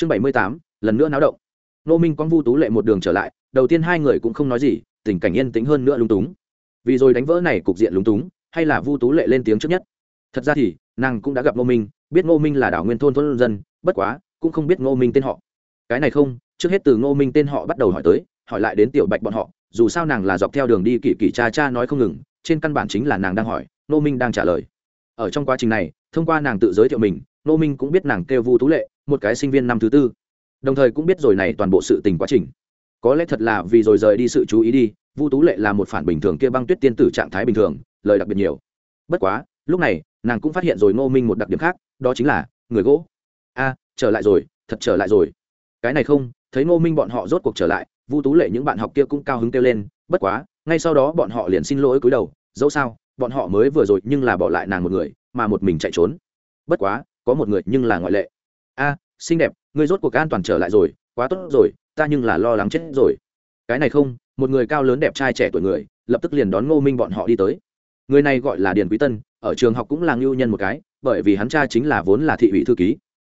chương bảy mươi tám, lần nữa náo động. Nô minh quang vu tú lệ một đường trở lại, đầu tiên hai người cũng không nói gì, tình cảnh yên tĩnh hơn nữa lung túng. Vì rồi đánh vỡ này cục diện lung túng, hay là vu tú lệ lên tiếng trước nhất? Thật ra thì, nàng cũng đã gặp ngô minh, biết ngô minh là đảo nguyên thôn thôn dân, bất quá, cũng không biết ngô minh tên họ. Cái này không, trước hết từ ngô minh tên họ bắt đầu hỏi tới, hỏi lại đến tiểu bạch bọn họ, dù sao nàng là dọc theo đường đi kỳ kỳ cha cha nói không ngừng, trên căn bản chính là nàng đang hỏi, ngô minh đang trả lời. Ở trong quá trình này, thông qua nàng tự giới thiệu mình, ngô minh cũng biết nàng kêu vu tú lệ một cái sinh viên năm thứ tư. Đồng thời cũng biết rồi này toàn bộ sự tình quá trình. Có lẽ thật là vì rồi rời đi sự chú ý đi, vu tú lệ là một phản bình thường kia băng tuyết tiên tử trạng thái bình thường, lời đặc biệt nhiều. Bất quá, lúc này, nàng cũng phát hiện rồi ngô minh một đặc điểm khác, đó chính là người gỗ. A, trở lại rồi, thật trở lại rồi. Cái này không, thấy ngô minh bọn họ rốt cuộc trở lại, vu tú lệ những bạn học kia cũng cao hứng kêu lên, bất quá, ngay sau đó bọn họ liền xin lỗi cúi đầu, dẫu sao, bọn họ mới vừa rồi nhưng là bỏ lại nàng một người, mà một mình chạy trốn. Bất quá, có một người nhưng là ngoại lệ xinh đẹp, ngươi rốt cuộc an toàn trở lại rồi, quá tốt rồi, ta nhưng là lo lắng chết rồi. Cái này không, một người cao lớn đẹp trai trẻ tuổi người, lập tức liền đón ngô minh bọn họ đi tới. Người này gọi là điền quý tân, ở trường học cũng là ngưu nhân một cái, bởi vì hắn cha chính là vốn là thị ủy thư ký.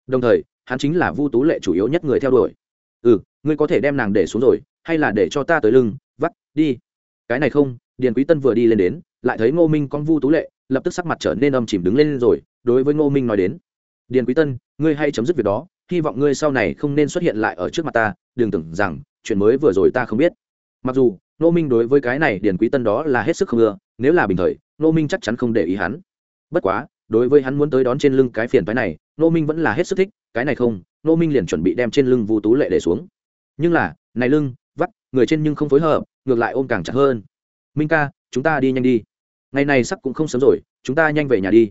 Đồng thời, hắn chính là vu tú lệ chủ yếu nhất người theo đuổi. Ừ ngươi có thể đem nàng để xuống rồi, hay là để cho ta tới lưng, vắt, đi. Cái này không, điền quý tân vừa đi lên đến, lại thấy ngô minh con vu tú lệ, lập tức sắc mặt trở nên âm chìm đứng lên rồi, đối với ngô minh nói đến. Điền quý tân ngươi hay chấm dứt việc đó, hy vọng ngươi sau này không nên xuất hiện lại ở trước mặt ta, đừng tưởng rằng chuyện mới vừa rồi ta không biết. Mặc dù, ngô minh đối với cái này điền quý tân đó là hết sức không ưa, nếu là bình thời, ngô minh chắc chắn không để ý hắn. Bất quá, đối với hắn muốn tới đón trên lưng cái phiền phái này, ngô minh vẫn là hết sức thích, cái này không, ngô minh liền chuẩn bị đem trên lưng vu tú lệ để xuống. Nhưng là, này lưng, vắt, người trên nhưng không phối hợp, ngược lại ôm càng chặt hơn. Minh ca, chúng ta đi nhanh đi. Ngày này sắp cũng không sớm rồi, chúng ta nhanh về nhà đi.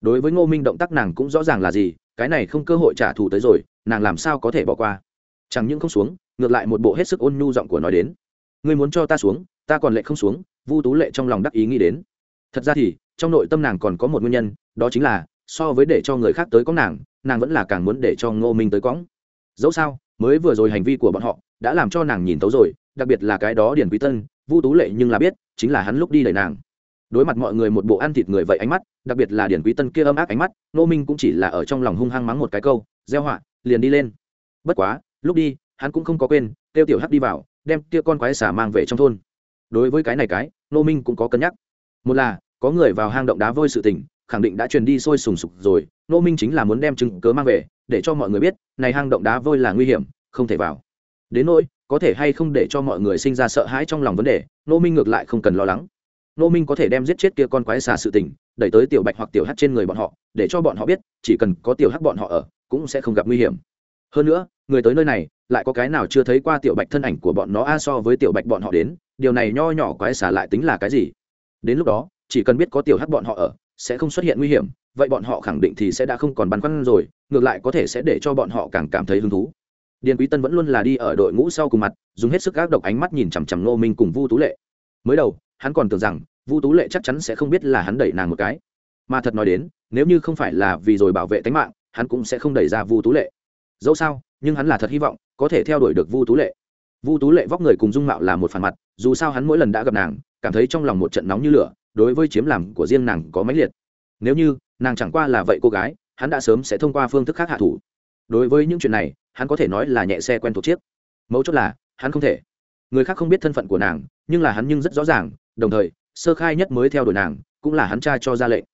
Đối với ngô minh động tác nàng cũng rõ ràng là gì cái này không cơ hội trả thù tới rồi, nàng làm sao có thể bỏ qua? Chẳng những không xuống, ngược lại một bộ hết sức ôn nhu giọng của nói đến. Ngươi muốn cho ta xuống, ta còn lệ không xuống, vu tú lệ trong lòng đắc ý nghĩ đến. Thật ra thì, trong nội tâm nàng còn có một nguyên nhân, đó chính là, so với để cho người khác tới có nàng nàng vẫn là càng muốn để cho ngô minh tới cõng. Dẫu sao, mới vừa rồi hành vi của bọn họ đã làm cho nàng nhìn tấu rồi, đặc biệt là cái đó điền quý tân, vu tú lệ nhưng là biết, chính là hắn lúc đi đẩy nàng đối mặt mọi người một bộ ăn thịt người vậy ánh mắt, đặc biệt là điển quý tân kia âm ác ánh mắt nô minh cũng chỉ là ở trong lòng hung hăng mắng một cái câu, gieo họa, liền đi lên. Bất quá, lúc đi, hắn cũng không có quên kêu tiểu hắc đi vào, đem kia con quái xả mang về trong thôn. Đối với cái này cái nô minh cũng có cân nhắc. Một là, có người vào hang động đá vôi sự tình, khẳng định đã truyền đi sôi sùng sục rồi nô minh chính là muốn đem chứng cớ mang về, để cho mọi người biết, này hang động đá vôi là nguy hiểm, không thể vào. Đến nỗi, có thể hay không để cho mọi người sinh ra sợ hãi trong lòng vấn đề nô minh ngược lại không cần lo lắng nô minh có thể đem giết chết kia con quái xà sự tình, đẩy tới tiểu bạch hoặc tiểu hắc trên người bọn họ, để cho bọn họ biết, chỉ cần có tiểu hắc bọn họ ở, cũng sẽ không gặp nguy hiểm. Hơn nữa, người tới nơi này, lại có cái nào chưa thấy qua tiểu bạch thân ảnh của bọn nó a so với tiểu bạch bọn họ đến, điều này nho nhỏ quái xà lại tính là cái gì? Đến lúc đó, chỉ cần biết có tiểu hắc bọn họ ở, sẽ không xuất hiện nguy hiểm, vậy bọn họ khẳng định thì sẽ đã không còn băn khoăn rồi, ngược lại có thể sẽ để cho bọn họ càng cảm thấy hứng thú. Điền quý tân vẫn luôn là đi ở đội ngũ sau cùng mặt, dùng hết sức gác độc ánh mắt nhìn chằm chằm nô minh cùng vu tú lệ. Mới đầu hắn còn tưởng rằng vu tú lệ chắc chắn sẽ không biết là hắn đẩy nàng một cái. Mà thật nói đến, nếu như không phải là vì rồi bảo vệ tính mạng, hắn cũng sẽ không đẩy ra vu tú lệ. Dẫu sao, nhưng hắn là thật hy vọng có thể theo đuổi được vu tú lệ. Vu tú lệ vóc người cùng dung mạo là một phản mặt, dù sao hắn mỗi lần đã gặp nàng, cảm thấy trong lòng một trận nóng như lửa, đối với chiếm làm của riêng nàng có mãnh liệt. Nếu như nàng chẳng qua là vậy cô gái, hắn đã sớm sẽ thông qua phương thức khác hạ thủ. Đối với những chuyện này, hắn có thể nói là nhẹ xe quen thuộc chiếc. Mấu chốt là, hắn không thể. Người khác không biết thân phận của nàng, nhưng là hắn nhưng rất rõ ràng đồng thời, sơ khai nhất mới theo đuổi nàng, cũng là hắn cha cho ra lệnh.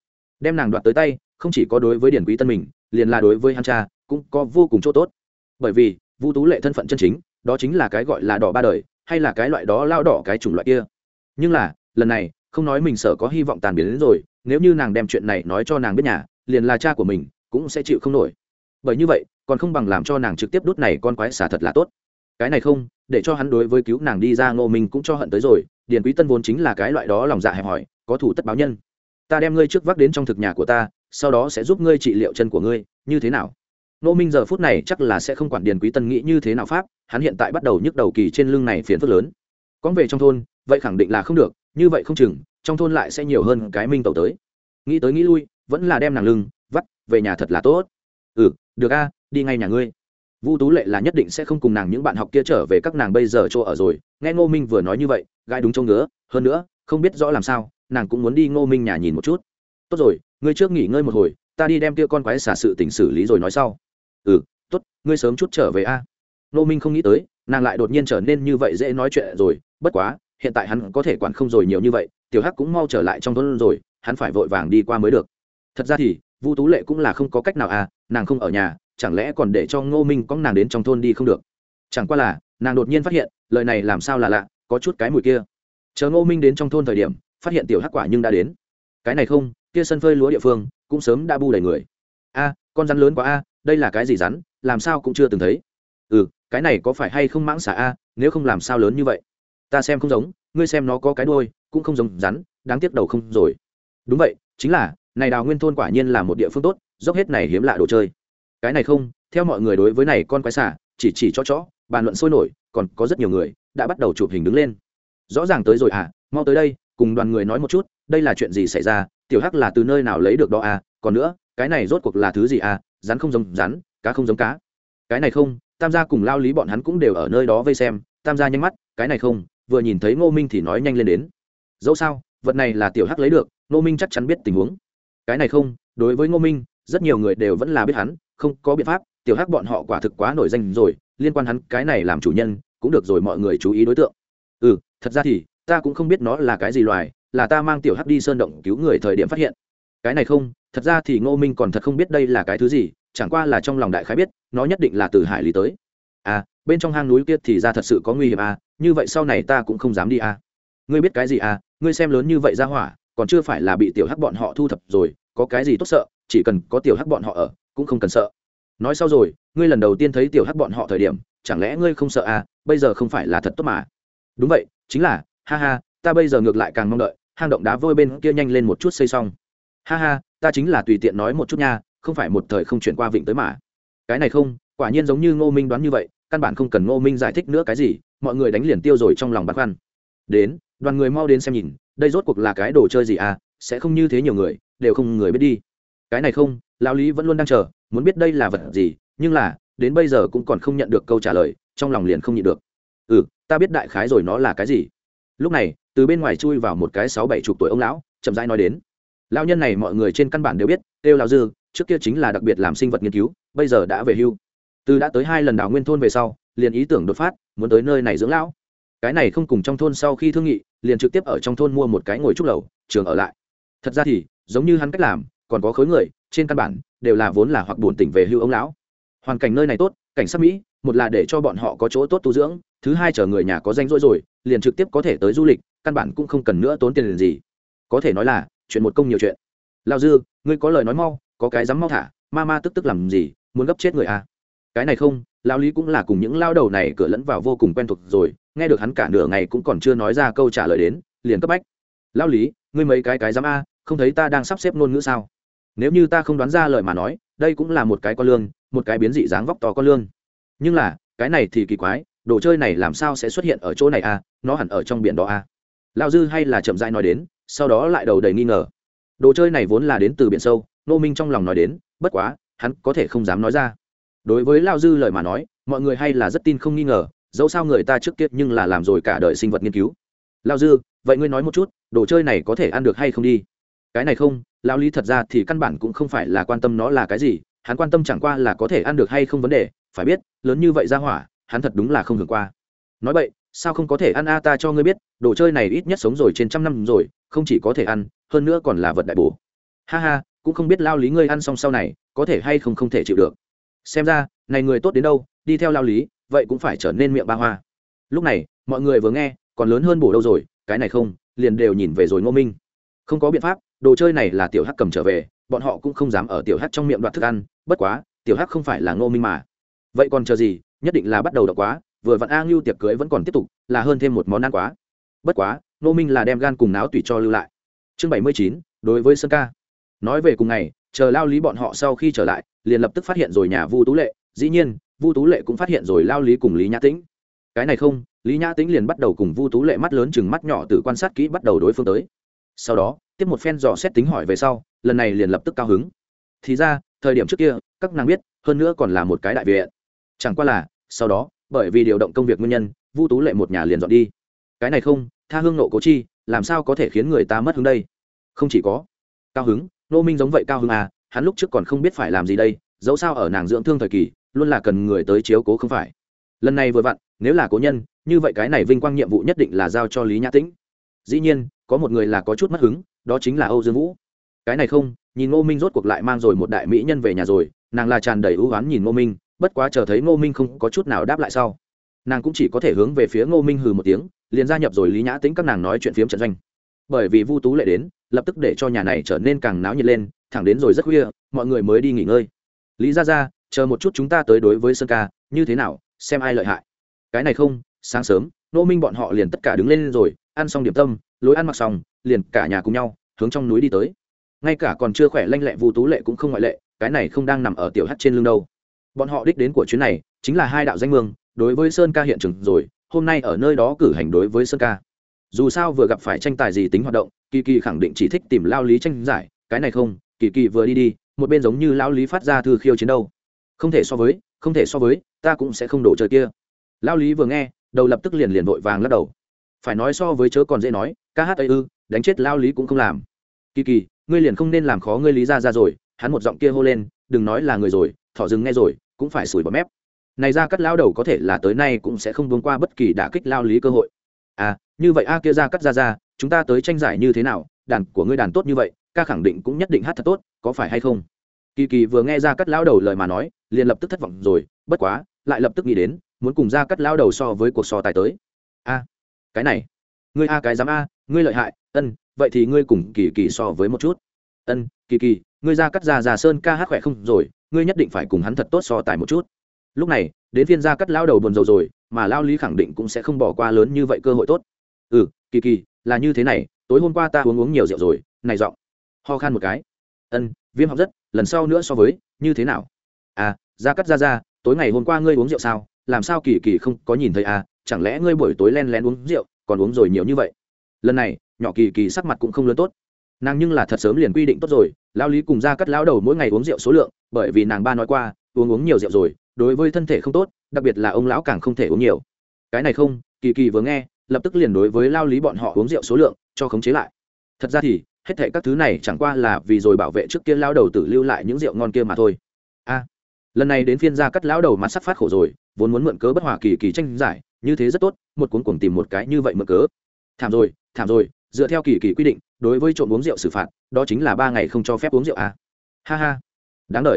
Đem nàng đoạt tới tay, không chỉ có đối với điển quý tân mình, liền là đối với hắn cha, cũng có vô cùng chỗ tốt. Bởi vì, vu tú lệ thân phận chân chính, đó chính là cái gọi là đỏ ba đời, hay là cái loại đó lao đỏ cái chủng loại kia. Nhưng là, lần này, không nói mình sợ có hy vọng tàn biến đến rồi, nếu như nàng đem chuyện này nói cho nàng biết nhà, liền là cha của mình, cũng sẽ chịu không nổi. Bởi như vậy, còn không bằng làm cho nàng trực tiếp đút này con quái xả thật là tốt. Cái này không, để cho hắn đối với cứu nàng đi ra ngô minh cũng cho hận tới rồi điền quý tân vốn chính là cái loại đó lòng dạ hẹp hòi, có thủ tất báo nhân. Ta đem ngươi trước vác đến trong thực nhà của ta, sau đó sẽ giúp ngươi trị liệu chân của ngươi, như thế nào? Nô minh giờ phút này chắc là sẽ không quản điền quý tân nghĩ như thế nào pháp, hắn hiện tại bắt đầu nhức đầu kỳ trên lưng này phiền phức lớn. Có về trong thôn, vậy khẳng định là không được, như vậy không chừng, trong thôn lại sẽ nhiều hơn cái minh tẩu tới. Nghĩ tới nghĩ lui, vẫn là đem nàng lưng vắt, về nhà thật là tốt. Ừ được a, đi ngay nhà ngươi vu tú lệ là nhất định sẽ không cùng nàng những bạn học kia trở về các nàng bây giờ chỗ ở rồi. Nghe ngô minh vừa nói như vậy gai đúng trông ngứa. Hơn nữa, không biết rõ làm sao, nàng cũng muốn đi ngô minh nhà nhìn một chút. Tốt rồi, ngươi trước nghỉ ngơi một hồi, ta đi đem kia con quái xả sự tình xử lý rồi nói sau. Ừ tốt, ngươi sớm chút trở về a. Ngô minh không nghĩ tới, nàng lại đột nhiên trở nên như vậy dễ nói chuyện rồi. Bất quá, hiện tại hắn có thể quản không rồi nhiều như vậy, tiểu hắc cũng mau trở lại trong tuấn rồi, hắn phải vội vàng đi qua mới được. Thật ra thì, vu tú lệ cũng là không có cách nào à nàng không ở nhà chẳng lẽ còn để cho ngô minh có nàng đến trong thôn đi không được? Chẳng qua là, nàng đột nhiên phát hiện, lời này làm sao là lạ, có chút cái mùi kia. Chờ ngô minh đến trong thôn thời điểm, phát hiện tiểu hắc quả nhưng đã đến. Cái này không, kia sân phơi lúa địa phương, cũng sớm đã bu đầy người. A, con rắn lớn quá a, đây là cái gì rắn, làm sao cũng chưa từng thấy. Ừ cái này có phải hay không mãng xả a, nếu không làm sao lớn như vậy? Ta xem không giống, ngươi xem nó có cái đôi cũng không giống rắn, đáng tiếc đầu không rồi. Đúng vậy, chính là, này đào nguyên thôn quả nhiên là một địa phương tốt, dốc hết này hiếm lạ đồ chơi cái này không, theo mọi người đối với này con quái xả chỉ chỉ cho chó, bàn luận sôi nổi, còn có rất nhiều người đã bắt đầu chụp hình đứng lên. Rõ ràng tới rồi à mau tới đây, cùng đoàn người nói một chút, đây là chuyện gì xảy ra, tiểu hắc là từ nơi nào lấy được đó à còn nữa, cái này rốt cuộc là thứ gì à rắn không giống rắn, cá không giống cá. Cái này không, tam gia cùng lao lý bọn hắn cũng đều ở nơi đó vây xem, tam gia nhanh mắt, cái này không, vừa nhìn thấy ngô minh thì nói nhanh lên đến. Dẫu sao, vật này là tiểu hắc lấy được, ngô minh chắc chắn biết tình huống. Cái này không, đối với ngô minh, rất nhiều người đều vẫn là biết hắn không có biện pháp, tiểu hắc bọn họ quả thực quá nổi danh rồi, liên quan hắn cái này làm chủ nhân, cũng được rồi mọi người chú ý đối tượng. Ừ thật ra thì, ta cũng không biết nó là cái gì loài, là ta mang tiểu hắc đi sơn động cứu người thời điểm phát hiện. Cái này không, thật ra thì ngô minh còn thật không biết đây là cái thứ gì, chẳng qua là trong lòng đại khái biết, nó nhất định là từ hải lý tới. À bên trong hang núi kia thì ra thật sự có nguy hiểm à như vậy sau này ta cũng không dám đi à. Ngươi biết cái gì à ngươi xem lớn như vậy ra hỏa còn chưa phải là bị tiểu hắc bọn họ thu thập rồi, có cái gì tốt sợ, chỉ cần có tiểu hắc bọn họ ở, cũng không cần sợ. Nói sau rồi, ngươi lần đầu tiên thấy tiểu hắc bọn họ thời điểm, chẳng lẽ ngươi không sợ à bây giờ không phải là thật tốt mà. Đúng vậy, chính là, ha ha, ta bây giờ ngược lại càng mong đợi, hang động đá vôi bên kia nhanh lên một chút xây xong. Ha ha, ta chính là tùy tiện nói một chút nha, không phải một thời không chuyển qua vịnh tới mà. Cái này không, quả nhiên giống như ngô minh đoán như vậy, căn bản không cần ngô minh giải thích nữa cái gì, mọi người đánh liền tiêu rồi trong lòng băn khoăn. Đến, đoàn người mau đến xem nhìn đây rốt cuộc là cái đồ chơi gì à? Sẽ không như thế nhiều người, đều không người biết đi. Cái này không, lão lý vẫn luôn đang chờ, muốn biết đây là vật gì, nhưng là, đến bây giờ cũng còn không nhận được câu trả lời, trong lòng liền không nhịn được. Ừ ta biết đại khái rồi nó là cái gì. Lúc này, từ bên ngoài chui vào một cái sáu bảy chục tuổi ông lão, chậm rãi nói đến. Lão nhân này mọi người trên căn bản đều biết kêu lão dư, trước kia chính là đặc biệt làm sinh vật nghiên cứu, bây giờ đã về hưu. Từ đã tới hai lần đào nguyên thôn về sau, liền ý tưởng đột phát, muốn tới nơi này dưỡng lão cái này không cùng trong thôn sau khi thương nghị, liền trực tiếp ở trong thôn mua một cái ngồi trúc lầu, trường ở lại. Thật ra thì, giống như hắn cách làm, còn có khối người, trên căn bản, đều là vốn là hoặc buồn tỉnh về hưu ông lão. Hoàn cảnh nơi này tốt, cảnh sát mỹ, một là để cho bọn họ có chỗ tốt tu dưỡng, thứ hai chờ người nhà có danh rỗi rồi, liền trực tiếp có thể tới du lịch, căn bản cũng không cần nữa tốn tiền gì. Có thể nói là, chuyện một công nhiều chuyện. Lao dư, ngươi có lời nói mau, có cái dám mau thả, ma ma tức tức làm gì, muốn gấp chết người à? Cái này không lao lý cũng là cùng những lao đầu này cửa lẫn vào vô cùng quen thuộc rồi nghe được hắn cả nửa ngày cũng còn chưa nói ra câu trả lời đến, liền cấp bách. Lao lý, ngươi mấy cái cái dám a, không thấy ta đang sắp xếp ngôn ngữ sao? Nếu như ta không đoán ra lời mà nói, đây cũng là một cái con lương, một cái biến dị dáng vóc to con lương. Nhưng là, cái này thì kỳ quái, đồ chơi này làm sao sẽ xuất hiện ở chỗ này a, nó hẳn ở trong biển đó a. Lao dư hay là chậm dại nói đến, sau đó lại đầu đầy nghi ngờ. Đồ chơi này vốn là đến từ biển sâu nô minh trong lòng nói đến, bất quá, hắn có thể không dám nói ra. Đối với lao dư lời mà nói, mọi người hay là rất tin không nghi ngờ dẫu sao người ta trước kia nhưng là làm rồi cả đời sinh vật nghiên cứu. Lao dư, vậy ngươi nói một chút, đồ chơi này có thể ăn được hay không đi? Cái này không lao lý thật ra thì căn bản cũng không phải là quan tâm nó là cái gì, hắn quan tâm chẳng qua là có thể ăn được hay không vấn đề, phải biết, lớn như vậy ra hỏa, hắn thật đúng là không hưởng qua. Nói vậy, sao không có thể ăn a, ta cho ngươi biết, đồ chơi này ít nhất sống rồi trên trăm năm rồi, không chỉ có thể ăn, hơn nữa còn là vật đại bổ. Ha ha, cũng không biết lao lý ngươi ăn xong sau này, có thể hay không không thể chịu được. Xem ra, này người tốt đến đâu, đi theo lao lý vậy cũng phải trở nên miệng ba hoa. Lúc này, mọi người vừa nghe, còn lớn hơn bổ đâu rồi, cái này không, liền đều nhìn về rồi ngô minh. Không có biện pháp, đồ chơi này là tiểu hắc cầm trở về, bọn họ cũng không dám ở tiểu hắc trong miệng đoạt thức ăn, bất quá, tiểu hắc không phải là ngô minh mà. Vậy còn chờ gì, nhất định là bắt đầu đọc quá, vừa vặn a ngưu tiệc cưới vẫn còn tiếp tục, là hơn thêm một món ăn quá. Bất quá, ngô minh là đem gan cùng náo tùy cho lưu lại. Chương bảy mươi chín, đối với sơn ca. Nói về cùng ngày, chờ lao lý bọn họ sau khi trở lại, liền lập tức phát hiện rồi nhà vu tú lệ, dĩ nhiên vu tú lệ cũng phát hiện rồi lao lý cùng lý nhã tĩnh. Cái này không, lý nhã tĩnh liền bắt đầu cùng vu tú lệ mắt lớn chừng mắt nhỏ từ quan sát kỹ bắt đầu đối phương tới. Sau đó, tiếp một phen dò xét tính hỏi về sau, lần này liền lập tức cao hứng. Thì ra, thời điểm trước kia, các nàng biết, hơn nữa còn là một cái đại viện. Chẳng qua là, sau đó, bởi vì điều động công việc nguyên nhân, vu tú lệ một nhà liền dọn đi. Cái này không, tha hương nộ cố chi, làm sao có thể khiến người ta mất hứng đây? Không chỉ có. Cao hứng, nô minh giống vậy cao hứng à hắn lúc trước còn không biết phải làm gì đây, dẫu sao ở nàng dưỡng thương thời kỳ luôn là cần người tới chiếu cố không phải. Lần này vừa vặn, nếu là cố nhân, như vậy cái này vinh quang nhiệm vụ nhất định là giao cho lý nhã tĩnh. Dĩ nhiên, có một người là có chút mất hứng, đó chính là âu dương vũ. Cái này không, nhìn ngô minh rốt cuộc lại mang rồi một đại mỹ nhân về nhà rồi, nàng là tràn đầy ưu oán nhìn ngô minh, bất quá chờ thấy ngô minh không có chút nào đáp lại sau, nàng cũng chỉ có thể hướng về phía ngô minh hừ một tiếng, liền gia nhập rồi lý nhã tính các nàng nói chuyện phiếm trận doanh. Bởi vì vu tú lệ đến, lập tức để cho nhà này trở nên càng náo nhiệt lên, thẳng đến rồi rất khuya, mọi người mới đi nghỉ ngơi. Lý ra ra chờ một chút chúng ta tới đối với sơn ca, như thế nào, xem ai lợi hại. Cái này không, sáng sớm, nô minh bọn họ liền tất cả đứng lên rồi, ăn xong điểm tâm, lối ăn mặc xong, liền cả nhà cùng nhau, hướng trong núi đi tới. Ngay cả còn chưa khỏe lanh lẹ vu tú lệ cũng không ngoại lệ, cái này không đang nằm ở tiểu hắt trên lưng đâu. Bọn họ đích đến của chuyến này, chính là hai đạo danh mương, đối với sơn ca hiện trường rồi, hôm nay ở nơi đó cử hành đối với sơn ca. Dù sao vừa gặp phải tranh tài gì tính hoạt động, kỳ kỳ khẳng định chỉ thích tìm lao lý tranh giải, cái này không, kỳ kỳ vừa đi đi, một bên giống như lao lý phát ra thư khiêu chiến đâu không thể so với, không thể so với, ta cũng sẽ không đổ chơi kia. Lao lý vừa nghe, đầu lập tức liền liền vội vàng lắc đầu. Phải nói so với chớ còn dễ nói, ca hát ấy ư, đánh chết lao lý cũng không làm. Kỳ kỳ, ngươi liền không nên làm khó ngươi lý ra ra rồi, hắn một giọng kia hô lên, đừng nói là người rồi, thỏ rừng nghe rồi, cũng phải sủi bọt mép. Này ra cắt lao đầu có thể là tới nay cũng sẽ không buông qua bất kỳ đả kích lao lý cơ hội. À như vậy a kia ra cắt ra ra chúng ta tới tranh giải như thế nào, đàn của ngươi đàn tốt như vậy, ca khẳng định cũng nhất định hát thật tốt, có phải hay không? Kỳ kỳ vừa nghe ra cắt lao đầu lời mà nói, liền lập tức thất vọng rồi, bất quá, lại lập tức nghĩ đến, muốn cùng ra cắt lao đầu so với cuộc so tài tới. A, cái này, ngươi a cái dám a, ngươi lợi hại, ân, vậy thì ngươi cùng kỳ kỳ so với một chút. Ân, kỳ kỳ, ngươi ra cắt già già sơn ca hát khỏe không rồi, ngươi nhất định phải cùng hắn thật tốt so tài một chút. Lúc này, đến phiên ra cắt lao đầu buồn rầu rồi, mà lao lý khẳng định cũng sẽ không bỏ qua lớn như vậy cơ hội tốt. Ừ kỳ kỳ, là như thế này, tối hôm qua ta uống uống nhiều rượu rồi, này giọng, ho khan một cái. Ân, viêm học rất lần sau nữa so với, như thế nào? À ra cắt ra ra tối ngày hôm qua ngươi uống rượu sao? Làm sao kỳ kỳ không có nhìn thấy à? Chẳng lẽ ngươi buổi tối len lén uống rượu, còn uống rồi nhiều như vậy? Lần này, nhỏ kỳ kỳ sắc mặt cũng không lớn tốt. Nàng nhưng là thật sớm liền quy định tốt rồi lao lý cùng ra cắt lão đầu mỗi ngày uống rượu số lượng, bởi vì nàng ba nói qua, uống uống nhiều rượu rồi, đối với thân thể không tốt, đặc biệt là ông lão càng không thể uống nhiều. Cái này không, kỳ kỳ vừa nghe, lập tức liền đối với lao lý bọn họ uống rượu số lượng, cho khống chế lại. Thật ra thì hết thệ các thứ này chẳng qua là vì rồi bảo vệ trước kia lao đầu tử lưu lại những rượu ngon kia mà thôi. A, lần này đến phiên gia cắt lão đầu mặt sắc phát khổ rồi, vốn muốn mượn cớ bất hòa kỳ kỳ tranh giải, như thế rất tốt, một cuốn cuồng tìm một cái như vậy mượn cớ. Thảm rồi thảm rồi, dựa theo kỳ kỳ quy định, đối với trộm uống rượu xử phạt, đó chính là ba ngày không cho phép uống rượu à. ha ha, đáng đ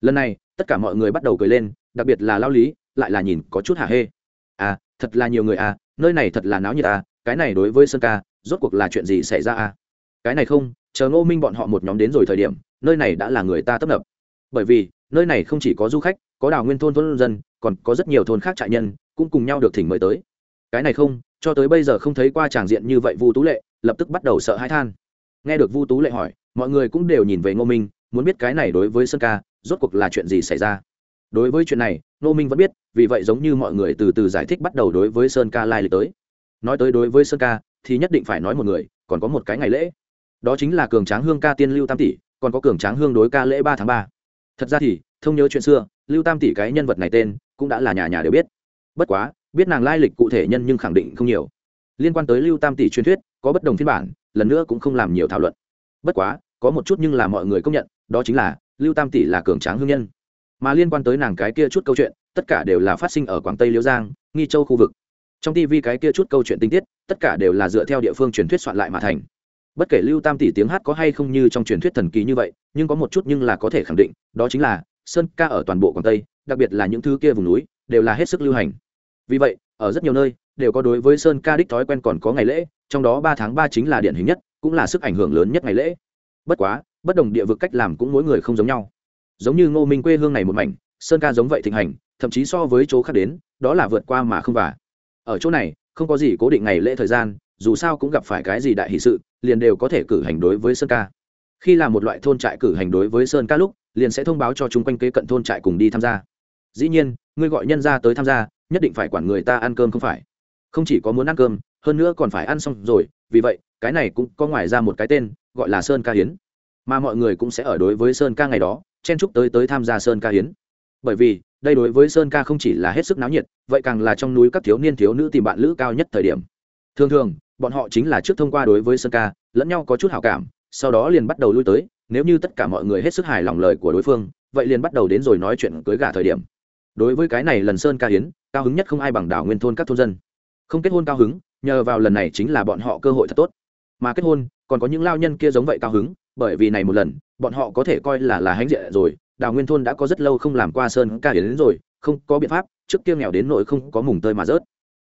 lần này, tất cả mọi người bắt đầu cười lên, đặc biệt là lao lý, lại là nhìn có chút hả hê. À thật là nhiều người à nơi này thật là náo nhiệt à cái này đối với sơn ca, rốt cuộc là chuyện gì xảy ra à? Cái này không, chờ ngô minh bọn họ một nhóm đến rồi thời điểm, nơi này đã là người ta tấp nập. Bởi vì, nơi này không chỉ có du khách, có đào nguyên thôn thôn dân, còn có rất nhiều thôn khác trại nhân, cũng cùng nhau được thỉnh mời tới. Cái này không, cho tới bây giờ không thấy qua tràng diện như vậy vu tú lệ, lập tức bắt đầu sợ hãi than. Nghe được vu tú lệ hỏi, mọi người cũng đều nhìn về ngô minh, muốn biết cái này đối với sơn ca, rốt cuộc là chuyện gì xảy ra. Đối với chuyện này, ngô minh vẫn biết, vì vậy giống như mọi người từ từ giải thích bắt đầu đối với sơn ca lai lịch tới. Nói tới đối với sơn ca, thì nhất định phải nói một người, còn có một cái ngày lễ đó chính là cường tráng hương ca tiên lưu tam tỷ, còn có cường tráng hương đối ca lễ ba tháng ba. Thật ra thì, thông nhớ chuyện xưa, lưu tam tỷ cái nhân vật này tên, cũng đã là nhà nhà đều biết. Bất quá, biết nàng lai lịch cụ thể nhân nhưng khẳng định không nhiều. Liên quan tới lưu tam tỷ truyền thuyết, có bất đồng phiên bản, lần nữa cũng không làm nhiều thảo luận. Bất quá, có một chút nhưng là mọi người công nhận, đó chính là, lưu tam tỷ là cường tráng hương nhân. Mà liên quan tới nàng cái kia chút câu chuyện, tất cả đều là phát sinh ở quảng tây liễu giang, nghi châu khu vực. Trong tv cái kia chút câu chuyện tinh tiết, tất cả đều là dựa theo địa phương truyền thuyết soạn lại mà thành bất kể lưu tam tỷ tiếng hát có hay không như trong truyền thuyết thần kỳ như vậy, nhưng có một chút nhưng là có thể khẳng định, đó chính là sơn ca ở toàn bộ quảng tây, đặc biệt là những thứ kia vùng núi, đều là hết sức lưu hành. Vì vậy, ở rất nhiều nơi, đều có đối với sơn ca đích thói quen còn có ngày lễ, trong đó ba tháng ba chính là điển hình nhất, cũng là sức ảnh hưởng lớn nhất ngày lễ. Bất quá, bất đồng địa vực cách làm cũng mỗi người không giống nhau. Giống như ngô minh quê hương này một mảnh, sơn ca giống vậy thịnh hành, thậm chí so với chỗ khác đến, đó là vượt qua mà không vả. Ở chỗ này, không có gì cố định ngày lễ thời gian dù sao cũng gặp phải cái gì đại hỷ sự, liền đều có thể cử hành đối với sơn ca. Khi là một loại thôn trại cử hành đối với sơn ca lúc, liền sẽ thông báo cho chung quanh kế cận thôn trại cùng đi tham gia. Dĩ nhiên, ngươi gọi nhân ra tới tham gia, nhất định phải quản người ta ăn cơm không phải. Không chỉ có muốn ăn cơm, hơn nữa còn phải ăn xong rồi, vì vậy, cái này cũng có ngoài ra một cái tên, gọi là sơn ca hiến. Mà mọi người cũng sẽ ở đối với sơn ca ngày đó, chen chúc tới tới tham gia sơn ca hiến. Bởi vì, đây đối với sơn ca không chỉ là hết sức náo nhiệt, vậy càng là trong núi các thiếu niên thiếu nữ tìm bạn lữ cao nhất thời điểm. Thường thường bọn họ chính là trước thông qua đối với sơn ca, lẫn nhau có chút hảo cảm, sau đó liền bắt đầu lui tới, nếu như tất cả mọi người hết sức hài lòng lời của đối phương, vậy liền bắt đầu đến rồi nói chuyện cưới gả thời điểm. Đối với cái này lần sơn ca hiến cao hứng nhất không ai bằng đảo nguyên thôn các thôn dân. Không kết hôn cao hứng, nhờ vào lần này chính là bọn họ cơ hội thật tốt. Mà kết hôn, còn có những lao nhân kia giống vậy cao hứng, bởi vì này một lần, bọn họ có thể coi là là hãnh diện rồi đào nguyên thôn đã có rất lâu không làm qua sơn ca hiến đến rồi, không có biện pháp, trước kia nghèo đến nỗi không có mùng tơi mà rớt.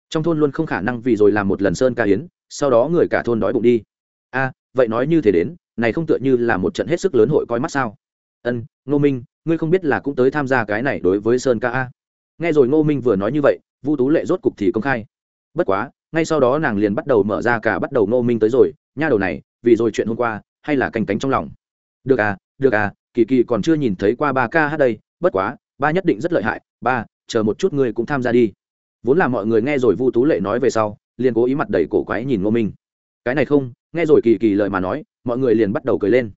Trong thôn luôn không khả năng vì rồi làm một lần sơn ca hiến sau đó người cả thôn đói bụng đi. A, vậy nói như thế đến, này không tựa như là một trận hết sức lớn hội coi mắt sao? Ân, ngô minh, ngươi không biết là cũng tới tham gia cái này đối với sơn ca a. Nghe rồi ngô minh vừa nói như vậy, vu tú lệ rốt cục thì công khai. Bất quá, ngay sau đó nàng liền bắt đầu mở ra cả bắt đầu ngô minh tới rồi, nha đầu này, vì rồi chuyện hôm qua, hay là canh cánh trong lòng. Được à được à kỳ kỳ còn chưa nhìn thấy qua ba ca hát đây, bất quá, ba nhất định rất lợi hại, ba, chờ một chút ngươi cũng tham gia đi. Vốn là mọi người nghe rồi vu tú lệ nói về sau liền cố ý mặt đầy cổ quái nhìn ngô minh. Cái này không, nghe rồi kỳ kỳ lời mà nói, mọi người liền bắt đầu cười lên.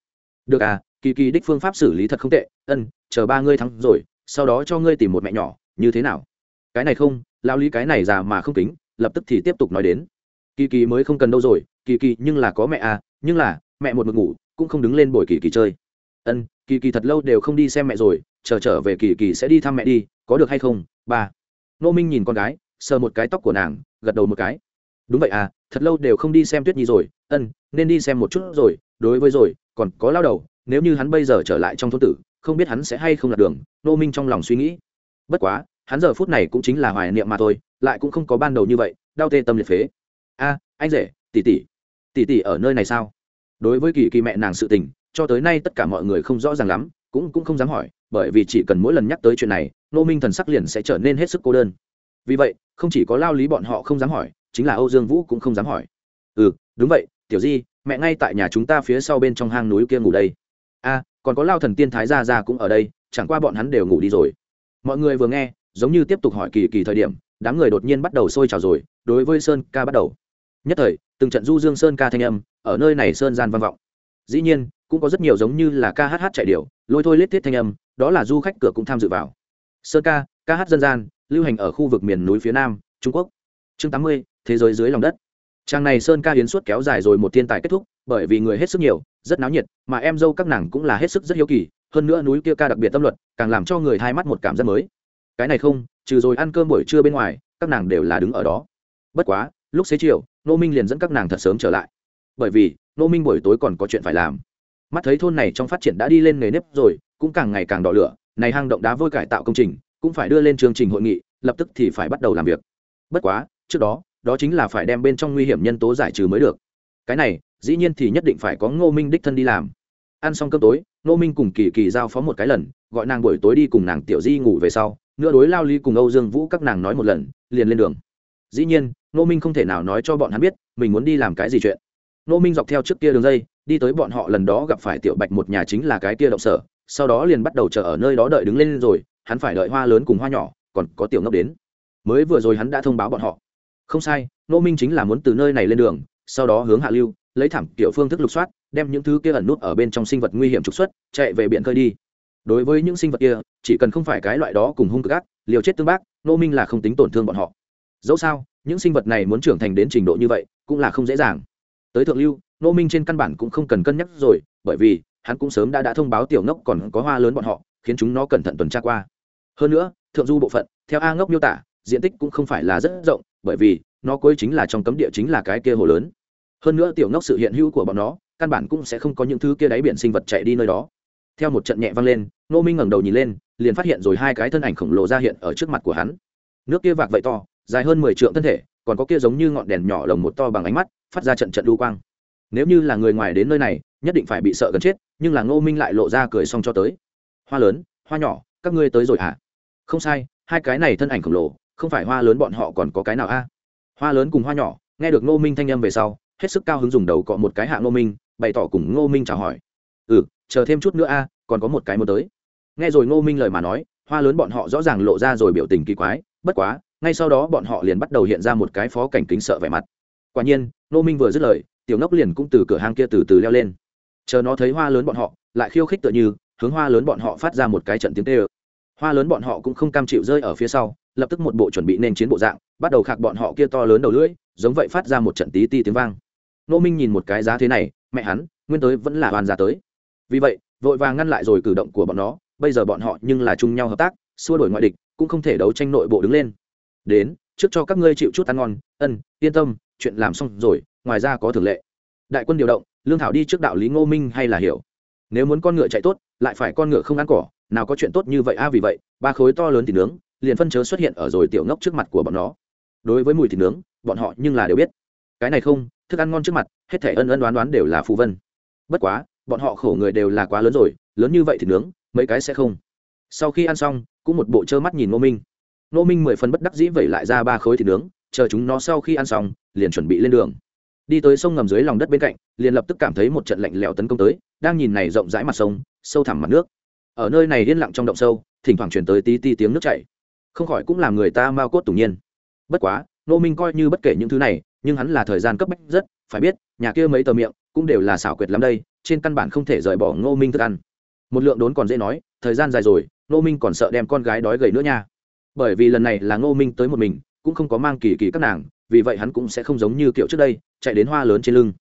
Được à kỳ kỳ đích phương pháp xử lý thật không tệ. Ân, chờ ba ngươi thắng rồi, sau đó cho ngươi tìm một mẹ nhỏ, như thế nào? Cái này không lao lý cái này già mà không tính lập tức thì tiếp tục nói đến. Kỳ kỳ mới không cần đâu rồi, kỳ kỳ nhưng là có mẹ à nhưng là, mẹ một mực ngủ, cũng không đứng lên bồi kỳ kỳ chơi. Ân, kỳ kỳ thật lâu đều không đi xem mẹ rồi, chờ trở về kỳ kỳ sẽ đi thăm mẹ đi, có được hay không? Ba. Nô minh nhìn con gái, sờ một cái tóc của nàng, gật đầu một cái đúng vậy à thật lâu đều không đi xem tuyết nhi rồi. Ân, nên đi xem một chút rồi. Đối với rồi, còn có lao đầu, nếu như hắn bây giờ trở lại trong thôn tử, không biết hắn sẽ hay không lạc đường, nô minh trong lòng suy nghĩ. Bất quá, hắn giờ phút này cũng chính là hoài niệm mà thôi, lại cũng không có ban đầu như vậy, đau tê tâm liệt phế. A, anh rể, tỷ tỷ. Tỷ tỷ ở nơi này sao? Đối với kỳ kỳ mẹ nàng sự tình, cho tới nay tất cả mọi người không rõ ràng lắm, cũng cũng không dám hỏi, bởi vì chỉ cần mỗi lần nhắc tới chuyện này, nô minh thần sắc liền sẽ trở nên hết sức cô đơn. Vì vậy, không chỉ có lao lý bọn họ không dám hỏi chính là âu dương vũ cũng không dám hỏi. Ừ đúng vậy, tiểu di, mẹ ngay tại nhà chúng ta phía sau bên trong hang núi kia ngủ đây. A còn có lao thần tiên thái gia gia cũng ở đây, chẳng qua bọn hắn đều ngủ đi rồi. Mọi người vừa nghe, giống như tiếp tục hỏi kỳ kỳ thời điểm, đám người đột nhiên bắt đầu sôi trào rồi, đối với sơn ca bắt đầu. Nhất thời, từng trận du dương sơn ca thanh âm, ở nơi này sơn gian vang vọng. Dĩ nhiên, cũng có rất nhiều giống như là ca hát hát chạy điệu, lôi thôi lết thiết thanh âm, đó là du khách cửa cũng tham dự vào. Sơn ca ca hát dân gian, lưu hành ở khu vực miền núi phía nam, trung quốc. Chương tám mươi thế giới dưới lòng đất. Trang này sơn ca hiến suốt kéo dài rồi một thiên tài kết thúc, bởi vì người hết sức nhiều, rất náo nhiệt, mà em dâu các nàng cũng là hết sức rất hiếu kỳ, hơn nữa núi kia ca đặc biệt tâm luật, càng làm cho người hai mắt một cảm giác mới. Cái này không, trừ rồi ăn cơm buổi trưa bên ngoài, các nàng đều là đứng ở đó. Bất quá, lúc xế chiều, nô minh liền dẫn các nàng thật sớm trở lại. Bởi vì, nô minh buổi tối còn có chuyện phải làm. Mắt thấy thôn này trong phát triển đã đi lên nề nếp rồi, cũng càng ngày càng đỏ lửa, này hang động đá vôi cải tạo công trình, cũng phải đưa lên chương trình hội nghị, lập tức thì phải bắt đầu làm việc. Bất quá, trước đó đó chính là phải đem bên trong nguy hiểm nhân tố giải trừ mới được. Cái này, dĩ nhiên thì nhất định phải có ngô minh đích thân đi làm. Ăn xong cơm tối, ngô minh cùng kỳ kỳ giao phó một cái lần, gọi nàng buổi tối đi cùng nàng tiểu di ngủ về sau nữa đối lao ly cùng âu dương vũ các nàng nói một lần, liền lên đường. Dĩ nhiên, ngô minh không thể nào nói cho bọn hắn biết, mình muốn đi làm cái gì chuyện. Ngô minh dọc theo trước kia đường dây, đi tới bọn họ lần đó gặp phải tiểu bạch một nhà chính là cái kia động sở, sau đó liền bắt đầu chờ ở nơi đó đợi đứng lên rồi, hắn phải đợi hoa lớn cùng hoa nhỏ, còn có tiểu ngốc đến. Mới vừa rồi hắn đã thông báo bọn họ không sai nô minh chính là muốn từ nơi này lên đường, sau đó hướng hạ lưu, lấy thảm kiểu phương thức lục soát, đem những thứ kia ẩn nút ở bên trong sinh vật nguy hiểm trục xuất, chạy về biển khơi đi. Đối với những sinh vật kia, chỉ cần không phải cái loại đó cùng hung cực ác, liều chết tương bác nô minh là không tính tổn thương bọn họ. Dẫu sao, những sinh vật này muốn trưởng thành đến trình độ như vậy, cũng là không dễ dàng. Tới thượng lưu nô minh trên căn bản cũng không cần cân nhắc rồi, bởi vì, hắn cũng sớm đã đã thông báo tiểu ngốc còn có hoa lớn bọn họ, khiến chúng nó cẩn thận tuần tra qua. Hơn nữa, thượng du bộ phận, theo a ngốc miêu tả, diện tích cũng không phải là rất rộng bởi vì nó cuối chính là trong cấm địa chính là cái kia hồ lớn. Hơn nữa tiểu ngốc sự hiện hữu của bọn nó, căn bản cũng sẽ không có những thứ kia đáy biển sinh vật chạy đi nơi đó. Theo một trận nhẹ vang lên nô minh ngẩng đầu nhìn lên, liền phát hiện rồi hai cái thân ảnh khổng lồ ra hiện ở trước mặt của hắn. Nước kia vạc vậy to, dài hơn mười trượng thân thể, còn có kia giống như ngọn đèn nhỏ lồng một to bằng ánh mắt, phát ra trận trận lưu quang. Nếu như là người ngoài đến nơi này, nhất định phải bị sợ gần chết, nhưng là ngô minh lại lộ ra cười xong cho tới. Hoa lớn, hoa nhỏ, các ngươi tới rồi hả? Không sai, hai cái này thân ảnh khổng lồ không phải hoa lớn bọn họ còn có cái nào a? Hoa lớn cùng hoa nhỏ, nghe được ngô minh thanh âm về sau, hết sức cao hứng dùng đầu cọ một cái hạ ngô minh, bày tỏ cùng ngô minh chào hỏi. Ừ chờ thêm chút nữa a, còn có một cái muốn tới. Nghe rồi ngô minh lời mà nói, hoa lớn bọn họ rõ ràng lộ ra rồi biểu tình kỳ quái, bất quá, ngay sau đó bọn họ liền bắt đầu hiện ra một cái phó cảnh kính sợ vẻ mặt. Quả nhiên, ngô minh vừa dứt lời, tiểu ngốc liền cũng từ cửa hang kia từ từ leo lên. Chờ nó thấy hoa lớn bọn họ, lại khiêu khích tựa như, hướng hoa lớn bọn họ phát ra một cái trận tiếng tê ơ hoa lớn bọn họ cũng không cam chịu rơi ở phía sau, lập tức một bộ chuẩn bị nên chiến bộ dạng, bắt đầu khạc bọn họ kia to lớn đầu lưỡi, giống vậy phát ra một trận tí ti tiếng vang. Nô minh nhìn một cái giá thế này, mẹ hắn, nguyên tới vẫn là hoàn ra tới. Vì vậy, vội vàng ngăn lại rồi cử động của bọn nó, bây giờ bọn họ nhưng là chung nhau hợp tác, xua đổi ngoại địch, cũng không thể đấu tranh nội bộ đứng lên. Đến, trước cho các ngươi chịu chút ăn ngon, ân, yên tâm, chuyện làm xong rồi, ngoài ra có thường lệ. Đại quân điều động, lương thảo đi trước đạo lý ngô minh hay là hiểu. Nếu muốn con ngựa chạy tốt, lại phải con ngựa không ăn cỏ nào có chuyện tốt như vậy a, vì vậy, ba khối to lớn thịt nướng liền phân chớ xuất hiện ở rồi tiểu ngốc trước mặt của bọn nó. Đối với mùi thịt nướng, bọn họ nhưng là đều biết. Cái này không, thức ăn ngon trước mặt, hết thể ân ân đoán đoán đều là phù vân. Bất quá, bọn họ khổ người đều là quá lớn rồi, lớn như vậy thịt nướng, mấy cái sẽ không. Sau khi ăn xong, cũng một bộ trơ mắt nhìn ngô minh. Ngô minh mười phần bất đắc dĩ vẩy lại ra ba khối thịt nướng, chờ chúng nó sau khi ăn xong, liền chuẩn bị lên đường. Đi tới sông ngầm dưới lòng đất bên cạnh, liền lập tức cảm thấy một trận lạnh lẽo tấn công tới, đang nhìn này rộng rãi mặt sông, sâu thẳm mặt nước ở nơi này yên lặng trong động sâu, thỉnh thoảng chuyển tới tí ti tiếng nước chảy. Không khỏi cũng làm người ta mau cốt tủng nhiên. Bất quá nô minh coi như bất kể những thứ này, nhưng hắn là thời gian cấp bách rất, phải biết, nhà kia mấy tờ miệng cũng đều là xảo quyệt lắm đây, trên căn bản không thể rời bỏ ngô minh thức ăn. Một lượng đốn còn dễ nói, thời gian dài rồi, ngô minh còn sợ đem con gái đói gầy nữa nha. Bởi vì lần này là ngô minh tới một mình, cũng không có mang kỳ kỳ các nàng, vì vậy hắn cũng sẽ không giống như kiểu trước đây, chạy đến hoa lớn trên lưng,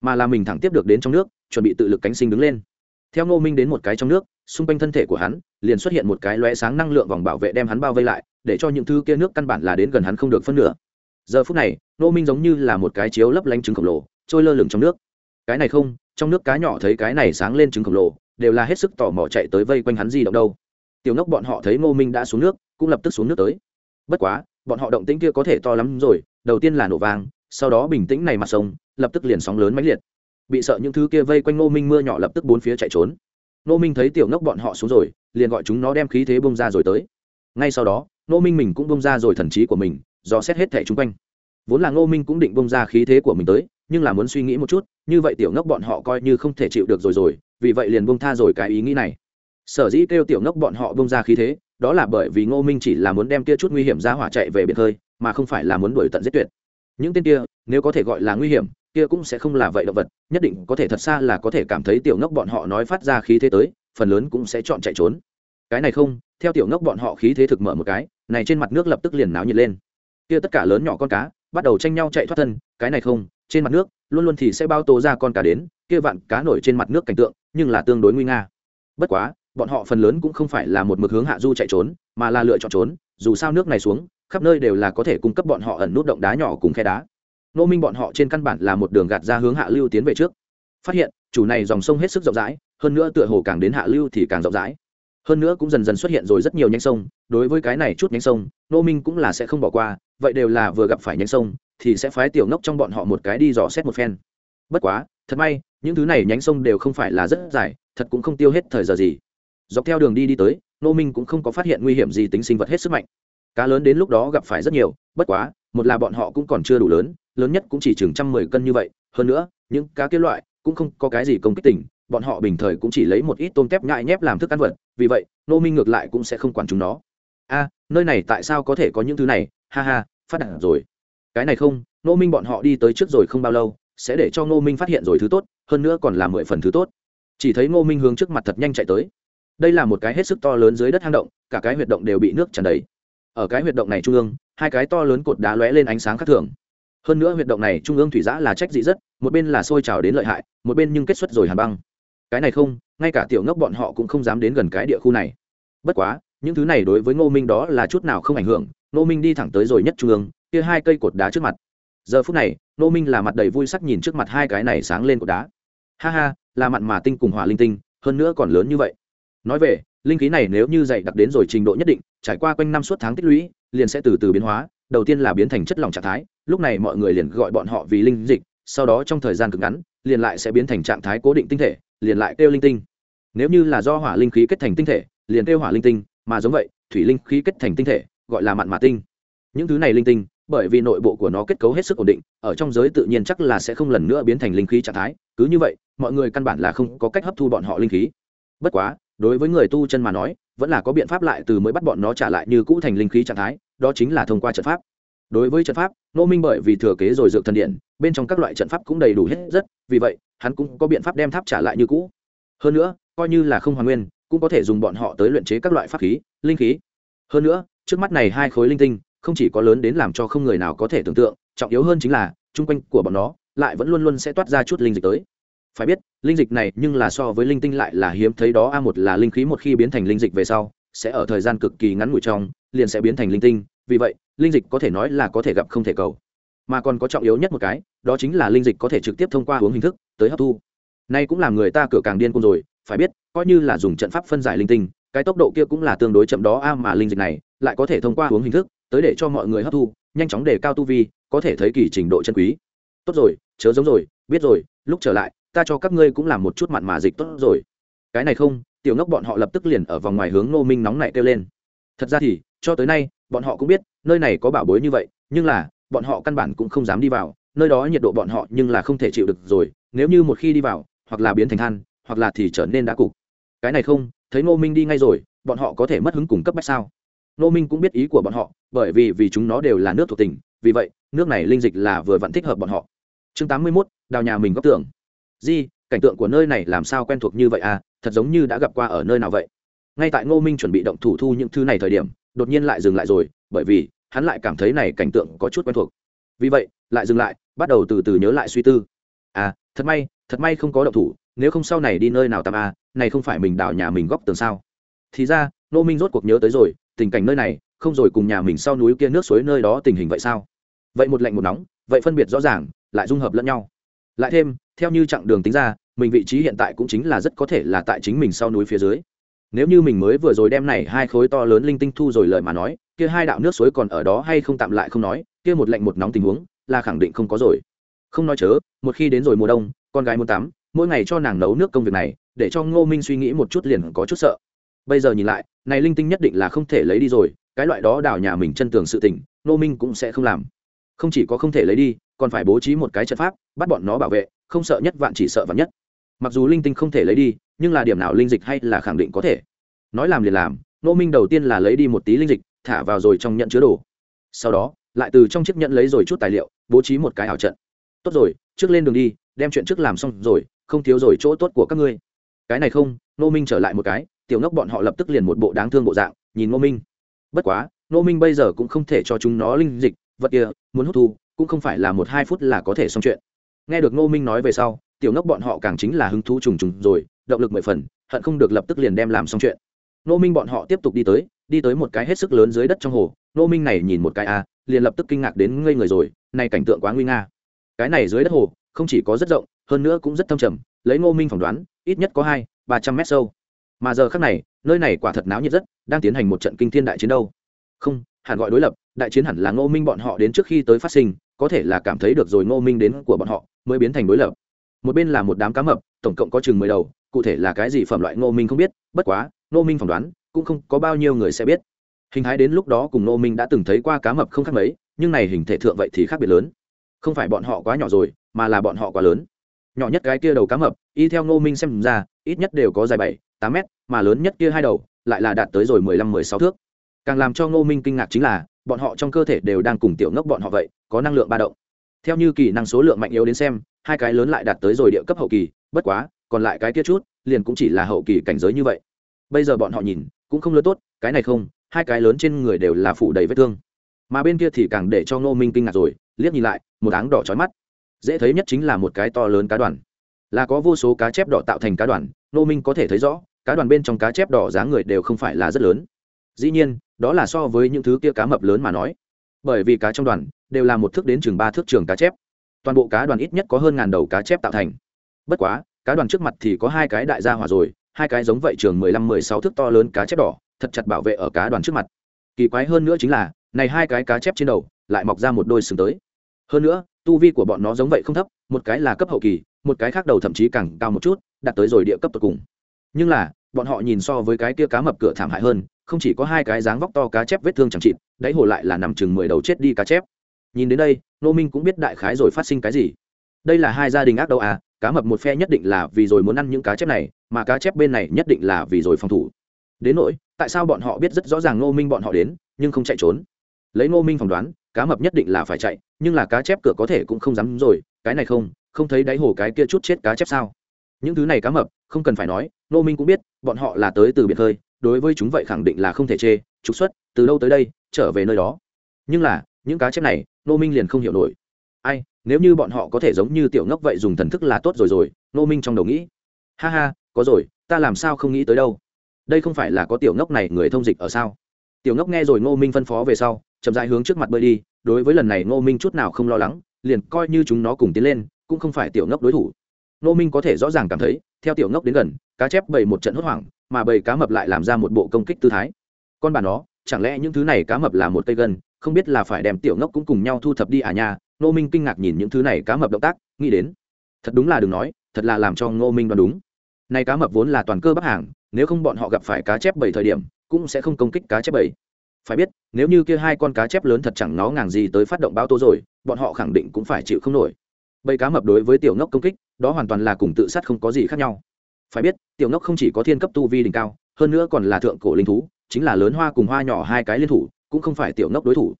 mà là mình thẳng tiếp được đến trong nước, chuẩn bị tự lực cánh sinh đứng lên theo ngô minh đến một cái trong nước, xung quanh thân thể của hắn, liền xuất hiện một cái lóe sáng năng lượng vòng bảo vệ đem hắn bao vây lại, để cho những thứ kia nước căn bản là đến gần hắn không được phân nửa. Giờ phút này, ngô minh giống như là một cái chiếu lấp lánh trứng khổng lồ, trôi lơ lửng trong nước. Cái này không, trong nước cá nhỏ thấy cái này sáng lên trứng khổng lồ, đều là hết sức tò mò chạy tới vây quanh hắn di động đâu. Tiểu ngốc bọn họ thấy ngô minh đã xuống nước, cũng lập tức xuống nước tới. Bất quá, bọn họ động tĩnh kia có thể to lắm rồi, đầu tiên là nổ vang, sau đó bình tĩnh này mặt sông, lập tức liền sóng lớn mãnh liệt bị sợ những thứ kia vây quanh ngô minh mưa nhỏ lập tức bốn phía chạy trốn. Ngô minh thấy tiểu ngốc bọn họ xuống rồi, liền gọi chúng nó đem khí thế bông ra rồi tới. Ngay sau đó, ngô minh mình cũng bông ra rồi thần trí của mình do xét hết thẻ chung quanh. Vốn là ngô minh cũng định bông ra khí thế của mình tới, nhưng là muốn suy nghĩ một chút, như vậy tiểu ngốc bọn họ coi như không thể chịu được rồi rồi, vì vậy liền bông tha rồi cái ý nghĩ này. Sở dĩ kêu tiểu ngốc bọn họ bông ra khí thế, đó là bởi vì ngô minh chỉ là muốn đem kia chút nguy hiểm ra hỏa chạy về biệt hơi mà không phải là muốn đuổi tận giết tuyệt. Những tên kia, nếu có thể gọi là nguy hiểm kia cũng sẽ không là vậy động vật, nhất định có thể thật xa là có thể cảm thấy tiểu ngốc bọn họ nói phát ra khí thế tới, phần lớn cũng sẽ chọn chạy trốn. Cái này không, theo tiểu ngốc bọn họ khí thế thực mở một cái, này trên mặt nước lập tức liền náo nhiệt lên. Kia tất cả lớn nhỏ con cá, bắt đầu tranh nhau chạy thoát thân, cái này không, trên mặt nước, luôn luôn thì sẽ bao tố ra con cá đến, kia vạn cá nổi trên mặt nước cảnh tượng, nhưng là tương đối nguy nga. Bất quá, bọn họ phần lớn cũng không phải là một mực hướng hạ du chạy trốn, mà là lựa chọn trốn, dù sao nước này xuống, khắp nơi đều là có thể cung cấp bọn họ ẩn nút động đá nhỏ cùng khe đá nô minh bọn họ trên căn bản là một đường gạt ra hướng hạ lưu tiến về trước. Phát hiện, chủ này dòng sông hết sức rộng rãi, hơn nữa tựa hồ càng đến hạ lưu thì càng rộng rãi. Hơn nữa cũng dần dần xuất hiện rồi rất nhiều nhánh sông, đối với cái này chút nhánh sông nô minh cũng là sẽ không bỏ qua, vậy đều là vừa gặp phải nhánh sông, thì sẽ phái tiểu ngốc trong bọn họ một cái đi dò xét một phen. Bất quá, thật may, những thứ này nhánh sông đều không phải là rất dài, thật cũng không tiêu hết thời giờ gì. Dọc theo đường đi đi tới nô minh cũng không có phát hiện nguy hiểm gì tính sinh vật hết sức mạnh. Cá lớn đến lúc đó gặp phải rất nhiều, bất quá, một là bọn họ cũng còn chưa đủ lớn lớn nhất cũng chỉ chừng trăm mười cân như vậy. Hơn nữa những cá kết loại cũng không có cái gì công kích tỉnh, bọn họ bình thời cũng chỉ lấy một ít tôm tép nhại nhép làm thức ăn vật vì vậy nô minh ngược lại cũng sẽ không quản chúng nó. A nơi này tại sao có thể có những thứ này? Ha ha phát đạt rồi. Cái này không nô minh bọn họ đi tới trước rồi không bao lâu sẽ để cho ngô minh phát hiện rồi thứ tốt hơn nữa còn là mười phần thứ tốt. Chỉ thấy ngô minh hướng trước mặt thật nhanh chạy tới. Đây là một cái hết sức to lớn dưới đất hang động cả cái huyệt động đều bị nước tràn đầy. Ở cái huyệt động này trung ương hai cái to lớn cột đá lóe lên ánh sáng khác thường hơn nữa huyệt động này trung ương thủy giã là trách dị rất, một bên là sôi trào đến lợi hại, một bên nhưng kết xuất rồi hàn băng. Cái này không, ngay cả tiểu ngốc bọn họ cũng không dám đến gần cái địa khu này. Bất quá, những thứ này đối với ngô minh đó là chút nào không ảnh hưởng, ngô minh đi thẳng tới rồi nhất trung ương, kia hai cây cột đá trước mặt. Giờ phút này, ngô minh là mặt đầy vui sắc nhìn trước mặt hai cái này sáng lên cột đá. Ha ha, là mặn mà tinh cùng hỏa linh tinh, hơn nữa còn lớn như vậy. Nói về, linh khí này nếu như dày đặc đến rồi trình độ nhất định, trải qua quanh năm suốt tháng tích lũy, liền sẽ từ từ biến hóa, đầu tiên là biến thành chất lỏng trạng thái lúc này mọi người liền gọi bọn họ vì linh dịch, sau đó trong thời gian cực ngắn, liền lại sẽ biến thành trạng thái cố định tinh thể, liền lại kêu linh tinh. Nếu như là do hỏa linh khí kết thành tinh thể, liền kêu hỏa linh tinh, mà giống vậy, thủy linh khí kết thành tinh thể, gọi là mặn mạ tinh. Những thứ này linh tinh, bởi vì nội bộ của nó kết cấu hết sức ổn định, ở trong giới tự nhiên chắc là sẽ không lần nữa biến thành linh khí trạng thái, cứ như vậy, mọi người căn bản là không có cách hấp thu bọn họ linh khí. Bất quá, đối với người tu chân mà nói, vẫn là có biện pháp lại từ mới bắt bọn nó trả lại như cũ thành linh khí trạng thái, đó chính là thông qua trận pháp đối với trận pháp nô minh bởi vì thừa kế rồi dược thần điện, bên trong các loại trận pháp cũng đầy đủ hết rất, vì vậy, hắn cũng có biện pháp đem tháp trả lại như cũ. Hơn nữa, coi như là không hoàn nguyên, cũng có thể dùng bọn họ tới luyện chế các loại pháp khí, linh khí. Hơn nữa, trước mắt này hai khối linh tinh, không chỉ có lớn đến làm cho không người nào có thể tưởng tượng, trọng yếu hơn chính là, chung quanh của bọn nó, lại vẫn luôn luôn sẽ toát ra chút linh dịch tới. Phải biết, linh dịch này nhưng là so với linh tinh lại là hiếm thấy đó, a một là linh khí một khi biến thành linh dịch về sau, sẽ ở thời gian cực kỳ ngắn ngủi trong, liền sẽ biến thành linh tinh vì vậy, linh dịch có thể nói là có thể gặp không thể cầu. Mà còn có trọng yếu nhất một cái, đó chính là linh dịch có thể trực tiếp thông qua hướng hình thức tới hấp thu. Nay cũng làm người ta cửa càng điên cuồng rồi, phải biết, coi như là dùng trận pháp phân giải linh tinh, cái tốc độ kia cũng là tương đối chậm đó a, mà linh dịch này lại có thể thông qua hướng hình thức tới để cho mọi người hấp thu, nhanh chóng đề cao tu vi, có thể thấy kỳ trình độ chân quý. Tốt rồi, chớ giống rồi, biết rồi, lúc trở lại, ta cho các ngươi cũng làm một chút mặn mà dịch tốt rồi. Cái này không, tiểu ngốc bọn họ lập tức liền ở vòng ngoài hướng nô minh nóng nảy kêu lên. Thật ra thì cho tới nay, bọn họ cũng biết, nơi này có bảo bối như vậy, nhưng là, bọn họ căn bản cũng không dám đi vào, nơi đó nhiệt độ bọn họ nhưng là không thể chịu được rồi, nếu như một khi đi vào, hoặc là biến thành than, hoặc là thì trở nên đá cục. Cái này không, thấy ngô minh đi ngay rồi, bọn họ có thể mất hứng cùng cấp bách sao? Ngô minh cũng biết ý của bọn họ, bởi vì vì chúng nó đều là nước thuộc tỉnh, vì vậy, nước này linh dịch là vừa vặn thích hợp bọn họ. Chương tám mươi mốt, đào nhà mình góc tưởng di, cảnh tượng của nơi này làm sao quen thuộc như vậy à? Thật giống như đã gặp qua ở nơi nào vậy? Ngay tại ngô minh chuẩn bị động thủ thu những thứ này thời điểm đột nhiên lại dừng lại rồi, bởi vì hắn lại cảm thấy này cảnh tượng có chút quen thuộc. Vì vậy, lại dừng lại, bắt đầu từ từ nhớ lại suy tư. À thật may thật may không có động thủ, nếu không sau này đi nơi nào tạm à này không phải mình đào nhà mình góc tường sao? Thì ra nô minh rốt cuộc nhớ tới rồi, tình cảnh nơi này, không rồi cùng nhà mình sau núi kia nước suối nơi đó tình hình vậy sao? Vậy một lạnh một nóng, vậy phân biệt rõ ràng, lại dung hợp lẫn nhau. Lại thêm, theo như chặng đường tính ra, mình vị trí hiện tại cũng chính là rất có thể là tại chính mình sau núi phía dưới nếu như mình mới vừa rồi đem này hai khối to lớn linh tinh thu rồi lời mà nói, kia hai đạo nước suối còn ở đó hay không tạm lại không nói, kia một lạnh một nóng tình huống, là khẳng định không có rồi. Không nói chớ, một khi đến rồi mùa đông, con gái muốn tắm, mỗi ngày cho nàng nấu nước công việc này, để cho ngô minh suy nghĩ một chút liền có chút sợ. Bây giờ nhìn lại, này linh tinh nhất định là không thể lấy đi rồi, cái loại đó đào nhà mình chân tường sự tỉnh ngô minh cũng sẽ không làm. Không chỉ có không thể lấy đi, còn phải bố trí một cái trận pháp, bắt bọn nó bảo vệ, không sợ nhất vạn chỉ sợ vạn nhất mặc dù linh tinh không thể lấy đi, nhưng là điểm nào linh dịch hay là khẳng định có thể. Nói làm liền làm nô minh đầu tiên là lấy đi một tí linh dịch, thả vào rồi trong nhận chứa đồ. Sau đó, lại từ trong chiếc nhận lấy rồi chút tài liệu, bố trí một cái ảo trận. Tốt rồi, trước lên đường đi, đem chuyện trước làm xong rồi, không thiếu rồi chỗ tốt của các ngươi. Cái này không nô minh trở lại một cái, tiểu ngốc bọn họ lập tức liền một bộ đáng thương bộ dạng, nhìn nô minh. Bất quá nô minh bây giờ cũng không thể cho chúng nó linh dịch, vật kia, muốn hút thu, cũng không phải là một hai phút là có thể xong chuyện. Nghe được nô minh nói về sau tiểu ngốc bọn họ càng chính là hứng thú trùng trùng rồi, động lực mười phần, hận không được lập tức liền đem làm xong chuyện. Nô minh bọn họ tiếp tục đi tới đi tới một cái hết sức lớn dưới đất trong hồ. Nô minh này nhìn một cái a liền lập tức kinh ngạc đến ngây người rồi, này cảnh tượng quá nguy nga. Cái này dưới đất hồ, không chỉ có rất rộng, hơn nữa cũng rất thâm trầm, lấy ngô minh phỏng đoán, ít nhất có hai, ba trăm mét sâu. Mà giờ khác này, nơi này quả thật náo nhiệt rất, đang tiến hành một trận kinh thiên đại chiến đâu. Không, hẳn gọi đối lập, đại chiến hẳn là ngô minh bọn họ đến trước khi tới phát sinh, có thể là cảm thấy được rồi ngô minh đến của bọn họ, mới biến thành đối lập một bên là một đám cá mập, tổng cộng có chừng mười đầu, cụ thể là cái gì phẩm loại ngô minh không biết, bất quá, ngô minh phỏng đoán, cũng không có bao nhiêu người sẽ biết. Hình thái đến lúc đó cùng ngô minh đã từng thấy qua cá mập không khác mấy, nhưng này hình thể thượng vậy thì khác biệt lớn. Không phải bọn họ quá nhỏ rồi, mà là bọn họ quá lớn. Nhỏ nhất cái kia đầu cá mập, y theo ngô minh xem ra, ít nhất đều có dài bảy, tám mét, mà lớn nhất kia hai đầu, lại là đạt tới rồi mười lăm, mười sáu thước. Càng làm cho ngô minh kinh ngạc chính là, bọn họ trong cơ thể đều đang cùng tiểu ngốc bọn họ vậy, có năng lượng ba động theo như kỹ năng số lượng mạnh yếu đến xem, hai cái lớn lại đạt tới rồi địa cấp hậu kỳ, bất quá, còn lại cái kia chút, liền cũng chỉ là hậu kỳ cảnh giới như vậy. Bây giờ bọn họ nhìn, cũng không lớn tốt, cái này không, hai cái lớn trên người đều là phủ đầy vết thương. Mà bên kia thì càng để cho ngô minh kinh ngạc rồi, liếc nhìn lại, một áng đỏ trói mắt. Dễ thấy nhất chính là một cái to lớn cá đoàn. Là có vô số cá chép đỏ tạo thành cá đoàn, ngô minh có thể thấy rõ, cá đoàn bên trong cá chép đỏ giá người đều không phải là rất lớn. Dĩ nhiên, đó là so với những thứ kia cá mập lớn mà nói. Bởi vì cá trong đoàn đều là một thước đến chừng ba thước trường cá chép. Toàn bộ cá đoàn ít nhất có hơn ngàn đầu cá chép tạo thành. Bất quá, cá đoàn trước mặt thì có hai cái đại gia hỏa rồi, hai cái giống vậy trường mười lăm, mười sáu thước to lớn cá chép đỏ, thật chặt bảo vệ ở cá đoàn trước mặt. Kỳ quái hơn nữa chính là, này hai cái cá chép trên đầu lại mọc ra một đôi sừng tới. Hơn nữa, tu vi của bọn nó giống vậy không thấp, một cái là cấp hậu kỳ, một cái khác đầu thậm chí càng cao một chút, đạt tới rồi địa cấp tột cùng. Nhưng là, bọn họ nhìn so với cái kia cá mập cửa thảm hại hơn, không chỉ có hai cái dáng vóc to cá chép vết thương chẳng chịt, đáy hồ lại là nằm chừng mười đầu chết đi cá chép nhìn đến đây nô minh cũng biết đại khái rồi phát sinh cái gì. Đây là hai gia đình ác đâu à cá mập một phe nhất định là vì rồi muốn ăn những cá chép này, mà cá chép bên này nhất định là vì rồi phòng thủ. Đến nỗi, tại sao bọn họ biết rất rõ ràng nô minh bọn họ đến, nhưng không chạy trốn? Lấy nô minh phỏng đoán, cá mập nhất định là phải chạy, nhưng là cá chép cửa có thể cũng không dám rồi, cái này không không thấy đáy hồ cái kia chút chết cá chép sao? Những thứ này cá mập, không cần phải nói nô minh cũng biết, bọn họ là tới từ biệt hơi, đối với chúng vậy khẳng định là không thể chê, trục xuất, từ đâu tới đây, trở về nơi đó. Nhưng là những cá chép này nô minh liền không hiểu nổi. Ai, nếu như bọn họ có thể giống như tiểu ngốc vậy dùng thần thức là tốt rồi rồi nô minh trong đầu nghĩ. Ha ha, có rồi, ta làm sao không nghĩ tới đâu. Đây không phải là có tiểu ngốc này người thông dịch ở sao? Tiểu ngốc nghe rồi ngô minh phân phó về sau, chậm dại hướng trước mặt bơi đi, đối với lần này ngô minh chút nào không lo lắng, liền coi như chúng nó cùng tiến lên, cũng không phải tiểu ngốc đối thủ. Ngô minh có thể rõ ràng cảm thấy, theo tiểu ngốc đến gần, cá chép bầy một trận hốt hoảng, mà bầy cá mập lại làm ra một bộ công kích tư thái. Con bà nó, chẳng lẽ những thứ này cá mập là một cây gân không biết là phải đem tiểu ngốc cũng cùng nhau thu thập đi à nha, ngô minh kinh ngạc nhìn những thứ này cá mập động tác, nghĩ đến, thật đúng là đừng nói, thật là làm cho ngô minh đoán đúng. Nay cá mập vốn là toàn cơ bắc hàng, nếu không bọn họ gặp phải cá chép bảy thời điểm, cũng sẽ không công kích cá chép bảy phải biết, nếu như kia hai con cá chép lớn thật chẳng nó ngàng gì tới phát động báo tố rồi, bọn họ khẳng định cũng phải chịu không nổi. Bầy cá mập đối với tiểu ngốc công kích, đó hoàn toàn là cùng tự sát không có gì khác nhau. Phải biết, tiểu ngốc không chỉ có thiên cấp tu vi đỉnh cao, hơn nữa còn là thượng cổ linh thú, chính là lớn hoa cùng hoa nhỏ hai cái liên thủ cũng không phải tiểu ngốc đối thủ.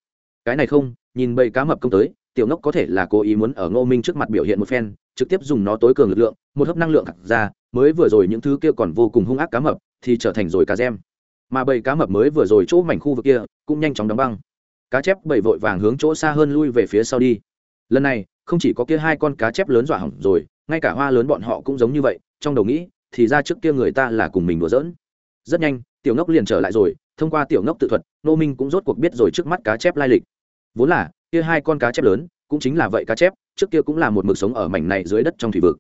Cái này không, nhìn bầy cá mập công tới, tiểu ngốc có thể là cố ý muốn ở ngô minh trước mặt biểu hiện một phen, trực tiếp dùng nó tối cường lực lượng, một hấp năng lượng thật ra, mới vừa rồi những thứ kia còn vô cùng hung ác cá mập, thì trở thành rồi cá gem mà bầy cá mập mới vừa rồi chỗ mảnh khu vực kia, cũng nhanh chóng đóng băng. Cá chép bầy vội vàng hướng chỗ xa hơn lui về phía sau đi. Lần này, không chỉ có kia hai con cá chép lớn dọa hỏng rồi, ngay cả hoa lớn bọn họ cũng giống như vậy, trong đầu nghĩ, thì ra trước kia người ta là cùng mình đùa giỡn. Rất nhanh, tiểu ngốc liền trở lại rồi thông qua tiểu ngốc tự thuật nô minh cũng rốt cuộc biết rồi trước mắt cá chép lai lịch. Vốn là, kia hai con cá chép lớn, cũng chính là vậy cá chép, trước kia cũng là một mực sống ở mảnh này dưới đất trong thủy vực.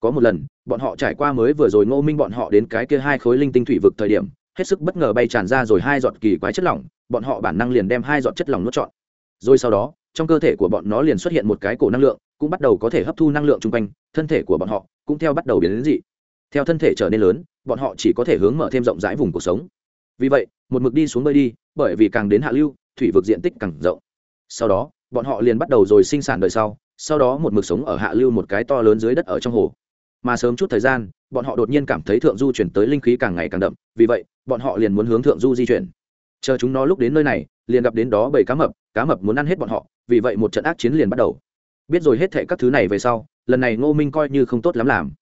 Có một lần, bọn họ trải qua mới vừa rồi ngô minh bọn họ đến cái kia hai khối linh tinh thủy vực thời điểm, hết sức bất ngờ bay tràn ra rồi hai giọt kỳ quái chất lỏng, bọn họ bản năng liền đem hai giọt chất lỏng nuốt trọn. Rồi sau đó, trong cơ thể của bọn nó liền xuất hiện một cái cổ năng lượng, cũng bắt đầu có thể hấp thu năng lượng chung quanh, thân thể của bọn họ cũng theo bắt đầu biến đến dị. Theo thân thể trở nên lớn, bọn họ chỉ có thể hướng mở thêm rộng rãi vùng cuộc sống. Vì vậy một mực đi xuống bơi đi, bởi vì càng đến hạ lưu, thủy vực diện tích càng rộng. Sau đó, bọn họ liền bắt đầu rồi sinh sản đời sau sau đó một mực sống ở hạ lưu một cái to lớn dưới đất ở trong hồ. Mà sớm chút thời gian, bọn họ đột nhiên cảm thấy thượng du chuyển tới linh khí càng ngày càng đậm, vì vậy, bọn họ liền muốn hướng thượng du di chuyển. Chờ chúng nó lúc đến nơi này, liền gặp đến đó bảy cá mập cá mập muốn ăn hết bọn họ, vì vậy một trận ác chiến liền bắt đầu. Biết rồi hết thệ các thứ này về sau, lần này ngô minh coi như không tốt lắm làm.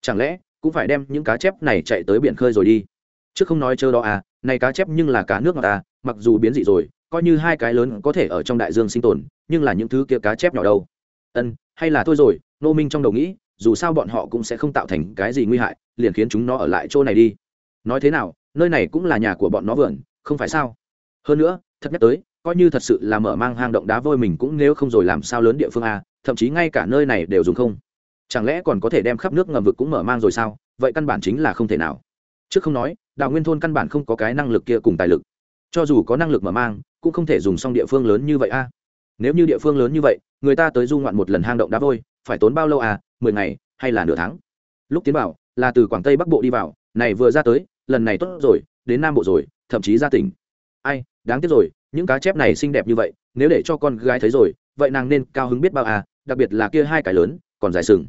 Chẳng lẽ, cũng phải đem những cá chép này chạy tới biển khơi rồi đi? Chứ không nói chơ đó à này cá chép nhưng là cá nước ngọt à, mặc dù biến dị rồi, coi như hai cái lớn có thể ở trong đại dương sinh tồn, nhưng là những thứ kia cá chép nhỏ đâu? Ân, hay là thôi rồi nô minh trong đầu nghĩ, dù sao bọn họ cũng sẽ không tạo thành cái gì nguy hại, liền khiến chúng nó ở lại chỗ này đi. Nói thế nào, nơi này cũng là nhà của bọn nó vườn, không phải sao? Hơn nữa, thật nhắc tới, coi như thật sự là mở mang hang động đá vôi mình cũng nếu không rồi làm sao lớn địa phương a thậm chí ngay cả nơi này đều dùng không? Chẳng lẽ còn có thể đem khắp nước ngầm vực cũng mở mang rồi sao? Vậy căn bản chính là không thể nào. Trước không nói đào nguyên thôn căn bản không có cái năng lực kia cùng tài lực. Cho dù có năng lực mở mang, cũng không thể dùng xong địa phương lớn như vậy a. Nếu như địa phương lớn như vậy, người ta tới du ngoạn một lần hang động đá vôi, phải tốn bao lâu à mười ngày hay là nửa tháng? Lúc tiến vào, là từ quảng tây bắc bộ đi vào, này vừa ra tới, lần này tốt rồi, đến nam bộ rồi, thậm chí ra tỉnh. Ai, đáng tiếc rồi, những cá chép này xinh đẹp như vậy, nếu để cho con gái thấy rồi, vậy nàng nên cao hứng biết bao à đặc biệt là kia hai cái lớn, còn dài sừng.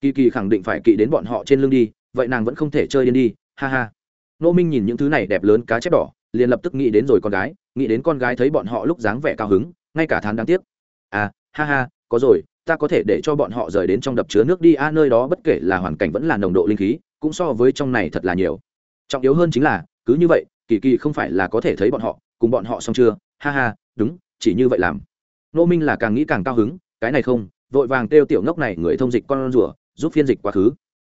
Kỳ kỳ khẳng định phải kỵ đến bọn họ trên lưng đi, vậy nàng vẫn không thể chơi điên đi, ha ha nô minh nhìn những thứ này đẹp lớn cá chép đỏ, liền lập tức nghĩ đến rồi con gái, nghĩ đến con gái thấy bọn họ lúc dáng vẻ cao hứng, ngay cả tháng đáng tiếc. À ha ha, có rồi, ta có thể để cho bọn họ rời đến trong đập chứa nước đi, a, nơi đó bất kể là hoàn cảnh vẫn là nồng độ linh khí, cũng so với trong này thật là nhiều. Trọng yếu hơn chính là, cứ như vậy, kỳ kỳ không phải là có thể thấy bọn họ, cùng bọn họ xong chưa? Ha ha, đúng, chỉ như vậy làm. Nô minh là càng nghĩ càng cao hứng, cái này không, vội vàng kêu tiểu ngốc này người thông dịch con rùa, giúp phiên dịch quá khứ.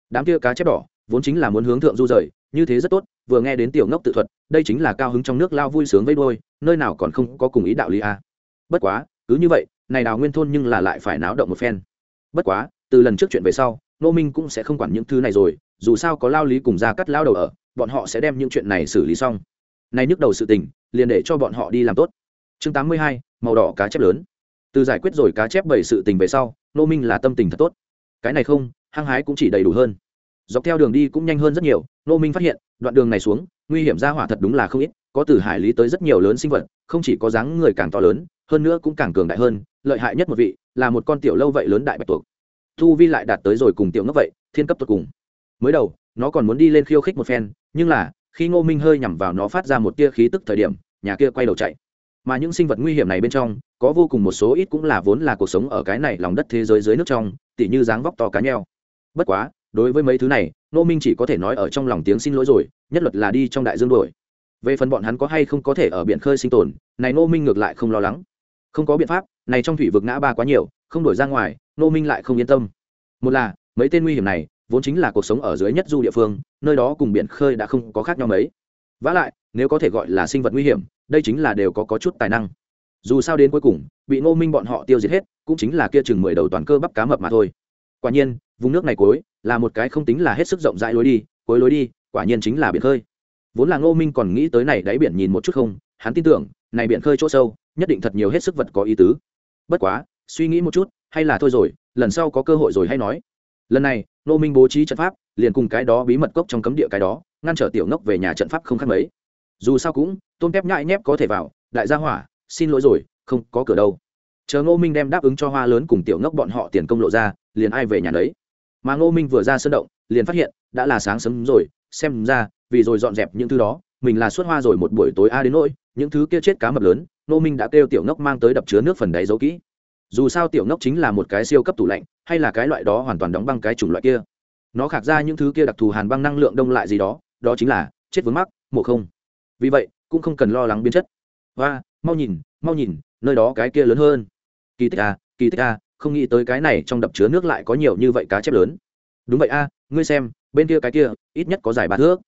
Đám kia cá chép đỏ, vốn chính là muốn hướng thượng du rời như thế rất tốt, vừa nghe đến tiểu ngốc tự thuật, đây chính là cao hứng trong nước lao vui sướng với đôi nơi nào còn không có cùng ý đạo lý a. Bất quá, cứ như vậy, này đào nguyên thôn nhưng là lại phải náo động một phen. Bất quá, từ lần trước chuyện về sau nô minh cũng sẽ không quản những thứ này rồi, dù sao có lao lý cùng ra cắt lao đầu ở, bọn họ sẽ đem những chuyện này xử lý xong. Nay nhức đầu sự tình, liền để cho bọn họ đi làm tốt. Chương tám mươi hai, màu đỏ cá chép lớn. Từ giải quyết rồi cá chép bảy sự tình về sau nô minh là tâm tình thật tốt. Cái này không, hăng hái cũng chỉ đầy đủ hơn dọc theo đường đi cũng nhanh hơn rất nhiều. Nô minh phát hiện, đoạn đường này xuống, nguy hiểm ra hỏa thật đúng là không ít, có từ hải lý tới rất nhiều lớn sinh vật, không chỉ có dáng người càng to lớn, hơn nữa cũng càng cường đại hơn, lợi hại nhất một vị, là một con tiểu lâu vậy lớn đại bạch tuộc. Thu vi lại đạt tới rồi cùng tiểu ngốc vậy, thiên cấp tột cùng. Mới đầu, nó còn muốn đi lên khiêu khích một phen, nhưng là, khi ngô minh hơi nhằm vào nó phát ra một tia khí tức thời điểm, nhà kia quay đầu chạy. Mà những sinh vật nguy hiểm này bên trong, có vô cùng một số ít cũng là vốn là cuộc sống ở cái này lòng đất thế giới dưới nước trong, tỉ như dáng vóc to cá nheo. Bất quá đối với mấy thứ này nô minh chỉ có thể nói ở trong lòng tiếng xin lỗi rồi nhất luật là đi trong đại dương đổi về phần bọn hắn có hay không có thể ở biển khơi sinh tồn này nô minh ngược lại không lo lắng. Không có biện pháp này trong thủy vực ngã ba quá nhiều không đổi ra ngoài nô minh lại không yên tâm. Một là mấy tên nguy hiểm này vốn chính là cuộc sống ở dưới nhất du địa phương nơi đó cùng biển khơi đã không có khác nhau mấy. Vả lại nếu có thể gọi là sinh vật nguy hiểm đây chính là đều có, có chút tài năng. Dù sao đến cuối cùng bị ngô minh bọn họ tiêu diệt hết cũng chính là kia chừng mười đầu toàn cơ bắp cá mập mà thôi. Quả nhiên vùng nước này cuối là một cái không tính là hết sức rộng rãi lối đi, cuối lối đi, quả nhiên chính là biển khơi. Vốn là ngô minh còn nghĩ tới này đáy biển nhìn một chút không, hắn tin tưởng, này biển khơi chỗ sâu, nhất định thật nhiều hết sức vật có ý tứ. Bất quá, suy nghĩ một chút, hay là thôi rồi, lần sau có cơ hội rồi hay nói. Lần này, ngô minh bố trí trận pháp, liền cùng cái đó bí mật cốc trong cấm địa cái đó, ngăn trở tiểu ngốc về nhà trận pháp không khác mấy. Dù sao cũng, tôn tép nhại nhép có thể vào, đại gia hỏa, xin lỗi rồi, không có cửa đâu. Chờ ngô minh đem đáp ứng cho hoa lớn cùng tiểu ngốc bọn họ tiền công lộ ra, liền ai về nhà đấy mà ngô minh vừa ra sân động, liền phát hiện, đã là sáng sớm rồi, xem ra, vì rồi dọn dẹp những thứ đó, mình là xuất hoa rồi một buổi tối a đến nỗi, những thứ kia chết cá mập lớn, ngô minh đã kêu tiểu ngốc mang tới đập chứa nước phần đáy giấu kỹ. Dù sao tiểu ngốc chính là một cái siêu cấp tủ lạnh, hay là cái loại đó hoàn toàn đóng băng cái chủng loại kia. Nó khạc ra những thứ kia đặc thù hàn băng năng lượng đông lại gì đó đó chính là, chết vướng mắc mộ không. Vì vậy, cũng không cần lo lắng biến chất. Và mau nhìn mau nhìn, nơi đó cái kia lớn hơn. Kỳ tích a kỳ tích a không nghĩ tới cái này trong đập chứa nước lại có nhiều như vậy cá chép lớn. Đúng vậy a ngươi xem bên kia cái kia ít nhất có dài ba thước.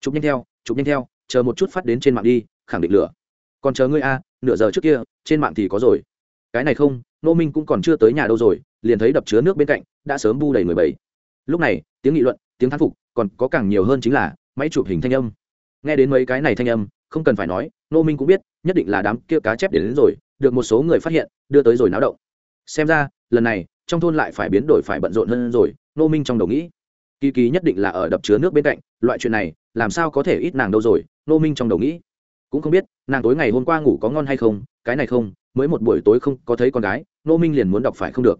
Chụp nhanh theo chụp nhanh theo chờ một chút phát đến trên mạng đi khẳng định lửa. Còn chờ ngươi a nửa giờ trước kia trên mạng thì có rồi. Cái này không nô minh cũng còn chưa tới nhà đâu rồi liền thấy đập chứa nước bên cạnh đã sớm bu đầy mười bảy lúc này tiếng nghị luận tiếng thán phục còn có càng nhiều hơn chính là máy chụp hình thanh âm. Nghe đến mấy cái này thanh âm không cần phải nói nô minh cũng biết nhất định là đám kia cá chép đến, đến rồi được một số người phát hiện đưa tới rồi náo động. Xem ra lần này, trong thôn lại phải biến đổi phải bận rộn hơn rồi nô minh trong đầu nghĩ. Kỳ kỳ nhất định là ở đập chứa nước bên cạnh, loại chuyện này, làm sao có thể ít nàng đâu rồi nô minh trong đầu nghĩ. Cũng không biết, nàng tối ngày hôm qua ngủ có ngon hay không, cái này không, mới một buổi tối không có thấy con gái nô minh liền muốn đọc phải không được.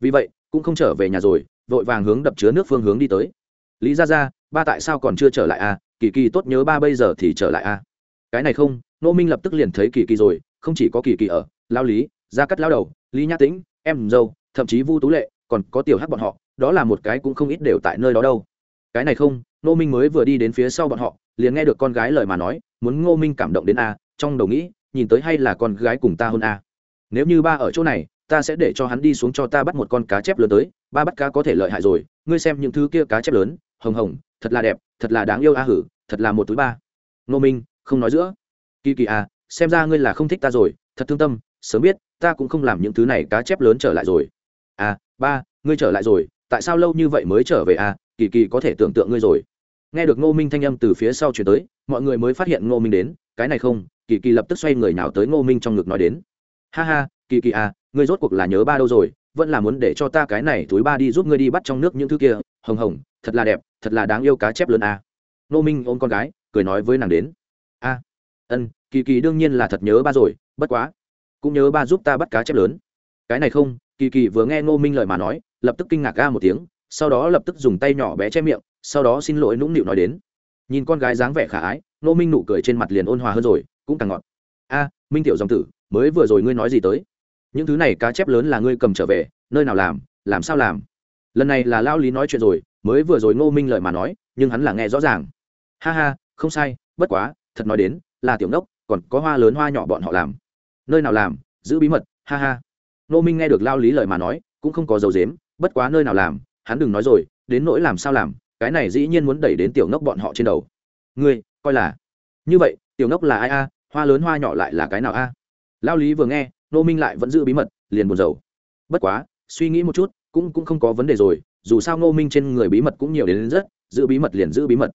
Vì vậy, cũng không trở về nhà rồi, vội vàng hướng đập chứa nước phương hướng đi tới. Lý ra ra ba tại sao còn chưa trở lại à? Kỳ kỳ tốt nhớ ba bây giờ thì trở lại à? Cái này không nô minh lập tức liền thấy kỳ kỳ rồi, không chỉ có kỳ kỳ ở, lao lý, gia cắt lao đầu, lý nhã tĩnh em dâu, thậm chí vu tú lệ, còn có tiểu hắc bọn họ, đó là một cái cũng không ít đều tại nơi đó đâu. Cái này không, Ngô minh mới vừa đi đến phía sau bọn họ, liền nghe được con gái lời mà nói, muốn ngô minh cảm động đến a, trong đầu nghĩ, nhìn tới hay là con gái cùng ta hơn a. Nếu như ba ở chỗ này, ta sẽ để cho hắn đi xuống cho ta bắt một con cá chép lớn tới, ba bắt cá có thể lợi hại rồi, ngươi xem những thứ kia cá chép lớn, hồng hồng, thật là đẹp, thật là đáng yêu a hử, thật là một túi ba. Ngô minh, không nói giữa. Kỳ kỳ à xem ra ngươi là không thích ta rồi, thật thương tâm, sớm biết ta cũng không làm những thứ này cá chép lớn trở lại rồi. À ba, ngươi trở lại rồi, tại sao lâu như vậy mới trở về à? Kỳ kỳ có thể tưởng tượng ngươi rồi. Nghe được ngô minh thanh âm từ phía sau chuyển tới, mọi người mới phát hiện ngô minh đến. Cái này không, kỳ kỳ lập tức xoay người nào tới ngô minh trong ngực nói đến. Ha ha, kỳ kỳ à ngươi rốt cuộc là nhớ ba đâu rồi, vẫn là muốn để cho ta cái này túi ba đi giúp ngươi đi bắt trong nước những thứ kia. Hồng hồng, thật là đẹp, thật là đáng yêu cá chép lớn à. ngô minh ôm con gái, cười nói với nàng đến. A ân, kỳ kỳ đương nhiên là thật nhớ ba rồi, bất quá cũng nhớ ba giúp ta bắt cá chép lớn. Cái này không kỳ kỳ vừa nghe ngô minh lời mà nói lập tức kinh ngạc ga một tiếng sau đó lập tức dùng tay nhỏ bé che miệng sau đó xin lỗi nũng nịu nói đến. Nhìn con gái dáng vẻ khả ái ngô minh nụ cười trên mặt liền ôn hòa hơn rồi cũng càng ngọt. A minh tiểu dòng tử mới vừa rồi ngươi nói gì tới? Những thứ này cá chép lớn là ngươi cầm trở về nơi nào làm làm sao làm? Lần này là lao lý nói chuyện rồi mới vừa rồi ngô minh lời mà nói nhưng hắn là nghe rõ ràng. Ha ha không sai bất quá thật nói đến là tiểu ngốc, còn có hoa lớn hoa nhỏ bọn họ làm nơi nào làm giữ bí mật ha ha. Nô minh nghe được lao lý lời mà nói cũng không có dấu dếm bất quá nơi nào làm hắn đừng nói rồi đến nỗi làm sao làm cái này dĩ nhiên muốn đẩy đến tiểu nốc bọn họ trên đầu. Ngươi coi là. Như vậy tiểu nốc là ai a? Hoa lớn hoa nhỏ lại là cái nào a? Lao lý vừa nghe nô minh lại vẫn giữ bí mật liền buồn rầu. Bất quá suy nghĩ một chút cũng cũng không có vấn đề rồi dù sao nô minh trên người bí mật cũng nhiều đến, đến rất giữ bí mật liền giữ bí mật.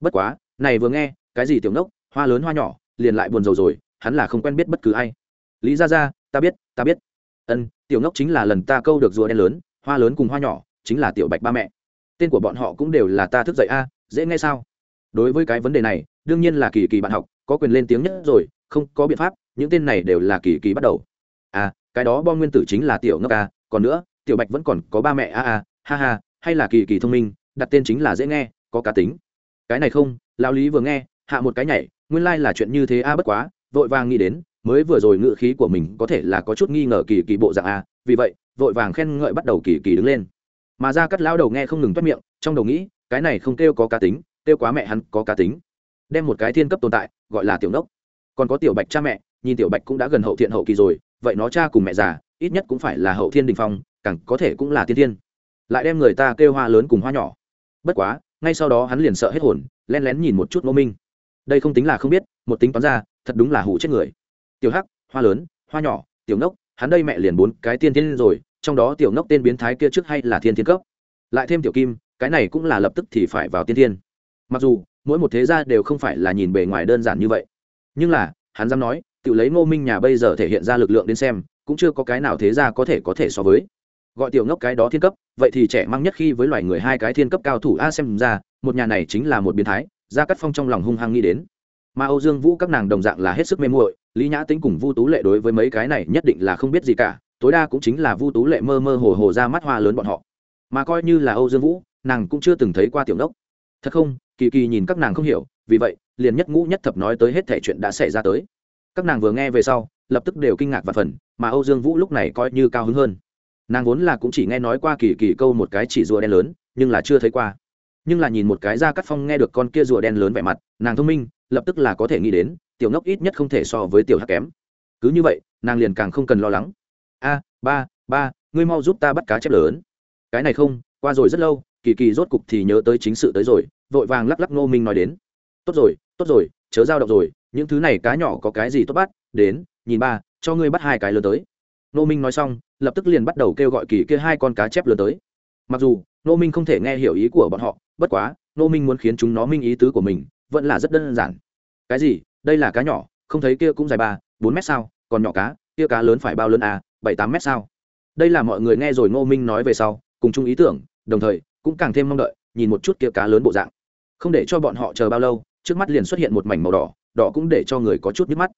Bất quá này vừa nghe cái gì tiểu nốc hoa lớn hoa nhỏ liền lại buồn rầu rồi hắn là không quen biết bất cứ ai lý ra ra, ta biết ta biết. Ân, tiểu ngốc chính là lần ta câu được rùa đen lớn, hoa lớn cùng hoa nhỏ, chính là tiểu bạch ba mẹ. Tên của bọn họ cũng đều là ta thức dậy a, dễ nghe sao? Đối với cái vấn đề này, đương nhiên là kỳ kỳ bạn học, có quyền lên tiếng nhất rồi, không có biện pháp, những tên này đều là kỳ kỳ bắt đầu. À cái đó bom nguyên tử chính là tiểu ngốc a, còn nữa, tiểu bạch vẫn còn có ba mẹ a a, ha ha, hay là kỳ kỳ thông minh, đặt tên chính là dễ nghe, có cá tính. Cái này không lao lý vừa nghe, hạ một cái nhảy, nguyên lai là chuyện như thế a, bất quá, vội vàng nghĩ đến mới vừa rồi ngự khí của mình có thể là có chút nghi ngờ kỳ kỳ bộ dạng a, vì vậy, vội vàng khen ngợi bắt đầu kỳ kỳ đứng lên. Mà ra cắt lão đầu nghe không ngừng toát miệng, trong đầu nghĩ, cái này không kêu có cá tính, kêu quá mẹ hắn có cá tính. Đem một cái thiên cấp tồn tại, gọi là tiểu đốc còn có tiểu bạch cha mẹ, nhìn tiểu bạch cũng đã gần hậu thiện hậu kỳ rồi, vậy nó cha cùng mẹ già, ít nhất cũng phải là hậu thiên đình phong, càng có thể cũng là tiên thiên. Lại đem người ta kêu hoa lớn cùng hoa nhỏ. Bất quá, ngay sau đó hắn liền sợ hết hồn len lén nhìn một chút ngô minh. Đây không tính là không biết, một tính toán ra, thật đúng là hủ chết người tiểu hắc, hoa lớn, hoa nhỏ, tiểu ngốc, hắn đây mẹ liền bốn cái tiên thiên rồi, trong đó tiểu ngốc tên biến thái kia trước hay là thiên thiên cấp. Lại thêm tiểu kim, cái này cũng là lập tức thì phải vào tiên thiên. Mặc dù, mỗi một thế gia đều không phải là nhìn bề ngoài đơn giản như vậy. Nhưng là, hắn dám nói, tự lấy ngô minh nhà bây giờ thể hiện ra lực lượng đến xem, cũng chưa có cái nào thế gia có thể có thể so với. Gọi tiểu ngốc cái đó thiên cấp, vậy thì trẻ mang nhất khi với loài người hai cái thiên cấp cao thủ a xem ra, một nhà này chính là một biến thái, gia cắt phong trong lòng hung hăng nghĩ đến. Mà âu dương vũ các nàng đồng dạng là hết sức mê muội lý nhã tính cùng vu tú lệ đối với mấy cái này nhất định là không biết gì cả, tối đa cũng chính là vu tú lệ mơ mơ hồ hồ ra mắt hoa lớn bọn họ. Mà coi như là âu dương vũ, nàng cũng chưa từng thấy qua tiểu đốc. Thật không? Kỳ kỳ nhìn các nàng không hiểu, vì vậy, liền nhất ngũ nhất thập nói tới hết thể chuyện đã xảy ra tới. Các nàng vừa nghe về sau, lập tức đều kinh ngạc và phần mà âu dương vũ lúc này coi như cao hứng hơn. Nàng vốn là cũng chỉ nghe nói qua kỳ kỳ câu một cái chỉ rùa đen lớn, nhưng là chưa thấy qua. Nhưng là nhìn một cái ra cắt phong nghe được con kia rùa đen lớn vẻ mặt, nàng thông minh, lập tức là có thể nghĩ đến tiểu ngốc ít nhất không thể so với tiểu hắc kém. Cứ như vậy, nàng liền càng không cần lo lắng. A, ba ba, ngươi mau giúp ta bắt cá chép lớn. Cái này không, qua rồi rất lâu, kỳ kỳ rốt cục thì nhớ tới chính sự tới rồi, vội vàng lắc lắc ngô minh nói đến. Tốt rồi tốt rồi, chớ giao động rồi, những thứ này cá nhỏ có cái gì tốt bắt? Đến, nhìn ba, cho ngươi bắt hai cái lớn tới. Ngô minh nói xong, lập tức liền bắt đầu kêu gọi kỳ kia hai con cá chép lớn tới. Mặc dù, ngô minh không thể nghe hiểu ý của bọn họ, bất quá, ngô minh muốn khiến chúng nó minh ý tứ của mình, vẫn là rất đơn giản. Cái gì? Đây là cá nhỏ, không thấy kia cũng dài ba, bốn mét sao, còn nhỏ cá, kia cá lớn phải bao lớn à bảy, tám mét sao. Đây là mọi người nghe rồi ngô minh nói về sau, cùng chung ý tưởng, đồng thời, cũng càng thêm mong đợi, nhìn một chút kia cá lớn bộ dạng. Không để cho bọn họ chờ bao lâu, trước mắt liền xuất hiện một mảnh màu đỏ đỏ cũng để cho người có chút nhức mắt.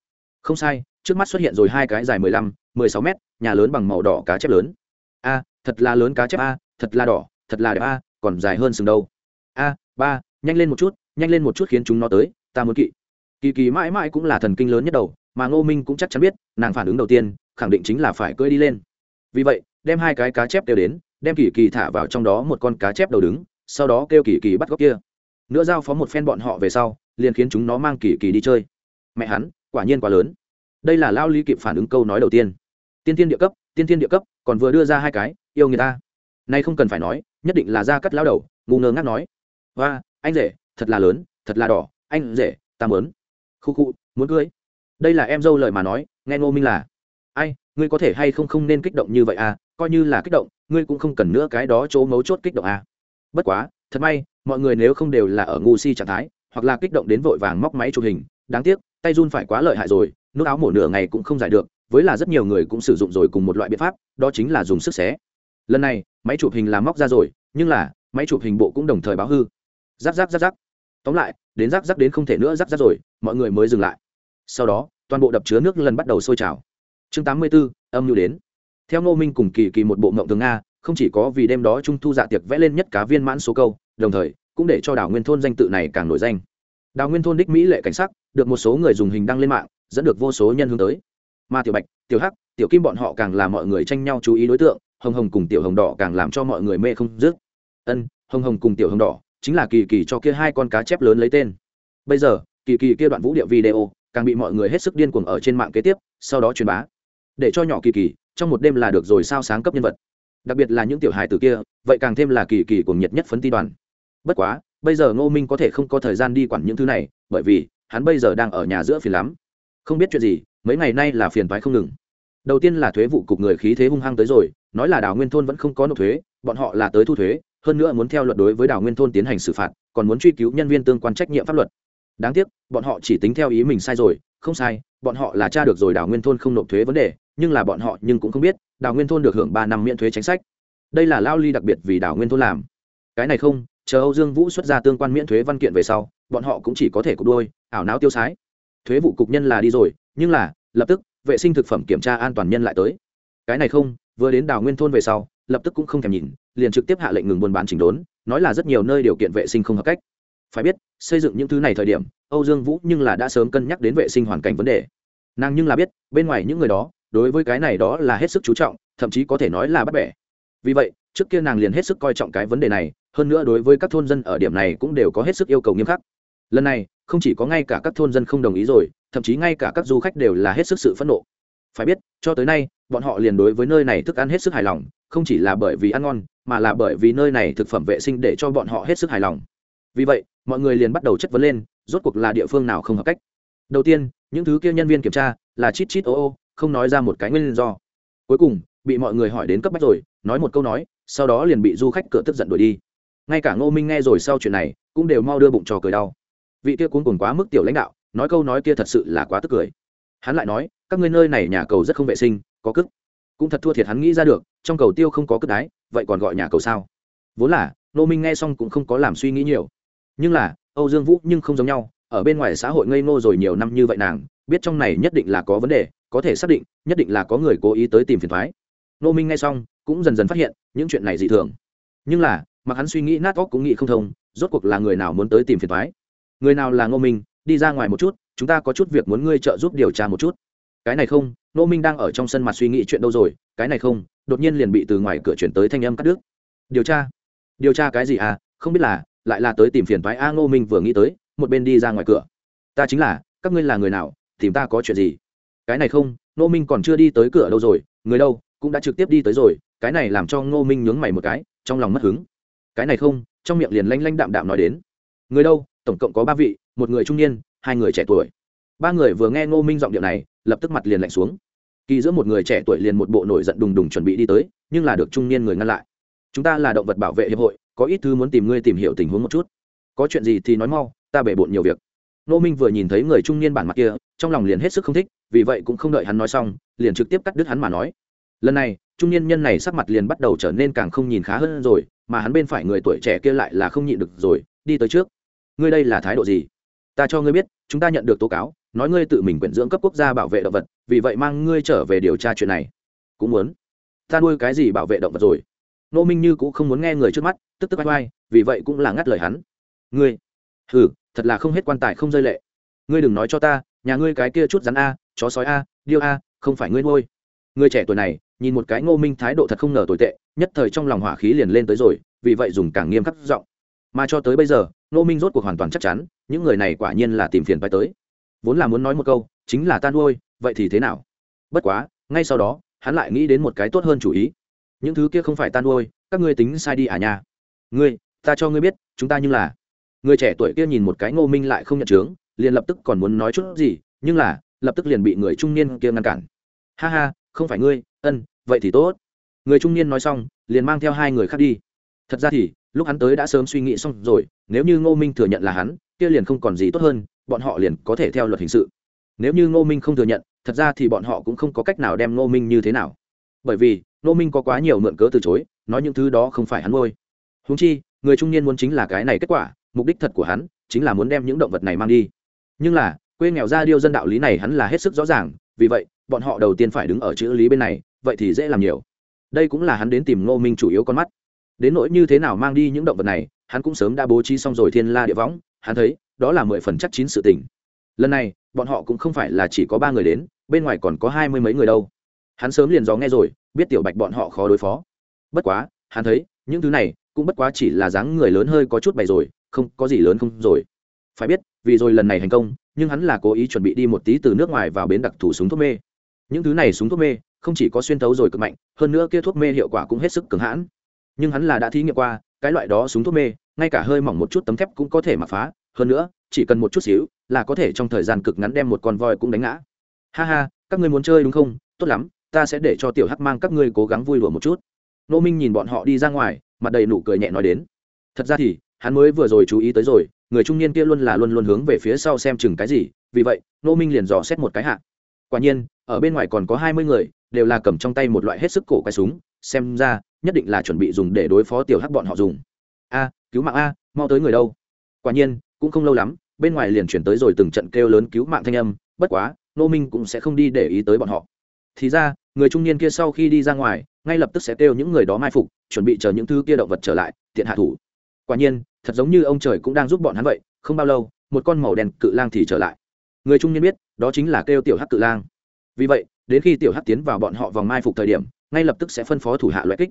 Không sai, trước mắt xuất hiện rồi hai cái dài mười lăm, mười sáu mét, nhà lớn bằng màu đỏ cá chép lớn. A, thật là lớn cá chép a, thật là đỏ, thật là đẹp a, còn dài hơn sừng đâu. A, ba, nhanh lên một chút, nhanh lên một chút khiến chúng nó tới, ta muốn kỵ kỳ kỳ mãi mãi cũng là thần kinh lớn nhất đầu, mà ngô minh cũng chắc chắn biết, nàng phản ứng đầu tiên, khẳng định chính là phải cưỡi đi lên. Vì vậy, đem hai cái cá chép đều đến, đem kỳ kỳ thả vào trong đó một con cá chép đầu đứng, sau đó kêu kỳ kỳ bắt góc kia. Nữa giao phó một phen bọn họ về sau, liền khiến chúng nó mang kỳ kỳ đi chơi. Mẹ hắn, quả nhiên quá lớn. Đây là lao ly kịp phản ứng câu nói đầu tiên. Tiên tiên địa cấp, tiên tiên địa cấp, còn vừa đưa ra hai cái, yêu người ta. Nay không cần phải nói, nhất định là ra cắt lao đầu, ngu ngơ ngác nói. Và anh rể, thật là lớn, thật là đỏ, anh rể, ta mớn khu khu, muốn cưới. Đây là em dâu lời mà nói, nghe ngô minh là. Ai, ngươi có thể hay không không nên kích động như vậy à? Coi như là kích động, ngươi cũng không cần nữa cái đó chỗ mấu chốt kích động à. Bất quá, thật may, mọi người nếu không đều là ở ngu si trạng thái, hoặc là kích động đến vội vàng móc máy chụp hình. Đáng tiếc, tay run phải quá lợi hại rồi nút áo mổ nửa ngày cũng không giải được, với là rất nhiều người cũng sử dụng rồi cùng một loại biện pháp, đó chính là dùng sức xé. Lần này, máy chụp hình làm móc ra rồi, nhưng là, máy chụp hình bộ cũng đồng thời báo hư. Giáp giáp giáp giáp tóm lại đến rác rác đến không thể nữa rác rác rồi mọi người mới dừng lại. Sau đó toàn bộ đập chứa nước lần bắt đầu sôi trào. Chương tám mươi 84, âm nhu đến. Theo ngô minh cùng kỳ kỳ một bộ mộng tường nga không chỉ có vì đêm đó trung thu dạ tiệc vẽ lên nhất cá viên mãn số câu đồng thời cũng để cho đảo nguyên thôn danh tự này càng nổi danh. Đảo nguyên thôn đích mỹ lệ cảnh sắc được một số người dùng hình đăng lên mạng dẫn được vô số nhân hướng tới. Mà tiểu bạch tiểu hắc tiểu kim bọn họ càng làm mọi người tranh nhau chú ý đối tượng hồng hồng cùng tiểu hồng đỏ càng làm cho mọi người mê không dứt. Ân hồng hồng cùng tiểu hồng đỏ chính là kỳ kỳ cho kia hai con cá chép lớn lấy tên. Bây giờ, kỳ kỳ kia đoạn vũ điệu video, càng bị mọi người hết sức điên cuồng ở trên mạng kế tiếp, sau đó truyền bá. Để cho nhỏ kỳ kỳ, trong một đêm là được rồi sao sáng cấp nhân vật. Đặc biệt là những tiểu hài từ kia, vậy càng thêm là kỳ kỳ cuồng nhiệt nhất phấn ti đoàn. Bất quá, bây giờ ngô minh có thể không có thời gian đi quản những thứ này, bởi vì, hắn bây giờ đang ở nhà giữa phiền lắm. Không biết chuyện gì, mấy ngày nay là phiền toái không ngừng. Đầu tiên là thuế vụ cục người khí thế hung hăng tới rồi, nói là đào nguyên thôn vẫn không có nộp thuế, bọn họ là tới thu thuế hơn nữa muốn theo luật đối với đảo nguyên thôn tiến hành xử phạt, còn muốn truy cứu nhân viên tương quan trách nhiệm pháp luật. Đáng tiếc, bọn họ chỉ tính theo ý mình sai rồi, không sai, bọn họ là tra được rồi Đảo nguyên thôn không nộp thuế vấn đề, nhưng là bọn họ nhưng cũng không biết, Đảo nguyên thôn được hưởng ba năm miễn thuế chính sách. Đây là lao ly đặc biệt vì Đảo nguyên thôn làm. Cái này không, chờ âu dương vũ xuất ra tương quan miễn thuế văn kiện về sau, bọn họ cũng chỉ có thể cục đôi, ảo não tiêu sái. Thuế vụ cục nhân là đi rồi, nhưng là, lập tức, vệ sinh thực phẩm kiểm tra an toàn nhân lại tới. Cái này không, vừa đến Đảo nguyên thôn về sau, lập tức cũng không thèm nhìn liền trực tiếp hạ lệnh ngừng buôn bán chỉnh đốn, nói là rất nhiều nơi điều kiện vệ sinh không hợp cách. Phải biết, xây dựng những thứ này thời điểm, âu dương vũ nhưng là đã sớm cân nhắc đến vệ sinh hoàn cảnh vấn đề. Nàng nhưng là biết, bên ngoài những người đó, đối với cái này đó là hết sức chú trọng, thậm chí có thể nói là bắt bẻ. Vì vậy, trước kia nàng liền hết sức coi trọng cái vấn đề này, hơn nữa đối với các thôn dân ở điểm này cũng đều có hết sức yêu cầu nghiêm khắc. Lần này, không chỉ có ngay cả các thôn dân không đồng ý rồi, thậm chí ngay cả các du khách đều là hết sức sự phẫn nộ. Phải biết, cho tới nay, bọn họ liền đối với nơi này thức ăn hết sức hài lòng, không chỉ là bởi vì ăn ngon mà là bởi vì nơi này thực phẩm vệ sinh để cho bọn họ hết sức hài lòng. Vì vậy, mọi người liền bắt đầu chất vấn lên, rốt cuộc là địa phương nào không hợp cách. Đầu tiên, những thứ kia nhân viên kiểm tra là chít chít ô ô, không nói ra một cái nguyên do. Cuối cùng, bị mọi người hỏi đến cấp bách rồi, nói một câu nói, sau đó liền bị du khách cửa tức giận đuổi đi. Ngay cả ngô minh nghe rồi sau chuyện này, cũng đều mau đưa bụng trò cười đau. Vị kia cuốn cuồng quá mức tiểu lãnh đạo, nói câu nói kia thật sự là quá tức cười. Hắn lại nói, các ngươi nơi này nhà cầu rất không vệ sinh, có cức. Cũng thật thua thiệt hắn nghĩ ra được, trong cầu tiêu không có cất đái vậy còn gọi nhà cầu sao? Vốn là nô minh nghe xong cũng không có làm suy nghĩ nhiều. Nhưng là, âu dương vũ nhưng không giống nhau, ở bên ngoài xã hội ngây ngô rồi nhiều năm như vậy nàng, biết trong này nhất định là có vấn đề, có thể xác định, nhất định là có người cố ý tới tìm phiền thoái. Nô minh nghe xong, cũng dần dần phát hiện, những chuyện này dị thường. Nhưng là, mặc hắn suy nghĩ nát óc cũng nghĩ không thông, rốt cuộc là người nào muốn tới tìm phiền thoái? Người nào là ngô minh, đi ra ngoài một chút, chúng ta có chút việc muốn ngươi trợ giúp điều tra một chút. Cái này không nô minh đang ở trong sân mặt suy nghĩ chuyện đâu rồi, cái này không đột nhiên liền bị từ ngoài cửa chuyển tới thanh âm cắt đứt. Điều tra? Điều tra cái gì à? Không biết là, lại là tới tìm phiền toái a ngô minh vừa nghĩ tới, một bên đi ra ngoài cửa. Ta chính là, các ngươi là người nào, tìm ta có chuyện gì? Cái này không, ngô minh còn chưa đi tới cửa đâu rồi, người đâu, cũng đã trực tiếp đi tới rồi, cái này làm cho ngô minh nhướng mày một cái, trong lòng mất hứng. Cái này không, trong miệng liền lanh lanh đạm đạm nói đến. Người đâu, tổng cộng có ba vị, một người trung niên, hai người trẻ tuổi. Ba người vừa nghe ngô minh giọng điệu này, lập tức mặt liền lạnh xuống kỳ giữa một người trẻ tuổi liền một bộ nổi giận đùng đùng chuẩn bị đi tới, nhưng là được trung niên người ngăn lại. Chúng ta là động vật bảo vệ hiệp hội, có ít thứ muốn tìm ngươi tìm hiểu tình huống một chút. Có chuyện gì thì nói mau, ta bể bộn nhiều việc. Nô minh vừa nhìn thấy người trung niên bản mặt kia, trong lòng liền hết sức không thích, vì vậy cũng không đợi hắn nói xong, liền trực tiếp cắt đứt hắn mà nói. Lần này, trung niên nhân này sắc mặt liền bắt đầu trở nên càng không nhìn khá hơn rồi, mà hắn bên phải người tuổi trẻ kia lại là không nhịn được rồi, đi tới trước. Ngươi đây là thái độ gì? Ta cho ngươi biết, chúng ta nhận được tố cáo nói ngươi tự mình quyển dưỡng cấp quốc gia bảo vệ động vật, vì vậy mang ngươi trở về điều tra chuyện này. Cũng muốn. Ta nuôi cái gì bảo vệ động vật rồi? Nô minh như cũng không muốn nghe người trước mắt, tức tức oai oai, vì vậy cũng là ngắt lời hắn. Ngươi. Hừ, thật là không hết quan tài không rơi lệ. Ngươi đừng nói cho ta, nhà ngươi cái kia chút rắn a, chó sói a, điêu a, không phải ngươi nuôi. Người trẻ tuổi này, nhìn một cái ngô minh thái độ thật không ngờ tồi tệ, nhất thời trong lòng hỏa khí liền lên tới rồi, vì vậy dùng càng nghiêm khắc giọng. Mà cho tới bây giờ, ngô minh rốt cuộc hoàn toàn chắc chắn, những người này quả nhiên là tìm phiền phải tới vốn là muốn nói một câu, chính là tan nuôi, vậy thì thế nào? Bất quá, ngay sau đó, hắn lại nghĩ đến một cái tốt hơn chủ ý. Những thứ kia không phải tan nuôi, các ngươi tính sai đi à nha. Ngươi, ta cho ngươi biết, chúng ta như là. Người trẻ tuổi kia nhìn một cái ngô minh lại không nhận chướng, liền lập tức còn muốn nói chút gì, nhưng là, lập tức liền bị người trung niên kia ngăn cản. Ha ha, không phải ngươi, ân, vậy thì tốt. Người trung niên nói xong, liền mang theo hai người khác đi. Thật ra thì lúc hắn tới đã sớm suy nghĩ xong rồi, nếu như ngô minh thừa nhận là hắn, kia liền không còn gì tốt hơn, bọn họ liền có thể theo luật hình sự. Nếu như ngô minh không thừa nhận, thật ra thì bọn họ cũng không có cách nào đem ngô minh như thế nào. Bởi vì, ngô minh có quá nhiều mượn cớ từ chối, nói những thứ đó không phải hắn ngôi húng chi, người trung niên muốn chính là cái này kết quả, mục đích thật của hắn chính là muốn đem những động vật này mang đi. Nhưng là, quê nghèo ra điêu dân đạo lý này hắn là hết sức rõ ràng, vì vậy, bọn họ đầu tiên phải đứng ở chữ lý bên này, vậy thì dễ làm nhiều. Đây cũng là hắn đến tìm ngô minh chủ yếu con mắt đến nỗi như thế nào mang đi những động vật này, hắn cũng sớm đã bố trí xong rồi thiên la địa võng, hắn thấy, đó là mười phần chắc chín sự tình. Lần này, bọn họ cũng không phải là chỉ có ba người đến, bên ngoài còn có hai mươi mấy người đâu. Hắn sớm liền gió nghe rồi, biết tiểu bạch bọn họ khó đối phó. Bất quá, hắn thấy, những thứ này, cũng bất quá chỉ là dáng người lớn hơi có chút bày rồi, không, có gì lớn không rồi. Phải biết, vì rồi lần này thành công, nhưng hắn là cố ý chuẩn bị đi một tí từ nước ngoài vào bến đặc thù súng thuốc mê. Những thứ này súng thuốc mê, không chỉ có xuyên thấu rồi cực mạnh, hơn nữa kia thuốc mê hiệu quả cũng hết sức cường hãn nhưng hắn là đã thí nghiệm qua, cái loại đó súng thuốc mê, ngay cả hơi mỏng một chút tấm thép cũng có thể mặc phá, hơn nữa, chỉ cần một chút xíu là có thể trong thời gian cực ngắn đem một con voi cũng đánh ngã. Ha ha, các ngươi muốn chơi đúng không? Tốt lắm, ta sẽ để cho tiểu hắc mang các ngươi cố gắng vui đùa một chút. Nô minh nhìn bọn họ đi ra ngoài, mặt đầy nụ cười nhẹ nói đến. Thật ra thì, hắn mới vừa rồi chú ý tới rồi, người trung niên kia luôn là luôn luôn hướng về phía sau xem chừng cái gì, vì vậy, nô minh liền dò xét một cái hạ. Quả nhiên, ở bên ngoài còn có hai mươi người, đều là cầm trong tay một loại hết sức cổ cái súng, xem ra nhất định là chuẩn bị dùng để đối phó tiểu hắc bọn họ dùng. A, cứu mạng a, mau tới người đâu? Quả nhiên, cũng không lâu lắm, bên ngoài liền chuyển tới rồi từng trận kêu lớn cứu mạng thanh âm, bất quá nô minh cũng sẽ không đi để ý tới bọn họ. Thì ra, người trung niên kia sau khi đi ra ngoài, ngay lập tức sẽ kêu những người đó mai phục, chuẩn bị chờ những thứ kia động vật trở lại, tiện hạ thủ. Quả nhiên, thật giống như ông trời cũng đang giúp bọn hắn vậy, không bao lâu, một con màu đen cự lang thì trở lại. Người trung niên biết, đó chính là kêu tiểu hắc cự lang. Vì vậy, đến khi tiểu hắc tiến vào bọn họ vòng mai phục thời điểm, ngay lập tức sẽ phân phó thủ hạ loại kích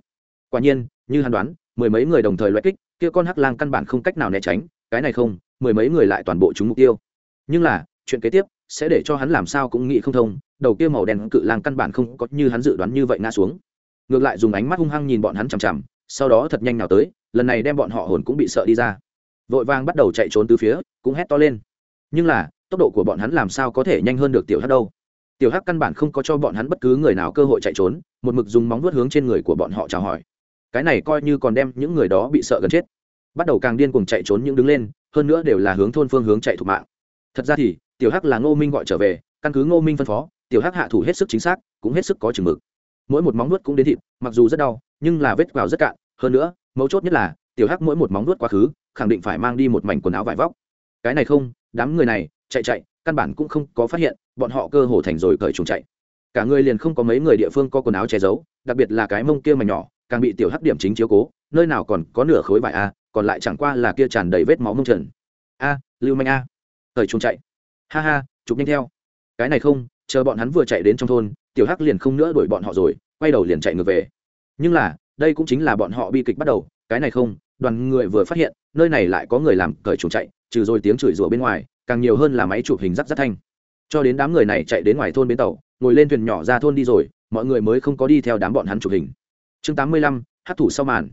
quả nhiên, như hắn đoán, mười mấy người đồng thời loại kích, kia con hắc lang căn bản không cách nào né tránh, cái này không, mười mấy người lại toàn bộ trúng mục tiêu. Nhưng là, chuyện kế tiếp sẽ để cho hắn làm sao cũng nghĩ không thông, đầu kia màu đen cự lang căn bản không có như hắn dự đoán như vậy ngã xuống. Ngược lại dùng ánh mắt hung hăng nhìn bọn hắn chằm chằm, sau đó thật nhanh nào tới, lần này đem bọn họ hồn cũng bị sợ đi ra. Vội vàng bắt đầu chạy trốn từ phía, cũng hét to lên. Nhưng là, tốc độ của bọn hắn làm sao có thể nhanh hơn được tiểu hắc đâu? Tiểu hắc căn bản không có cho bọn hắn bất cứ người nào cơ hội chạy trốn, một mực dùng móng vuốt hướng trên người của bọn họ chào hỏi cái này coi như còn đem những người đó bị sợ gần chết. Bắt đầu càng điên cuồng chạy trốn những đứng lên, hơn nữa đều là hướng thôn phương hướng chạy thục mạng. Thật ra thì, tiểu hắc là ngô minh gọi trở về, căn cứ ngô minh phân phó, tiểu hắc hạ thủ hết sức chính xác, cũng hết sức có chừng mực. Mỗi một móng nuốt cũng đến thịt, mặc dù rất đau, nhưng là vết vào rất cạn, hơn nữa, mấu chốt nhất là, tiểu hắc mỗi một móng nuốt quá khứ, khẳng định phải mang đi một mảnh quần áo vải vóc. Cái này không, đám người này, chạy chạy, căn bản cũng không có phát hiện, bọn họ cơ hồ thành rồi cởi trùng chạy. Cả người liền không có mấy người địa phương có quần áo che giấu, đặc biệt là cái mông kia mà nhỏ càng bị tiểu hắc điểm chính chiếu cố, nơi nào còn có nửa khối vải a còn lại chẳng qua là kia tràn đầy vết máu mông trần. A, lưu manh a. Cởi chuồng chạy. Ha ha, chụp nhanh theo. Cái này không, chờ bọn hắn vừa chạy đến trong thôn, tiểu hắc liền không nữa đuổi bọn họ rồi, quay đầu liền chạy ngược về. Nhưng là, đây cũng chính là bọn họ bi kịch bắt đầu, cái này không, đoàn người vừa phát hiện, nơi này lại có người làm cởi chuồng chạy, trừ rồi tiếng chửi rủa bên ngoài, càng nhiều hơn là máy chụp hình rắc rắc thanh. Cho đến đám người này chạy đến ngoài thôn bến tàu, ngồi lên thuyền nhỏ ra thôn đi rồi, mọi người mới không có đi theo đám bọn hắn chụp hình chương tám mươi lăm, hát thủ sau màn.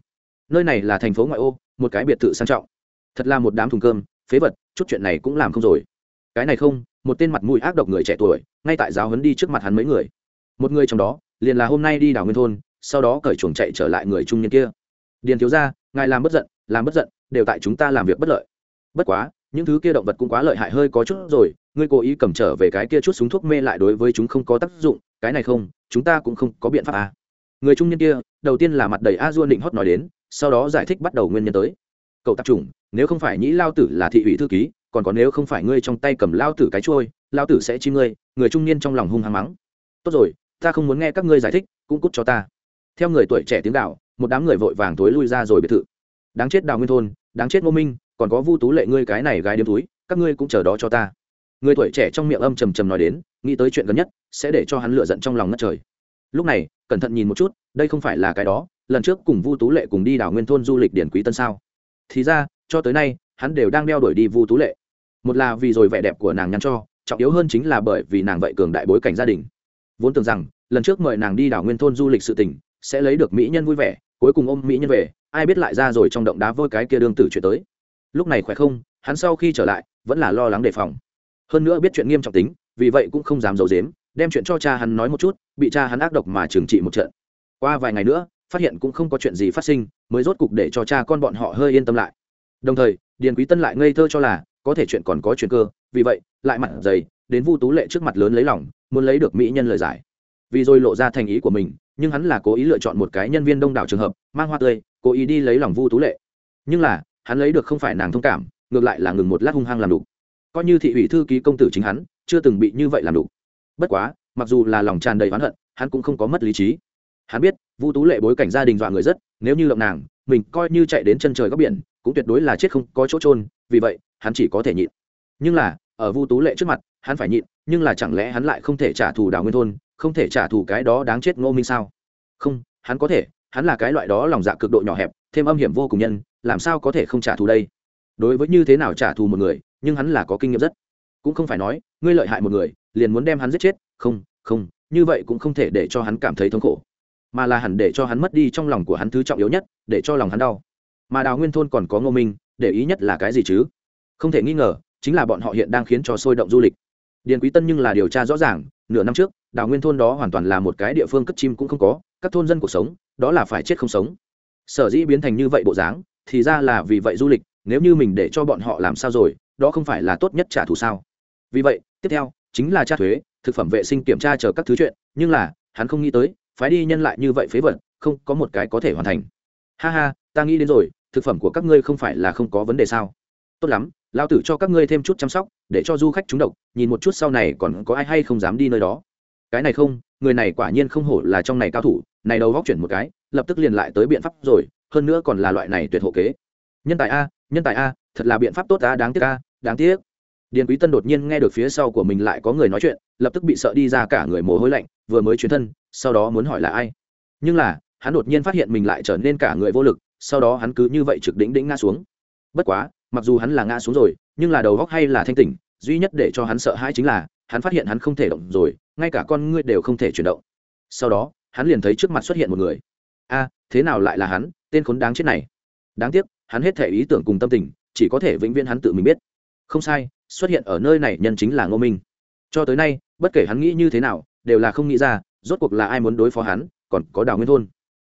Nơi này là thành phố ngoại ô, một cái biệt thự sang trọng. Thật là một đám thùng cơm, phế vật, chút chuyện này cũng làm không rồi. Cái này không, một tên mặt mũi ác độc người trẻ tuổi, ngay tại giáo huấn đi trước mặt hắn mấy người. Một người trong đó, liền là hôm nay đi đảo nguyên thôn, sau đó cởi chuồng chạy trở lại người trung niên kia. Điền thiếu ra ngài làm bất giận, làm bất giận, đều tại chúng ta làm việc bất lợi. Bất quá, những thứ kia động vật cũng quá lợi hại hơi có chút rồi, ngươi cố ý cầm trở về cái kia chút súng thuốc mê lại đối với chúng không có tác dụng, cái này không, chúng ta cũng không có biện pháp à người trung niên kia, đầu tiên là mặt đầy a dua định hót nói đến, sau đó giải thích bắt đầu nguyên nhân tới. Cậu tạp chủng, nếu không phải nhĩ lao tử là thị ủy thư ký, còn có nếu không phải ngươi trong tay cầm lao tử cái trôi lao tử sẽ chi ngươi, người trung niên trong lòng hung hăng mắng. Tốt rồi, ta không muốn nghe các ngươi giải thích, cũng cút cho ta. Theo người tuổi trẻ tiếng đạo một đám người vội vàng tối lui ra rồi biệt thự. Đáng chết đào nguyên thôn, đáng chết ngô minh, còn có vu tú lệ ngươi cái này gái điếm túi, các ngươi cũng chờ đó cho ta. Người tuổi trẻ trong miệng âm trầm trầm nói đến, nghĩ tới chuyện gần nhất, sẽ để cho hắn lựa giận trong lòng ngất trời lúc này, cẩn thận nhìn một chút, đây không phải là cái đó, lần trước cùng vu tú lệ cùng đi đảo nguyên thôn du lịch điển quý tân sao? Thì ra, cho tới nay, hắn đều đang đeo đuổi đi vu tú lệ. Một là vì rồi vẻ đẹp của nàng nhắn cho, trọng yếu hơn chính là bởi vì nàng vậy cường đại bối cảnh gia đình. Vốn tưởng rằng, lần trước mời nàng đi đảo nguyên thôn du lịch sự tình, sẽ lấy được mỹ nhân vui vẻ, cuối cùng ôm mỹ nhân về, ai biết lại ra rồi trong động đá vôi cái kia đương tử chuyện tới. Lúc này khỏe không, hắn sau khi trở lại, vẫn là lo lắng đề phòng. Hơn nữa biết chuyện nghiêm trọng tính, vì vậy cũng không dám giấu dếm đem chuyện cho cha hắn nói một chút, bị cha hắn ác độc mà trừng trị một trận. Qua vài ngày nữa, phát hiện cũng không có chuyện gì phát sinh, mới rốt cục để cho cha con bọn họ hơi yên tâm lại. Đồng thời, điền quý tân lại ngây thơ cho là, có thể chuyện còn có chuyện cơ, vì vậy, lại mặt dày, đến vu tú lệ trước mặt lớn lấy lòng, muốn lấy được mỹ nhân lời giải. Vì rồi lộ ra thành ý của mình, nhưng hắn là cố ý lựa chọn một cái nhân viên đông đảo trường hợp, mang hoa tươi, cố ý đi lấy lòng vu tú lệ. Nhưng là, hắn lấy được không phải nàng thông cảm, ngược lại là ngừng một lát hung hăng làm đủ. Coi như thị ủy thư ký công tử chính hắn, chưa từng bị như vậy làm đủ bất quá, mặc dù là lòng tràn đầy oán hận, hắn cũng không có mất lý trí. Hắn biết, vu tú lệ bối cảnh gia đình dọa người rất, nếu như động nàng, mình coi như chạy đến chân trời góc biển, cũng tuyệt đối là chết không có chỗ trôn vì vậy, hắn chỉ có thể nhịn. Nhưng là, ở vu tú lệ trước mặt, hắn phải nhịn, nhưng là chẳng lẽ hắn lại không thể trả thù đào nguyên thôn, không thể trả thù cái đó đáng chết ngô minh sao? Không, hắn có thể, hắn là cái loại đó lòng dạ cực độ nhỏ hẹp, thêm âm hiểm vô cùng nhân, làm sao có thể không trả thù đây? Đối với như thế nào trả thù một người, nhưng hắn là có kinh nghiệm rất. Cũng không phải nói, ngươi lợi hại một người liền muốn đem hắn giết chết, không không, như vậy cũng không thể để cho hắn cảm thấy thống khổ, mà là hẳn để cho hắn mất đi trong lòng của hắn thứ trọng yếu nhất, để cho lòng hắn đau. Mà đào nguyên thôn còn có ngô minh, để ý nhất là cái gì chứ? Không thể nghi ngờ, chính là bọn họ hiện đang khiến cho sôi động du lịch. Điền quý tân nhưng là điều tra rõ ràng, nửa năm trước, đào nguyên thôn đó hoàn toàn là một cái địa phương cất chim cũng không có, các thôn dân cuộc sống, đó là phải chết không sống. Sở dĩ biến thành như vậy bộ dáng, thì ra là vì vậy du lịch, nếu như mình để cho bọn họ làm sao rồi, đó không phải là tốt nhất trả thù sao? Vì vậy, tiếp theo chính là tra thuế, thực phẩm vệ sinh kiểm tra chờ các thứ chuyện, nhưng là, hắn không nghĩ tới, phái đi nhân lại như vậy phế vật, không có một cái có thể hoàn thành. Ha ha, ta nghĩ đến rồi, thực phẩm của các ngươi không phải là không có vấn đề sao? Tốt lắm lao tử cho các ngươi thêm chút chăm sóc, để cho du khách trúng độc, nhìn một chút sau này còn có ai hay không dám đi nơi đó. Cái này không, người này quả nhiên không hổ là trong này cao thủ, này đầu góc chuyển một cái, lập tức liền lại tới biện pháp rồi, hơn nữa còn là loại này tuyệt hộ kế. Nhân tài a, nhân tài a, thật là biện pháp tốt ta đáng tiếc a, đáng tiếc điền quý tân đột nhiên nghe được phía sau của mình lại có người nói chuyện, lập tức bị sợ đi ra cả người mồ hôi lạnh, vừa mới chuyển thân, sau đó muốn hỏi là ai. Nhưng là, hắn đột nhiên phát hiện mình lại trở nên cả người vô lực, sau đó hắn cứ như vậy trực đỉnh đỉnh ngã xuống. Bất quá, mặc dù hắn là ngã xuống rồi, nhưng là đầu góc hay là thanh tỉnh, duy nhất để cho hắn sợ hãi chính là, hắn phát hiện hắn không thể động rồi, ngay cả con ngươi đều không thể chuyển động. Sau đó, hắn liền thấy trước mặt xuất hiện một người. A, thế nào lại là hắn? Tên khốn đáng chết này. Đáng tiếc, hắn hết thể ý tưởng cùng tâm tình, chỉ có thể vĩnh viễn hắn tự mình biết. Không sai xuất hiện ở nơi này nhân chính là ngô minh. Cho tới nay, bất kể hắn nghĩ như thế nào, đều là không nghĩ ra, rốt cuộc là ai muốn đối phó hắn, còn có đào nguyên thôn.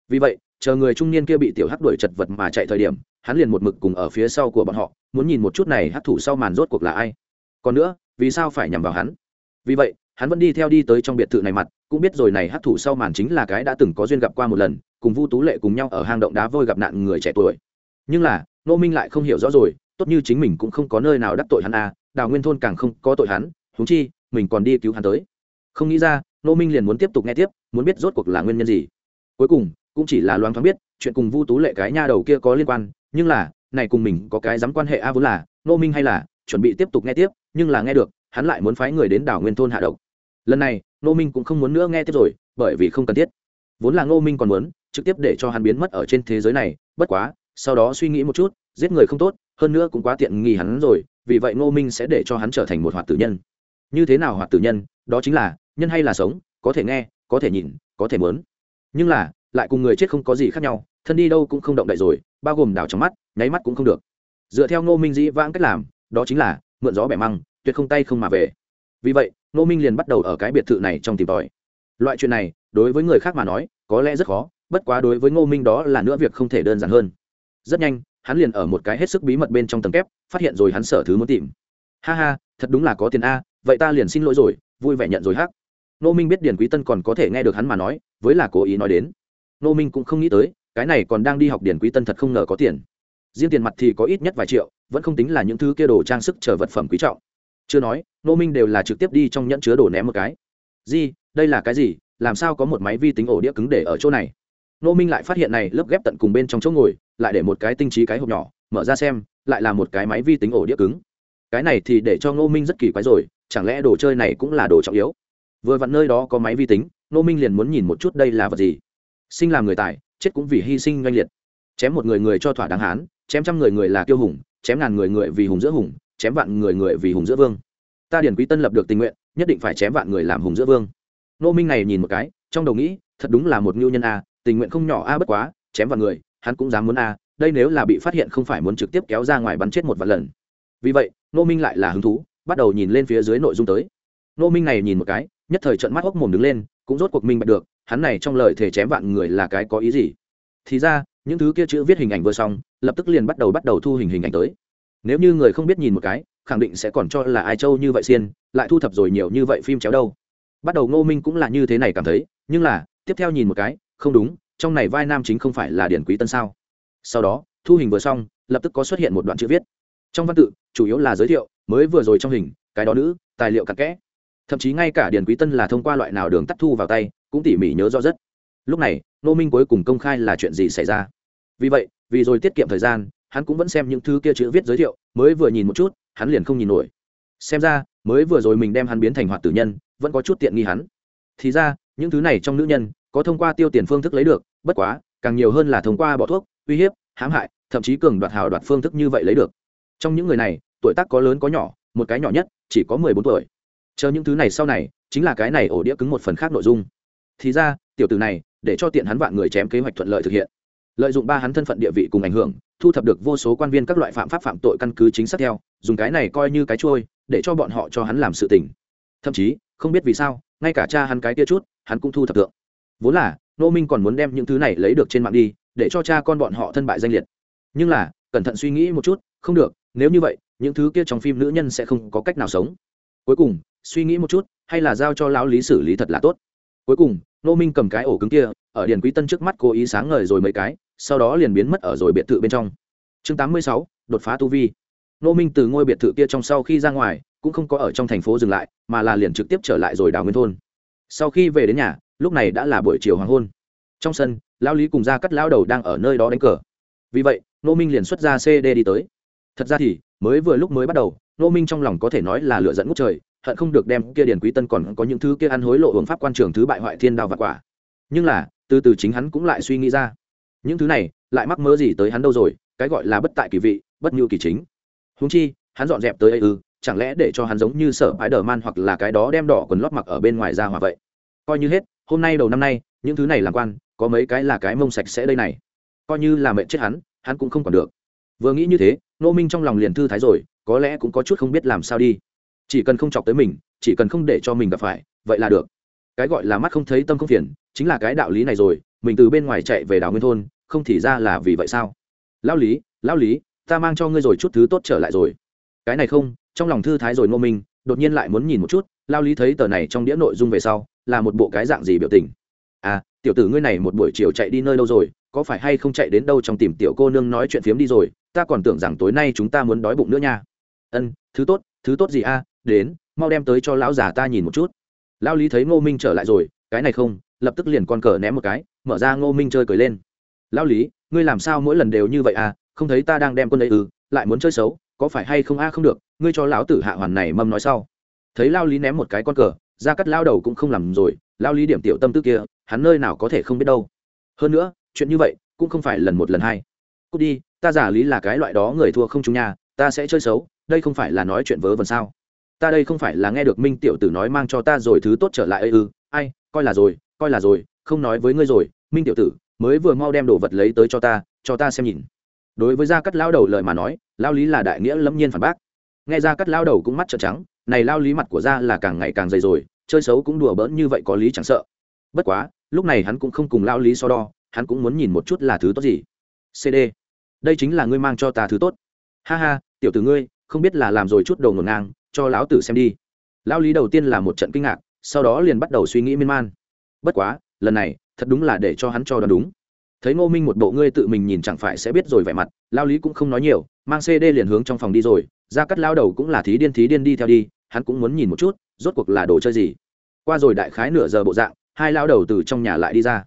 Vì vậy, chờ người trung niên kia bị tiểu hắc đuổi chật vật mà chạy thời điểm, hắn liền một mực cùng ở phía sau của bọn họ, muốn nhìn một chút này hắc thủ sau màn rốt cuộc là ai. Còn nữa, vì sao phải nhằm vào hắn? Vì vậy, hắn vẫn đi theo đi tới trong biệt thự này mặt, cũng biết rồi này hắc thủ sau màn chính là cái đã từng có duyên gặp qua một lần, cùng vu tú lệ cùng nhau ở hang động đá vôi gặp nạn người trẻ tuổi. Nhưng là nô minh lại không hiểu rõ rồi tốt như chính mình cũng không có nơi nào đắc tội hắn à đào nguyên thôn càng không có tội hắn húng chi, mình còn đi cứu hắn tới. Không nghĩ ra, nô minh liền muốn tiếp tục nghe tiếp, muốn biết rốt cuộc là nguyên nhân gì. Cuối cùng, cũng chỉ là loáng thoáng biết, chuyện cùng vu tú lệ cái nha đầu kia có liên quan, nhưng là, này cùng mình có cái dám quan hệ a vốn là, nô minh hay là, chuẩn bị tiếp tục nghe tiếp, nhưng là nghe được, hắn lại muốn phái người đến đảo nguyên thôn hạ độc. Lần này, nô minh cũng không muốn nữa nghe tiếp rồi, bởi vì không cần thiết. Vốn là nô minh còn muốn, trực tiếp để cho hắn biến mất ở trên thế giới này, bất quá, sau đó suy nghĩ một chút, giết người không tốt hơn nữa cũng quá tiện nghi hắn rồi, vì vậy Ngô minh sẽ để cho hắn trở thành một hoạt tử nhân. Như thế nào hoạt tử nhân? Đó chính là, nhân hay là sống, có thể nghe, có thể nhìn, có thể mớn nhưng là, lại cùng người chết không có gì khác nhau, thân đi đâu cũng không động đậy rồi, bao gồm đảo trong mắt, nháy mắt cũng không được. Dựa theo ngô minh dĩ vãng cách làm, đó chính là, mượn gió bẻ măng, tuyệt không tay không mà về. Vì vậy, ngô minh liền bắt đầu ở cái biệt thự này trong tìm tòi. Loại chuyện này, đối với người khác mà nói, có lẽ rất khó, bất quá đối với ngô minh đó là nữa việc không thể đơn giản hơn. Rất nhanh hắn liền ở một cái hết sức bí mật bên trong tầng kép, phát hiện rồi hắn sở thứ muốn tìm. Ha ha, thật đúng là có tiền a, vậy ta liền xin lỗi rồi, vui vẻ nhận rồi hắc. Nô minh biết điền quý tân còn có thể nghe được hắn mà nói, với là cố ý nói đến. Nô minh cũng không nghĩ tới, cái này còn đang đi học điền quý tân thật không ngờ có tiền. Riêng tiền mặt thì có ít nhất vài triệu, vẫn không tính là những thứ kia đồ trang sức chờ vật phẩm quý trọng. Chưa nói nô minh đều là trực tiếp đi trong nhẫn chứa đồ ném một cái. Di đây là cái gì, làm sao có một máy vi tính ổ đĩa cứng để ở chỗ này? Nô minh lại phát hiện này, lớp ghép tận cùng bên trong chỗ ngồi lại để một cái tinh trí cái hộp nhỏ, mở ra xem, lại là một cái máy vi tính ổ đĩa cứng. Cái này thì để cho ngô minh rất kỳ quái rồi, chẳng lẽ đồ chơi này cũng là đồ trọng yếu? Vừa vặn nơi đó có máy vi tính, ngô minh liền muốn nhìn một chút đây là vật gì. Sinh làm người tài, chết cũng vì hy sinh doanh liệt. Chém một người người cho thỏa đáng hán, chém trăm người người là kiêu hùng, chém ngàn người người vì hùng giữa hùng, chém vạn người người vì hùng giữa vương. Ta điển quý tân lập được tình nguyện, nhất định phải chém vạn người làm hùng giữa vương. Nô minh này nhìn một cái, trong đầu nghĩ, thật đúng là một ngưu nhân a, tình nguyện không nhỏ a bất quá, chém vạn người hắn cũng dám muốn a, đây nếu là bị phát hiện không phải muốn trực tiếp kéo ra ngoài bắn chết một vạn lần. Vì vậy nô minh lại là hứng thú, bắt đầu nhìn lên phía dưới nội dung tới. Nô minh này nhìn một cái, nhất thời trận mắt hốc mồm đứng lên, cũng rốt cuộc minh bạch được, hắn này trong lời thể chém vạn người là cái có ý gì. Thì ra, những thứ kia chữ viết hình ảnh vừa xong, lập tức liền bắt đầu bắt đầu thu hình hình ảnh tới. Nếu như người không biết nhìn một cái, khẳng định sẽ còn cho là ai châu như vậy xiên, lại thu thập rồi nhiều như vậy phim chéo đâu. Bắt đầu ngô minh cũng là như thế này cảm thấy, nhưng là, tiếp theo nhìn một cái, không đúng trong này vai nam chính không phải là điển quý tân sao? Sau đó, thu hình vừa xong, lập tức có xuất hiện một đoạn chữ viết. Trong văn tự, chủ yếu là giới thiệu, mới vừa rồi trong hình, cái đó nữ, tài liệu cặn kẽ. Thậm chí ngay cả điền quý tân là thông qua loại nào đường tắt thu vào tay, cũng tỉ mỉ nhớ rõ rất. Lúc này nô minh cuối cùng công khai là chuyện gì xảy ra. Vì vậy, vì rồi tiết kiệm thời gian, hắn cũng vẫn xem những thứ kia chữ viết giới thiệu, mới vừa nhìn một chút, hắn liền không nhìn nổi. Xem ra, mới vừa rồi mình đem hắn biến thành hoạt tử nhân, vẫn có chút tiện nghi hắn. Thì ra, những thứ này trong nữ nhân, có thông qua tiêu tiền phương thức lấy được bất quá, càng nhiều hơn là thông qua bỏ thuốc, uy hiếp, hãm hại, thậm chí cường đoạt hào đoạt phương thức như vậy lấy được. Trong những người này, tuổi tác có lớn có nhỏ, một cái nhỏ nhất, chỉ có mười bốn tuổi. Chờ những thứ này sau này, chính là cái này ổ đĩa cứng một phần khác nội dung. Thì ra, tiểu tử này, để cho tiện hắn vạn người chém kế hoạch thuận lợi thực hiện. Lợi dụng ba hắn thân phận địa vị cùng ảnh hưởng, thu thập được vô số quan viên các loại phạm pháp phạm tội căn cứ chính xác theo, dùng cái này coi như cái trôi, để cho bọn họ cho hắn làm sự tình. Thậm chí, không biết vì sao, ngay cả cha hắn cái kia chút, hắn cũng thu thập tượng vốn là nô minh còn muốn đem những thứ này lấy được trên mạng đi, để cho cha con bọn họ thân bại danh liệt. Nhưng là, cẩn thận suy nghĩ một chút, không được, nếu như vậy, những thứ kia trong phim nữ nhân sẽ không có cách nào sống. Cuối cùng, suy nghĩ một chút, hay là giao cho lão lý xử lý thật là tốt. Cuối cùng, nô minh cầm cái ổ cứng kia, ở điền quý tân trước mắt cố ý sáng ngời rồi mấy cái, sau đó liền biến mất ở rồi biệt thự bên trong. Chương tám mươi sáu, đột phá tu vi. Nô minh từ ngôi biệt thự kia trong sau khi ra ngoài, cũng không có ở trong thành phố dừng lại, mà là liền trực tiếp trở lại rồi đào nguyên thôn. Sau khi về đến nhà lúc này đã là buổi chiều hoàng hôn. Trong sân, lão lý cùng ra cắt lão đầu đang ở nơi đó đánh cờ. Vì vậy nô minh liền xuất ra cd đi tới. Thật ra thì, mới vừa lúc mới bắt đầu nô minh trong lòng có thể nói là lựa dẫn ngút trời, hận không được đem kia điền quý tân còn có những thứ kia ăn hối lộ hưởng pháp quan trường thứ bại hoại thiên đao và quả. Nhưng là, từ từ chính hắn cũng lại suy nghĩ ra. Những thứ này, lại mắc mớ gì tới hắn đâu rồi, cái gọi là bất tại kỳ vị, bất như kỳ chính. Húng chi, hắn dọn dẹp tới ấy ư, chẳng lẽ để cho hắn giống như sở ái đờ man hoặc là cái đó đem đỏ quần lót mặc ở bên ngoài ra hòa vậy? Coi như hết hôm nay đầu năm nay, những thứ này làm quan, có mấy cái là cái mông sạch sẽ đây này. Coi như là mệnh chết hắn hắn cũng không còn được. Vừa nghĩ như thế nô minh trong lòng liền thư thái rồi, có lẽ cũng có chút không biết làm sao đi. Chỉ cần không chọc tới mình, chỉ cần không để cho mình gặp phải, vậy là được. Cái gọi là mắt không thấy tâm không phiền, chính là cái đạo lý này rồi, mình từ bên ngoài chạy về đảo nguyên thôn, không thì ra là vì vậy sao? Lão lý lão lý, ta mang cho ngươi rồi chút thứ tốt trở lại rồi. Cái này không, trong lòng thư thái rồi ngô minh, đột nhiên lại muốn nhìn một chút lao lý thấy tờ này trong đĩa nội dung về sau là một bộ cái dạng gì biểu tình? À tiểu tử ngươi này một buổi chiều chạy đi nơi đâu rồi? Có phải hay không chạy đến đâu trong tìm tiểu cô nương nói chuyện phiếm đi rồi? Ta còn tưởng rằng tối nay chúng ta muốn đói bụng nữa nha. Ân, thứ tốt thứ tốt gì a? Đến, mau đem tới cho lão già ta nhìn một chút. Lao lý thấy ngô minh trở lại rồi, cái này không, lập tức liền con cờ ném một cái, mở ra ngô minh chơi cười lên. Lao lý, ngươi làm sao mỗi lần đều như vậy à? Không thấy ta đang đem quân ấy ư, lại muốn chơi xấu, có phải hay không a? Không được, ngươi cho lão tử hạ hoàn này mâm nói sau. Thấy lao lý ném một cái con cờ gia cắt lao đầu cũng không làm rồi lao lý điểm tiểu tâm tư kia, hắn nơi nào có thể không biết đâu. Hơn nữa, chuyện như vậy cũng không phải lần một lần hai. Cút đi, ta giả lý là cái loại đó người thua không chúng nhà ta sẽ chơi xấu, đây không phải là nói chuyện vớ vẩn sao? Ta đây không phải là nghe được minh tiểu tử nói mang cho ta rồi thứ tốt trở lại ư? Ai, coi là rồi, coi là rồi, không nói với ngươi rồi, minh tiểu tử, mới vừa mau đem đồ vật lấy tới cho ta cho ta xem nhìn. Đối với gia cắt lao đầu lời mà nói lao lý là đại nghĩa lâm nhiên phản bác. Nghe gia cắt lao đầu cũng mắt trợn trắng này lao lý mặt của ra là càng ngày càng dày rồi, chơi xấu cũng đùa bỡn như vậy có lý chẳng sợ. Bất quá, lúc này hắn cũng không cùng lao lý so đo, hắn cũng muốn nhìn một chút là thứ tốt gì. Cd đây chính là ngươi mang cho ta thứ tốt. Ha ha, tiểu tử ngươi, không biết là làm rồi chút đầu ngổn ngang, cho lão tử xem đi. Lão lý đầu tiên là một trận kinh ngạc, sau đó liền bắt đầu suy nghĩ miên man. Bất quá, lần này, thật đúng là để cho hắn cho đoán đúng. Thấy ngô minh một bộ ngươi tự mình nhìn chẳng phải sẽ biết rồi vẻ mặt, lao lý cũng không nói nhiều, mang cd liền hướng trong phòng đi rồi ra cắt lao đầu cũng là thí điên thí điên đi theo đi, hắn cũng muốn nhìn một chút, rốt cuộc là đồ chơi gì. Qua rồi đại khái nửa giờ bộ dạng, hai lao đầu từ trong nhà lại đi ra.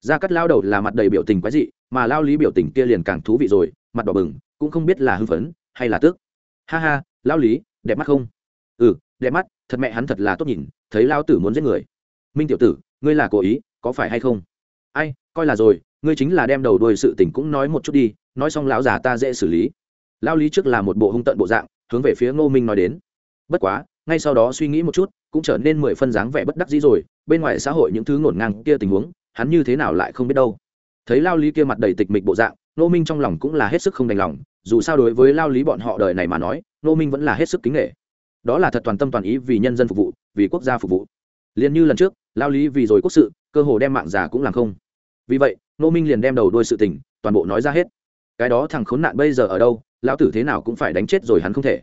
Ra cắt lao đầu là mặt đầy biểu tình quái dị, mà lao lý biểu tình kia liền càng thú vị rồi, mặt đỏ bừng, cũng không biết là hưng phấn hay là tức. Ha ha lao lý, đẹp mắt không? Ừ đẹp mắt, thật mẹ hắn thật là tốt nhìn, thấy lao tử muốn giết người. Minh tiểu tử, ngươi là cố ý, có phải hay không? Ai, coi là rồi, ngươi chính là đem đầu đuôi sự tình cũng nói một chút đi, nói xong lão già ta dễ xử lý lao lý trước là một bộ hung tận bộ dạng, hướng về phía ngô minh nói đến. Bất quá, ngay sau đó suy nghĩ một chút, cũng trở nên mười phân dáng vẻ bất đắc dĩ rồi, bên ngoài xã hội những thứ ngổn ngang kia tình huống, hắn như thế nào lại không biết đâu. Thấy lao lý kia mặt đầy tịch mịch bộ dạng, ngô minh trong lòng cũng là hết sức không đành lòng, dù sao đối với lao lý bọn họ đời này mà nói, ngô minh vẫn là hết sức kính nghệ đó là thật toàn tâm toàn ý vì nhân dân phục vụ, vì quốc gia phục vụ. Liền như lần trước, lao lý vì rồi quốc sự, cơ hồ đem mạng già cũng làm không. Vì vậy, ngô minh liền đem đầu đuôi sự tình, toàn bộ nói ra hết. Cái đó thằng khốn nạn bây giờ ở đâu lão tử thế nào cũng phải đánh chết rồi hắn không thể.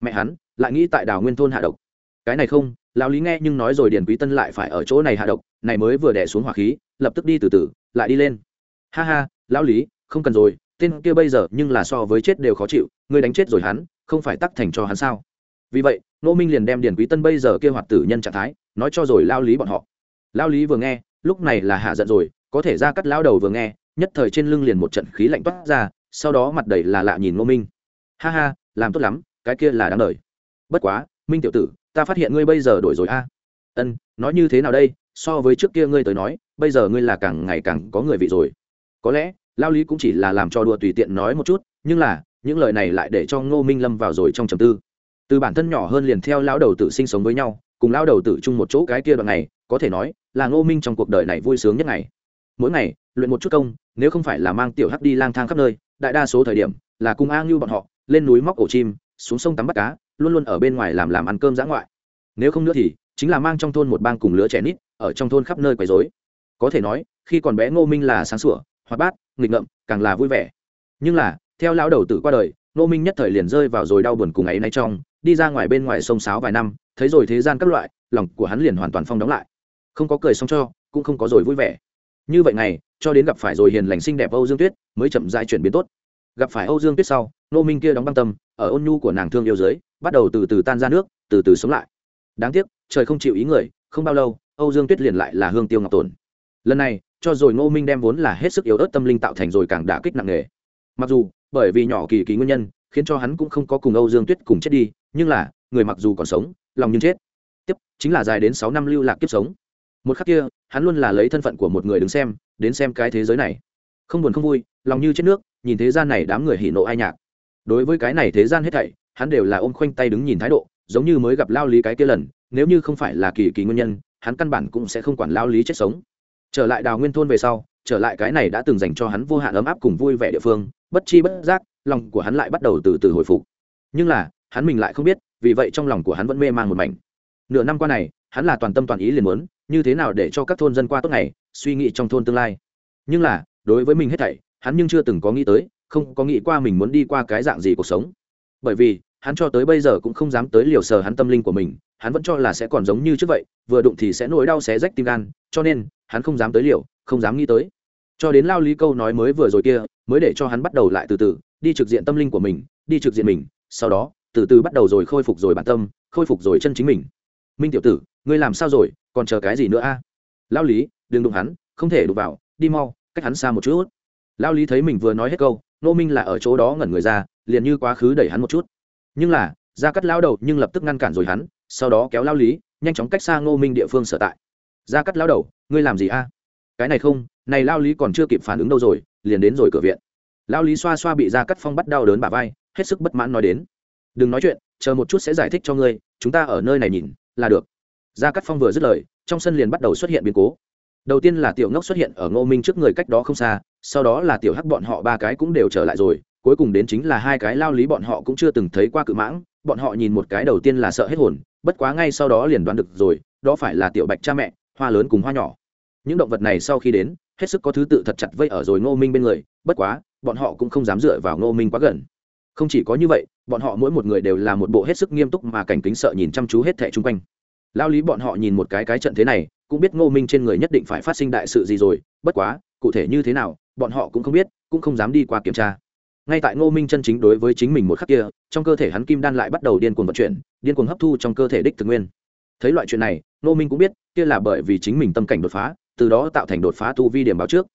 Mẹ hắn, lại nghĩ tại Đào nguyên thôn hạ độc. Cái này không, lão lý nghe nhưng nói rồi điền quý tân lại phải ở chỗ này hạ độc, này mới vừa đẻ xuống hỏa khí, lập tức đi từ từ, lại đi lên. Ha ha, lão lý, không cần rồi, tên kia bây giờ nhưng là so với chết đều khó chịu, ngươi đánh chết rồi hắn, không phải tắc thành cho hắn sao? Vì vậy nô minh liền đem điền quý tân bây giờ kêu hoạt tử nhân trạng thái, nói cho rồi lao lý bọn họ. Lao lý vừa nghe, lúc này là hạ giận rồi, có thể ra cắt lao đầu vừa nghe, nhất thời trên lưng liền một trận khí lạnh toát ra sau đó mặt đầy là lạ nhìn ngô minh. Ha ha, làm tốt lắm, cái kia là đáng lời bất quá, minh tiểu tử, ta phát hiện ngươi bây giờ đổi rồi a. Ân, nói như thế nào đây? So với trước kia ngươi tới nói, bây giờ ngươi là càng ngày càng có người vị rồi. Có lẽ, lao lý cũng chỉ là làm cho đùa tùy tiện nói một chút, nhưng là, những lời này lại để cho ngô minh lâm vào rồi trong trầm tư. Từ bản thân nhỏ hơn liền theo lao đầu tử sinh sống với nhau, cùng lao đầu tử chung một chỗ cái kia đoạn này, có thể nói là ngô minh trong cuộc đời này vui sướng nhất ngày. Mỗi ngày, luyện một chút công, nếu không phải là mang tiểu hắc đi lang thang khắp nơi đại đa số thời điểm là cùng a ngưu bọn họ, lên núi móc ổ chim, xuống sông tắm bắt cá, luôn luôn ở bên ngoài làm làm ăn cơm dã ngoại. Nếu không nữa thì chính là mang trong thôn một bang cùng lứa trẻ nít, ở trong thôn khắp nơi quấy rối. Có thể nói, khi còn bé ngô minh là sáng sủa, hoạt bát, nghịch ngợm, càng là vui vẻ. Nhưng là, theo lão đầu tử qua đời, ngô minh nhất thời liền rơi vào rồi đau buồn cùng ấy nay trong, đi ra ngoài bên ngoài sông sáo vài năm, thấy rồi thế gian các loại, lòng của hắn liền hoàn toàn phong đóng lại. Không có cười xong cho, cũng không có rồi vui vẻ. Như vậy này cho đến gặp phải rồi hiền lành xinh đẹp âu dương tuyết, mới chậm dại chuyển biến tốt. Gặp phải âu dương tuyết sau nô minh kia đóng băng tâm, ở ôn nhu của nàng thương yêu dưới, bắt đầu từ từ tan ra nước, từ từ sống lại. Đáng tiếc, trời không chịu ý người, không bao lâu, âu dương tuyết liền lại là hương tiêu ngọc tồn. Lần này, cho rồi ngô minh đem vốn là hết sức yếu ớt tâm linh tạo thành rồi càng đả kích nặng nề. Mặc dù, bởi vì nhỏ kỳ kỳ nguyên nhân, khiến cho hắn cũng không có cùng âu dương tuyết cùng chết đi, nhưng là, người mặc dù còn sống, lòng nhưng chết. Tiếp, chính là dài đến sáu năm lưu lạc kiếp sống. Một khắc kia, hắn luôn là lấy thân phận của một người đứng xem đến xem cái thế giới này. Không buồn không vui, lòng như chết nước, nhìn thế gian này đám người hỉ nộ ai nhạc. Đối với cái này thế gian hết thảy, hắn đều là ôm khoanh tay đứng nhìn thái độ, giống như mới gặp lao lý cái kia lần, nếu như không phải là kỳ kỳ nguyên nhân, hắn căn bản cũng sẽ không quản lao lý chết sống. Trở lại đào nguyên thôn về sau, trở lại cái này đã từng dành cho hắn vô hạn ấm áp cùng vui vẻ địa phương, bất chi bất giác, lòng của hắn lại bắt đầu từ từ hồi phục. Nhưng là, hắn mình lại không biết, vì vậy trong lòng của hắn vẫn mê man một mảnh. Nửa năm qua này hắn là toàn tâm toàn ý liền muốn, như thế nào để cho các thôn dân qua tốt này suy nghĩ trong thôn tương lai. Nhưng là, đối với mình hết thảy, hắn nhưng chưa từng có nghĩ tới, không có nghĩ qua mình muốn đi qua cái dạng gì cuộc sống. Bởi vì, hắn cho tới bây giờ cũng không dám tới liều sờ hắn tâm linh của mình, hắn vẫn cho là sẽ còn giống như trước vậy, vừa đụng thì sẽ nỗi đau xé rách tim gan, cho nên, hắn không dám tới liều, không dám nghĩ tới. Cho đến lao lý câu nói mới vừa rồi kia, mới để cho hắn bắt đầu lại từ từ, đi trực diện tâm linh của mình, đi trực diện mình, sau đó, từ từ bắt đầu rồi khôi phục rồi bản tâm, khôi phục rồi chân chính mình. Minh tiểu tử ngươi làm sao rồi, còn chờ cái gì nữa a? Lao lý, đừng đụng hắn, không thể đụng vào, đi mau, cách hắn xa một chút. Lao lý thấy mình vừa nói hết câu nô minh là ở chỗ đó ngẩn người ra, liền như quá khứ đẩy hắn một chút. Nhưng là, ra cắt lao đầu nhưng lập tức ngăn cản rồi hắn, sau đó kéo lao lý, nhanh chóng cách xa ngô minh địa phương sở tại. Ra cắt lao đầu, ngươi làm gì a? Cái này không, này lao lý còn chưa kịp phản ứng đâu rồi, liền đến rồi cửa viện. Lao lý xoa xoa bị ra cắt phong bắt đau đớn bà vai, hết sức bất mãn nói đến. Đừng nói chuyện, chờ một chút sẽ giải thích cho ngươi, chúng ta ở nơi này nhìn, là được gia cắt phong vừa dứt lời, trong sân liền bắt đầu xuất hiện biến cố. Đầu tiên là tiểu ngốc xuất hiện ở ngô minh trước người cách đó không xa, sau đó là tiểu hắc bọn họ ba cái cũng đều trở lại rồi, cuối cùng đến chính là hai cái lao lý bọn họ cũng chưa từng thấy qua cự mãng, bọn họ nhìn một cái đầu tiên là sợ hết hồn, bất quá ngay sau đó liền đoán được rồi, đó phải là tiểu bạch cha mẹ, hoa lớn cùng hoa nhỏ. Những động vật này sau khi đến, hết sức có thứ tự thật chặt vây ở rồi ngô minh bên người, bất quá, bọn họ cũng không dám dựa vào ngô minh quá gần. Không chỉ có như vậy, bọn họ mỗi một người đều là một bộ hết sức nghiêm túc mà cảnh kính sợ nhìn chăm chú hết thẻ chung quanh lao lý bọn họ nhìn một cái cái trận thế này, cũng biết ngô minh trên người nhất định phải phát sinh đại sự gì rồi, bất quá, cụ thể như thế nào, bọn họ cũng không biết, cũng không dám đi qua kiểm tra. Ngay tại ngô minh chân chính đối với chính mình một khắc kia, trong cơ thể hắn kim đan lại bắt đầu điên cuồng vận chuyển, điên cuồng hấp thu trong cơ thể đích thực nguyên. Thấy loại chuyện này, ngô minh cũng biết, kia là bởi vì chính mình tâm cảnh đột phá, từ đó tạo thành đột phá tu vi điểm báo trước.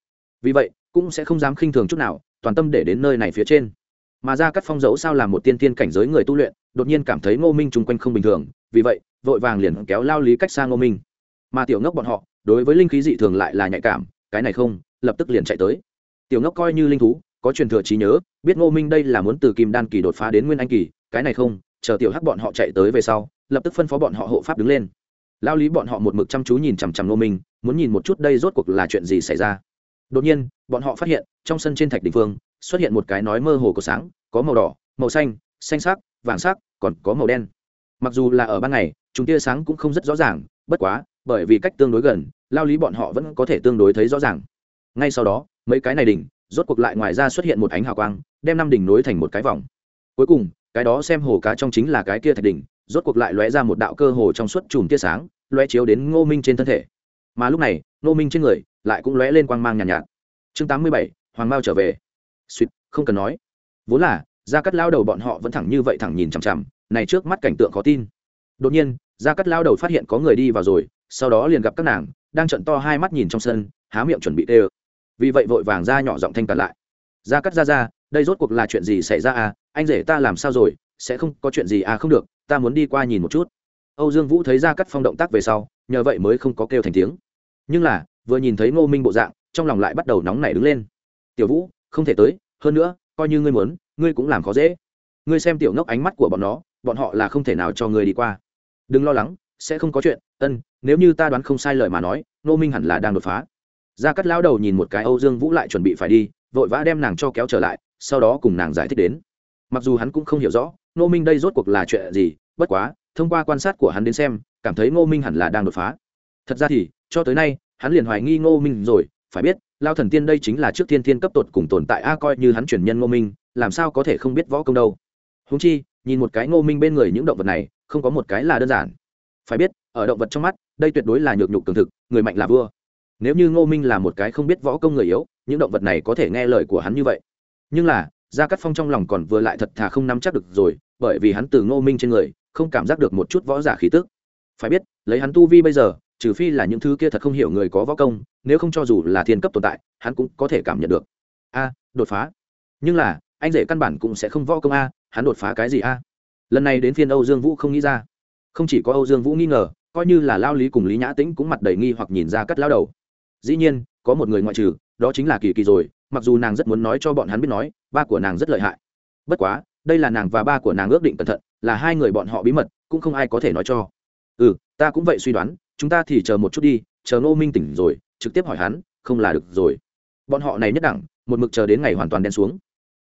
Vì vậy, cũng sẽ không dám khinh thường chút nào, toàn tâm để đến nơi này phía trên. Mà ra cắt phong dấu sao là một tiên tiên cảnh giới người tu luyện, đột nhiên cảm thấy ngô minh chung quanh không bình thường, vì vậy vội vàng liền kéo lao lý cách xa ngô minh mà tiểu ngốc bọn họ đối với linh khí dị thường lại là nhạy cảm cái này không lập tức liền chạy tới tiểu ngốc coi như linh thú có truyền thừa trí nhớ biết ngô minh đây là muốn từ kim đan kỳ đột phá đến nguyên anh kỳ cái này không chờ tiểu hắc bọn họ chạy tới về sau lập tức phân phó bọn họ hộ pháp đứng lên lao lý bọn họ một mực chăm chú nhìn chằm chằm ngô minh muốn nhìn một chút đây rốt cuộc là chuyện gì xảy ra đột nhiên bọn họ phát hiện trong sân trên thạch đình phương xuất hiện một cái nói mơ hồ có sáng có màu đỏ màu xanh xanh sắc vàng sắc còn có màu đen mặc dù là ở ban ngày chúng tia sáng cũng không rất rõ ràng bất quá bởi vì cách tương đối gần lao lý bọn họ vẫn có thể tương đối thấy rõ ràng. Ngay sau đó mấy cái này đỉnh rốt cuộc lại ngoài ra xuất hiện một ánh hào quang đem năm đỉnh nối thành một cái vòng. Cuối cùng cái đó xem hồ cá trong chính là cái kia thạch đỉnh rốt cuộc lại lóe ra một đạo cơ hồ trong suốt chùm tia sáng lóe chiếu đến ngô minh trên thân thể. Mà lúc này ngô minh trên người lại cũng lóe lên quang mang nhàn nhạt, nhạt. Chương tám mươi bảy hoàng mao trở về. Suýt không cần nói. Vốn là ra cắt lao đầu bọn họ vẫn thẳng như vậy thẳng nhìn chằm chằm này trước mắt cảnh tượng khó tin đột nhiên, gia cắt lao đầu phát hiện có người đi vào rồi, sau đó liền gặp các nàng, đang trận to hai mắt nhìn trong sân, há miệng chuẩn bị tê vì vậy vội vàng ra nhỏ giọng thanh cản lại. Gia cắt ra ra, đây rốt cuộc là chuyện gì xảy ra à? Anh rể ta làm sao rồi? Sẽ không có chuyện gì à? Không được, ta muốn đi qua nhìn một chút. Âu dương vũ thấy gia cắt phong động tác về sau, nhờ vậy mới không có kêu thành tiếng. Nhưng là, vừa nhìn thấy ngô minh bộ dạng, trong lòng lại bắt đầu nóng nảy đứng lên. Tiểu vũ, không thể tới, hơn nữa, coi như ngươi muốn, ngươi cũng làm khó dễ. Ngươi xem tiểu ngốc ánh mắt của bọn nó, bọn họ là không thể nào cho ngươi đi qua đừng lo lắng, sẽ không có chuyện, ân, nếu như ta đoán không sai lời mà nói nô minh hẳn là đang đột phá. Gia cắt lao đầu nhìn một cái âu dương vũ lại chuẩn bị phải đi, vội vã đem nàng cho kéo trở lại, sau đó cùng nàng giải thích đến. Mặc dù hắn cũng không hiểu rõ nô minh đây rốt cuộc là chuyện gì, bất quá, thông qua quan sát của hắn đến xem, cảm thấy ngô minh hẳn là đang đột phá. Thật ra thì, cho tới nay, hắn liền hoài nghi ngô minh rồi, phải biết, lao thần tiên đây chính là trước thiên thiên cấp tột cùng tồn tại a, coi như hắn truyền nhân ngô minh, làm sao có thể không biết võ công đâu. Húng chi, nhìn một cái ngô minh bên người những động vật này không có một cái là đơn giản. Phải biết, ở động vật trong mắt, đây tuyệt đối là nhược nhục cường thực, người mạnh là vua. Nếu như ngô minh là một cái không biết võ công người yếu, những động vật này có thể nghe lời của hắn như vậy. Nhưng là, gia cắt phong trong lòng còn vừa lại thật thà không nắm chắc được rồi, bởi vì hắn từ ngô minh trên người, không cảm giác được một chút võ giả khí tức. Phải biết, lấy hắn tu vi bây giờ, trừ phi là những thứ kia thật không hiểu người có võ công, nếu không cho dù là thiên cấp tồn tại, hắn cũng có thể cảm nhận được. A, đột phá. Nhưng là, anh rể căn bản cũng sẽ không võ công a, hắn đột phá cái gì a? Lần này đến phiên âu dương vũ không nghĩ ra. Không chỉ có âu dương vũ nghi ngờ, coi như là lao lý cùng lý nhã tĩnh cũng mặt đầy nghi hoặc nhìn ra cắt lao đầu. Dĩ nhiên, có một người ngoại trừ, đó chính là kỳ kỳ rồi, mặc dù nàng rất muốn nói cho bọn hắn biết nói, ba của nàng rất lợi hại. Bất quá, đây là nàng và ba của nàng ước định cẩn thận, là hai người bọn họ bí mật, cũng không ai có thể nói cho. Ừ ta cũng vậy suy đoán, chúng ta thì chờ một chút đi, chờ ngô minh tỉnh rồi, trực tiếp hỏi hắn, không là được rồi. Bọn họ này nhất đẳng, một mực chờ đến ngày hoàn toàn đen xuống.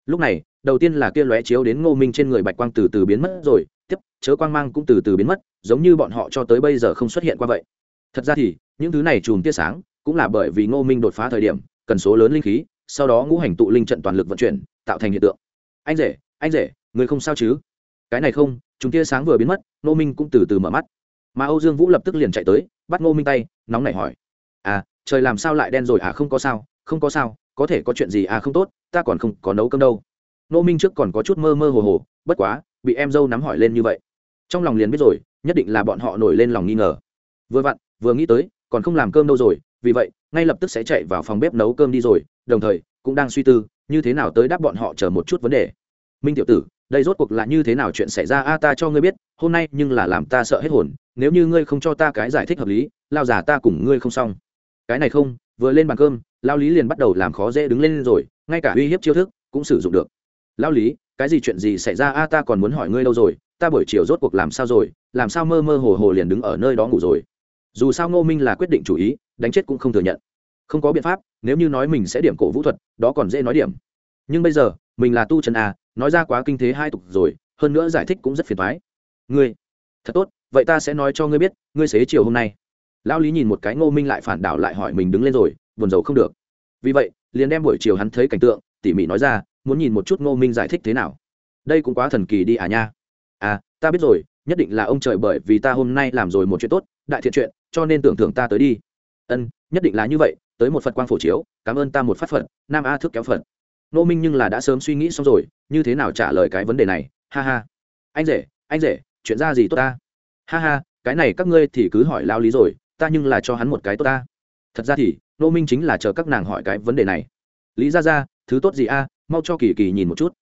Lúc này đầu tiên là kia lóe chiếu đến ngô minh trên người bạch quang từ từ biến mất rồi, tiếp, chớ quang mang cũng từ từ biến mất, giống như bọn họ cho tới bây giờ không xuất hiện qua vậy. Thật ra thì, những thứ này chùm tia sáng cũng là bởi vì ngô minh đột phá thời điểm, cần số lớn linh khí, sau đó ngũ hành tụ linh trận toàn lực vận chuyển, tạo thành hiện tượng. Anh rể anh rể, người không sao chứ? Cái này không chúng tia sáng vừa biến mất, ngô minh cũng từ từ mở mắt. Mà âu dương vũ lập tức liền chạy tới, bắt ngô minh tay, nóng nảy hỏi. À trời làm sao lại đen rồi à? Không có sao, không có sao, có thể có chuyện gì à? Không tốt, ta còn không có nấu cơm đâu. Nô minh trước còn có chút mơ mơ hồ hồ, bất quá, bị em dâu nắm hỏi lên như vậy. Trong lòng liền biết rồi, nhất định là bọn họ nổi lên lòng nghi ngờ. Vừa vặn, vừa nghĩ tới, còn không làm cơm đâu rồi, vì vậy, ngay lập tức sẽ chạy vào phòng bếp nấu cơm đi rồi, đồng thời, cũng đang suy tư, như thế nào tới đáp bọn họ chờ một chút vấn đề. Minh tiểu tử, đây rốt cuộc là như thế nào chuyện xảy ra? A, ta cho ngươi biết, hôm nay nhưng là làm ta sợ hết hồn, nếu như ngươi không cho ta cái giải thích hợp lý, lao giả ta cùng ngươi không xong. Cái này không, vừa lên bàn cơm, lao lý liền bắt đầu làm khó dễ đứng lên rồi, ngay cả uy hiếp chiêu thức cũng sử dụng được lao lý, cái gì chuyện gì xảy ra? A, ta còn muốn hỏi ngươi đâu rồi? Ta buổi chiều rốt cuộc làm sao rồi? Làm sao mơ mơ hồ hồ liền đứng ở nơi đó ngủ rồi? Dù sao ngô minh là quyết định chủ ý, đánh chết cũng không thừa nhận. Không có biện pháp, nếu như nói mình sẽ điểm cổ vũ thuật, đó còn dễ nói điểm. Nhưng bây giờ, mình là tu chân a, nói ra quá kinh thế hai tục rồi, hơn nữa giải thích cũng rất phiền thoái ngươi, thật tốt, vậy ta sẽ nói cho ngươi biết, ngươi xế chiều hôm nay. Lão lý nhìn một cái ngô minh lại phản đảo lại hỏi mình đứng lên rồi, buồn rầu không được. Vì vậy, liền đem buổi chiều hắn thấy cảnh tượng, tỉ mỉ nói ra muốn nhìn một chút ngô minh giải thích thế nào. Đây cũng quá thần kỳ đi à nha. À ta biết rồi, nhất định là ông trời bởi vì ta hôm nay làm rồi một chuyện tốt, đại thiện chuyện, cho nên tưởng thưởng ta tới đi. Ân, nhất định là như vậy, tới một phật quang phổ chiếu, cảm ơn ta một phát phật, nam a thức kéo phật. Nô minh nhưng là đã sớm suy nghĩ xong rồi, như thế nào trả lời cái vấn đề này, ha ha. Anh rể anh rể, chuyện ra gì tốt ta? Ha ha, cái này các ngươi thì cứ hỏi lao lý rồi, ta nhưng là cho hắn một cái tốt ta. Thật ra thì nô minh chính là chờ các nàng hỏi cái vấn đề này. Lý ra ra thứ tốt gì a? Mau cho kỳ kỳ nhìn một chút.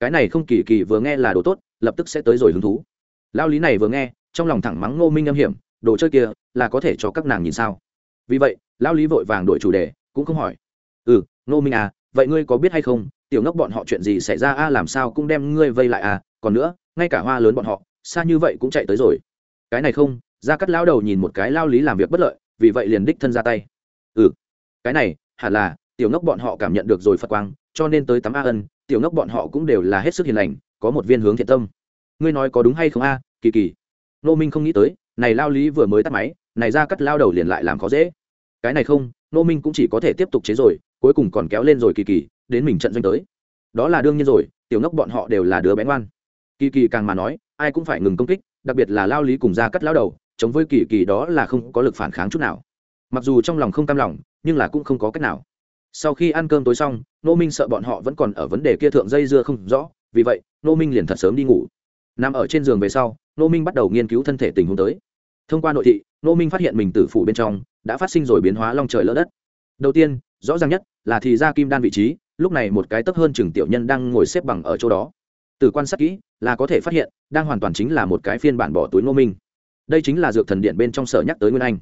Cái này không kỳ kỳ vừa nghe là đồ tốt, lập tức sẽ tới rồi hứng thú. Lao lý này vừa nghe, trong lòng thẳng mắng ngô minh âm hiểm, đồ chơi kia là có thể cho các nàng nhìn sao? Vì vậy lao lý vội vàng đổi chủ đề, cũng không hỏi. Ừ ngô minh à vậy ngươi có biết hay không, tiểu ngốc bọn họ chuyện gì xảy ra, a, làm sao cũng đem ngươi vây lại à? Còn nữa, ngay cả hoa lớn bọn họ, xa như vậy cũng chạy tới rồi. Cái này không ra cắt lao đầu nhìn một cái lao lý làm việc bất lợi, vì vậy liền đích thân ra tay. Ừ cái này, hẳn là, tiểu ngốc bọn họ cảm nhận được rồi phật quang cho nên tới tắm a ân, tiểu ngốc bọn họ cũng đều là hết sức hiền lành, có một viên hướng thiện tâm. Ngươi nói có đúng hay không a, kỳ kỳ? Nô minh không nghĩ tới, này lao lý vừa mới tắt máy, này ra cắt lao đầu liền lại làm khó dễ. Cái này không, nô minh cũng chỉ có thể tiếp tục chế rồi, cuối cùng còn kéo lên rồi kỳ kỳ, đến mình trận doanh tới. Đó là đương nhiên rồi, tiểu ngốc bọn họ đều là đứa bé ngoan. Kỳ kỳ càng mà nói, ai cũng phải ngừng công kích, đặc biệt là lao lý cùng ra cắt lao đầu, chống với kỳ kỳ đó là không có lực phản kháng chút nào. Mặc dù trong lòng không cam lòng, nhưng là cũng không có cách nào sau khi ăn cơm tối xong nô minh sợ bọn họ vẫn còn ở vấn đề kia thượng dây dưa không rõ, vì vậy nô minh liền thật sớm đi ngủ. Nằm ở trên giường về sau nô minh bắt đầu nghiên cứu thân thể tình huống tới. Thông qua nội thị nô minh phát hiện mình tử phủ bên trong đã phát sinh rồi biến hóa long trời lỡ đất. Đầu tiên, rõ ràng nhất là thì ra kim đan vị trí, lúc này một cái tấp hơn chừng tiểu nhân đang ngồi xếp bằng ở chỗ đó. Từ quan sát kỹ là có thể phát hiện, đang hoàn toàn chính là một cái phiên bản bỏ túi nô minh. Đây chính là dược thần điện bên trong sở nhắc tới nguyên anh.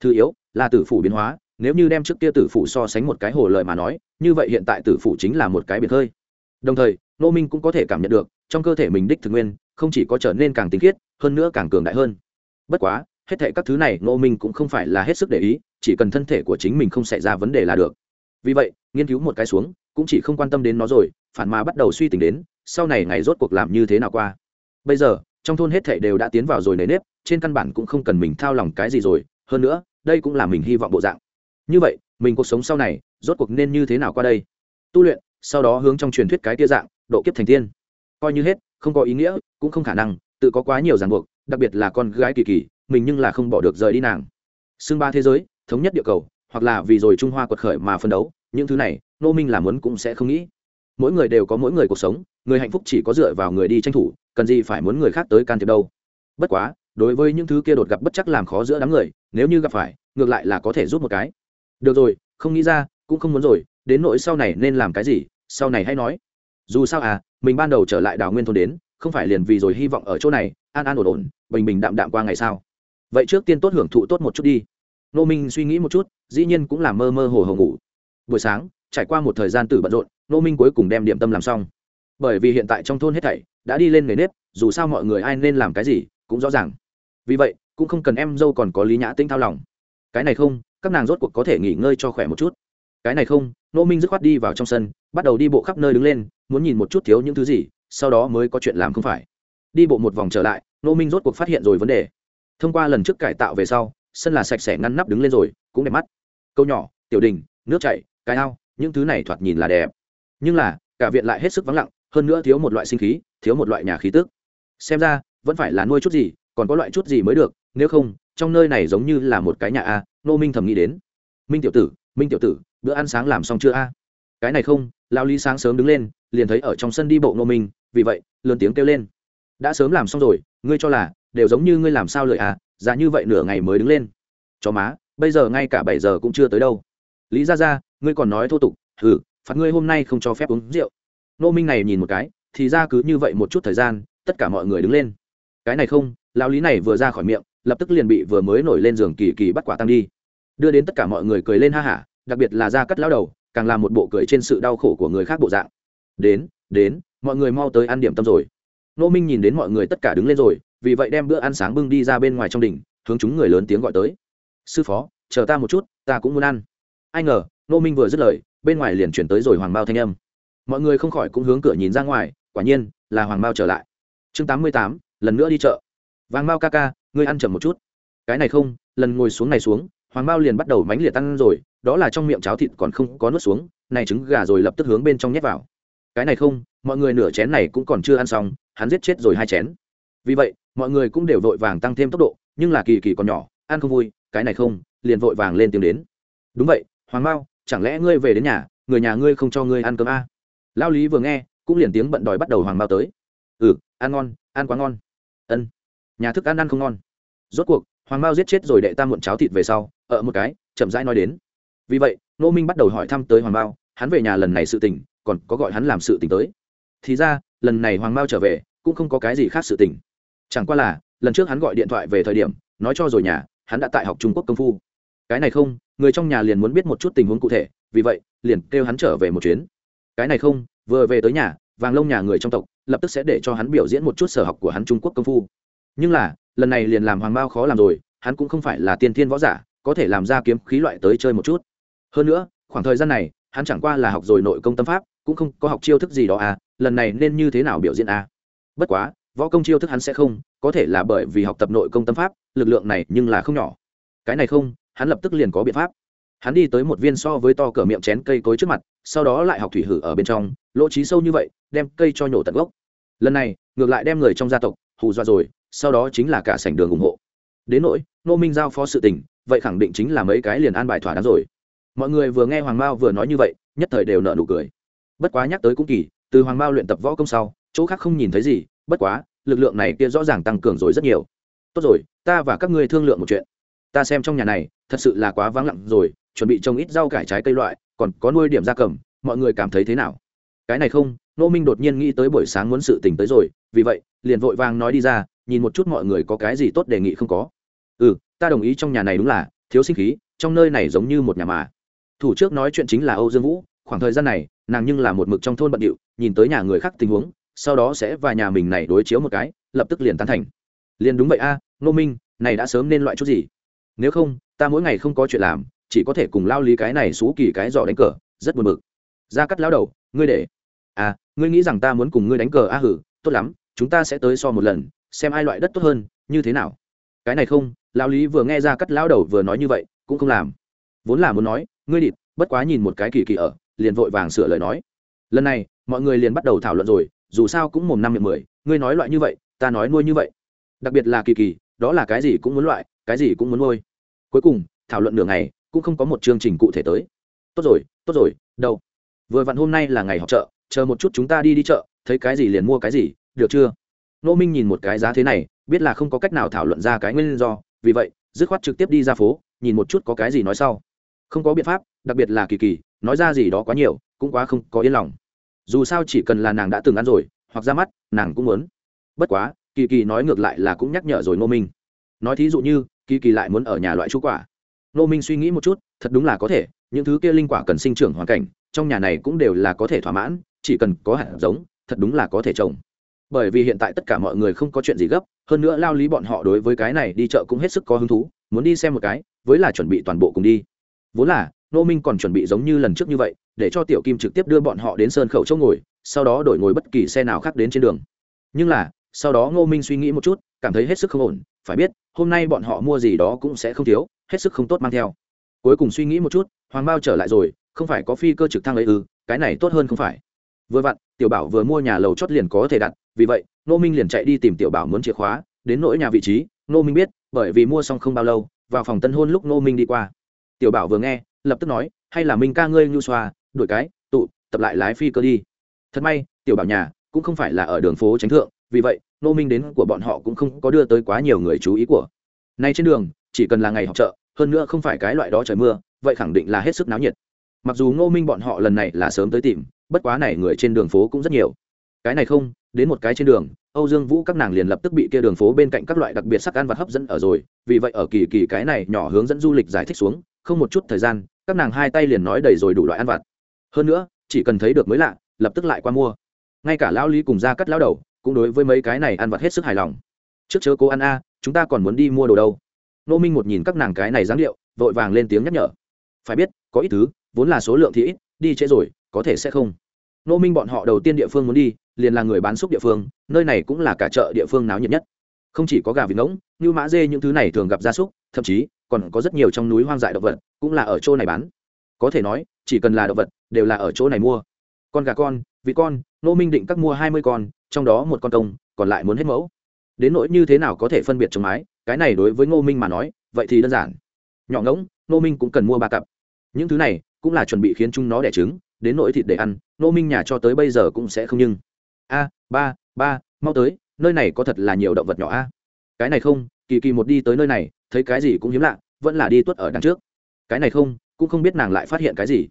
Thứ yếu, là tử phủ biến hóa nếu như đem trước kia tử phủ so sánh một cái hồ lời mà nói, như vậy hiện tại tử phủ chính là một cái biệt hơi đồng thời nô minh cũng có thể cảm nhận được, trong cơ thể mình đích thực nguyên, không chỉ có trở nên càng tinh khiết, hơn nữa càng cường đại hơn. Bất quá, hết thệ các thứ này nô minh cũng không phải là hết sức để ý, chỉ cần thân thể của chính mình không xảy ra vấn đề là được. Vì vậy, nghiên cứu một cái xuống, cũng chỉ không quan tâm đến nó rồi, phản mà bắt đầu suy tính đến, sau này ngày rốt cuộc làm như thế nào qua. Bây giờ, trong thôn hết thệ đều đã tiến vào rồi nề nếp, trên căn bản cũng không cần mình thao lòng cái gì rồi, hơn nữa, đây cũng là mình hy vọng bộ dạng như vậy, mình cuộc sống sau này, rốt cuộc nên như thế nào qua đây? Tu luyện, sau đó hướng trong truyền thuyết cái tia dạng, độ kiếp thành tiên. Coi như hết, không có ý nghĩa, cũng không khả năng, tự có quá nhiều ràng buộc, đặc biệt là con gái kỳ kỳ, mình nhưng là không bỏ được rời đi nàng. Xưng ba thế giới, thống nhất địa cầu, hoặc là vì rồi trung hoa quật khởi mà phân đấu, những thứ này nô minh làm muốn cũng sẽ không nghĩ. Mỗi người đều có mỗi người cuộc sống, người hạnh phúc chỉ có dựa vào người đi tranh thủ, cần gì phải muốn người khác tới can thiệp đâu. Bất quá, đối với những thứ kia đột gặp bất chắc làm khó giữa đám người, nếu như gặp phải, ngược lại là có thể giúp một cái được rồi, không nghĩ ra, cũng không muốn rồi, đến nỗi sau này nên làm cái gì, sau này hãy nói. Dù sao à mình ban đầu trở lại đảo nguyên thôn đến, không phải liền vì rồi hy vọng ở chỗ này, an an ổn ổn, bình bình đạm đạm qua ngày sao vậy trước tiên tốt hưởng thụ tốt một chút đi. Nô minh suy nghĩ một chút, dĩ nhiên cũng là mơ mơ hồ hồ ngủ. Buổi sáng, trải qua một thời gian tử bận rộn, nô minh cuối cùng đem điểm tâm làm xong. Bởi vì hiện tại trong thôn hết thảy đã đi lên nghề nếp, dù sao mọi người ai nên làm cái gì, cũng rõ ràng. Vì vậy, cũng không cần em dâu còn có lý nhã tinh thao lòng. Cái này không các nàng rốt cuộc có thể nghỉ ngơi cho khỏe một chút. Cái này không nô minh dứt khoát đi vào trong sân, bắt đầu đi bộ khắp nơi đứng lên, muốn nhìn một chút thiếu những thứ gì, sau đó mới có chuyện làm không phải. Đi bộ một vòng trở lại nô minh rốt cuộc phát hiện rồi vấn đề. Thông qua lần trước cải tạo về sau, sân là sạch sẽ ngăn nắp đứng lên rồi, cũng đẹp mắt. Câu nhỏ, tiểu đình, nước chảy, cái ao, những thứ này thoạt nhìn là đẹp. Nhưng là, cả viện lại hết sức vắng lặng, hơn nữa thiếu một loại sinh khí, thiếu một loại nhà khí tức. Xem ra, vẫn phải là nuôi chút gì, còn có loại chút gì mới được, nếu không, trong nơi này giống như là một cái nhà a nô minh thầm nghĩ đến. Minh tiểu tử, minh tiểu tử, bữa ăn sáng làm xong chưa a? Cái này không lao ly sáng sớm đứng lên, liền thấy ở trong sân đi bộ nô minh, vì vậy, lớn tiếng kêu lên. Đã sớm làm xong rồi, ngươi cho là, đều giống như ngươi làm sao lợi à giá như vậy nửa ngày mới đứng lên. Chó má, bây giờ ngay cả bảy giờ cũng chưa tới đâu. Lý ra ra ngươi còn nói thô tục ừ phạt ngươi hôm nay không cho phép uống rượu. Nô minh này nhìn một cái, thì ra cứ như vậy một chút thời gian, tất cả mọi người đứng lên. Cái này không lao lý này vừa ra khỏi miệng lập tức liền bị vừa mới nổi lên giường kỳ kỳ bắt quả tăng đi. Đưa đến tất cả mọi người cười lên ha hả, đặc biệt là ra cắt lao đầu, càng làm một bộ cười trên sự đau khổ của người khác bộ dạng. Đến đến, mọi người mau tới ăn điểm tâm rồi. Nô minh nhìn đến mọi người tất cả đứng lên rồi, vì vậy đem bữa ăn sáng bưng đi ra bên ngoài trong đỉnh, hướng chúng người lớn tiếng gọi tới. Sư phó, chờ ta một chút, ta cũng muốn ăn. Ai ngờ, nô minh vừa dứt lời, bên ngoài liền chuyển tới rồi hoàng bao thanh âm. Mọi người không khỏi cũng hướng cửa nhìn ra ngoài, quả nhiên là hoàng bao trở lại. Chương tám mươi tám, lần nữa đi chợ. Vàng bao ca ca ngươi ăn chậm một chút. Cái này không, lần ngồi xuống này xuống, hoàng bao liền bắt đầu mánh liệt ăn rồi, đó là trong miệng cháo thịt còn không có nuốt xuống, này trứng gà rồi lập tức hướng bên trong nhét vào. Cái này không, mọi người nửa chén này cũng còn chưa ăn xong, hắn giết chết rồi hai chén. Vì vậy, mọi người cũng đều vội vàng tăng thêm tốc độ, nhưng là kỳ kỳ còn nhỏ, ăn không vui, cái này không, liền vội vàng lên tiếng đến. Đúng vậy, hoàng bao chẳng lẽ ngươi về đến nhà, người nhà ngươi không cho ngươi ăn cơm a à? lao lý vừa nghe, cũng liền tiếng bận đòi bắt đầu hoàng bao tới. Ừ ăn ngon, ăn quá ngon. Ân nhà thức ăn ăn không ngon. Rốt cuộc hoàng Mao giết chết rồi đệ tam muộn cháo thịt về sau ở một cái chậm rãi nói đến. Vì vậy nô minh bắt đầu hỏi thăm tới hoàng Mao, hắn về nhà lần này sự tình còn có gọi hắn làm sự tình tới. Thì ra lần này hoàng Mao trở về cũng không có cái gì khác sự tình. Chẳng qua là lần trước hắn gọi điện thoại về thời điểm nói cho rồi nhà hắn đã tại học trung quốc công phu. Cái này không người trong nhà liền muốn biết một chút tình huống cụ thể vì vậy liền kêu hắn trở về một chuyến. Cái này không vừa về tới nhà vàng lông nhà người trong tộc lập tức sẽ để cho hắn biểu diễn một chút sở học của hắn trung quốc công phu nhưng là, lần này liền làm hoàng bao khó làm rồi, hắn cũng không phải là tiên thiên võ giả, có thể làm ra kiếm khí loại tới chơi một chút. Hơn nữa, khoảng thời gian này, hắn chẳng qua là học rồi nội công tâm pháp, cũng không có học chiêu thức gì đó à lần này nên như thế nào biểu diễn à? Bất quá, võ công chiêu thức hắn sẽ không, có thể là bởi vì học tập nội công tâm pháp, lực lượng này nhưng là không nhỏ. Cái này không, hắn lập tức liền có biện pháp. Hắn đi tới một viên so với to cỡ miệng chén cây cối trước mặt, sau đó lại học thủy hử ở bên trong, lỗ trí sâu như vậy, đem cây cho nhổ tận gốc. Lần này, ngược lại đem người trong gia tộc hù dọa rồi sau đó chính là cả sảnh đường ủng hộ. Đến nỗi nô minh giao phó sự tình, vậy khẳng định chính là mấy cái liền an bài thỏa đáng rồi. Mọi người vừa nghe hoàng mao vừa nói như vậy, nhất thời đều nợ nụ cười. Bất quá nhắc tới cũng kỳ, từ hoàng mao luyện tập võ công sau, chỗ khác không nhìn thấy gì, bất quá, lực lượng này kia rõ ràng tăng cường rồi rất nhiều. Tốt rồi, ta và các ngươi thương lượng một chuyện. Ta xem trong nhà này, thật sự là quá vắng lặng rồi, chuẩn bị trồng ít rau cải trái cây loại, còn có nuôi điểm gia cầm, mọi người cảm thấy thế nào? Cái này không nô minh đột nhiên nghĩ tới buổi sáng muốn sự tình tới rồi, vì vậy, liền vội vàng nói đi ra nhìn một chút mọi người có cái gì tốt đề nghị không có. Ừ ta đồng ý trong nhà này đúng là thiếu sinh khí trong nơi này giống như một nhà mà. Thủ trước nói chuyện chính là âu dương vũ khoảng thời gian này nàng nhưng là một mực trong thôn bận điệu nhìn tới nhà người khác tình huống sau đó sẽ và nhà mình này đối chiếu một cái lập tức liền tán thành. Liền đúng vậy a à, minh này đã sớm nên loại chút gì? Nếu không ta mỗi ngày không có chuyện làm chỉ có thể cùng lao lý cái này xú kỳ cái giỏ đánh cờ rất buồn bực. Ra cắt lao đầu ngươi để. À ngươi nghĩ rằng ta muốn cùng ngươi đánh cờ a hử tốt lắm chúng ta sẽ tới so một lần xem ai loại đất tốt hơn, như thế nào? Cái này không, lão lý vừa nghe ra cắt lão đầu vừa nói như vậy, cũng không làm. Vốn là muốn nói, ngươi địt, bất quá nhìn một cái kỳ kỳ ở, liền vội vàng sửa lời nói. Lần này, mọi người liền bắt đầu thảo luận rồi, dù sao cũng mồm năm miệng mười, ngươi nói loại như vậy, ta nói nuôi như vậy. Đặc biệt là kỳ kỳ, đó là cái gì cũng muốn loại, cái gì cũng muốn nuôi. Cuối cùng, thảo luận nửa ngày, cũng không có một chương trình cụ thể tới. Tốt rồi tốt rồi, đâu? Vừa vặn hôm nay là ngày học chợ, chờ một chút chúng ta đi đi chợ, thấy cái gì liền mua cái gì, được chưa? Nô minh nhìn một cái giá thế này, biết là không có cách nào thảo luận ra cái nguyên do, vì vậy, dứt khoát trực tiếp đi ra phố, nhìn một chút có cái gì nói sau. Không có biện pháp, đặc biệt là kỳ kỳ, nói ra gì đó quá nhiều, cũng quá không có yên lòng. Dù sao chỉ cần là nàng đã từng ăn rồi, hoặc ra mắt, nàng cũng muốn. Bất quá, kỳ kỳ nói ngược lại là cũng nhắc nhở rồi ngô minh. Nói thí dụ như, kỳ kỳ lại muốn ở nhà loại chú quả. Ngô minh suy nghĩ một chút, thật đúng là có thể, những thứ kia linh quả cần sinh trưởng hoàn cảnh, trong nhà này cũng đều là có thể thỏa mãn, chỉ cần có hạt giống, thật đúng là có thể trồng bởi vì hiện tại tất cả mọi người không có chuyện gì gấp, hơn nữa lao lý bọn họ đối với cái này đi chợ cũng hết sức có hứng thú, muốn đi xem một cái, với là chuẩn bị toàn bộ cùng đi. Vốn là, nô minh còn chuẩn bị giống như lần trước như vậy, để cho tiểu kim trực tiếp đưa bọn họ đến sơn khẩu chỗ ngồi, sau đó đổi ngồi bất kỳ xe nào khác đến trên đường. Nhưng là, sau đó ngô minh suy nghĩ một chút, cảm thấy hết sức không ổn, phải biết, hôm nay bọn họ mua gì đó cũng sẽ không thiếu, hết sức không tốt mang theo. Cuối cùng suy nghĩ một chút, hoàng bao trở lại rồi, không phải có phi cơ trực thăng ấy ư, cái này tốt hơn không phải vừa vặn, tiểu bảo vừa mua nhà lầu chót liền có thể đặt, vì vậy nô minh liền chạy đi tìm tiểu bảo muốn chìa khóa, đến nỗi nhà vị trí nô minh biết, bởi vì mua xong không bao lâu, vào phòng tân hôn lúc nô minh đi qua. Tiểu bảo vừa nghe, lập tức nói, hay là minh ca ngươi nhu xoa đuổi cái, tụ, tập lại lái phi cơ đi. Thật may, tiểu bảo nhà cũng không phải là ở đường phố tránh thượng, vì vậy nô minh đến của bọn họ cũng không có đưa tới quá nhiều người chú ý của. Nay trên đường, chỉ cần là ngày học chợ, hơn nữa không phải cái loại đó trời mưa, vậy khẳng định là hết sức náo nhiệt. Mặc dù ngô minh bọn họ lần này là sớm tới tìm bất quá này người trên đường phố cũng rất nhiều. Cái này không, đến một cái trên đường, âu dương vũ các nàng liền lập tức bị kia đường phố bên cạnh các loại đặc biệt sắc ăn vật hấp dẫn ở rồi, vì vậy ở kỳ kỳ cái này nhỏ hướng dẫn du lịch giải thích xuống, không một chút thời gian, các nàng hai tay liền nói đầy rồi đủ loại ăn vặt. Hơn nữa, chỉ cần thấy được mới lạ, lập tức lại qua mua. Ngay cả lão lý cùng ra cắt lão đầu cũng đối với mấy cái này ăn vặt hết sức hài lòng. Trước chớ cố ăn a, chúng ta còn muốn đi mua đồ đâu. Nô minh một nhìn các nàng cái này dáng điệu, vội vàng lên tiếng nhắc nhở. Phải biết, có ít thứ, vốn là số lượng thì ít, đi trễ rồi, có thể sẽ không nô minh bọn họ đầu tiên địa phương muốn đi, liền là người bán xúc địa phương, nơi này cũng là cả chợ địa phương náo nhiệt nhất. Không chỉ có gà vịt ngỗng, như mã dê những thứ này thường gặp gia súc thậm chí còn có rất nhiều trong núi hoang dại động vật cũng là ở chỗ này bán. Có thể nói, chỉ cần là động vật, đều là ở chỗ này mua. Con gà con, vịt con, nô minh định các mua hai mươi con, trong đó một con công, còn lại muốn hết mẫu. Đến nỗi như thế nào có thể phân biệt trồng mái, cái này đối với ngô minh mà nói, vậy thì đơn giản. Nhỏ ngỗng, Nô minh cũng cần mua ba cặp. Những thứ này cũng là chuẩn bị khiến chúng nó đẻ trứng, đến nỗi thịt để ăn Nô minh nhà cho tới bây giờ cũng sẽ không nhưng. A, ba ba, mau tới, nơi này có thật là nhiều động vật nhỏ a? Cái này không, kỳ kỳ một đi tới nơi này, thấy cái gì cũng hiếm lạ, vẫn là đi tuất ở đằng trước. Cái này không, cũng không biết nàng lại phát hiện cái gì.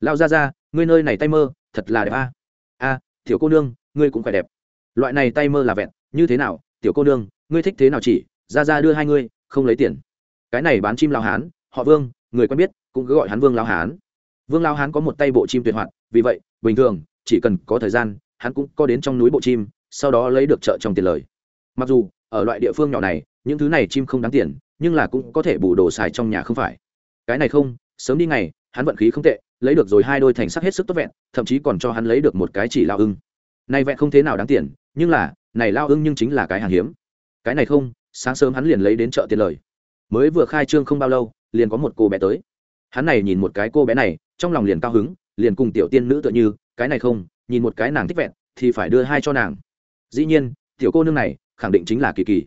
Lao ra ra ngươi nơi này tay mơ, thật là đẹp a. A, tiểu cô nương, ngươi cũng khỏe đẹp. Loại này tay mơ là vẹn, như thế nào, tiểu cô nương, ngươi thích thế nào chỉ? Ra ra đưa hai ngươi, không lấy tiền. Cái này bán chim lao hán, họ vương, người quen biết, cũng cứ gọi hắn vương lao hán vương lao hán có một tay bộ chim tuyệt hoạt, vì vậy, bình thường, chỉ cần có thời gian, hắn cũng có đến trong núi bộ chim, sau đó lấy được chợ trong tiền lời. Mặc dù, ở loại địa phương nhỏ này, những thứ này chim không đáng tiền, nhưng là cũng có thể bù đồ xài trong nhà không phải. Cái này không, sớm đi ngày, hắn vận khí không tệ, lấy được rồi hai đôi thành sắc hết sức tốt vẹn, thậm chí còn cho hắn lấy được một cái chỉ lao ưng. Này vẹn không thế nào đáng tiền, nhưng là, này lao ưng nhưng chính là cái hàng hiếm. Cái này không, sáng sớm hắn liền lấy đến chợ tiền lời. Mới vừa khai trương không bao lâu, liền có một cô bé tới. Hắn này nhìn một cái cô bé này trong lòng liền cao hứng, liền cùng tiểu tiên nữ tựa như, cái này không, nhìn một cái nàng thích vẹn, thì phải đưa hai cho nàng. Dĩ nhiên, tiểu cô nương này, khẳng định chính là kỳ kỳ.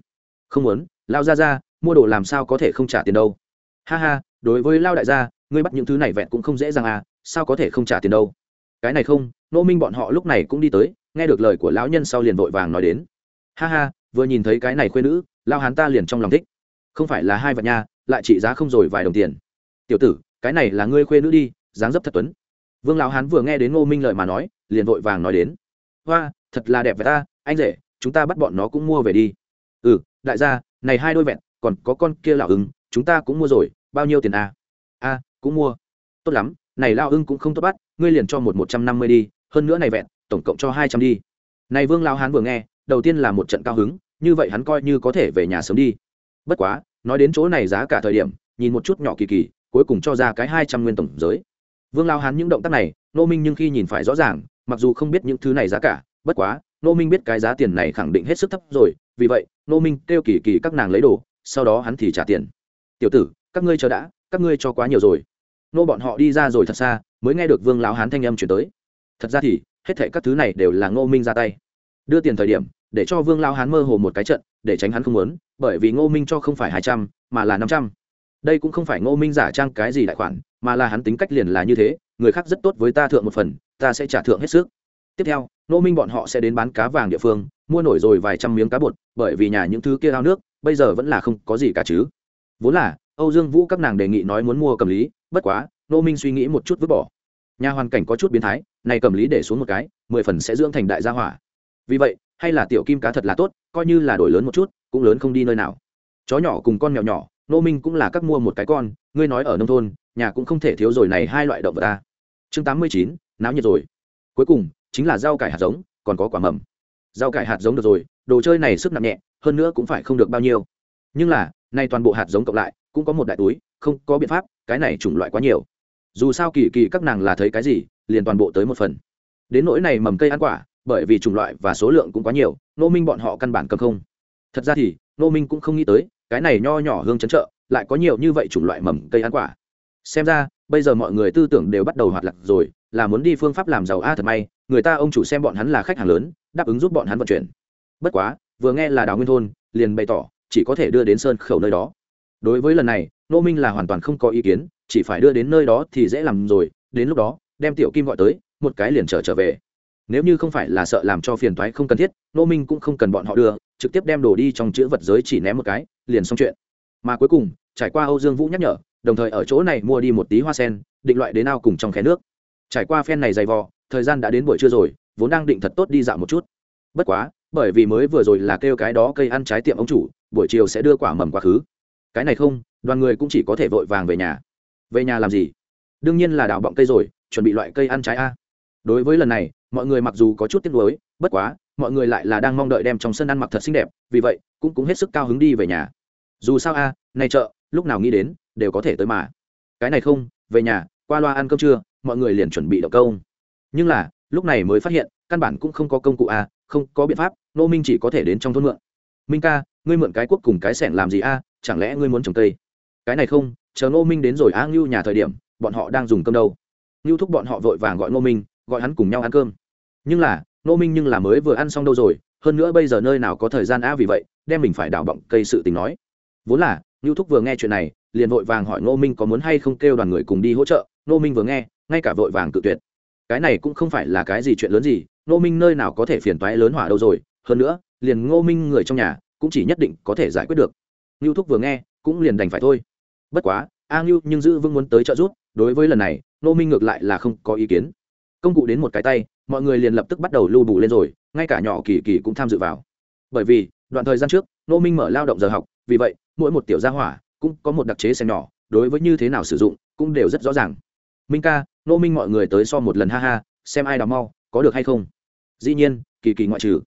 Không muốn, lao ra ra mua đồ làm sao có thể không trả tiền đâu. Ha ha, đối với lao đại gia, ngươi bắt những thứ này vẹn cũng không dễ dàng à sao có thể không trả tiền đâu. Cái này không, nô minh bọn họ lúc này cũng đi tới, nghe được lời của lão nhân sau liền vội vàng nói đến. Ha ha, vừa nhìn thấy cái này khuyên nữ, lao hán ta liền trong lòng thích. Không phải là hai vật nha, lại trị giá không rồi vài đồng tiền. Tiểu tử, cái này là ngươi khuê nữ đi dáng dấp thật tuấn. Vương lão hán vừa nghe đến ngô minh lợi mà nói, liền vội vàng nói đến. Hoa, thật là đẹp vậy ta, anh rể, chúng ta bắt bọn nó cũng mua về đi. Ừ đại gia, này hai đôi vẹn, còn có con kia lão ưng, chúng ta cũng mua rồi, bao nhiêu tiền à? a, cũng mua. Tốt lắm, này lão ưng cũng không tốt bắt, ngươi liền cho một một trăm năm mươi đi, hơn nữa này vẹn, tổng cộng cho hai trăm đi. Này vương lão hán vừa nghe, đầu tiên là một trận cao hứng, như vậy hắn coi như có thể về nhà sớm đi. Bất quá, nói đến chỗ này giá cả thời điểm, nhìn một chút nhỏ kỳ kỳ, cuối cùng cho ra cái hai trăm nguyên tổng giới vương lao hán những động tác này nô minh nhưng khi nhìn phải rõ ràng, mặc dù không biết những thứ này giá cả, bất quá nô minh biết cái giá tiền này khẳng định hết sức thấp rồi, vì vậy nô minh kêu kỳ kỳ các nàng lấy đồ, sau đó hắn thì trả tiền. Tiểu tử, các ngươi chờ đã, các ngươi cho quá nhiều rồi. Nô bọn họ đi ra rồi thật xa, mới nghe được vương lão hán thanh âm chuyển tới. Thật ra thì, hết thệ các thứ này đều là ngô minh ra tay. Đưa tiền thời điểm, để cho vương lão hán mơ hồ một cái trận, để tránh hắn không muốn, bởi vì ngô minh cho không phải hai trăm, mà là năm trăm. Đây cũng không phải ngô minh giả trang cái gì đại khoản mà là hắn tính cách liền là như thế, người khác rất tốt với ta thượng một phần, ta sẽ trả thượng hết sức. Tiếp theo Nô minh bọn họ sẽ đến bán cá vàng địa phương, mua nổi rồi vài trăm miếng cá bột, bởi vì nhà những thứ kia ao nước, bây giờ vẫn là không có gì cả chứ. Vốn là, âu dương vũ các nàng đề nghị nói muốn mua cầm lý, bất quá nô minh suy nghĩ một chút vứt bỏ. Nhà hoàn cảnh có chút biến thái, này cầm lý để xuống một cái, mười phần sẽ dưỡng thành đại gia hỏa. Vì vậy, hay là tiểu kim cá thật là tốt, coi như là đổi lớn một chút, cũng lớn không đi nơi nào. Chó nhỏ cùng con mèo nhỏ nô minh cũng là các mua một cái con, ngươi nói ở nông thôn nhà cũng không thể thiếu rồi này hai loại động vật ta. Chương tám mươi chín, náo nhiệt rồi. Cuối cùng, chính là rau cải hạt giống, còn có quả mầm. Rau cải hạt giống được rồi, đồ chơi này sức nặng nhẹ, hơn nữa cũng phải không được bao nhiêu. Nhưng là, nay toàn bộ hạt giống cộng lại, cũng có một đại túi, không có biện pháp, cái này chủng loại quá nhiều. Dù sao kỳ kỳ các nàng là thấy cái gì, liền toàn bộ tới một phần. Đến nỗi này mầm cây ăn quả, bởi vì chủng loại và số lượng cũng quá nhiều nô minh bọn họ căn bản cầm không. Thật ra thì nô minh cũng không nghĩ tới, cái này nho nhỏ hương chấn trợ, lại có nhiều như vậy chủng loại mầm cây ăn quả xem ra, bây giờ mọi người tư tưởng đều bắt đầu hoạt lạc rồi, là muốn đi phương pháp làm giàu a thật may, người ta ông chủ xem bọn hắn là khách hàng lớn, đáp ứng giúp bọn hắn vận chuyển. Bất quá, vừa nghe là đào nguyên thôn, liền bày tỏ, chỉ có thể đưa đến sơn khẩu nơi đó. Đối với lần này nô minh là hoàn toàn không có ý kiến, chỉ phải đưa đến nơi đó thì dễ làm rồi, đến lúc đó, đem tiểu kim gọi tới, một cái liền trở trở về. Nếu như không phải là sợ làm cho phiền thoái không cần thiết nô minh cũng không cần bọn họ đưa, trực tiếp đem đồ đi trong chữ vật giới chỉ ném một cái, liền xong chuyện. Mà cuối cùng, trải qua âu dương vũ nhắc nhở đồng thời ở chỗ này mua đi một tí hoa sen định loại đến ao cùng trong khe nước. Trải qua phen này dày vò thời gian đã đến buổi trưa rồi vốn đang định thật tốt đi dạo một chút. Bất quá bởi vì mới vừa rồi là kêu cái đó cây ăn trái tiệm ông chủ buổi chiều sẽ đưa quả mầm quá khứ. Cái này không đoàn người cũng chỉ có thể vội vàng về nhà. Về nhà làm gì? Đương nhiên là đào bọng cây rồi chuẩn bị loại cây ăn trái a. Đối với lần này mọi người mặc dù có chút tiếc nuối bất quá mọi người lại là đang mong đợi đem trong sân ăn mặc thật xinh đẹp vì vậy cũng cũng hết sức cao hứng đi về nhà. Dù sao a à, này chợ lúc nào nghĩ đến đều có thể tới mà. Cái này không về nhà qua loa ăn cơm trưa mọi người liền chuẩn bị đậu công. Nhưng là lúc này mới phát hiện căn bản cũng không có công cụ à, không có biện pháp nô minh chỉ có thể đến trong thôn mượn. Minh ca ngươi mượn cái quốc cùng cái sẻng làm gì a chẳng lẽ ngươi muốn trồng cây? Cái này không chờ nô minh đến rồi Á ngưu nhà thời điểm bọn họ đang dùng cơm đâu. Ngưu thúc bọn họ vội vàng gọi nô minh gọi hắn cùng nhau ăn cơm. Nhưng là nô minh nhưng là mới vừa ăn xong đâu rồi hơn nữa bây giờ nơi nào có thời gian a vì vậy đem mình phải đào bọng cây sự tình nói. Vốn là ngưu thúc vừa nghe chuyện này liền vội vàng hỏi Ngô minh có muốn hay không kêu đoàn người cùng đi hỗ trợ. Ngô minh vừa nghe, ngay cả vội vàng cự tuyệt. Cái này cũng không phải là cái gì chuyện lớn gì, Ngô minh nơi nào có thể phiền toái lớn hỏa đâu rồi. Hơn nữa, liền ngô minh người trong nhà, cũng chỉ nhất định có thể giải quyết được. Ngưu thúc vừa nghe, cũng liền đành phải thôi. Bất quá, a ngưu nhưng giữ vững muốn tới trợ giúp, đối với lần này, Ngô minh ngược lại là không có ý kiến. Công cụ đến một cái tay, mọi người liền lập tức bắt đầu lưu bù lên rồi, ngay cả nhỏ kỳ kỳ cũng tham dự vào. Bởi vì, đoạn thời gian trước, Ngô minh mở lao động giờ học, vì vậy, mỗi một tiểu gia hỏa cũng có một đặc chế xem nhỏ, đối với như thế nào sử dụng cũng đều rất rõ ràng. Minh ca nô minh mọi người tới so một lần ha ha, xem ai đào mau, có được hay không? Dĩ nhiên, kỳ kỳ ngoại trừ.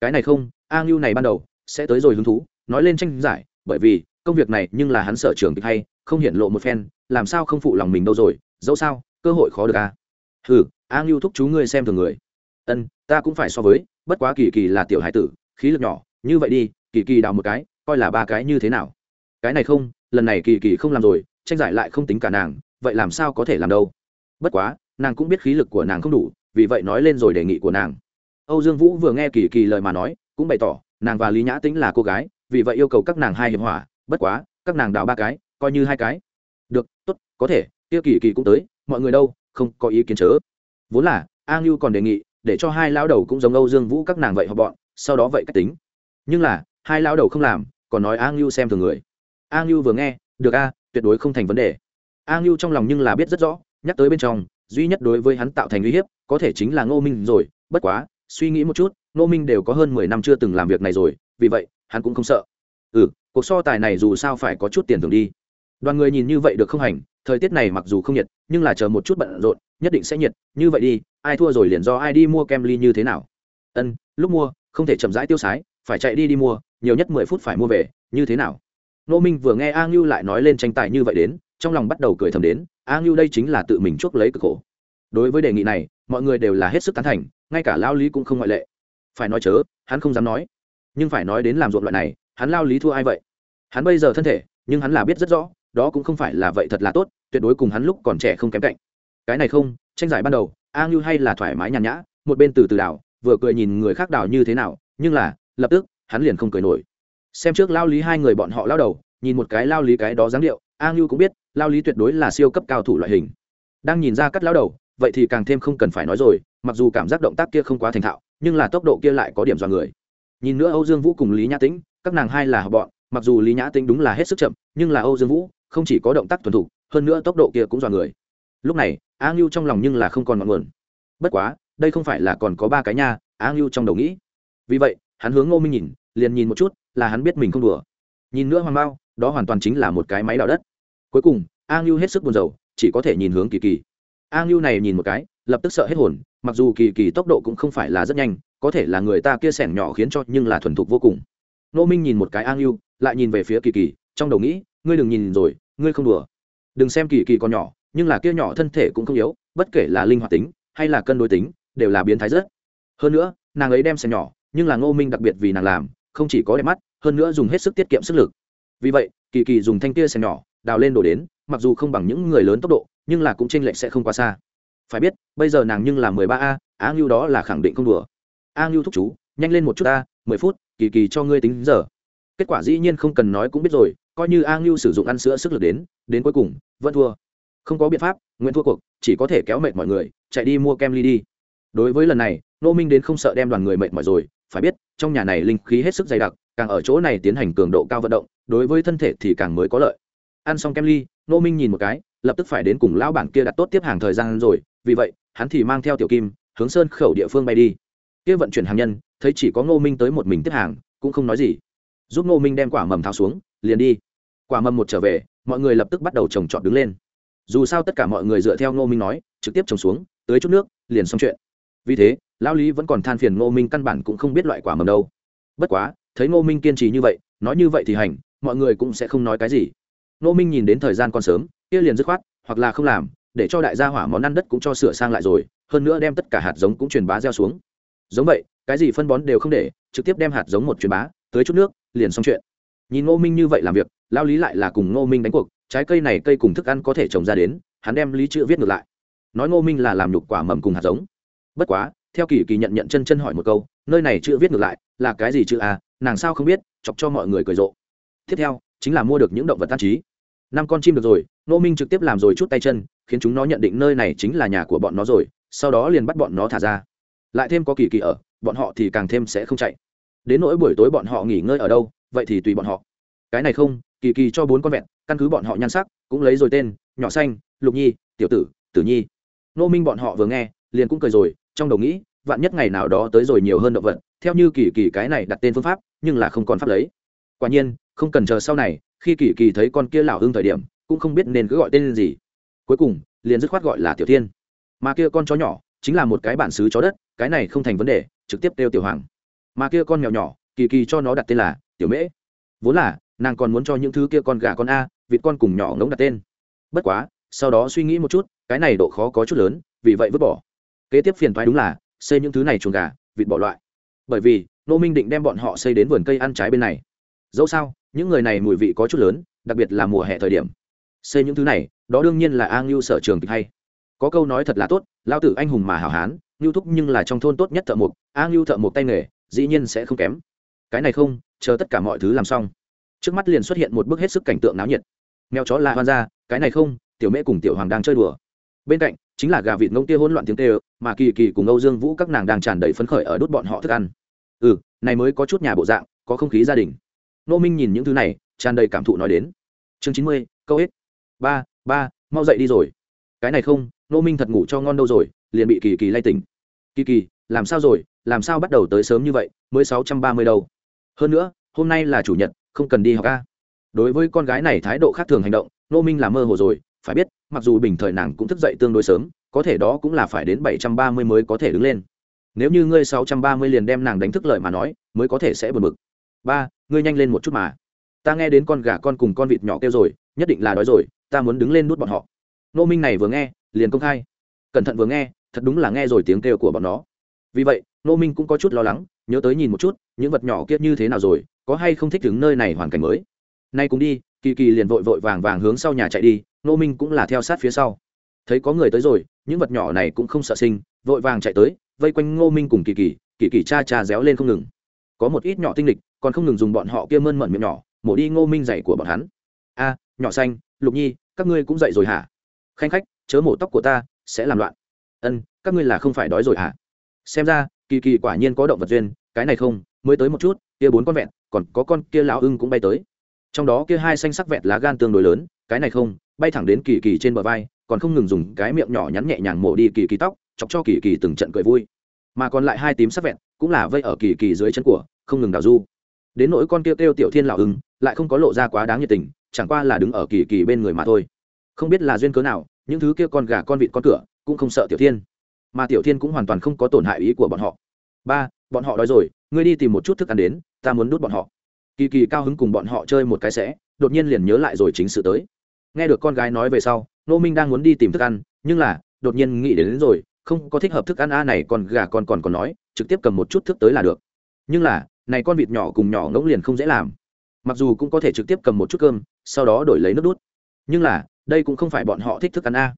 Cái này không, a ngưu này ban đầu sẽ tới rồi hứng thú, nói lên tranh giải, bởi vì công việc này nhưng là hắn sở trường kịch hay, không hiện lộ một phen, làm sao không phụ lòng mình đâu rồi, dẫu sao, cơ hội khó được à? hừ, a ngưu thúc chú ngươi xem thường người. Ân, ta cũng phải so với, bất quá kỳ kỳ là tiểu hải tử, khí lực nhỏ, như vậy đi, kỳ kỳ đào một cái, coi là ba cái như thế nào cái này không, lần này kỳ kỳ không làm rồi, tranh giải lại không tính cả nàng, vậy làm sao có thể làm đâu? Bất quá, nàng cũng biết khí lực của nàng không đủ, vì vậy nói lên rồi đề nghị của nàng. Âu dương vũ vừa nghe kỳ kỳ lời mà nói, cũng bày tỏ, nàng và lý nhã tĩnh là cô gái, vì vậy yêu cầu các nàng hai hiệp hỏa bất quá, các nàng đào ba cái, coi như hai cái. Được, tốt, có thể, kia kỳ kỳ cũng tới, mọi người đâu, không có ý kiến chớ. Vốn là, a ngưu còn đề nghị, để cho hai lão đầu cũng giống âu dương vũ các nàng vậy họ bọn, sau đó vậy cách tính. Nhưng là, hai lão đầu không làm, còn nói a ngưu xem thường người a ngưu vừa nghe, được a, tuyệt đối không thành vấn đề. A ngưu trong lòng nhưng là biết rất rõ, nhắc tới bên trong, duy nhất đối với hắn tạo thành uy hiếp, có thể chính là ngô minh rồi. Bất quá, suy nghĩ một chút, ngô minh đều có hơn mười năm chưa từng làm việc này rồi, vì vậy, hắn cũng không sợ. Ừ cuộc so tài này dù sao phải có chút tiền thưởng đi. Đoàn người nhìn như vậy được không hành, thời tiết này mặc dù không nhiệt, nhưng là chờ một chút bận rộn, nhất định sẽ nhiệt. Như vậy đi, ai thua rồi liền do ai đi mua kem ly như thế nào? Ân, lúc mua, không thể chậm rãi tiêu sái, phải chạy đi đi mua, nhiều nhất mười phút phải mua về, như thế nào? Nô minh vừa nghe a ngưu lại nói lên tranh tài như vậy đến, trong lòng bắt đầu cười thầm đến, a ngưu đây chính là tự mình chuốc lấy cực khổ. Đối với đề nghị này, mọi người đều là hết sức tán thành, ngay cả lao lý cũng không ngoại lệ. Phải nói chớ, hắn không dám nói. Nhưng phải nói đến làm ruộng loại này, hắn lao lý thua ai vậy? Hắn bây giờ thân thể, nhưng hắn là biết rất rõ, đó cũng không phải là vậy thật là tốt, tuyệt đối cùng hắn lúc còn trẻ không kém cạnh. Cái này không, tranh giải ban đầu, a ngưu hay là thoải mái nhàn nhã, một bên từ từ đảo, vừa cười nhìn người khác đảo như thế nào, nhưng là, lập tức, hắn liền không cười nổi xem trước lao lý hai người bọn họ lao đầu, nhìn một cái lao lý cái đó dáng điệu, a ngưu cũng biết, lao lý tuyệt đối là siêu cấp cao thủ loại hình. Đang nhìn ra cắt lao đầu, vậy thì càng thêm không cần phải nói rồi, mặc dù cảm giác động tác kia không quá thành thạo, nhưng là tốc độ kia lại có điểm dọa người. Nhìn nữa âu dương vũ cùng lý nhã tĩnh, các nàng hai là họ bọn, mặc dù lý nhã tĩnh đúng là hết sức chậm, nhưng là âu dương vũ không chỉ có động tác tuần thủ hơn nữa tốc độ kia cũng dọa người. Lúc này, a ngưu trong lòng nhưng là không còn ngọn nguồn. Bất quá, đây không phải là còn có ba cái nha, a ngưu trong đầu nghĩ. Vì vậy, hắn hướng ngô minh nhìn liền nhìn một chút, là hắn biết mình không đùa. Nhìn nữa hoàng bao đó hoàn toàn chính là một cái máy đào đất. Cuối cùng, a ngưu hết sức buồn rầu, chỉ có thể nhìn hướng kỳ kỳ. A ngưu này nhìn một cái, lập tức sợ hết hồn, mặc dù kỳ kỳ tốc độ cũng không phải là rất nhanh, có thể là người ta kia sẻn nhỏ khiến cho nhưng là thuần thục vô cùng. Nô minh nhìn một cái a ngưu, lại nhìn về phía kỳ kỳ, trong đầu nghĩ, ngươi đừng nhìn rồi, ngươi không đùa. Đừng xem kỳ kỳ còn nhỏ, nhưng là kia nhỏ thân thể cũng không yếu, bất kể là linh hoạt tính hay là cân đối tính, đều là biến thái rất. Hơn nữa, nàng ấy đem xem nhỏ, nhưng là ngô minh đặc biệt vì nàng làm không chỉ có đẹp mắt, hơn nữa dùng hết sức tiết kiệm sức lực. Vì vậy, kỳ kỳ dùng thanh tia xem nhỏ, đào lên đổ đến, mặc dù không bằng những người lớn tốc độ, nhưng là cũng tranh lệch sẽ không quá xa. Phải biết, bây giờ nàng nhưng là mười ba a á ngưu đó là khẳng định không đùa. A ngưu thúc chú, nhanh lên một chút a mười phút, kỳ kỳ cho ngươi tính giờ. Kết quả dĩ nhiên không cần nói cũng biết rồi, coi như a ngưu sử dụng ăn sữa sức lực đến đến cuối cùng, vẫn thua. Không có biện pháp nguyễn thua cuộc, chỉ có thể kéo mệt mọi người, chạy đi mua kem ly đi. Đối với lần này nô minh đến không sợ đem đoàn người mệt mỏi rồi phải biết, trong nhà này linh khí hết sức dày đặc, càng ở chỗ này tiến hành cường độ cao vận động, đối với thân thể thì càng mới có lợi. Ăn xong kem ly nô minh nhìn một cái, lập tức phải đến cùng lão bản kia đặt tốt tiếp hàng thời gian rồi, vì vậy, hắn thì mang theo tiểu kim, hướng sơn khẩu địa phương bay đi. Kia vận chuyển hàng nhân, thấy chỉ có ngô minh tới một mình tiếp hàng, cũng không nói gì. Giúp ngô minh đem quả mầm tháo xuống, liền đi. Quả mầm một trở về, mọi người lập tức bắt đầu trồng trọt đứng lên. Dù sao tất cả mọi người dựa theo ngô minh nói, trực tiếp trồng xuống tới chút nước, liền xong chuyện vì thế, lão lý vẫn còn than phiền ngô minh căn bản cũng không biết loại quả mầm đâu. Bất quá, thấy ngô minh kiên trì như vậy, nói như vậy thì hành, mọi người cũng sẽ không nói cái gì. Ngô minh nhìn đến thời gian còn sớm, kia liền dứt khoát, hoặc là không làm, để cho đại gia hỏa món ăn đất cũng cho sửa sang lại rồi, hơn nữa đem tất cả hạt giống cũng truyền bá gieo xuống. Giống vậy, cái gì phân bón đều không để, trực tiếp đem hạt giống một truyền bá tới chút nước, liền xong chuyện. Nhìn ngô minh như vậy làm việc lao lý lại là cùng ngô minh đánh cuộc, trái cây này cây cùng thức ăn có thể trồng ra đến, hắn đem lý chữ viết ngược lại. Nói ngô minh là làm nhục quả mầm cùng hạt giống bất quá, theo kỳ kỳ nhận nhận chân chân hỏi một câu, nơi này chữ viết ngược lại, là cái gì chữ a nàng sao không biết, chọc cho mọi người cười rộ. Tiếp theo, chính là mua được những động vật tan trí. Năm con chim được rồi nô minh trực tiếp làm rồi chút tay chân, khiến chúng nó nhận định nơi này chính là nhà của bọn nó rồi, sau đó liền bắt bọn nó thả ra. Lại thêm có kỳ kỳ ở, bọn họ thì càng thêm sẽ không chạy. Đến nỗi buổi tối bọn họ nghỉ ngơi ở đâu, vậy thì tùy bọn họ. Cái này không, kỳ kỳ cho bốn con vẹn, căn cứ bọn họ nhan sắc, cũng lấy rồi tên, nhỏ xanh, lục nhi, tiểu tử tử nhi. Nô minh bọn họ vừa nghe, liền cũng cười rồi trong đầu nghĩ, vạn nhất ngày nào đó tới rồi nhiều hơn động vật, theo như kỳ kỳ cái này đặt tên phương pháp, nhưng là không còn pháp lấy. Quả nhiên, không cần chờ sau này, khi kỳ kỳ thấy con kia lão hưng thời điểm, cũng không biết nên cứ gọi tên gì. Cuối cùng, liền dứt khoát gọi là tiểu thiên. Mà kia con chó nhỏ, chính là một cái bản xứ chó đất, cái này không thành vấn đề, trực tiếp kêu tiểu hoàng. Mà kia con mèo nhỏ, kỳ kỳ cho nó đặt tên là tiểu mễ. Vốn là, nàng còn muốn cho những thứ kia con gà con a, vịt con cùng nhỏ ngống đặt tên. Bất quá, sau đó suy nghĩ một chút, cái này độ khó có chút lớn, vì vậy vứt bỏ kế tiếp phiền thoái đúng là xây những thứ này chuồng gà vịt bỏ loại. Bởi vì nô minh định đem bọn họ xây đến vườn cây ăn trái bên này. Dẫu sao những người này mùi vị có chút lớn đặc biệt là mùa hè thời điểm. Xây những thứ này đó đương nhiên là a ngưu sở trường kịch hay. Có câu nói thật là tốt lao tử anh hùng mà hảo hán ngưu thúc nhưng là trong thôn tốt nhất thợ mộc a ngưu thợ mộc tay nghề dĩ nhiên sẽ không kém. Cái này không chờ tất cả mọi thứ làm xong. Trước mắt liền xuất hiện một bức hết sức cảnh tượng náo nhiệt. Mèo chó là hoan gia, cái này không tiểu mễ cùng tiểu hoàng đang chơi đùa. Bên cạnh chính là gà vịt ngông kia hỗn loạn tiếng tê mà kỳ kỳ cùng âu dương vũ các nàng đang tràn đầy phấn khởi ở đốt bọn họ thức ăn. Ừ này mới có chút nhà bộ dạng, có không khí gia đình. Nô minh nhìn những thứ này, tràn đầy cảm thụ nói đến. Chương chín mươi, câu hết. Ba ba, mau dậy đi rồi. Cái này không, nô minh thật ngủ cho ngon đâu rồi, liền bị kỳ kỳ lay tỉnh. Kỳ kỳ, làm sao rồi, làm sao bắt đầu tới sớm như vậy, mới sáu trăm ba mươi đâu? Hơn nữa, hôm nay là chủ nhật, không cần đi học ca đối với con gái này thái độ khác thường hành động, nô minh là mơ hồ rồi, phải biết mặc dù bình thời nàng cũng thức dậy tương đối sớm, có thể đó cũng là phải đến bảy trăm ba mươi mới có thể đứng lên. Nếu như ngươi sáu trăm ba mươi liền đem nàng đánh thức lợi mà nói, mới có thể sẽ buồn bực. Ba, ngươi nhanh lên một chút mà. Ta nghe đến con gà con cùng con vịt nhỏ kêu rồi, nhất định là đói rồi, ta muốn đứng lên nuốt bọn họ. Nô minh này vừa nghe, liền công khai. Cẩn thận vừa nghe, thật đúng là nghe rồi tiếng kêu của bọn nó. Vì vậy, nô minh cũng có chút lo lắng, nhớ tới nhìn một chút, những vật nhỏ kiết như thế nào rồi, có hay không thích đứng nơi này hoàn cảnh mới. Nay cũng đi kỳ kỳ liền vội vội vàng vàng hướng sau nhà chạy đi nô minh cũng là theo sát phía sau. Thấy có người tới rồi, những vật nhỏ này cũng không sợ sinh, vội vàng chạy tới, vây quanh ngô minh cùng kỳ kỳ kỳ kỳ cha cha réo lên không ngừng. Có một ít nhỏ tinh lịch, còn không ngừng dùng bọn họ kia mơn mận miệng nhỏ, mổ đi ngô minh dạy của bọn hắn. A, nhỏ xanh, lục nhi, các ngươi cũng dậy rồi hả? Khanh khách, chớ mổ tóc của ta, sẽ làm loạn. Ân, các ngươi là không phải đói rồi hả? Xem ra, kỳ kỳ quả nhiên có động vật duyên, cái này không, mới tới một chút, kia bốn con vẹn, còn có con kia lão ưng cũng bay tới trong đó kia hai xanh sắc vẹt lá gan tương đối lớn cái này không bay thẳng đến kỳ kỳ trên bờ vai còn không ngừng dùng cái miệng nhỏ nhắn nhẹ nhàng mổ đi kỳ kỳ tóc chọc cho kỳ kỳ từng trận cười vui. Mà còn lại hai tím sắc vẹn cũng là vây ở kỳ kỳ dưới chân của không ngừng đào du. Đến nỗi con kia kêu, kêu tiểu thiên lão ưng lại không có lộ ra quá đáng nhiệt tình chẳng qua là đứng ở kỳ kỳ bên người mà thôi. Không biết là duyên cớ nào những thứ kia con gà con vịt con cửa cũng không sợ tiểu thiên. Mà tiểu thiên cũng hoàn toàn không có tổn hại ý của bọn họ. Ba bọn họ đói rồi ngươi đi tìm một chút thức ăn đến ta muốn đút bọn họ kỳ kỳ cao hứng cùng bọn họ chơi một cái sẽ đột nhiên liền nhớ lại rồi chính sự tới. Nghe được con gái nói về sau nô minh đang muốn đi tìm thức ăn nhưng là đột nhiên nghĩ đến, đến rồi không có thích hợp thức ăn a này còn gà con còn còn nói trực tiếp cầm một chút thức tới là được. Nhưng là này con vịt nhỏ cùng nhỏ ngỗng liền không dễ làm. Mặc dù cũng có thể trực tiếp cầm một chút cơm sau đó đổi lấy nước đút. Nhưng là đây cũng không phải bọn họ thích thức ăn a.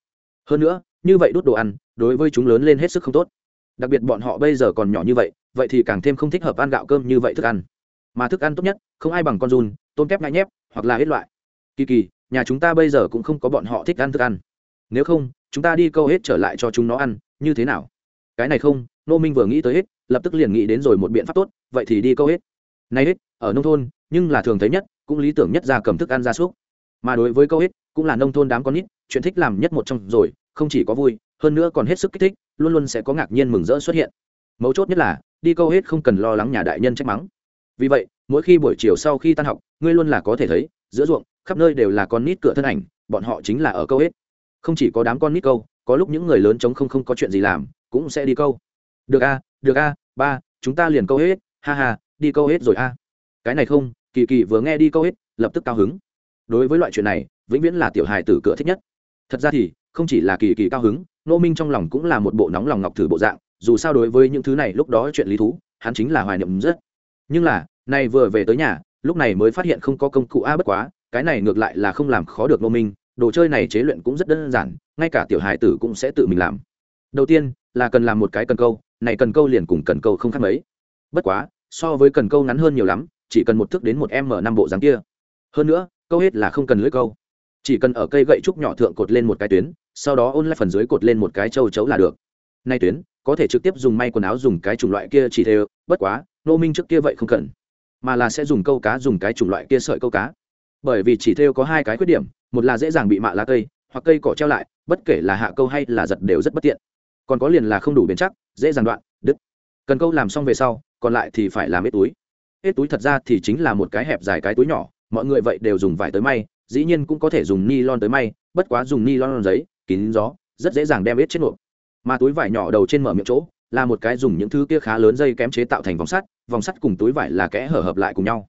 Hơn nữa như vậy đút đồ ăn đối với chúng lớn lên hết sức không tốt. Đặc biệt bọn họ bây giờ còn nhỏ như vậy vậy thì càng thêm không thích hợp ăn gạo cơm như vậy thức ăn mà thức ăn tốt nhất, không ai bằng con run, tôm kép ngại nhép, hoặc là hết loại. Kỳ kỳ, nhà chúng ta bây giờ cũng không có bọn họ thích ăn thức ăn. Nếu không, chúng ta đi câu hết trở lại cho chúng nó ăn, như thế nào? Cái này không, nô minh vừa nghĩ tới hết, lập tức liền nghĩ đến rồi một biện pháp tốt, vậy thì đi câu hết. Nay hết, ở nông thôn, nhưng là thường thấy nhất, cũng lý tưởng nhất ra cầm thức ăn ra súc mà đối với câu hết, cũng là nông thôn đám con nít, chuyện thích làm nhất một trong rồi, không chỉ có vui, hơn nữa còn hết sức kích thích, luôn luôn sẽ có ngạc nhiên mừng rỡ xuất hiện. Mấu chốt nhất là, đi câu hết không cần lo lắng nhà đại nhân trách mắng vì vậy, mỗi khi buổi chiều sau khi tan học, ngươi luôn là có thể thấy, giữa ruộng, khắp nơi đều là con nít cửa thân ảnh, bọn họ chính là ở câu hết. Không chỉ có đám con nít câu, có lúc những người lớn chống không không có chuyện gì làm, cũng sẽ đi câu. Được a được a, ba, chúng ta liền câu hết, ha ha, đi câu hết rồi a. Cái này không, kỳ kỳ vừa nghe đi câu hết, lập tức cao hứng. Đối với loại chuyện này, vĩnh viễn là tiểu hài tử cửa thích nhất. Thật ra thì, không chỉ là kỳ kỳ cao hứng, nô minh trong lòng cũng là một bộ nóng lòng ngọc thử bộ dạng, dù sao đối với những thứ này lúc đó chuyện lý thú, hắn chính là hoài niệm rất nhưng là, nay vừa về tới nhà, lúc này mới phát hiện không có công cụ a bất quá, cái này ngược lại là không làm khó được nô minh, đồ chơi này chế luyện cũng rất đơn giản, ngay cả tiểu hài tử cũng sẽ tự mình làm. Đầu tiên, là cần làm một cái cần câu, này cần câu liền cùng cần câu không khác mấy. Bất quá, so với cần câu ngắn hơn nhiều lắm, chỉ cần một thước đến một m năm bộ dáng kia. Hơn nữa, câu hết là không cần lưỡi câu. Chỉ cần ở cây gậy trúc nhỏ thượng cột lên một cái tuyến, sau đó ôn lại phần dưới cột lên một cái châu chấu là được. Nay tuyến, có thể trực tiếp dùng may quần áo dùng cái chủng loại kia chỉ theo bất quá nô minh trước kia vậy không cần, mà là sẽ dùng câu cá, dùng cái chủng loại kia sợi câu cá. Bởi vì chỉ thêu có hai cái khuyết điểm, một là dễ dàng bị mạ lá cây hoặc cây cỏ treo lại, bất kể là hạ câu hay là giật đều rất bất tiện. Còn có liền là không đủ bền chắc, dễ dàng đoạn, đứt. Cần câu làm xong về sau, còn lại thì phải làm hết túi. Hết túi thật ra thì chính là một cái hẹp dài cái túi nhỏ, mọi người vậy đều dùng vải tới may, dĩ nhiên cũng có thể dùng ni lon tới may, bất quá dùng ni lon giấy, kín gió, rất dễ dàng đem hết chết nộp. Mà túi vải nhỏ đầu trên mở miệng chỗ là một cái dùng những thứ kia khá lớn dây kém chế tạo thành vòng sắt vòng sắt cùng túi vải là kẽ hở hợp lại cùng nhau.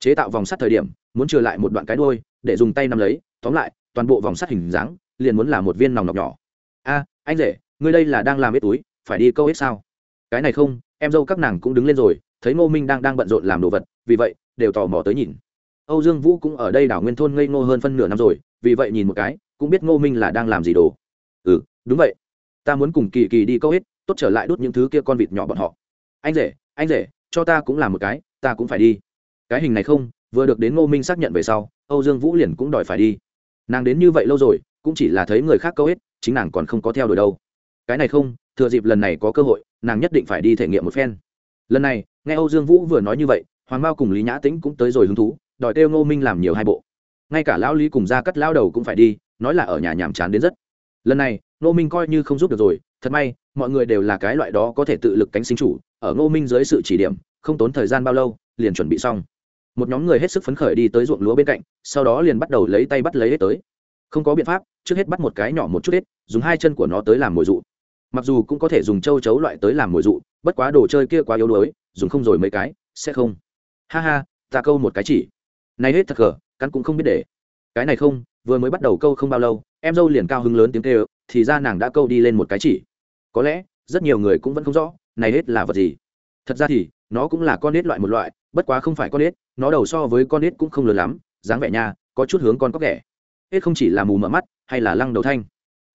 Chế tạo vòng sắt thời điểm, muốn trừ lại một đoạn cái đuôi, để dùng tay nắm lấy, tóm lại, toàn bộ vòng sắt hình dáng liền muốn là một viên nòng nọc nhỏ. A, anh rể, ngươi đây là đang làm hết túi, phải đi câu hết sao? Cái này không, em dâu các nàng cũng đứng lên rồi, thấy ngô minh đang đang bận rộn làm đồ vật, vì vậy, đều tò mò tới nhìn. Âu dương vũ cũng ở đây đảo nguyên thôn ngây ngô hơn phân nửa năm rồi, vì vậy nhìn một cái, cũng biết ngô minh là đang làm gì đồ. Ừ đúng vậy. Ta muốn cùng kỳ kỳ đi câu hết tốt trở lại đốt những thứ kia con vịt nhỏ bọn họ. Anh rể anh rể, cho ta cũng làm một cái, ta cũng phải đi. Cái hình này không, vừa được đến ngô minh xác nhận về sau, âu dương vũ liền cũng đòi phải đi. Nàng đến như vậy lâu rồi, cũng chỉ là thấy người khác câu hết, chính nàng còn không có theo đuổi đâu. Cái này không, thừa dịp lần này có cơ hội, nàng nhất định phải đi thể nghiệm một phen. Lần này, nghe âu dương vũ vừa nói như vậy, hoàng Mao cùng lý nhã tĩnh cũng tới rồi hứng thú, đòi kêu ngô minh làm nhiều hai bộ. Ngay cả lão lý cùng ra cắt lao đầu cũng phải đi, nói là ở nhà nhàm chán đến rất. Lần này, ngô minh coi như không giúp được rồi thật may, mọi người đều là cái loại đó có thể tự lực cánh sinh chủ, ở ngô minh dưới sự chỉ điểm, không tốn thời gian bao lâu, liền chuẩn bị xong. Một nhóm người hết sức phấn khởi đi tới ruộng lúa bên cạnh, sau đó liền bắt đầu lấy tay bắt lấy hết tới. Không có biện pháp, trước hết bắt một cái nhỏ một chút hết, dùng hai chân của nó tới làm mồi dụ. Mặc dù cũng có thể dùng châu chấu loại tới làm mồi dụ, bất quá đồ chơi kia quá yếu đuối, dùng không rồi mấy cái, sẽ không. Ha ha, ta câu một cái chỉ. Nay hết thật gở cắn cũng không biết để. Cái này không, vừa mới bắt đầu câu không bao lâu, em dâu liền cao hứng lớn tiếng kêu, thì ra nàng đã câu đi lên một cái chỉ có lẽ, rất nhiều người cũng vẫn không rõ, này hết là vật gì. Thật ra thì, nó cũng là con nết loại một loại, bất quá không phải con nết, nó đầu so với con nết cũng không lớn lắm, dáng vẻ nha, có chút hướng con có ghẻ. Hết không chỉ là mù mở mắt, hay là lăng đầu thanh.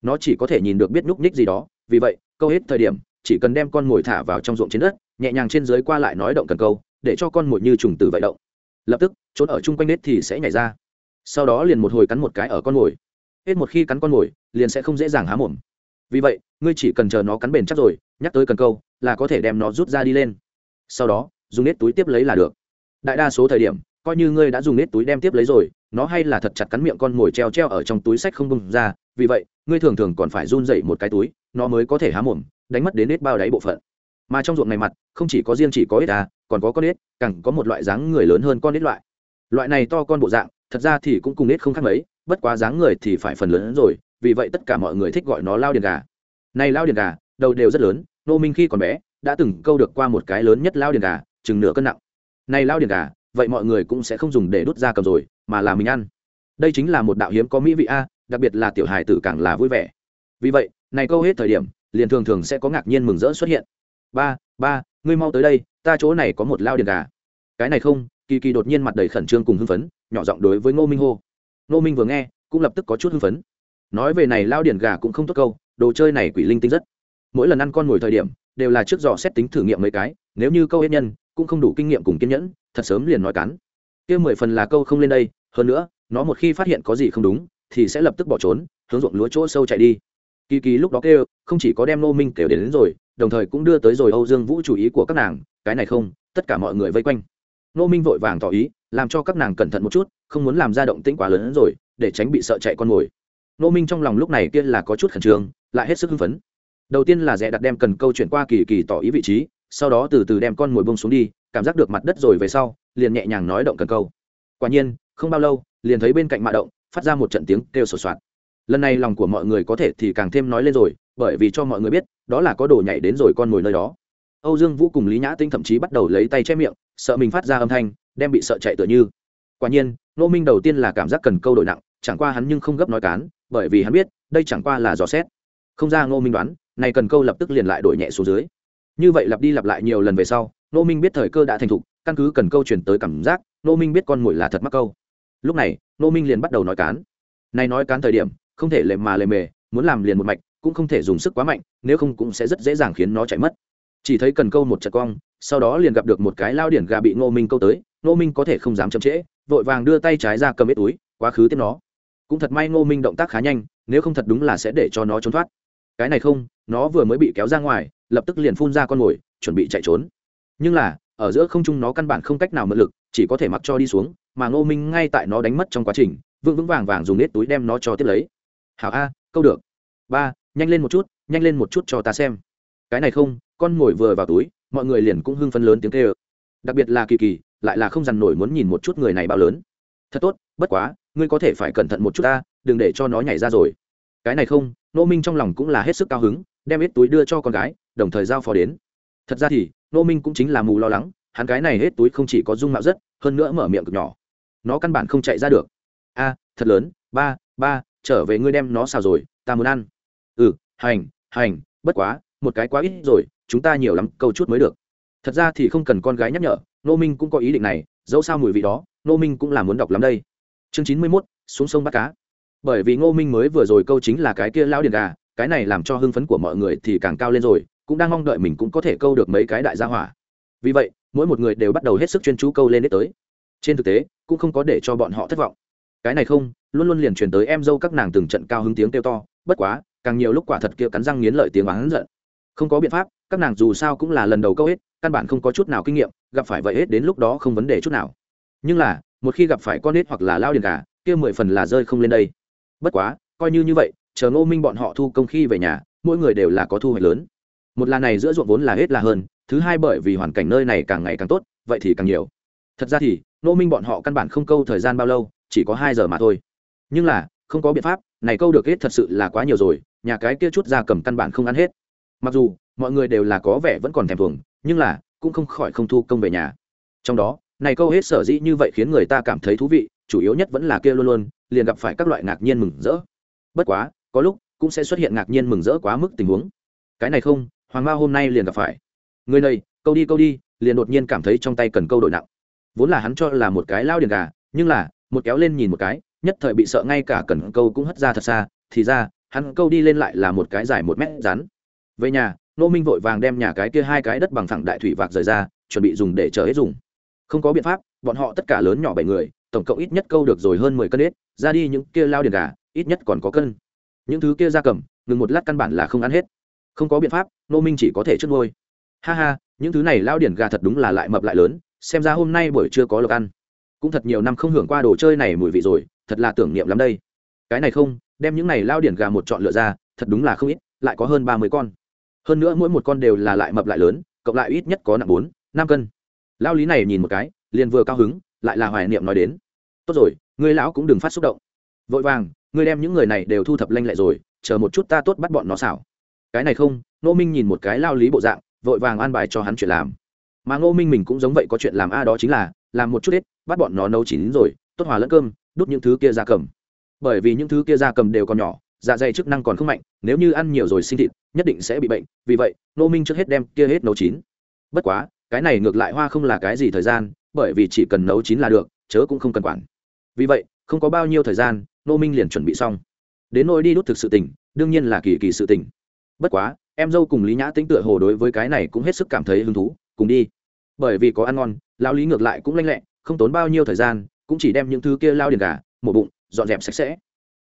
Nó chỉ có thể nhìn được biết núc ních gì đó, vì vậy, câu hết thời điểm, chỉ cần đem con mồi thả vào trong ruộng trên đất, nhẹ nhàng trên dưới qua lại nói động cần câu, để cho con mồi như trùng tử vậy động. Lập tức, trốn ở chung quanh nết thì sẽ nhảy ra. Sau đó liền một hồi cắn một cái ở con mồi. Hết một khi cắn con mồi, liền sẽ không dễ dàng há mồm vì vậy, ngươi chỉ cần chờ nó cắn bền chắc rồi, nhắc tới cần câu, là có thể đem nó rút ra đi lên. Sau đó, dùng nết túi tiếp lấy là được. Đại đa số thời điểm, coi như ngươi đã dùng nết túi đem tiếp lấy rồi, nó hay là thật chặt cắn miệng con mồi treo treo ở trong túi sách không bung ra, vì vậy, ngươi thường thường còn phải run dậy một cái túi, nó mới có thể há mồm, đánh mất đến nết bao đáy bộ phận. Mà trong ruộng này mặt, không chỉ có riêng chỉ có ít à còn có con nết, càng có một loại dáng người lớn hơn con nết loại. Loại này to con bộ dạng, thật ra thì cũng cùng nết không khác mấy, bất quá dáng người thì phải phần lớn hơn rồi vì vậy tất cả mọi người thích gọi nó lao điền gà. Này lao điền gà, đầu đều rất lớn nô minh khi còn bé, đã từng câu được qua một cái lớn nhất lao điền gà, chừng nửa cân nặng. Này lao điền gà, vậy mọi người cũng sẽ không dùng để đút ra cầm rồi, mà là mình ăn. Đây chính là một đạo hiếm có mỹ vị a, đặc biệt là tiểu hài tử càng là vui vẻ. Vì vậy, này câu hết thời điểm, liền thường thường sẽ có ngạc nhiên mừng rỡ xuất hiện. Ba ba, ngươi mau tới đây, ta chỗ này có một lao điền gà. Cái này không, kỳ kỳ đột nhiên mặt đầy khẩn trương cùng hưng phấn, nhỏ giọng đối với ngô minh hô. Ngô minh vừa nghe, cũng lập tức có chút hưng phấn nói về này lao điển gà cũng không tốt câu đồ chơi này quỷ linh tinh rất. Mỗi lần ăn con ngồi thời điểm đều là trước dò xét tính thử nghiệm mấy cái nếu như câu hết nhân cũng không đủ kinh nghiệm cùng kiên nhẫn thật sớm liền nói cắn. Kia mười phần là câu không lên đây hơn nữa nó một khi phát hiện có gì không đúng thì sẽ lập tức bỏ trốn hướng ruộng lúa chỗ sâu chạy đi. Kỳ kỳ lúc đó kêu không chỉ có đem nô minh kêu đến, đến rồi đồng thời cũng đưa tới rồi âu dương vũ chủ ý của các nàng cái này không tất cả mọi người vây quanh. Nô minh vội vàng tỏ ý làm cho các nàng cẩn thận một chút không muốn làm ra động tĩnh quá lớn hơn rồi để tránh bị sợ chạy con mồi nô minh trong lòng lúc này kia là có chút khẩn trương, lại hết sức hưng phấn. Đầu tiên là rẽ đặt đem cần câu chuyển qua kỳ kỳ tỏ ý vị trí, sau đó từ từ đem con mồi bông xuống đi, cảm giác được mặt đất rồi về sau, liền nhẹ nhàng nói động cần câu. Quả nhiên, không bao lâu, liền thấy bên cạnh mạ động, phát ra một trận tiếng kêu sột soạt. Lần này lòng của mọi người có thể thì càng thêm nói lên rồi, bởi vì cho mọi người biết, đó là có đồ nhảy đến rồi con mồi nơi đó. Âu dương vũ cùng lý nhã tinh thậm chí bắt đầu lấy tay che miệng, sợ mình phát ra âm thanh, đem bị sợ chạy tựa như. Quả nhiên, nô minh đầu tiên là cảm giác cần câu đổi nặng, chẳng qua hắn nhưng không gấp nói cán bởi vì hắn biết, đây chẳng qua là dò xét. Không ra ngô minh đoán, này cần câu lập tức liền lại đổi nhẹ xuống dưới. Như vậy lặp đi lặp lại nhiều lần về sau, Ngô minh biết thời cơ đã thành thục, căn cứ cần câu chuyển tới cảm giác, Ngô minh biết con mồi là thật mắc câu. Lúc này, Ngô minh liền bắt đầu nói cán. Này nói cán thời điểm, không thể lề mà lề mề, muốn làm liền một mạch, cũng không thể dùng sức quá mạnh, nếu không cũng sẽ rất dễ dàng khiến nó chạy mất. Chỉ thấy cần câu một chặt cong, sau đó liền gặp được một cái lao điển gà bị ngô minh câu tới, ngô minh có thể không dám chậm trễ, vội vàng đưa tay trái ra cầm ít túi, quá khứ tiếp nó cũng thật may ngô minh động tác khá nhanh, nếu không thật đúng là sẽ để cho nó trốn thoát. Cái này không, nó vừa mới bị kéo ra ngoài, lập tức liền phun ra con mồi, chuẩn bị chạy trốn. Nhưng là, ở giữa không trung nó căn bản không cách nào mượn lực, chỉ có thể mặc cho đi xuống, mà ngô minh ngay tại nó đánh mất trong quá trình, vững vững vàng vàng dùng nết túi đem nó cho tiếp lấy. Hảo a, câu được. Ba, nhanh lên một chút, nhanh lên một chút cho ta xem. Cái này không, con mồi vừa vào túi, mọi người liền cũng hưng phấn lớn tiếng kêu. Đặc biệt là kỳ kỳ, lại là không dằn nổi muốn nhìn một chút người này bao lớn. Thật tốt, bất quá ngươi có thể phải cẩn thận một chút ta, đừng để cho nó nhảy ra rồi. Cái này không, nô minh trong lòng cũng là hết sức cao hứng, đem ít túi đưa cho con gái, đồng thời giao phó đến. Thật ra thì, nô minh cũng chính là mù lo lắng, hắn cái này hết túi không chỉ có dung mạo rất, hơn nữa mở miệng cực nhỏ. Nó căn bản không chạy ra được. A, thật lớn, ba ba, trở về ngươi đem nó xào rồi, ta muốn ăn. Ừ hành hành, bất quá, một cái quá ít rồi, chúng ta nhiều lắm, câu chút mới được. Thật ra thì không cần con gái nhắc nhở, nô minh cũng có ý định này, dẫu sao mùi vị đó, nô minh cũng là muốn đọc lắm đây chương chín mươi mốt, xuống sông bắt cá. Bởi vì ngô minh mới vừa rồi câu chính là cái kia lao điện gà, cái này làm cho hưng phấn của mọi người thì càng cao lên rồi, cũng đang mong đợi mình cũng có thể câu được mấy cái đại gia hỏa. Vì vậy, mỗi một người đều bắt đầu hết sức chuyên chú câu lên đến tới. Trên thực tế, cũng không có để cho bọn họ thất vọng. Cái này không, luôn luôn liền truyền tới em dâu các nàng từng trận cao hứng tiếng kêu to, bất quá, càng nhiều lúc quả thật kia cắn răng nghiến lợi tiếng oán giận. Không có biện pháp, các nàng dù sao cũng là lần đầu câu hết, căn bản không có chút nào kinh nghiệm, gặp phải vậy hết đến lúc đó không vấn đề chút nào. Nhưng là một khi gặp phải con nết hoặc là lao điền gà, kia mười phần là rơi không lên đây. Bất quá, coi như như vậy, chờ ngô minh bọn họ thu công khi về nhà, mỗi người đều là có thu hoạch lớn. Một là này giữa ruộng vốn là hết là hơn, thứ hai bởi vì hoàn cảnh nơi này càng ngày càng tốt, vậy thì càng nhiều. Thật ra thì, ngô minh bọn họ căn bản không câu thời gian bao lâu, chỉ có hai giờ mà thôi. Nhưng là, không có biện pháp, này câu được hết thật sự là quá nhiều rồi, nhà cái kia chút ra cầm căn bản không ăn hết. Mặc dù, mọi người đều là có vẻ vẫn còn thèm thuồng, nhưng là, cũng không khỏi không thu công về nhà. Trong đó này câu hết sở dĩ như vậy khiến người ta cảm thấy thú vị, chủ yếu nhất vẫn là kia luôn luôn, liền gặp phải các loại ngạc nhiên mừng rỡ. Bất quá, có lúc cũng sẽ xuất hiện ngạc nhiên mừng rỡ quá mức tình huống. Cái này không, hoàng mao hôm nay liền gặp phải. Người này, câu đi câu đi, liền đột nhiên cảm thấy trong tay cần câu đổi nặng. Vốn là hắn cho là một cái lao điền gà, nhưng là, một kéo lên nhìn một cái, nhất thời bị sợ ngay cả cần câu cũng hất ra thật xa, thì ra, hắn câu đi lên lại là một cái dài một mét rắn. Về nhà nô minh vội vàng đem nhà cái kia hai cái đất bằng thẳng đại thủy vạc rời ra, chuẩn bị dùng để chờ hết dùng không có biện pháp, bọn họ tất cả lớn nhỏ bảy người, tổng cộng ít nhất câu được rồi hơn mười cân hết ra đi những kia lao điền gà, ít nhất còn có cân. Những thứ kia ra cầm, ngừng một lát căn bản là không ăn hết. Không có biện pháp nô minh chỉ có thể chất ngôi ha ha, những thứ này lao điển gà thật đúng là lại mập lại lớn, xem ra hôm nay buổi chưa có lộc ăn. Cũng thật nhiều năm không hưởng qua đồ chơi này mùi vị rồi, thật là tưởng niệm lắm đây. Cái này không, đem những này lao điển gà một chọn lựa ra, thật đúng là không ít, lại có hơn ba mươi con. Hơn nữa mỗi một con đều là lại mập lại lớn, cộng lại ít nhất có nặng bốn, năm cân lao lý này nhìn một cái, liền vừa cao hứng, lại là hoài niệm nói đến. Tốt rồi, ngươi lão cũng đừng phát xúc động. Vội vàng, ngươi đem những người này đều thu thập lanh lẹ rồi, chờ một chút ta tốt bắt bọn nó xảo. Cái này không nô minh nhìn một cái lao lý bộ dạng, vội vàng an bài cho hắn chuyện làm. Mà ngô minh mình cũng giống vậy có chuyện làm a, đó chính là, làm một chút hết, bắt bọn nó nấu chín rồi, tốt hòa lẫn cơm, đút những thứ kia ra cầm. Bởi vì những thứ kia ra cầm đều còn nhỏ dạ dày chức năng còn không mạnh, nếu như ăn nhiều rồi sinh thịt, nhất định sẽ bị bệnh. Vì vậy nô minh trước hết đem kia hết nấu chín. Bất quá cái này ngược lại hoa không là cái gì thời gian, bởi vì chỉ cần nấu chín là được, chớ cũng không cần quản. Vì vậy, không có bao nhiêu thời gian, nô minh liền chuẩn bị xong. Đến nỗi đi đút thực sự tỉnh, đương nhiên là kỳ kỳ sự tỉnh. Bất quá, em dâu cùng lý nhã tính tựa hồ đối với cái này cũng hết sức cảm thấy hứng thú, cùng đi. Bởi vì có ăn ngon lao lý ngược lại cũng lanh lẹ, không tốn bao nhiêu thời gian, cũng chỉ đem những thứ kia lao điền gà, mổ bụng, dọn dẹp sạch sẽ.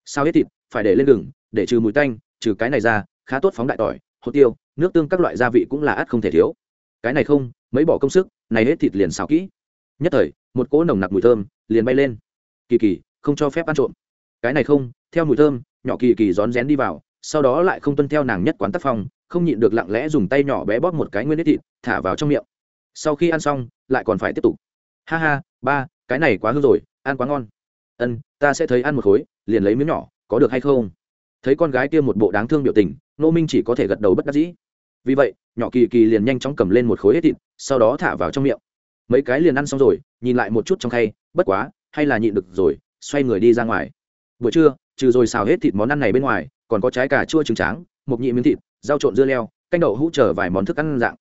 Sao hết thịt, phải để lên gừng, để trừ mùi tanh, trừ cái này ra, khá tốt phóng đại tỏi, hột tiêu, nước tương các loại gia vị cũng là ắt không thể thiếu cái này không, mấy bỏ công sức, này hết thịt liền xào kỹ. Nhất thời, một cỗ nồng nặc mùi thơm liền bay lên. Kỳ kỳ, không cho phép ăn trộm. Cái này không, theo mùi thơm, nhỏ kỳ kỳ rón rén đi vào, sau đó lại không tuân theo nàng nhất quán tác phong, không nhịn được lặng lẽ dùng tay nhỏ bé bóp một cái nguyên hết thịt, thả vào trong miệng. Sau khi ăn xong, lại còn phải tiếp tục. Ha ha, ba, cái này quá hư rồi, ăn quá ngon. Ân, ta sẽ thấy ăn một khối, liền lấy miếng nhỏ, có được hay không? Thấy con gái kia một bộ đáng thương biểu tình nô minh chỉ có thể gật đầu bất đắc dĩ vì vậy, nhỏ kỳ kỳ liền nhanh chóng cầm lên một khối hết thịt, sau đó thả vào trong miệng. Mấy cái liền ăn xong rồi, nhìn lại một chút trong khay, bất quá, hay là nhịn được rồi, xoay người đi ra ngoài. Buổi trưa, trừ rồi xào hết thịt món ăn này bên ngoài, còn có trái cà chua trứng tráng một nhị miếng thịt, rau trộn dưa leo, canh đậu hũ trở vài món thức ăn dạng.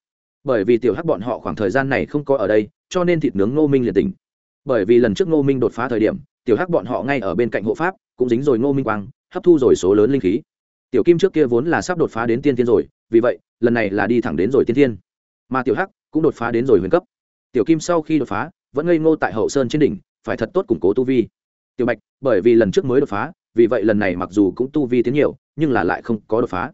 Bởi vì tiểu hắc bọn họ khoảng thời gian này không có ở đây, cho nên thịt nướng ngô minh liền tỉnh. Bởi vì lần trước ngô minh đột phá thời điểm, tiểu hắc bọn họ ngay ở bên cạnh hộ pháp, cũng dính rồi ngô minh quang, hấp thu rồi số lớn linh khí tiểu kim trước kia vốn là sắp đột phá đến tiên thiên rồi, vì vậy, lần này là đi thẳng đến rồi tiên thiên. Mà tiểu hắc cũng đột phá đến rồi huyền cấp. Tiểu kim sau khi đột phá, vẫn ngây ngô tại hậu sơn trên đỉnh, phải thật tốt củng cố tu vi. Tiểu bạch, bởi vì lần trước mới đột phá, vì vậy lần này mặc dù cũng tu vi tiến nhiều, nhưng là lại không có đột phá.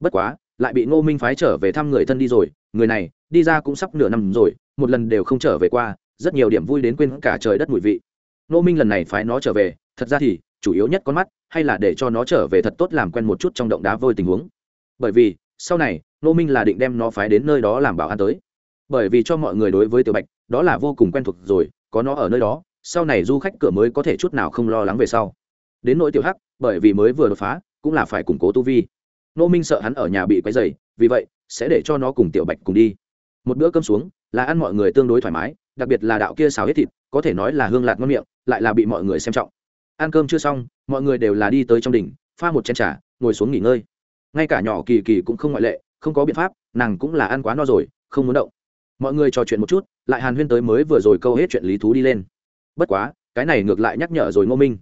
Bất quá, lại bị ngô minh phái trở về thăm người thân đi rồi, người này đi ra cũng sắp nửa năm rồi, một lần đều không trở về qua, rất nhiều điểm vui đến quên cả trời đất mùi vị. Ngô minh lần này phái nó trở về, thật ra thì chủ yếu nhất con mắt hay là để cho nó trở về thật tốt làm quen một chút trong động đá vôi tình huống. Bởi vì, sau này Nô minh là định đem nó phái đến nơi đó làm bảo an tới. Bởi vì cho mọi người đối với tiểu bạch, đó là vô cùng quen thuộc rồi, có nó ở nơi đó, sau này du khách cửa mới có thể chút nào không lo lắng về sau. Đến nỗi tiểu hắc, bởi vì mới vừa đột phá, cũng là phải củng cố tu vi. Nô minh sợ hắn ở nhà bị quấy dày vì vậy, sẽ để cho nó cùng tiểu bạch cùng đi. Một bữa cơm xuống, là ăn mọi người tương đối thoải mái, đặc biệt là đạo kia xào hết thịt, có thể nói là hương lạt ngon miệng, lại là bị mọi người xem trọng ăn cơm chưa xong, mọi người đều là đi tới trong đỉnh, pha một chén t r à ngồi xuống nghỉ ngơi. Ngay cả nhỏ kỳ kỳ cũng không ngoại lệ, không có biện pháp, nàng cũng là ăn quá no rồi, không muốn động. Mọi người trò chuyện một chút, lại hàn huyên tới mới vừa rồi câu hết chuyện lý thú đi lên. Bất quá, cái này ngược lại nhắc nhở rồi ngô minh.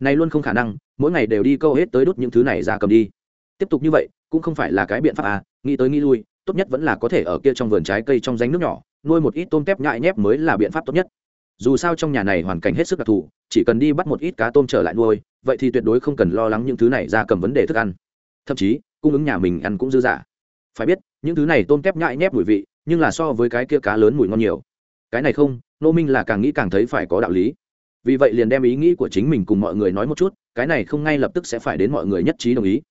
Này luôn không khả năng, mỗi ngày đều đi câu hết tới đốt những thứ này ra cầm đi. Tiếp tục như vậy, cũng không phải là cái biện pháp à nghĩ tới nghĩ lui, tốt nhất vẫn là có thể ở kia trong vườn trái cây trong danh nước nhỏ, nuôi một ít tôm tép nhại nhép mới là biện pháp tốt nhất dù sao trong nhà này hoàn cảnh hết sức đặc thù, chỉ cần đi bắt một ít cá tôm trở lại nuôi, vậy thì tuyệt đối không cần lo lắng những thứ này ra cầm vấn đề thức ăn. Thậm chí, cung ứng nhà mình ăn cũng dư dả. Phải biết, những thứ này tôm kép nhại nhép mùi vị, nhưng là so với cái kia cá lớn mùi ngon nhiều. Cái này không, nô minh là càng nghĩ càng thấy phải có đạo lý. Vì vậy liền đem ý nghĩ của chính mình cùng mọi người nói một chút, cái này không ngay lập tức sẽ phải đến mọi người nhất trí đồng ý.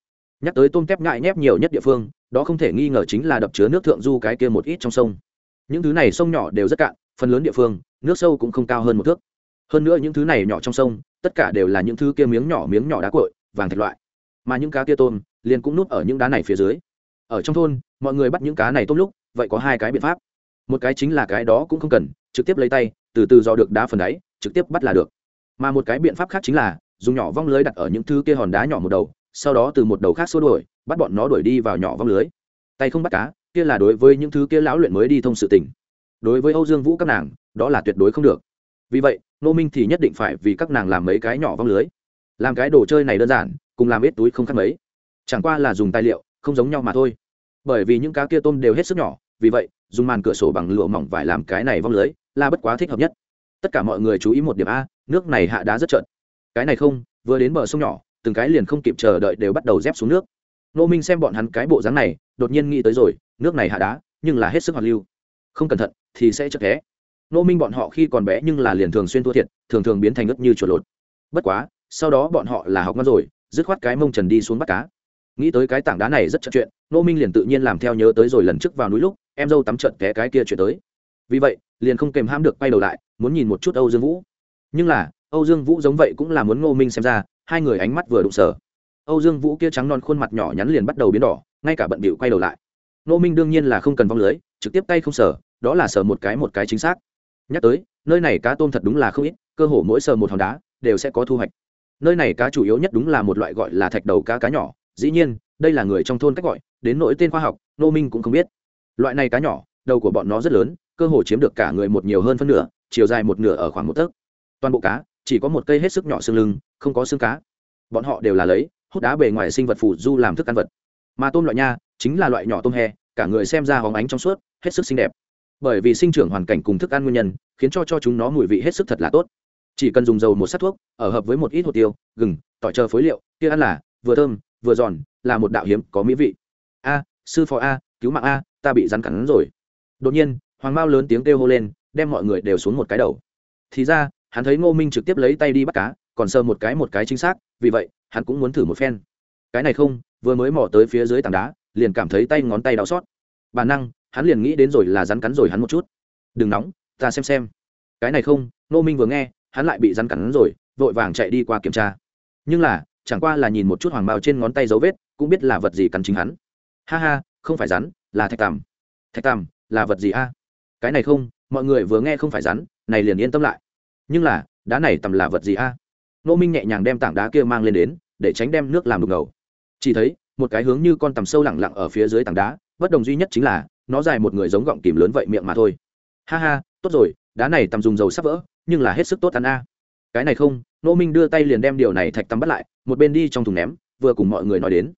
Nhắc tới tôm tép ngại nhép nhiều nhất địa phương, đó không thể nghi ngờ chính là đập chứa nước thượng du cái kia một ít trong sông. Những thứ này sông nhỏ đều rất cạn, phần lớn địa phương nước sâu cũng không cao hơn một thước. Hơn nữa những thứ này nhỏ trong sông, tất cả đều là những thứ kia miếng nhỏ miếng nhỏ đá cội, vàng thạch loại. Mà những cá kia tôm, liền cũng núp ở những đá này phía dưới. Ở trong thôn, mọi người bắt những cá này tôm lúc, vậy có hai cái biện pháp. Một cái chính là cái đó cũng không cần, trực tiếp lấy tay, từ từ dò được đá phần đáy, trực tiếp bắt là được. Mà một cái biện pháp khác chính là, dùng nhỏ vong lưới đặt ở những thứ kia hòn đá nhỏ một đầu, sau đó từ một đầu khác xua đuổi, bắt bọn nó đuổi đi vào nhỏ vong lưới. Tay không bắt cá, kia là đối với những thứ kia lão luyện mới đi thông sự tình đối với âu dương vũ các nàng, đó là tuyệt đối không được. Vì vậy nô minh thì nhất định phải vì các nàng làm mấy cái nhỏ vong lưới. Làm cái đồ chơi này đơn giản, cùng làm ít túi không khác mấy. Chẳng qua là dùng tài liệu, không giống nhau mà thôi. Bởi vì những cá kia tôm đều hết sức nhỏ, vì vậy, dùng màn cửa sổ bằng lụa mỏng vải làm cái này vong lưới là bất quá thích hợp nhất. Tất cả mọi người chú ý một điểm a, nước này hạ đá rất trợn cái này không, vừa đến bờ sông nhỏ, từng cái liền không kịp chờ đợi đều bắt đầu dép xuống nước. Nô minh xem bọn hắn cái bộ dáng này, đột nhiên nghĩ tới rồi, nước này hạ đá, nhưng là hết sức hoạt lưu không cẩn thận thì sẽ chật té nô minh bọn họ khi còn bé nhưng là liền thường xuyên thua thiệt, thường thường biến thành ướt như chuột lột. Bất quá, sau đó bọn họ là học ngon rồi, dứt khoát cái mông trần đi xuống bắt cá. Nghĩ tới cái tảng đá này rất chật chuyện nô minh liền tự nhiên làm theo nhớ tới rồi lần trước vào núi lúc, em dâu tắm trận té cái kia chuyện tới. Vì vậy, liền không kèm hãm được quay đầu lại, muốn nhìn một chút âu dương vũ. Nhưng là, âu dương vũ giống vậy cũng là muốn ngô minh xem ra, hai người ánh mắt vừa đụng sở âu dương vũ kia trắng non khuôn mặt nhỏ nhắn liền bắt đầu biến đỏ, ngay cả bận bịu quay đầu lại. Ngô minh đương nhiên là không cần vong lưới, trực tiếp tay không sở đó là sờ một cái một cái chính xác. Nhắc tới, nơi này cá tôm thật đúng là không ít, cơ hồ mỗi sờ một hòn đá, đều sẽ có thu hoạch. Nơi này cá chủ yếu nhất đúng là một loại gọi là thạch đầu cá cá nhỏ, dĩ nhiên, đây là người trong thôn cách gọi, đến nỗi tên khoa học nô minh cũng không biết. Loại này cá nhỏ, đầu của bọn nó rất lớn, cơ hồ chiếm được cả người một nhiều hơn phân nửa, chiều dài một nửa ở khoảng một tấc. Toàn bộ cá, chỉ có một cây hết sức nhỏ xương lưng, không có xương cá. Bọn họ đều là lấy, hút đá bề ngoài sinh vật phù du làm thức ăn vật. Mà tôm loại nha, chính là loại nhỏ tôm he cả người xem ra hóng ánh trong suốt, hết sức xinh đẹp bởi vì sinh trưởng hoàn cảnh cùng thức ăn nguyên nhân, khiến cho cho chúng nó mùi vị hết sức thật là tốt. Chỉ cần dùng dầu một sát thuốc, ở hợp với một ít hồ tiêu, gừng, tỏi chờ phối liệu, kia ăn là vừa thơm, vừa giòn, là một đạo hiếm có mỹ vị. A, sư phó a, cứu mạng a, ta bị rắn cắn rồi. Đột nhiên, hoàng mao lớn tiếng kêu hô lên, đem mọi người đều xuống một cái đầu. Thì ra, hắn thấy ngô minh trực tiếp lấy tay đi bắt cá, còn sờ một cái một cái chính xác, vì vậy, hắn cũng muốn thử một phen. Cái này không, vừa mới mò tới phía dưới tảng đá, liền cảm thấy tay ngón tay đau xót. Bản năng hắn liền nghĩ đến rồi là rắn cắn rồi hắn một chút. Đừng nóng, ta xem xem. Cái này không Nô minh vừa nghe, hắn lại bị rắn cắn rồi, vội vàng chạy đi qua kiểm tra. Nhưng là, chẳng qua là nhìn một chút hoàng bao trên ngón tay dấu vết, cũng biết là vật gì cắn chính hắn. Ha ha, không phải rắn, là thạch tằm. Thạch tằm, là vật gì a? Cái này không, mọi người vừa nghe không phải rắn, này liền yên tâm lại. Nhưng là, đá này tầm là vật gì a? Nô minh nhẹ nhàng đem tảng đá kia mang lên đến, để tránh đem nước làm đục ngầu. Chỉ thấy, một cái hướng như con tầm sâu lẳng lặng ở phía dưới tảng đá, bất đồng duy nhất chính là nó dài một người giống gọng kìm lớn vậy miệng mà thôi. Ha ha, tốt rồi, đá này tầm dùng dầu sắp vỡ, nhưng là hết sức tốt ăn a. Cái này không nô minh đưa tay liền đem điều này thạch tắm bắt lại, một bên đi trong thùng ném, vừa cùng mọi người nói đến.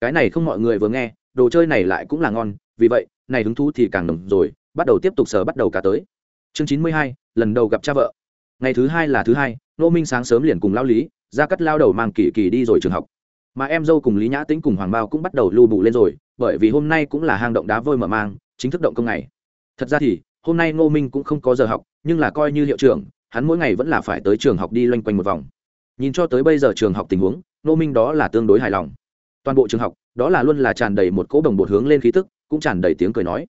Cái này không mọi người vừa nghe, đồ chơi này lại cũng là ngon, vì vậy, này hứng thú thì càng nồng rồi, bắt đầu tiếp tục sờ bắt đầu cả tới. Chương chín mươi hai, lần đầu gặp cha vợ. Ngày thứ hai là thứ hai nô minh sáng sớm liền cùng lao lý, ra cắt lao đầu mang kỳ kỳ đi rồi trường học mà em dâu cùng lý nhã tĩnh cùng hoàng bao cũng bắt đầu lưu bụ lên rồi, bởi vì hôm nay cũng là hang động đá vôi mở mang, chính thức động công ngày. Thật ra thì, hôm nay ngô minh cũng không có giờ học, nhưng là coi như hiệu trưởng, hắn mỗi ngày vẫn là phải tới trường học đi loanh quanh một vòng. Nhìn cho tới bây giờ trường học tình huống, ngô minh đó là tương đối hài lòng. Toàn bộ trường học, đó là luôn là tràn đầy một cỗ đồng bột hướng lên khí tức, cũng tràn đầy tiếng cười nói.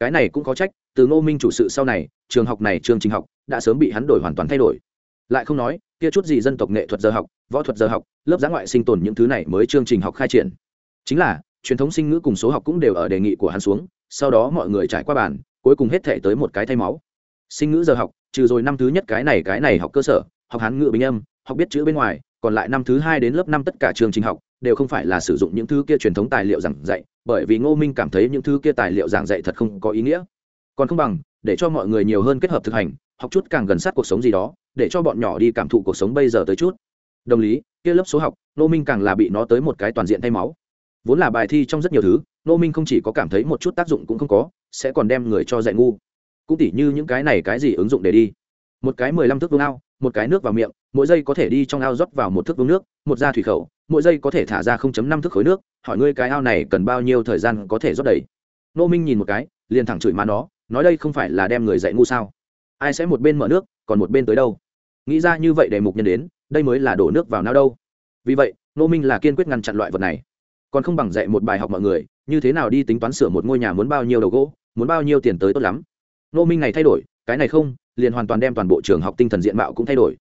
Cái này cũng có trách, từ ngô minh chủ sự sau này, trường học này trường trình học, đã sớm bị hắn đổi hoàn toàn thay đổi lại không nói, kia chút gì dân tộc nghệ thuật giờ học, võ thuật giờ học, lớp giã ngoại sinh tồn những thứ này mới chương trình học khai triển. Chính là, truyền thống sinh ngữ cùng số học cũng đều ở đề nghị của hắn xuống, sau đó mọi người trải qua bàn, cuối cùng hết thể tới một cái thay máu. Sinh ngữ giờ học, trừ rồi năm thứ nhất cái này cái này học cơ sở, học hán ngữ bình âm, học biết chữ bên ngoài, còn lại năm thứ hai đến lớp năm tất cả chương trình học, đều không phải là sử dụng những thứ kia truyền thống tài liệu giảng dạy, bởi vì ngô minh cảm thấy những thứ kia tài liệu giảng dạy thật không có ý nghĩa. Còn không bằng, để cho mọi người nhiều hơn kết hợp thực hành, học chút càng gần sát cuộc sống gì đó để cho bọn nhỏ đi cảm thụ cuộc sống bây giờ tới chút. Đồng lý, kia lớp số học Nô minh càng là bị nó tới một cái toàn diện thay máu. Vốn là bài thi trong rất nhiều thứ Nô minh không chỉ có cảm thấy một chút tác dụng cũng không có, sẽ còn đem người cho dạy ngu. Cũng tỉ như những cái này cái gì ứng dụng để đi. Một cái mười lăm thước vương ao, một cái nước vào miệng, mỗi giây có thể đi trong ao rót vào một thước vương nước, một da thủy khẩu, mỗi giây có thể thả ra 0.5 thước khối nước, hỏi ngươi cái ao này cần bao nhiêu thời gian có thể rót đầy. Nô minh nhìn một cái, liền thẳng chửi má nó, nói đây không phải là đem người dạy ngu sao? Ai sẽ một bên mở nước, còn một bên tới đâu? Nghĩ ra như vậy để mục nhân đến, đây mới là đổ nước vào não đâu. Vì vậy nô minh là kiên quyết ngăn chặn loại vật này. Còn không bằng dạy một bài học mọi người, như thế nào đi tính toán sửa một ngôi nhà muốn bao nhiêu đầu gỗ, muốn bao nhiêu tiền tới tốt lắm. Nô minh này thay đổi, cái này không, liền hoàn toàn đem toàn bộ trường học tinh thần diện mạo cũng thay đổi.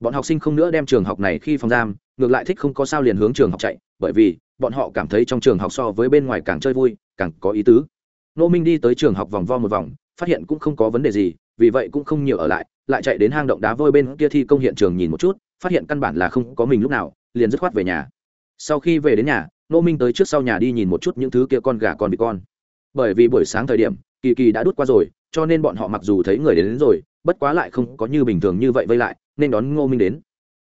Bọn học sinh không nữa đem trường học này khi phòng giam, ngược lại thích không có sao liền hướng trường học chạy, bởi vì, bọn họ cảm thấy trong trường học so với bên ngoài càng chơi vui, càng có ý tứ. Nô minh đi tới trường học vòng vo một vòng, phát hiện cũng không có vấn đề gì, vì vậy cũng không nhiều ở lại lại chạy đến hang động đá vôi bên kia thi công hiện trường nhìn một chút phát hiện căn bản là không có mình lúc nào liền dứt khoát về nhà. Sau khi về đến nhà nô minh tới trước sau nhà đi nhìn một chút những thứ kia con gà con bị con. Bởi vì buổi sáng thời điểm kỳ kỳ đã đút qua rồi cho nên bọn họ mặc dù thấy người đến, đến rồi bất quá lại không có như bình thường như vậy vây lại nên đón ngô minh đến.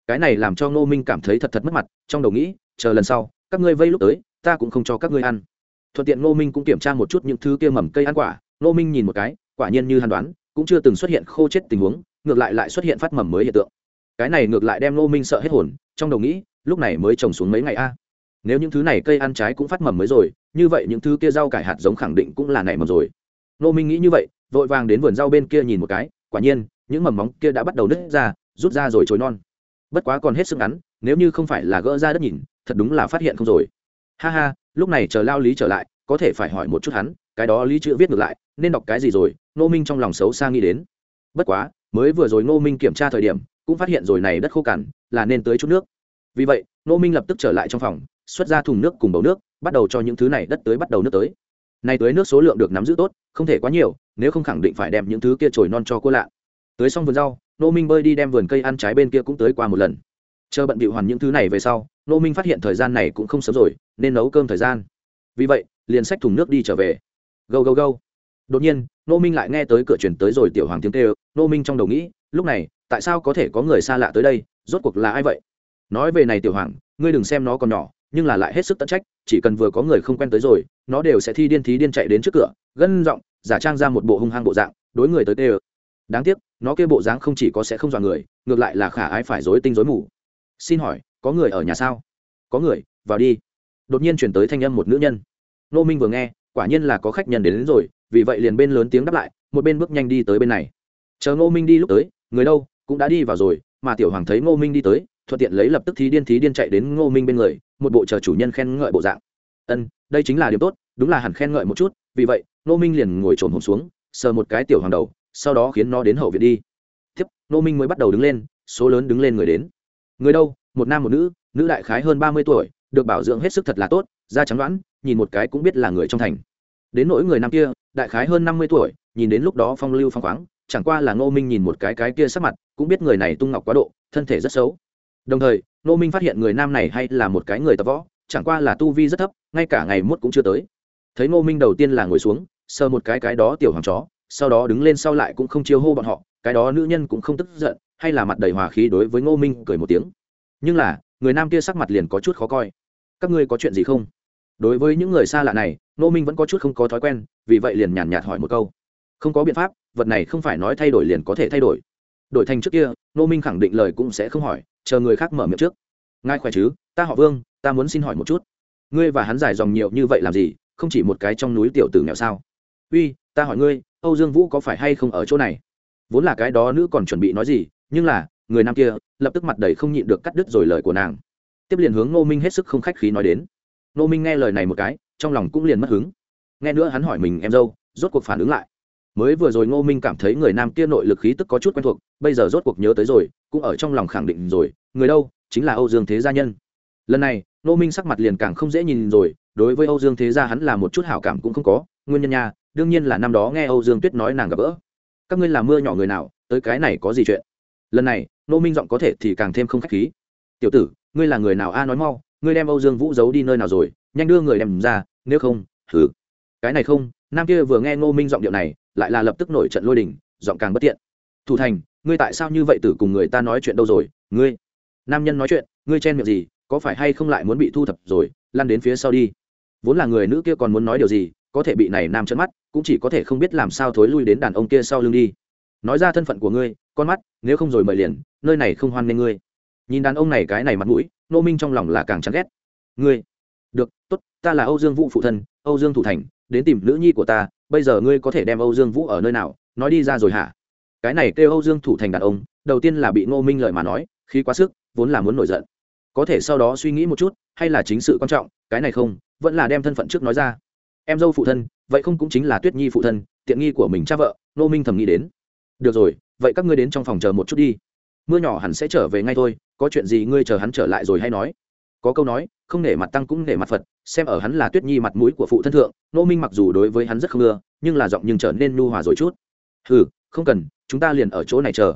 Cái này làm cho ngô minh cảm thấy thật thật mất mặt trong đầu nghĩ chờ lần sau các ngươi vây lúc tới ta cũng không cho các ngươi ăn. Thuận tiện ngô minh cũng kiểm tra một chút những thứ kia mầm cây ăn quả ngô minh nhìn một cái quả nhiên như hàn đoán cũng chưa từng xuất hiện khô chết tình huống, ngược lại lại xuất hiện phát mầm mới hiện tượng. Cái này ngược lại đem ngô minh sợ hết hồn, trong đầu nghĩ, lúc này mới trồng xuống mấy ngày a. Nếu những thứ này cây ăn trái cũng phát mầm mới rồi, như vậy những thứ kia rau cải hạt giống khẳng định cũng là nảy mầm rồi. Ngô minh nghĩ như vậy, vội vàng đến vườn rau bên kia nhìn một cái, quả nhiên, những mầm móng kia đã bắt đầu nứt ra, rút ra rồi trồi non. Bất quá còn hết sức ngắn, nếu như không phải là gỡ ra đất nhìn, thật đúng là phát hiện không rồi. Ha ha, lúc này chờ lao lý trở lại, có thể phải hỏi một chút hắn cái đó lý chữ viết ngược lại, nên đọc cái gì rồi nô minh trong lòng xấu xa nghĩ đến. Bất quá, mới vừa rồi nô minh kiểm tra thời điểm, cũng phát hiện rồi này đất khô cằn, là nên tới chút nước. Vì vậy nô minh lập tức trở lại trong phòng, xuất ra thùng nước cùng bầu nước, bắt đầu cho những thứ này đất tới bắt đầu nước tới. Này tới nước số lượng được nắm giữ tốt, không thể quá nhiều, nếu không khẳng định phải đem những thứ kia trồi non cho cô lạ. Tới xong vườn rau nô minh bơi đi đem vườn cây ăn trái bên kia cũng tới qua một lần. Chờ bận bịu hoàn những thứ này về sau nô minh phát hiện thời gian này cũng không sớm rồi, nên nấu cơm thời gian. Vì vậy, liền xách thùng nước đi trở về gâu gâu gâu. Đột nhiên nô minh lại nghe tới cửa chuyển tới rồi tiểu hoàng tiếng kêu nô minh trong đầu nghĩ, lúc này, tại sao có thể có người xa lạ tới đây, rốt cuộc là ai vậy? Nói về này tiểu hoàng, ngươi đừng xem nó còn nhỏ, nhưng là lại hết sức tận trách, chỉ cần vừa có người không quen tới rồi, nó đều sẽ thi điên thí điên chạy đến trước cửa, gân giọng, giả trang ra một bộ hung hăng bộ dạng, đối người tới tê ơ đáng tiếc, nó kêu bộ dáng không chỉ có sẽ không dọa người, ngược lại là khả ái phải dối tinh dối mù. Xin hỏi, có người ở nhà sao? Có người, vào đi. Đột nhiên chuyển tới thanh âm một nữ nhân. Nô minh vừa nghe quả nhiên là có khách nhân đến, đến rồi vì vậy liền bên lớn tiếng đáp lại một bên bước nhanh đi tới bên này. Chờ ngô minh đi lúc tới người đâu cũng đã đi vào rồi mà tiểu hoàng thấy ngô minh đi tới thuận tiện lấy lập tức thí điên thí điên chạy đến ngô minh bên người một bộ chờ chủ nhân khen ngợi bộ dạng. Ân đây chính là điểm tốt đúng là hẳn khen ngợi một chút vì vậy ngô minh liền ngồi trồn hồn xuống sờ một cái tiểu hoàng đầu sau đó khiến nó đến hậu viện đi. Tiếp ngô minh mới bắt đầu đứng lên số lớn đứng lên người đến. Người đâu một nam một nữ nữ đại khái hơn ba mươi tuổi được bảo dưỡng hết sức thật là tốt, da trắng đoán nhìn một cái cũng biết là người trong thành. Đến nỗi người nam kia, đại khái hơn năm mươi tuổi, nhìn đến lúc đó phong lưu phong khoáng, chẳng qua là ngô minh nhìn một cái cái kia sắc mặt, cũng biết người này tung ngọc quá độ, thân thể rất xấu. Đồng thời, ngô minh phát hiện người nam này hay là một cái người tập võ, chẳng qua là tu vi rất thấp, ngay cả ngày mốt cũng chưa tới. Thấy ngô minh đầu tiên là ngồi xuống, sờ một cái cái đó tiểu hoàng chó, sau đó đứng lên sau lại cũng không chiêu hô bọn họ, cái đó nữ nhân cũng không tức giận, hay là mặt đầy hòa khí đối với ngô minh cười một tiếng. Nhưng là người nam kia sắc mặt liền có chút khó coi. Các ngươi có chuyện gì không? Đối với những người xa lạ này Nô minh vẫn có chút không có thói quen, vì vậy liền nhàn nhạt hỏi một câu. Không có biện pháp, vật này không phải nói thay đổi liền có thể thay đổi. Đổi thành trước kia Nô minh khẳng định lời cũng sẽ không hỏi, chờ người khác mở miệng trước. Ngài khỏe chứ? Ta họ vương, ta muốn xin hỏi một chút. Ngươi và hắn dài dòng nhiều như vậy làm gì, không chỉ một cái trong núi tiểu tử nghèo sao? Uy, ta hỏi ngươi, âu dương vũ có phải hay không ở chỗ này? Vốn là cái đó nữ còn chuẩn bị nói gì, nhưng là người nam kia, lập tức mặt đầy không nhịn được cắt đứt rồi lời của nàng. Tiếp liền hướng ngô minh hết sức không khách khí nói đến. Ngô minh nghe lời này một cái, trong lòng cũng liền mất hứng. Nghe nữa hắn hỏi mình, em dâu, rốt cuộc phản ứng lại? Mới vừa rồi ngô minh cảm thấy người nam kia nội lực khí tức có chút quen thuộc, bây giờ rốt cuộc nhớ tới rồi, cũng ở trong lòng khẳng định rồi, người đâu? Chính là âu dương thế gia nhân. Lần này, ngô minh sắc mặt liền càng không dễ nhìn rồi, đối với âu dương thế gia hắn là một chút hảo cảm cũng không có, nguyên nhân nha, đương nhiên là năm đó nghe âu dương tuyết nói nàng gặp gỡ. Các ngươi là mưa nhỏ người nào, tới cái này có gì chuyện? Lần này Nô minh giọng có thể thì càng thêm không khách khí. Tiểu tử, ngươi là người nào a? Nói mau, ngươi đem âu dương vũ giấu đi nơi nào rồi? Nhanh đưa người đem ra, nếu không thử cái này không, nam kia vừa nghe ngô minh giọng điệu này, lại là lập tức nổi trận lôi đình, giọng càng bất tiện. Thủ thành, ngươi tại sao như vậy tử cùng người ta nói chuyện đâu rồi? Ngươi, nam nhân nói chuyện, ngươi chen miệng gì, có phải hay không lại muốn bị thu thập rồi, lăn đến phía sau đi? Vốn là người nữ kia còn muốn nói điều gì, có thể bị này nam chân mắt, cũng chỉ có thể không biết làm sao thối lui đến đàn ông kia sau lưng đi. Nói ra thân phận của ngươi con mắt, nếu không rồi mời liền, nơi này không hoan nghênh ngươi. Nhìn đàn ông này cái này mặt mũi, nô minh trong lòng là càng chán ghét. Ngươi, được, tốt, ta là âu dương vũ phụ thân, âu dương thủ thành, đến tìm nữ nhi của ta, bây giờ ngươi có thể đem âu dương vũ ở nơi nào, nói đi ra rồi hả? Cái này kêu âu dương thủ thành đàn ông, đầu tiên là bị ngô minh lợi mà nói khi quá sức, vốn là muốn nổi giận. Có thể sau đó suy nghĩ một chút, hay là chính sự quan trọng, cái này không, vẫn là đem thân phận trước nói ra. Em dâu phụ thân, vậy không cũng chính là tuyết nhi phụ thân, tiện nghi của mình cha vợ, ngô minh thầm nghĩ đến. Được rồi vậy các ngươi đến trong phòng chờ một chút đi. Mưa nhỏ hẳn sẽ trở về ngay thôi, có chuyện gì ngươi chờ hắn trở lại rồi hay nói. Có câu nói, không nể mặt tăng cũng nể mặt phật, xem ở hắn là tuyết nhi mặt mũi của phụ thân thượng nô minh mặc dù đối với hắn rất không ưa, nhưng là giọng nhưng trở nên nu hòa rồi chút. Ừ không cần, chúng ta liền ở chỗ này chờ.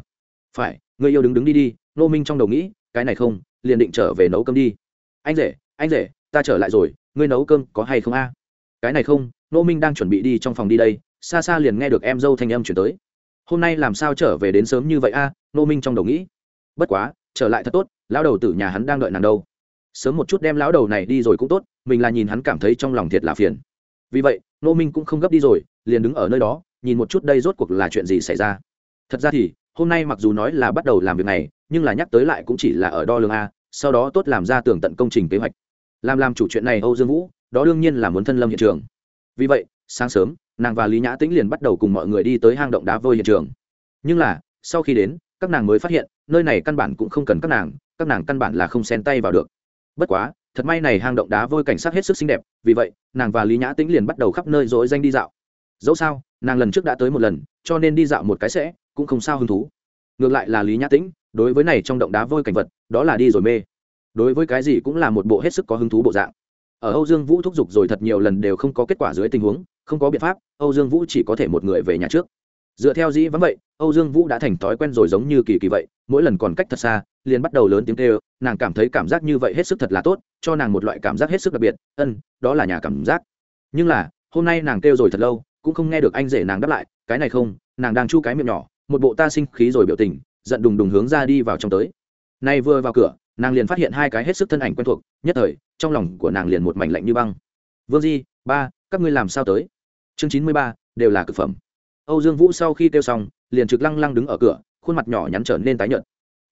Phải người yêu đứng đứng đi đi nô minh trong đầu nghĩ, cái này không, liền định trở về nấu cơm đi. Anh rể anh rể, ta trở lại rồi, ngươi nấu cơm có hay không a? Cái này không nô minh đang chuẩn bị đi trong phòng đi đây, xa xa liền nghe được em dâu thanh âm chuyển tới hôm nay làm sao trở về đến sớm như vậy a à, nô minh trong đầu nghĩ. Bất quá, trở lại thật tốt, lão đầu tử nhà hắn đang đợi nàng đâu. Sớm một chút đem lão đầu này đi rồi cũng tốt, mình là nhìn hắn cảm thấy trong lòng thiệt là phiền. Vì vậy nô minh cũng không gấp đi rồi, liền đứng ở nơi đó, nhìn một chút đây rốt cuộc là chuyện gì xảy ra. Thật ra thì, hôm nay mặc dù nói là bắt đầu làm việc này, nhưng là nhắc tới lại cũng chỉ là ở đo lường a, sau đó tốt làm ra tường tận công trình kế hoạch. Làm làm chủ chuyện này âu dương vũ, đó đương nhiên là muốn thân lâm hiện trường. Vì vậy, sáng sớm nàng và lý nhã tĩnh liền bắt đầu cùng mọi người đi tới hang động đá vôi hiện trường nhưng là sau khi đến các nàng mới phát hiện nơi này căn bản cũng không cần các nàng các nàng căn bản là không xen tay vào được bất quá thật may này hang động đá vôi cảnh sát hết sức xinh đẹp vì vậy nàng và lý nhã tĩnh liền bắt đầu khắp nơi dối danh đi dạo dẫu sao nàng lần trước đã tới một lần cho nên đi dạo một cái sẽ cũng không sao hứng thú ngược lại là lý nhã tĩnh đối với này trong động đá vôi cảnh vật đó là đi rồi mê đối với cái gì cũng là một bộ hết sức có hứng thú bộ dạng ở âu dương vũ thúc giục rồi thật nhiều lần đều không có kết quả dưới tình huống không có biện pháp, âu dương vũ chỉ có thể một người về nhà trước. Dựa theo dĩ vắng vậy, âu dương vũ đã thành thói quen rồi giống như kỳ kỳ vậy, mỗi lần còn cách thật xa, liền bắt đầu lớn tiếng kêu, nàng cảm thấy cảm giác như vậy hết sức thật là tốt, cho nàng một loại cảm giác hết sức đặc biệt, ân, đó là nhà cảm giác. Nhưng là, hôm nay nàng kêu rồi thật lâu, cũng không nghe được anh rể nàng đáp lại, cái này không, nàng đang chu cái miệng nhỏ, một bộ ta sinh khí rồi biểu tình, giận đùng đùng hướng ra đi vào trong tới. Nay vừa vào cửa, nàng liền phát hiện hai cái hết sức thân ảnh quen thuộc, nhất thời, trong lòng của nàng liền một mảnh lạnh như băng. Vương di, ba các ngươi làm sao tới? Chương chín mươi ba, đều là c phẩm. Âu dương vũ sau khi kêu xong, liền trực lăng lăng đứng ở cửa, khuôn mặt nhỏ nhắn trở nên tái nhợt.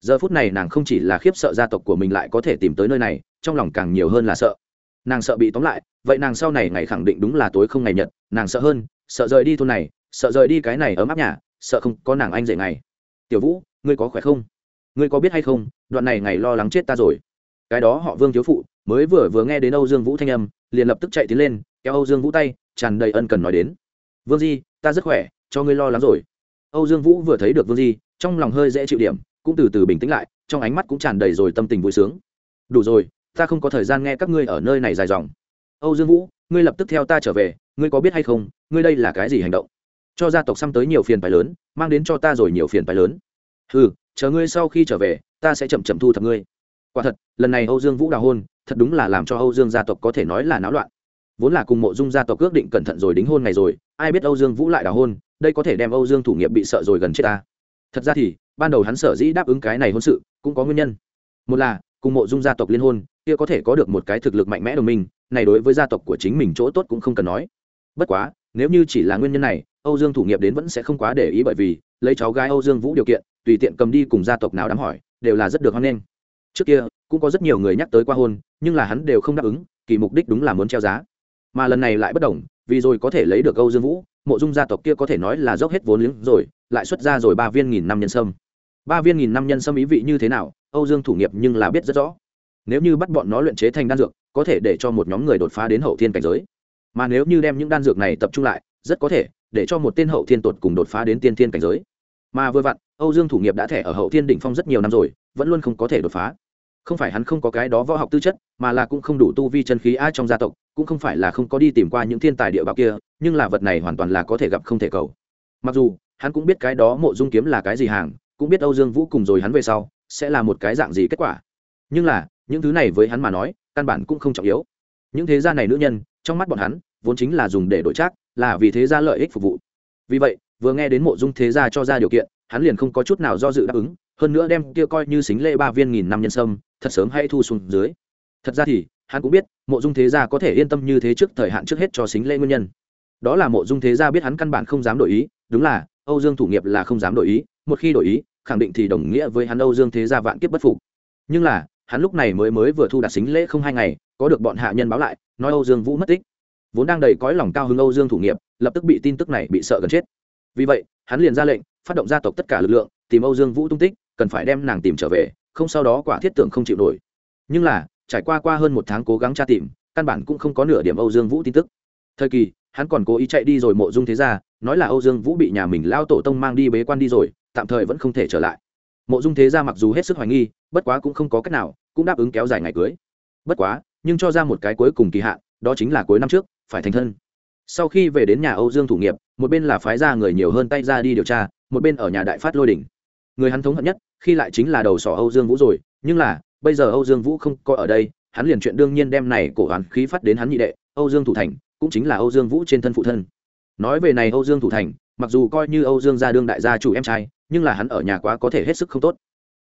Giờ phút này nàng không chỉ là khiếp sợ gia tộc của mình lại có thể tìm tới nơi này, trong lòng càng nhiều hơn là sợ. Nàng sợ bị tóm lại, vậy nàng sau này ngày khẳng định đúng là tối không ngày nhật, nàng sợ hơn, sợ rời đi thôn này, sợ rời đi cái này ấm áp nhà, sợ không có nàng anh dậy ngày. Tiểu vũ, ngươi có khỏe không? Ngươi có biết hay không, đoạn này ngày lo lắng chết ta rồi cái đó họ vương thiếu phụ, mới vừa vừa nghe đến âu dương vũ thanh âm, liền lập tức chạy tiến lên, kéo âu dương vũ tay, tràn đầy ân cần nói đến. Vương di, ta rất khỏe, cho ngươi lo lắng rồi. Âu dương vũ vừa thấy được vương di, trong lòng hơi dễ chịu điểm, cũng từ từ bình tĩnh lại, trong ánh mắt cũng tràn đầy rồi tâm tình vui sướng. Đủ rồi, ta không có thời gian nghe các ngươi ở nơi này dài dòng. Âu dương vũ, ngươi lập tức theo ta trở về, ngươi có biết hay không, ngươi đây là cái gì hành động? Cho gia tộc xăm tới nhiều phiền phái lớn, mang đến cho ta rồi nhiều phiền phái lớn. Ừ chờ ngươi sau khi trở về, ta sẽ chậm chậm thu thập ngươi quả thật, lần này âu dương vũ đào hôn, thật đúng là làm cho âu dương gia tộc có thể nói là náo loạn. Vốn là cùng mộ dung gia tộc ước định cẩn thận rồi đính hôn ngày rồi, ai biết âu dương vũ lại đào hôn, đây có thể đem âu dương thủ nghiệp bị sợ rồi gần chết ta. Thật ra thì, ban đầu hắn sở dĩ đáp ứng cái này hôn sự, cũng có nguyên nhân. Một là, cùng mộ dung gia tộc liên hôn, kia có thể có được một cái thực lực mạnh mẽ đồng minh, này đối với gia tộc của chính mình chỗ tốt cũng không cần nói. Bất quá, nếu như chỉ là nguyên nhân này, âu dương thủ nghiệp đến vẫn sẽ không quá để ý bởi vì, lấy cháu gái âu dương vũ điều kiện, tùy tiện cầm đi cùng gia tộc nào đám hỏi, đều là rất được hoan nghênh trước kia, cũng có rất nhiều người nhắc tới qua hôn, nhưng là hắn đều không đáp ứng, kỳ mục đích đúng là muốn treo giá. Mà lần này lại bất đồng, vì rồi có thể lấy được âu dương vũ, mộ dung gia tộc kia có thể nói là dốc hết vốn liếng rồi, lại xuất ra rồi ba viên nghìn năm nhân sâm. Ba viên nghìn năm nhân sâm ý vị như thế nào, âu dương thủ nghiệp nhưng là biết rất rõ. Nếu như bắt bọn nó luyện chế thành đan dược, có thể để cho một nhóm người đột phá đến hậu thiên cảnh giới. Mà nếu như đem những đan dược này tập trung lại, rất có thể để cho một tên hậu thiên tột cùng đột phá đến tiên thiên cảnh giới. Mà vừa vặn, âu dương thủ nghiệp đã thẻ ở hậu thiên đỉnh phong rất nhiều năm rồi vẫn luôn không có thể đột phá. Không phải hắn không có cái đó võ học tư chất, mà là cũng không đủ tu vi chân khí ai trong gia tộc, cũng không phải là không có đi tìm qua những thiên tài địa bạo kia, nhưng là vật này hoàn toàn là có thể gặp không thể cầu. Mặc dù, hắn cũng biết cái đó mộ dung kiếm là cái gì hàng, cũng biết âu dương vũ cùng rồi hắn về sau, sẽ là một cái dạng gì kết quả. Nhưng là, những thứ này với hắn mà nói, căn bản cũng không trọng yếu. Những thế gia này nữ nhân, trong mắt bọn hắn, vốn chính là dùng để đổi trác, là vì thế gia lợi ích phục vụ. Vì vậy, vừa nghe đến mộ dung thế gia cho ra điều kiện, hắn liền không có chút nào do dự đáp ứng hơn nữa đem kia coi như xính lễ ba viên nghìn năm nhân sâm, thật sớm hay thu xuống dưới. Thật ra thì, hắn cũng biết, mộ dung thế gia có thể yên tâm như thế trước thời hạn trước hết cho xính lễ nguyên nhân. Đó là mộ dung thế gia biết hắn căn bản không dám đổi ý, đúng là, âu dương thủ nghiệp là không dám đổi ý, một khi đổi ý, khẳng định thì đồng nghĩa với hắn âu dương thế gia vạn kiếp bất phục. Nhưng là, hắn lúc này mới mới vừa thu đặt xính lễ không hai ngày, có được bọn hạ nhân báo lại, nói âu dương vũ mất tích. Vốn đang đầy cõi lòng cao hứng âu dương thủ nghiệp, lập tức bị tin tức này bị sợ gần chết. Vì vậy, hắn liền ra lệnh, phát động gia tộc tất cả lực lượng, tìm âu dương vũ tung tích cần phải đem nàng tìm trở về, không sau đó quả thiết tưởng không chịu nổi. Nhưng là, trải qua qua hơn một tháng cố gắng tra tìm, căn bản cũng không có nửa điểm âu dương vũ tin tức. Thời kỳ, hắn còn cố ý chạy đi rồi mộ dung thế ra nói là âu dương vũ bị nhà mình lao tổ tông mang đi bế quan đi rồi, tạm thời vẫn không thể trở lại. Mộ dung thế ra mặc dù hết sức hoài nghi, bất quá cũng không có cách nào, cũng đáp ứng kéo dài ngày cưới. Bất quá, nhưng cho ra một cái cuối cùng kỳ hạn, đó chính là cuối năm trước, phải thành thân. Sau khi về đến nhà âu dương thủ nghiệp, một bên là phái ra người nhiều hơn tay ra đi điều tra, một bên ở nhà đại phát lôi đỉnh. Người hắn thống hận nhất khi lại chính là đầu sỏ âu dương vũ rồi, nhưng là, bây giờ âu dương vũ không có ở đây, hắn liền chuyện đương nhiên đem này cổ hắn khí phát đến hắn nhị đệ, âu dương thủ thành, cũng chính là âu dương vũ trên thân phụ thân. Nói về này âu dương thủ thành, mặc dù coi như âu dương gia đương đại gia chủ em trai, nhưng là hắn ở nhà quá có thể hết sức không tốt.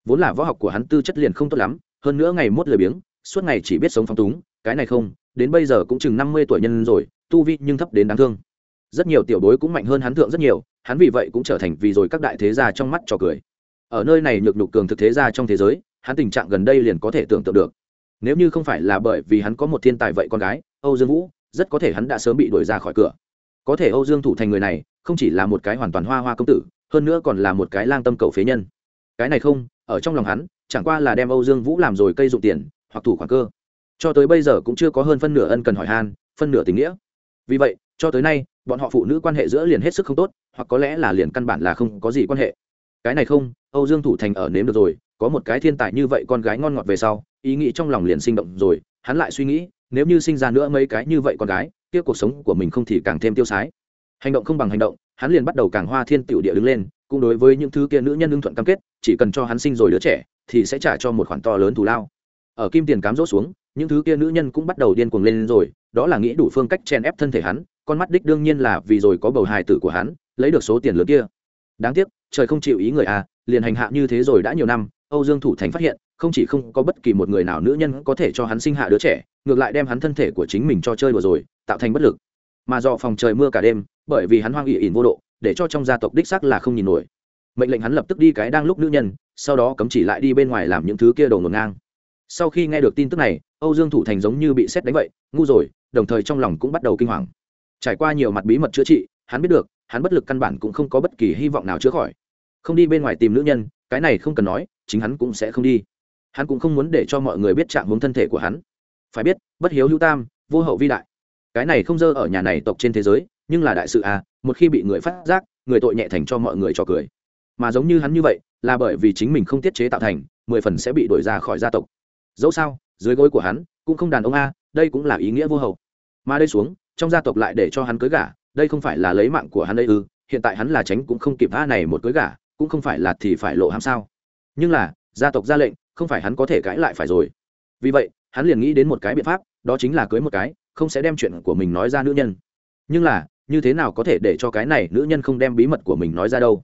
Vốn là võ học của hắn tư chất liền không tốt lắm, hơn nữa ngày mốt lười biếng, suốt ngày chỉ biết sống phóng túng, cái này không, đến bây giờ cũng chừng năm mươi tuổi nhân rồi, tu vi nhưng thấp đến đáng thương. Rất nhiều tiểu bối cũng mạnh hơn hắn thượng rất nhiều, hắn vì vậy cũng trở thành vì rồi các đại thế gia trong mắt trò cười ở nơi này nhược nhục cường thực thế ra trong thế giới, hắn tình trạng gần đây liền có thể tưởng tượng được. Nếu như không phải là bởi vì hắn có một thiên tài vậy con gái, âu dương vũ, rất có thể hắn đã sớm bị đuổi ra khỏi cửa. Có thể âu dương thủ thành người này, không chỉ là một cái hoàn toàn hoa hoa công tử, hơn nữa còn là một cái lang tâm cầu phế nhân. Cái này không, ở trong lòng hắn, chẳng qua là đem âu dương vũ làm rồi cây dụng tiền, hoặc thủ khoản cơ. Cho tới bây giờ cũng chưa có hơn phân nửa ân cần hỏi han, phân nửa tình nghĩa. Vì vậy, cho tới nay, bọn họ phụ nữ quan hệ giữa liền hết sức không tốt, hoặc có lẽ là liền căn bản là không có gì quan hệ. Cái này không âu dương thủ thành ở nếm được rồi, có một cái thiên tài như vậy con gái ngon ngọt về sau, ý nghĩ trong lòng liền sinh động rồi, hắn lại suy nghĩ, nếu như sinh ra nữa mấy cái như vậy con gái, kia cuộc sống của mình không thì càng thêm tiêu sái. Hành động không bằng hành động, hắn liền bắt đầu càng hoa thiên tiểu địa đứng lên, cũng đối với những thứ kia nữ nhân ưng thuận cam kết, chỉ cần cho hắn sinh rồi đứa trẻ, thì sẽ trả cho một khoản to lớn thù lao. Ở kim tiền cám rỗ xuống, những thứ kia nữ nhân cũng bắt đầu điên cuồng lên rồi, đó là nghĩ đủ phương cách chen ép thân thể hắn, con mắt đích đương nhiên là vì rồi có bầu hài tử của hắn, lấy được số tiền lớn kia. Đáng tiếc, trời không chịu ý người à liền hành hạ như thế rồi đã nhiều năm, âu dương thủ thành phát hiện, không chỉ không có bất kỳ một người nào nữ nhân có thể cho hắn sinh hạ đứa trẻ, ngược lại đem hắn thân thể của chính mình cho chơi vừa rồi, tạo thành bất lực. Mà do phòng trời mưa cả đêm, bởi vì hắn hoang ỉ ỉn vô độ, để cho trong gia tộc đích sắc là không nhìn nổi. Mệnh lệnh hắn lập tức đi cái đang lúc nữ nhân, sau đó cấm chỉ lại đi bên ngoài làm những thứ kia đầu ngổn ngang. Sau khi nghe được tin tức này, âu dương thủ thành giống như bị xét đánh vậy, ngu rồi, đồng thời trong lòng cũng bắt đầu kinh hoàng. Trải qua nhiều mặt bí mật chữa trị, hắn biết được, hắn bất lực căn bản cũng không có bất kỳ hy vọng nào chữa khỏi không đi bên ngoài tìm nữ nhân, cái này không cần nói, chính hắn cũng sẽ không đi. Hắn cũng không muốn để cho mọi người biết trạng hướng thân thể của hắn. Phải biết, bất hiếu hữu tam, vô hậu vi đại. Cái này không dơ ở nhà này tộc trên thế giới, nhưng là đại sự à một khi bị người phát giác, người tội nhẹ thành cho mọi người cho cười. Mà giống như hắn như vậy, là bởi vì chính mình không tiết chế tạo thành, mười phần sẽ bị đuổi ra khỏi gia tộc. Dẫu sao, dưới gối của hắn, cũng không đàn ông a, đây cũng là ý nghĩa vô hậu. Mà đây xuống, trong gia tộc lại để cho hắn cưới gả, đây không phải là lấy mạng của hắn đây ư, hiện tại hắn là tránh cũng không kịp a này một cưới gả cũng không phải là thì phải lộ ham sao. Nhưng là, gia tộc ra lệnh, không phải hắn có thể cãi lại phải rồi. Vì vậy, hắn liền nghĩ đến một cái biện pháp, đó chính là cưới một cái, không sẽ đem chuyện của mình nói ra nữ nhân. Nhưng là, như thế nào có thể để cho cái này nữ nhân không đem bí mật của mình nói ra đâu?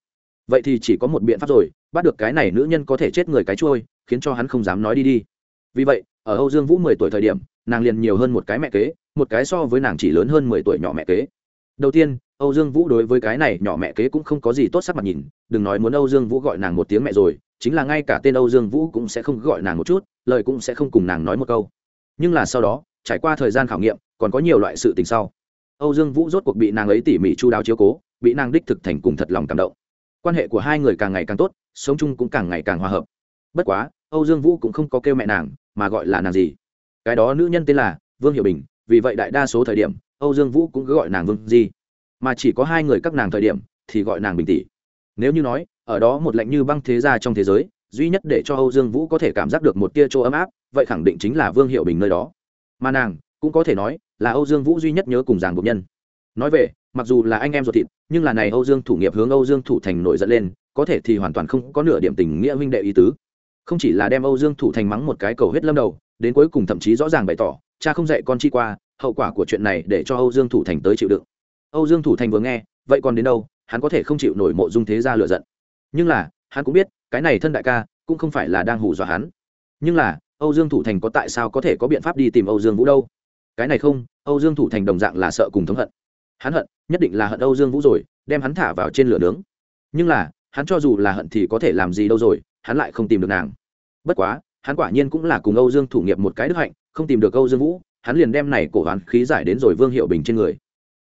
Vậy thì chỉ có một biện pháp rồi, bắt được cái này nữ nhân có thể chết người cái trôi khiến cho hắn không dám nói đi đi. Vì vậy, ở âu dương vũ mười tuổi thời điểm, nàng liền nhiều hơn một cái mẹ kế, một cái so với nàng chỉ lớn hơn mười tuổi nhỏ mẹ kế đầu tiên, âu dương vũ đối với cái này nhỏ mẹ kế cũng không có gì tốt sắc mặt nhìn. Đừng nói muốn âu dương vũ gọi nàng một tiếng mẹ rồi, chính là ngay cả tên âu dương vũ cũng sẽ không gọi nàng một chút, lời cũng sẽ không cùng nàng nói một câu. Nhưng là sau đó, trải qua thời gian khảo nghiệm, còn có nhiều loại sự tình sau. Âu dương vũ rốt cuộc bị nàng ấy tỉ mỉ chu đáo chiếu cố, bị nàng đích thực thành cùng thật lòng cảm động. Quan hệ của hai người càng ngày càng tốt, sống chung cũng càng ngày càng hòa hợp. Bất quá, âu dương vũ cũng không có kêu mẹ nàng, mà gọi là nàng gì. Cái đó nữ nhân tên là vương hiệu bình, vì vậy đại đa số thời điểm âu dương vũ cũng cứ gọi nàng vương di. Mà chỉ có hai người các nàng thời điểm, thì gọi nàng bình tỷ. Nếu như nói, ở đó một lạnh như băng thế gia trong thế giới, duy nhất để cho âu dương vũ có thể cảm giác được một tia chỗ ấm áp, vậy khẳng định chính là vương hiệu bình nơi đó. Mà nàng, cũng có thể nói, là âu dương vũ duy nhất nhớ cùng giảng bộ nhân. Nói về, mặc dù là anh em ruột thịt, nhưng là này âu dương thủ nghiệp hướng âu dương thủ thành nổi giận lên, có thể thì hoàn toàn không có nửa điểm tình nghĩa huynh đệ ý tứ. Không chỉ là đem âu dương thủ thành mắng một cái cầu hết lâm đầu, đến cuối cùng thậm chí rõ ràng bày tỏ, cha không dạy con chi qua hậu quả của chuyện này để cho âu dương thủ thành tới chịu đựng. Âu dương thủ thành vừa nghe, vậy còn đến đâu, hắn có thể không chịu nổi mộ dung thế ra lựa giận. Nhưng là, hắn cũng biết, cái này thân đại ca, cũng không phải là đang hù dọa hắn. Nhưng là, âu dương thủ thành có tại sao có thể có biện pháp đi tìm âu dương vũ đâu? Cái này không, âu dương thủ thành đồng dạng là sợ cùng thống hận. Hắn hận, nhất định là hận âu dương vũ rồi, đem hắn thả vào trên lửa nướng. Nhưng là, hắn cho dù là hận thì có thể làm gì đâu rồi, hắn lại không tìm được nàng. Bất quá, hắn quả nhiên cũng là cùng âu dương thủ nghiệp một cái đức hạnh, không tìm được âu dương vũ hắn liền đem này cổ hoán khí giải đến rồi vương hiệu bình trên người.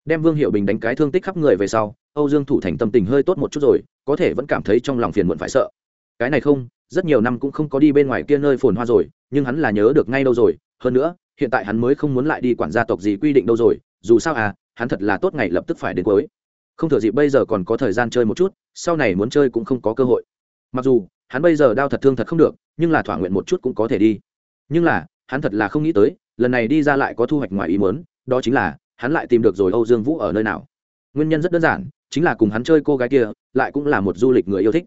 Đem vương hiệu bình đánh cái thương tích khắp người về sau, âu dương thủ thành tâm tình hơi tốt một chút rồi, có thể vẫn cảm thấy trong lòng phiền muộn phải sợ. Cái này không, rất nhiều năm cũng không có đi bên ngoài kia nơi phồn hoa rồi, nhưng hắn là nhớ được ngay đâu rồi. Hơn nữa, hiện tại hắn mới không muốn lại đi quản gia tộc gì quy định đâu rồi, dù sao à hắn thật là tốt ngày lập tức phải đến cuối. Không thừa dịp bây giờ còn có thời gian chơi một chút, sau này muốn chơi cũng không có cơ hội. Mặc dù, hắn bây giờ đau thật thương thật không được, nhưng là thỏa nguyện một chút cũng có thể đi. Nhưng là, hắn thật là không nghĩ tới lần này đi ra lại có thu hoạch ngoài ý muốn, đó chính là hắn lại tìm được rồi âu dương vũ ở nơi nào. Nguyên nhân rất đơn giản chính là cùng hắn chơi cô gái kia lại cũng là một du lịch người yêu thích.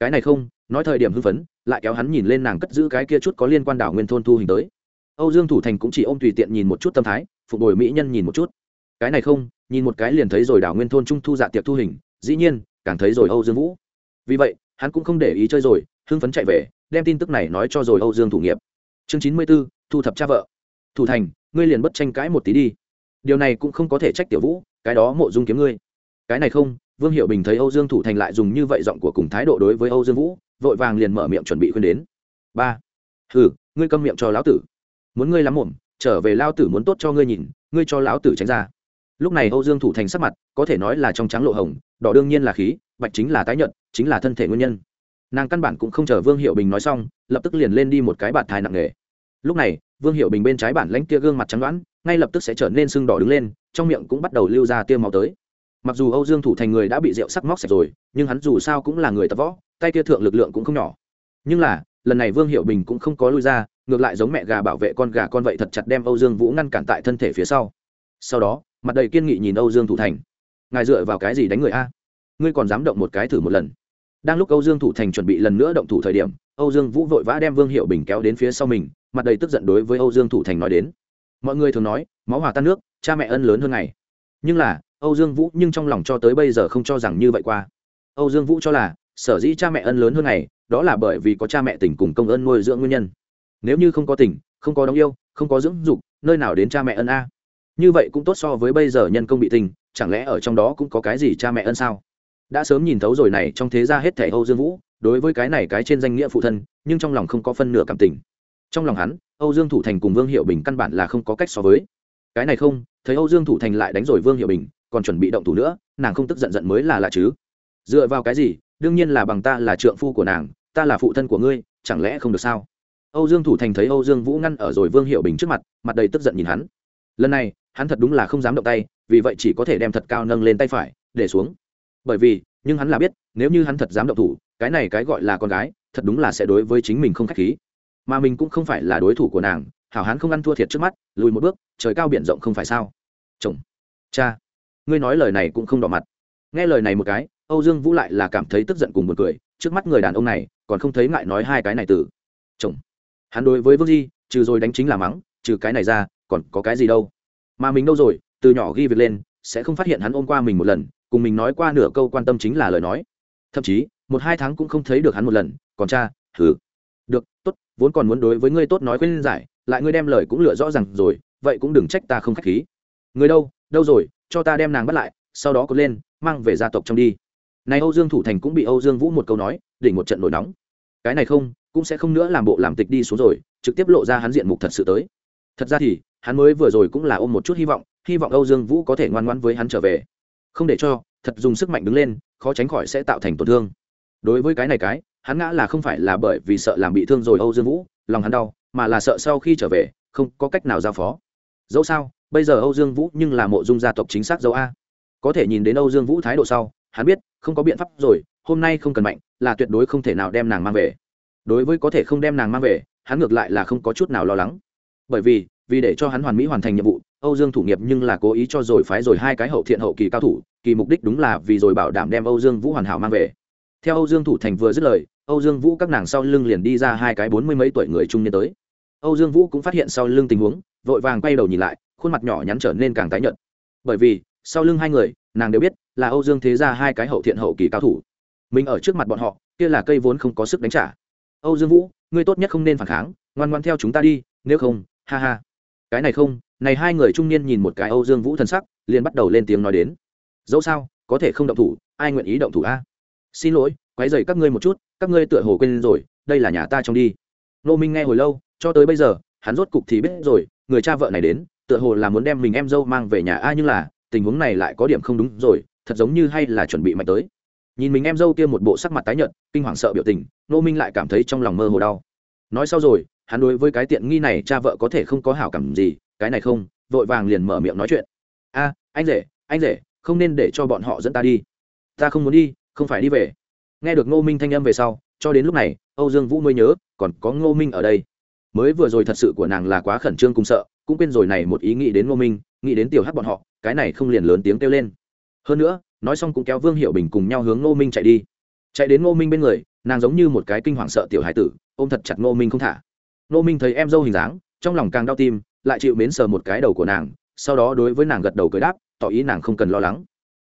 Cái này không nói thời điểm hưng phấn lại kéo hắn nhìn lên nàng cất giữ cái kia chút có liên quan đảo nguyên thôn thu hình tới. Âu dương thủ thành cũng chỉ ôm tùy tiện nhìn một chút tâm thái phục hồi mỹ nhân nhìn một chút. Cái này không nhìn một cái liền thấy rồi đảo nguyên thôn trung thu dạ tiệc thu hình dĩ nhiên càng thấy rồi âu dương vũ. Vì vậy hắn cũng không để ý chơi rồi hưng phấn chạy về đem tin tức này nói cho rồi âu dương thủ nghiệp. Chương chín mươi b ố thu thập cha vợ thủ thành, ngươi liền bất tranh cãi một tí đi. Điều này cũng không có thể trách tiểu vũ, cái đó mộ dung kiếm ngươi. Cái này không, vương hiệu bình thấy âu dương thủ thành lại dùng như vậy giọng của cùng thái độ đối với âu dương vũ, vội vàng liền mở miệng chuẩn bị khuyên đến. Ba ừ ngươi câm miệng cho lão tử. Muốn ngươi lắm mồm trở về lao tử muốn tốt cho ngươi nhìn, ngươi cho lão tử tránh ra. Lúc này âu dương thủ thành sắc mặt, có thể nói là trong trắng lộ hồng, đỏ đương nhiên là khí, bạch chính là tái nhận chính là thân thể nguyên nhân. Nàng căn bản cũng không chờ vương hiệu bình nói xong, lập tức liền lên đi một cái bạt thai nặng nề. Lúc này vương hiệu bình bên trái bản lãnh kia gương mặt trắng đoán, ngay lập tức sẽ trở nên sưng đỏ đứng lên, trong miệng cũng bắt đầu lưu ra tiêu máu tới. Mặc dù âu dương thủ thành người đã bị rượu sắc móc sạch rồi, nhưng hắn dù sao cũng là người tập võ, tay kia thượng lực lượng cũng không nhỏ. Nhưng là, lần này vương hiệu bình cũng không có lui ra, ngược lại giống mẹ gà bảo vệ con gà con vậy thật chặt đem âu dương vũ ngăn cản tại thân thể phía sau. Sau đó, mặt đầy kiên nghị nhìn âu dương thủ thành. Ngài dựa vào cái gì đánh người a? Ngươi còn dám động một cái thử một lần. Đang lúc âu dương thủ thành chuẩn bị lần nữa động thủ thời điểm, âu dương vũ vội vã đem vương hiệu bình kéo đến phía sau mình mặt đầy tức giận đối với âu dương thủ thành nói đến. Mọi người thường nói máu hòa tan nước cha mẹ ân lớn hơn ngày. Nhưng là âu dương vũ nhưng trong lòng cho tới bây giờ không cho rằng như vậy qua. Âu dương vũ cho là sở dĩ cha mẹ ân lớn hơn ngày, đó là bởi vì có cha mẹ tình cùng công ơn nuôi dưỡng nguyên nhân. Nếu như không có tình không có đóng yêu không có dưỡng dục nơi nào đến cha mẹ ân a? Như vậy cũng tốt so với bây giờ nhân công bị tình chẳng lẽ ở trong đó cũng có cái gì cha mẹ ân sao? Đã sớm nhìn thấu rồi này trong thế gia hết thẻ âu dương vũ đối với cái này cái trên danh nghĩa phụ thân nhưng trong lòng không có phân nửa cảm tình trong lòng hắn, âu dương thủ thành cùng vương hiệu bình căn bản là không có cách so với. Cái này không, thấy âu dương thủ thành lại đánh rồi vương hiệu bình, còn chuẩn bị động thủ nữa, nàng không tức giận giận mới là lạ chứ. Dựa vào cái gì? Đương nhiên là bằng ta là trượng phu của nàng, ta là phụ thân của ngươi, chẳng lẽ không được sao? Âu dương thủ thành thấy âu dương vũ ngăn ở rồi vương hiệu bình trước mặt mặt đầy tức giận nhìn hắn. Lần này, hắn thật đúng là không dám động tay, vì vậy chỉ có thể đem thật cao nâng lên tay phải, để xuống. Bởi vì, nhưng hắn là biết, nếu như hắn thật dám động thủ, cái này cái gọi là con gái, thật đúng là sẽ đối với chính mình không k h á c h khí mà mình cũng không phải là đối thủ của nàng, hảo hán không ăn thua thiệt trước mắt, lùi một bước, trời cao biển rộng không phải sao? Chồng, cha, ngươi nói lời này cũng không đỏ mặt. Nghe lời này một cái, âu dương vũ lại là cảm thấy tức giận cùng một cười, trước mắt người đàn ông này, còn không thấy ngại nói hai cái này từ. Chồng, hắn đối với vương di, trừ rồi đánh chính là mắng, trừ cái này ra, còn có cái gì đâu. Mà mình đâu rồi, từ nhỏ ghi việc lên, sẽ không phát hiện hắn ôm qua mình một lần, cùng mình nói qua nửa câu quan tâm chính là lời nói. Thậm chí, một hai tháng cũng không thấy được hắn một lần, còn cha thử được, tốt, vốn còn muốn đối với ngươi tốt nói khuyên giải, lại ngươi đem lời cũng lựa rõ ràng rồi, vậy cũng đừng trách ta không k h á c h khí. Người đâu đâu rồi, cho ta đem nàng bắt lại, sau đó có lên, mang về gia tộc trong đi. Này âu dương thủ thành cũng bị âu dương vũ một câu nói đỉnh một trận nổi nóng. Cái này không, cũng sẽ không nữa làm bộ làm tịch đi xuống rồi, trực tiếp lộ ra hắn diện mục thật sự tới. Thật ra thì, hắn mới vừa rồi cũng là ôm một chút hy vọng hy vọng âu dương vũ có thể ngoan ngoan với hắn trở về. Không để cho, thật dùng sức mạnh đứng lên, khó tránh khỏi sẽ tạo thành tổn thương. Đối với cái này cái hắn ngã là không phải là bởi vì sợ làm bị thương rồi âu dương vũ, lòng hắn đau, mà là sợ sau khi trở về, không có cách nào giao phó. Dẫu sao, bây giờ âu dương vũ nhưng là mộ dung gia tộc chính xác dẫu a. Có thể nhìn đến âu dương vũ thái độ sau, hắn biết, không có biện pháp rồi, hôm nay không cần mạnh, là tuyệt đối không thể nào đem nàng mang về. Đối với có thể không đem nàng mang về, hắn ngược lại là không có chút nào lo lắng. Bởi vì vì để cho hắn hoàn mỹ hoàn thành nhiệm vụ, âu dương thủ nghiệp nhưng là cố ý cho rồi phái rồi hai cái hậu thiện hậu kỳ cao thủ, kỳ mục đích đúng là vì rồi bảo đảm đem âu dương vũ hoàn hảo mang về. Theo âu dương thủ thành vừa dứt lời âu dương vũ các nàng sau lưng liền đi ra hai cái bốn mươi mấy tuổi người trung niên tới. Âu dương vũ cũng phát hiện sau lưng tình huống, vội vàng quay đầu nhìn lại, khuôn mặt nhỏ nhắn trở nên càng tái nhợt. Bởi vì, sau lưng hai người, nàng đều biết là âu dương thế ra hai cái hậu thiện hậu kỳ cao thủ. Mình ở trước mặt bọn họ, kia là cây vốn không có sức đánh trả. Âu dương vũ, ngươi tốt nhất không nên phản kháng, ngoan ngoãn theo chúng ta đi, nếu không, ha ha. Cái này không, này hai người trung niên nhìn một cái âu dương vũ thân sắc, liền bắt đầu lên tiếng nói đến. Dẫu sao, có thể không động thủ, ai nguyện ý động thủ a? Xin lỗi, quấy rầy các ngươi một chút các ngươi tựa hồ quên rồi, đây là nhà ta trong đi. Nô minh nghe hồi lâu, cho tới bây giờ, hắn rốt cục thì biết rồi, người cha vợ này đến, tựa hồ là muốn đem mình em dâu mang về nhà a nhưng là, tình huống này lại có điểm không đúng rồi, thật giống như hay là chuẩn bị mạnh tới. Nhìn mình em dâu kia một bộ sắc mặt tái nhợt, kinh hoàng sợ biểu tình nô minh lại cảm thấy trong lòng mơ hồ đau. Nói sau rồi, hắn đối với cái tiện nghi này cha vợ có thể không có hảo cảm gì, cái này không, vội vàng liền mở miệng nói chuyện. A, anh rể anh rể, không nên để cho bọn họ dẫn ta đi. Ta không muốn đi, không phải đi về nghe được ngô minh thanh âm về sau, cho đến lúc này, âu dương vũ mới nhớ, còn có ngô minh ở đây. Mới vừa rồi thật sự của nàng là quá khẩn trương cùng sợ, cũng quên rồi này một ý nghĩ đến ngô minh, nghĩ đến tiểu hát bọn họ, cái này không liền lớn tiếng kêu lên. Hơn nữa, nói xong cũng kéo vương hiệu bình cùng nhau hướng ngô minh chạy đi. Chạy đến ngô minh bên người, nàng giống như một cái kinh hoàng sợ tiểu hải tử, ôm thật chặt ngô minh không thả. Ngô minh thấy em dâu hình dáng, trong lòng càng đau tim, lại chịu mến sờ một cái đầu của nàng, sau đó đối với nàng gật đầu cười đáp, tỏ ý nàng không cần lo lắng.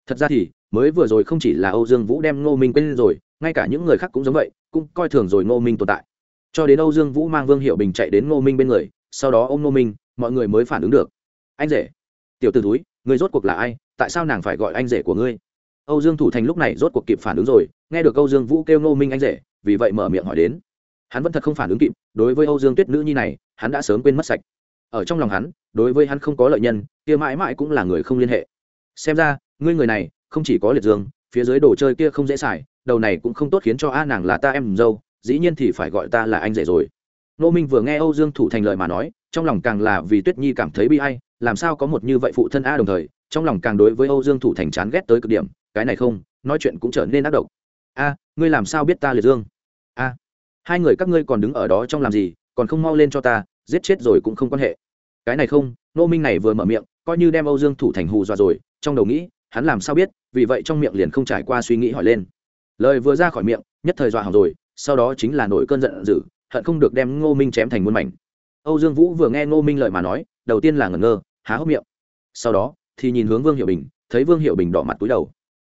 Thật ra thì mới vừa rồi không chỉ là âu dương vũ đem ngô minh quên rồi, ngay cả những người khác cũng giống vậy, cũng coi thường rồi ngô minh tồn tại. Cho đến âu dương vũ mang vương hiệu bình chạy đến ngô minh bên người, sau đó ôm ngô minh, mọi người mới phản ứng được. Anh rể, tiểu t ử túi người rốt cuộc là ai? Tại sao nàng phải gọi anh rể của ngươi? Âu dương thủ thành lúc này rốt cuộc kịp phản ứng rồi, nghe được âu dương vũ kêu ngô minh anh rể, vì vậy mở miệng hỏi đến. Hắn vẫn thật không phản ứng kịp, đối với âu dương tuyết nữ nhi này, hắn đã sớm quên mất sạch. Ở trong lòng hắn, đối với hắn không có lợi nhân, kia mãi mãi cũng là người không liên hệ. Xem ra, ngươi người này không chỉ có liệt dương, phía dưới đồ chơi kia không dễ xài, đầu này cũng không tốt khiến cho a nàng là ta em dâu, dĩ nhiên thì phải gọi ta là anh rể rồi. Nô minh vừa nghe âu dương thủ thành lời mà nói, trong lòng càng là vì tuyết nhi cảm thấy bi hay làm sao có một như vậy phụ thân a đồng thời, trong lòng càng đối với âu dương thủ thành chán ghét tới cực điểm, cái này không, nói chuyện cũng trở nên ác độc. A, ngươi làm sao biết ta liệt dương? A, hai người các ngươi còn đứng ở đó trong làm gì, còn không mau lên cho ta, giết chết rồi cũng không quan hệ. Cái này không, nô minh này vừa mở miệng, coi như đem âu dương thủ thành hù dọa rồi, trong đầu nghĩ, hắn làm sao biết vì vậy trong miệng liền không trải qua suy nghĩ hỏi lên. Lời vừa ra khỏi miệng, nhất thời dọa hỏng rồi, sau đó chính là nổi cơn giận dữ, hận không được đem ngô minh chém thành muôn mảnh. Âu dương vũ vừa nghe ngô minh lời mà nói, đầu tiên là ngẩn ngơ, há hốc miệng. Sau đó, thì nhìn hướng vương hiệu bình, thấy vương hiệu bình đỏ mặt túi đầu.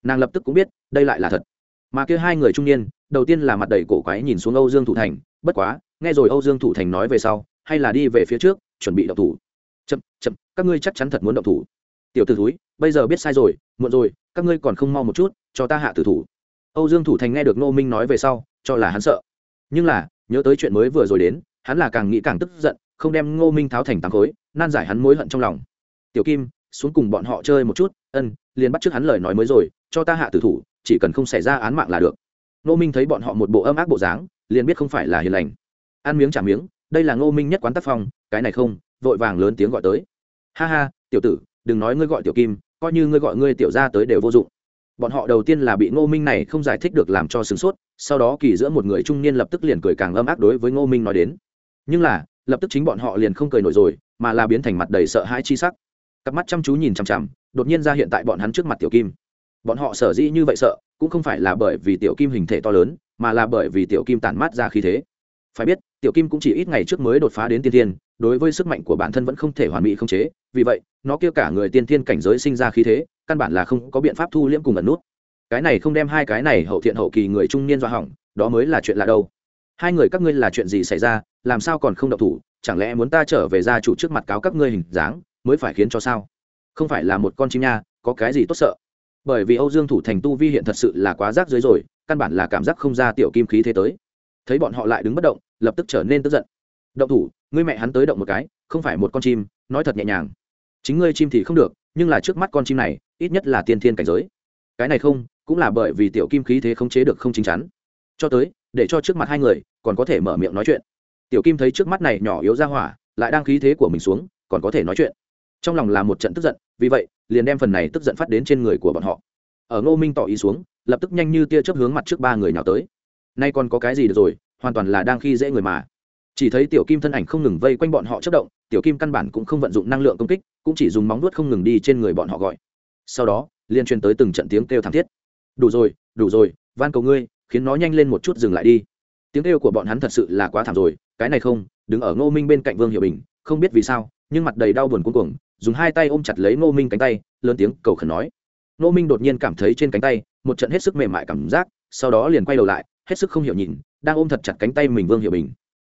Nàng lập tức cũng biết, đây lại là thật. Mà kia hai người trung niên, đầu tiên là mặt đầy cổ quái nhìn xuống âu dương thủ thành, bất quá, nghe rồi âu dương thủ thành nói về sau, hay là đi về phía trước, chuẩn bị động thủ. Chậm chậm, các ngươi chắc chắn thật muốn động thủ. Tiểu tử thúi, bây giờ biết sai rồi, muộn rồi các ngươi còn không mau một chút, cho ta hạ tử thủ. Âu dương thủ thành nghe được nô minh nói về sau, cho là hắn sợ. Nhưng là, nhớ tới chuyện mới vừa rồi đến, hắn là càng nghĩ càng tức giận, không đem ngô minh tháo thành tám khối, nan giải hắn mối hận trong lòng. Tiểu kim, xuống cùng bọn họ chơi một chút, ân, liền bắt trước hắn lời nói mới rồi, cho ta hạ tử thủ, chỉ cần không xảy ra án mạng là được. Ngô minh thấy bọn họ một bộ âm ác bộ dáng, liền biết không phải là hiền lành. Ăn miếng trả miếng, đây là ngô minh nhất quán tác phong, cái này không, vội vàng lớn tiếng gọi tới. Ha ha, tiểu tử, đừng nói ngươi gọi tiểu kim coi như ngươi gọi ngươi tiểu ra tới đều vô dụng. Bọn họ đầu tiên là bị ngô minh này không giải thích được làm cho sửng sốt, sau đó kỳ giữa một người trung niên lập tức liền cười càng âm ác đối với ngô minh nói đến. Nhưng là, lập tức chính bọn họ liền không cười nổi rồi, mà là biến thành mặt đầy sợ hãi chi sắc. Cặp mắt chăm chú nhìn chằm chằm, đột nhiên ra hiện tại bọn hắn trước mặt tiểu kim. Bọn họ sở dĩ như vậy sợ, cũng không phải là bởi vì tiểu kim hình thể to lớn, mà là bởi vì tiểu kim tản mát ra khí thế phải biết, tiểu kim cũng chỉ ít ngày trước mới đột phá đến tiên tiên đối với sức mạnh của bản thân vẫn không thể hoàn mỹ không chế, vì vậy, nó kia cả người tiên tiên cảnh giới sinh ra khí thế, căn bản là không có biện pháp thu liễm cùng ẩn nút. Cái này không đem hai cái này hậu thiện hậu kỳ người trung niên do hỏng, đó mới là chuyện lạ đâu. Hai người các ngươi là chuyện gì xảy ra, làm sao còn không động thủ, chẳng lẽ muốn ta trở về gia chủ trước mặt cáo các ngươi hình dáng, mới phải khiến cho sao? Không phải là một con chim nha, có cái gì tốt sợ? Bởi vì âu dương thủ thành tu vi hiện thật sự là quá rác dưới rồi, căn bản là cảm giác không ra tiểu kim khí thế tới thấy bọn họ lại đứng bất động, lập tức trở nên tức giận. Động thủ, ngươi mẹ hắn tới động một cái, không phải một con chim, nói thật nhẹ nhàng. Chính ngươi chim thì không được, nhưng là trước mắt con chim này, ít nhất là tiên thiên cảnh giới. Cái này không, cũng là bởi vì tiểu kim khí thế không chế được không chính chắn. Cho tới, để cho trước mặt hai người, còn có thể mở miệng nói chuyện. Tiểu kim thấy trước mắt này nhỏ yếu ra hỏa, lại đang khí thế của mình xuống, còn có thể nói chuyện. Trong lòng là một trận tức giận, vì vậy, liền đem phần này tức giận phát đến trên người của bọn họ. Ở ngô minh tỏ ý xuống, lập tức nhanh như tia chớp hướng mặt trước ba người nào tới nay còn có cái gì được rồi, hoàn toàn là đang khi dễ người mà. Chỉ thấy tiểu kim thân ảnh không ngừng vây quanh bọn họ chất động, tiểu kim căn bản cũng không vận dụng năng lượng công kích, cũng chỉ dùng móng nuốt không ngừng đi trên người bọn họ gọi. Sau đó, liên truyền tới từng trận tiếng kêu thảm thiết. Đủ rồi đủ rồi, van cầu ngươi, khiến nó nhanh lên một chút dừng lại đi. Tiếng kêu của bọn hắn thật sự là quá thảm rồi, cái này không, đứng ở ngô minh bên cạnh vương hiệu bình, không biết vì sao, nhưng mặt đầy đau buồn cuống cuồng, dùng hai tay ôm chặt lấy ngô minh cánh tay, lớn tiếng cầu khẩn nói. Ngô minh đột nhiên cảm thấy trên cánh tay, một trận hết sức mềm mại cảm giác, sau đó liền quay đầu lại hết sức không hiểu nhìn, đang ôm thật chặt cánh tay mình vương hiệu bình.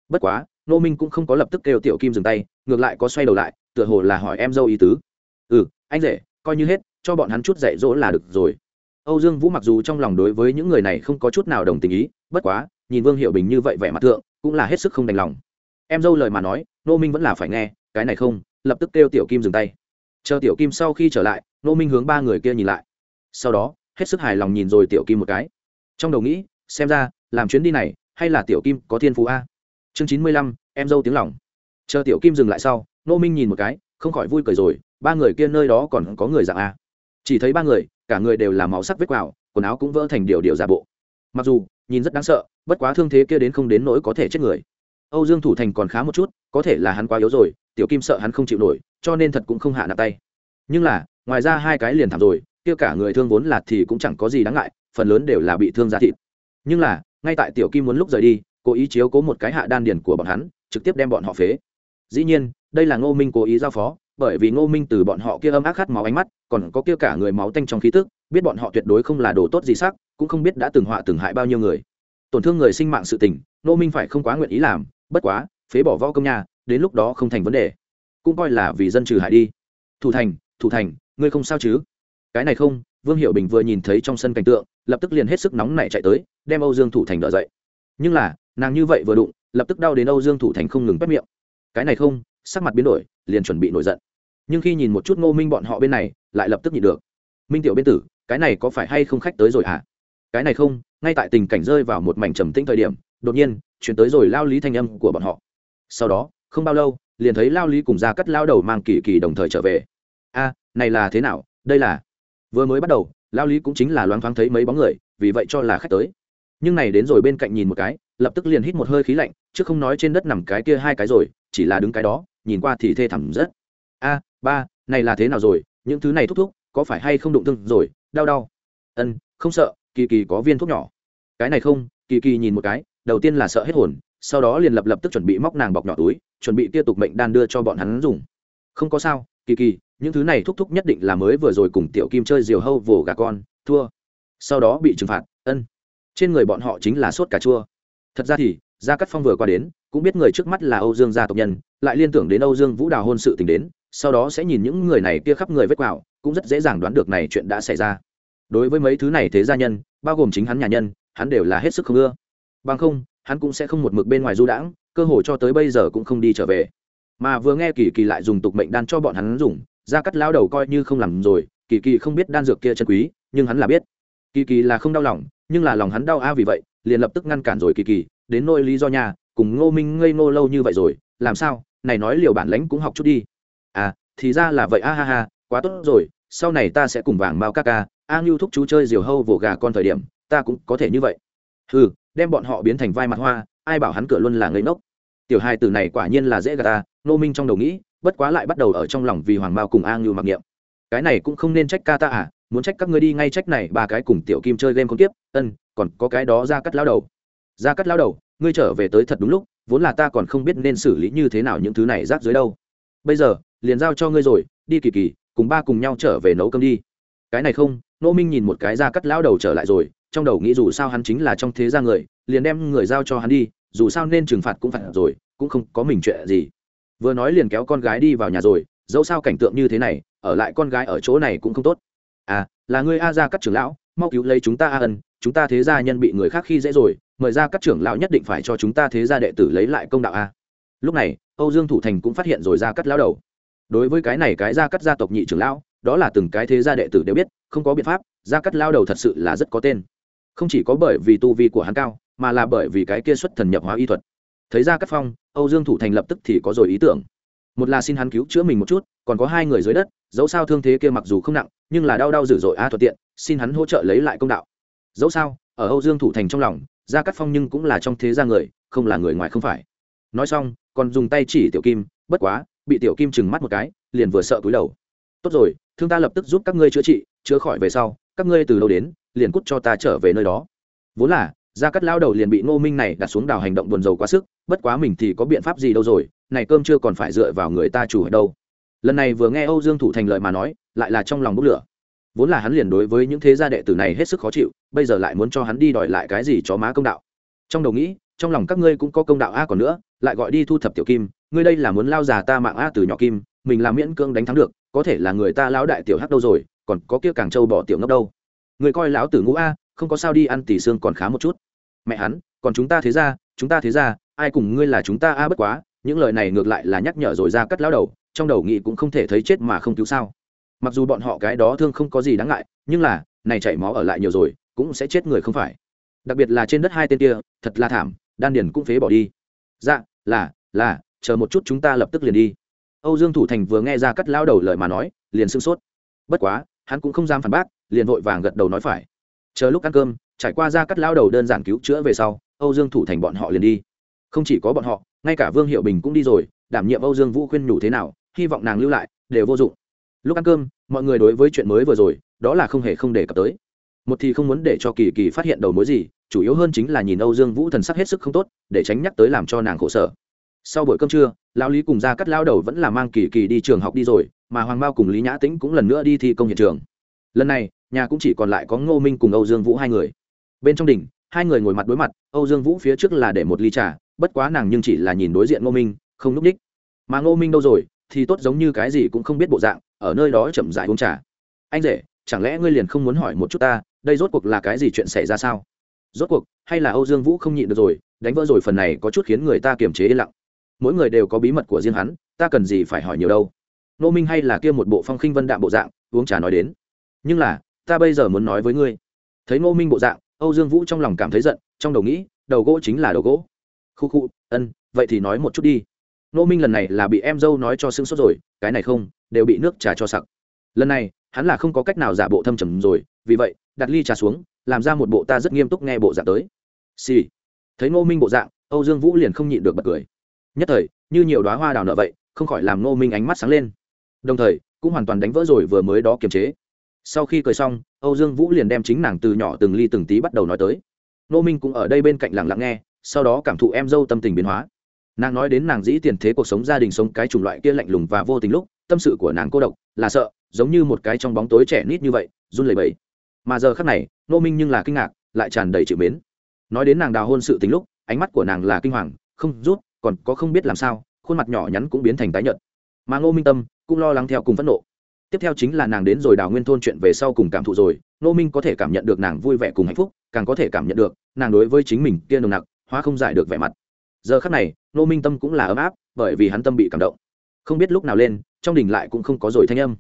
Bất quá nô minh cũng không có lập tức kêu tiểu kim dừng tay, ngược lại có xoay đầu lại, tựa hồ là hỏi em dâu ý tứ. Ừ anh rể, coi như hết, cho bọn hắn chút dạy dỗ là được rồi. Âu dương vũ mặc dù trong lòng đối với những người này không có chút nào đồng tình ý, bất quá, nhìn vương hiệu bình như vậy vẻ mặt thượng, cũng là hết sức không đành lòng. Em dâu lời mà nói nô minh vẫn là phải nghe, cái này không, lập tức kêu tiểu kim dừng tay. Chờ tiểu kim sau khi trở lại nô minh hướng ba người kia nhìn lại. Sau đó, hết sức hài lòng nhìn rồi tiểu kim một cái. Trong đầu nghĩ xem ra, làm chuyến đi này, hay là tiểu kim có thiên phú a? Chương chín mươi lăm, em dâu tiếng lòng. Chờ tiểu kim dừng lại sau nô minh nhìn một cái, không khỏi vui cười rồi, ba người kia nơi đó còn có người dạng a? Chỉ thấy ba người, cả người đều là máu sắc vết quào, quần áo cũng vỡ thành điều điều giả bộ. Mặc dù, nhìn rất đáng sợ, bất quá thương thế kia đến không đến nỗi có thể chết người. Âu dương thủ thành còn khá một chút, có thể là hắn quá yếu rồi, tiểu kim sợ hắn không chịu nổi, cho nên thật cũng không hạ nặng tay. Nhưng là, ngoài ra hai cái liền thảm rồi, kia cả người thương vốn là thì cũng chẳng có gì đáng ngại, phần lớn đều là bị thương da thịt nhưng là, ngay tại tiểu kim muốn lúc rời đi, cố ý chiếu cố một cái hạ đan điền của bọn hắn, trực tiếp đem bọn họ phế. Dĩ nhiên, đây là ngô minh cố ý giao phó, bởi vì ngô minh từ bọn họ kia âm ác khát máu ánh mắt, còn có kia cả người máu tanh trong khí tức, biết bọn họ tuyệt đối không là đồ tốt gì sắc, cũng không biết đã từng họa từng hại bao nhiêu người. Tổn thương người sinh mạng sự tình, ngô minh phải không quá nguyện ý làm, bất quá, phế bỏ võ công nhà đến lúc đó không thành vấn đề. Cũng coi là vì dân trừ hại đi. Thủ thành thủ thành, ngươi không sao chứ? Cái này không, vương hiệu bình vừa nhìn thấy trong sân cảnh tượng lập tức liền hết sức nóng nảy chạy tới, đem âu dương thủ thành đỡ dậy. Nhưng là, nàng như vậy vừa đụng, lập tức đau đến âu dương thủ thành không ngừng bắt miệng. Cái này không, sắc mặt biến đổi, liền chuẩn bị nổi giận. Nhưng khi nhìn một chút ngô minh bọn họ bên này, lại lập tức nhịn được. Minh tiểu bên tử, cái này có phải hay không khách tới rồi hả? Cái này không, ngay tại tình cảnh rơi vào một mảnh trầm tĩnh thời điểm, đột nhiên, chuyển tới rồi lao lý thanh âm của bọn họ. Sau đó, không bao lâu, liền thấy lao lý cùng ra cắt lao đầu mang kỳ kỳ đồng thời trở về. A, này là thế nào? Đây là, vừa mới bắt đầu lao lý cũng chính là loáng thoáng thấy mấy bóng người, vì vậy cho là khách tới. Nhưng này đến rồi bên cạnh nhìn một cái, lập tức liền hít một hơi khí lạnh, chứ không nói trên đất nằm cái kia hai cái rồi, chỉ là đứng cái đó, nhìn qua thì thê thảm rất. A, ba, này là thế nào rồi? Những thứ này thúc thúc, có phải hay không đụng thương rồi? Đau đau. Ân, không sợ, kỳ kỳ có viên thuốc nhỏ. Cái này không, kỳ kỳ nhìn một cái, đầu tiên là sợ hết hồn, sau đó liền lập lập tức chuẩn bị móc nàng bọc nhỏ túi, chuẩn bị tiếp tục mệnh đan đưa cho bọn hắn dùng. Không có sao, kỳ kỳ những thứ này thúc thúc nhất định là mới vừa rồi cùng tiểu kim chơi diều hâu vồ gà con, thua. Sau đó bị trừng phạt, ân. Trên người bọn họ chính là sốt cà chua. Thật ra thì, gia cắt phong vừa qua đến, cũng biết người trước mắt là âu dương gia tộc nhân, lại liên tưởng đến âu dương vũ đào hôn sự tình đến, sau đó sẽ nhìn những người này kia khắp người vết quạo cũng rất dễ dàng đoán được này chuyện đã xảy ra. Đối với mấy thứ này thế gia nhân, bao gồm chính hắn nhà nhân, hắn đều là hết sức không ưa. Bằng không, hắn cũng sẽ không một mực bên ngoài du đãng, cơ hội cho tới bây giờ cũng không đi trở về. Mà vừa nghe kỳ kỳ lại dùng tục mệnh đan cho bọn hắn dùng gia cắt lao đầu coi như không làm rồi, kỳ kỳ không biết đan dược kia chân quý, nhưng hắn là biết. Kỳ kỳ là không đau lòng, nhưng là lòng hắn đau a vì vậy, liền lập tức ngăn cản rồi kỳ kỳ, đến nỗi lý do nhà, cùng ngô minh ngây ngô lâu như vậy rồi, làm sao? Này nói liều bản lãnh cũng học chút đi. À thì ra là vậy, a ha ha, quá tốt rồi, sau này ta sẽ cùng vàng mao ca ca, a ngưu thúc chú chơi diều hâu vồ gà con thời điểm, ta cũng có thể như vậy. Ừ đem bọn họ biến thành vai mặt hoa, ai bảo hắn cửa luôn là ngây ngốc. Tiểu hai từ này quả nhiên là dễ gà ta nô minh trong đầu nghĩ bất quá lại bắt đầu ở trong lòng vì hoàng mao cùng a ngưu mặc niệm. Cái này cũng không nên trách ca ta à muốn trách các ngươi đi ngay trách này, ba cái cùng tiểu kim chơi game con tiếp, ân, còn có cái đó ra cắt lao đầu. Ra cắt lao đầu, ngươi trở về tới thật đúng lúc, vốn là ta còn không biết nên xử lý như thế nào những thứ này rác dưới đâu. Bây giờ, liền giao cho ngươi rồi, đi kỳ kỳ, cùng ba cùng nhau trở về nấu cơm đi. Cái này không nô minh nhìn một cái ra cắt lão đầu trở lại rồi, trong đầu nghĩ dù sao hắn chính là trong thế gia người, liền đem người giao cho hắn đi, dù sao nên trừng phạt cũng phạt rồi, cũng không có mình chuyện gì vừa nói liền kéo con gái đi vào nhà rồi, dẫu sao cảnh tượng như thế này, ở lại con gái ở chỗ này cũng không tốt. À là ngươi a ra cắt trưởng lão, mau cứu lấy chúng ta a ân, chúng ta thế gia nhân bị người khác khi dễ rồi, mời ra các trưởng lão nhất định phải cho chúng ta thế gia đệ tử lấy lại công đạo a. Lúc này, âu dương thủ thành cũng phát hiện rồi ra cắt lão đầu. Đối với cái này cái gia cắt gia tộc nhị trưởng lão, đó là từng cái thế gia đệ tử đều biết, không có biện pháp, gia cắt lão đầu thật sự là rất có tên. Không chỉ có bởi vì tu vi của hắn cao, mà là bởi vì cái kia xuất thần nhập hóa y thuật thấy ra cắt phong, âu dương thủ thành lập tức thì có rồi ý tưởng. Một là xin hắn cứu chữa mình một chút, còn có hai người dưới đất, dẫu sao thương thế kia mặc dù không nặng, nhưng là đau đau dữ dội a à thuận tiện, xin hắn hỗ trợ lấy lại công đạo. Dẫu sao, ở âu dương thủ thành trong lòng ra cắt phong nhưng cũng là trong thế gia người, không là người ngoài không phải. Nói xong, còn dùng tay chỉ tiểu kim, bất quá, bị tiểu kim chừng mắt một cái, liền vừa sợ cúi đầu. Tốt rồi, thương ta lập tức giúp các ngươi chữa trị, chữa khỏi về sau, các ngươi từ đâu đến, liền cút cho ta trở về nơi đó. Vốn là gia cắt lao đầu liền bị ngô minh này đặt xuống đào hành động buồn dầu quá sức, bất quá mình thì có biện pháp gì đâu rồi, này cơm chưa còn phải dựa vào người ta chủ ở đâu. Lần này vừa nghe âu dương thủ thành lời mà nói, lại là trong lòng bốc lửa. Vốn là hắn liền đối với những thế gia đệ tử này hết sức khó chịu, bây giờ lại muốn cho hắn đi đòi lại cái gì cho má công đạo. Trong đầu nghĩ, trong lòng các ngươi cũng có công đạo a còn nữa, lại gọi đi thu thập tiểu kim, ngươi đây là muốn lao già ta mạng a từ nhỏ kim, mình làm miễn cưỡng đánh thắng được, có thể là người ta lão đại tiểu hắc đâu rồi, còn có kia càng châu bỏ tiểu ngốc đâu. Người coi lão tử ngũ a, không có sao đi ăn tỷ xương còn khá một chút mẹ hắn, còn chúng ta thế ra, chúng ta thế ra, ai cùng ngươi là chúng ta a bất quá, những lời này ngược lại là nhắc nhở rồi ra cắt lão đầu, trong đầu nghị cũng không thể thấy chết mà không cứu sao. Mặc dù bọn họ cái đó thương không có gì đáng ngại, nhưng là, này chảy máu ở lại nhiều rồi, cũng sẽ chết người không phải. Đặc biệt là trên đất hai tên kia, thật là thảm, đan điền cũng phế bỏ đi. Dạ là là, chờ một chút chúng ta lập tức liền đi. Âu dương thủ thành vừa nghe ra cắt lao đầu lời mà nói, liền sưng sốt. Bất quá, hắn cũng không dám phản bác, liền vội vàng gật đầu nói phải. Chờ lúc ăn cơm trải qua ra cắt lao đầu đơn giản cứu chữa về sau, âu dương thủ thành bọn họ liền đi. Không chỉ có bọn họ, ngay cả vương hiệu bình cũng đi rồi, đảm nhiệm âu dương vũ khuyên nhủ thế nào, hy vọng nàng lưu lại, đều vô dụng. Lúc ăn cơm, mọi người đối với chuyện mới vừa rồi, đó là không hề không để cập tới. Một thì không muốn để cho kỳ kỳ phát hiện đầu mối gì, chủ yếu hơn chính là nhìn âu dương vũ thần sắc hết sức không tốt, để tránh nhắc tới làm cho nàng khổ sở. Sau buổi cơm trưa, lão lý cùng ra cắt lao đầu vẫn là mang kỳ kỳ đi trường học đi rồi, mà hoàng Mao cùng lý nhã tĩnh cũng lần nữa đi thi công hiện trường. Lần này, nhà cũng chỉ còn lại có ngô minh cùng âu dương vũ hai người bên trong đỉnh, hai người ngồi mặt đối mặt, âu dương vũ phía trước là để một ly trà, bất quá nàng nhưng chỉ là nhìn đối diện ngô minh, không núp đích. Mà ngô minh đâu rồi, thì tốt giống như cái gì cũng không biết bộ dạng, ở nơi đó chậm dại uống trà. Anh rể, chẳng lẽ ngươi liền không muốn hỏi một chút ta, đây rốt cuộc là cái gì chuyện xảy ra sao? Rốt cuộc, hay là âu dương vũ không nhịn được rồi, đánh vỡ rồi phần này có chút khiến người ta kiềm chế yên lặng. Mỗi người đều có bí mật của riêng hắn, ta cần gì phải hỏi nhiều đâu. Nô minh hay là kia một bộ phong khinh vân đạm bộ dạng, uống trà nói đến. Nhưng là, ta bây giờ muốn nói với ngươi. Thấy nô minh bộ dạng âu dương vũ trong lòng cảm thấy giận, trong đầu nghĩ, đầu gỗ chính là đầu gỗ. Khu khu, ân, vậy thì nói một chút đi. Nô minh lần này là bị em dâu nói cho sưng sốt rồi, cái này không, đều bị nước trà cho sặc. Lần này, hắn là không có cách nào giả bộ thâm trầm rồi, vì vậy, đặt ly trà xuống, làm ra một bộ ta rất nghiêm túc nghe bộ dạng tới. Xì、sì. thấy nô minh bộ dạng, âu dương vũ liền không nhịn được bật cười. Nhất thời, như nhiều đoá hoa đào nợ vậy, không khỏi làm nô minh ánh mắt sáng lên. Đồng thời, cũng hoàn toàn đánh vỡ rồi vừa mới đó kiềm chế sau khi cười xong, âu dương vũ liền đem chính nàng từ nhỏ từng ly từng tí bắt đầu nói tới. Nô minh cũng ở đây bên cạnh lặng lặng nghe, sau đó cảm thụ em dâu tâm tình biến hóa. Nàng nói đến nàng dĩ tiền thế cuộc sống, gia đình sống, cái chủng loại kia lạnh lùng và vô tình lúc, tâm sự của nàng cô độc, là sợ, giống như một cái trong bóng tối trẻ nít như vậy, run lẩy bẩy. Mà giờ khắc này, nô minh nhưng là kinh ngạc, lại tràn đầy chịu mến. Nói đến nàng đào hôn sự tính lúc, ánh mắt của nàng là kinh hoàng, không rút, còn có không biết làm sao, khuôn mặt nhỏ nhắn cũng biến thành tái nhợt. Mà ngô minh tâm cũng lo lắng theo cùng phẫn nộ tiếp theo chính là nàng đến rồi đào nguyên thôn chuyện về sau cùng cảm thụ rồi Nô minh có thể cảm nhận được nàng vui vẻ cùng hạnh phúc, càng có thể cảm nhận được, nàng đối với chính mình kia nồng nặc, hóa không giải được vẻ mặt. Giờ khắc này Nô minh tâm cũng là ấm áp, bởi vì hắn tâm bị cảm động. Không biết lúc nào lên, trong đình lại cũng không có rồi thanh âm.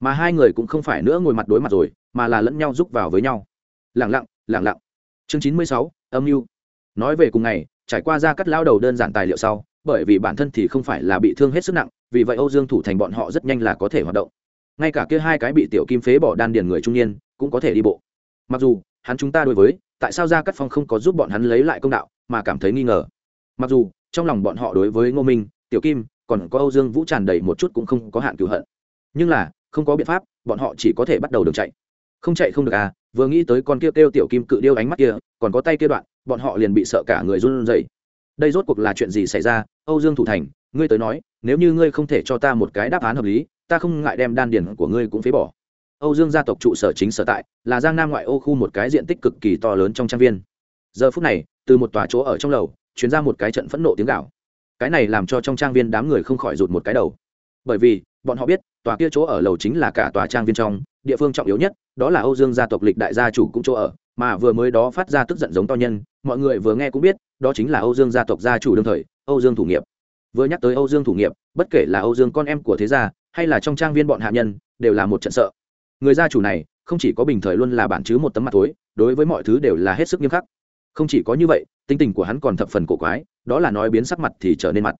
Mà hai người cũng không phải nữa ngồi mặt đối mặt rồi, mà là lẫn nhau giúp vào với nhau. Lẳng lặng lẳng lặng. Chương chín mươi sáu, âm mưu. Nói về cùng ngày, trải qua ra cắt lao đầu đơn giản tài liệu sau, bởi vì bản thân thì không phải là bị thương hết sức nặng, vì vậy âu dương thủ thành bọn họ rất nhanh là có thể hoạt động ngay cả kia hai cái bị tiểu kim phế bỏ đan điền người trung niên cũng có thể đi bộ. Mặc dù, hắn chúng ta đối với, tại sao gia cắt phong không có giúp bọn hắn lấy lại công đạo, mà cảm thấy nghi ngờ. Mặc dù, trong lòng bọn họ đối với ngô minh, tiểu kim, còn có âu dương vũ tràn đầy một chút cũng không có hạn cứu hận. Nhưng là, không có biện pháp, bọn họ chỉ có thể bắt đầu đường chạy. Không chạy không được à vừa nghĩ tới con kia kêu tiểu kim cự điêu ánh mắt kia, còn có tay kia đoạn, bọn họ liền bị sợ cả người run rẩy. Đây rốt cuộc là chuyện gì xảy ra? Âu dương thủ thành, ngươi tới nói, nếu như ngươi không thể cho ta một cái đáp án hợp lý ta không ngại đem đan điền của ngươi cũng phế bỏ. Âu dương gia tộc trụ sở chính sở tại, là giang nam ngoại ô khu một cái diện tích cực kỳ to lớn trong trang viên. Giờ phút này, từ một tòa chỗ ở trong lầu chuyển ra một cái trận phẫn nộ tiếng gạo cái này làm cho trong trang viên đám người không khỏi rụt một cái đầu. Bởi vì, bọn họ biết, tòa kia chỗ ở lầu chính là cả tòa trang viên trong, địa phương trọng yếu nhất, đó là âu dương gia tộc lịch đại gia chủ cũng chỗ ở, mà vừa mới đó phát ra tức giận giống to nhân, mọi người vừa nghe cũng biết, đó chính là âu dương gia tộc gia chủ đương thời, âu dương thủ nghiệp. Vừa nhắc tới âu dương thủ nghiệp, bất kể là âu dương con em của thế gia hay là trong trang viên bọn hạ nhân, đều là một trận sợ. Người gia chủ này, không chỉ có bình thời luôn là bản chứ một tấm mặt tối đối với mọi thứ đều là hết sức nghiêm khắc. Không chỉ có như vậy tinh tình của hắn còn thập phần cổ quái, đó là nói biến sắc mặt thì trở nên mặt.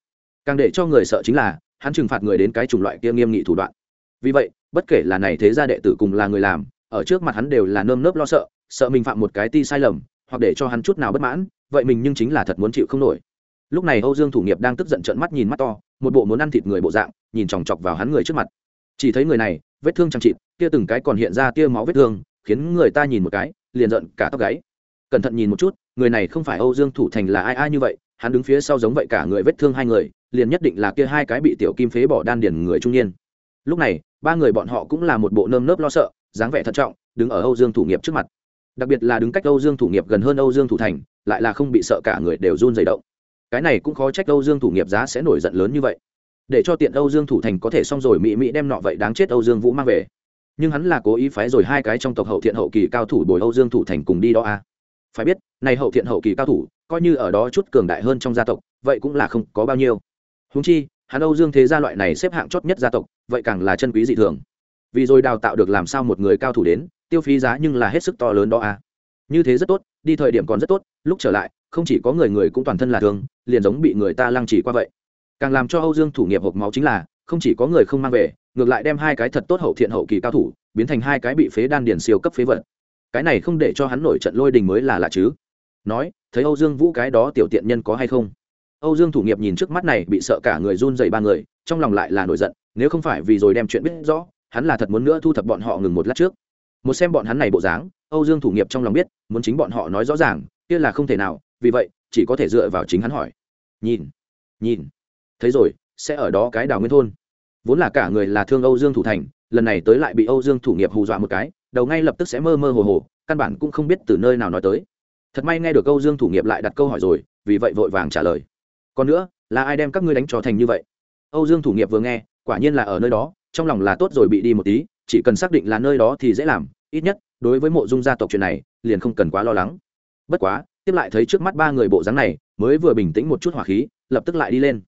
Càng để cho người sợ chính là, hắn trừng phạt người đến cái chủng loại kia nghiêm nghị thủ đoạn. Vì vậy, bất kể là này thế gia đệ tử cùng là người làm, ở trước mặt hắn đều là nơm nớp lo sợ sợ mình phạm một cái ti sai lầm, hoặc để cho hắn chút nào bất mãn, vậy mình nhưng chính là thật muốn chịu không nổi. Lúc này âu dương thủ nghiệp đang tức giận trợn mắt nhìn mắt to, một bộ muốn ăn thịt người bộ dạng nhìn chòng chọc vào hắn người trước mặt. Chỉ thấy người này, vết thương chẳng chịt, kia từng cái còn hiện ra tia máu vết thương, khiến người ta nhìn một cái, liền giận cả tóc gáy. Cẩn thận nhìn một chút, người này không phải âu dương thủ thành là ai ai như vậy, hắn đứng phía sau giống vậy cả người vết thương hai người, liền nhất định là kia hai cái bị tiểu kim phế bỏ đan Điền người trung niên. Lúc này, ba người bọn họ cũng là một bộ nơm nớp lo sợ, dáng vẻ thận trọng, đứng ở âu dương thủ nghiệp trước mặt. Đặc biệt là đứng cách âu dương thủ nghiệp gần hơn âu dương thủ thành, lại là không bị sợ cả người đều run dày động. Cái này cũng khó trách âu dương thủ nghiệp giá sẽ nổi giận lớn như vậy để cho tiện âu dương thủ thành có thể xong rồi mỹ mỹ đem nọ vậy đáng chết âu dương vũ mang về nhưng hắn là cố ý phái rồi hai cái trong tộc hậu thiện hậu kỳ cao thủ bồi âu dương thủ thành cùng đi đó a à. phải biết, này hậu thiện hậu kỳ cao thủ, coi như ở đó chút cường đại hơn trong gia tộc, vậy cũng là không có bao nhiêu húng chi, hắn âu dương thế gia loại này xếp hạng chót nhất gia tộc, vậy càng là chân quý dị thường vì rồi đào tạo được làm sao một người cao thủ đến, tiêu phí giá nhưng là hết sức to lớn đó a à. như thế rất tốt, đi thời điểm còn rất tốt, lúc trở lại, không chỉ có người người cũng toàn thân là thương, liền giống bị người ta lăng trì qua vậy càng làm cho âu dương thủ nghiệp hộp máu chính là, không chỉ có người không mang về, ngược lại đem hai cái thật tốt hậu thiện hậu kỳ cao thủ, biến thành hai cái bị phế đan điền siêu cấp phế vật. Cái này không để cho hắn nổi trận lôi đình mới là lạ chứ. Nói, thấy âu dương vũ cái đó tiểu tiện nhân có hay không? Âu dương thủ nghiệp nhìn trước mắt này bị sợ cả người run dày ba người, trong lòng lại là nổi giận, nếu không phải vì rồi đem chuyện biết rõ, hắn là thật muốn nữa thu thập bọn họ ngừng một lát trước. Một xem bọn hắn này bộ dáng, âu dương thủ nghiệp trong lòng biết, muốn chính bọn họ nói rõ ràng, kia là không thể nào, vì vậy, chỉ có thể dựa vào chính hắn hỏi. Nhìn nhìn thấy rồi, sẽ ở đó cái đào nguyên thôn. Vốn là cả người là thương âu dương thủ thành, lần này tới lại bị âu dương thủ nghiệp hù dọa một cái, đầu ngay lập tức sẽ mơ mơ hồ hồ, căn bản cũng không biết từ nơi nào nói tới. Thật may nghe được âu dương thủ nghiệp lại đặt câu hỏi rồi, vì vậy vội vàng trả lời. Còn nữa, là ai đem các ngươi đánh trò thành như vậy? Âu dương thủ nghiệp vừa nghe, quả nhiên là ở nơi đó, trong lòng là tốt rồi bị đi một tí, chỉ cần xác định là nơi đó thì dễ làm, ít nhất, đối với mộ dung gia tộc chuyện này, liền không cần quá lo lắng. Bất quá, tiếp lại thấy trước mắt ba người bộ dáng này, mới vừa bình tĩnh một chút hỏa khí, lập tức lại đi lên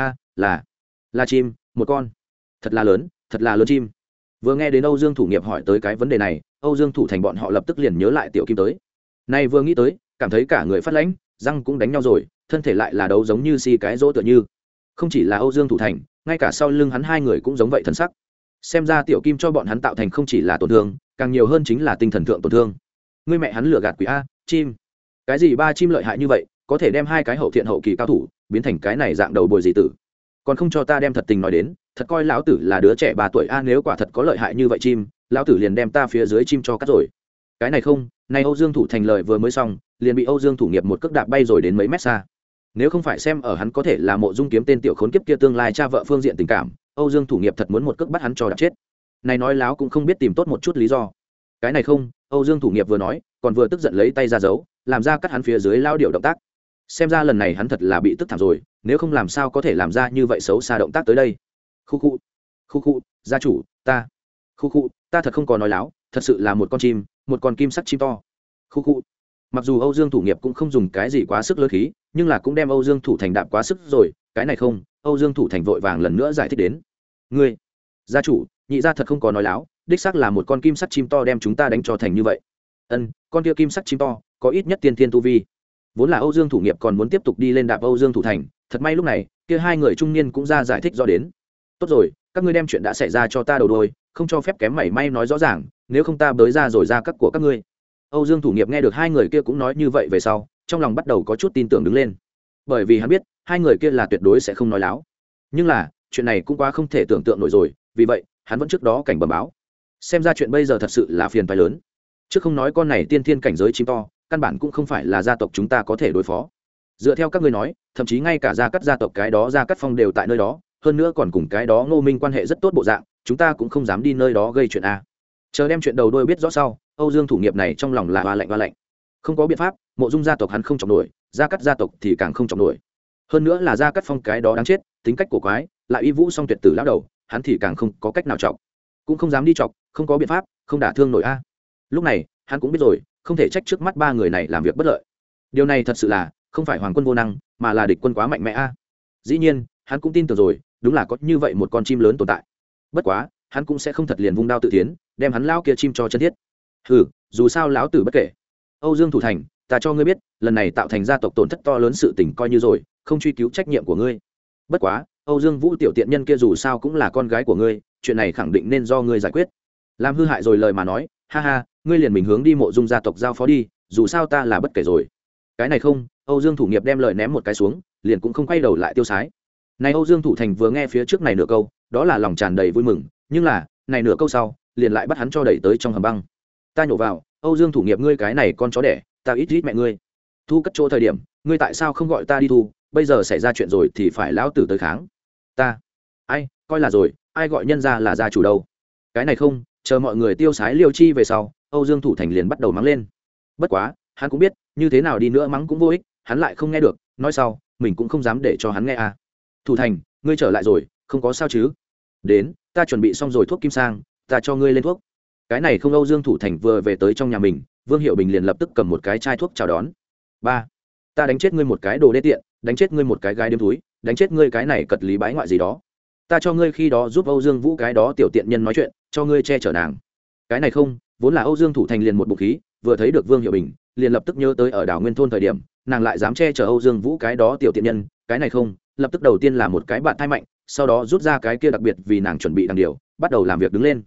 a là là chim, một con. Thật là lớn, thật là lớn chim. Vừa nghe đến âu dương thủ nghiệp hỏi tới cái vấn đề này, âu dương thủ thành bọn họ lập tức liền nhớ lại tiểu kim tới. Nay vừa nghĩ tới, cảm thấy cả người phát lãnh, răng cũng đánh nhau rồi, thân thể lại là đấu giống như si cái rỗ tựa như. Không chỉ là âu dương thủ thành, ngay cả sau lưng hắn hai người cũng giống vậy thân sắc. Xem ra tiểu kim cho bọn hắn tạo thành không chỉ là tổn thương, càng nhiều hơn chính là tinh thần thượng tổn thương. Người mẹ hắn lừa gạt quỷ a, chim. Cái gì ba chim lợi hại như vậy có thể đem hai cái hậu thiện hậu kỳ cao thủ biến thành cái này dạng đầu bồi dị tử. Còn không cho ta đem thật tình nói đến, thật coi lão tử là đứa trẻ ba tuổi, a, nếu quả thật có lợi hại như vậy chim, lão tử liền đem ta phía dưới chim cho cắt rồi. Cái này không nay âu dương thủ thành lời vừa mới xong, liền bị âu dương thủ nghiệp một cước đạp bay rồi đến mấy mét xa. Nếu không phải xem ở hắn có thể là mộ dung kiếm tên tiểu khốn kiếp kia tương lai cha vợ phương diện tình cảm, âu dương thủ nghiệp thật muốn một cước bắt hắn cho đạp chết. Này nói láo cũng không biết tìm tốt một chút lý do. Cái này không, âu dương thủ nghiệp vừa nói, còn vừa tức giận lấy tay ra giấu, làm ra cắt hắn phía dưới lao điệu động tác xem ra lần này hắn thật là bị tức thảm rồi, nếu không làm sao có thể làm ra như vậy xấu xa động tác tới đây. Khu khu khu khu, gia chủ, ta. Khu khu, ta thật không có nói láo, thật sự là một con chim, một con kim sắt chim to. Khu khu. Mặc dù âu dương thủ nghiệp cũng không dùng cái gì quá sức lớn khí, nhưng là cũng đem âu dương thủ thành đạp quá sức rồi, cái này không, âu dương thủ thành vội vàng lần nữa giải thích đến. Ngươi, gia chủ, nhị gia thật không có nói láo, đích xác là một con kim sắt chim to đem chúng ta đánh cho thành như vậy. Ân, con kia kim sắt chim to, có ít nhất tiên thiên tu vi vốn là âu dương thủ nghiệp còn muốn tiếp tục đi lên đạp âu dương thủ thành, thật may lúc này, kia hai người trung niên cũng ra giải thích do đến. Tốt rồi, các ngươi đem chuyện đã xảy ra cho ta đầu đôi, không cho phép kém mảy may nói rõ ràng, nếu không ta bới ra rồi ra cắt của các ngươi. Âu dương thủ nghiệp nghe được hai người kia cũng nói như vậy về sau, trong lòng bắt đầu có chút tin tưởng đứng lên. Bởi vì hắn biết, hai người kia là tuyệt đối sẽ không nói láo. Nhưng là, chuyện này cũng quá không thể tưởng tượng nổi rồi, vì vậy, hắn vẫn trước đó cảnh bẩm báo. Xem ra chuyện bây giờ thật sự là phiền phái lớn. Chứ không nói con này tiên thiên cảnh giới chim to căn bản cũng không phải là gia tộc chúng ta có thể đối phó. Dựa theo các ngươi nói, thậm chí ngay cả gia cắt gia tộc cái đó gia cắt phong đều tại nơi đó, hơn nữa còn cùng cái đó ngô minh quan hệ rất tốt bộ dạng, chúng ta cũng không dám đi nơi đó gây chuyện a. Chờ đem chuyện đầu đôi biết rõ sau, âu dương thủ nghiệp này trong lòng là hoa lạnh hoa lạnh. Không có biện pháp, mộ dung gia tộc hắn không trọng nổi, gia cắt gia tộc thì càng không trọng nổi. Hơn nữa là gia cắt phong cái đó đáng chết, tính cách của quái, lại uy vũ song tuyệt tử lão đầu, hắn thì càng không có cách nào chọc. Cũng không dám đi chọc, không có biện pháp, không đả thương nổi a. Lúc này, hắn cũng biết rồi không thể trách trước mắt ba người này làm việc bất lợi. Điều này thật sự là không phải hoàng quân vô năng, mà là địch quân quá mạnh mẽ a. Dĩ nhiên, hắn cũng tin tưởng rồi, đúng là có như vậy một con chim lớn tồn tại. Bất quá, hắn cũng sẽ không thật liền vung đao tự tiến, đem hắn lao kia chim cho chân thiết. Ừ dù sao lão tử bất kể. Âu dương thủ thành, ta cho ngươi biết, lần này tạo thành gia tộc tổn thất to lớn sự tình coi như rồi, không truy cứu trách nhiệm của ngươi. Bất quá, âu dương vũ tiểu tiện nhân kia dù sao cũng là con gái của ngươi, chuyện này khẳng định nên do ngươi giải quyết. Làm hư hại rồi lời mà nói ha ha, ngươi liền mình hướng đi mộ dung gia tộc giao phó đi, dù sao ta là bất kể rồi. Cái này không, âu dương thủ nghiệp đem lời ném một cái xuống, liền cũng không quay đầu lại tiêu sái. Này âu dương thủ thành vừa nghe phía trước này nửa câu, đó là lòng tràn đầy vui mừng, nhưng là, này nửa câu sau, liền lại bắt hắn cho đẩy tới trong hầm băng. Ta nhổ vào, âu dương thủ nghiệp ngươi cái này con chó đẻ, ta ít ít mẹ ngươi. Thu cất chỗ thời điểm, ngươi tại sao không gọi ta đi thu, bây giờ xảy ra chuyện rồi thì phải lão tử tới kháng. Ta, ai, coi là rồi, ai gọi nhân ra là gia chủ đâu? Cái này không chờ mọi người tiêu sái liêu chi về sau, âu dương thủ thành liền bắt đầu mắng lên. Bất quá, hắn cũng biết, như thế nào đi nữa mắng cũng vô ích, hắn lại không nghe được, nói sau, mình cũng không dám để cho hắn nghe à. Thủ thành, ngươi trở lại rồi, không có sao chứ? Đến, ta chuẩn bị xong rồi thuốc kim sang, ta cho ngươi lên thuốc. Cái này không âu dương thủ thành vừa về tới trong nhà mình, vương hiệu bình liền lập tức cầm một cái chai thuốc chào đón. Ba, ta đánh chết ngươi một cái đồ đê tiện, đánh chết ngươi một cái gái đêm túi, đánh chết ngươi cái này cật lý bái ngoại gì đó ta cho ngươi khi đó giúp âu dương vũ cái đó tiểu tiện nhân nói chuyện, cho ngươi che chở nàng. Cái này không, vốn là âu dương thủ thành liền một bụng khí, vừa thấy được vương hiệu bình, liền lập tức nhớ tới ở đảo nguyên thôn thời điểm, nàng lại dám che chở âu dương vũ cái đó tiểu tiện nhân, cái này không, lập tức đầu tiên là một cái bạn thai mạnh, sau đó rút ra cái kia đặc biệt vì nàng chuẩn bị đằng điều, bắt đầu làm việc đứng lên.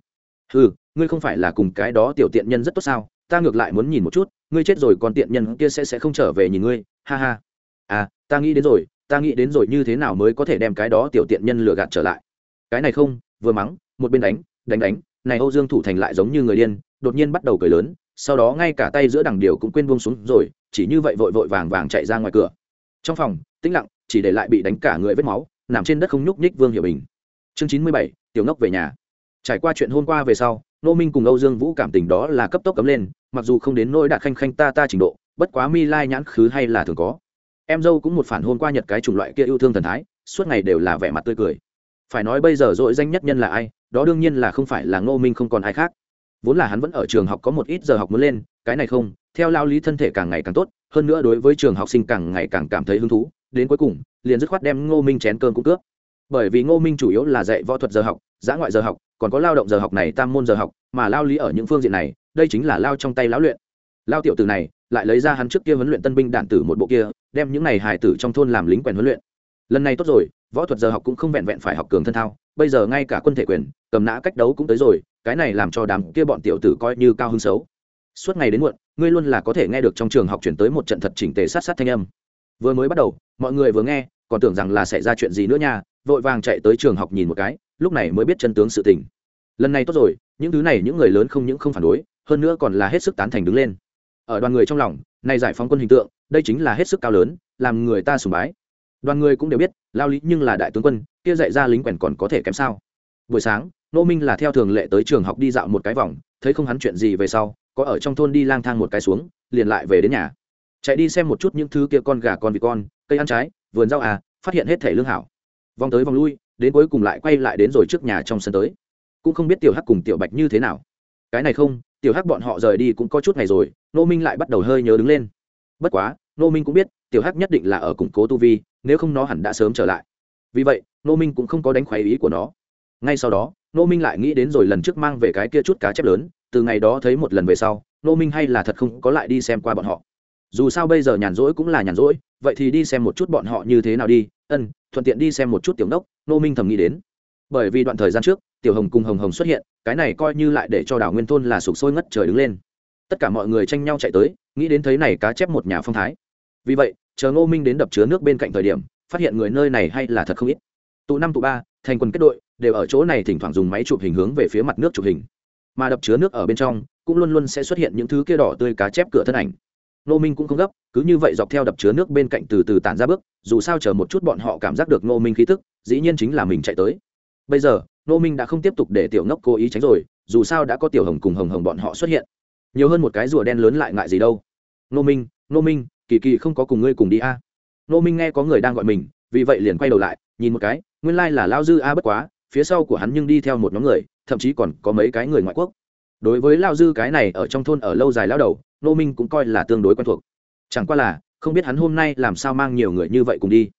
Ừ ngươi không phải là cùng cái đó tiểu tiện nhân rất tốt sao? Ta ngược lại muốn nhìn một chút, ngươi chết rồi còn tiện nhân kia sẽ sẽ không trở về nhìn ngươi, ha ha. À ta nghĩ đến rồi ta nghĩ đến rồi như thế nào mới có thể đem cái đó tiểu tiện nhân lừa gạt trở lại. Cái này không, vừa mắng, một bên đánh đánh đánh, này âu dương thủ thành lại giống như người điên, đột nhiên bắt đầu cười lớn, sau đó ngay cả tay giữa đằng điều cũng quên buông xuống rồi, chỉ như vậy vội vội vàng vàng chạy ra ngoài cửa. Trong phòng, tĩnh lặng, chỉ để lại bị đánh cả người vết máu, nằm trên đất không nhúc nhích vương hiểu bình. Chương chín mươi bảy, tiểu ngốc về nhà. Trải qua chuyện hôm qua về sau, nô minh cùng âu dương vũ cảm tình đó là cấp tốc cấm lên, mặc dù không đến nỗi đạt khanh khanh ta ta trình độ, bất quá mi lai nhãn khứ hay là thường có em dâu cũng một phản hôn qua nhật cái chủng loại kia yêu thương thần thái, suốt ngày đều là vẻ mặt tươi cười. Phải nói bây giờ dội danh nhất nhân là ai, đó đương nhiên là không phải là ngô minh không còn ai khác. Vốn là hắn vẫn ở trường học có một ít giờ học muốn lên, cái này không, theo lao lý thân thể càng ngày càng tốt, hơn nữa đối với trường học sinh càng ngày càng cảm thấy hứng thú, đến cuối cùng, liền dứt khoát đem ngô minh chén cơm cũng cướp. Bởi vì ngô minh chủ yếu là dạy võ thuật giờ học, giã ngoại giờ học, còn có lao động giờ học này tam môn giờ học, mà lao lý ở những phương diện này, đây chính là lao trong tay lão luyện lao tiểu tử này lại lấy ra hắn trước kia huấn luyện tân binh đạn tử một bộ kia, đem những này hài tử trong thôn làm lính quèn huấn luyện. Lần này tốt rồi, võ thuật giờ học cũng không vẹn vẹn phải học cường thân thao, bây giờ ngay cả quân thể quyền, cầm nã cách đấu cũng tới rồi, cái này làm cho đám kia bọn tiểu tử coi như cao hứng xấu. Suốt ngày đến muộn, ngươi luôn là có thể nghe được trong trường học chuyển tới một trận thật chỉnh tề sát sát thanh âm. Vừa mới bắt đầu, mọi người vừa nghe, còn tưởng rằng là xảy ra chuyện gì nữa nha, vội vàng chạy tới trường học nhìn một cái, lúc này mới biết chân tướng sự tình. Lần này tốt rồi, những thứ này những người lớn không những không phản đối, hơn nữa còn là hết sức tán thành đứng lên ở đoàn người trong lòng, này giải phóng quân hình tượng, đây chính là hết sức cao lớn, làm người ta sùng bái. Đoàn người cũng đều biết, lao lý nhưng là đại tướng quân, kia dạy ra lính quèn còn có thể kém sao. Buổi sáng, nô minh là theo thường lệ tới trường học đi dạo một cái vòng, thấy không hắn chuyện gì về sau, có ở trong thôn đi lang thang một cái xuống, liền lại về đến nhà. Chạy đi xem một chút những thứ kia con gà con vịt con, cây ăn trái, vườn rau à phát hiện hết thể lương hảo. Vòng tới vòng lui, đến cuối cùng lại quay lại đến rồi trước nhà trong sân tới. Cũng không biết tiểu hắc cùng tiểu bạch như thế nào. Cái này không, tiểu hắc bọn họ rời đi cũng có chút ngày rồi nô minh lại bắt đầu hơi nhớ đứng lên. Bất quá nô minh cũng biết, tiểu hắc nhất định là ở củng cố tu vi, nếu không nó hẳn đã sớm trở lại. Vì vậy nô minh cũng không có đánh khoái ý của nó. Ngay sau đó nô minh lại nghĩ đến rồi lần trước mang về cái kia chút cá chép lớn, từ ngày đó thấy một lần về sau nô minh hay là thật không có lại đi xem qua bọn họ. Dù sao bây giờ nhàn rỗi cũng là nhàn rỗi, vậy thì đi xem một chút bọn họ như thế nào đi. Ân, thuận tiện đi xem một chút tiểu đốc nô minh thầm nghĩ đến. Bởi vì đoạn thời gian trước, tiểu hồng cùng hồng hồng xuất hiện, cái này coi như lại để cho đảo nguyên thôn là sụp sôi ngất trời đứng lên tất cả mọi người tranh nhau chạy tới, nghĩ đến thấy này cá chép một nhà phong thái. Vì vậy, chờ ngô minh đến đập chứa nước bên cạnh thời điểm, phát hiện người nơi này hay là thật không ít. Tụ năm tụ ba, thành quần kết đội, đều ở chỗ này thỉnh thoảng dùng máy chụp hình hướng về phía mặt nước chụp hình. Mà đập chứa nước ở bên trong, cũng luôn luôn sẽ xuất hiện những thứ kia đỏ tươi cá chép cửa thân ảnh. Ngô minh cũng không gấp, cứ như vậy dọc theo đập chứa nước bên cạnh từ từ tản ra bước, dù sao chờ một chút bọn họ cảm giác được Ngô minh khí tức, dĩ nhiên chính là mình chạy tới. Bây giờ, Ngô minh đã không tiếp tục để tiểu ngốc cố ý tránh rồi, dù sao đã có tiểu hồng cùng hồng hồng bọn họ xuất hiện nhiều hơn một cái rùa đen lớn lại ngại gì đâu. Nô minh nô minh, kỳ kỳ không có cùng ngươi cùng đi a. À. nô minh nghe có người đang gọi mình, vì vậy liền quay đầu lại, nhìn một cái, nguyên lai、like、là lao dư a bất quá, phía sau của hắn nhưng đi theo một nhóm người, thậm chí còn có mấy cái người ngoại quốc. Đối với lao dư cái này ở trong thôn ở lâu dài lao đầu, nô minh cũng coi là tương đối quen thuộc. Chẳng qua là, không biết hắn hôm nay làm sao mang nhiều người như vậy cùng đi.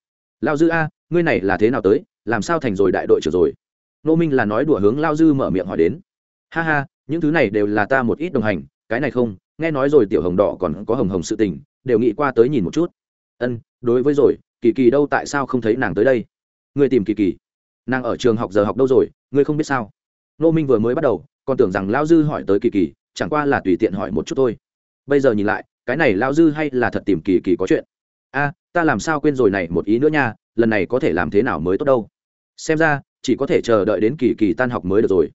Lao dư a, ngươi này là thế nào tới, làm sao thành rồi đại đội trưởng rồi? Nô minh là nói đùa hướng lao dư mở miệng hỏi đến. Ha ha, những thứ này đều là ta một ít đồng hành cái này không, nghe nói rồi tiểu hồng đỏ còn có hồng hồng sự tình, đều nghĩ qua tới nhìn một chút. Ân, đối với rồi, kỳ kỳ đâu tại sao không thấy nàng tới đây? Ngươi tìm kỳ kỳ. Nàng ở trường học giờ học đâu rồi, ngươi không biết sao? Nô minh vừa mới bắt đầu, còn tưởng rằng lao dư hỏi tới kỳ kỳ, chẳng qua là tùy tiện hỏi một chút thôi. Bây giờ nhìn lại, cái này lao dư hay là thật tìm kỳ kỳ có chuyện? A, ta làm sao quên rồi này một ý nữa nha, lần này có thể làm thế nào mới tốt đâu? Xem ra, chỉ có thể chờ đợi đến kỳ kỳ tan học mới được rồi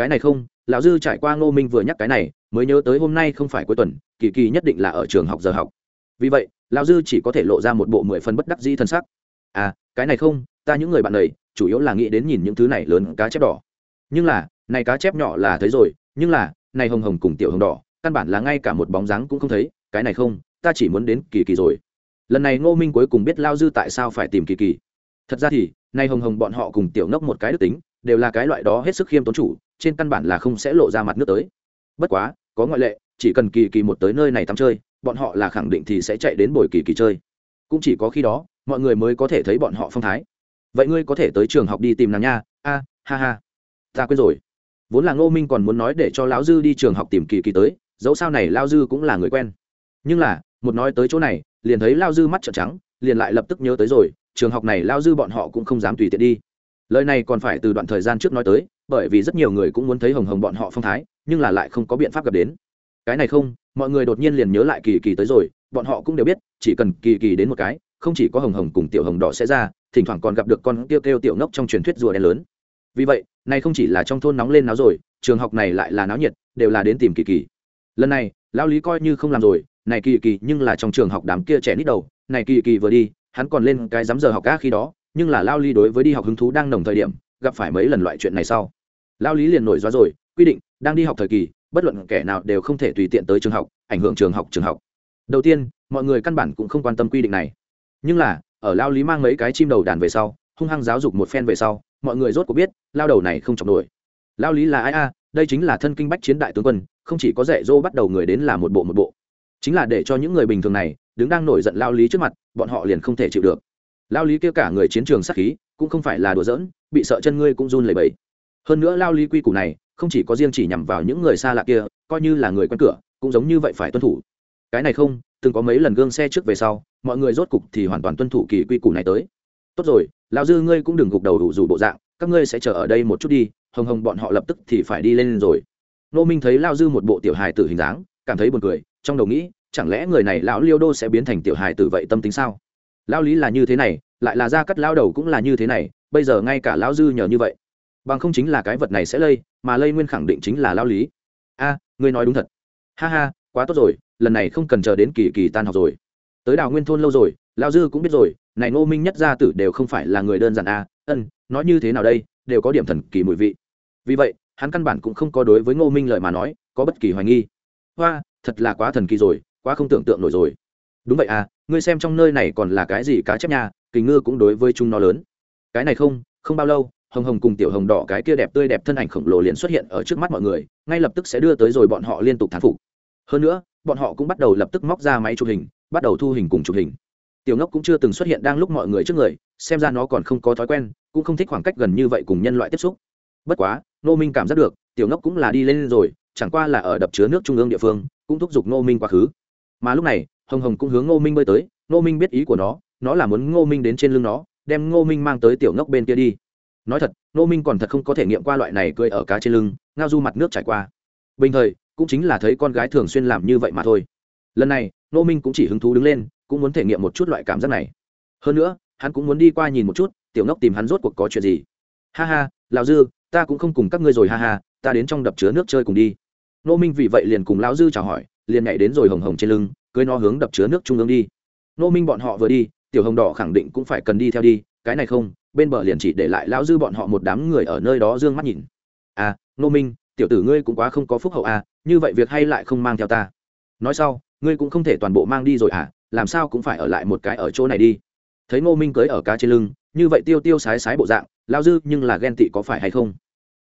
cái này không, lão dư trải qua ngô minh vừa nhắc cái này, mới nhớ tới hôm nay không phải cuối tuần, kỳ kỳ nhất định là ở trường học giờ học. Vì vậy, lão dư chỉ có thể lộ ra một bộ mười phần bất đắc dĩ n sắc. À cái này không, ta những người bạn này, chủ yếu là nghĩ đến nhìn những thứ này lớn cá chép đỏ. Nhưng là, này cá chép nhỏ là thấy rồi, nhưng là, này hồng hồng cùng tiểu hồng đỏ, căn bản là ngay cả một bóng dáng cũng không thấy, cái này không, ta chỉ muốn đến kỳ kỳ rồi. Lần này ngô minh cuối cùng biết lao dư tại sao phải tìm kỳ kỳ. Thật ra thì nay hồng hồng bọn họ cùng tiểu ngốc một cái đức tính, đều là cái loại đó hết sức khiêm tốn chủ trên căn bản là không sẽ lộ ra mặt nước tới. Bất quá, có ngoại lệ, chỉ cần kỳ kỳ một tới nơi này tắm chơi, bọn họ là khẳng định thì sẽ chạy đến bồi kỳ kỳ chơi. Cũng chỉ có khi đó, mọi người mới có thể thấy bọn họ phong thái. Vậy ngươi có thể tới trường học đi tìm nàng nha. A, ha ha. Ta quên rồi. Vốn là ngô minh còn muốn nói để cho lão dư đi trường học tìm kỳ kỳ tới, dẫu sao này lao dư cũng là người quen. Nhưng là, một nói tới chỗ này, liền thấy lao dư mắt trợn trắng, liền lại lập tức nhớ tới rồi, trường học này lao dư bọn họ cũng không dám tùy tiện đi. Lời này còn phải từ đoạn thời gian trước nói tới bởi vì rất nhiều người cũng muốn thấy hồng hồng bọn họ phong thái, nhưng là lại không có biện pháp gặp đến. Cái này không, mọi người đột nhiên liền nhớ lại kỳ kỳ tới rồi, bọn họ cũng đều biết, chỉ cần kỳ kỳ đến một cái, không chỉ có hồng hồng cùng tiểu hồng đỏ sẽ ra, thỉnh thoảng còn gặp được con tiêu kêu tiểu ngốc trong truyền thuyết rùa đen lớn. Vì vậy nay không chỉ là trong thôn nóng lên náo rồi, trường học này lại là náo nhiệt, đều là đến tìm kỳ kỳ. Lần này lao lý coi như không làm rồi, này kỳ kỳ nhưng là trong trường học đám kia trẻ nít đầu, này kỳ kỳ vừa đi, hắn còn lên cái dám giờ học ca khi đó, nhưng là lao lý đối với đi học hứng thú đang nồng thời điểm, gặp phải mấy lần loại chuyện này sau lao lý liền nổi do rồi, quy định, đang đi học thời kỳ, bất luận kẻ nào đều không thể tùy tiện tới trường học, ảnh hưởng trường học trường học. Đầu tiên, mọi người căn bản cũng không quan tâm quy định này. Nhưng là, ở lao lý mang mấy cái chim đầu đàn về sau, hung hăng giáo dục một phen về sau, mọi người rốt cuộc biết, lao đầu này không chọc nổi. Lao lý là ai a? Đây chính là thân kinh bách chiến đại tướng quân, không chỉ có dạy dỗ bắt đầu người đến là một bộ một bộ. Chính là để cho những người bình thường này, đứng đang nổi giận lao lý trước mặt, bọn họ liền không thể chịu được. Lao lý kêu cả người chiến trường sắc khí, cũng không phải là đùa giỡn, bị sợ chân ngươi cũng run lẩy bẩy hơn nữa lao lý quy củ này, không chỉ có riêng chỉ nhằm vào những người xa lạ kia, coi như là người quen cửa, cũng giống như vậy phải tuân thủ. Cái này không, từng có mấy lần gương xe trước về sau, mọi người rốt cục thì hoàn toàn tuân thủ kỳ quy củ này tới. Tốt rồi, lão dư ngươi cũng đừng gục đầu đủ dù bộ dạng, các ngươi sẽ chờ ở đây một chút đi, hồng hồng bọn họ lập tức thì phải đi lên rồi. Nô minh thấy lao dư một bộ tiểu hài tử hình dáng, cảm thấy buồn cười, trong đầu nghĩ, chẳng lẽ người này lão liêu đô sẽ biến thành tiểu hài tử vậy tâm tính sao? Lao lý là như thế này, lại là ra cắt lao đầu cũng là như thế này, bây giờ ngay cả lão dư nhờ như vậy bằng không chính là cái vật này sẽ lây mà lây nguyên khẳng định chính là lao lý. A ngươi nói đúng thật. Ha ha quá tốt rồi lần này không cần chờ đến kỳ kỳ tan học rồi. Tới đào nguyên thôn lâu rồi lao dư cũng biết rồi này ngô minh nhất gia tử đều không phải là người đơn giản à ân nói như thế nào đây đều có điểm thần kỳ mùi vị. Vì vậy hắn căn bản cũng không có đối với ngô minh lời mà nói có bất kỳ hoài nghi. Hoa thật là quá thần kỳ rồi quá không tưởng tượng nổi rồi. Đúng vậy à ngươi xem trong nơi này còn là cái gì cá chép nhà, kình ngư cũng đối với chúng nó lớn. Cái này không không bao lâu hồng hồng cùng tiểu hồng đỏ cái kia đẹp tươi đẹp thân ảnh khổng lồ liền xuất hiện ở trước mắt mọi người, ngay lập tức sẽ đưa tới rồi bọn họ liên tục thán phục. Hơn nữa, bọn họ cũng bắt đầu lập tức móc ra máy chụp hình, bắt đầu thu hình cùng chụp hình. Tiểu ngốc cũng chưa từng xuất hiện đang lúc mọi người trước người, xem ra nó còn không có thói quen, cũng không thích khoảng cách gần như vậy cùng nhân loại tiếp xúc. Bất quá nô minh cảm giác được, tiểu ngốc cũng là đi lên rồi, chẳng qua là ở đập chứa nước trung ương địa phương, cũng thúc giục nô minh quá khứ. Mà lúc này, hồng hồng cũng hướng ngô minh bơi tới, ngô minh biết ý của nó nó là muốn ngô minh đến trên lưng nó, đem ngô minh mang tới tiểu ngốc bên kia đi nói thật nô minh còn thật không có thể nghiệm qua loại này cười ở cá trên lưng, ngao du mặt nước trải qua. Bình thời, cũng chính là thấy con gái thường xuyên làm như vậy mà thôi. Lần này nô minh cũng chỉ hứng thú đứng lên, cũng muốn thể nghiệm một chút loại cảm giác này. Hơn nữa, hắn cũng muốn đi qua nhìn một chút, tiểu ngốc tìm hắn rốt cuộc có chuyện gì. Ha ha, lão dư, ta cũng không cùng các ngươi rồi ha ha, ta đến trong đập chứa nước chơi cùng đi. Nô minh vì vậy liền cùng lão dư chào hỏi, liền nhảy đến rồi hồng hồng trên lưng, cưới nó hướng đập chứa nước trung ương đi. Nô minh bọn họ vừa đi, tiểu hồng đỏ khẳng định cũng phải cần đi theo đi, cái này không bên bờ liền chỉ để lại lão dư bọn họ một đám người ở nơi đó d ư ơ n g mắt nhìn. À nô minh, tiểu tử ngươi cũng quá không có phúc hậu à như vậy việc hay lại không mang theo ta. Nói sau, ngươi cũng không thể toàn bộ mang đi rồi à làm sao cũng phải ở lại một cái ở chỗ này đi. Thấy ngô minh cưới ở cá trên lưng, như vậy tiêu tiêu sái sái bộ dạng lao dư nhưng là ghen tị có phải hay không?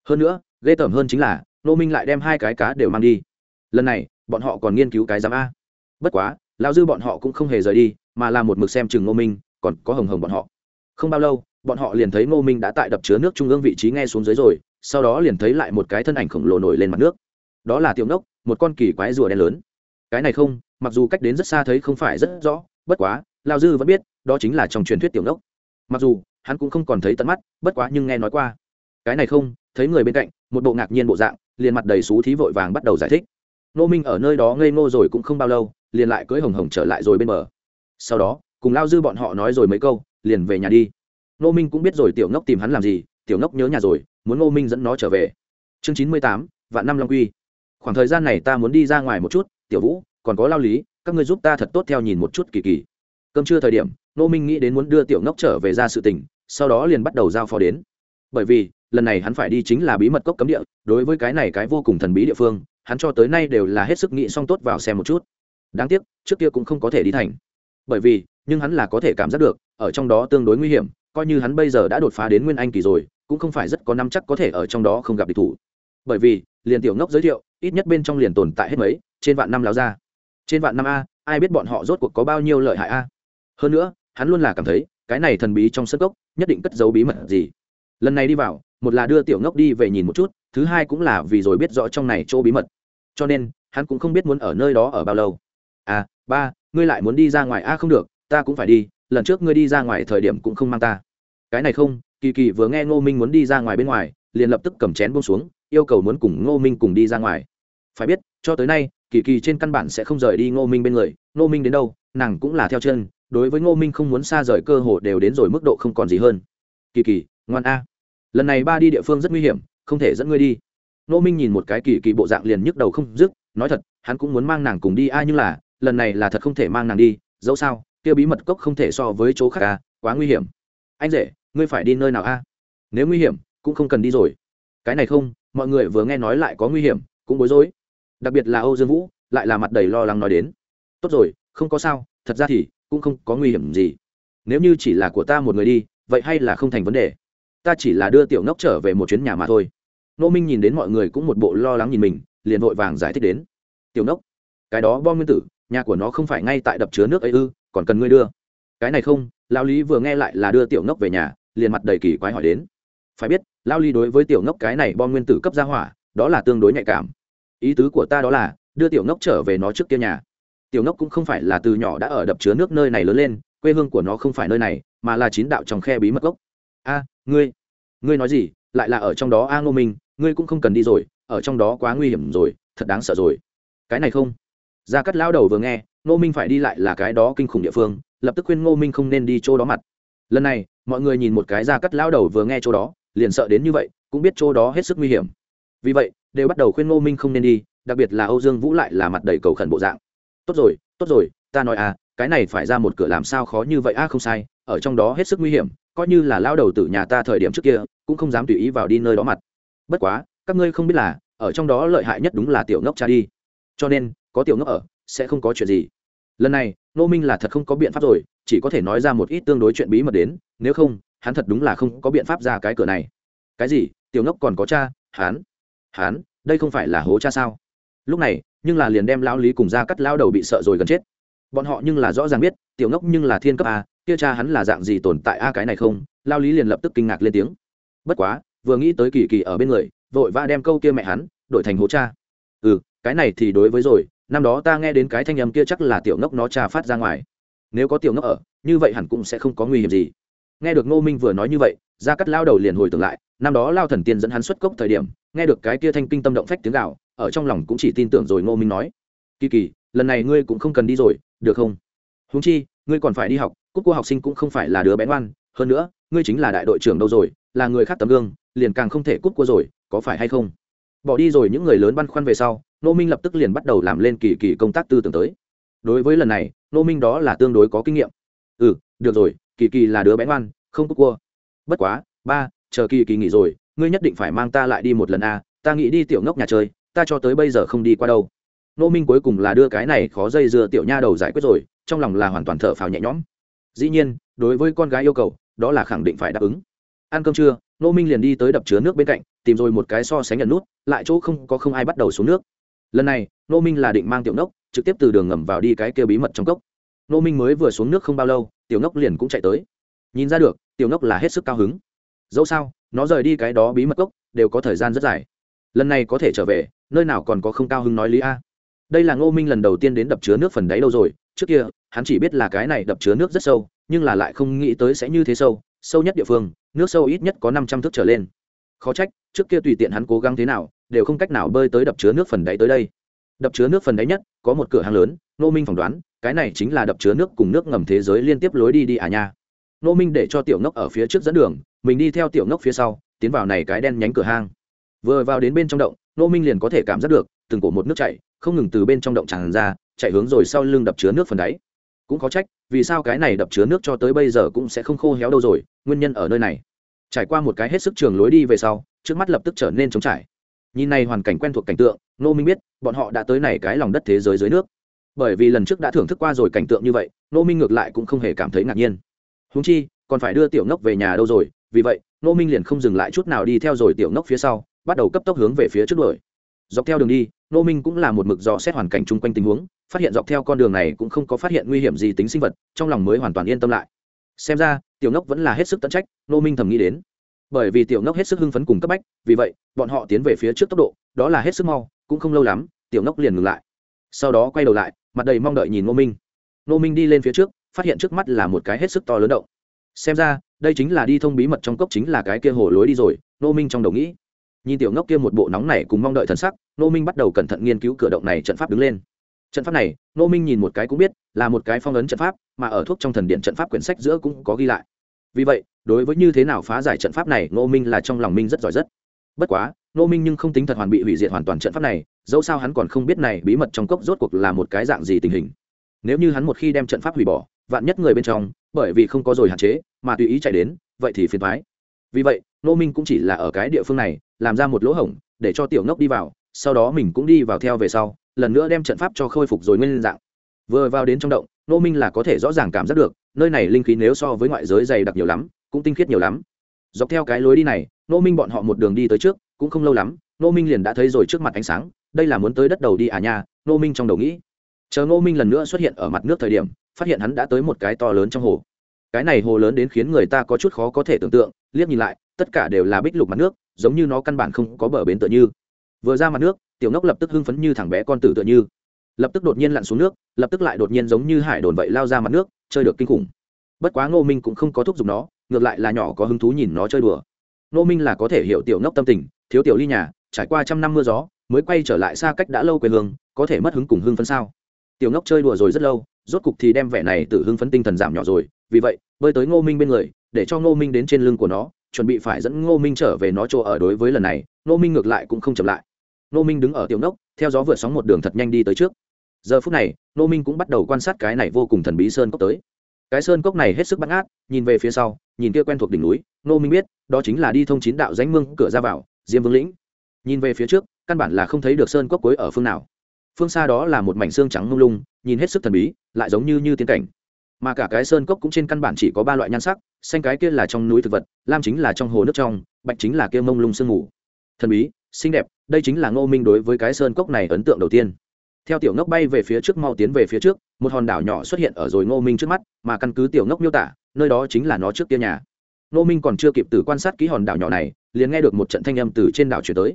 Hơn nữa, ghê tởm hơn chính là, ngô minh lại đem hai cái cá đều mang đi. Lần này, bọn họ còn nghiên cứu cái giám a. Bất quá, lão dư bọn họ cũng không hề rời đi, mà là một mực xem chừng ngô minh, còn có hồng hồng bọn họ. Không bao lâu bọn họ liền thấy ngô minh đã tại đập chứa nước trung ương vị trí nghe xuống dưới rồi, sau đó liền thấy lại một cái thân ảnh khổng lồ nổi lên mặt nước. Đó là tiểu nốc một con kỳ quái rùa đen lớn. Cái này không, mặc dù cách đến rất xa thấy không phải rất rõ, bất quá, lao dư vẫn biết, đó chính là trong truyền thuyết tiểu nốc mặc dù, hắn cũng không còn thấy tận mắt, bất quá nhưng nghe nói qua. Cái này không, thấy người bên cạnh, một bộ ngạc nhiên bộ dạng, liền mặt đầy xú thí vội vàng bắt đầu giải thích. Nô minh ở nơi đó ngây ngô rồi cũng không bao lâu, liền lại cưỡi hồng hồng trở lại rồi bên bờ. Sau đó, cùng lao dư bọn họ nói rồi mấy câu, liền về nhà đi nô minh cũng biết rồi, tiểu ngốc tìm hắn làm gì, tiểu ngốc nhớ nhà rồi, muốn nô minh dẫn nó trở về. Chương chín mươi tám, vạn năm long quy. Khoảng thời gian này ta muốn đi ra ngoài một chút, tiểu vũ, còn có lao lý, các ngươi giúp ta thật tốt theo nhìn một chút kỳ kỳ. Cơm trưa thời điểm nô minh nghĩ đến muốn đưa tiểu ngốc trở về ra sự tình, sau đó liền bắt đầu giao phó đến. Bởi vì, lần này hắn phải đi chính là bí mật cốc cấm địa, đối với cái này cái vô cùng thần bí địa phương, hắn cho tới nay đều là hết sức nghĩ xong tốt vào xem một chút. Đáng tiếc, trước kia cũng không có thể đi thành. Bởi vì, nhưng hắn là có thể cảm giác được, ở trong đó tương đối nguy hiểm coi như hắn bây giờ đã đột phá đến nguyên anh kỳ rồi cũng không phải rất có năm chắc có thể ở trong đó không gặp địch thủ. Bởi vì liền tiểu ngốc giới thiệu ít nhất bên trong liền tồn tại hết mấy trên vạn năm láo ra. Trên vạn năm a ai biết bọn họ rốt cuộc có bao nhiêu lợi hại a? Hơn nữa hắn luôn là cảm thấy cái này thần bí trong sân gốc nhất định cất giấu bí mật gì. Lần này đi vào một là đưa tiểu ngốc đi về nhìn một chút thứ hai cũng là vì rồi biết rõ trong này chỗ bí mật. Cho nên hắn cũng không biết muốn ở nơi đó ở bao lâu. À ba ngươi lại muốn đi ra ngoài? A à, không được ta cũng phải đi lần trước ngươi đi ra ngoài thời điểm cũng không mang ta cái này không, kỳ kỳ vừa nghe ngô minh muốn đi ra ngoài bên ngoài, liền lập tức cầm chén bông xuống, yêu cầu muốn cùng ngô minh cùng đi ra ngoài. Phải biết, cho tới nay, kỳ kỳ trên căn bản sẽ không rời đi ngô minh bên người, ngô minh đến đâu, nàng cũng là theo chân, đối với ngô minh không muốn xa rời cơ hồ đều đến rồi mức độ không còn gì hơn. Kỳ kỳ, ngoan a. Lần này ba đi địa phương rất nguy hiểm, không thể dẫn ngươi đi. Ngô minh nhìn một cái kỳ kỳ bộ dạng liền nhức đầu không dứt, nói thật, hắn cũng muốn mang nàng cùng đi a, nhưng là, lần này là thật không thể mang nàng đi, dẫu sao, kia bí mật cốc không thể so với chỗ khác a, quá nguy hiểm anh rể, ngươi phải đi nơi nào a? Nếu nguy hiểm, cũng không cần đi rồi. Cái này không, mọi người vừa nghe nói lại có nguy hiểm, cũng bối rối. Đặc biệt là âu dương vũ, lại là mặt đầy lo lắng nói đến. Tốt rồi, không có sao, thật ra thì, cũng không có nguy hiểm gì. Nếu như chỉ là của ta một người đi, vậy hay là không thành vấn đề. Ta chỉ là đưa tiểu ngốc trở về một chuyến nhà mà thôi. Nô minh nhìn đến mọi người cũng một bộ lo lắng nhìn mình, liền vội vàng giải thích đến. Tiểu ngốc, cái đó bom nguyên tử, nhà của nó không phải ngay tại đập chứa nước ấy ư, còn cần ngươi đưa cái này không lao lý vừa nghe lại là đưa tiểu ngốc về nhà, liền mặt đầy kỳ quái hỏi đến. Phải biết lao lý đối với tiểu ngốc cái này bom nguyên tử cấp ra hỏa, đó là tương đối nhạy cảm. Ý tứ của ta đó là, đưa tiểu ngốc trở về nó trước kia nhà. Tiểu ngốc cũng không phải là từ nhỏ đã ở đập chứa nước nơi này lớn lên, quê hương của nó không phải nơi này, mà là chín đạo trong khe bí mật gốc. A, ngươi ngươi nói gì, lại là ở trong đó a ngô minh, ngươi cũng không cần đi rồi, ở trong đó quá nguy hiểm rồi, thật đáng sợ rồi. Cái này không. Gia cắt lao đầu vừa nghe, ngô minh phải đi lại là cái đó kinh khủng địa phương lập tức khuyên ngô minh không nên đi chỗ đó mặt. Lần này, mọi người nhìn một cái ra cắt lao đầu vừa nghe chỗ đó, liền sợ đến như vậy, cũng biết chỗ đó hết sức nguy hiểm. Vì vậy, đều bắt đầu khuyên ngô minh không nên đi, đặc biệt là âu dương vũ lại là mặt đầy cầu khẩn bộ dạng. Tốt rồi tốt rồi, ta nói à cái này phải ra một cửa làm sao khó như vậy a không sai, ở trong đó hết sức nguy hiểm, coi như là lao đầu từ nhà ta thời điểm trước kia, cũng không dám tùy ý vào đi nơi đó mặt. Bất quá, các ngươi không biết là, ở trong đó lợi hại nhất đúng là tiểu ngốc cha đi. Cho nên, có tiểu ngốc ở, sẽ không có chuyện gì. Lần này nô minh là thật không có biện pháp rồi, chỉ có thể nói ra một ít tương đối chuyện bí mật đến, nếu không, hắn thật đúng là không có biện pháp ra cái cửa này. Cái gì? Tiểu ngốc còn có cha? Hắn? Hắn? Đây không phải là hố cha sao? Lúc này, nhưng là liền đem Lão lý cùng ra cắt lao đầu bị sợ rồi gần chết. Bọn họ nhưng là rõ ràng biết, tiểu ngốc nhưng là thiên cấp a, kia cha hắn là dạng gì tồn tại a cái này không? Lao lý liền lập tức kinh ngạc lên tiếng. Bất quá, vừa nghĩ tới kỳ kỳ ở bên người, vội vã đem câu kia mẹ hắn đổi thành hố cha. Ừ cái này thì đối với rồi năm đó ta nghe đến cái thanh âm kia chắc là tiểu ngốc nó trà phát ra ngoài. Nếu có tiểu ngốc ở, như vậy hẳn cũng sẽ không có nguy hiểm gì. Nghe được ngô minh vừa nói như vậy, gia cắt lao đầu liền hồi tưởng lại, năm đó lao thần tiên dẫn hắn xuất cốc thời điểm, nghe được cái kia thanh kinh tâm động phách tiếng gạo ở trong lòng cũng chỉ tin tưởng rồi ngô minh nói. Kỳ kỳ, lần này ngươi cũng không cần đi rồi, được không? Húng chi, ngươi còn phải đi học, cúc cô học sinh cũng không phải là đứa bé ngoan. Hơn nữa, ngươi chính là đại đội trưởng đâu rồi, là người khác tấm gương, liền càng không thể cúc cô rồi, có phải hay không? Bỏ đi rồi những người lớn băn khoăn về sau nô minh lập tức liền bắt đầu làm lên kỳ kỳ công tác tư tưởng tới. Đối với lần này nô minh đó là tương đối có kinh nghiệm. Ừ được rồi kỳ kỳ là đứa bé ngoan không cúc cua. Bất quá ba chờ kỳ kỳ nghỉ rồi ngươi nhất định phải mang ta lại đi một lần a à, ta nghĩ đi tiểu ngốc nhà chơi ta cho tới bây giờ không đi qua đâu. Nô minh cuối cùng là đưa cái này khó dây dưa tiểu nha đầu giải quyết rồi trong lòng là hoàn toàn thở phào nhẹ nhõm. Dĩ nhiên đối với con gái yêu cầu đó là khẳng định phải đáp ứng. Ăn cơm trưa nô minh liền đi tới đập chứa nước bên cạnh tìm rồi một cái so sánh nhận nút lại chỗ không có không ai bắt đầu xuống nước lần này nô minh là định mang tiểu nốc trực tiếp từ đường ngầm vào đi cái kêu bí mật trong cốc. Nô minh mới vừa xuống nước không bao lâu, tiểu nốc liền cũng chạy tới. Nhìn ra được, tiểu nốc là hết sức cao hứng. Dẫu sao, nó rời đi cái đó bí mật cốc đều có thời gian rất dài. Lần này có thể trở về, nơi nào còn có không cao hứng nói lý a. Đây là ngô minh lần đầu tiên đến đập chứa nước phần đáy đâu rồi, trước kia, hắn chỉ biết là cái này đập chứa nước rất sâu, nhưng là lại không nghĩ tới sẽ như thế sâu sâu nhất địa phương, nước sâu ít nhất có năm trăm thước trở lên. Khó trách, trước kia tùy tiện hắn cố gắng thế nào đều không cách nào bơi tới đập chứa nước phần đáy tới đây. Đập chứa nước phần đáy nhất, có một cửa hàng lớn nô minh phỏng đoán, cái này chính là đập chứa nước cùng nước ngầm thế giới liên tiếp lối đi đi à nha. Nô minh để cho tiểu ngốc ở phía trước dẫn đường, mình đi theo tiểu ngốc phía sau, tiến vào này cái đen nhánh cửa hang. Vừa vào đến bên trong động nô minh liền có thể cảm giác được, từng cổ một nước chảy, không ngừng từ bên trong động tràn ra, chạy hướng rồi sau lưng đập chứa nước phần đáy. Cũng có trách, vì sao cái này đập chứa nước cho tới bây giờ cũng sẽ không khô héo đâu rồi, nguyên nhân ở nơi này. Trải qua một cái hết sức trường lối đi về sau, trước mắt lập tức trở nên trống trải nhìn này hoàn cảnh quen thuộc cảnh tượng nô minh biết, bọn họ đã tới này cái lòng đất thế giới dưới nước. Bởi vì lần trước đã thưởng thức qua rồi cảnh tượng như vậy nô minh ngược lại cũng không hề cảm thấy ngạc nhiên. Húng chi, còn phải đưa tiểu ngốc về nhà đâu rồi, vì vậy nô minh liền không dừng lại chút nào đi theo rồi tiểu ngốc phía sau, bắt đầu cấp tốc hướng về phía trước đuổi. Dọc theo đường đi nô minh cũng là một mực dò xét hoàn cảnh chung quanh tình huống, phát hiện dọc theo con đường này cũng không có phát hiện nguy hiểm gì tính sinh vật, trong lòng mới hoàn toàn yên tâm lại. Xem ra, tiểu ngốc vẫn là hết sức tận trách nô minh thầm nghĩ đến bởi vì tiểu ngốc hết sức hưng phấn cùng cấp bách, vì vậy, bọn họ tiến về phía trước tốc độ, đó là hết sức mau, cũng không lâu lắm, tiểu ngốc liền ngừng lại. Sau đó quay đầu lại, mặt đầy mong đợi nhìn nô minh. Nô minh đi lên phía trước, phát hiện trước mắt là một cái hết sức to lớn động. Xem ra, đây chính là đi thông bí mật trong cốc chính là cái kia hồ lối đi rồi nô minh trong đầu nghĩ. Nhìn tiểu ngốc kia một bộ nóng này cùng mong đợi thần sắc nô minh bắt đầu cẩn thận nghiên cứu cửa động này trận pháp đứng lên. Trận pháp này nô minh nhìn một cái cũng biết, là một cái phong ấn trận pháp, mà ở thuốc trong thần điện trận pháp quyển sách giữa cũng có ghi lại. Vì vậy đối với như thế nào phá giải trận pháp này, Ngô minh là trong lòng minh rất giỏi rất. Bất quá, Ngô minh nhưng không tính thật hoàn bị hủy diệt hoàn toàn trận pháp này, dẫu sao hắn còn không biết này bí mật trong cốc rốt cuộc là một cái dạng gì tình hình. Nếu như hắn một khi đem trận pháp hủy bỏ, vạn nhất người bên trong, bởi vì không có rồi hạn chế, mà tùy ý chạy đến, vậy thì phiền thoái vì vậy, Ngô minh cũng chỉ là ở cái địa phương này, làm ra một lỗ hổng, để cho tiểu ngốc đi vào, sau đó mình cũng đi vào theo về sau, lần nữa đem trận pháp cho khôi phục rồi nguyên dạng. Vừa vào đến trong động, Ngô minh là có thể rõ ràng cảm giác được, nơi này linh khí nếu so với ngoại giới dày đặc nhiều lắm cũng tinh khiết nhiều lắm. Dọc theo cái lối đi này nô minh bọn họ một đường đi tới trước, cũng không lâu lắm nô minh liền đã thấy rồi trước mặt ánh sáng, đây là muốn tới đất đầu đi à nha nô minh trong đầu nghĩ. Chờ nô minh lần nữa xuất hiện ở mặt nước thời điểm, phát hiện hắn đã tới một cái to lớn trong hồ. Cái này hồ lớn đến khiến người ta có chút khó có thể tưởng tượng, liếc nhìn lại, tất cả đều là bích lục mặt nước, giống như nó căn bản không có bờ bến tựa như. Vừa ra mặt nước, tiểu ngốc lập tức hưng phấn như thằng bé con tử tựa như. Lập tức đột nhiên lặn xuống nước, lập tức lại đột nhiên giống như hải đồn vậy lao ra mặt nước, chơi được kinh khủng. Bất quá ngô minh cũng không có thúc giục nó ngược lại là nhỏ có hứng thú nhìn nó chơi đùa. Ngô minh là có thể hiểu tiểu ngốc tâm tình, thiếu tiểu ly nhà, trải qua trăm năm mưa gió, mới quay trở lại xa cách đã lâu quê hương, có thể mất hứng cùng hưng phấn sao? Tiểu ngốc chơi đùa rồi rất lâu, rốt cục thì đem vẻ này tự hưng phấn tinh thần giảm nhỏ rồi, vì vậy, bơi tới ngô minh bên người, để cho ngô minh đến trên lưng của nó, chuẩn bị phải dẫn ngô minh trở về nó chỗ ở đối với lần này, ngô minh ngược lại cũng không chậm lại. Ngô minh đứng ở tiểu ngốc, theo gió vượt sóng một đường thật nhanh đi tới trước. Giờ phút này, Ngô minh cũng bắt đầu quan sát cái này vô cùng thần bí sơn cốc tới cái sơn cốc này hết sức bắt ngát, nhìn về phía sau, nhìn kia quen thuộc đỉnh núi nô minh biết, đó chính là đi thông chín đạo danh mương cửa ra vào, diêm vương lĩnh. Nhìn về phía trước, căn bản là không thấy được sơn cốc cuối ở phương nào. Phương xa đó là một mảnh xương trắng mông lung, nhìn hết sức thần bí, lại giống như như tiến cảnh. Mà cả cái sơn cốc cũng trên căn bản chỉ có ba loại nhan sắc, xanh cái kia là trong núi thực vật, lam chính là trong hồ nước trong, bạch chính là kia mông lung sương mù. Thần bí, xinh đẹp, đây chính là ngô minh đối với cái sơn cốc này ấn tượng đầu tiên theo tiểu ngốc bay về phía trước mau tiến về phía trước, một hòn đảo nhỏ xuất hiện ở rồi ngô minh trước mắt, mà căn cứ tiểu ngốc miêu tả, nơi đó chính là nó trước kia nhà. Ngô minh còn chưa kịp từ quan sát kỹ hòn đảo nhỏ này, liền nghe được một trận thanh âm từ trên đảo chuyển tới.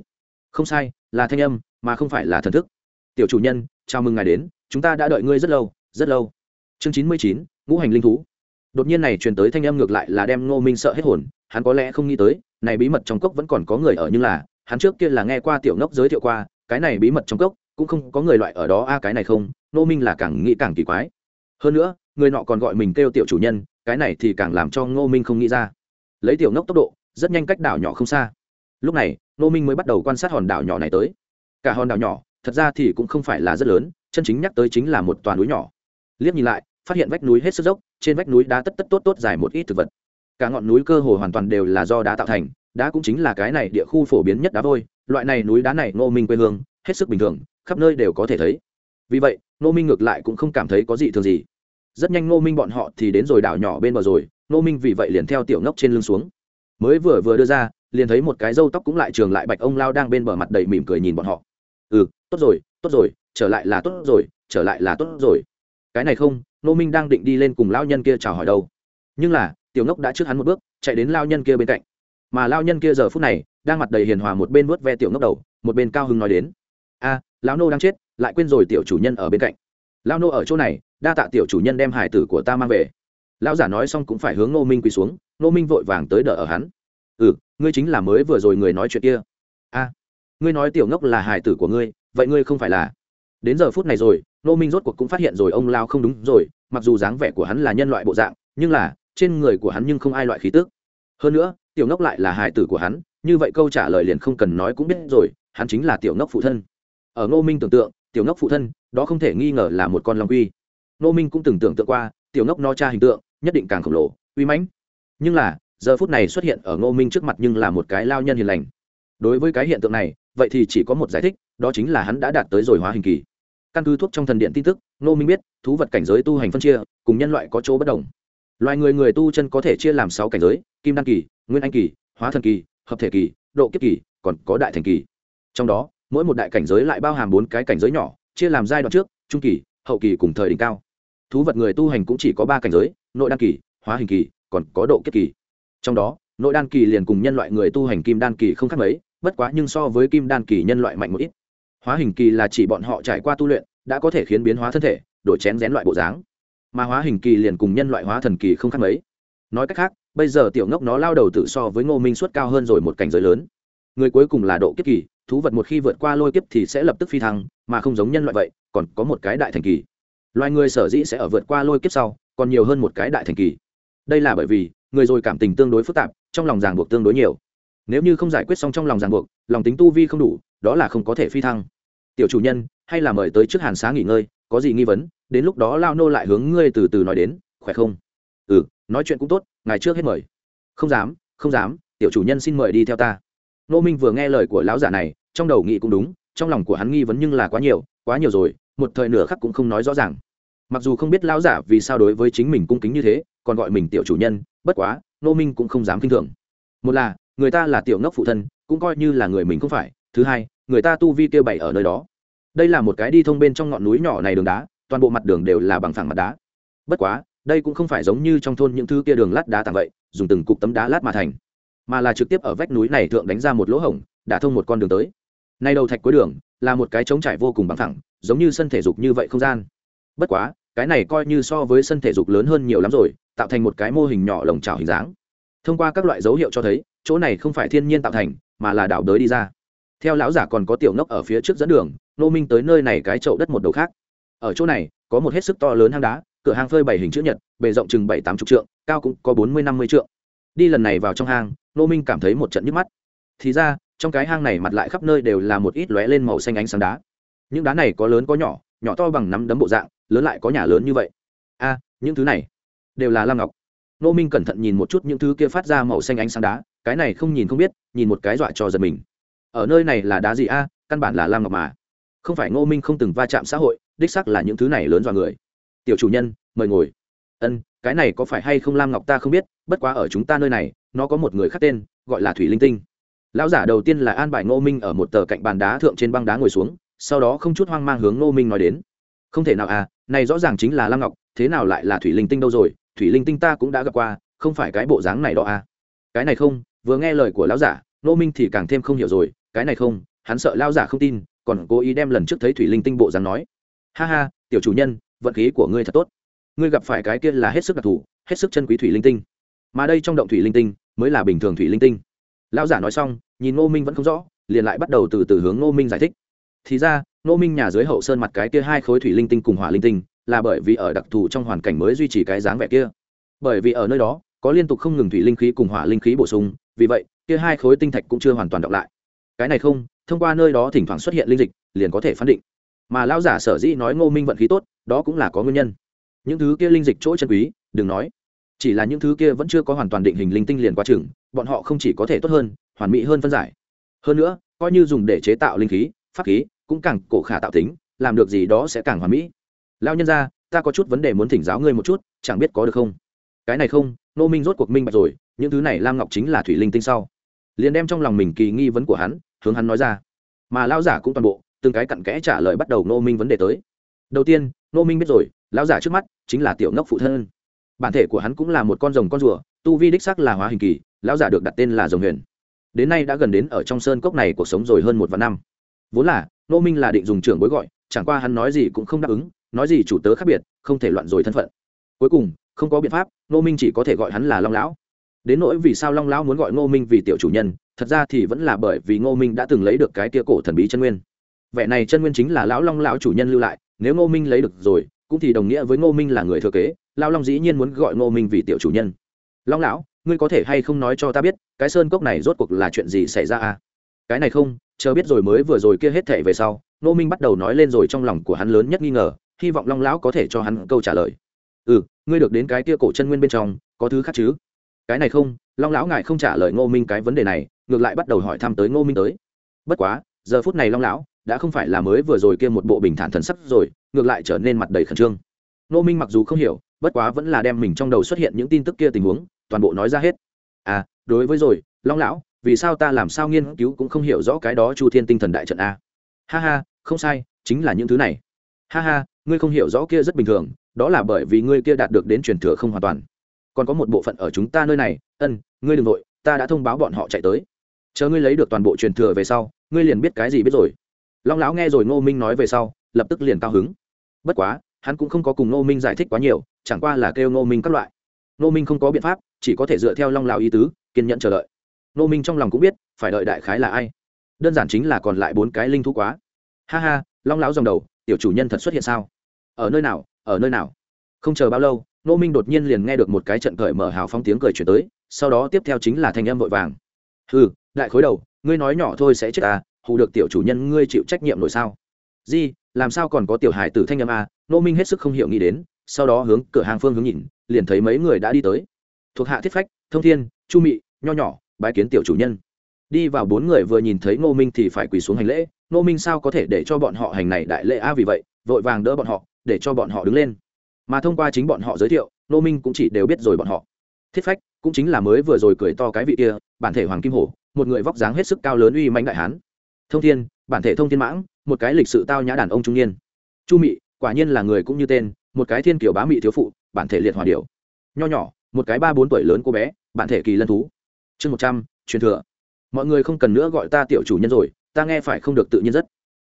Không sai, là thanh âm, mà không phải là thần thức. Tiểu chủ nhân, chào mừng ngài đến, chúng ta đã đợi ngươi rất lâu rất lâu. Chương chín mươi chín, ngũ hành linh thú. Đột nhiên này truyền tới thanh âm ngược lại là đem ngô minh sợ hết hồn, hắn có lẽ không nghĩ tới, này bí mật trong cốc vẫn còn có người ở nhưng là, hắn trước kia là nghe qua tiểu ngốc giới thiệu qua, cái này bí mật trong cốc cũng không có người loại ở đó, a, cái này không ngô minh là càng nghĩ càng kỳ quái. Hơn nữa, người nọ còn gọi mình kêu tiểu chủ nhân, cái này thì càng làm cho ngô minh không nghĩ ra. Lấy tiểu ngốc tốc độ, rất nhanh cách đảo nhỏ không xa. Lúc này, ngô minh mới bắt đầu quan sát hòn đảo nhỏ này tới. Cả hòn đảo nhỏ, thật ra thì cũng không phải là rất lớn, chân chính nhắc tới chính là một toàn núi nhỏ. Liếc nhìn lại, phát hiện vách núi hết sức dốc, trên vách núi đá tất tất tốt tốt dài một ít thực vật. Cả ngọn núi cơ hồ hoàn toàn đều là do đá tạo thành, đá cũng chính là cái này địa khu phổ biến nhất đá vôi. Loại này núi đá này ngô minh quê hương, hết sức bình thường khắp nơi đều có thể thấy. Vì vậy nô minh ngược lại cũng không cảm thấy có gì thường gì. Rất nhanh nô minh bọn họ thì đến rồi đảo nhỏ bên bờ rồi nô minh vì vậy liền theo tiểu ngốc trên lưng xuống. Mới vừa vừa đưa ra, liền thấy một cái râu tóc cũng lại trường lại bạch ông lao đang bên bờ mặt đầy mỉm cười nhìn bọn họ. Ừ tốt rồi tốt rồi, trở lại là tốt rồi, trở lại là tốt rồi. Cái này không nô minh đang định đi lên cùng lao nhân kia chào hỏi đâu. Nhưng là, tiểu ngốc đã trước hắn một bước, chạy đến lao nhân kia bên cạnh. Mà lao nhân kia giờ phút này, đang mặt đầy hiền hòa một bên vuốt ve tiểu ngốc đầu, một bên cao hưng nói đến. A lão nô đang chết, lại quên rồi tiểu chủ nhân ở bên cạnh. Lão nô ở chỗ này, đa tạ tiểu chủ nhân đem hải tử của ta mang về. Lão giả nói xong cũng phải hướng nô minh quỳ xuống nô minh vội vàng tới đỡ ở hắn. Ừ ngươi chính là mới vừa rồi người nói chuyện kia. A, ngươi nói tiểu ngốc là hải tử của ngươi, vậy ngươi không phải là. Đến giờ phút này rồi nô minh rốt cuộc cũng phát hiện rồi ông lao không đúng rồi, mặc dù dáng vẻ của hắn là nhân loại bộ dạng, nhưng là, trên người của hắn nhưng không ai loại khí tước hơn nữa, tiểu ngốc lại là hài tử của hắn, như vậy câu trả lời liền không cần nói cũng biết rồi, hắn chính là tiểu ngốc phụ thân ở ngô minh tưởng tượng, tiểu ngốc phụ thân, đó không thể nghi ngờ là một con long quy. Ngô minh cũng từng tưởng tượng qua, tiểu ngốc no cha hình tượng, nhất định càng khổng lồ, uy mãnh. Nhưng là, giờ phút này xuất hiện ở ngô minh trước mặt nhưng là một cái lao nhân hiền lành. Đối với cái hiện tượng này, vậy thì chỉ có một giải thích, đó chính là hắn đã đạt tới rồi hóa hình kỳ. Căn cứ thuốc trong thần điện tin tức, ngô minh biết, thú vật cảnh giới tu hành phân chia, cùng nhân loại có chỗ bất đồng. Loài người người tu chân có thể chia làm sáu cảnh giới, kim đan kỳ, nguyên anh kỳ, hóa thần kỳ, hợp thể kỳ, độ kiếp kỳ, còn có đại thành kỳ. Trong đó mỗi một đại cảnh giới lại bao hàm bốn cái cảnh giới nhỏ, chia làm giai đoạn trước, trung kỳ, hậu kỳ cùng thời đỉnh cao. Thú vật người tu hành cũng chỉ có ba cảnh giới, nội đan kỳ, hóa hình kỳ, còn có độ kiếp kỳ. Trong đó, nội đan kỳ liền cùng nhân loại người tu hành kim đan kỳ không khác mấy, bất quá nhưng so với kim đan kỳ nhân loại mạnh một ít. Hóa hình kỳ là chỉ bọn họ trải qua tu luyện, đã có thể khiến biến hóa thân thể, đổi chén rén loại bộ dáng. Mà hóa hình kỳ liền cùng nhân loại hóa thần kỳ không khác mấy. Nói cách khác, bây giờ tiểu ngốc nó lao đầu tự so với ngô minh suất cao hơn rồi một cảnh giới lớn. Người cuối cùng là độ kiếp kỳ thú vật một khi vượt qua lôi kiếp thì sẽ lập tức phi thăng, mà không giống nhân loại vậy, còn có một cái đại thành kỳ. Loài người sở dĩ sẽ ở vượt qua lôi kiếp sau, còn nhiều hơn một cái đại thành kỳ. Đây là bởi vì, người rồi cảm tình tương đối phức tạp, trong lòng ràng buộc tương đối nhiều. Nếu như không giải quyết xong trong lòng ràng buộc, lòng tính tu vi không đủ, đó là không có thể phi thăng. Tiểu chủ nhân, hay là mời tới trước hàn xá nghỉ ngơi, có gì nghi vấn, đến lúc đó lao nô lại hướng ngươi từ từ nói đến, khỏe không? Ừ nói chuyện cũng tốt, ngài trước hết mời. Không dám không dám, tiểu chủ nhân xin mời đi theo ta nô minh vừa nghe lời của lão giả này, trong đầu nghĩ cũng đúng, trong lòng của hắn nghi vấn nhưng là quá nhiều quá nhiều rồi, một thời nửa khắc cũng không nói rõ ràng. Mặc dù không biết lão giả vì sao đối với chính mình cung kính như thế, còn gọi mình tiểu chủ nhân, bất quá nô minh cũng không dám kinh thường. Một là, người ta là tiểu ngốc phụ thân, cũng coi như là người mình không phải. Thứ hai, người ta tu vi kêu bảy ở nơi đó. Đây là một cái đi thông bên trong ngọn núi nhỏ này đường đá, toàn bộ mặt đường đều là bằng phẳng mặt đá. Bất quá, đây cũng không phải giống như trong thôn những thứ kia đường lát đá tàng vậy, dùng từng cục tấm đá lát mà thành mà là trực tiếp ở vách núi này thượng đánh ra một lỗ hổng đã thông một con đường tới. Nay đầu thạch cuối đường là một cái trống trải vô cùng bằng thẳng giống như sân thể dục như vậy không gian. Bất quá, cái này coi như so với sân thể dục lớn hơn nhiều lắm rồi, tạo thành một cái mô hình nhỏ lồng trào hình dáng. Thông qua các loại dấu hiệu cho thấy, chỗ này không phải thiên nhiên tạo thành, mà là đảo đới đi ra. Theo lão giả còn có tiểu ngốc ở phía trước dẫn đường nô minh tới nơi này cái chậu đất một đầu khác. Ở chỗ này, có một hết sức to lớn hang đá, cửa hang phơi bảy hình chữ nhật, bề rộng chừng bảy tám chục trượng, cao cũng có bốn mươi năm mươi trượng. Đi lần này vào trong hang nô minh cảm thấy một trận nhức mắt. Thì ra, trong cái hang này mặt lại khắp nơi đều là một ít lóe lên màu xanh ánh sáng đá. Những đá này có lớn có nhỏ nhỏ to bằng nắm đấm bộ dạng, lớn lại có nhà lớn như vậy. A, những thứ này đều là lam ngọc. Nô minh cẩn thận nhìn một chút những thứ kia phát ra màu xanh ánh sáng đá, cái này không nhìn không biết, nhìn một cái dọa cho giật mình. Ở nơi này là đá gì a, căn bản là lam ngọc mà. Không phải ngô minh không từng va chạm xã hội, đích sắc là những thứ này lớn dọa người. Tiểu chủ nhân, mời ngồi. Ân cái này có phải hay không lam ngọc ta không biết, bất quá ở chúng ta nơi này, nó có một người khác tên, gọi là thủy linh tinh. Lão giả đầu tiên là an bài ngô minh ở một tờ cạnh bàn đá thượng trên băng đá ngồi xuống, sau đó không chút hoang mang hướng ngô minh nói đến. Không thể nào à này rõ ràng chính là lam ngọc, thế nào lại là thủy linh tinh đâu rồi, thủy linh tinh ta cũng đã gặp qua, không phải cái bộ dáng này đó à. Cái này không, vừa nghe lời của lão giả, ngô minh thì càng thêm không hiểu rồi, cái này không, hắn sợ lão giả không tin, còn cố ý đem lần trước thấy thủy linh tinh bộ dáng nói. Ha ha, tiểu chủ nhân, vận khí của ngươi thật tốt ngươi gặp phải cái kia là hết sức đặc thù, hết sức chân quý thủy linh tinh. Mà đây trong động thủy linh tinh mới là bình thường thủy linh tinh. Lão giả nói xong, nhìn ngô minh vẫn không rõ, liền lại bắt đầu từ từ hướng ngô minh giải thích. Thì ra, ngô minh nhà dưới hậu sơn mặt cái kia hai khối thủy linh tinh cùng hỏa linh tinh, là bởi vì ở đặc thù trong hoàn cảnh mới duy trì cái dáng vẻ kia. Bởi vì ở nơi đó, có liên tục không ngừng thủy linh khí cùng hỏa linh khí bổ sung, vì vậy, kia hai khối tinh thạch cũng chưa hoàn toàn đọc lại. Cái này không, thông qua nơi đó thỉnh thoảng xuất hiện linh dịch, liền có thể phán định. Mà lão giả sở dĩ nói ngô minh vận khí tốt, đó cũng là có nguyên nhân những thứ kia linh dịch chỗ chân quý, đừng nói. Chỉ là những thứ kia vẫn chưa có hoàn toàn định hình linh tinh liền quá chừng, bọn họ không chỉ có thể tốt hơn, hoàn mỹ hơn phân giải. Hơn nữa, coi như dùng để chế tạo linh khí, pháp khí, cũng càng cổ khả tạo tính, làm được gì đó sẽ càng hoàn mỹ. Lao nhân ra ta có chút vấn đề muốn thỉnh giáo ngươi một chút, chẳng biết có được không? Cái này không, nô minh rốt cuộc minh bạch rồi, những thứ này lam ngọc chính là thủy linh tinh sau. Liền đem trong lòng mình kỳ nghi vấn của hắn, hướng hắn nói ra. Mà lao giả cũng toàn bộ, từng cái cặn kẽ trả lời bắt đầu nô minh vấn đề tới. Đầu tiên, nô minh biết rồi lão giả trước mắt chính là tiểu ngốc phụ thân. Bản thể của hắn cũng là một con rồng con rùa, tu vi đích sắc là hóa hình kỳ, lão giả được đặt tên là rồng huyền. Đến nay đã gần đến ở trong sơn cốc này cuộc sống rồi hơn một vạn năm. Vốn là nô minh là định dùng trưởng bối gọi, chẳng qua hắn nói gì cũng không đáp ứng, nói gì chủ tớ khác biệt, không thể loạn rồi thân phận. Cuối cùng, không có biện pháp nô minh chỉ có thể gọi hắn là long lão. Đến nỗi vì sao long lão muốn gọi ngô minh vì tiểu chủ nhân, thật ra thì vẫn là bởi vì ngô minh đã từng lấy được cái tia cổ thần bí chân nguyên. Vẻ này chân nguyên chính là lão long lão chủ nhân lưu lại, nếu ngô minh lấy được rồi cũng thì đồng nghĩa với ngô minh là người thừa kế, lao long dĩ nhiên muốn gọi ngô minh vì tiểu chủ nhân. Long lão, ngươi có thể hay không nói cho ta biết, cái sơn cốc này rốt cuộc là chuyện gì xảy ra à? Cái này không, chờ biết rồi mới vừa rồi kia hết thể về sau, ngô minh bắt đầu nói lên rồi trong lòng của hắn lớn nhất nghi ngờ, hy vọng long lão có thể cho hắn câu trả lời. Ừ ngươi được đến cái kia cổ chân nguyên bên trong, có thứ khác chứ? Cái này không, long lão ngài không trả lời ngô minh cái vấn đề này, ngược lại bắt đầu hỏi thăm tới ngô minh tới. Bất quá, giờ phút này long lão, đã không phải là mới vừa rồi kia một bộ bình thản thần sắc rồi ngược lại trở nên mặt đầy khẩn trương. Nô minh mặc dù không hiểu, bất quá vẫn là đem mình trong đầu xuất hiện những tin tức kia tình huống, toàn bộ nói ra hết. À đối với rồi, long lão, vì sao ta làm sao nghiên cứu cũng không hiểu rõ cái đó chu thiên tinh thần đại trận a? Ha ha, không sai, chính là những thứ này. Ha ha, ngươi không hiểu rõ kia rất bình thường, đó là bởi vì ngươi kia đạt được đến truyền thừa không hoàn toàn. Còn có một bộ phận ở chúng ta nơi này, ân, ngươi đừng nội ta đã thông báo bọn họ chạy tới. Chờ ngươi lấy được toàn bộ truyền thừa về sau, ngươi liền biết cái gì biết rồi. Long lão nghe rồi ngô minh nói về sau, lập tức liền cao hứng bất quá, hắn cũng không có cùng nô minh giải thích quá nhiều, chẳng qua là kêu nô minh các loại. Nô minh không có biện pháp, chỉ có thể dựa theo long lão ý tứ, kiên nhẫn chờ đợi. Nô minh trong lòng cũng biết, phải đợi đại khái là ai. Đơn giản chính là còn lại bốn cái linh thú quá. Ha ha, long lão dòng đầu, tiểu chủ nhân thật xuất hiện sao? Ở nơi nào, ở nơi nào? Không chờ bao lâu nô minh đột nhiên liền nghe được một cái trận cởi mở hào phong tiếng cười chuyển tới, sau đó tiếp theo chính là thanh âm vội vàng. Ừ đại khối đầu, ngươi nói nhỏ thôi sẽ chết à hù được tiểu chủ nhân ngươi chịu trách nhiệm nổi sao? Di làm sao còn có tiểu hải tử thanh âm a? Nô minh hết sức không hiểu nghĩ đến, sau đó hướng cửa hàng phương hướng nhìn, liền thấy mấy người đã đi tới. Thuộc hạ thiết phách, thông thiên, chu mị, nho nhỏ, bái kiến tiểu chủ nhân. Đi vào bốn người vừa nhìn thấy ngô minh thì phải quỳ xuống hành lễ. Ngô minh sao có thể để cho bọn họ hành này đại lễ a? Vì vậy, vội vàng đỡ bọn họ, để cho bọn họ đứng lên. Mà thông qua chính bọn họ giới thiệu, ngô minh cũng chỉ đều biết rồi bọn họ. Thiết phách cũng chính là mới vừa rồi cười to cái vị kia, bản thể hoàng kim hổ, một người vóc dáng hết sức cao lớn uy mãnh đại hán. Thông thiên bản thể thông thiên mãng, một cái lịch sự tao nhã đàn ông trung niên. Chu mị, quả nhiên là người cũng như tên, một cái thiên kiểu bá mị thiếu phụ, bản thể liệt hòa điều nho nhỏ, một cái ba bốn tuổi lớn cô bé, bản thể kỳ lân thú. Chương một trăm, truyền thừa. Mọi người không cần nữa gọi ta tiểu chủ nhân rồi, ta nghe phải không được tự nhiên rất.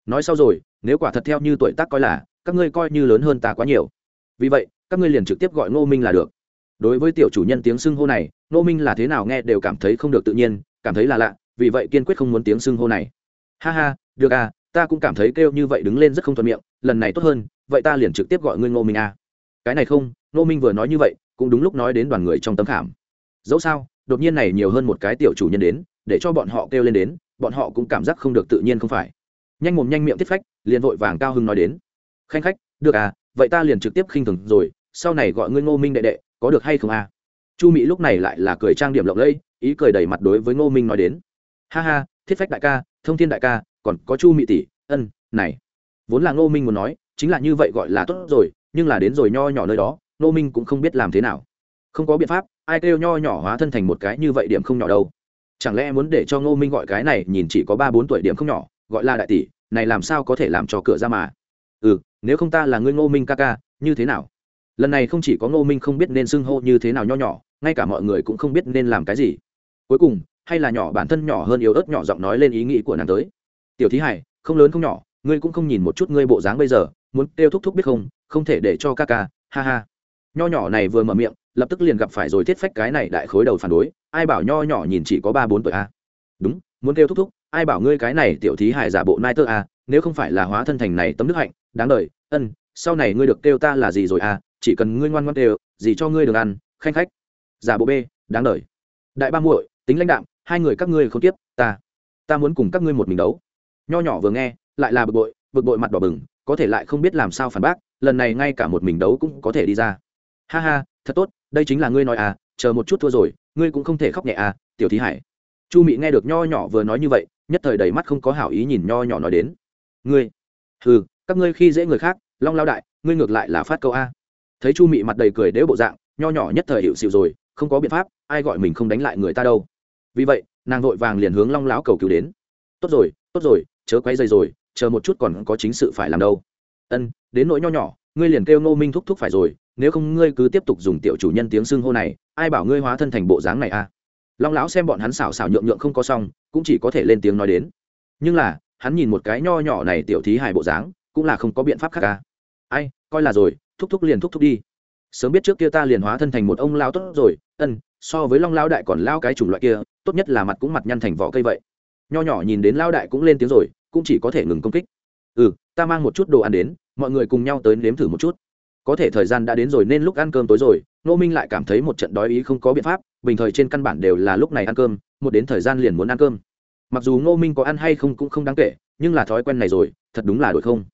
Nói sau rồi, nếu quả thật theo như tuổi tác coi là, các ngươi coi như lớn hơn ta quá nhiều. Vì vậy, các ngươi liền trực tiếp gọi ngô minh là được. Đối với tiểu chủ nhân tiếng xưng hô này, ngô minh là thế nào nghe đều cảm thấy không được tự nhiên, cảm thấy là lạ, vì vậy kiên quyết không muốn tiếng xưng hô này. Ha ha được à ta cũng cảm thấy kêu như vậy đứng lên rất không thuận miệng, lần này tốt hơn, vậy ta liền trực tiếp gọi ngươi ngô minh à. cái này không, ngô minh vừa nói như vậy, cũng đúng lúc nói đến đoàn người trong tấm khảm. Dẫu sao, đột nhiên này nhiều hơn một cái tiểu chủ nhân đến, để cho bọn họ kêu lên đến, bọn họ cũng cảm giác không được tự nhiên không phải. Nhanh mồm nhanh miệng thiết phách, liền vội vàng cao hưng nói đến. Khanh khách, được à vậy ta liền trực tiếp khinh thường rồi, sau này gọi ngươi ngô minh đệ đệ, có được hay không à? Chu mỹ lúc này lại là cười trang điểm lộng lẫy, ý cười đầy mặt đối với ngô minh nói đến. Ha ha thiết phách đại ca, thông thiên đại ca còn có chu mị tỷ, ân, này. Vốn là ngô minh muốn nói, chính là như vậy gọi là tốt rồi, nhưng là đến rồi nho nhỏ nơi đó, ngô minh cũng không biết làm thế nào. Không có biện pháp, ai kêu nho nhỏ hóa thân thành một cái như vậy điểm không nhỏ đâu. Chẳng lẽ muốn để cho ngô minh gọi cái này, nhìn chỉ có ba bốn tuổi điểm không nhỏ, gọi là đại tỷ, này làm sao có thể làm cho cửa ra mà? Ừ nếu không ta là ngươi ngô minh ca ca, như thế nào? Lần này không chỉ có ngô minh không biết nên xưng hô như thế nào nho nhỏ, ngay cả mọi người cũng không biết nên làm cái gì. Cuối cùng, hay là nhỏ bản thân nhỏ hơn yếu ớt nhỏ giọng nói lên ý nghĩ của nàng tới tiểu thí hải, không lớn không nhỏ, ngươi cũng không nhìn một chút ngươi bộ dáng bây giờ, muốn kêu thúc thúc biết không không thể để cho ca ca, ha ha nho nhỏ này vừa mở miệng, lập tức liền gặp phải rồi thiết phách cái này đại khối đầu phản đối, ai bảo nho nhỏ nhìn chỉ có ba bốn tuổi a à? đúng, muốn kêu thúc thúc, ai bảo ngươi cái này tiểu thí hải giả bộ nai tơ a à? nếu không phải là hóa thân thành này tấm đức hạnh, đáng đời, ân, sau này ngươi được kêu ta là gì rồi à chỉ cần ngươi ngoan ngoan kêu gì cho ngươi được ăn, khanh khách giả bộ b, đáng đời đại ba muội, tính lãnh đạm, hai người các ngươi không tiếp, ta ta muốn cùng các ngươi một mình đấu nho nhỏ vừa nghe, lại là bực bội bực bội mặt đỏ bừng, có thể lại không biết làm sao phản bác, lần này ngay cả một mình đấu cũng có thể đi ra. Ha ha, thật tốt, đây chính là ngươi nói à chờ một chút thua rồi, ngươi cũng không thể khóc nhẹ à tiểu thí hải. Chu mị nghe được nho nhỏ vừa nói như vậy, nhất thời đầy mắt không có hảo ý nhìn nho nhỏ nói đến. Ngươi ừ các ngươi khi dễ người khác, long lao đại, ngươi ngược lại là phát câu a. Thấy chu mị mặt đầy cười đếu bộ dạng, nho nhỏ nhất thời hiệu xịu rồi, không có biện pháp, ai gọi mình không đánh lại người ta đâu. Vì vậy, nàng vội vàng liền hướng long lão cầu cứu đến. Tốt rồi tốt rồi chớ quay dây rồi, chờ một chút còn có chính sự phải làm đâu. Ân, đến nỗi nho nhỏ, ngươi liền kêu ngô minh thúc thúc phải rồi, nếu không ngươi cứ tiếp tục dùng tiểu chủ nhân tiếng xưng hô này, ai bảo ngươi hóa thân thành bộ dáng này a long lão xem bọn hắn xảo xảo nhượng nhượng không có xong, cũng chỉ có thể lên tiếng nói đến. Nhưng là, hắn nhìn một cái nho nhỏ này tiểu thí hài bộ dáng, cũng là không có biện pháp khác à? ai, coi là rồi, thúc thúc liền thúc thúc đi. Sớm biết trước kia ta liền hóa thân thành một ông lao tốt rồi, ân, so với long lao đại còn lao cái chủng loại kia, tốt nhất là mặt cũng mặt nhăn thành vỏ cây vậy nho nhỏ nhìn đến lao đại cũng lên tiếng rồi, cũng chỉ có thể ngừng công kích. Ừ ta mang một chút đồ ăn đến, mọi người cùng nhau tới nếm thử một chút. Có thể thời gian đã đến rồi nên lúc ăn cơm tối rồi nô minh lại cảm thấy một trận đói ý không có biện pháp, bình thời trên căn bản đều là lúc này ăn cơm, một đến thời gian liền muốn ăn cơm. Mặc dù ngô minh có ăn hay không cũng không đáng kể, nhưng là thói quen này rồi, thật đúng là đổi không.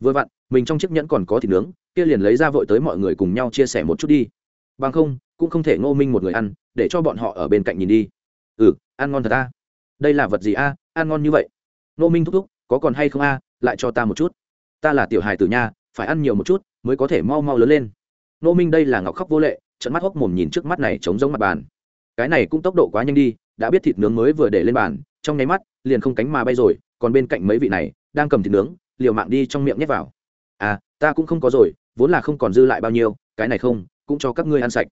Vừa vặn, mình trong chiếc nhẫn còn có thịt nướng, kia liền lấy ra vội tới mọi người cùng nhau chia sẻ một chút đi. Bằng không, cũng không thể ngô minh một người ăn, để cho bọn họ ở bên cạnh nhìn đi. Ừ ăn ngon thật a đây là vật gì a, ăn ngon như vậy? Ngô minh thúc thúc, có còn hay không a, lại cho ta một chút. Ta là tiểu hài tử nha, phải ăn nhiều một chút mới có thể mau mau lớn lên. Ngô minh đây là ngọc khóc vô lệ trận mắt hốc mồm nhìn trước mắt này chống giống mặt bàn. Cái này cũng tốc độ quá nhanh đi, đã biết thịt nướng mới vừa để lên bàn, trong nháy mắt, liền không cánh mà bay rồi, còn bên cạnh mấy vị này, đang cầm thịt nướng, liều mạng đi trong miệng nhét vào. À ta cũng không có rồi, vốn là không còn dư lại bao nhiêu, cái này không, cũng cho các ngươi ăn sạch.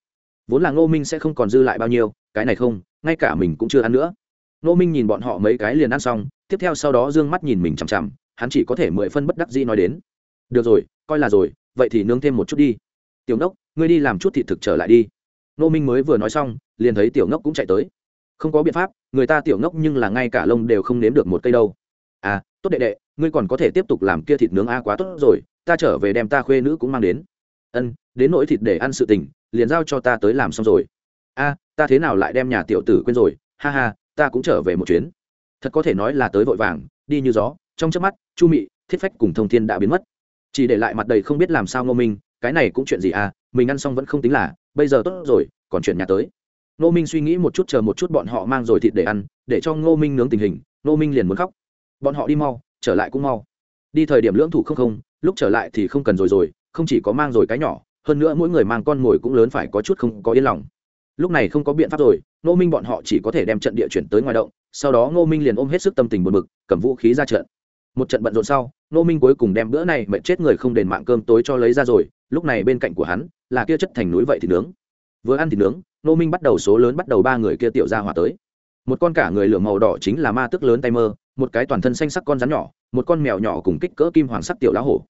Vốn là ngô minh sẽ không còn dư lại bao nhiêu, cái này không, ngay cả mình cũng chưa ăn nữa nô minh nhìn bọn họ mấy cái liền ăn xong, tiếp theo sau đó d ư ơ n g mắt nhìn mình chằm chằm, hắn chỉ có thể mười phân bất đắc dĩ nói đến. Được rồi, coi là rồi, vậy thì nướng thêm một chút đi. Tiểu ngốc, ngươi đi làm chút thị thực trở lại đi. Nô minh mới vừa nói xong, liền thấy tiểu ngốc cũng chạy tới. Không có biện pháp, người ta tiểu ngốc nhưng là ngay cả lông đều không nếm được một cây đâu. À tốt đệ đệ, ngươi còn có thể tiếp tục làm kia thịt nướng a quá tốt rồi, ta trở về đem ta khuê nữ cũng mang đến. Ân, đến nỗi thịt để ăn sự tình, liền giao cho ta tới làm xong rồi. A, ta thế nào lại đem nhà tiểu tử quên rồi, ha ha ta cũng trở về một chuyến. Thật có thể nói là tới vội vàng, đi như gió, trong chớp mắt, chu mị, thiết phách cùng thông thiên đã biến mất. Chỉ để lại mặt đầy không biết làm sao ngô minh, cái này cũng chuyện gì à mình ăn xong vẫn không tính là, bây giờ tốt rồi, còn chuyển nhà tới. Ngô minh suy nghĩ một chút chờ một chút bọn họ mang rồi thịt để ăn, để cho ngô minh nướng tình hình, ngô minh liền muốn khóc. Bọn họ đi mau, trở lại cũng mau. Đi thời điểm lưỡng thủ không không, lúc trở lại thì không cần rồi rồi, không chỉ có mang rồi cái nhỏ, hơn nữa mỗi người mang con mồi cũng lớn phải có chút không có yên lòng lúc này không có biện pháp rồi, ngô minh bọn họ chỉ có thể đem trận địa chuyển tới ngoài động, sau đó ngô minh liền ôm hết sức tâm tình buồn bực, cầm vũ khí ra trận. Một trận bận rộn sau, ngô minh cuối cùng đem bữa này mệt chết người không đền mạng cơm tối cho lấy ra rồi, lúc này bên cạnh của hắn là kia chất thành núi vậy thì nướng. Vừa ăn thì nướng, ngô minh bắt đầu số lớn bắt đầu ba người kia tiểu ra hòa tới. Một con cả người lửa màu đỏ chính là ma tức lớn tay mơ, một cái toàn thân xanh sắc con rắn nhỏ, một con mèo nhỏ cùng kích cỡ kim hoàng sắc tiểu lá hổ.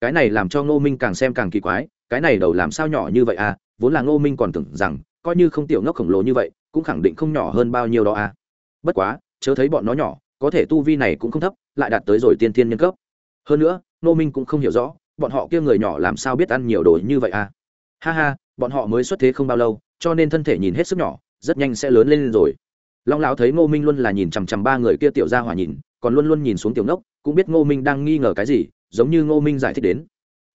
Cái này làm cho ngô minh càng xem càng kỳ quái, cái này đầu làm sao nhỏ như vậy à? Vốn là ngô minh còn tưởng rằng coi như không tiểu ngốc khổng lồ như vậy, cũng khẳng định không nhỏ hơn bao nhiêu đó à. Bất quá, chớ thấy bọn nó nhỏ, có thể tu vi này cũng không thấp, lại đạt tới rồi tiên thiên nhân cấp. Hơn nữa, ngô minh cũng không hiểu rõ, bọn họ kia người nhỏ làm sao biết ăn nhiều đồ như vậy à. Ha ha, bọn họ mới xuất thế không bao lâu, cho nên thân thể nhìn hết sức nhỏ, rất nhanh sẽ lớn lên rồi. Long lão thấy ngô minh luôn là nhìn chằm chằm ba người kia tiểu ra hỏa nhìn, còn luôn luôn nhìn xuống tiểu ngốc, cũng biết ngô minh đang nghi ngờ cái gì, giống như ngô minh giải thích đến.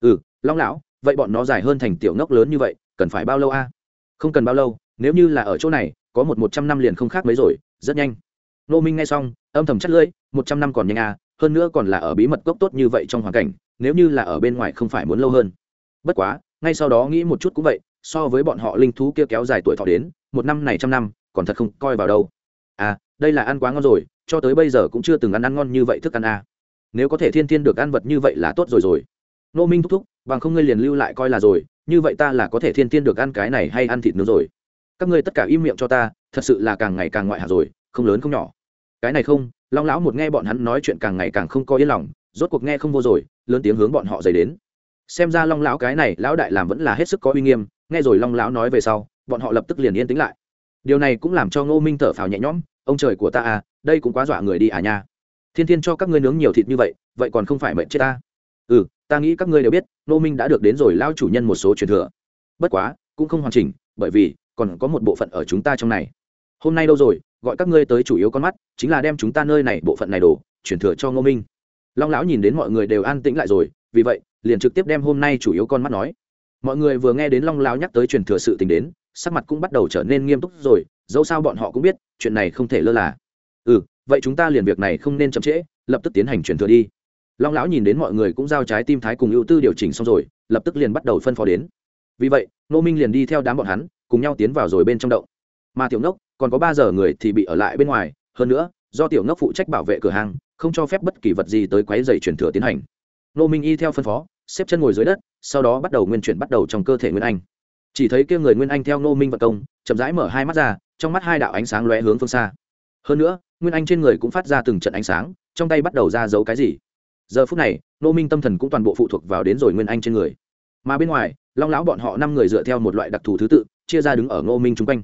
Ừ long lão, vậy bọn nó dài hơn thành tiểu ngốc lớn như vậy, cần phải bao lâu a không cần bao lâu, nếu như là ở chỗ này, có một một trăm năm liền không khác mấy rồi, rất nhanh. Nô minh nghe xong, âm thầm chất lưỡi, một trăm năm còn nhanh à hơn nữa còn là ở bí mật gốc tốt như vậy trong hoàn cảnh, nếu như là ở bên ngoài không phải muốn lâu hơn. Bất quá, ngay sau đó nghĩ một chút cũng vậy, so với bọn họ linh thú kia kéo dài tuổi thọ đến, một năm này trăm năm, còn thật không coi vào đâu. À đây là ăn quá ngon rồi, cho tới bây giờ cũng chưa từng ăn ăn ngon như vậy thức ăn à. nếu có thể thiên thiên được ăn vật như vậy là tốt rồi rồi. Nô minh thúc thúc, bằng không ngươi liền lưu lại coi là rồi như vậy ta là có thể thiên thiên được ăn cái này hay ăn thịt nướng rồi. Các ngươi tất cả im miệng cho ta, thật sự là càng ngày càng ngoại hạng rồi, không lớn không nhỏ. Cái này không, long lão một nghe bọn hắn nói chuyện càng ngày càng không có yên lòng, rốt cuộc nghe không vô rồi, lớn tiếng hướng bọn họ dày đến. Xem ra long lão cái này, lão đại làm vẫn là hết sức có uy nghiêm, nghe rồi long lão nói về sau, bọn họ lập tức liền yên tĩnh lại. Điều này cũng làm cho ngô minh thở phào nhẹ nhõm, ông trời của ta à đây cũng quá dọa người đi à nha. Thiên thiên cho các ngươi nướng nhiều thịt như vậy vậy còn không phải mệnh chết ta? Ừ ta nghĩ các ngươi đều biết, ngô minh đã được đến rồi lao chủ nhân một số truyền thừa. Bất quá, cũng không hoàn chỉnh, bởi vì, còn có một bộ phận ở chúng ta trong này. Hôm nay đâu rồi, gọi các ngươi tới chủ yếu con mắt, chính là đem chúng ta nơi này bộ phận này đổ chuyển thừa cho ngô minh. Long lão nhìn đến mọi người đều an tĩnh lại rồi, vì vậy, liền trực tiếp đem hôm nay chủ yếu con mắt nói. Mọi người vừa nghe đến long lão nhắc tới truyền thừa sự tình đến, sắc mặt cũng bắt đầu trở nên nghiêm túc rồi, dẫu sao bọn họ cũng biết, chuyện này không thể lơ là. Ừ vậy chúng ta liền việc này không nên chậm trễ, lập tức tiến hành truyền thừa đi long lão nhìn đến mọi người cũng giao trái tim thái cùng ưu tư điều chỉnh xong rồi, lập tức liền bắt đầu phân phó đến. Vì vậy nô minh liền đi theo đám bọn hắn, cùng nhau tiến vào rồi bên trong động. Mà tiểu ngốc, còn có ba giờ người thì bị ở lại bên ngoài, hơn nữa, do tiểu ngốc phụ trách bảo vệ cửa hàng, không cho phép bất kỳ vật gì tới quấy dày truyền thừa tiến hành. Nô minh y theo phân phó, xếp chân ngồi dưới đất, sau đó bắt đầu nguyên chuyển bắt đầu trong cơ thể nguyên anh. Chỉ thấy kia người nguyên anh theo nô minh vận công, chậm rãi mở hai mắt ra, trong mắt hai đạo ánh sáng lóe hướng phương xa. Hơn nữa, nguyên anh trên người cũng phát ra từng trận ánh sáng, trong tay bắt đầu ra giấu cái gì? Giờ phút này nô minh tâm thần cũng toàn bộ phụ thuộc vào đến rồi nguyên anh trên người. Mà bên ngoài, long lão bọn họ năm người dựa theo một loại đặc thù thứ tự, chia ra đứng ở ngô minh chung quanh.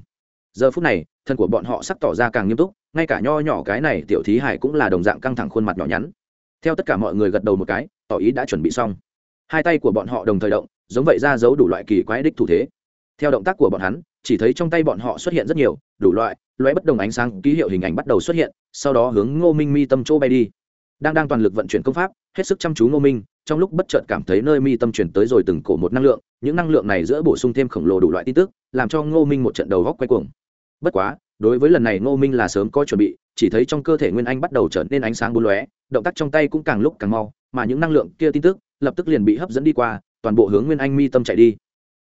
Giờ phút này, thân của bọn họ sắp tỏ ra càng nghiêm túc, ngay cả nho nhỏ cái này tiểu thí hải cũng là đồng dạng căng thẳng khuôn mặt nhỏ nhắn. Theo tất cả mọi người gật đầu một cái, tỏ ý đã chuẩn bị xong. Hai tay của bọn họ đồng thời động, giống vậy ra giấu đủ loại kỳ quái đích thủ thế. Theo động tác của bọn hắn, chỉ thấy trong tay bọn họ xuất hiện rất nhiều, đủ loại loé bất đồng ánh sáng ký hiệu hình ảnh bắt đầu xuất hiện, sau đó hướng ngô minh mi tâm chỗ bay đi đang đang toàn lực vận chuyển công pháp, hết sức chăm chú ngô minh, trong lúc bất chợt cảm thấy nơi mi tâm chuyển tới rồi từng cổ một năng lượng, những năng lượng này giữa bổ sung thêm khổng lồ đủ loại tin tức, làm cho ngô minh một trận đầu góc quay cuồng. Bất quá, đối với lần này ngô minh là sớm có chuẩn bị, chỉ thấy trong cơ thể nguyên anh bắt đầu trở nên ánh sáng bốn lóe, động tác trong tay cũng càng lúc càng mau, mà những năng lượng kia tin tức lập tức liền bị hấp dẫn đi qua, toàn bộ hướng nguyên anh mi tâm chạy đi.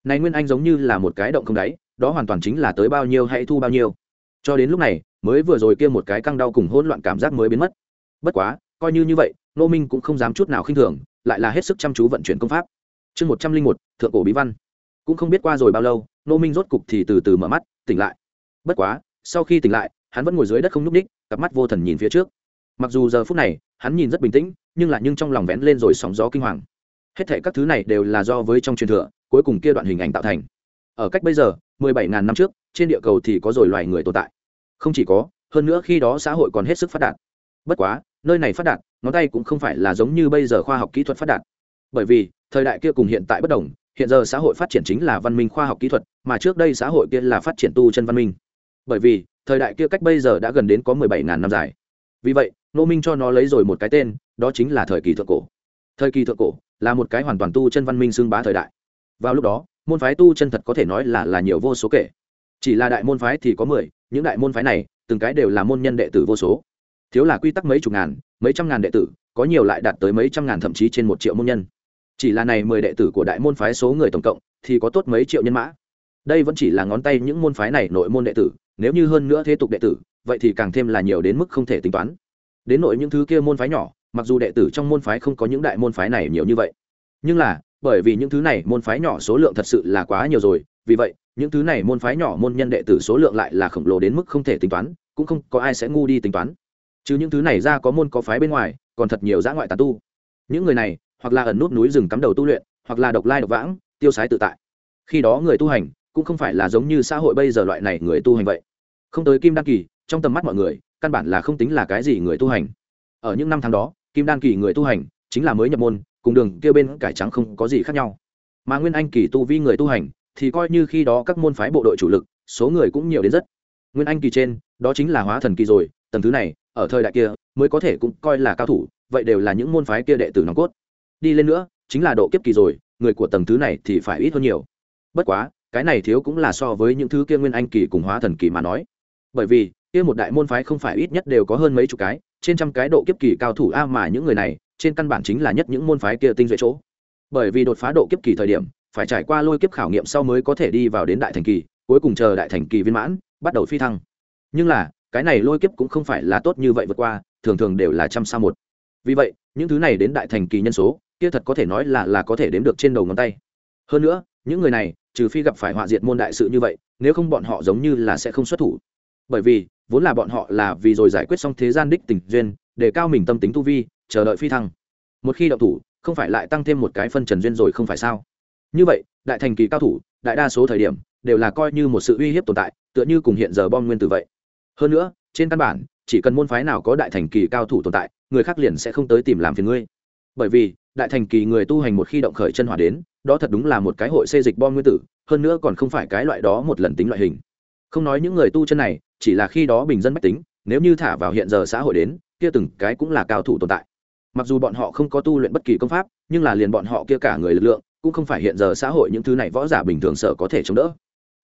Này nguyên anh giống như là một cái động không đáy, đó hoàn toàn chính là tới bao nhiêu hãy thu bao nhiêu. Cho đến lúc này, mới vừa rồi kia một cái căng đau cùng hỗn loạn cảm giác mới biến mất. Bất quá coi như như vậy nô minh cũng không dám chút nào khinh thường, lại là hết sức chăm chú vận chuyển công pháp. Chương một trăm linh một, thượng cổ bí văn. Cũng không biết qua rồi bao lâu nô minh rốt cục thì từ từ mở mắt, tỉnh lại. Bất quá, sau khi tỉnh lại, hắn vẫn ngồi dưới đất không nhúc ních cặp mắt vô thần nhìn phía trước. Mặc dù giờ phút này, hắn nhìn rất bình tĩnh, nhưng lại nhưng trong lòng vén lên rồi sóng gió kinh hoàng. Hết thảy các thứ này đều là do với trong truyền thừa, cuối cùng kia đoạn hình ảnh tạo thành. Ở cách bây giờ, mười bảy ngàn năm trước, trên địa cầu thì có rồi loài người tồn tại. Không chỉ có, hơn nữa khi đó xã hội còn hết sức phát đạt. Bất quá nơi này phát đạt, ngón tay cũng không phải là giống như bây giờ khoa học kỹ thuật phát đạt. Bởi vì, thời đại kia cùng hiện tại bất đồng, hiện giờ xã hội phát triển chính là văn minh khoa học kỹ thuật, mà trước đây xã hội kia là phát triển tu chân văn minh. Bởi vì, thời đại kia cách bây giờ đã gần đến có mười bảy ngàn năm dài. Vì vậy nô minh cho nó lấy rồi một cái tên, đó chính là thời kỳ thượng cổ. Thời kỳ thượng cổ là một cái hoàn toàn tu chân văn minh xưng bá thời đại. Vào lúc đó, môn phái tu chân thật có thể nói là là nhiều vô số kể. Chỉ là đại môn phái thì có mười, những đại môn phái này, từng cái đều là môn nhân đệ tử vô số thiếu là quy tắc mấy chục ngàn, mấy trăm ngàn đệ tử, có nhiều lại đạt tới mấy trăm ngàn thậm chí trên một triệu môn nhân. Chỉ là này mười đệ tử của đại môn phái số người tổng cộng, thì có tốt mấy triệu nhân mã. Đây vẫn chỉ là ngón tay những môn phái này nội môn đệ tử, nếu như hơn nữa thế tục đệ tử, vậy thì càng thêm là nhiều đến mức không thể tính toán. Đến nội những thứ kia môn phái nhỏ, mặc dù đệ tử trong môn phái không có những đại môn phái này nhiều như vậy. Nhưng là, bởi vì những thứ này môn phái nhỏ số lượng thật sự là quá nhiều rồi, vì vậy, những thứ này môn phái nhỏ môn nhân đệ tử số lượng lại là khổng lồ đến mức không thể tính toán, cũng không có ai sẽ ngu đi tính toán chứ những thứ này ra có môn có phái bên ngoài, còn thật nhiều dã ngoại tàn tu. Những người này, hoặc là ẩn nút núi rừng cắm đầu tu luyện, hoặc là độc lai độc vãng, tiêu sái tự tại. Khi đó người tu hành, cũng không phải là giống như xã hội bây giờ loại này người tu hành vậy. Không tới kim đan kỳ, trong tầm mắt mọi người, căn bản là không tính là cái gì người tu hành. Ở những năm tháng đó, kim đan kỳ người tu hành, chính là mới nhập môn, cùng đường kia bên cải trắng không có gì khác nhau. Mà nguyên anh kỳ tu vi người tu hành, thì coi như khi đó các môn phái bộ đội chủ lực, số người cũng nhiều đến rất. Nguyên anh kỳ trên, đó chính là hóa thần kỳ rồi, tầng thứ này ở thời đại kia, mới có thể cũng coi là cao thủ, vậy đều là những môn phái kia đệ tử nòng cốt. Đi lên nữa, chính là độ kiếp kỳ rồi, người của tầng thứ này thì phải ít hơn nhiều. Bất quá, cái này thiếu cũng là so với những thứ kia nguyên anh kỳ cùng hóa thần kỳ mà nói. Bởi vì, kia một đại môn phái không phải ít nhất đều có hơn mấy chục cái, trên trăm cái độ kiếp kỳ cao thủ a mà những người này, trên căn bản chính là nhất những môn phái kia tinh duệ chỗ. Bởi vì đột phá độ kiếp kỳ thời điểm, phải trải qua lôi kiếp khảo nghiệm sau mới có thể đi vào đến đại thành kỳ, cuối cùng chờ đại thành kỳ viên mãn, bắt đầu phi thăng. Nhưng là cái này lôi kiếp cũng không phải là tốt như vậy vượt qua, thường thường đều là trăm sao một. Vì vậy, những thứ này đến đại thành kỳ nhân số, kia thật có thể nói là là có thể đếm được trên đầu ngón tay. Hơn nữa, những người này, trừ phi gặp phải họa diệt môn đại sự như vậy, nếu không bọn họ giống như là sẽ không xuất thủ. Bởi vì, vốn là bọn họ là vì rồi giải quyết xong thế gian đích tình duyên, để cao mình tâm tính tu vi, chờ đợi phi thăng. Một khi đậu thủ, không phải lại tăng thêm một cái phân trần duyên rồi không phải sao? Như vậy, đại thành kỳ cao thủ, đại đa số thời điểm, đều là coi như một sự uy hiếp tồn tại, tựa như cùng hiện giờ bom nguyên tử vậy hơn nữa, trên căn bản, chỉ cần môn phái nào có đại thành kỳ cao thủ tồn tại, người khác liền sẽ không tới tìm làm phiền ngươi. Bởi vì, đại thành kỳ người tu hành một khi động khởi chân hỏa đến, đó thật đúng là một cái hội xê dịch bom nguyên tử, hơn nữa còn không phải cái loại đó một lần tính loại hình. Không nói những người tu chân này, chỉ là khi đó bình dân mách tính, nếu như thả vào hiện giờ xã hội đến, kia từng cái cũng là cao thủ tồn tại. Mặc dù bọn họ không có tu luyện bất kỳ công pháp, nhưng là liền bọn họ kia cả người lực lượng, cũng không phải hiện giờ xã hội những thứ này võ giả bình thường sợ có thể chống đỡ.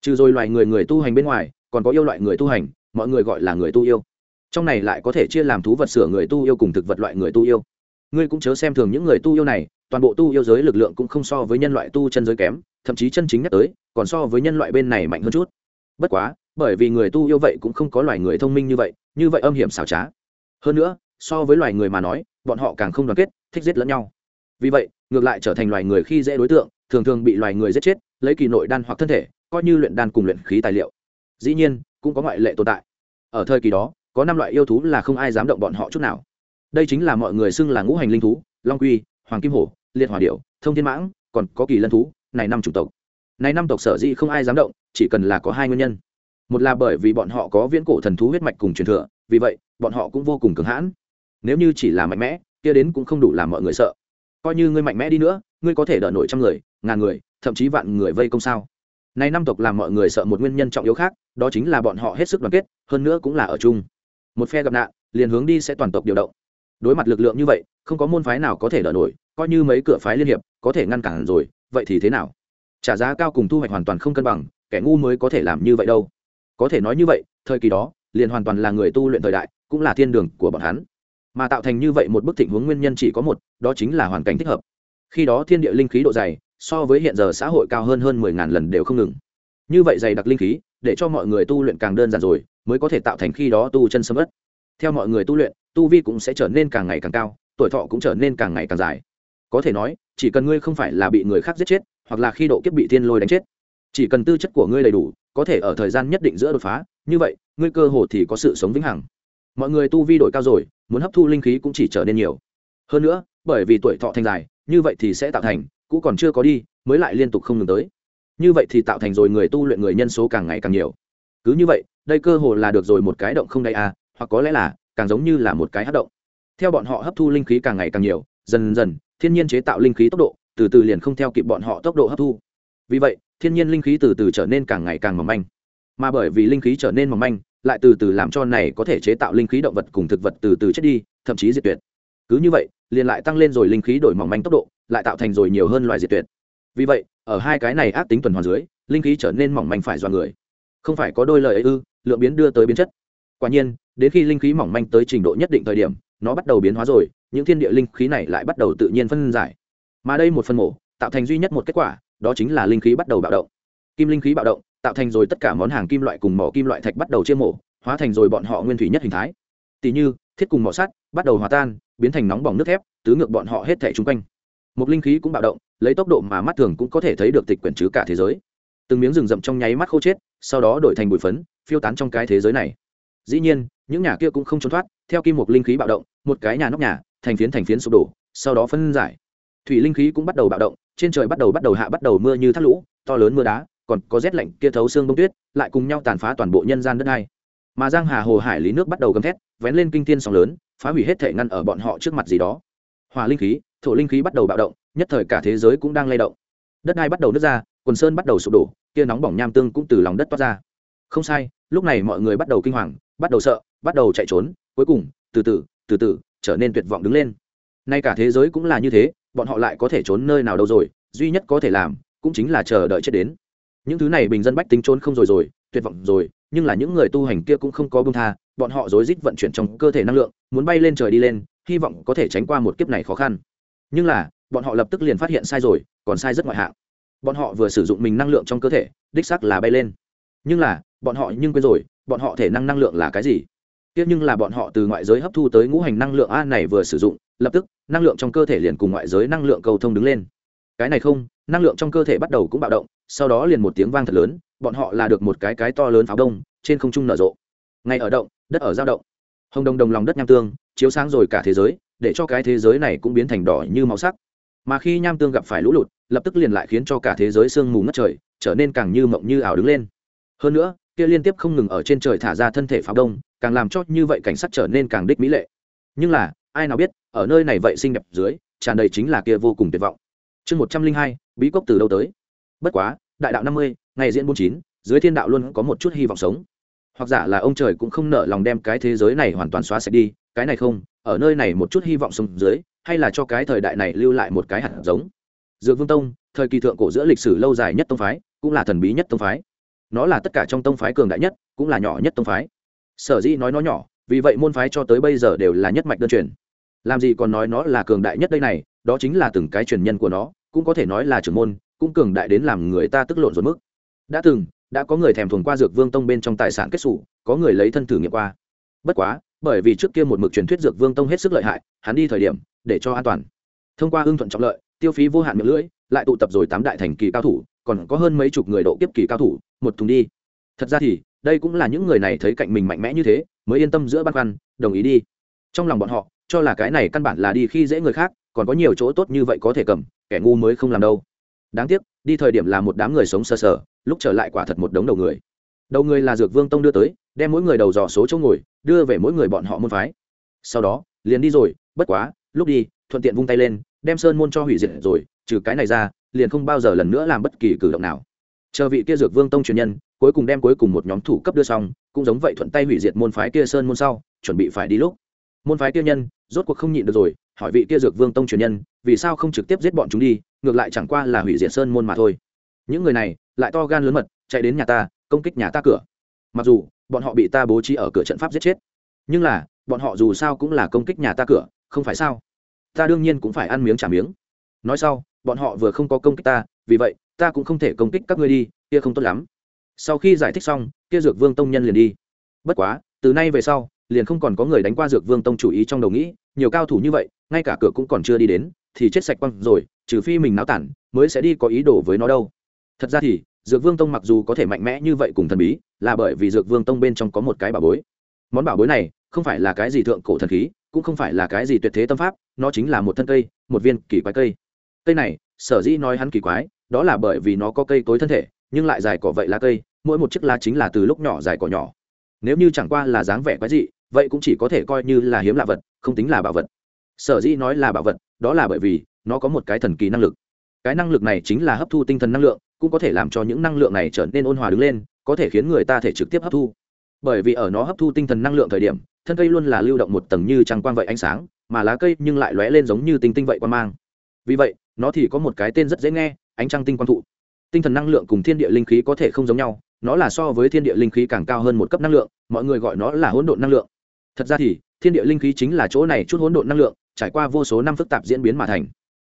Trừ rồi loài người người tu hành bên ngoài, còn có yêu loại người tu hành mọi người gọi là người tu yêu. Trong này lại có thể chia làm thú vật sửa người tu yêu cùng thực vật loại người tu yêu. Ngươi cũng chớ xem thường những người tu yêu này, toàn bộ tu yêu giới lực lượng cũng không so với nhân loại tu chân giới kém, thậm chí chân chính nhắc tới, còn so với nhân loại bên này mạnh hơn chút. Bất quá, bởi vì người tu yêu vậy cũng không có loài người thông minh như vậy như vậy âm hiểm xảo trá. Hơn nữa, so với loài người mà nói, bọn họ càng không đoàn kết, thích giết lẫn nhau. Vì vậy, ngược lại trở thành loài người khi dễ đối tượng, thường thường bị loài người giết chết, lấy kỳ nội đan hoặc thân thể, coi như luyện đan cùng luyện khí tài liệu. Dĩ nhiên, cũng có ngoại lệ tồn tại ở thời kỳ đó, có năm loại yêu thú là không ai dám động bọn họ chút nào. Đây chính là mọi người xưng là ngũ hành linh thú, long quy, hoàng kim hổ, liệt hòa điệu thông thiên mãng, còn có kỳ lân thú, này năm chủng tộc. Này năm tộc sở dĩ không ai dám động, chỉ cần là có hai nguyên nhân. Một là bởi vì bọn họ có viễn cổ thần thú huyết mạch cùng truyền thừa, vì vậy, bọn họ cũng vô cùng cứng hãn. Nếu như chỉ là mạnh mẽ, kia đến cũng không đủ làm mọi người sợ. Coi như ngươi mạnh mẽ đi nữa, ngươi có thể đỡ nổi trăm người, ngàn người, thậm chí vạn người vây công sao? Nay năm tộc làm mọi người sợ một nguyên nhân trọng yếu khác, đó chính là bọn họ hết sức đoàn kết, hơn nữa cũng là ở chung. Một phe gặp nạn, liền hướng đi sẽ toàn tộc điều động. Đối mặt lực lượng như vậy, không có môn phái nào có thể đỡ nổi, coi như mấy cửa phái liên hiệp, có thể ngăn cản rồi, vậy thì thế nào? Trả giá cao cùng thu hoạch hoàn toàn không cân bằng, kẻ ngu mới có thể làm như vậy đâu. Có thể nói như vậy, thời kỳ đó, liền hoàn toàn là người tu luyện thời đại, cũng là thiên đường của bọn hắn. Mà tạo thành như vậy một bức thịnh hướng nguyên nhân chỉ có một, đó chính là hoàn cảnh thích hợp. Khi đó thiên địa linh khí độ dày so với hiện giờ xã hội cao hơn hơn mười ngàn lần đều không ngừng. Như vậy dày đặc linh khí, để cho mọi người tu luyện càng đơn giản rồi, mới có thể tạo thành khi đó tu chân sâm ất theo mọi người tu luyện, tu vi cũng sẽ trở nên càng ngày càng cao, tuổi thọ cũng trở nên càng ngày càng dài. Có thể nói, chỉ cần ngươi không phải là bị người khác giết chết, hoặc là khi độ kiếp bị thiên lôi đánh chết, chỉ cần tư chất của ngươi đầy đủ, có thể ở thời gian nhất định giữa đột phá, như vậy, ngươi cơ hồ thì có sự sống vĩnh hằng. Mọi người tu vi đổi cao rồi, muốn hấp thu linh khí cũng chỉ trở nên nhiều. Hơn nữa, bởi vì tuổi thọ thành dài, như vậy thì sẽ tạo thành cũ còn chưa có đi, mới lại liên tục không ngừng tới. Như vậy thì tạo thành rồi người tu luyện người nhân số càng ngày càng nhiều. Cứ như vậy, đây cơ hồ là được rồi một cái động không đầy à hoặc có lẽ là, càng giống như là một cái hát động. Theo bọn họ hấp thu linh khí càng ngày càng nhiều, dần dần, thiên nhiên chế tạo linh khí tốc độ, từ từ liền không theo kịp bọn họ tốc độ hấp thu. Vì vậy, thiên nhiên linh khí từ từ trở nên càng ngày càng mỏng manh. Mà bởi vì linh khí trở nên mỏng manh, lại từ từ làm cho này có thể chế tạo linh khí động vật cùng thực vật từ từ chết đi, thậm chí diệt tuyệt. Cứ như vậy liền lại tăng lên rồi linh khí đổi mỏng manh tốc độ, lại tạo thành rồi nhiều hơn loài diệt tuyệt. Vì vậy, ở hai cái này ác tính tuần hoàn dưới, linh khí trở nên mỏng manh phải do người. Không phải có đôi lời ấy ư, lượng biến đưa tới biến chất. Quả nhiên, đến khi linh khí mỏng manh tới trình độ nhất định thời điểm, nó bắt đầu biến hóa rồi, những thiên địa linh khí này lại bắt đầu tự nhiên phân giải. Mà đây một phân mổ, tạo thành duy nhất một kết quả, đó chính là linh khí bắt đầu bạo động. Kim linh khí bạo động, tạo thành rồi tất cả món hàng kim loại cùng mỏ kim loại thạch bắt đầu chia mổ, hóa thành rồi bọn họ nguyên thủy nhất hình thái. Tỷ như, thiết cùng mỏ sắt bắt đầu hòa tan, biến thành nóng bỏng nước thép, tứ ngược bọn họ hết thẻ chung quanh. Một linh khí cũng bạo động, lấy tốc độ mà mắt thường cũng có thể thấy được tịch quyển chứ cả thế giới. Từng miếng rừng rậm trong nháy mắt khô chết, sau đó đổi thành bụi phấn, phiêu tán trong cái thế giới này. Dĩ nhiên, những nhà kia cũng không trốn thoát, theo kim một linh khí bạo động, một cái nhà nóc nhà, thành phiến thành phiến sụp đổ, sau đó phân giải. Thủy linh khí cũng bắt đầu bạo động, trên trời bắt đầu bắt đầu hạ bắt đầu mưa như thác lũ, to lớn mưa đá, còn có rét lạnh kia thấu xương bông tuyết, lại cùng nhau tàn phá toàn bộ nhân gian đất này mà giang hà hồ hải lý nước bắt đầu gầm thét, vén lên kinh thiên sóng lớn phá hủy hết thể ngăn ở bọn họ trước mặt gì đó. Hòa linh khí, thổ linh khí bắt đầu bạo động, nhất thời cả thế giới cũng đang lay động. Đất đai bắt đầu nứt ra, quần sơn bắt đầu sụp đổ kia nóng bỏng nham tương cũng từ lòng đất toát ra. Không sai, lúc này mọi người bắt đầu kinh hoàng, bắt đầu sợ, bắt đầu chạy trốn, cuối cùng, từ từ từ từ, trở nên tuyệt vọng đứng lên. Nay cả thế giới cũng là như thế, bọn họ lại có thể trốn nơi nào đâu rồi, duy nhất có thể làm, cũng chính là chờ đợi chết đến. Những thứ này bình dân bách tính trốn không rồi rồi, tuyệt vọng rồi, nhưng là những người tu hành kia cũng không có bông tha bọn họ rối rít vận chuyển trong cơ thể năng lượng, muốn bay lên trời đi lên, hy vọng có thể tránh qua một kiếp này khó khăn. Nhưng là, bọn họ lập tức liền phát hiện sai rồi, còn sai rất ngoại hạng. Bọn họ vừa sử dụng mình năng lượng trong cơ thể, đích sắc là bay lên. Nhưng là, bọn họ nhưng quên rồi, bọn họ thể năng năng lượng là cái gì? Tiếc nhưng là bọn họ từ ngoại giới hấp thu tới ngũ hành năng lượng a này vừa sử dụng, lập tức, năng lượng trong cơ thể liền cùng ngoại giới năng lượng cầu thông đứng lên. Cái này không, năng lượng trong cơ thể bắt đầu cũng bạo động, sau đó liền một tiếng vang thật lớn, bọn họ là được một cái cái to lớn pháo đông, trên không trung nở rộ. Ngay ở động đất ở giao động. Hồng đồng đồng lòng đất nham tương, chiếu sáng rồi cả thế giới, để cho cái thế giới này cũng biến thành đỏ như màu sắc. Mà khi nham tương gặp phải lũ lụt, lập tức liền lại khiến cho cả thế giới sương mù ngất trời, trở nên càng như mộng như ảo đứng lên. Hơn nữa, kia liên tiếp không ngừng ở trên trời thả ra thân thể pháo đông, càng làm cho như vậy cảnh sắc trở nên càng đích mỹ lệ. Nhưng là, ai nào biết, ở nơi này vậy xinh đẹp dưới, tràn đầy chính là kia vô cùng tuyệt vọng. Chương một trăm linh hai, bí cốc từ đâu tới? Bất quá, đại đạo năm mươi, ngày diễn bốn chín, dưới thiên đạo luôn có một chút hy vọng sống hoặc giả là ông trời cũng không nợ lòng đem cái thế giới này hoàn toàn xóa sạch đi, cái này không, ở nơi này một chút hy vọng sống dưới, hay là cho cái thời đại này lưu lại một cái hạt giống. Dược vương tông, thời kỳ thượng cổ giữa lịch sử lâu dài nhất tông phái, cũng là thần bí nhất tông phái. Nó là tất cả trong tông phái cường đại nhất, cũng là nhỏ nhất tông phái. Sở dĩ nói nó nhỏ, vì vậy môn phái cho tới bây giờ đều là nhất mạch đơn truyền. Làm gì còn nói nó là cường đại nhất đây này, đó chính là từng cái truyền nhân của nó, cũng có thể nói là trưởng môn, cũng cường đại đến làm người ta tức lộn rồi mức. Đã từng đã có người thèm thuồng qua dược vương tông bên trong tài sản kết xù, có người lấy thân thử nghiệm qua. Bất quá, bởi vì trước kia một mực truyền thuyết dược vương tông hết sức lợi hại, hắn đi thời điểm, để cho an toàn. Thông qua hưng thuận trọng lợi, tiêu phí vô hạn miệng lưỡi, lại tụ tập rồi tám đại thành kỳ cao thủ, còn có hơn mấy chục người độ kiếp kỳ cao thủ, một thùng đi. Thật ra thì, đây cũng là những người này thấy cạnh mình mạnh mẽ như thế, mới yên tâm giữa băn khoăn, đồng ý đi. Trong lòng bọn họ, cho là cái này căn bản là đi khi dễ người khác, còn có nhiều chỗ tốt như vậy có thể cầm, kẻ ngu mới không làm đâu. Đáng tiếc, đi thời điểm là một đám người sống sờ sờ lúc trở lại quả thật một đống đầu người. Đầu người là dược vương tông đưa tới, đem mỗi người đầu dò số chỗ ngồi, đưa về mỗi người bọn họ môn phái. Sau đó, liền đi rồi, bất quá, lúc đi, thuận tiện vung tay lên, đem sơn môn cho hủy diệt rồi, trừ cái này ra, liền không bao giờ lần nữa làm bất kỳ cử động nào. Chờ vị kia dược vương tông truyền nhân, cuối cùng đem cuối cùng một nhóm thủ cấp đưa xong, cũng giống vậy thuận tay hủy diệt môn phái kia sơn môn sau, chuẩn bị phải đi lúc. Môn phái kia nhân, rốt cuộc không nhịn được rồi, hỏi vị kia dược vương tông truyền nhân, vì sao không trực tiếp giết bọn chúng đi, ngược lại chẳng qua là hủy diệt sơn môn mà thôi. Những người này lại to gan lớn mật, chạy đến nhà ta, công kích nhà ta cửa. Mặc dù, bọn họ bị ta bố trí ở cửa trận pháp giết chết, nhưng là, bọn họ dù sao cũng là công kích nhà ta cửa, không phải sao? Ta đương nhiên cũng phải ăn miếng trả miếng. Nói sau, bọn họ vừa không có công kích ta, vì vậy, ta cũng không thể công kích các ngươi đi, kia không tốt lắm. Sau khi giải thích xong, kia dược vương tông nhân liền đi. Bất quá, từ nay về sau, liền không còn có người đánh qua dược vương tông chủ ý trong đầu nghĩ, nhiều cao thủ như vậy, ngay cả cửa cũng còn chưa đi đến, thì chết sạch quăng rồi, trừ phi mình náo tản, mới sẽ đi có ý đồ với nó đâu thật ra thì, dược vương tông mặc dù có thể mạnh mẽ như vậy cùng thần bí, là bởi vì dược vương tông bên trong có một cái bảo bối. Món bảo bối này không phải là cái gì thượng cổ thần khí, cũng không phải là cái gì tuyệt thế tâm pháp, nó chính là một thân cây, một viên kỳ quái cây. Cây này, sở dĩ nói hắn kỳ quái, đó là bởi vì nó có cây cối thân thể, nhưng lại dài cỏ vậy lá cây, mỗi một chiếc lá chính là từ lúc nhỏ dài cỏ nhỏ. Nếu như chẳng qua là dáng vẻ quái dị, vậy cũng chỉ có thể coi như là hiếm lạ vật, không tính là bảo vật. Sở dĩ nói là bảo vật, đó là bởi vì nó có một cái thần kỳ năng lực. Cái năng lực này chính là hấp thu tinh thần năng lượng cũng có thể làm cho những năng lượng này trở nên ôn hòa đứng lên, có thể khiến người ta thể trực tiếp hấp thu. Bởi vì ở nó hấp thu tinh thần năng lượng thời điểm, thân cây luôn là lưu động một tầng như trăng quang vậy ánh sáng, mà lá cây nhưng lại lóe lên giống như tinh tinh vậy quan mang. Vì vậy, nó thì có một cái tên rất dễ nghe, ánh trăng tinh quang thụ. Tinh thần năng lượng cùng thiên địa linh khí có thể không giống nhau, nó là so với thiên địa linh khí càng cao hơn một cấp năng lượng, mọi người gọi nó là hỗn độn năng lượng. Thật ra thì, thiên địa linh khí chính là chỗ này chút hỗn độn năng lượng, trải qua vô số năm phức tạp diễn biến mà thành.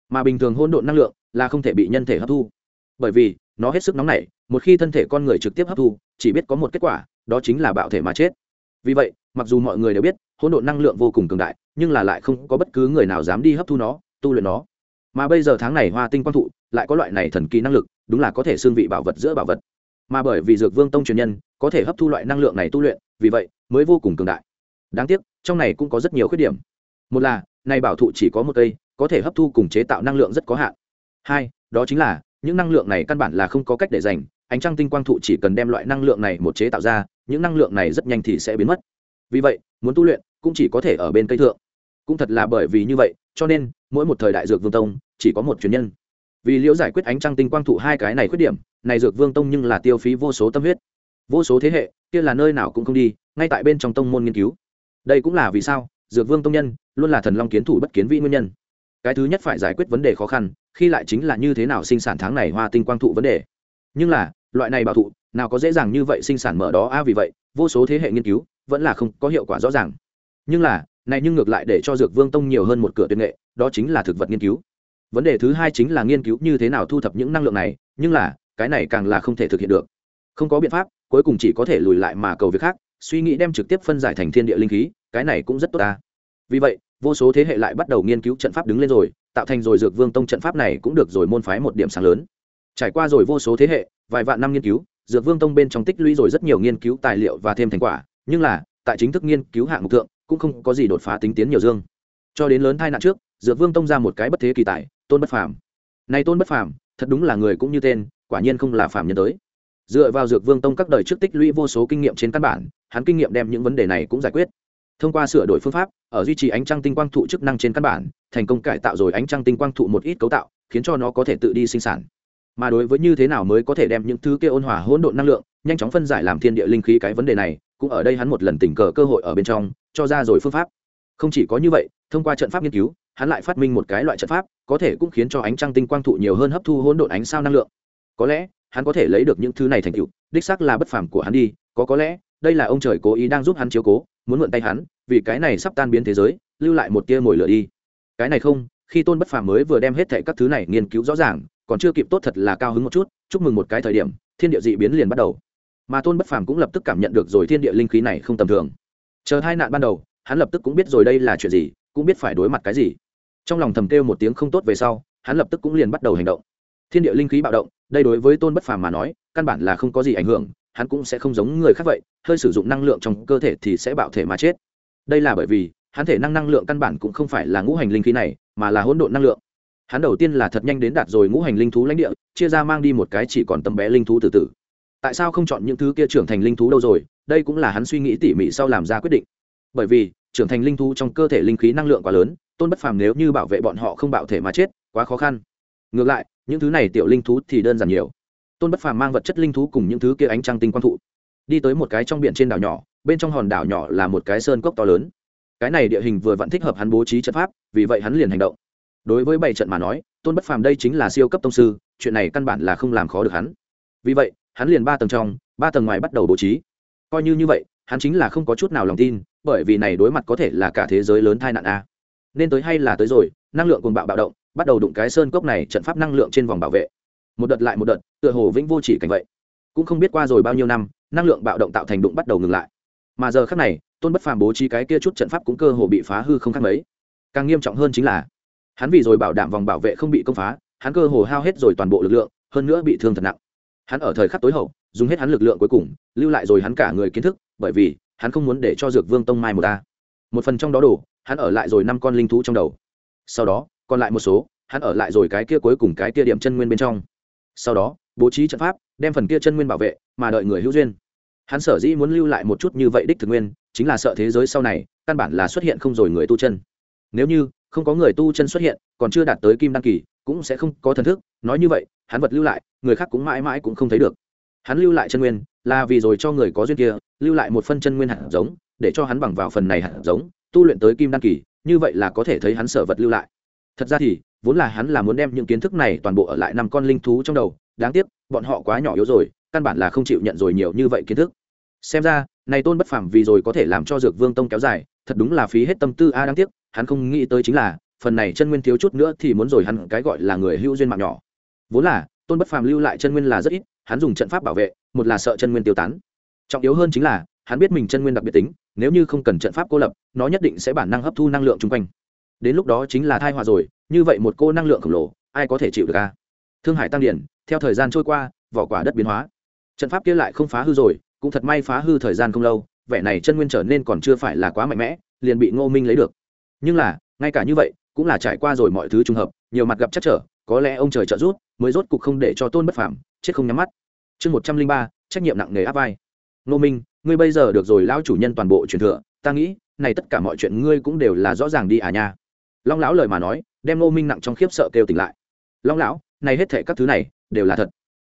Mà bình thường hỗn độn năng lượng là không thể bị nhân thể hấp thu bởi vì nó hết sức nóng nảy, một khi thân thể con người trực tiếp hấp thu, chỉ biết có một kết quả, đó chính là bạo thể mà chết. Vì vậy, mặc dù mọi người đều biết, hỗn độn năng lượng vô cùng cường đại, nhưng là lại không có bất cứ người nào dám đi hấp thu nó, tu luyện nó. Mà bây giờ tháng này hoa tinh quang thụ lại có loại này thần kỳ năng lực, đúng là có thể xương vị bảo vật giữa bảo vật. Mà bởi vì dược vương tông truyền nhân có thể hấp thu loại năng lượng này tu luyện, vì vậy mới vô cùng cường đại. Đáng tiếc, trong này cũng có rất nhiều khuyết điểm. Một là, này bảo thụ chỉ có một cây, có thể hấp thu cùng chế tạo năng lượng rất có hạn. Hai, đó chính là những năng lượng này căn bản là không có cách để dành ánh trăng tinh quang thụ chỉ cần đem loại năng lượng này một chế tạo ra, những năng lượng này rất nhanh thì sẽ biến mất. Vì vậy, muốn tu luyện cũng chỉ có thể ở bên cây thượng. Cũng thật là bởi vì như vậy, cho nên, mỗi một thời đại dược vương tông, chỉ có một truyền nhân. Vì liễu giải quyết ánh trăng tinh quang thụ hai cái này khuyết điểm, này dược vương tông nhưng là tiêu phí vô số tâm huyết. Vô số thế hệ, kia là nơi nào cũng không đi, ngay tại bên trong tông môn nghiên cứu. Đây cũng là vì sao, dược vương tông nhân luôn là thần long kiến thủ bất kiến vi nguyên nhân cái thứ nhất phải giải quyết vấn đề khó khăn, khi lại chính là như thế nào sinh sản tháng này hoa tinh quang thụ vấn đề. Nhưng là, loại này bảo thụ, nào có dễ dàng như vậy sinh sản mở đó. A vì vậy, vô số thế hệ nghiên cứu vẫn là không có hiệu quả rõ ràng. Nhưng là, này nhưng ngược lại để cho dược vương tông nhiều hơn một cửa tuyệt nghệ, đó chính là thực vật nghiên cứu. Vấn đề thứ hai chính là nghiên cứu như thế nào thu thập những năng lượng này, nhưng là, cái này càng là không thể thực hiện được. Không có biện pháp, cuối cùng chỉ có thể lùi lại mà cầu việc khác, suy nghĩ đem trực tiếp phân giải thành thiên địa linh khí, cái này cũng rất tốt ta. Vì vậy vô số thế hệ lại bắt đầu nghiên cứu trận pháp đứng lên rồi, tạo thành rồi dược vương tông trận pháp này cũng được rồi môn phái một điểm sáng lớn. Trải qua rồi vô số thế hệ, vài vạn năm nghiên cứu, dược vương tông bên trong tích lũy rồi rất nhiều nghiên cứu tài liệu và thêm thành quả, nhưng là, tại chính thức nghiên cứu hạng mục thượng, cũng không có gì đột phá tính tiến nhiều dương. Cho đến lớn tai nạn trước, dược vương tông ra một cái bất thế kỳ tài, tôn bất phàm. Này tôn bất phàm, thật đúng là người cũng như tên, quả nhiên không là phàm nhân tới. Dựa vào dược vương tông các đời trước tích lũy vô số kinh nghiệm trên căn bản, hắn kinh nghiệm đem những vấn đề này cũng giải quyết thông qua sửa đổi phương pháp, ở duy trì ánh trăng tinh quang thụ chức năng trên căn bản, thành công cải tạo rồi ánh trăng tinh quang thụ một ít cấu tạo, khiến cho nó có thể tự đi sinh sản. Mà đối với như thế nào mới có thể đem những thứ kia ôn hòa hỗn độn năng lượng, nhanh chóng phân giải làm thiên địa linh khí cái vấn đề này, cũng ở đây hắn một lần tình cờ cơ hội ở bên trong, cho ra rồi phương pháp. Không chỉ có như vậy, thông qua trận pháp nghiên cứu, hắn lại phát minh một cái loại trận pháp, có thể cũng khiến cho ánh trăng tinh quang thụ nhiều hơn hấp thu hỗn độn ánh sao năng lượng. Có lẽ, hắn có thể lấy được những thứ này thành tựu, đích xác là bất phàm của hắn đi, có có lẽ, đây là ông trời cố ý đang giúp hắn chiếu cố muốn mượn tay hắn, vì cái này sắp tan biến thế giới, lưu lại một tia mồi lửa đi. Cái này không, khi tôn bất phàm mới vừa đem hết thệ các thứ này nghiên cứu rõ ràng, còn chưa kịp tốt thật là cao hứng một chút, chúc mừng một cái thời điểm, thiên địa dị biến liền bắt đầu. Mà tôn bất phàm cũng lập tức cảm nhận được rồi thiên địa linh khí này không tầm thường. Chờ hai nạn ban đầu, hắn lập tức cũng biết rồi đây là chuyện gì, cũng biết phải đối mặt cái gì. Trong lòng thầm kêu một tiếng không tốt về sau, hắn lập tức cũng liền bắt đầu hành động. Thiên địa linh khí bạo động, đây đối với tôn bất phàm mà nói, căn bản là không có gì ảnh hưởng hắn cũng sẽ không giống người khác vậy, hơi sử dụng năng lượng trong cơ thể thì sẽ bạo thể mà chết. Đây là bởi vì, hắn thể năng năng lượng căn bản cũng không phải là ngũ hành linh khí này, mà là hỗn độn năng lượng. Hắn đầu tiên là thật nhanh đến đạt rồi ngũ hành linh thú lãnh địa, chia ra mang đi một cái chỉ còn tấm bé linh thú từ từ. Tại sao không chọn những thứ kia trưởng thành linh thú đâu rồi? Đây cũng là hắn suy nghĩ tỉ mỉ sau làm ra quyết định. Bởi vì, trưởng thành linh thú trong cơ thể linh khí năng lượng quá lớn, tôn bất phàm nếu như bảo vệ bọn họ không bạo thể mà chết, quá khó khăn. Ngược lại, những thứ này tiểu linh thú thì đơn giản nhiều tôn bất phàm mang vật chất linh thú cùng những thứ kia ánh trăng tinh quang thụ. Đi tới một cái trong biển trên đảo nhỏ, bên trong hòn đảo nhỏ là một cái sơn cốc to lớn. Cái này địa hình vừa vẫn thích hợp hắn bố trí trận pháp, vì vậy hắn liền hành động. Đối với bảy trận mà nói, tôn bất phàm đây chính là siêu cấp tông sư, chuyện này căn bản là không làm khó được hắn. Vì vậy, hắn liền ba tầng trong, ba tầng ngoài bắt đầu bố trí. Coi như như vậy, hắn chính là không có chút nào lòng tin, bởi vì này đối mặt có thể là cả thế giới lớn tai nạn a. Nên tới hay là tới rồi, năng lượng cùng bạo bạo động, bắt đầu đụng cái sơn cốc này trận pháp năng lượng trên vòng bảo vệ một đợt lại một đợt, tựa hồ vĩnh vô chỉ cảnh vậy. Cũng không biết qua rồi bao nhiêu năm, năng lượng bạo động tạo thành đụng bắt đầu ngừng lại. Mà giờ khác này, tôn bất phàm bố trí cái kia chút trận pháp cũng cơ hồ bị phá hư không khác mấy. Càng nghiêm trọng hơn chính là, hắn vì rồi bảo đảm vòng bảo vệ không bị công phá, hắn cơ hồ hao hết rồi toàn bộ lực lượng, hơn nữa bị thương thật nặng. Hắn ở thời khắc tối hậu, dùng hết hắn lực lượng cuối cùng, lưu lại rồi hắn cả người kiến thức, bởi vì, hắn không muốn để cho dược vương tông mai một ta. Một phần trong đó đủ hắn ở lại rồi năm con linh thú trong đầu. Sau đó, còn lại một số, hắn ở lại rồi cái kia cuối cùng cái kia điểm chân nguyên bên trong sau đó, bố trí trận pháp, đem phần kia chân nguyên bảo vệ, mà đợi người hữu duyên. Hắn sở dĩ muốn lưu lại một chút như vậy đích thực nguyên, chính là sợ thế giới sau này, căn bản là xuất hiện không rồi người tu chân. Nếu như không có người tu chân xuất hiện, còn chưa đạt tới kim đăng kỳ, cũng sẽ không có thần thức. Nói như vậy, hắn vật lưu lại, người khác cũng mãi mãi cũng không thấy được. Hắn lưu lại chân nguyên, là vì rồi cho người có duyên kia, lưu lại một phân chân nguyên hạt giống, để cho hắn bằng vào phần này hạt giống, tu luyện tới kim đăng kỳ, như vậy là có thể thấy hắn sở vật lưu lại. Thật ra thì vốn là hắn là muốn đem những kiến thức này toàn bộ ở lại năm con linh thú trong đầu, đáng tiếc, bọn họ quá nhỏ yếu rồi, căn bản là không chịu nhận rồi nhiều như vậy kiến thức. Xem ra, này tôn bất phàm vì rồi có thể làm cho dược vương tông kéo dài, thật đúng là phí hết tâm tư a, đáng tiếc, hắn không nghĩ tới chính là, phần này chân nguyên thiếu chút nữa thì muốn rồi hắn cái gọi là người hữu duyên mạng nhỏ. Vốn là, tôn bất phàm lưu lại chân nguyên là rất ít, hắn dùng trận pháp bảo vệ, một là sợ chân nguyên tiêu tán. Trọng yếu hơn chính là, hắn biết mình chân nguyên đặc biệt tính, nếu như không cần trận pháp cô lập, nó nhất định sẽ bản năng hấp thu năng lượng chung quanh đến lúc đó chính là thai hòa rồi, như vậy một cô năng lượng khổng lồ, ai có thể chịu được a? Thương hải tăng điển, theo thời gian trôi qua, vỏ quả đất biến hóa. Trận pháp kia lại không phá hư rồi, cũng thật may phá hư thời gian không lâu, vẻ này chân nguyên trở nên còn chưa phải là quá mạnh mẽ, liền bị ngô minh lấy được. Nhưng là, ngay cả như vậy, cũng là trải qua rồi mọi thứ trùng hợp, nhiều mặt gặp chắc trở, có lẽ ông trời trợ rút mới rốt cục không để cho tôn bất phàm chết không nhắm mắt. Chương một trăm linh ba, trách nhiệm nặng nề áp vai. Ngô minh, ngươi bây giờ được rồi, lão chủ nhân toàn bộ truyền thừa, ta nghĩ, này tất cả mọi chuyện ngươi cũng đều là rõ ràng đi à nha long lão lời mà nói, đem ngô minh nặng trong khiếp sợ kêu tỉnh lại. Long lão, này hết thể các thứ này, đều là thật.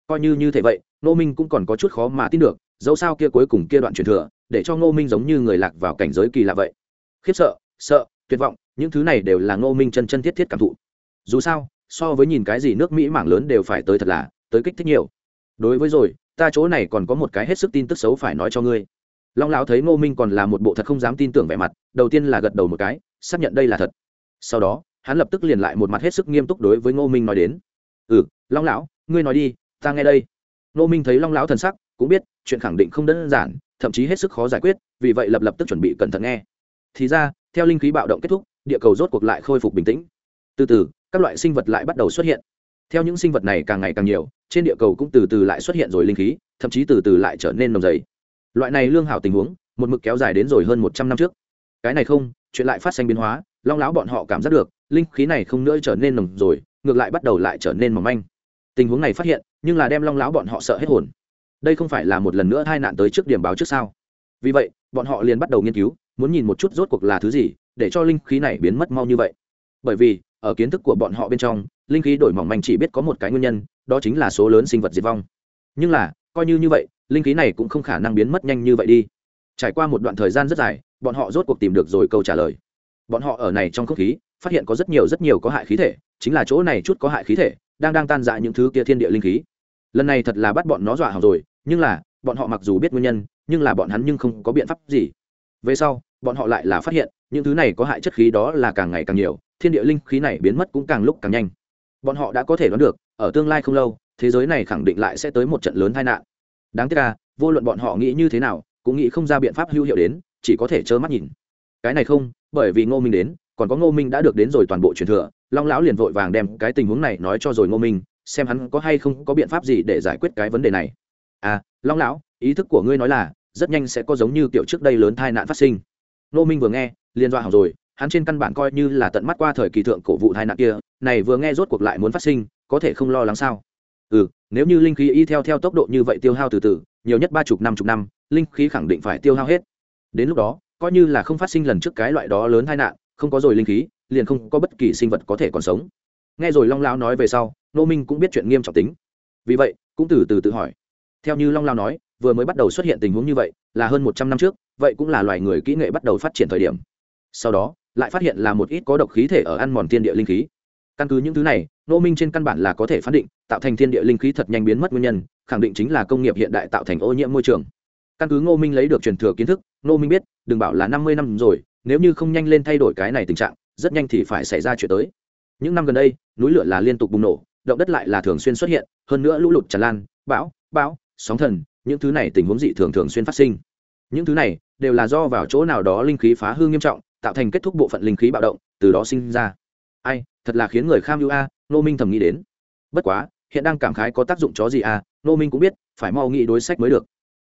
Coi như như thế vậy, ngô minh cũng còn có chút khó mà tin được, dẫu sao kia cuối cùng kia đoạn truyền thừa, để cho ngô minh giống như người lạc vào cảnh giới kỳ lạ vậy. Khiếp sợ sợ, tuyệt vọng, những thứ này đều là ngô minh chân chân thiết thiết cảm thụ. Dù sao, so với nhìn cái gì nước mỹ mảng lớn đều phải tới thật là, tới kích thích nhiều. Đối với rồi, ta chỗ này còn có một cái hết sức tin tức xấu phải nói cho ngươi. Long lão thấy ngô minh còn là một bộ thật không dám tin tưởng vẻ mặt, đầu tiên là gật đầu một cái, xác nhận đây là thật sau đó, hắn lập tức liền lại một mặt hết sức nghiêm túc đối với ngô minh nói đến. Ừ long lão, ngươi nói đi, ta nghe đây. Ngô minh thấy long lão thần sắc, cũng biết, chuyện khẳng định không đơn giản, thậm chí hết sức khó giải quyết, vì vậy lập lập tức chuẩn bị cẩn thận nghe. Thì ra, theo linh khí bạo động kết thúc, địa cầu rốt cuộc lại khôi phục bình tĩnh. Từ từ, các loại sinh vật lại bắt đầu xuất hiện. Theo những sinh vật này càng ngày càng nhiều, trên địa cầu cũng từ từ lại xuất hiện rồi linh khí, thậm chí từ từ lại trở nên nồng dày. Loại này lương hảo tình huống, một mực kéo dài đến rồi hơn một trăm năm trước. Cái này không, chuyện lại phát sinh biến hóa long lão bọn họ cảm giác được, linh khí này không nữa trở nên nồng rồi, ngược lại bắt đầu lại trở nên mỏng manh. Tình huống này phát hiện, nhưng là đem long lão bọn họ sợ hết hồn. Đây không phải là một lần nữa hai nạn tới trước điểm báo trước sao? Vì vậy, bọn họ liền bắt đầu nghiên cứu, muốn nhìn một chút rốt cuộc là thứ gì để cho linh khí này biến mất mau như vậy. Bởi vì, ở kiến thức của bọn họ bên trong, linh khí đổi mỏng manh chỉ biết có một cái nguyên nhân, đó chính là số lớn sinh vật diệt vong. Nhưng là, coi như như vậy, linh khí này cũng không khả năng biến mất nhanh như vậy đi. Trải qua một đoạn thời gian rất dài, bọn họ rốt cuộc tìm được rồi câu trả lời bọn họ ở này trong không khí, phát hiện có rất nhiều rất nhiều có hại khí thể, chính là chỗ này chút có hại khí thể, đang đang tan dại những thứ kia thiên địa linh khí. Lần này thật là bắt bọn nó dọa hỏng rồi, nhưng là, bọn họ mặc dù biết nguyên nhân, nhưng là bọn hắn nhưng không có biện pháp gì. Về sau, bọn họ lại là phát hiện, những thứ này có hại chất khí đó là càng ngày càng nhiều, thiên địa linh khí này biến mất cũng càng lúc càng nhanh. Bọn họ đã có thể đoán được, ở tương lai không lâu, thế giới này khẳng định lại sẽ tới một trận lớn tai nạn. Đáng tiếc là vô luận bọn họ nghĩ như thế nào, cũng nghĩ không ra biện pháp hữu hiệu đến, chỉ có thể trơ mắt nhìn. Cái này không bởi vì ngô minh đến, còn có ngô minh đã được đến rồi toàn bộ truyền thừa, long lão liền vội vàng đem cái tình huống này nói cho rồi ngô minh, xem hắn có hay không có biện pháp gì để giải quyết cái vấn đề này. À long lão, ý thức của ngươi nói là, rất nhanh sẽ có giống như kiểu trước đây lớn tai nạn phát sinh. Ngô minh vừa nghe, liền dọa hỏng rồi, hắn trên căn bản coi như là tận mắt qua thời kỳ thượng cổ vụ tai nạn kia, này vừa nghe rốt cuộc lại muốn phát sinh, có thể không lo lắng sao? Ừ nếu như linh khí y theo theo tốc độ như vậy tiêu hao từ từ, nhiều nhất ba chục năm chục năm, linh khí khẳng định phải tiêu hao hết. Đến lúc đó coi như là không phát sinh lần trước cái loại đó lớn tai nạn, không có rồi linh khí, liền không có bất kỳ sinh vật có thể còn sống. Nghe rồi long lao nói về sau nô minh cũng biết chuyện nghiêm trọng tính. Vì vậy, cũng từ từ tự hỏi. Theo như long lao nói, vừa mới bắt đầu xuất hiện tình huống như vậy, là hơn một trăm năm trước, vậy cũng là loài người kỹ nghệ bắt đầu phát triển thời điểm. Sau đó, lại phát hiện là một ít có độc khí thể ở ăn mòn thiên địa linh khí. Căn cứ những thứ này nô minh trên căn bản là có thể phán định, tạo thành thiên địa linh khí thật nhanh biến mất nguyên nhân, khẳng định chính là công nghiệp hiện đại tạo thành ô nhiễm môi trường căn cứ ngô minh lấy được truyền thừa kiến thức, ngô minh biết, đừng bảo là năm mươi năm rồi, nếu như không nhanh lên thay đổi cái này tình trạng, rất nhanh thì phải xảy ra chuyện tới. Những năm gần đây, núi lửa là liên tục bùng nổ, động đất lại là thường xuyên xuất hiện, hơn nữa lũ lụt tràn lan, bão bão, sóng thần, những thứ này tình huống dị thường thường xuyên phát sinh. Những thứ này đều là do vào chỗ nào đó linh khí phá hư nghiêm trọng, tạo thành kết thúc bộ phận linh khí bạo động, từ đó sinh ra. Ai, thật là khiến người kham ưu a nô minh thầm nghĩ đến. Bất quá, hiện đang cảm khái có tác dụng chó gì a nô minh cũng biết, phải mau nghĩ đối sách mới được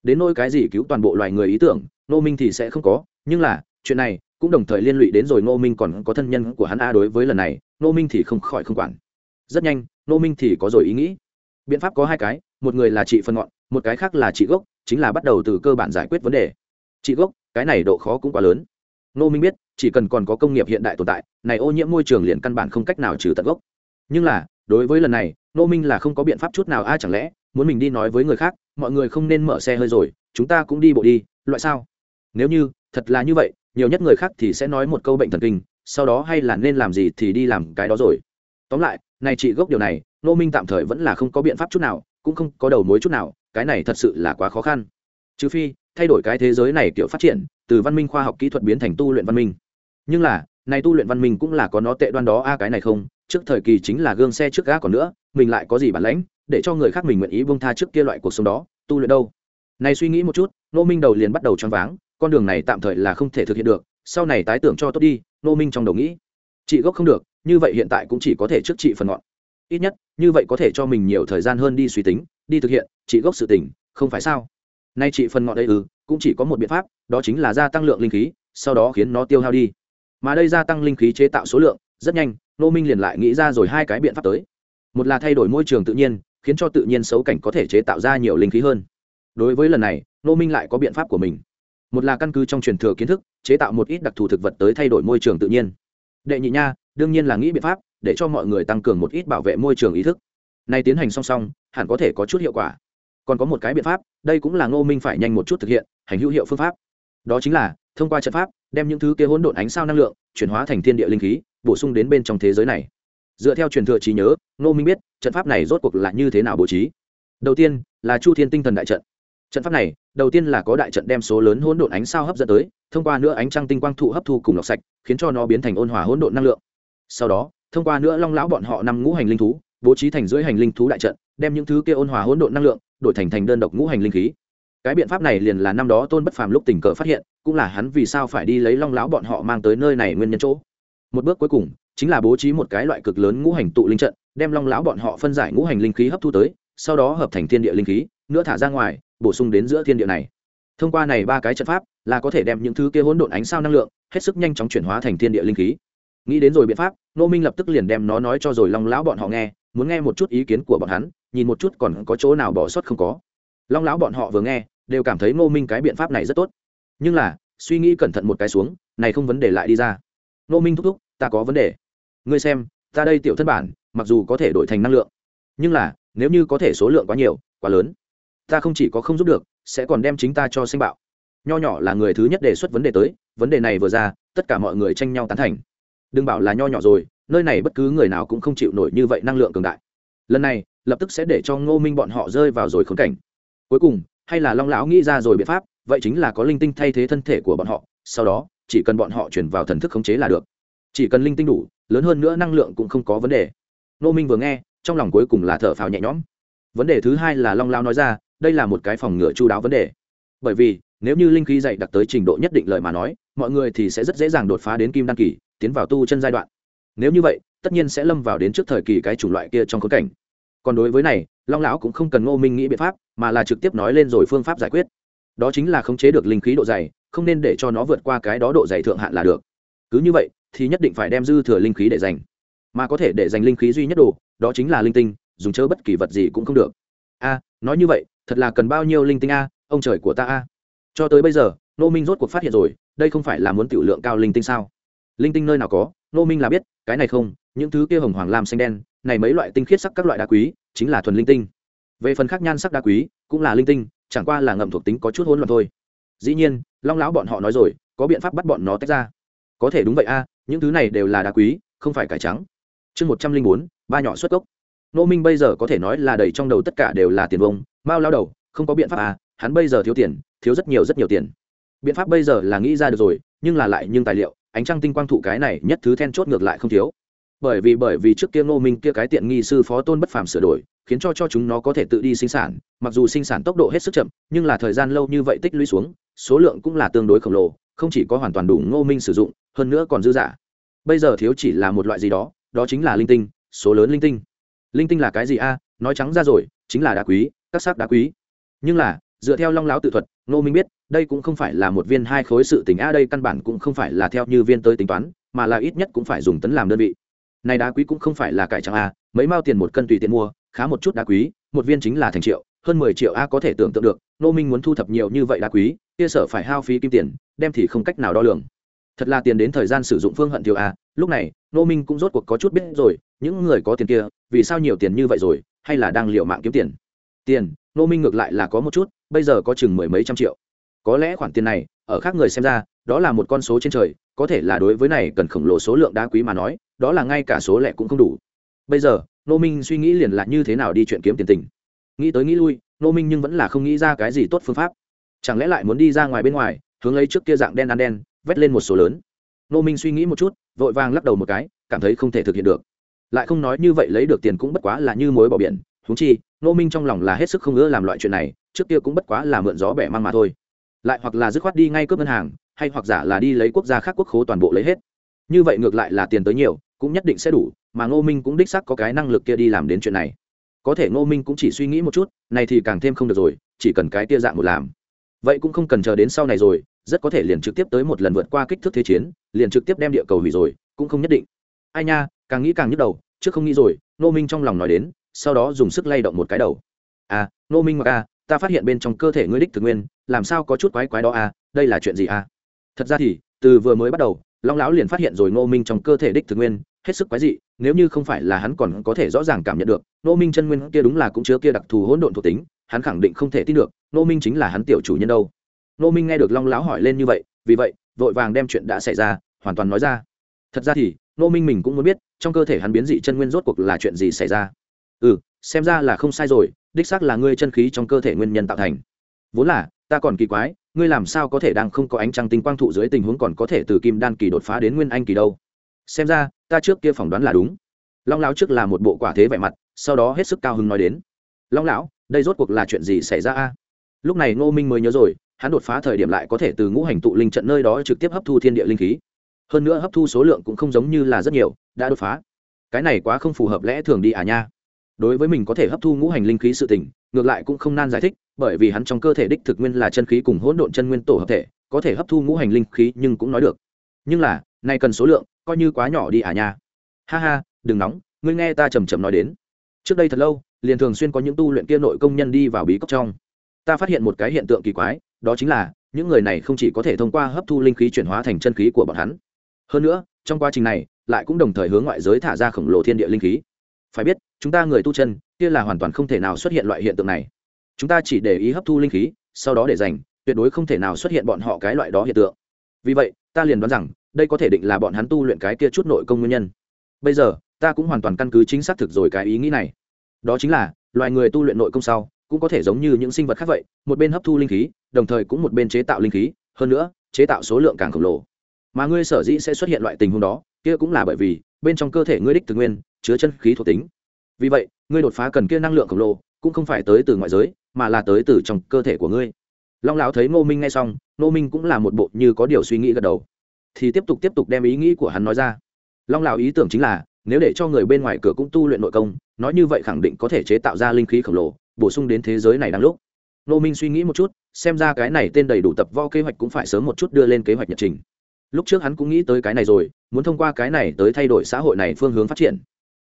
đến nỗi cái gì cứu toàn bộ loài người ý tưởng nô minh thì sẽ không có. Nhưng là, chuyện này cũng đồng thời liên lụy đến rồi nô minh còn có thân nhân của hắn a đối với lần này nô minh thì không khỏi không quản. Rất nhanh nô minh thì có rồi ý nghĩ. Biện pháp có hai cái, một người là trị phân ngọn, một cái khác là trị gốc, chính là bắt đầu từ cơ bản giải quyết vấn đề. Trị gốc, cái này độ khó cũng quá lớn. Nô minh biết, chỉ cần còn có công nghiệp hiện đại tồn tại, này ô nhiễm môi trường liền căn bản không cách nào trừ tận gốc. Nhưng là, đối với lần này nô minh là không có biện pháp chút nào. Ai chẳng lẽ muốn mình đi nói với người khác? Mọi người không nên mở xe hơi rồi, chúng ta cũng đi bộ đi, loại sao? Nếu như, thật là như vậy, nhiều nhất người khác thì sẽ nói một câu bệnh thần kinh, sau đó hay là nên làm gì thì đi làm cái đó rồi. Tóm lại, này chị gốc điều này nô minh tạm thời vẫn là không có biện pháp chút nào, cũng không có đầu mối chút nào, cái này thật sự là quá khó khăn. Trừ phi, thay đổi cái thế giới này kiểu phát triển, từ văn minh khoa học kỹ thuật biến thành tu luyện văn minh. Nhưng là, này tu luyện văn minh cũng là có nó tệ đoan đó a, cái này không, trước thời kỳ chính là gương xe trước gã còn nữa, mình lại có gì bản lãnh? Để cho người khác mình nguyện ý buông tha trước kia loại cuộc sống đó, tu luyện đâu? Này suy nghĩ một chút nô minh đầu liền bắt đầu choáng váng, con đường này tạm thời là không thể thực hiện được, sau này tái tưởng cho tốt đi nô minh trong đầu nghĩ. Chị gốc không được, như vậy hiện tại cũng chỉ có thể trước chị phần ngọn. Ít nhất, như vậy có thể cho mình nhiều thời gian hơn đi suy tính, đi thực hiện, chị gốc sự tỉnh không phải sao? Nay chị phần ngọn đây ư ừ, cũng chỉ có một biện pháp, đó chính là gia tăng lượng linh khí, sau đó khiến nó tiêu hao đi. Mà đây gia tăng linh khí chế tạo số lượng, rất nhanh nô minh liền lại nghĩ ra rồi hai cái biện pháp tới. Một là thay đổi môi trường tự nhiên khiến cho tự nhiên xấu cảnh có thể chế tạo ra nhiều linh khí hơn. Đối với lần này nô minh lại có biện pháp của mình. Một là căn cứ trong truyền thừa kiến thức, chế tạo một ít đặc thù thực vật tới thay đổi môi trường tự nhiên. Đệ nhị nha, đương nhiên là nghĩ biện pháp, để cho mọi người tăng cường một ít bảo vệ môi trường ý thức. Nay tiến hành song song, hẳn có thể có chút hiệu quả. Còn có một cái biện pháp, đây cũng là ngô minh phải nhanh một chút thực hiện, hành hữu hiệu phương pháp. Đó chính là, thông qua trận pháp, đem những thứ kia hỗn độn ánh sao năng lượng, chuyển hóa thành thiên địa linh khí, bổ sung đến bên trong thế giới này dựa theo truyền thừa trí nhớ nô minh biết, trận pháp này rốt cuộc là như thế nào bố trí. Đầu tiên, là chu thiên tinh thần đại trận. Trận pháp này, đầu tiên là có đại trận đem số lớn hỗn độn ánh sao hấp dẫn tới, thông qua nữa ánh trăng tinh quang thụ hấp thu cùng lọc sạch, khiến cho nó biến thành ôn hòa hỗn độn năng lượng. Sau đó, thông qua nữa long lão bọn họ năm ngũ hành linh thú, bố trí thành dưới hành linh thú đại trận, đem những thứ kia ôn hòa hỗn độn năng lượng, đổi thành thành đơn độc ngũ hành linh khí. Cái biện pháp này liền là năm đó tôn bất phàm lúc tình cờ phát hiện, cũng là hắn vì sao phải đi lấy long lão bọn họ mang tới nơi này nguyên nhân chỗ. Một bước cuối cùng chính là bố trí một cái loại cực lớn ngũ hành tụ linh trận, đem long lão bọn họ phân giải ngũ hành linh khí hấp thu tới, sau đó hợp thành thiên địa linh khí, nữa thả ra ngoài, bổ sung đến giữa thiên địa này. Thông qua này ba cái trận pháp, là có thể đem những thứ kia hỗn độn ánh sao năng lượng, hết sức nhanh chóng chuyển hóa thành thiên địa linh khí. Nghĩ đến rồi biện pháp nô minh lập tức liền đem nó nói cho rồi long lão bọn họ nghe, muốn nghe một chút ý kiến của bọn hắn, nhìn một chút còn có chỗ nào bỏ sót không có. Long lão bọn họ vừa nghe, đều cảm thấy ngô minh cái biện pháp này rất tốt. Nhưng là, suy nghĩ cẩn thận một cái xuống, này không vấn đề lại đi ra. Ngô minh thúc thúc, ta có vấn đề ngươi xem, ta đây tiểu thân bản, mặc dù có thể đổi thành năng lượng, nhưng là, nếu như có thể số lượng quá nhiều, quá lớn, ta không chỉ có không giúp được, sẽ còn đem chính ta cho sinh bạo. Nho nhỏ là người thứ nhất đề xuất vấn đề tới, vấn đề này vừa ra, tất cả mọi người tranh nhau tán thành. Đừng bảo là nho nhỏ rồi, nơi này bất cứ người nào cũng không chịu nổi như vậy năng lượng cường đại. Lần này, lập tức sẽ để cho ngô minh bọn họ rơi vào rồi khốn cảnh. Cuối cùng, hay là long lão nghĩ ra rồi biện pháp, vậy chính là có linh tinh thay thế thân thể của bọn họ, sau đó, chỉ cần bọn họ chuyển vào thần thức khống chế là được. Chỉ cần linh tinh đủ lớn hơn nữa năng lượng cũng không có vấn đề. Ngô minh vừa nghe, trong lòng cuối cùng là thở phào nhẹ nhõm. Vấn đề thứ hai là long lão nói ra, đây là một cái phòng ngừa chu đáo vấn đề. Bởi vì, nếu như linh khí dạy đặc tới trình độ nhất định lời mà nói, mọi người thì sẽ rất dễ dàng đột phá đến kim đăng kỳ, tiến vào tu chân giai đoạn. Nếu như vậy, tất nhiên sẽ lâm vào đến trước thời kỳ cái chủng loại kia trong khốn cảnh. Còn đối với này, long lão cũng không cần ngô minh nghĩ biện pháp, mà là trực tiếp nói lên rồi phương pháp giải quyết. Đó chính là khống chế được linh khí độ dày, không nên để cho nó vượt qua cái đó độ dày thượng hạn là được. Cứ như vậy thì nhất định phải đem dư thừa linh khí để dành. Mà có thể để dành linh khí duy nhất đồ, đó chính là linh tinh, dùng chớ bất kỳ vật gì cũng không được. A, nói như vậy, thật là cần bao nhiêu linh tinh a, ông trời của ta a. Cho tới bây giờ nô minh rốt cuộc phát hiện rồi, đây không phải là muốn tiểu lượng cao linh tinh sao? Linh tinh nơi nào có nô minh là biết, cái này không, những thứ kia hồng hoàng lam xanh đen, này mấy loại tinh khiết sắc các loại đá quý, chính là thuần linh tinh. Về phần khác nhan sắc đá quý, cũng là linh tinh, chẳng qua là ngậm thuộc tính có chút hỗn loạn thôi. Dĩ nhiên, long lão bọn họ nói rồi, có biện pháp bắt bọn nó tách ra. Có thể đúng vậy a những thứ này đều là đá quý, không phải cải trắng. Chương một trăm linh bốn, ba nhỏ xuất gốc. nô minh bây giờ có thể nói là đầy trong đầu tất cả đều là tiền vông, mao lao đầu, không có biện pháp à hắn bây giờ thiếu tiền, thiếu rất nhiều rất nhiều tiền. Biện pháp bây giờ là nghĩ ra được rồi, nhưng là lại nhưng tài liệu, ánh trăng tinh quang thụ cái này nhất thứ then chốt ngược lại không thiếu. Bởi vì bởi vì trước kia ngô minh kia cái tiện nghi sư phó tôn bất phàm sửa đổi, khiến cho cho chúng nó có thể tự đi sinh sản, mặc dù sinh sản tốc độ hết sức chậm, nhưng là thời gian lâu như vậy tích lũy xuống, số lượng cũng là tương đối khổng lồ không chỉ có hoàn toàn đủ ngô minh sử dụng, hơn nữa còn dư giả. Bây giờ thiếu chỉ là một loại gì đó đó chính là linh tinh, số lớn linh tinh. Linh tinh là cái gì a? Nói trắng ra rồi, chính là đá quý, các sắc đá quý. Nhưng là, dựa theo long láo tự thuật, ngô minh biết, đây cũng không phải là một viên hai khối sự tình a, đây căn bản cũng không phải là theo như viên tới tính toán, mà là ít nhất cũng phải dùng tấn làm đơn vị. Này đá quý cũng không phải là cải trang a, mấy mao tiền một cân tùy tiện mua, khá một chút đá quý, một viên chính là thành triệu, hơn mười triệu a có thể tưởng tượng được nô minh muốn thu thập nhiều như vậy đá quý kia sở phải hao phí kim tiền, đem thì không cách nào đo lường. Thật là tiền đến thời gian sử dụng phương hận thiếu a lúc này nô minh cũng rốt cuộc có chút biết rồi, những người có tiền kia, vì sao nhiều tiền như vậy rồi, hay là đang liệu mạng kiếm tiền? Tiền nô minh ngược lại là có một chút, bây giờ có chừng mười mấy trăm triệu. Có lẽ khoản tiền này, ở khác người xem ra, đó là một con số trên trời, có thể là đối với này cần khổng lồ số lượng đá quý mà nói, đó là ngay cả số lẻ cũng không đủ. Bây giờ nô minh suy nghĩ liền là như thế nào đi chuyện kiếm tiền tình. Nghĩ tới nghĩ lui nô minh nhưng vẫn là không nghĩ ra cái gì tốt phương pháp chẳng lẽ lại muốn đi ra ngoài bên ngoài, hướng lấy trước kia dạng đen ăn đen, vét lên một số lớn? Nô minh suy nghĩ một chút, vội vàng lắc đầu một cái, cảm thấy không thể thực hiện được. Lại không nói như vậy lấy được tiền cũng bất quá là như mối bỏ biển húng chi nô minh trong lòng là hết sức không ngỡ làm loại chuyện này, trước kia cũng bất quá là mượn gió bẻ mang mà thôi. Lại hoặc là dứt khoát đi ngay cướp ngân hàng, hay hoặc giả là đi lấy quốc gia khác quốc khố toàn bộ lấy hết. Như vậy ngược lại là tiền tới nhiều, cũng nhất định sẽ đủ, mà ngô minh cũng đích xác có cái năng lực kia đi làm đến chuyện này. Có thể ngô minh cũng chỉ suy nghĩ một chút này thì càng thêm không được rồi, chỉ cần cái tia dạng một làm vậy cũng không cần chờ đến sau này rồi, rất có thể liền trực tiếp tới một lần vượt qua kích thước thế chiến, liền trực tiếp đem địa cầu hủy rồi, cũng không nhất định. Ai nha, càng nghĩ càng nhức đầu, trước không nghĩ rồi nô minh trong lòng nói đến, sau đó dùng sức lay động một cái đầu. À nô minh mặc à ta phát hiện bên trong cơ thể ngươi đích thực nguyên, làm sao có chút quái quái đó à đây là chuyện gì à? Thật ra thì, từ vừa mới bắt đầu, long lão liền phát hiện rồi nô minh trong cơ thể đích thực nguyên, hết sức quái dị, nếu như không phải là hắn còn có thể rõ ràng cảm nhận được nô minh chân nguyên kia đúng là cũng chứa kia đặc thù hỗn độn thuộc tính hắn khẳng định không thể tin được Nô minh chính là hắn tiểu chủ nhân đâu. Nô minh nghe được long lão hỏi lên như vậy, vì vậy, vội vàng đem chuyện đã xảy ra, hoàn toàn nói ra. Thật ra thì nô minh mình cũng muốn biết, trong cơ thể hắn biến dị chân nguyên rốt cuộc là chuyện gì xảy ra. Ừ xem ra là không sai rồi, đích xác là ngươi chân khí trong cơ thể nguyên nhân tạo thành. Vốn là, ta còn kỳ quái, ngươi làm sao có thể đang không có ánh trăng tinh quang thụ dưới tình huống còn có thể từ kim đan kỳ đột phá đến nguyên anh kỳ đâu? Xem ra, ta trước kia phỏng đoán là đúng. Long lão trước là một bộ quả thế vẻ mặt, sau đó hết sức cao hứng nói đến. Long lão đây rốt cuộc là chuyện gì xảy ra a? Lúc này ngô minh mới nhớ rồi, hắn đột phá thời điểm lại có thể từ ngũ hành tụ linh trận nơi đó trực tiếp hấp thu thiên địa linh khí. Hơn nữa hấp thu số lượng cũng không giống như là rất nhiều, đã đột phá. Cái này quá không phù hợp lẽ thường đi à nha. Đối với mình có thể hấp thu ngũ hành linh khí sự tình, ngược lại cũng không nan giải thích, bởi vì hắn trong cơ thể đích thực nguyên là chân khí cùng hỗn độn chân nguyên tổ hợp thể, có thể hấp thu ngũ hành linh khí nhưng cũng nói được. Nhưng là, nay cần số lượng, coi như quá nhỏ đi à nha. Ha ha, đừng nóng, ngươi nghe ta chầm trầm nói đến. Trước đây thật lâu liền thường xuyên có những tu luyện kia nội công nhân đi vào bí cốc trong. Ta phát hiện một cái hiện tượng kỳ quái, đó chính là, những người này không chỉ có thể thông qua hấp thu linh khí chuyển hóa thành chân khí của bọn hắn. Hơn nữa, trong quá trình này, lại cũng đồng thời hướng ngoại giới thả ra khổng lồ thiên địa linh khí. Phải biết, chúng ta người tu chân, kia là hoàn toàn không thể nào xuất hiện loại hiện tượng này. Chúng ta chỉ để ý hấp thu linh khí, sau đó để dành, tuyệt đối không thể nào xuất hiện bọn họ cái loại đó hiện tượng. Vì vậy, ta liền đoán rằng, đây có thể định là bọn hắn tu luyện cái kia chút nội công nguyên nhân. Bây giờ, ta cũng hoàn toàn căn cứ chính xác thực rồi cái ý nghĩ này đó chính là, loài người tu luyện nội công sau, cũng có thể giống như những sinh vật khác vậy, một bên hấp thu linh khí, đồng thời cũng một bên chế tạo linh khí, hơn nữa, chế tạo số lượng càng khổng lồ. Mà ngươi sở dĩ sẽ xuất hiện loại tình huống đó, kia cũng là bởi vì, bên trong cơ thể ngươi đích thực nguyên, chứa chân khí thuộc tính. Vì vậy, ngươi đột phá cần kia năng lượng khổng lồ, cũng không phải tới từ ngoại giới, mà là tới từ trong cơ thể của ngươi. Long lão thấy ngô minh ngay xong, ngô minh cũng là một bộ như có điều suy nghĩ gật đầu. Thì tiếp tục tiếp tục đem ý nghĩ của hắn nói ra. Long lão ý tưởng chính là nếu để cho người bên ngoài cửa cũng tu luyện nội công, nói như vậy khẳng định có thể chế tạo ra linh khí khổng lồ, bổ sung đến thế giới này đáng lúc. Nô minh suy nghĩ một chút, xem ra cái này tên đầy đủ tập vo kế hoạch cũng phải sớm một chút đưa lên kế hoạch nhật trình. Lúc trước hắn cũng nghĩ tới cái này rồi, muốn thông qua cái này tới thay đổi xã hội này phương hướng phát triển.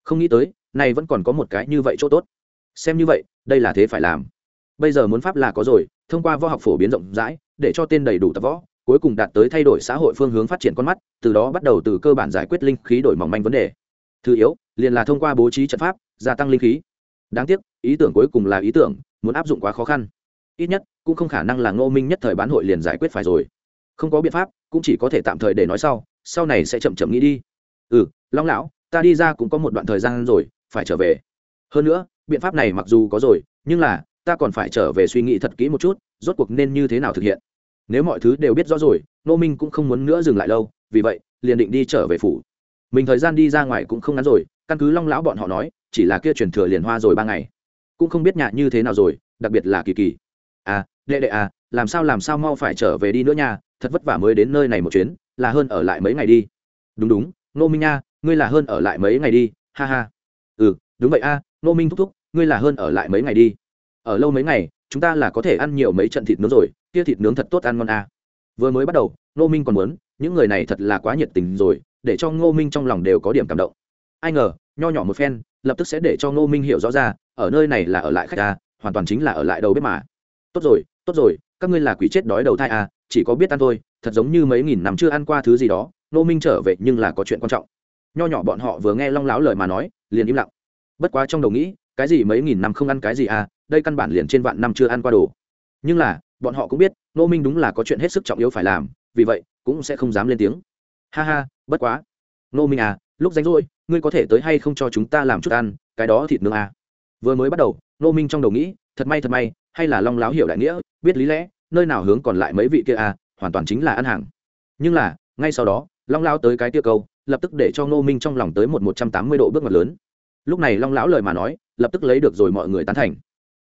Không nghĩ tới, này vẫn còn có một cái như vậy chỗ tốt. Xem như vậy, đây là thế phải làm. Bây giờ muốn pháp là có rồi, thông qua võ học phổ biến rộng rãi, để cho tên đầy đủ tập võ, cuối cùng đạt tới thay đổi xã hội phương hướng phát triển con mắt, từ đó bắt đầu từ cơ bản giải quyết linh khí đổi mỏng manh vấn đề thứ yếu, liền là thông qua bố trí trận pháp, gia tăng linh khí. Đáng tiếc, ý tưởng cuối cùng là ý tưởng, muốn áp dụng quá khó khăn. Ít nhất, cũng không khả năng là ngô minh nhất thời bán hội liền giải quyết phải rồi. Không có biện pháp, cũng chỉ có thể tạm thời để nói sau sau này sẽ chậm chậm nghĩ đi. Ừ long lão, ta đi ra cũng có một đoạn thời gian rồi, phải trở về. Hơn nữa, biện pháp này mặc dù có rồi, nhưng là, ta còn phải trở về suy nghĩ thật kỹ một chút, rốt cuộc nên như thế nào thực hiện. Nếu mọi thứ đều biết rõ rồi nô minh cũng không muốn nữa dừng lại lâu, vì vậy, liền định đi trở về phủ mình thời gian đi ra ngoài cũng không ngắn rồi, căn cứ long lão bọn họ nói, chỉ là kia truyền thừa liền hoa rồi ba ngày. Cũng không biết nhạ như thế nào rồi, đặc biệt là kỳ kỳ. À đệ đệ à làm sao làm sao mau phải trở về đi nữa nha, thật vất vả mới đến nơi này một chuyến, là hơn ở lại mấy ngày đi. Đúng đúng nô minh nha, ngươi là hơn ở lại mấy ngày đi, ha ha. Ừ đúng vậy a nô minh thúc thúc, ngươi là hơn ở lại mấy ngày đi. Ở lâu mấy ngày, chúng ta là có thể ăn nhiều mấy trận thịt nướng rồi, kia thịt nướng thật tốt ăn ngon a. Vừa mới bắt đầu nô minh còn muốn, những người này thật là quá nhiệt tình rồi để cho ngô minh trong lòng đều có điểm cảm động. Ai ngờ nho nhỏ một phen lập tức sẽ để cho ngô minh hiểu rõ ra ở nơi này là ở lại khách a hoàn toàn chính là ở lại đầu bếp mà. Tốt rồi tốt rồi các ngươi là quỷ chết đói đầu thai à, chỉ có biết ăn thôi thật giống như mấy nghìn năm chưa ăn qua thứ gì đó ngô minh trở về nhưng là có chuyện quan trọng. Nho nhỏ bọn họ vừa nghe long láo lời mà nói liền im lặng. Bất quá trong đầu nghĩ cái gì mấy nghìn năm không ăn cái gì à đây căn bản liền trên vạn năm chưa ăn qua đồ. Nhưng là bọn họ cũng biết Ngô minh đúng là có chuyện hết sức trọng yếu phải làm vì vậy cũng sẽ không dám lên tiếng. Ha ha bất quá. Nô minh à lúc rảnh rỗi, ngươi có thể tới hay không cho chúng ta làm chút ăn, cái đó thịt nướng à. vừa mới bắt đầu nô minh trong đầu nghĩ, thật may thật may, hay là long láo hiểu đại nghĩa, biết lý lẽ, nơi nào hướng còn lại mấy vị kia à hoàn toàn chính là ăn hàng. Nhưng là, ngay sau đó, long lao tới cái kia câu, lập tức để cho ngô minh trong lòng tới một một trăm tám mươi độ bước ngoặt lớn. Lúc này long lão lời mà nói, lập tức lấy được rồi mọi người tán thành.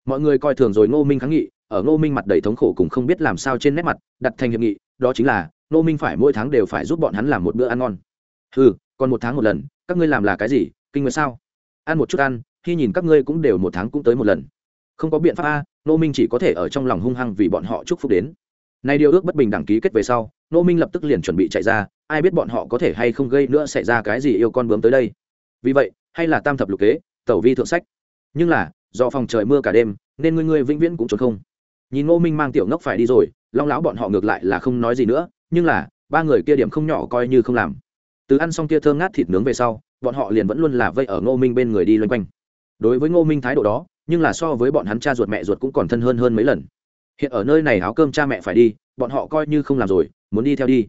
Mọi người coi thường rồi ngô minh kháng nghị, ở ngô minh mặt đầy thống khổ cùng không biết làm sao trên nét mặt, đặt thành hiệp nghị, đó chính là Nô minh phải mỗi tháng đều phải giúp bọn hắn làm một bữa ăn ngon. Ừ còn một tháng một lần, các ngươi làm là cái gì, kinh nguyệt sao? Ăn một chút ăn, khi nhìn các ngươi cũng đều một tháng cũng tới một lần. Không có biện pháp a, nô minh chỉ có thể ở trong lòng hung hăng vì bọn họ chúc phúc đến. Nay điều ước bất bình đẳng ký kết về sau, Nô minh lập tức liền chuẩn bị chạy ra, ai biết bọn họ có thể hay không gây nữa xảy ra cái gì yêu con bướm tới đây. Vì vậy, hay là tam thập lục kế, tẩu vi thượng sách. Nhưng là, do phòng trời mưa cả đêm, nên ngươi ngươi vĩnh viễn cũng trốn không. Nhìn Nô minh mang tiểu ngốc phải đi rồi, long lão bọn họ ngược lại là không nói gì nữa nhưng là, ba người kia điểm không nhỏ coi như không làm. Từ ăn xong kia thơm ngát thịt nướng về sau, bọn họ liền vẫn luôn là vây ở ngô minh bên người đi loanh quanh. Đối với ngô minh thái độ đó, nhưng là so với bọn hắn cha ruột mẹ ruột cũng còn thân hơn hơn mấy lần. Hiện ở nơi này áo cơm cha mẹ phải đi, bọn họ coi như không làm rồi, muốn đi theo đi.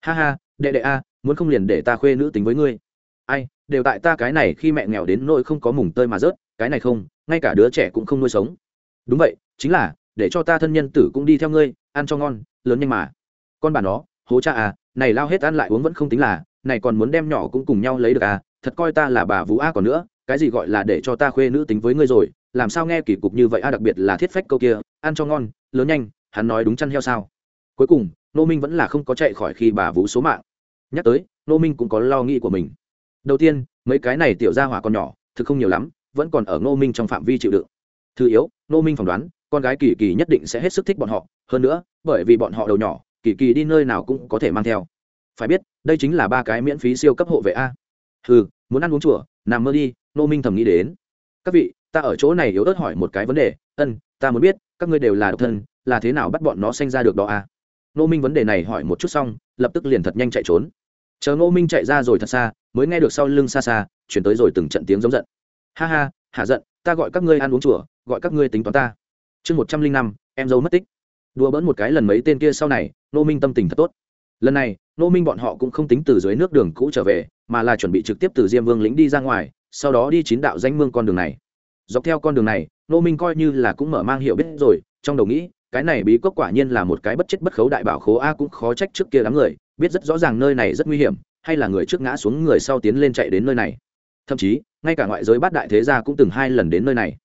Ha ha, đệ đệ a, muốn không liền để ta khuê nữ tính với ngươi. Ai, đều tại ta cái này khi mẹ nghèo đến nỗi không có mùng tơi mà rớt, cái này không, ngay cả đứa trẻ cũng không nuôi sống. Đúng vậy, chính là, để cho ta thân nhân tử cũng đi theo ngươi, ăn cho ngon, lớn nhanh mà con bà nó, hố cha à này lao hết ăn lại uống vẫn không tính là, này còn muốn đem nhỏ cũng cùng nhau lấy được à thật coi ta là bà vũ a còn nữa, cái gì gọi là để cho ta khuê nữ tính với ngươi rồi, làm sao nghe kỳ cục như vậy a, đặc biệt là thiết phách câu kia, ăn cho ngon, lớn nhanh, hắn nói đúng chăn heo sao. Cuối cùng, nô minh vẫn là không có chạy khỏi khi bà vũ số mạng. Nhắc tới, nô minh cũng có lo nghĩ của mình. Đầu tiên, mấy cái này tiểu ra hỏa còn nhỏ, thực không nhiều lắm, vẫn còn ở nô minh trong phạm vi chịu đựng. Thứ yếu, nô minh phỏng đoán, con gái kỳ kỳ nhất định sẽ hết sức thích bọn họ, hơn nữa, bởi vì bọn họ đầu nhỏ kỳ kỳ đi nơi nào cũng có thể mang theo. Phải biết, đây chính là ba cái miễn phí siêu cấp hộ vệ a. Ừ muốn ăn uống chùa, nằm mơ đi, nô minh thầm nghĩ đến. Các vị, ta ở chỗ này yếu ớt hỏi một cái vấn đề. Ân, ta muốn biết, các ngươi đều là độc thân, là thế nào bắt bọn nó sanh ra được đó a? Nô minh vấn đề này hỏi một chút xong, lập tức liền thật nhanh chạy trốn. Chờ nô minh chạy ra rồi thật xa, mới nghe được sau lưng xa xa, chuyển tới rồi từng trận tiếng giống giận. Ha ha hạ giận, ta gọi các ngươi ăn uống chùa, gọi các ngươi tính toán ta. Chương một trăm linh năm, em dâu mất tích đùa bỡn một cái lần mấy tên kia sau này nô minh tâm tình thật tốt. Lần này nô minh bọn họ cũng không tính từ dưới nước đường cũ trở về, mà là chuẩn bị trực tiếp từ diêm vương lĩnh đi ra ngoài, sau đó đi chín đạo danh mương con đường này. Dọc theo con đường này nô minh coi như là cũng mở mang hiểu biết rồi, trong đầu nghĩ, cái này bí cốc quả nhiên là một cái bất chết bất khấu đại bảo khố a cũng khó trách trước kia đám người, biết rất rõ ràng nơi này rất nguy hiểm, hay là người trước ngã xuống người sau tiến lên chạy đến nơi này. Thậm chí, ngay cả ngoại giới bát đại thế gia cũng từng hai lần đến nơi này.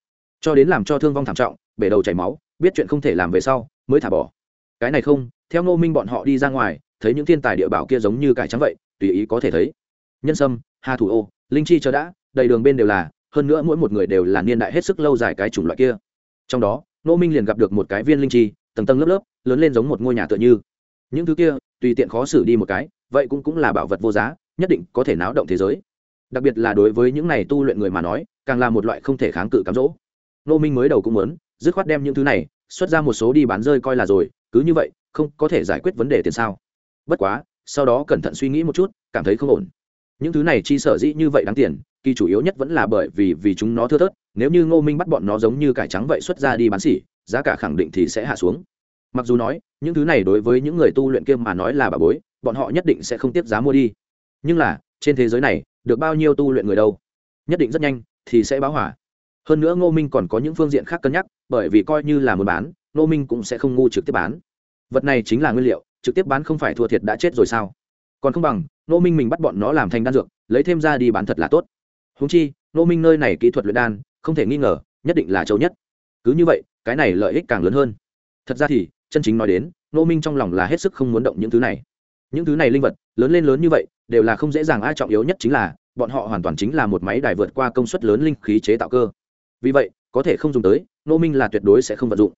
Cho đến làm cho thương vong thảm trọng, bể đầu chảy máu biết chuyện không thể làm về sau, mới thả bỏ. Cái này không, theo ngô minh bọn họ đi ra ngoài, thấy những thiên tài địa bảo kia giống như cải trắng vậy, tùy ý có thể thấy. Nhân sâm, hà thủ ô, linh chi chờ đã, đầy đường bên đều là, hơn nữa mỗi một người đều là niên đại hết sức lâu dài cái chủng loại kia. Trong đó, ngô minh liền gặp được một cái viên linh chi, tầng tầng lớp lớp, lớn lên giống một ngôi nhà tựa như. Những thứ kia, tùy tiện khó xử đi một cái, vậy cũng cũng là bảo vật vô giá, nhất định có thể náo động thế giới. Đặc biệt là đối với những này tu luyện người mà nói, càng là một loại không thể kháng cự cám dỗ. Nô minh mới đầu cũng muốn dứt khoát đem những thứ này xuất ra một số đi bán rơi coi là rồi, cứ như vậy, không có thể giải quyết vấn đề tiền sao? Bất quá, sau đó cẩn thận suy nghĩ một chút, cảm thấy không ổn. Những thứ này chi sở dĩ như vậy đáng tiền, kỳ chủ yếu nhất vẫn là bởi vì vì chúng nó thưa thớt, nếu như ngô minh bắt bọn nó giống như cải trắng vậy xuất ra đi bán xỉ, giá cả khẳng định thì sẽ hạ xuống. Mặc dù nói, những thứ này đối với những người tu luyện kia mà nói là bà bối, bọn họ nhất định sẽ không tiếp giá mua đi. Nhưng là, trên thế giới này, được bao nhiêu tu luyện người đâu? Nhất định rất nhanh thì sẽ báo hỏa. Hơn nữa ngô minh còn có những phương diện khác cân nhắc bởi vì coi như là muốn bán nô minh cũng sẽ không ngu trực tiếp bán. Vật này chính là nguyên liệu, trực tiếp bán không phải thua thiệt đã chết rồi sao? Còn không bằng nô minh mình bắt bọn nó làm thành đan dược, lấy thêm ra đi bán thật là tốt. Húng chi nô minh nơi này kỹ thuật luyện đan, không thể nghi ngờ, nhất định là châu nhất. Cứ như vậy, cái này lợi ích càng lớn hơn. Thật ra thì, chân chính nói đến nô minh trong lòng là hết sức không muốn động những thứ này. Những thứ này linh vật, lớn lên lớn như vậy, đều là không dễ dàng ai trọng yếu nhất chính là, bọn họ hoàn toàn chính là một máy đài vượt qua công suất lớn linh khí chế tạo cơ. Vì vậy, có thể không dùng tới nô minh là tuyệt đối sẽ không vận dụng.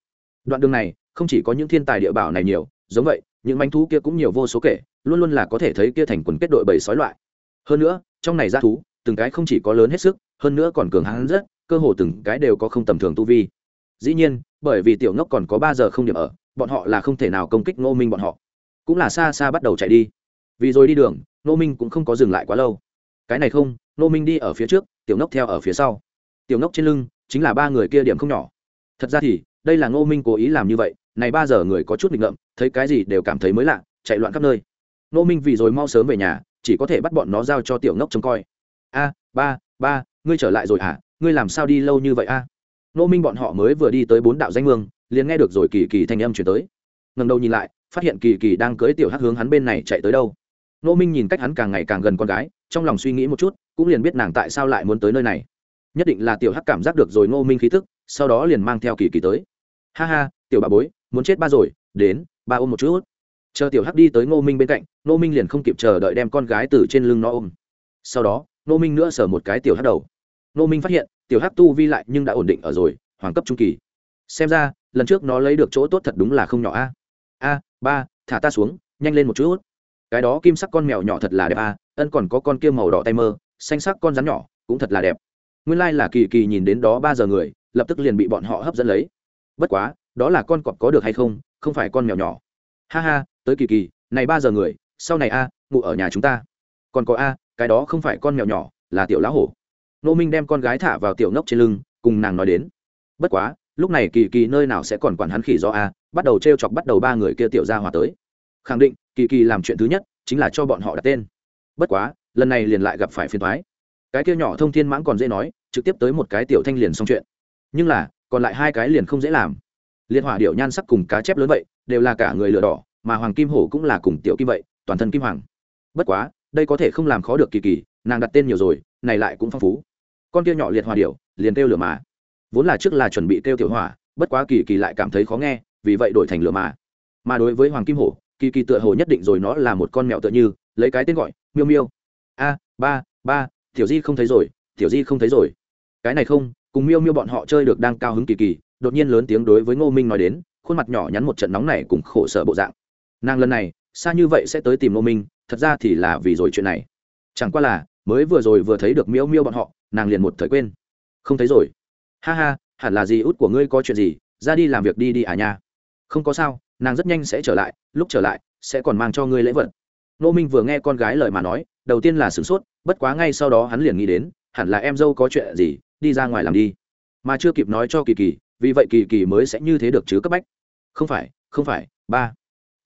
Đoạn đường này, không chỉ có những thiên tài địa bảo này nhiều, giống vậy, những manh thú kia cũng nhiều vô số kể, luôn luôn là có thể thấy kia thành quần kết đội bầy sói loại. Hơn nữa, trong này ra thú, từng cái không chỉ có lớn hết sức, hơn nữa còn cường hãn rất, cơ hồ từng cái đều có không tầm thường tu vi. Dĩ nhiên, bởi vì tiểu ngốc còn có ba giờ không điểm ở, bọn họ là không thể nào công kích ngô minh bọn họ. Cũng là xa xa bắt đầu chạy đi. Vì rồi đi đường, ngô minh cũng không có dừng lại quá lâu. Cái này không, ngô minh đi ở phía trước, tiểu ngốc theo ở phía sau. Tiểu ngốc trên lưng, chính là ba người kia điểm không nhỏ thật ra thì, đây là ngô minh cố ý làm như vậy, này ba giờ người có chút nghịch ngợm, thấy cái gì đều cảm thấy mới lạ, chạy loạn khắp nơi. Ngô minh vì rồi mau sớm về nhà, chỉ có thể bắt bọn nó giao cho tiểu ngốc trông coi. A, ba ba, ngươi trở lại rồi à ngươi làm sao đi lâu như vậy a? À? ngô minh bọn họ mới vừa đi tới bốn đạo danh mương, liền nghe được rồi kỳ kỳ thanh âm chuyển tới. Ngần đầu nhìn lại, phát hiện kỳ kỳ đang cưới tiểu hắc hướng hắn bên này chạy tới đâu. Ngô minh nhìn cách hắn càng ngày càng gần con gái, trong lòng suy nghĩ một chút, cũng liền biết nàng tại sao lại muốn tới nơi này nhất định là tiểu hắc cảm giác được rồi ngô minh khí thức sau đó liền mang theo kỳ kỳ tới. Ha ha, tiểu bà bối, muốn chết ba rồi, đến, ba ôm một chút. Chờ tiểu hắc đi tới ngô minh bên cạnh, ngô minh liền không kịp chờ đợi đem con gái từ trên lưng nó ôm. Sau đó, ngô minh nữa sờ một cái tiểu hắc đầu. Ngô minh phát hiện, tiểu hắc tu vi lại nhưng đã ổn định ở rồi, hoàng cấp trung kỳ. Xem ra, lần trước nó lấy được chỗ tốt thật đúng là không nhỏ a. A, ba, thả ta xuống, nhanh lên một chút. Cái đó kim sắc con mèo nhỏ thật là đẹp a, ân còn có con kia màu đỏ tay mơ, xanh sắc con rắn nhỏ, cũng thật là đẹp nguyên lai là kỳ kỳ nhìn đến đó ba giờ người, lập tức liền bị bọn họ hấp dẫn lấy. Bất quá, đó là con cọp có được hay không không phải con mèo nhỏ. Ha ha, tới kỳ kỳ, này ba giờ người, sau này a, ngủ ở nhà chúng ta. Còn có a, cái đó không phải con mèo nhỏ, là tiểu lão hổ. Nô minh đem con gái thả vào tiểu ngốc trên lưng, cùng nàng nói đến. Bất quá, lúc này kỳ kỳ nơi nào sẽ còn quản hắn khỉ do a, bắt đầu t r e o chọc bắt đầu ba người kia tiểu ra hòa tới. Khẳng định, kỳ kỳ làm chuyện thứ nhất, chính là cho bọn họ đặt tên. Bất quá, lần này liền lại gặp phải phiền thoái cái kia nhỏ thông thiên mãng còn dễ nói, trực tiếp tới một cái tiểu thanh liền xong chuyện. Nhưng là, còn lại hai cái liền không dễ làm. Liên hỏa điệu nhan sắc cùng cá chép lớn vậy, đều là cả người lửa đỏ, mà hoàng kim hổ cũng là cùng tiểu kim vậy, toàn thân kim hoàng. Bất quá, đây có thể không làm khó được kỳ kỳ, nàng đặt tên nhiều rồi, này lại cũng phong phú. Con kia nhỏ liệt hòa điệu liền kêu lửa mà. Vốn là trước là chuẩn bị kêu tiểu hỏa, bất quá kỳ kỳ lại cảm thấy khó nghe, vì vậy đổi thành lửa mà. Mà đối với hoàng kim hổ, kỳ kỳ tựa hồ nhất định rồi nó là một con mèo tựa như, lấy cái tên gọi, miêu miêu. A, ba ba tiểu di không thấy rồi, tiểu di không thấy rồi. Cái này không, cùng miêu miêu bọn họ chơi được đang cao hứng kỳ kỳ, đột nhiên lớn tiếng đối với ngô minh nói đến, khuôn mặt nhỏ nhắn một trận nóng này cùng khổ sở bộ dạng. Nàng lần này, xa như vậy sẽ tới tìm ngô minh, thật ra thì là vì rồi chuyện này. Chẳng qua là, mới vừa rồi vừa thấy được miêu miêu bọn họ, nàng liền một thời quên. Không thấy rồi. Ha ha, hẳn là gì út của ngươi có chuyện gì, ra đi làm việc đi đi à nha. Không có sao, nàng rất nhanh sẽ trở lại, lúc trở lại, sẽ còn mang cho ngươi lễ vật. Nô minh vừa nghe con gái lời mà nói đầu tiên là sửng sốt, bất quá ngay sau đó hắn liền nghĩ đến, hẳn là em dâu có chuyện gì, đi ra ngoài làm đi. Mà chưa kịp nói cho kỳ kỳ, vì vậy kỳ kỳ mới sẽ như thế được chứ cấp bách. Không phải không phải, ba.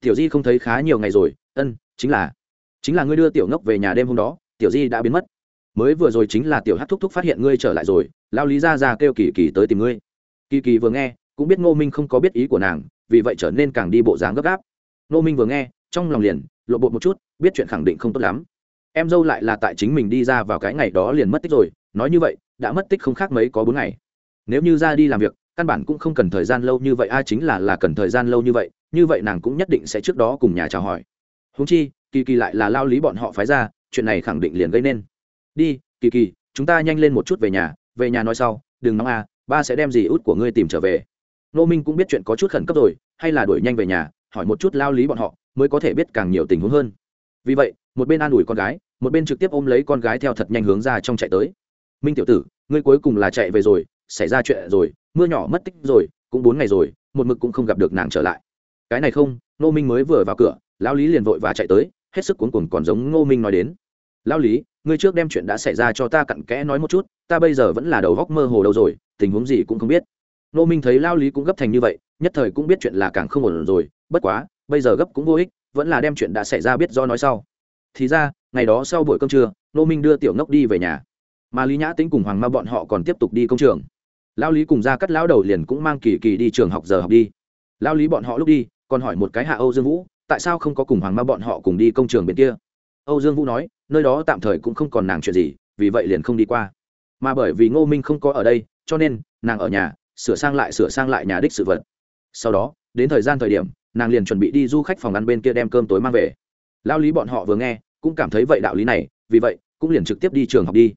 Tiểu di không thấy khá nhiều ngày rồi, ân, chính là chính là ngươi đưa tiểu ngốc về nhà đêm hôm đó, tiểu di đã biến mất. Mới vừa rồi chính là tiểu hát thúc thúc phát hiện ngươi trở lại rồi, lao lý ra ra kêu kỳ kỳ tới tìm ngươi. Kỳ kỳ vừa nghe, cũng biết ngô minh không có biết ý của nàng, vì vậy trở nên càng đi bộ dáng gấp gáp. Ngô minh vừa nghe, trong lòng liền lộ bộ một chút, biết chuyện khẳng định không tốt lắm em dâu lại là tại chính mình đi ra vào cái ngày đó liền mất tích rồi, nói như vậy, đã mất tích không khác mấy có bốn ngày. Nếu như ra đi làm việc, căn bản cũng không cần thời gian lâu như vậy, ai chính là là cần thời gian lâu như vậy như vậy nàng cũng nhất định sẽ trước đó cùng nhà chào hỏi. Húng chi, kỳ kỳ lại là lao lý bọn họ phái ra, chuyện này khẳng định liền gây nên. Đi, kỳ kỳ, chúng ta nhanh lên một chút về nhà về nhà nói sau, đừng nóng à ba sẽ đem gì út của ngươi tìm trở về. Nô minh cũng biết chuyện có chút khẩn cấp rồi, hay là đuổi nhanh về nhà, hỏi một chút lao lý bọn họ, mới có thể biết càng nhiều tình huống hơn. Vì vậy, một bên an ủi con gái một bên trực tiếp ôm lấy con gái theo thật nhanh hướng ra trong chạy tới. Minh tiểu tử, ngươi cuối cùng là chạy về rồi, xảy ra chuyện rồi, mưa nhỏ mất tích rồi, cũng bốn ngày rồi, một mực cũng không gặp được nàng trở lại. Cái này không nô minh mới vừa vào cửa, lão lý liền vội và chạy tới, hết sức cuốn cuồng còn giống ngô minh nói đến. Lão lý, ngươi trước đem chuyện đã xảy ra cho ta cặn kẽ nói một chút, ta bây giờ vẫn là đầu góc mơ hồ đâu rồi, tình huống gì cũng không biết. Nô minh thấy lao lý cũng gấp thành như vậy, nhất thời cũng biết chuyện là càng không ổn rồi, bất quá, bây giờ gấp cũng vô ích, vẫn là đem chuyện đã xảy ra biết do nói sau thì ra, ngày đó sau buổi cơm trưa nô minh đưa tiểu ngốc đi về nhà. Mà lý nhã tính cùng hoàng ma bọn họ còn tiếp tục đi công trường. Lao lý cùng ra cắt lão đầu liền cũng mang kỳ kỳ đi trường học giờ học đi. Lao lý bọn họ lúc đi, còn hỏi một cái hạ âu dương vũ, tại sao không có cùng hoàng ma bọn họ cùng đi công trường bên kia? Âu dương vũ nói, nơi đó tạm thời cũng không còn nàng chuyện gì, vì vậy liền không đi qua. Mà bởi vì ngô minh không có ở đây, cho nên, nàng ở nhà, sửa sang lại, sửa sang lại nhà đích sự vật. Sau đó, đến thời gian thời điểm, nàng liền chuẩn bị đi du khách phòng ăn bên kia đem cơm tối mang về lao lý bọn họ vừa nghe, cũng cảm thấy vậy đạo lý này, vì vậy, cũng liền trực tiếp đi trường học đi.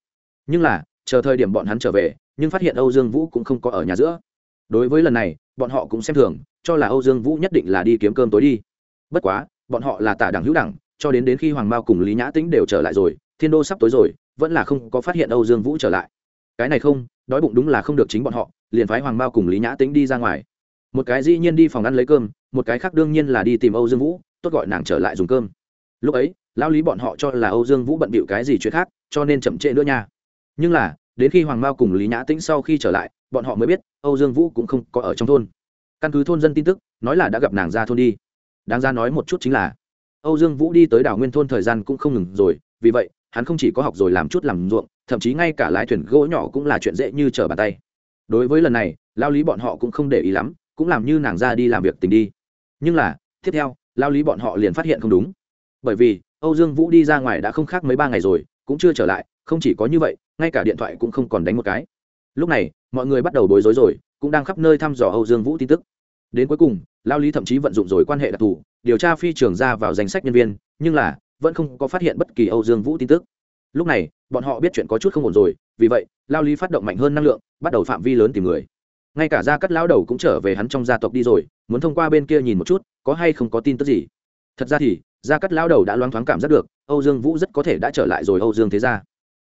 Nhưng là, chờ thời điểm bọn hắn trở về, nhưng phát hiện âu dương vũ cũng không có ở nhà giữa. Đối với lần này, bọn họ cũng xem thường, cho là âu dương vũ nhất định là đi kiếm cơm tối đi. Bất quá, bọn họ là tả đẳng hữu đẳng, cho đến đến khi hoàng mao cùng lý nhã tĩnh đều trở lại rồi, thiên đô sắp tối rồi, vẫn là không có phát hiện âu dương vũ trở lại. Cái này không, đói bụng đúng là không được chính bọn họ, liền phái hoàng mao cùng lý nhã tĩnh đi ra ngoài. Một cái dĩ nhiên đi phòng ăn lấy cơm, một cái khác đương nhiên là đi tìm âu dương vũ, tốt gọi nàng trở lại dùng cơm lúc ấy lao lý bọn họ cho là âu dương vũ bận bịu cái gì chuyện khác, cho nên chậm trễ nữa nha. Nhưng là, đến khi hoàng mao cùng lý nhã tĩnh sau khi trở lại, bọn họ mới biết, âu dương vũ cũng không có ở trong thôn. Căn cứ thôn dân tin tức, nói là đã gặp nàng ra thôn đi. Đáng ra nói một chút chính là, âu dương vũ đi tới đảo nguyên thôn thời gian cũng không ngừng rồi, vì vậy, hắn không chỉ có học rồi làm chút làm ruộng, thậm chí ngay cả lái thuyền gỗ nhỏ cũng là chuyện dễ như trở bàn tay. Đối với lần này lao lý bọn họ cũng không để ý lắm, cũng làm như nàng ra đi làm việc tình đi. Nhưng là, tiếp theo lao lý bọn họ liền phát hiện không đúng bởi vì, âu dương vũ đi ra ngoài đã không khác mấy ba ngày rồi, cũng chưa trở lại, không chỉ có như vậy, ngay cả điện thoại cũng không còn đánh một cái. Lúc này, mọi người bắt đầu bối rối rồi, cũng đang khắp nơi thăm dò âu dương vũ tin tức. Đến cuối cùng, lao lý thậm chí vận dụng rồi quan hệ đặc thù, điều tra phi trường ra vào danh sách nhân viên, nhưng là, vẫn không có phát hiện bất kỳ âu dương vũ tin tức. Lúc này, bọn họ biết chuyện có chút không ổn rồi, vì vậy, lao lý phát động mạnh hơn năng lượng, bắt đầu phạm vi lớn tìm người. Ngay cả gia cắt lão đầu cũng trở về hắn trong gia tộc đi rồi, muốn thông qua bên kia nhìn một chút, có hay không có tin tức gì? Thật ra thì gia cắt lão đầu đã loáng thoáng cảm giác được, âu dương vũ rất có thể đã trở lại rồi âu dương thế gia.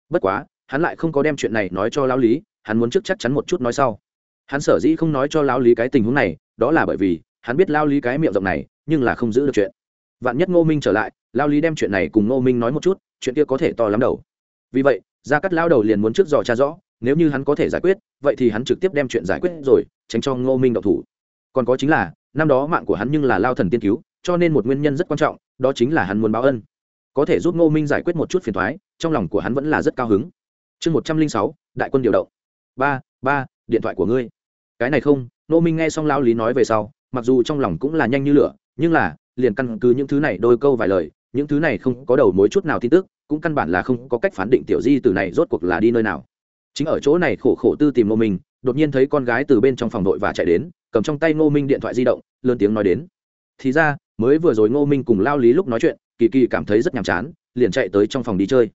Bất quá, hắn lại không có đem chuyện này nói cho lão lý, hắn muốn trước chắc chắn một chút nói sau. Hắn sở dĩ không nói cho lão lý cái tình huống này, đó là bởi vì, hắn biết lao lý cái miệng rộng này, nhưng là không giữ được chuyện. Vạn nhất ngô minh trở lại lao lý đem chuyện này cùng ngô minh nói một chút, chuyện kia có thể to lắm đầu. Vì vậy, gia cắt lao đầu liền muốn trước dò cha rõ, nếu như hắn có thể giải quyết, vậy thì hắn trực tiếp đem chuyện giải quyết rồi, tránh cho ngô minh độc thủ. Còn có chính là, năm đó mạng của hắn nhưng là lao thần tiên cứu, cho nên một nguyên nhân rất quan trọng đó chính là hắn muốn báo ân. Có thể giúp ngô minh giải quyết một chút phiền thoái trong lòng của hắn vẫn là rất cao hứng. Chương một trăm linh sáu, đại quân điều động. Ba ba, điện thoại của ngươi. Cái này không, Ngô minh nghe xong lao lý nói về sau, mặc dù trong lòng cũng là nhanh như lửa, nhưng là, liền căn cứ những thứ này đôi câu vài lời, những thứ này không có đầu mối chút nào tin tức, cũng căn bản là không có cách phán định tiểu di từ này rốt cuộc là đi nơi nào. Chính ở chỗ này khổ khổ tư tìm Ngô minh, đột nhiên thấy con gái từ bên trong phòng đội và chạy đến, cầm trong tay ngô minh điện thoại di động, lớn tiếng nói đến. Thì ra mới vừa rồi ngô minh cùng lao lý lúc nói chuyện, kỳ kỳ cảm thấy rất nhàm chán, liền chạy tới trong phòng đi chơi.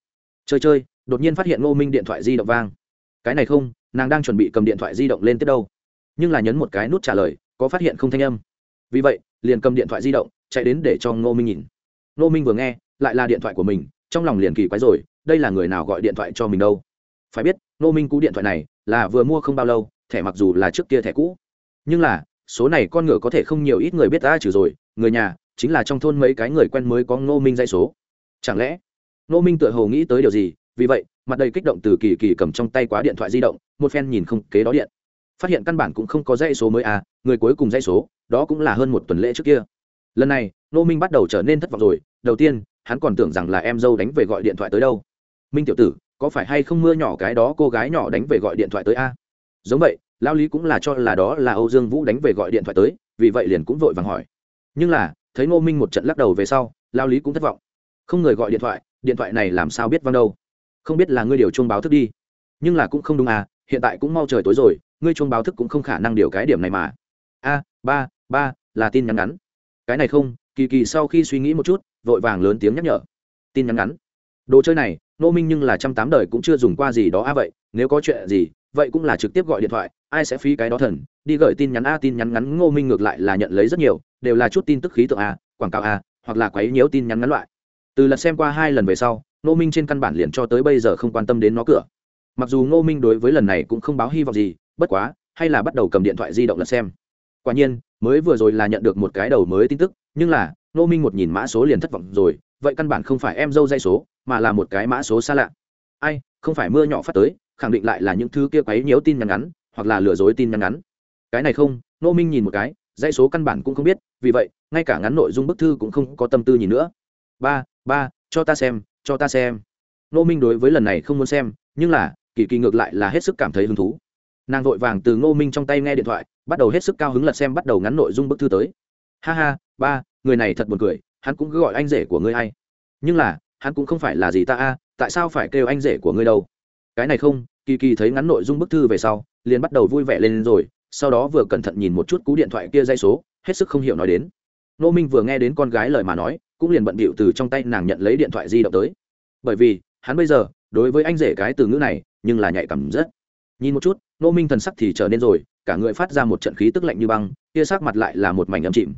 Chơi chơi, đột nhiên phát hiện ngô minh điện thoại di động vang. Cái này không, nàng đang chuẩn bị cầm điện thoại di động lên tiếp đâu. Nhưng là nhấn một cái nút trả lời, có phát hiện không thanh âm. Vì vậy, liền cầm điện thoại di động, chạy đến để cho ngô minh nhìn. Ngô minh vừa nghe, lại là điện thoại của mình, trong lòng liền kỳ quái rồi, đây là người nào gọi điện thoại cho mình đâu? Phải biết, ngô minh cú điện thoại này là vừa mua không bao lâu, thẻ mặc dù là trước kia thẻ cũ. Nhưng là, số này con ngựa có thể không nhiều ít người biết ta trừ rồi người nhà chính là trong thôn mấy cái người quen mới có ngô minh dây số. Chẳng lẽ ngô minh tự hồ nghĩ tới điều gì? Vì vậy, mặt đầy kích động từ kỳ kỳ cầm trong tay quá điện thoại di động, một phen nhìn không kế đó điện. Phát hiện căn bản cũng không có dây số mới à người cuối cùng dây số, đó cũng là hơn một tuần lễ trước kia. Lần này, ngô minh bắt đầu trở nên thất vọng rồi. Đầu tiên, hắn còn tưởng rằng là em dâu đánh về gọi điện thoại tới đâu. Minh tiểu tử, có phải hay không mưa nhỏ cái đó cô gái nhỏ đánh về gọi điện thoại tới a? Giống vậy lao lý cũng là cho là đó là âu dương vũ đánh về gọi điện thoại tới, vì vậy liền cũng vội vàng hỏi nhưng là, thấy ngô minh một trận lắc đầu về sau, lao lý cũng thất vọng. Không người gọi điện thoại điện thoại này làm sao biết văng đâu? Không biết là ngươi điều chuông báo thức đi. Nhưng là cũng không đúng à hiện tại cũng mau trời tối rồi, ngươi chuông báo thức cũng không khả năng điều cái điểm này mà. A, ba ba, là tin nhắn ngắn. Cái này không, kỳ kỳ sau khi suy nghĩ một chút, vội vàng lớn tiếng nhắc nhở. Tin nhắn ngắn. Đồ chơi này nô minh nhưng là trăm tám đời cũng chưa dùng qua gì đó a vậy, nếu có chuyện gì, vậy cũng là trực tiếp gọi điện thoại, ai sẽ phí cái đó thần, đi gửi tin nhắn a, tin nhắn ngắn ngô minh ngược lại là nhận lấy rất nhiều đều là chút tin tức khí tượng a, quảng cáo a, hoặc là quấy nhiễu tin nhắn ngắn loại. Từ lần xem qua hai lần về sau, ngô minh trên căn bản liền cho tới bây giờ không quan tâm đến nó cửa. Mặc dù ngô minh đối với lần này cũng không báo hy vọng gì, bất quá, hay là bắt đầu cầm điện thoại di động lật xem. Quả nhiên, mới vừa rồi là nhận được một cái đầu mới tin tức, nhưng là, ngô minh một nhìn mã số liền thất vọng rồi, vậy căn bản không phải em dâu dây số, mà là một cái mã số xa lạ. Ai, không phải mưa nhỏ phát tới, khẳng định lại là những thứ kia quấy nhiễu tin nhắn ngắn, hoặc là lừa dối tin nhắn ngắn. Cái này không nô minh nhìn một cái dãy số căn bản cũng không biết, vì vậy, ngay cả ngắn nội dung bức thư cũng không có tâm tư nhìn nữa. Ba ba, cho ta xem, cho ta xem. Nô minh đối với lần này không muốn xem, nhưng là, kỳ kỳ ngược lại là hết sức cảm thấy hứng thú. Nàng vội vàng từ ngô minh trong tay nghe điện thoại, bắt đầu hết sức cao hứng lật xem bắt đầu ngắn nội dung bức thư tới. Ha ha, ba, người này thật buồn cười, hắn cũng cứ gọi anh rể của ngươi hay nhưng là, hắn cũng không phải là gì ta a, tại sao phải kêu anh rể của ngươi đâu? Cái này không, kỳ kỳ thấy ngắn nội dung bức thư về sau, liền bắt đầu vui vẻ lên rồi sau đó vừa cẩn thận nhìn một chút cú điện thoại kia dây số, hết sức không hiểu nói đến. Nô minh vừa nghe đến con gái lời mà nói, cũng liền bận bịu từ trong tay nàng nhận lấy điện thoại di động tới. Bởi vì, hắn bây giờ, đối với anh rể cái từ ngữ này, nhưng là nhạy cảm rất. Nhìn một chút, nô minh thần sắc thì trở nên rồi, cả người phát ra một trận khí tức lạnh như băng, kia sắc mặt lại là một mảnh ấm chìm.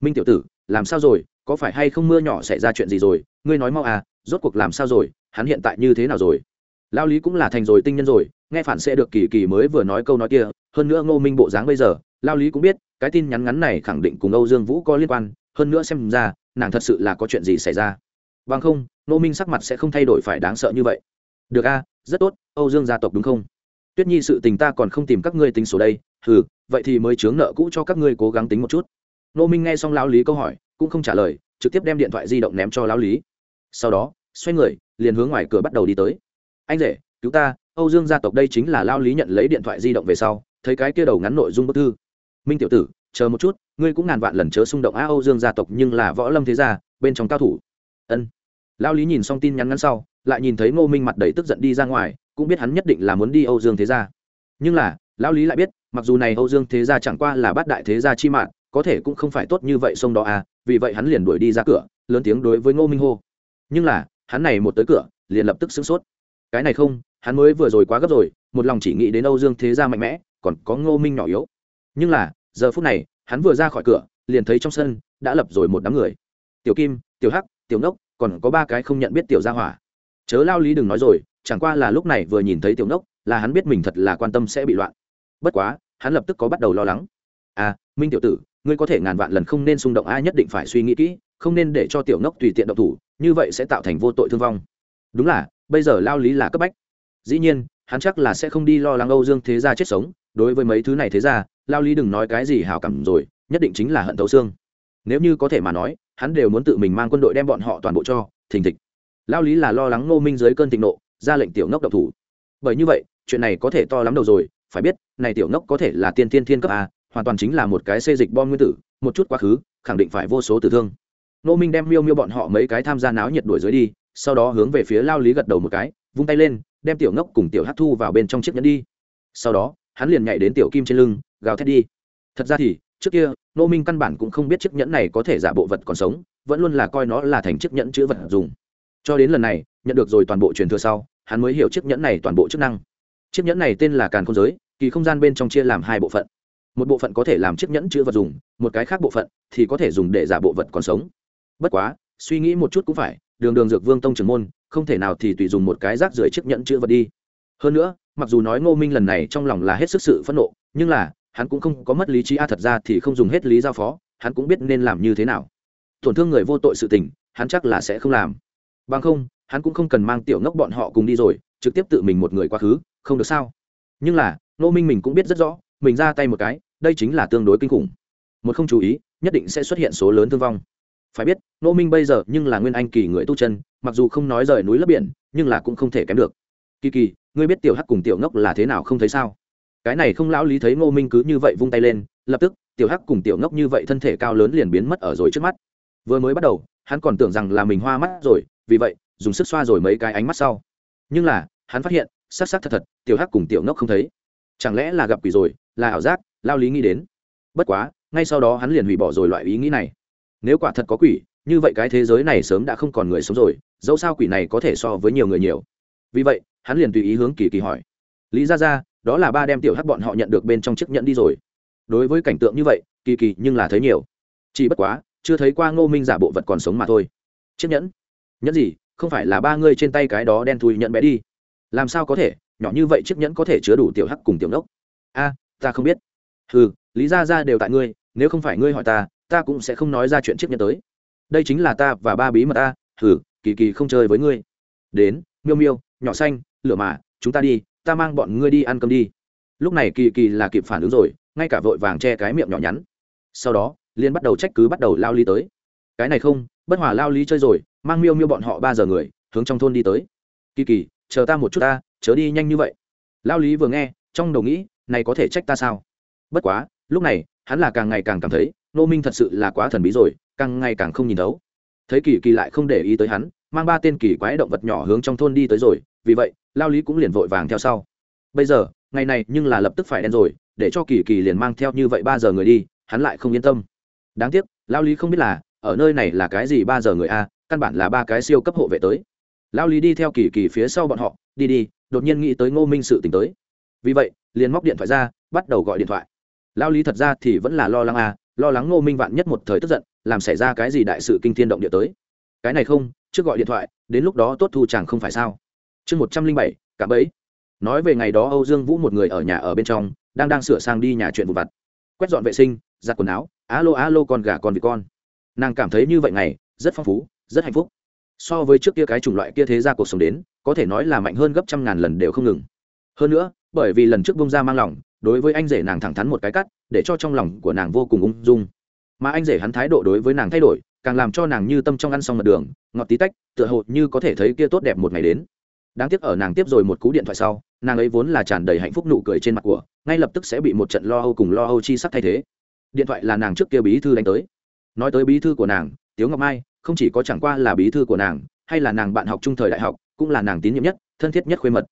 Minh tiểu tử, làm sao rồi? Có phải hay không mưa nhỏ xảy ra chuyện gì rồi? Ngươi nói mau à rốt cuộc làm sao rồi? Hắn hiện tại như thế nào rồi? Lao lý cũng là thành rồi tinh nhân rồi, nghe phản sẽ được kỳ kỳ mới vừa nói câu nói kia hơn nữa ngô minh bộ dáng bây giờ, lao lý cũng biết, cái tin nhắn ngắn này khẳng định cùng âu dương vũ có liên quan, hơn nữa xem ra, nàng thật sự là có chuyện gì xảy ra. Bằng không, ngô minh sắc mặt sẽ không thay đổi phải đáng sợ như vậy. Được a, rất tốt, âu dương gia tộc đúng không? Tuyết nhi sự tình ta còn không tìm các ngươi tính sổ đây ừ vậy thì mới chướng nợ cũ cho các ngươi cố gắng tính một chút. Ngô minh nghe xong lao lý câu hỏi, cũng không trả lời, trực tiếp đem điện thoại di động ném cho lao lý. Sau đó, xoay người, liền hướng ngoài cửa bắt đầu đi tới. Anh rể, cứu ta, âu dương gia tộc đây chính là lao lý nhận lấy điện thoại di động về sau thấy cái kia đầu ngắn nội dung bức thư. Minh tiểu tử, chờ một chút, ngươi cũng ngàn vạn lần chớ xung động á âu dương gia tộc nhưng là võ lâm thế gia, bên trong cao thủ. Ân. Lao lý nhìn xong tin nhắn ngắn sau, lại nhìn thấy ngô minh mặt đầy tức giận đi ra ngoài, cũng biết hắn nhất định là muốn đi âu dương thế gia. Nhưng là lao lý lại biết, mặc dù này âu dương thế gia chẳng qua là bát đại thế gia chi mạng, có thể cũng không phải tốt như vậy sông đó à vì vậy hắn liền đuổi đi ra cửa, lớn tiếng đối với ngô minh hô. Nhưng là, hắn này một tới cửa, liền lập tức sửng sốt. Cái này không, hắn mới vừa rồi quá gấp rồi, một lòng chỉ nghĩ đến âu dương thế gia mạnh mẽ còn có ngô minh nhỏ yếu. Nhưng là, giờ phút này, hắn vừa ra khỏi cửa, liền thấy trong sân đã lập rồi một đám người. Tiểu kim, tiểu hắc, tiểu nốc, còn có ba cái không nhận biết tiểu gia hỏa. Chớ lao lý đừng nói rồi, chẳng qua là lúc này vừa nhìn thấy tiểu nốc, là hắn biết mình thật là quan tâm sẽ bị loạn. Bất quá, hắn lập tức có bắt đầu lo lắng. À minh tiểu tử, ngươi có thể ngàn vạn lần không nên xung động ai nhất định phải suy nghĩ kỹ, không nên để cho tiểu nốc tùy tiện động thủ, như vậy sẽ tạo thành vô tội thương vong. Đúng là, bây giờ lao lý là cấp bách. Dĩ nhiên, hắn chắc là sẽ không đi lo lắng âu dương thế gia chết sống đối với mấy thứ này thế ra, lao lý đừng nói cái gì hào cảm rồi, nhất định chính là hận thấu xương. Nếu như có thể mà nói, hắn đều muốn tự mình mang quân đội đem bọn họ toàn bộ cho, thình thịch. Lao lý là lo lắng ngô minh dưới cơn thịnh nộ, ra lệnh tiểu ngốc độc thủ. Bởi như vậy, chuyện này có thể to lắm đầu rồi, phải biết, này tiểu ngốc có thể là tiên tiên thiên cấp a, hoàn toàn chính là một cái xê dịch bom nguyên tử, một chút quá khứ, khẳng định phải vô số tử thương. Ngô minh đem miêu miêu bọn họ mấy cái tham gia náo nhiệt đuổi dưới đi, sau đó hướng về phía lao lý gật đầu một cái, vung tay lên, đem tiểu ngốc cùng tiểu hát thu vào bên trong chiếc nhẫn đi. Sau đó hắn liền nhảy đến tiểu kim trên lưng, gào thét đi. Thật ra thì, trước kia nô minh căn bản cũng không biết chiếc nhẫn này có thể giả bộ vật còn sống, vẫn luôn là coi nó là thành chiếc nhẫn chữ vật dùng. Cho đến lần này, nhận được rồi toàn bộ truyền thừa sau, hắn mới hiểu chiếc nhẫn này toàn bộ chức năng. Chiếc nhẫn này tên là càn không giới, kỳ không gian bên trong chia làm hai bộ phận. Một bộ phận có thể làm chiếc nhẫn chữ vật dùng, một cái khác bộ phận thì có thể dùng để giả bộ vật còn sống. Bất quá, suy nghĩ một chút cũng phải, đường đường dược vương tông trưởng môn, không thể nào thì tùy dùng một cái rác rưởi chiếc nhẫn chữ vật đi. Hơn nữa mặc dù nói ngô minh lần này trong lòng là hết sức sự phẫn nộ, nhưng là, hắn cũng không có mất lý trí, a, thật ra thì không dùng hết lý giao phó, hắn cũng biết nên làm như thế nào. Tổn thương người vô tội sự tình, hắn chắc là sẽ không làm. Bằng không, hắn cũng không cần mang tiểu ngốc bọn họ cùng đi rồi, trực tiếp tự mình một người quá khứ, không được sao? Nhưng là, ngô minh mình cũng biết rất rõ, mình ra tay một cái, đây chính là tương đối kinh khủng. Một không chú ý, nhất định sẽ xuất hiện số lớn thương vong. Phải biết, ngô minh bây giờ nhưng là nguyên anh kỳ người tu chân, mặc dù không nói rời núi lấp biển, nhưng là cũng không thể kém được. Kỳ kỳ ngươi biết tiểu hắc cùng tiểu ngốc là thế nào không thấy sao? Cái này không lão lý thấy ngô minh cứ như vậy vung tay lên, lập tức, tiểu hắc cùng tiểu ngốc như vậy thân thể cao lớn liền biến mất ở rồi trước mắt. Vừa mới bắt đầu, hắn còn tưởng rằng là mình hoa mắt rồi, vì vậy, dùng sức xoa rồi mấy cái ánh mắt sau. Nhưng là, hắn phát hiện s á c s c thật thật, tiểu hắc cùng tiểu ngốc không thấy. Chẳng lẽ là gặp quỷ rồi, là ảo giác lao lý nghĩ đến. Bất quá, ngay sau đó hắn liền hủy bỏ rồi loại ý nghĩ này. Nếu quả thật có quỷ, như vậy cái thế giới này sớm đã không còn người sống rồi, dẫu sao quỷ này có thể so với nhiều người nhiều. Vì vậy hắn liền tùy ý hướng kỳ kỳ hỏi. Lý ra ra đó là ba đem tiểu hắc bọn họ nhận được bên trong chiếc nhẫn đi rồi. Đối với cảnh tượng như vậy, kỳ kỳ nhưng là thấy nhiều. Chỉ bất quá, chưa thấy qua ngô minh giả bộ vật còn sống mà thôi. Chiếc nhẫn? Nhẫn gì? Không phải là ba ngươi trên tay cái đó đen thui nhận bé đi. Làm sao có thể? Nhỏ như vậy chiếc nhẫn có thể chứa đủ tiểu hắc cùng tiểu nốc. A, ta không biết. Ừ lý ra ra đều tại ngươi, nếu không phải ngươi hỏi ta ta cũng sẽ không nói ra chuyện chiếc nhẫn tới. Đây chính là ta và ba bí mật ta. Ừ kỳ kỳ không chơi với ngươi. Đến, miêu miêu, nhỏ xanh lửa mà, chúng ta đi, ta mang bọn ngươi đi ăn cơm đi. Lúc này kỳ kỳ là kịp phản ứng rồi, ngay cả vội vàng che cái miệng nhỏ nhắn. Sau đó liên bắt đầu trách cứ bắt đầu lao ly tới. Cái này không, bất hòa lao ly chơi rồi, mang miêu miêu bọn họ ba giờ người, hướng trong thôn đi tới. Kỳ kỳ, chờ ta một chút ta, chớ đi nhanh như vậy. Lao lý vừa nghe, trong đầu nghĩ, này có thể trách ta sao? Bất quá, lúc này, hắn là càng ngày càng cảm thấy, nô minh thật sự là quá thần bí rồi, càng ngày càng không nhìn thấu. Thấy kỳ kỳ lại không để ý tới hắn mang ba tên kỳ quái động vật nhỏ hướng trong thôn đi tới rồi, vì vậy, lao lý cũng liền vội vàng theo sau. Bây giờ, ngày này nhưng là lập tức phải đen rồi, để cho kỳ kỳ liền mang theo như vậy ba giờ người đi, hắn lại không yên tâm. Đáng tiếc, lao lý không biết là, ở nơi này là cái gì ba giờ người a, căn bản là ba cái siêu cấp hộ vệ tới. Lao lý đi theo kỳ kỳ phía sau bọn họ, đi đi, đột nhiên nghĩ tới ngô minh sự t tới. Vì vậy, liền móc điện thoại ra, bắt đầu gọi điện thoại. Lao lý thật ra thì vẫn là lo lắng a, lo lắng ngô minh vạn nhất một thời tức giận, làm xảy ra cái gì đại sự kinh thiên động địa tới. Cái này không trước gọi điện thoại, đến lúc đó tốt thu chẳng không phải sao. Chương một trăm linh bảy, cả bấy nói về ngày đó âu dương vũ một người ở nhà ở bên trong, đang đang sửa sang đi nhà chuyện vụ vặt. Quét dọn vệ sinh, giặt quần áo, alo alo con gà con vịt con. Nàng cảm thấy như vậy ngày, rất phong phú, rất hạnh phúc. So với trước kia cái chủng loại kia thế ra cuộc sống đến, có thể nói là mạnh hơn gấp trăm ngàn lần đều không ngừng. Hơn nữa, bởi vì lần trước bông ra mang lòng, đối với anh rể nàng thẳng thắn một cái cắt, để cho trong lòng của nàng vô cùng ung dung. Mà anh rể hắn thái độ đối với nàng thay đổi càng làm cho nàng như tâm trong ăn xong mật đường, ngọt tí tách, tựa hồ như có thể thấy kia tốt đẹp một ngày đến. Đáng tiếc ở nàng tiếp rồi một cú điện thoại sau, nàng ấy vốn là tràn đầy hạnh phúc nụ cười trên mặt của, ngay lập tức sẽ bị một trận lo âu cùng lo âu chi sắc thay thế. Điện thoại là nàng trước kia bí thư đánh tới. Nói tới bí thư của nàng, tiếu ngọc mai, không chỉ có chẳng qua là bí thư của nàng, hay là nàng bạn học trung thời đại học, cũng là nàng tín nhiệm nhất, thân thiết nhất khuê mật.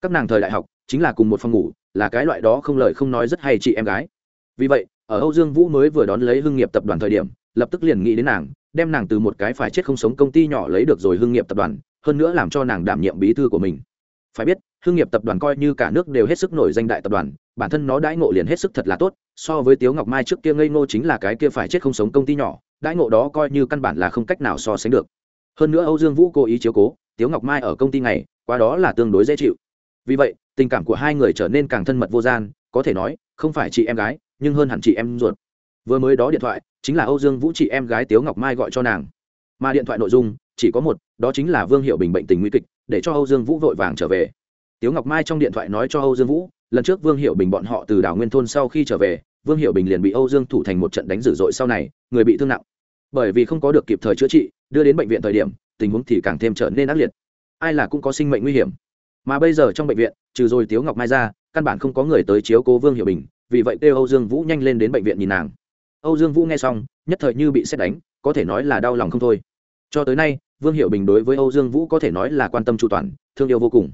Các nàng thời đại học, chính là cùng một phòng ngủ, là cái loại đó không lời không nói rất hay chị em gái. Vì vậy, ở âu dương vũ mới vừa đón lấy hưng nghiệp tập đoàn thời điểm, lập tức liền nghĩ đến nàng đem nàng từ một cái phải chết không sống công ty nhỏ lấy được rồi hưng nghiệp tập đoàn, hơn nữa làm cho nàng đảm nhiệm bí thư của mình. Phải biết, hưng nghiệp tập đoàn coi như cả nước đều hết sức nổi danh đại tập đoàn, bản thân nó đãi ngộ liền hết sức thật là tốt, so với tiếu ngọc mai trước kia ngây ngô chính là cái kia phải chết không sống công ty nhỏ, đãi ngộ đó coi như căn bản là không cách nào so sánh được. Hơn nữa âu dương vũ cố ý chiếu cố, tiếu ngọc mai ở công ty này qua đó là tương đối dễ chịu. Vì vậy, tình cảm của hai người trở nên càng thân mật vô gian, có thể nói, không phải chị em gái, nhưng hơn hẳn chị em ruột vừa mới đó điện thoại, chính là âu dương vũ chị em gái tiếu ngọc mai gọi cho nàng. Mà điện thoại nội dung, chỉ có một, đó chính là vương hiệu bình bệnh tình nguy kịch, để cho âu dương vũ vội vàng trở về. Tiếu ngọc mai trong điện thoại nói cho âu dương vũ, lần trước vương hiệu bình bọn họ từ đảo nguyên thôn sau khi trở về, vương hiệu bình liền bị âu dương thủ thành một trận đánh dữ dội sau này, người bị thương nặng. Bởi vì không có được kịp thời chữa trị, đưa đến bệnh viện thời điểm, tình huống thì càng thêm trở nên ác liệt. Ai là cũng có sinh mệnh nguy hiểm. Mà bây giờ trong bệnh viện, trừ rồi tiếu ngọc mai ra, căn bản không có người tới chiếu cố vương hiệu bình, vì vậy kêu âu dương vũ nhanh lên đến bệnh viện nhìn nàng âu dương vũ nghe xong, nhất thời như bị xét đánh, có thể nói là đau lòng không thôi. Cho tới nay, vương hiệu bình đối với âu dương vũ có thể nói là quan tâm chu toàn, thương yêu vô cùng.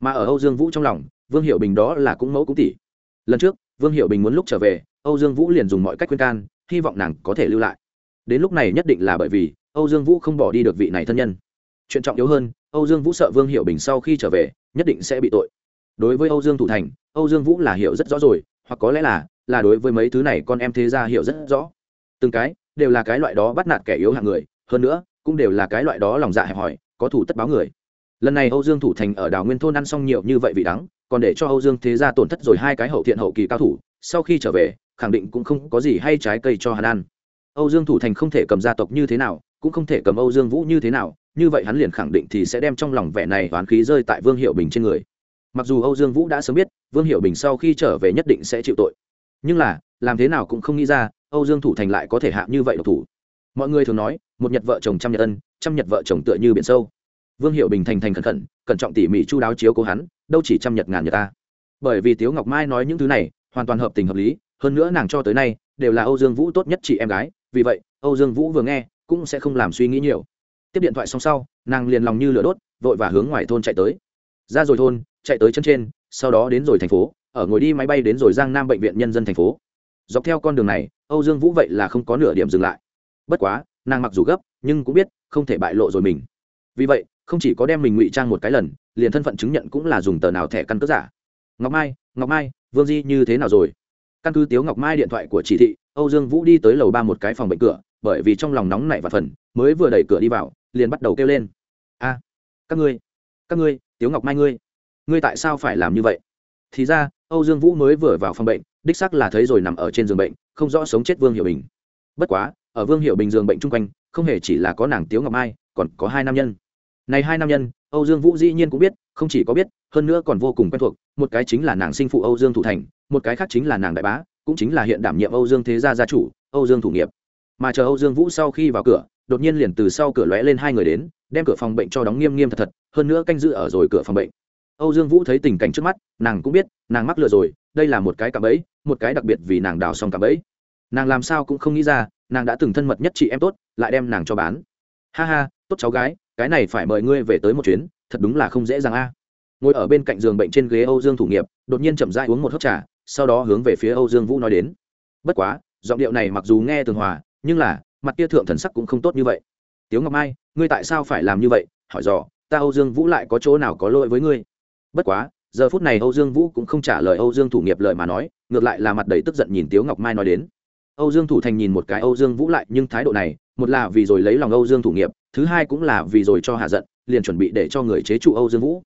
Mà ở âu dương vũ trong lòng, vương hiệu bình đó là cũng mẫu cũng tỷ. Lần trước, vương hiệu bình muốn lúc trở về, âu dương vũ liền dùng mọi cách khuyên can, hy vọng nàng có thể lưu lại. Đến lúc này nhất định là bởi vì, âu dương vũ không bỏ đi được vị này thân nhân. Chuyện trọng yếu hơn, âu dương vũ sợ vương hiệu bình sau khi trở về, nhất định sẽ bị tội. Đối với âu dương thủ thành, âu dương vũ là hiểu rất rõ rồi, hoặc có lẽ là là đối với mấy thứ này con em thế ra hiểu rất rõ. Từng cái, đều là cái loại đó bắt nạt kẻ yếu hạng người, hơn nữa, cũng đều là cái loại đó lòng dạ hẹp hòi, có thủ tất báo người. Lần này âu dương thủ thành ở đảo nguyên thôn ăn xong nhiều như vậy vì đắng, còn để cho âu dương thế gia tổn thất rồi hai cái hậu thiện hậu kỳ cao thủ, sau khi trở về, khẳng định cũng không có gì hay trái cây cho hắn ăn. Âu dương thủ thành không thể cầm gia tộc như thế nào, cũng không thể cầm âu dương vũ như thế nào, như vậy hắn liền khẳng định thì sẽ đem trong lòng vẻ này toán khí rơi tại vương hiệu bình trên người. Mặc dù âu dương vũ đã sớm biết, vương hiệu bình sau khi trở về nhất định sẽ chịu tội nhưng là, làm thế nào cũng không nghĩ ra, âu dương thủ thành lại có thể hạ như vậy độc thủ. Mọi người thường nói, một nhật vợ chồng trăm nhật ân, trăm nhật vợ chồng tựa như biển sâu. Vương hiệu bình thành thành khẩn khẩn, cẩn trọng tỉ mỉ chu đáo chiếu cố hắn, đâu chỉ trăm nhật ngàn nhật ta. Bởi vì tiếu ngọc mai nói những thứ này, hoàn toàn hợp tình hợp lý, hơn nữa nàng cho tới nay, đều là âu dương vũ tốt nhất chị em gái, vì vậy, âu dương vũ vừa nghe, cũng sẽ không làm suy nghĩ nhiều. Tiếp điện thoại xong sau, nàng liền lòng như lửa đốt, vội và hướng ngoài thôn chạy tới. Ra rồi thôn, chạy tới chân trên, sau đó đến rồi thành phố ở ngồi đi máy bay đến rồi giang nam bệnh viện nhân dân thành phố. Dọc theo con đường này, âu dương vũ vậy là không có nửa điểm dừng lại. Bất quá, nàng mặc dù gấp, nhưng cũng biết, không thể bại lộ rồi mình. Vì vậy, không chỉ có đem mình ngụy trang một cái lần, liền thân phận chứng nhận cũng là dùng tờ nào thẻ căn cước giả. Ngọc mai ngọc mai, vương di như thế nào rồi? Căn cứ tiếu ngọc mai điện thoại của chỉ thị, âu dương vũ đi tới lầu ba một cái phòng bệnh cửa, bởi vì trong lòng nóng nảy và phần, mới vừa đẩy cửa đi vào, liền bắt đầu kêu lên. A, các ngươi các ngươi, tiếu ngọc mai ngươi ngươi tại sao phải làm như vậy? Thì ra âu dương vũ mới vừa vào phòng bệnh, đích sắc là thấy rồi nằm ở trên giường bệnh, không rõ sống chết vương hiệu bình. Bất quá, ở vương hiệu bình giường bệnh chung quanh, không hề chỉ là có nàng tiếu ngọc mai, còn có hai nam nhân. Này hai nam nhân, âu dương vũ dĩ nhiên cũng biết, không chỉ có biết, hơn nữa còn vô cùng quen thuộc, một cái chính là nàng sinh phụ âu dương thủ thành, một cái khác chính là nàng đại bá, cũng chính là hiện đảm nhiệm âu dương thế gia gia chủ, âu dương thủ nghiệp. Mà chờ âu dương vũ sau khi vào cửa, đột nhiên liền từ sau cửa lóe lên hai người đến, đem cửa phòng bệnh cho đóng nghiêm nghiêm thật thật, hơn nữa canh giữ ở rồi cửa phòng bệnh âu dương vũ thấy tình cảnh trước mắt, nàng cũng biết, nàng mắc lừa rồi, đây là một cái cạm bẫy, một cái đặc biệt vì nàng đào xong cạm bẫy. Nàng làm sao cũng không nghĩ ra, nàng đã từng thân mật nhất chị em tốt, lại đem nàng cho bán. Ha ha, tốt cháu gái, cái này phải mời ngươi về tới một chuyến, thật đúng là không dễ dàng a. Ngồi ở bên cạnh giường bệnh trên ghế âu dương thủ nghiệp, đột nhiên chậm rãi uống một hớp trà, sau đó hướng về phía âu dương vũ nói đến. Bất quá, giọng điệu này mặc dù nghe tường hòa, nhưng là, mặt kia thượng thần sắc cũng không tốt như vậy. Tiếu ngọc mai, ngươi tại sao phải làm như vậy? Hỏi dò, ta âu dương vũ lại có chỗ nào có lỗi với ngươi? Bất quá, giờ phút này âu dương vũ cũng không trả lời âu dương thủ nghiệp lời mà nói, ngược lại là mặt đầy tức giận nhìn tiếu ngọc mai nói đến. Âu dương thủ thành nhìn một cái âu dương vũ lại, nhưng thái độ này, một là vì rồi lấy lòng âu dương thủ nghiệp, thứ hai cũng là vì rồi cho hạ giận, liền chuẩn bị để cho người chế trụ âu dương vũ.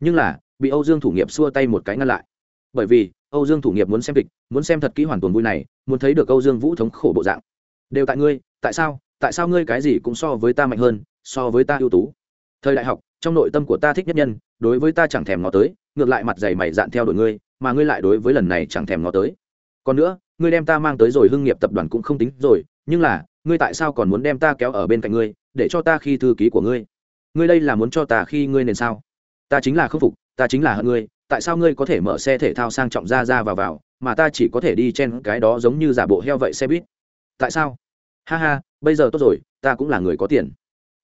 Nhưng là, bị âu dương thủ nghiệp xua tay một cái ngăn lại. Bởi vì, âu dương thủ nghiệp muốn xem kịch, muốn xem thật kỹ hoàn toàn vui này, muốn thấy được âu dương vũ thống khổ bộ dạng. Đều tại ngươi, tại sao tại sao ngươi cái gì cũng so với ta mạnh hơn, so với ta ưu tú? Thời đại học, trong nội tâm của ta thích nhất nhân đối với ta chẳng thèm ngó tới, ngược lại mặt dày mày dạn theo đuổi ngươi, mà ngươi lại đối với lần này chẳng thèm ngó tới. Còn nữa, ngươi đem ta mang tới rồi hưng nghiệp tập đoàn cũng không tính rồi, nhưng là, ngươi tại sao còn muốn đem ta kéo ở bên cạnh ngươi, để cho ta khi thư ký của ngươi? Ngươi đây là muốn cho ta khi ngươi nên sao? Ta chính là khâm phục, ta chính là hận ngươi, tại sao ngươi có thể mở xe thể thao sang trọng ra ra vào vào, mà ta chỉ có thể đi trên cái đó giống như giả bộ heo vậy xe buýt? Tại sao? Ha ha, bây giờ tốt rồi, ta cũng là người có tiền.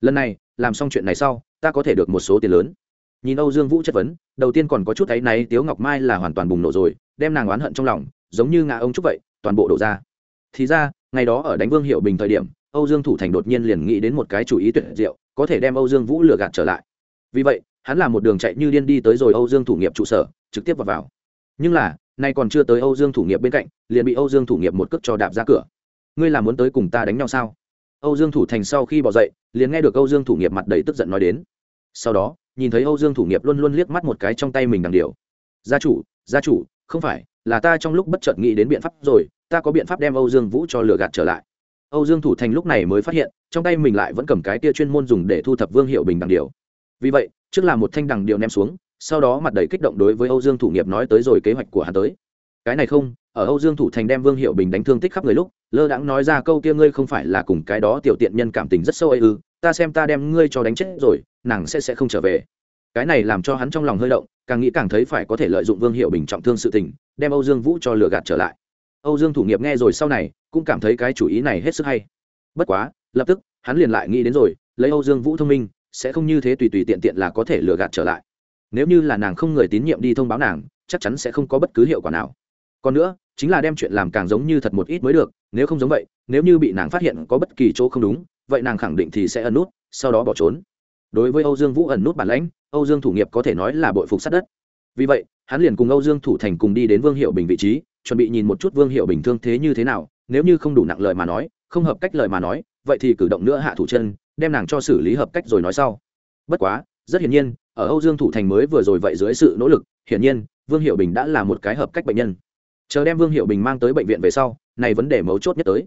Lần này, làm xong chuyện này sau, ta có thể được một số tiền lớn nhìn âu dương vũ chất vấn đầu tiên còn có chút thấy náy tiếu ngọc mai là hoàn toàn bùng nổ rồi đem nàng oán hận trong lòng giống như ngã ông chúc vậy toàn bộ đổ ra. Thì ra ngày đó ở đánh vương hiệu bình thời điểm âu dương thủ thành đột nhiên liền nghĩ đến một cái chủ ý tuyệt diệu có thể đem âu dương vũ lừa gạt trở lại. Vì vậy hắn làm một đường chạy như điên đi tới rồi âu dương thủ nghiệp trụ sở trực tiếp vào, vào. nhưng là nay còn chưa tới âu dương thủ nghiệp bên cạnh liền bị âu dương thủ nghiệp một cước cho đạp ra cửa. Ngươi là muốn tới cùng ta đánh nhau sao? Âu dương thủ thành sau khi bỏ dậy liền nghe được âu dương thủ nghiệp mặt đầy tức giận nói đến. Sau đó nhìn thấy âu dương thủ nghiệp luôn luôn liếc mắt một cái trong tay mình đằng điều. Gia chủ gia chủ, không phải, là ta trong lúc bất chợt nghĩ đến biện pháp rồi, ta có biện pháp đem âu dương vũ cho lừa gạt trở lại. Âu dương thủ thành lúc này mới phát hiện, trong tay mình lại vẫn cầm cái tia chuyên môn dùng để thu thập vương hiệu bình đằng điều. Vì vậy, trước là một thanh đằng điều ném xuống, sau đó mặt đầy kích động đối với âu dương thủ nghiệp nói tới rồi kế hoạch của hắn tới. Cái này không, ở âu dương thủ thành đem vương hiệu bình đánh thương tích khắp người lúc, lơ đãng nói ra câu kia ngươi không phải là cùng cái đó tiểu tiện nhân cảm tình rất sâu ấy ư ta xem ta đem ngươi cho đánh chết rồi, nàng sẽ sẽ không trở về. Cái này làm cho hắn trong lòng hơi động, càng nghĩ càng thấy phải có thể lợi dụng vương hiệu bình trọng thương sự tình, đem âu dương vũ cho lừa gạt trở lại. Âu dương thủ nghiệp nghe rồi sau này, cũng cảm thấy cái chủ ý này hết sức hay. Bất quá, lập tức, hắn liền lại nghĩ đến rồi, lấy âu dương vũ thông minh, sẽ không như thế tùy tùy tiện tiện là có thể lừa gạt trở lại. Nếu như là nàng không người tín nhiệm đi thông báo nàng, chắc chắn sẽ không có bất cứ hiệu quả nào. Còn nữa, chính là đem chuyện làm càng giống như thật một ít mới được, nếu không giống vậy, nếu như bị nàng phát hiện có bất kỳ chỗ không đúng vậy nàng khẳng định thì sẽ ẩn nút, sau đó bỏ trốn. Đối với âu dương vũ ẩn nút bản lãnh, âu dương thủ nghiệp có thể nói là bội phục sát đất. Vì vậy, hắn liền cùng âu dương thủ thành cùng đi đến vương hiệu bình vị trí, chuẩn bị nhìn một chút vương hiệu bình thương thế như thế nào, nếu như không đủ nặng lời mà nói, không hợp cách lời mà nói, vậy thì cử động nữa hạ thủ chân, đem nàng cho xử lý hợp cách rồi nói sau. Bất quá, rất hiển nhiên, ở âu dương thủ thành mới vừa rồi vậy dưới sự nỗ lực, hiển nhiên, vương hiệu bình đã là một cái hợp cách bệnh nhân. Chờ đem vương hiệu bình mang tới bệnh viện về sau, này vấn đề mấu chốt nhất tới.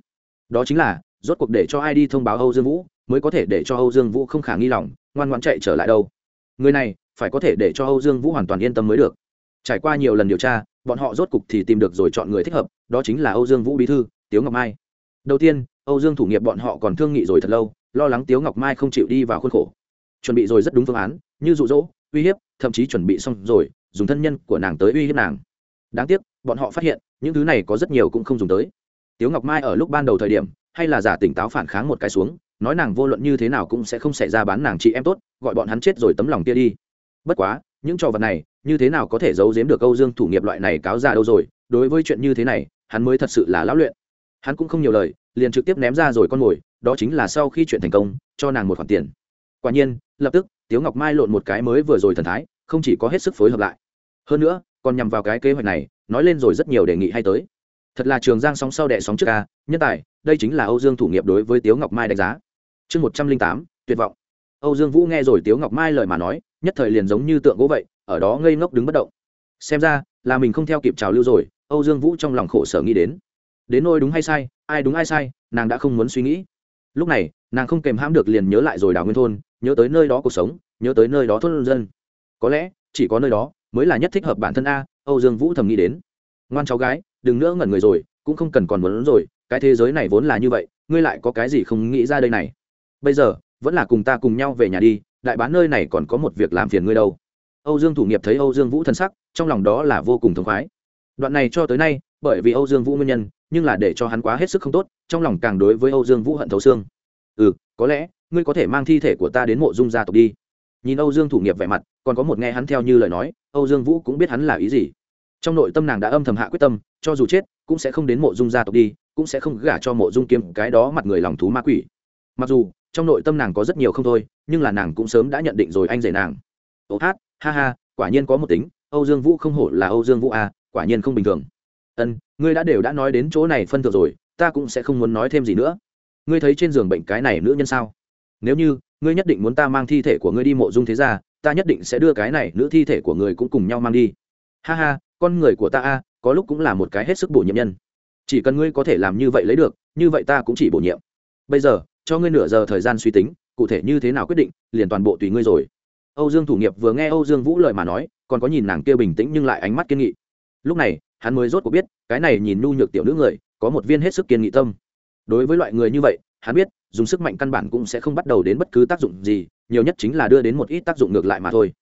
Đó chính là rốt cuộc để cho ai đi thông báo âu dương vũ, mới có thể để cho âu dương vũ không khả nghi lòng, ngoan ngoan chạy trở lại đâu. Người này, phải có thể để cho âu dương vũ hoàn toàn yên tâm mới được. Trải qua nhiều lần điều tra, bọn họ rốt cục thì tìm được rồi chọn người thích hợp, đó chính là âu dương vũ bí thư, tiếu ngọc mai. Đầu tiên, âu dương thủ nghiệp bọn họ còn thương nghị rồi thật lâu, lo lắng tiếu ngọc mai không chịu đi vào khuôn khổ. Chuẩn bị rồi rất đúng phương án, như dụ dỗ, uy hiếp, thậm chí chuẩn bị xong rồi, dùng thân nhân của nàng tới uy hiếp nàng. Đáng tiếc, bọn họ phát hiện, những thứ này có rất nhiều cũng không dùng tới. Tiếu ngọc mai ở lúc ban đầu thời điểm hay là giả tỉnh táo phản kháng một cái xuống, nói nàng vô luận như thế nào cũng sẽ không xảy ra bán nàng chị em tốt, gọi bọn hắn chết rồi tấm lòng kia đi. Bất quá, những trò vật này, như thế nào có thể giấu giếm được âu dương thủ nghiệp loại này cáo ra đâu rồi, đối với chuyện như thế này, hắn mới thật sự là lão luyện. Hắn cũng không nhiều lời, liền trực tiếp ném ra rồi con mồi, đó chính là sau khi chuyện thành công, cho nàng một khoản tiền. Quả nhiên, lập tức, tiếu ngọc mai lộn một cái mới vừa rồi thần thái, không chỉ có hết sức phối hợp lại. Hơn nữa, còn nhằm vào cái kế hoạch này, nói lên rồi rất nhiều đề nghị hay tới thật là trường giang sóng sau đẻ sóng trước ca, nhân tài, đây chính là âu dương thủ nghiệp đối với tiếu ngọc mai đánh giá. Chương một trăm linh tám, tuyệt vọng. Âu dương vũ nghe rồi tiếu ngọc mai lời mà nói, nhất thời liền giống như tượng gỗ vậy, ở đó ngây ngốc đứng bất động. Xem ra, là mình không theo kịp trào lưu rồi, âu dương vũ trong lòng khổ sở nghĩ đến. Đến nôi đúng hay sai, ai đúng ai sai, nàng đã không muốn suy nghĩ. Lúc này, nàng không kèm hãm được liền nhớ lại rồi đào nguyên thôn, nhớ tới nơi đó cuộc sống, nhớ tới nơi đó thôn dân. Có lẽ, chỉ có nơi đó mới là nhất thích hợp bản thân a, âu dương vũ thầm nghĩ đến ngoan cháu gái, đừng nữa ngẩn người rồi, cũng không cần còn muốn rồi, cái thế giới này vốn là như vậy, ngươi lại có cái gì không nghĩ ra đây này? Bây giờ, vẫn là cùng ta cùng nhau về nhà đi, đại bán nơi này còn có một việc làm phiền ngươi đâu. Âu dương thủ nghiệp thấy âu dương vũ thân sắc, trong lòng đó là vô cùng thống khoái. Đoạn này cho tới nay, bởi vì âu dương vũ nguyên nhân, nhưng là để cho hắn quá hết sức không tốt, trong lòng càng đối với âu dương vũ hận thấu xương. Ừ có lẽ, ngươi có thể mang thi thể của ta đến mộ dung gia tộc đi. Nhìn âu dương thủ nghiệp vẻ mặt, còn có một nghe hắn theo như lời nói, âu dương vũ cũng biết hắn là ý gì trong nội tâm nàng đã âm thầm hạ quyết tâm, cho dù chết, cũng sẽ không đến mộ dung gia tộc đi, cũng sẽ không gả cho mộ dung kiếm cái đó mặt người lòng thú ma quỷ. Mặc dù, trong nội tâm nàng có rất nhiều không thôi, nhưng là nàng cũng sớm đã nhận định rồi anh rể nàng. Ô hát, ha ha, quả nhiên có một tính, âu dương vũ không hổ là âu dương vũ à quả nhiên không bình thường. Ân, ngươi đã đều đã nói đến chỗ này phân thượng rồi, ta cũng sẽ không muốn nói thêm gì nữa. Ngươi thấy trên giường bệnh cái này nữ nhân sao? Nếu như, ngươi nhất định muốn ta mang thi thể của ngươi đi mộ dung thế gia, ta nhất định sẽ đưa cái này nữ thi thể của người cũng cùng nhau mang đi. Ha ha con người của ta a, có lúc cũng là một cái hết sức bổ nhiệm nhân. Chỉ cần ngươi có thể làm như vậy lấy được, như vậy ta cũng chỉ bổ nhiệm. Bây giờ, cho ngươi nửa giờ thời gian suy tính, cụ thể như thế nào quyết định, liền toàn bộ tùy ngươi rồi. Âu dương thủ nghiệp vừa nghe âu dương vũ lời mà nói, còn có nhìn nàng kia bình tĩnh nhưng lại ánh mắt kiên nghị. Lúc này, hắn mới rốt cuộc biết, cái này nhìn nhu nhược tiểu nữ người, có một viên hết sức kiên nghị tâm. Đối với loại người như vậy, hắn biết, dùng sức mạnh căn bản cũng sẽ không bắt đầu đến bất cứ tác dụng gì, nhiều nhất chính là đưa đến một ít tác dụng ngược lại mà thôi.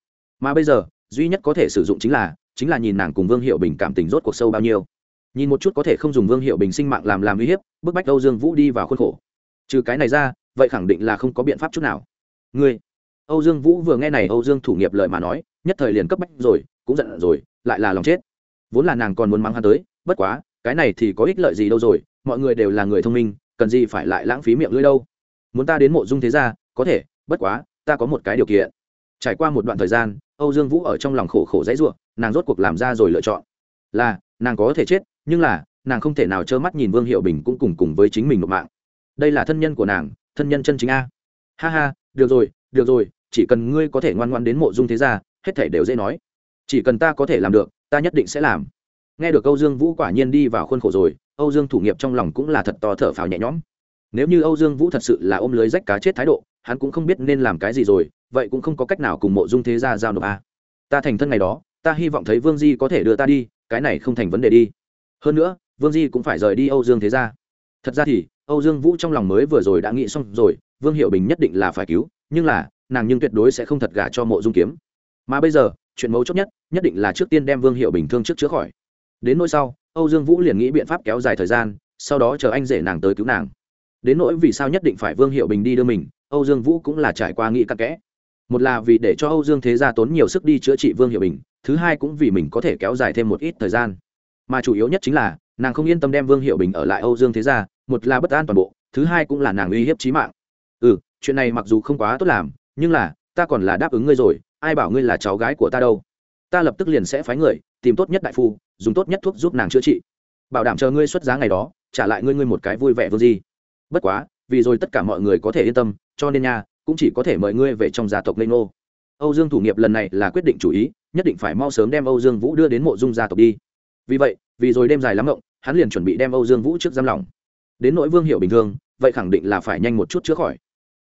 Mà bây giờ, duy nhất có thể sử dụng chính là chính là nhìn nàng cùng vương hiệu bình cảm tình rốt cuộc sâu bao nhiêu. Nhìn một chút có thể không dùng vương hiệu bình sinh mạng làm làm uy hiếp, bức bách âu dương vũ đi vào khuôn khổ. Trừ cái này ra, vậy khẳng định là không có biện pháp chút nào. Ngươi, âu dương vũ vừa nghe này âu dương thủ nghiệp lời mà nói, nhất thời liền cấp bách rồi, cũng giận rồi, lại là lòng chết. Vốn là nàng còn muốn mắng hắn tới, bất quá, cái này thì có ích lợi gì đâu rồi, mọi người đều là người thông minh, cần gì phải lại lãng phí miệng lưỡi đâu. Muốn ta đến mộ dung thế gia, có thể, bất quá, ta có một cái điều kiện. Trải qua một đoạn thời gian âu dương vũ ở trong lòng khổ khổ dãy rủa, nàng rốt cuộc làm ra rồi lựa chọn. Là nàng có thể chết nhưng là nàng không thể nào trơ mắt nhìn vương hiệu bình cũng cùng cùng với chính mình nộp mạng. Đây là thân nhân của nàng thân nhân chân chính a. Ha ha được rồi được rồi chỉ cần ngươi có thể ngoan ngoan đến mộ dung thế gia hết thể đều dễ nói. Chỉ cần ta có thể làm được ta nhất định sẽ làm. Nghe được âu dương vũ quả nhiên đi vào khuôn khổ rồi âu dương thủ nghiệp trong lòng cũng là thật to thở phào nhẹ nhõm. Nếu như âu dương vũ thật sự là ôm lưới rách cá chết thái độ hắn cũng không biết nên làm cái gì rồi vậy cũng không có cách nào cùng mộ dung thế gia giao nộp a. Ta thành thân ngày đó, ta hy vọng thấy vương di có thể đưa ta đi, cái này không thành vấn đề đi. Hơn nữa, vương di cũng phải rời đi âu dương thế gia. Thật ra thì, âu dương vũ trong lòng mới vừa rồi đã nghĩ xong rồi, vương hiệu bình nhất định là phải cứu, nhưng là, nàng nhưng tuyệt đối sẽ không thật gả cho mộ dung kiếm. Mà bây giờ, chuyện mấu chốt nhất nhất định là trước tiên đem vương hiệu bình thương trước chữa khỏi. Đến nỗi sau, âu dương vũ liền nghĩ biện pháp kéo dài thời gian, sau đó chờ anh rể nàng tới cứu nàng. Đến nỗi vì sao nhất định phải vương hiệu bình đi đưa mình, âu dương vũ cũng là trải qua nghĩ cặn kẽ một là vì để cho âu dương thế gia tốn nhiều sức đi chữa trị vương hiệu bình, thứ hai cũng vì mình có thể kéo dài thêm một ít thời gian. Mà chủ yếu nhất chính là, nàng không yên tâm đem vương hiệu bình ở lại âu dương thế gia, một là bất an toàn bộ, thứ hai cũng là nàng uy hiếp trí mạng. Ừ chuyện này mặc dù không quá tốt làm, nhưng là, ta còn là đáp ứng ngươi rồi, ai bảo ngươi là cháu gái của ta đâu. Ta lập tức liền sẽ phái người, tìm tốt nhất đại phu, dùng tốt nhất thuốc giúp nàng chữa trị. Bảo đảm chờ ngươi xuất giá ngày đó, trả lại ngươi ngươi một cái vui vẻ vô gì bất quá, vì rồi tất cả mọi người có thể yên tâm, cho nên nha cũng chỉ có thể mời ngươi về trong gia tộc lê ngô. Âu dương thủ nghiệp lần này là quyết định chủ ý, nhất định phải mau sớm đem âu dương vũ đưa đến mộ dung gia tộc đi. Vì vậy, vì rồi đêm dài lắm rộng hắn liền chuẩn bị đem âu dương vũ trước giam lỏng. Đến nội vương hiệu bình thường, vậy khẳng định là phải nhanh một chút chữa khỏi.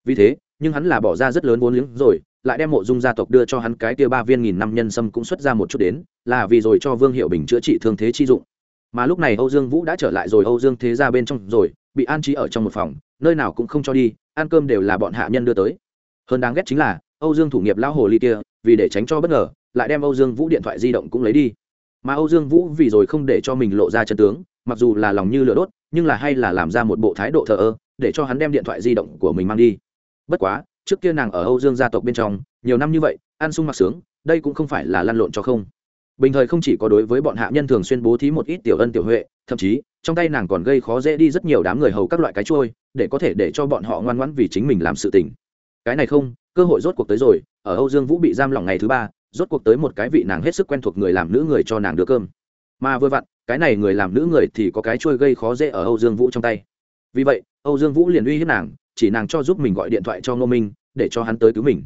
Vì thế, nhưng hắn là bỏ ra rất lớn vốn liếng rồi, lại đem mộ dung gia tộc đưa cho hắn cái tia ba viên nghìn năm nhân sâm cũng xuất ra một chút đến, là vì rồi cho vương hiệu bình chữa trị thương thế chi dụng. Mà lúc này âu dương vũ đã trở lại rồi, âu dương thế ra bên trong rồi bị an trí ở trong một phòng, nơi nào cũng không cho đi, ăn cơm đều là bọn hạ nhân đưa tới. Hơn đáng ghét chính là, âu dương thủ nghiệp lão hồ ly kia, vì để tránh cho bất ngờ, lại đem âu dương vũ điện thoại di động cũng lấy đi. Mà âu dương vũ vì rồi không để cho mình lộ ra chân tướng, mặc dù là lòng như lửa đốt, nhưng là hay là làm ra một bộ thái độ thờ ơ, để cho hắn đem điện thoại di động của mình mang đi. Bất quá, trước kia nàng ở âu dương gia tộc bên trong, nhiều năm như vậy, ăn sung mặc sướng, đây cũng không phải là lăn lộn cho không. Bình thời không chỉ có đối với bọn hạ nhân thường xuyên bố thí một ít tiểu ân tiểu huệ, thậm chí trong tay nàng còn gây khó dễ đi rất nhiều đám người hầu các loại cái trôi, để có thể để cho bọn họ ngoan ngoãn vì chính mình làm sự tình. Cái này không, cơ hội rốt cuộc tới rồi, ở âu dương vũ bị giam lỏng ngày thứ ba, rốt cuộc tới một cái vị nàng hết sức quen thuộc người làm nữ người cho nàng đưa cơm. Mà vừa vặn, cái này người làm nữ người thì có cái trôi gây khó dễ ở âu dương vũ trong tay. Vì vậy, âu dương vũ liền uy hiếp nàng, chỉ nàng cho giúp mình gọi điện thoại cho ngô minh, để cho hắn tới cứu mình.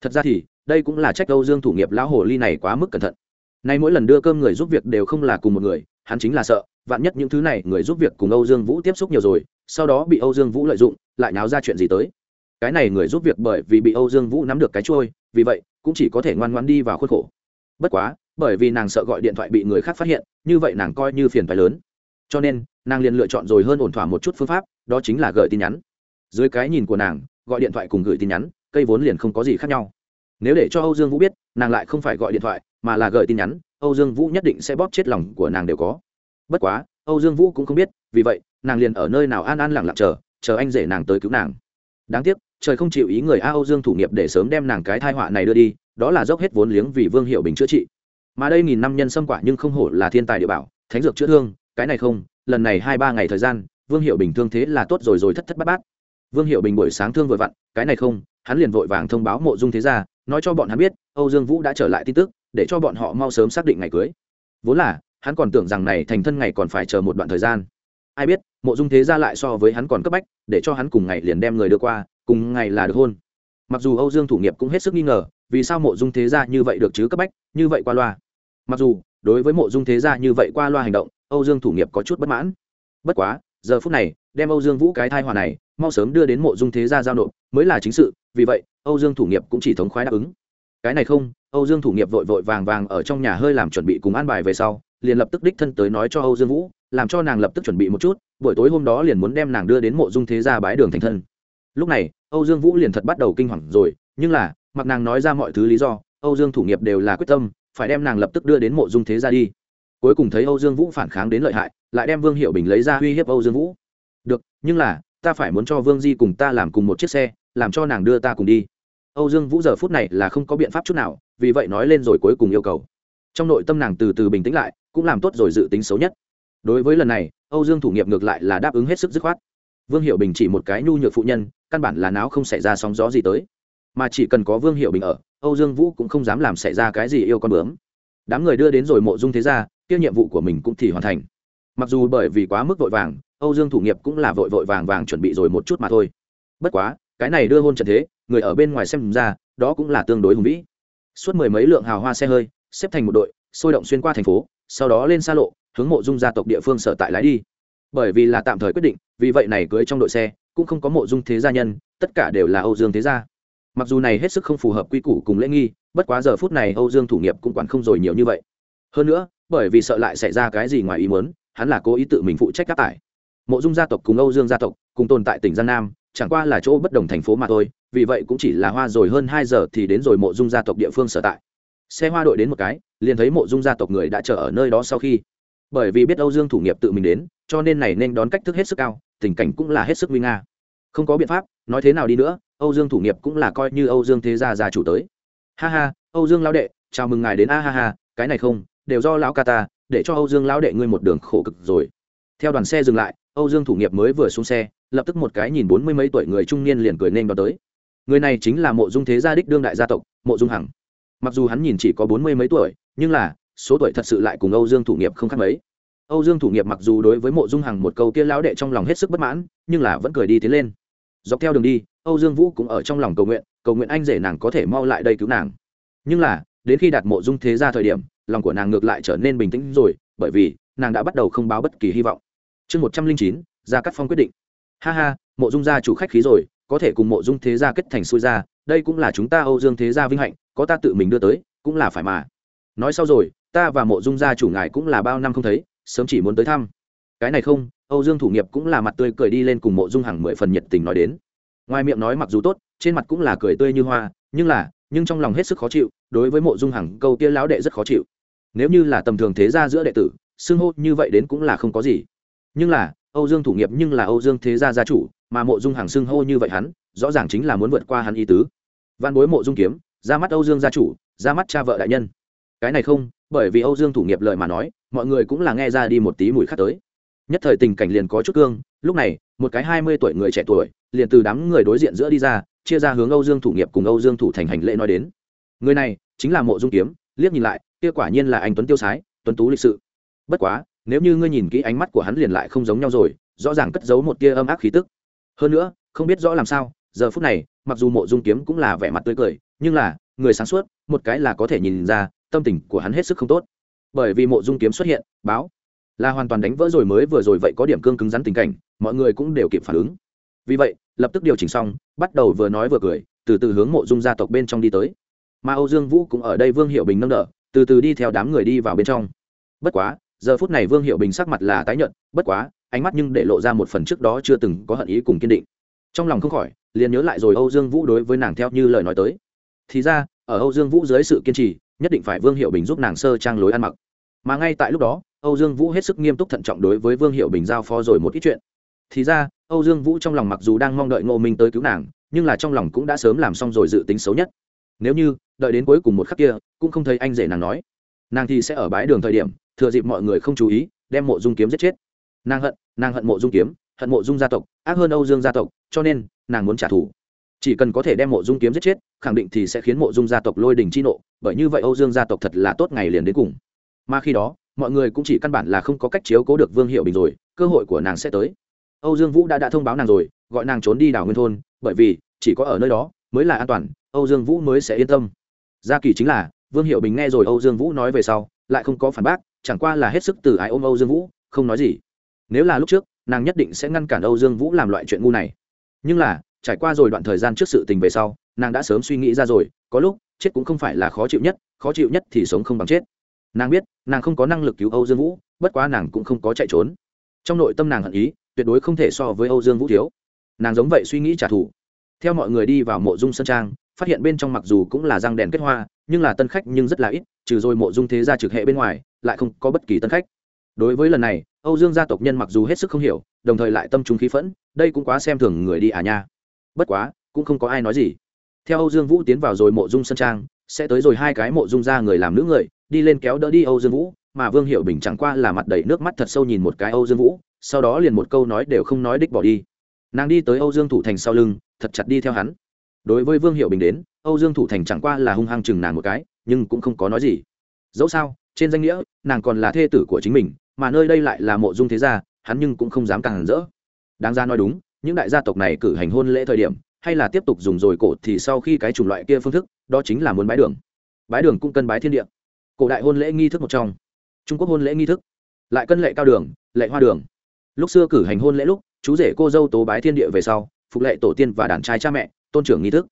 Thật ra thì, đây cũng là trách âu dương thủ nghiệp lão hồ ly này quá mức cẩn thận. Nay mỗi lần đưa cơm người giúp việc đều không là cùng một người hắn chính là sợ, vạn nhất những thứ này người giúp việc cùng âu dương vũ tiếp xúc nhiều rồi, sau đó bị âu dương vũ lợi dụng, lại náo ra chuyện gì tới? Cái này người giúp việc bởi vì bị âu dương vũ nắm được cái trôi vì vậy, cũng chỉ có thể ngoan ngoan đi vào khuất khổ. Bất quá, bởi vì nàng sợ gọi điện thoại bị người khác phát hiện, như vậy nàng coi như phiền phái lớn. Cho nên, nàng liền lựa chọn rồi hơn ổn thỏa một chút phương pháp, đó chính là gửi tin nhắn. Dưới cái nhìn của nàng, gọi điện thoại cùng gửi tin nhắn, cây vốn liền không có gì khác nhau. Nếu để cho âu dương vũ biết, nàng lại không phải gọi điện thoại, mà là gửi tin nhắn âu dương vũ nhất định sẽ bóp chết lòng của nàng đều có. Bất quá, âu dương vũ cũng không biết, vì vậy, nàng liền ở nơi nào an an lặng lặng chờ chờ anh rể nàng tới cứu nàng. Đáng tiếc, trời không chịu ý người a âu dương thủ nghiệp để sớm đem nàng cái thai họa này đưa đi, đó là dốc hết vốn liếng vì vương hiệu bình chữa trị. Mà đây nghìn năm nhân xâm quả nhưng không hổ là thiên tài địa bảo, thánh dược chữa thương, cái này không, lần này hai ba ngày thời gian, vương hiệu bình thương thế là tốt rồi rồi thất thất bát bát. Vương hiệu bình buổi sáng thương vội vặn, cái này không, hắn liền vội vàng thông báo mộ dung thế gia, nói cho bọn hắn biết, âu dương vũ đã trở lại tin tức để cho bọn họ mau sớm xác định ngày cưới. Vốn là, hắn còn tưởng rằng này thành thân ngày còn phải chờ một đoạn thời gian. Ai biết, mộ dung thế gia lại so với hắn còn cấp bách, để cho hắn cùng ngày liền đem người đưa qua, cùng ngày là được hôn. Mặc dù âu dương thủ nghiệp cũng hết sức nghi ngờ, vì sao mộ dung thế gia như vậy được chứ cấp bách, như vậy qua loa. Mặc dù, đối với mộ dung thế gia như vậy qua loa hành động, âu dương thủ nghiệp có chút bất mãn. Bất quá, giờ phút này, đem âu dương vũ cái thai hòa này, mau sớm đưa đến mộ dung thế gia giao nộp, mới là chính sự, vì vậy, âu dương thủ nghiệp cũng chỉ thống khoái đáp ứng cái này không, âu dương thủ nghiệp vội vội vàng vàng ở trong nhà hơi làm chuẩn bị cùng an bài về sau, liền lập tức đích thân tới nói cho âu dương vũ, làm cho nàng lập tức chuẩn bị một chút, buổi tối hôm đó liền muốn đem nàng đưa đến mộ dung thế gia bái đường thành thân. Lúc này, âu dương vũ liền thật bắt đầu kinh hoàng rồi, nhưng là, mặc nàng nói ra mọi thứ lý do, âu dương thủ nghiệp đều là quyết tâm, phải đem nàng lập tức đưa đến mộ dung thế gia đi. Cuối cùng thấy âu dương vũ phản kháng đến lợi hại, lại đem vương hiệu bình lấy ra uy hiếp âu dương vũ. Được, nhưng là, ta phải muốn cho vương di cùng ta làm cùng một chiếc xe, làm cho nàng đưa ta cùng đi âu dương vũ giờ phút này là không có biện pháp chút nào, vì vậy nói lên rồi cuối cùng yêu cầu. Trong nội tâm nàng từ từ bình tĩnh lại, cũng làm tốt rồi dự tính xấu nhất. Đối với lần này, âu dương thủ nghiệp ngược lại là đáp ứng hết sức dứt khoát. Vương hiệu bình chỉ một cái nhu nhược phụ nhân, căn bản là não không xảy ra sóng gió gì tới. Mà chỉ cần có vương hiệu bình ở, âu dương vũ cũng không dám làm xảy ra cái gì yêu con bướm. Đám người đưa đến rồi mộ dung thế ra tiêu nhiệm vụ của mình cũng thì hoàn thành. Mặc dù bởi vì quá mức vội vàng, âu dương thủ nghiệp cũng là vội vội vàng vàng chuẩn bị rồi một chút mà thôi. Bất quá, cái này đưa hôn trận thế người ở bên ngoài xem ra, đó cũng là tương đối hùng vĩ. Suốt mười mấy lượng hào hoa xe hơi, xếp thành một đội, sôi động xuyên qua thành phố, sau đó lên xa lộ, hướng mộ dung gia tộc địa phương sở tại lái đi. Bởi vì là tạm thời quyết định, vì vậy này cưới trong đội xe, cũng không có mộ dung thế gia nhân, tất cả đều là âu dương thế gia. Mặc dù này hết sức không phù hợp quy củ cùng lễ nghi, bất quá giờ phút này âu dương thủ nghiệp cũng quản không rồi nhiều như vậy. Hơn nữa, bởi vì sợ lại xảy ra cái gì ngoài ý muốn, hắn là cố ý tự mình phụ trách các tải. Mộ dung gia tộc cùng âu dương gia tộc cùng tồn tại tỉnh giang nam, chẳng qua là chỗ bất đồng thành phố mà thôi vì vậy cũng chỉ là hoa rồi hơn hai giờ thì đến rồi mộ dung gia tộc địa phương sở tại. Xe hoa đội đến một cái, liền thấy mộ dung gia tộc người đã chờ ở nơi đó sau khi. Bởi vì biết âu dương thủ nghiệp tự mình đến, cho nên này nên đón cách thức hết sức cao, tình cảnh cũng là hết sức nguy nga. Không có biện pháp, nói thế nào đi nữa, âu dương thủ nghiệp cũng là coi như âu dương thế gia gia chủ tới. Ha ha, âu dương lão đệ, chào mừng ngài đến. A ha ha, cái này không, đều do lão ca ta, để cho âu dương lão đệ ngươi một đường khổ cực rồi. Theo đoàn xe dừng lại, âu dương thủ nghiệp mới vừa xuống xe, lập tức một cái nhìn bốn mươi mấy tuổi người trung niên liền cười nên đón tới người này chính là mộ dung thế gia đích đương đại gia tộc, mộ dung hằng. Mặc dù hắn nhìn chỉ có bốn mươi mấy tuổi, nhưng là, số tuổi thật sự lại cùng âu dương thủ nghiệp không khác mấy. Âu dương thủ nghiệp mặc dù đối với mộ dung hằng một câu kia lão đệ trong lòng hết sức bất mãn, nhưng là vẫn cười đi tiến lên. Dọc theo đường đi, âu dương vũ cũng ở trong lòng cầu nguyện cầu nguyện anh rể nàng có thể mau lại đây cứu nàng. Nhưng là, đến khi đạt mộ dung thế ra thời điểm, lòng của nàng ngược lại trở nên bình tĩnh rồi, bởi vì, nàng đã bắt đầu không báo bất kỳ hy vọng. Chương một trăm linh chín, gia cắt phong quyết định. Ha ha, mộ dung gia chủ khách khí rồi có thể cùng mộ dung thế gia kết thành xuôi ra đây cũng là chúng ta âu dương thế gia vinh hạnh, có ta tự mình đưa tới, cũng là phải mà. Nói sau rồi, ta và mộ dung gia chủ ngài cũng là bao năm không thấy, sớm chỉ muốn tới thăm. Cái này không, âu dương thủ nghiệp cũng là mặt tươi cười đi lên cùng mộ dung hàng mười phần nhiệt tình nói đến. Ngoài miệng nói mặc dù tốt, trên mặt cũng là cười tươi như hoa, nhưng là, nhưng trong lòng hết sức khó chịu, đối với mộ dung hằng, câu kia lão đệ rất khó chịu. Nếu như là tầm thường thế gia giữa đệ tử, xưng hô như vậy đến cũng là không có gì. Nhưng là, âu dương thủ nghiệp nhưng là âu dương thế gia gia chủ mà mộ dung hàng xưng hô như vậy hắn, rõ ràng chính là muốn vượt qua hắn ý tứ. Văn bối mộ dung kiếm, ra mắt âu dương gia chủ, ra mắt cha vợ đại nhân. Cái này không, bởi vì âu dương thủ nghiệp lời mà nói, mọi người cũng là nghe ra đi một tí mùi khác tới. Nhất thời tình cảnh liền có chút cương, lúc này, một cái hai mươi tuổi người trẻ tuổi, liền từ đám người đối diện giữa đi ra, chia ra hướng âu dương thủ nghiệp cùng âu dương thủ thành hành lễ nói đến. Người này, chính là mộ dung kiếm, liếc nhìn lại, kia quả nhiên là anh tuấn tiêu sái, tuấn tú lịch sự. Bất quá, nếu như ngươi nhìn kỹ ánh mắt của hắn liền lại không giống nhau rồi, rõ ràng cất giấu một tia âm ác khí tức hơn nữa, không biết rõ làm sao, giờ phút này, mặc dù mộ dung kiếm cũng là vẻ mặt tươi cười, nhưng là, người sáng suốt, một cái là có thể nhìn ra, tâm tình của hắn hết sức không tốt. Bởi vì mộ dung kiếm xuất hiện, báo, là hoàn toàn đánh vỡ rồi mới vừa rồi vậy có điểm cương cứng rắn tình cảnh, mọi người cũng đều kịp phản ứng. Vì vậy, lập tức điều chỉnh xong, bắt đầu vừa nói vừa cười, từ từ hướng mộ dung gia tộc bên trong đi tới. Mà âu dương vũ cũng ở đây vương hiệu bình nâng đỡ, từ từ đi theo đám người đi vào bên trong. Bất quá, giờ phút này vương hiệu bình sắc mặt là tái nhợt, bất quá ánh mắt nhưng để lộ ra một phần trước đó chưa từng có hận ý cùng kiên định. Trong lòng không khỏi, liền nhớ lại rồi âu dương vũ đối với nàng theo như lời nói tới. Thì ra, ở âu dương vũ dưới sự kiên trì, nhất định phải vương hiệu bình giúp nàng sơ trang lối ăn mặc. Mà ngay tại lúc đó, âu dương vũ hết sức nghiêm túc thận trọng đối với vương hiệu bình giao phó rồi một ít chuyện. Thì ra, âu dương vũ trong lòng mặc dù đang mong đợi ngô minh tới cứu nàng, nhưng là trong lòng cũng đã sớm làm xong rồi dự tính xấu nhất. Nếu như, đợi đến cuối cùng một khắc kia, cũng không thấy anh rể nàng nói. Nàng thì sẽ ở bãi đường thời điểm, thừa dịp mọi người không chú ý, đem mộ dung kiếm giết chết nàng hận nàng hận mộ dung kiếm, hận mộ dung gia tộc, ác hơn âu dương gia tộc, cho nên nàng muốn trả thù. Chỉ cần có thể đem mộ dung kiếm giết chết, khẳng định thì sẽ khiến mộ dung gia tộc lôi đình chi nộ, bởi như vậy âu dương gia tộc thật là tốt ngày liền đến cùng. Mà khi đó, mọi người cũng chỉ căn bản là không có cách chiếu cố được vương hiệu bình rồi, cơ hội của nàng sẽ tới. Âu dương vũ đã đã thông báo nàng rồi, gọi nàng trốn đi đảo nguyên thôn, bởi vì chỉ có ở nơi đó mới là an toàn, âu dương vũ mới sẽ yên tâm. Gia kỳ chính là, vương hiệu bình nghe rồi âu dương vũ nói về sau, lại không có phản bác, chẳng qua là hết sức từ ái ôm âu dương vũ, không nói gì nếu là lúc trước, nàng nhất định sẽ ngăn cản âu dương vũ làm loại chuyện ngu này. Nhưng là, trải qua rồi đoạn thời gian trước sự tình về sau, nàng đã sớm suy nghĩ ra rồi, có lúc, chết cũng không phải là khó chịu nhất, khó chịu nhất thì sống không bằng chết. Nàng biết, nàng không có năng lực cứu âu dương vũ, bất quá nàng cũng không có chạy trốn. Trong nội tâm nàng hận ý, tuyệt đối không thể so với âu dương vũ thiếu. Nàng giống vậy suy nghĩ trả thù. Theo mọi người đi vào mộ dung sơn trang, phát hiện bên trong mặc dù cũng là răng đèn kết hoa, nhưng là tân khách nhưng rất là ít, trừ rồi mộ dung thế gia trực hệ bên ngoài, lại không có bất kỳ tân khách. Đối với lần này âu dương gia tộc nhân mặc dù hết sức không hiểu, đồng thời lại tâm trung khí phẫn, đây cũng quá xem thường người đi à nha. Bất quá, cũng không có ai nói gì. Theo âu dương vũ tiến vào rồi mộ dung sân trang, sẽ tới rồi hai cái mộ dung ra người làm nữ người, đi lên kéo đỡ đi âu dương vũ, mà vương Hiểu bình chẳng qua là mặt đầy nước mắt thật sâu nhìn một cái âu dương vũ, sau đó liền một câu nói đều không nói đích bỏ đi. Nàng đi tới âu dương thủ thành sau lưng, thật chặt đi theo hắn. Đối với vương Hiểu bình đến, âu dương thủ thành chẳng qua là hung hăng chừng nàng một cái, nhưng cũng không có nói gì. Dẫu sao, trên danh nghĩa, nàng còn là thê tử của chính mình mà nơi đây lại là mộ dung thế gia, hắn nhưng cũng không dám càng hẳn rỡ. Đáng ra nói đúng, những đại gia tộc này cử hành hôn lễ thời điểm, hay là tiếp tục dùng rồi cổ thì sau khi cái chủng loại kia phương thức, đó chính là muốn bái đường. Bái đường cũng cân bái thiên địa. Cổ đại hôn lễ nghi thức một trong. Trung quốc hôn lễ nghi thức. Lại cân lệ cao đường, lệ hoa đường. Lúc xưa cử hành hôn lễ lúc, chú rể cô dâu tố bái thiên địa về sau, phục lệ tổ tiên và đàn trai cha mẹ, tôn trưởng nghi thức.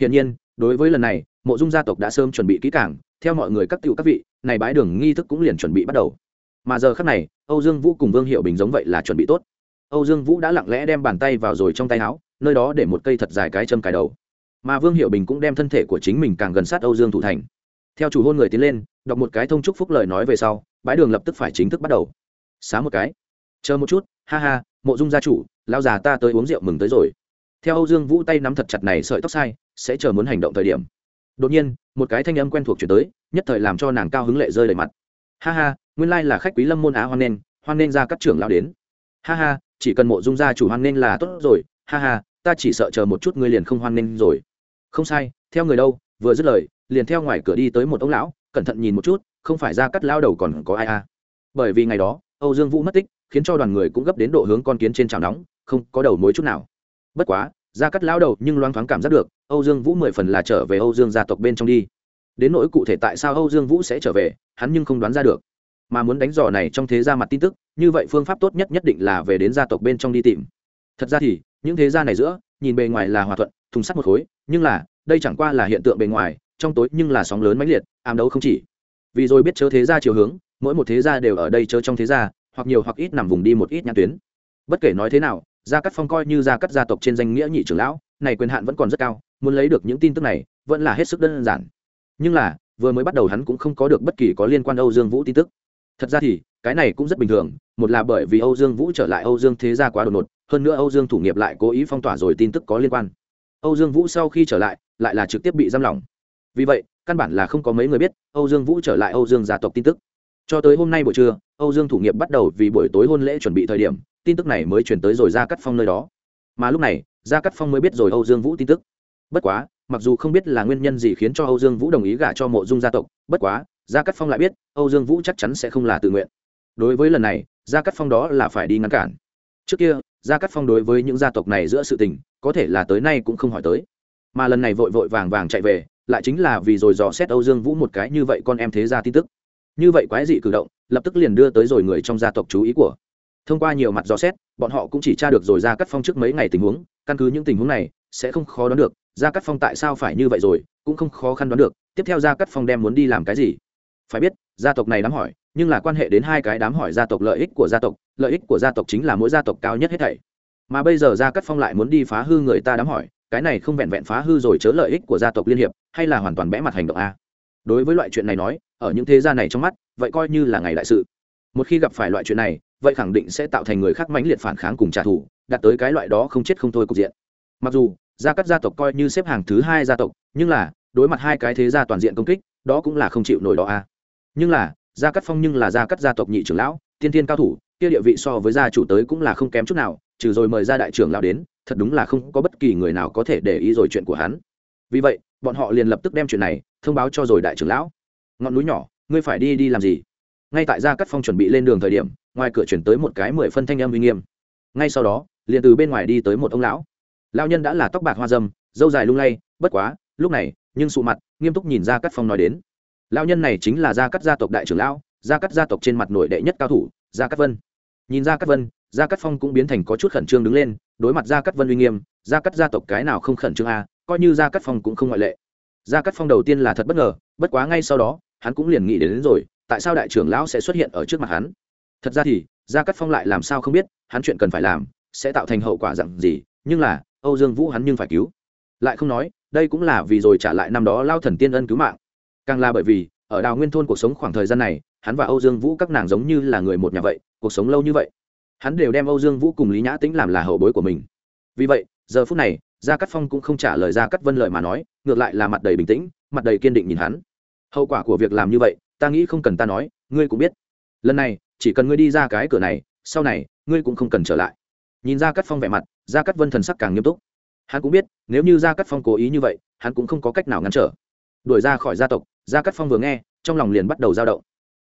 Hiển nhiên, đối với lần này, mộ dung gia tộc đã sớm chuẩn bị kỹ càng, theo mọi người các cựu các vị, này bái đường nghi thức cũng liền chuẩn bị bắt đầu mà giờ khắc này, âu dương vũ cùng vương hiệu bình giống vậy là chuẩn bị tốt. Âu dương vũ đã lặng lẽ đem bàn tay vào rồi trong tay áo, nơi đó để một cây thật dài cái châm cài đầu. Mà vương hiệu bình cũng đem thân thể của chính mình càng gần sát âu dương thủ thành. Theo chủ hôn người tiến lên, đọc một cái thông chúc phúc lời nói về sau, bãi đường lập tức phải chính thức bắt đầu. Xá một cái. Chờ một chút, ha ha, mộ dung gia chủ lao già ta tới uống rượu mừng tới rồi. Theo âu dương vũ tay nắm thật chặt này sợi tóc sai, sẽ chờ muốn hành động thời điểm. Đột nhiên, một cái thanh âm quen thuộc chuyển tới, nhất thời làm cho nàng cao hứng lệ rơi đầy mặt. Ha ha nguyên lai là khách quý lâm môn á hoan nên hoan nên ra các trưởng lao đến. Ha ha, chỉ cần mộ dung gia chủ hoan nên là tốt rồi, ha ha, ta chỉ sợ chờ một chút ngươi liền không hoan nên rồi. Không sai, theo người đâu, vừa dứt lời, liền theo ngoài cửa đi tới một ông lão, cẩn thận nhìn một chút, không phải ra cắt lao đầu còn có ai à. Bởi vì ngày đó, âu dương vũ mất tích, khiến cho đoàn người cũng gấp đến độ hướng con kiến trên trào nóng, không có đầu mối chút nào. Bất quá, ra cắt lao đầu nhưng loang thoáng cảm giác được, âu dương vũ mười phần là trở về âu dương gia tộc bên trong đi. Đến nỗi cụ thể tại sao âu dương vũ sẽ trở về, hắn nhưng không đoán ra được mà muốn đánh dò này trong thế gia mặt tin tức, như vậy phương pháp tốt nhất nhất định là về đến gia tộc bên trong đi tìm. Thật ra thì, những thế gia này giữa, nhìn bề ngoài là hòa thuận, thùng sắt một khối, nhưng là, đây chẳng qua là hiện tượng bề ngoài, trong tối nhưng là sóng lớn mãnh liệt, ám đấu không chỉ. Vì rồi biết chớ thế gia chiều hướng, mỗi một thế gia đều ở đây chớ trong thế gia, hoặc nhiều hoặc ít nằm vùng đi một ít nhãn tuyến. Bất kể nói thế nào, gia cắt phong coi như gia cắt gia tộc trên danh nghĩa nhị trưởng lão, này quyền hạn vẫn còn rất cao, muốn lấy được những tin tức này, vẫn là hết sức đơn giản. Nhưng là, vừa mới bắt đầu hắn cũng không có được bất kỳ có liên quan âu dương vũ tin tức thật ra thì, cái này cũng rất bình thường, một là bởi vì âu dương vũ trở lại âu dương thế gia quá đột ngột, hơn nữa âu dương thủ nghiệp lại cố ý phong tỏa rồi tin tức có liên quan. Âu dương vũ sau khi trở lại lại là trực tiếp bị giam lỏng. Vì vậy, căn bản là không có mấy người biết âu dương vũ trở lại âu dương gia tộc tin tức. Cho tới hôm nay buổi trưa, âu dương thủ nghiệp bắt đầu vì buổi tối hôn lễ chuẩn bị thời điểm, tin tức này mới chuyển tới rồi ra cắt phong nơi đó. Mà lúc này, gia cắt phong mới biết rồi âu dương vũ tin tức. Bất quá, mặc dù không biết là nguyên nhân gì khiến cho âu dương vũ đồng ý gả cho mộ dung gia tộc, bất quá gia cắt phong lại biết, âu dương vũ chắc chắn sẽ không là tự nguyện. Đối với lần này, gia cắt phong đó là phải đi ngăn cản. Trước kia, gia cắt phong đối với những gia tộc này giữa sự tình, có thể là tới nay cũng không hỏi tới. Mà lần này vội vội vàng vàng chạy về, lại chính là vì rồi dò xét âu dương vũ một cái như vậy con em thế ra tin tức. Như vậy quái dị cử động, lập tức liền đưa tới rồi người trong gia tộc chú ý của. Thông qua nhiều mặt dò xét, bọn họ cũng chỉ tra được rồi Gia cắt phong trước mấy ngày tình huống, căn cứ những tình huống này, sẽ không khó đoán được, gia cắt phong tại sao phải như vậy rồi, cũng không khó khăn đoán được, tiếp theo gia cắt phong đem muốn đi làm cái gì phải biết, gia tộc này đám hỏi, nhưng là quan hệ đến hai cái đám hỏi gia tộc lợi ích của gia tộc, lợi ích của gia tộc chính là mỗi gia tộc cao nhất hết thảy. Mà bây giờ gia cắt phong lại muốn đi phá hư người ta đám hỏi, cái này không vẹn vẹn phá hư rồi chớ lợi ích của gia tộc liên hiệp, hay là hoàn toàn bẽ mặt hành động a. Đối với loại chuyện này nói, ở những thế gia này trong mắt, vậy coi như là ngày đại sự. Một khi gặp phải loại chuyện này, vậy khẳng định sẽ tạo thành người khác mãnh liệt phản kháng cùng trả thù, đạt tới cái loại đó không chết không thôi cục diện. Mặc dù, gia cắt gia tộc coi như xếp hàng thứ hai gia tộc, nhưng là, đối mặt hai cái thế gia toàn diện công kích, đó cũng là không chịu nổi đó a nhưng là, gia cắt phong nhưng là gia cắt gia tộc nhị trưởng lão, tiên tiên cao thủ, kia địa vị so với gia chủ tới cũng là không kém chút nào, trừ rồi mời gia đại trưởng lão đến, thật đúng là không có bất kỳ người nào có thể để ý rồi chuyện của hắn. Vì vậy, bọn họ liền lập tức đem chuyện này thông báo cho rồi đại trưởng lão. Ngọn núi nhỏ, ngươi phải đi đi làm gì? Ngay tại gia cắt phong chuẩn bị lên đường thời điểm, ngoài cửa chuyển tới một cái mười phân thanh âm uy nghiêm. Ngay sau đó, liền từ bên ngoài đi tới một ông lão. Lão nhân đã là tóc bạc hoa dâm dâu dài lung lay, bất quá, lúc này, nhưng sụ mặt, nghiêm túc nhìn gia cắt phong nói đến lão nhân này chính là gia cắt gia tộc đại trưởng lão gia cắt gia tộc trên mặt nổi đệ nhất cao thủ gia cắt vân nhìn gia cắt vân gia cắt phong cũng biến thành có chút khẩn trương đứng lên đối mặt gia cắt vân uy nghiêm gia cắt gia tộc cái nào không khẩn trương a à, coi như gia cắt phong cũng không ngoại lệ gia cắt phong đầu tiên là thật bất ngờ bất quá ngay sau đó hắn cũng liền nghĩ đến, đến rồi tại sao đại trưởng lão sẽ xuất hiện ở trước mặt hắn thật ra thì gia cắt phong lại làm sao không biết hắn chuyện cần phải làm sẽ tạo thành hậu quả dặn gì nhưng là âu dương vũ hắn nhưng phải cứu lại không nói đây cũng là vì rồi trả lại năm đó lao thần tiên ân cứu mạng càng là bởi vì, ở đào nguyên thôn cuộc sống khoảng thời gian này, hắn và âu dương vũ các nàng giống như là người một nhà vậy, cuộc sống lâu như vậy. Hắn đều đem âu dương vũ cùng lý nhã tĩnh làm là hậu bối của mình. Vì vậy, giờ phút này, gia cắt phong cũng không trả lời gia cắt vân lời mà nói, ngược lại là mặt đầy bình tĩnh, mặt đầy kiên định nhìn hắn. Hậu quả của việc làm như vậy, ta nghĩ không cần ta nói, ngươi cũng biết. Lần này, chỉ cần ngươi đi ra cái cửa này, sau này, ngươi cũng không cần trở lại. Nhìn gia cắt phong vẻ mặt, gia cắt vân thần sắc càng nghiêm túc. Hắn cũng biết, nếu như gia cắt phong cố ý như vậy, hắn cũng không có cách nào ngăn trở. Đuổi ra khỏi gia tộc gia cắt phong vừa nghe, trong lòng liền bắt đầu dao động.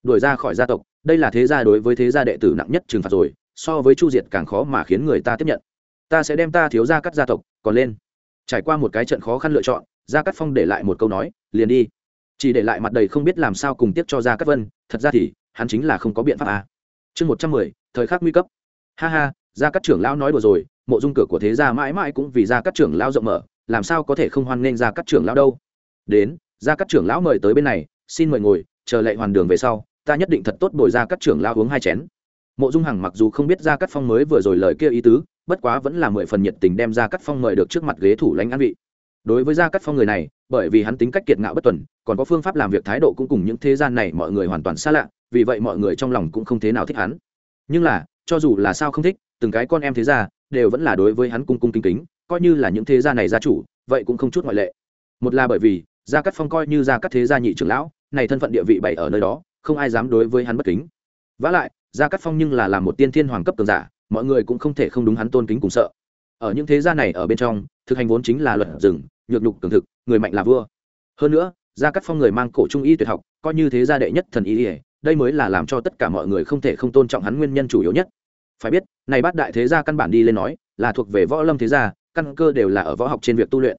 Đuổi ra khỏi gia tộc, đây là thế gia đối với thế gia đệ tử nặng nhất trừng phạt rồi, so với chu diệt càng khó mà khiến người ta tiếp nhận. Ta sẽ đem ta thiếu gia cắt gia tộc, còn lên. Trải qua một cái trận khó khăn lựa chọn, gia cắt phong để lại một câu nói, liền đi. Chỉ để lại mặt đầy không biết làm sao cùng tiếp cho gia cắt vân, thật ra thì, hắn chính là không có biện pháp à. chương một trăm mười, thời khắc nguy cấp. Ha ha, gia cắt trưởng lão nói đùa rồi, mộ dung cửa của thế gia mãi mãi cũng vì gia cắt trưởng lão rộng mở, làm sao có thể không hoan nghênh gia cắt trưởng lão đâu. Đến gia các trưởng lão mời tới bên này, xin mời ngồi, chờ lệ hoàn đường về sau, ta nhất định thật tốt bồi ra các trưởng lão uống hai chén. Mộ dung hằng mặc dù không biết ra các phong mới vừa rồi lời kia ý tứ, bất quá vẫn là mười phần nhiệt tình đem ra các phong mời được trước mặt ghế thủ lãnh an vị. Đối với gia cắt phong người này, bởi vì hắn tính cách kiệt ngạo bất tuần, còn có phương pháp làm việc thái độ cũng cùng những thế gian này mọi người hoàn toàn xa lạ, vì vậy mọi người trong lòng cũng không thế nào thích hắn. Nhưng là, cho dù là sao không thích, từng cái con em thế gia, đều vẫn là đối với hắn cung cung kính kính, coi như là những thế gia này gia chủ, vậy cũng không chút ngoại lệ. Một là bởi vì gia cắt phong coi như gia cắt thế gia nhị trưởng lão, này thân phận địa vị bày ở nơi đó, không ai dám đối với hắn bất kính. Vả lại, gia cắt phong nhưng là làm một tiên thiên hoàng cấp cường giả, mọi người cũng không thể không đúng hắn tôn kính cùng sợ. Ở những thế gia này ở bên trong, thực hành vốn chính là luật rừng, nhược nhục cường thực, người mạnh là vua. Hơn nữa, gia cắt phong người mang cổ trung y tuyệt học, coi như thế gia đệ nhất thần y ỉa đây mới là làm cho tất cả mọi người không thể không tôn trọng hắn nguyên nhân chủ yếu nhất. Phải biết, này bát đại thế gia căn bản đi lên nói, là thuộc về võ lâm thế gia, căn cơ đều là ở võ học trên việc tu luyện.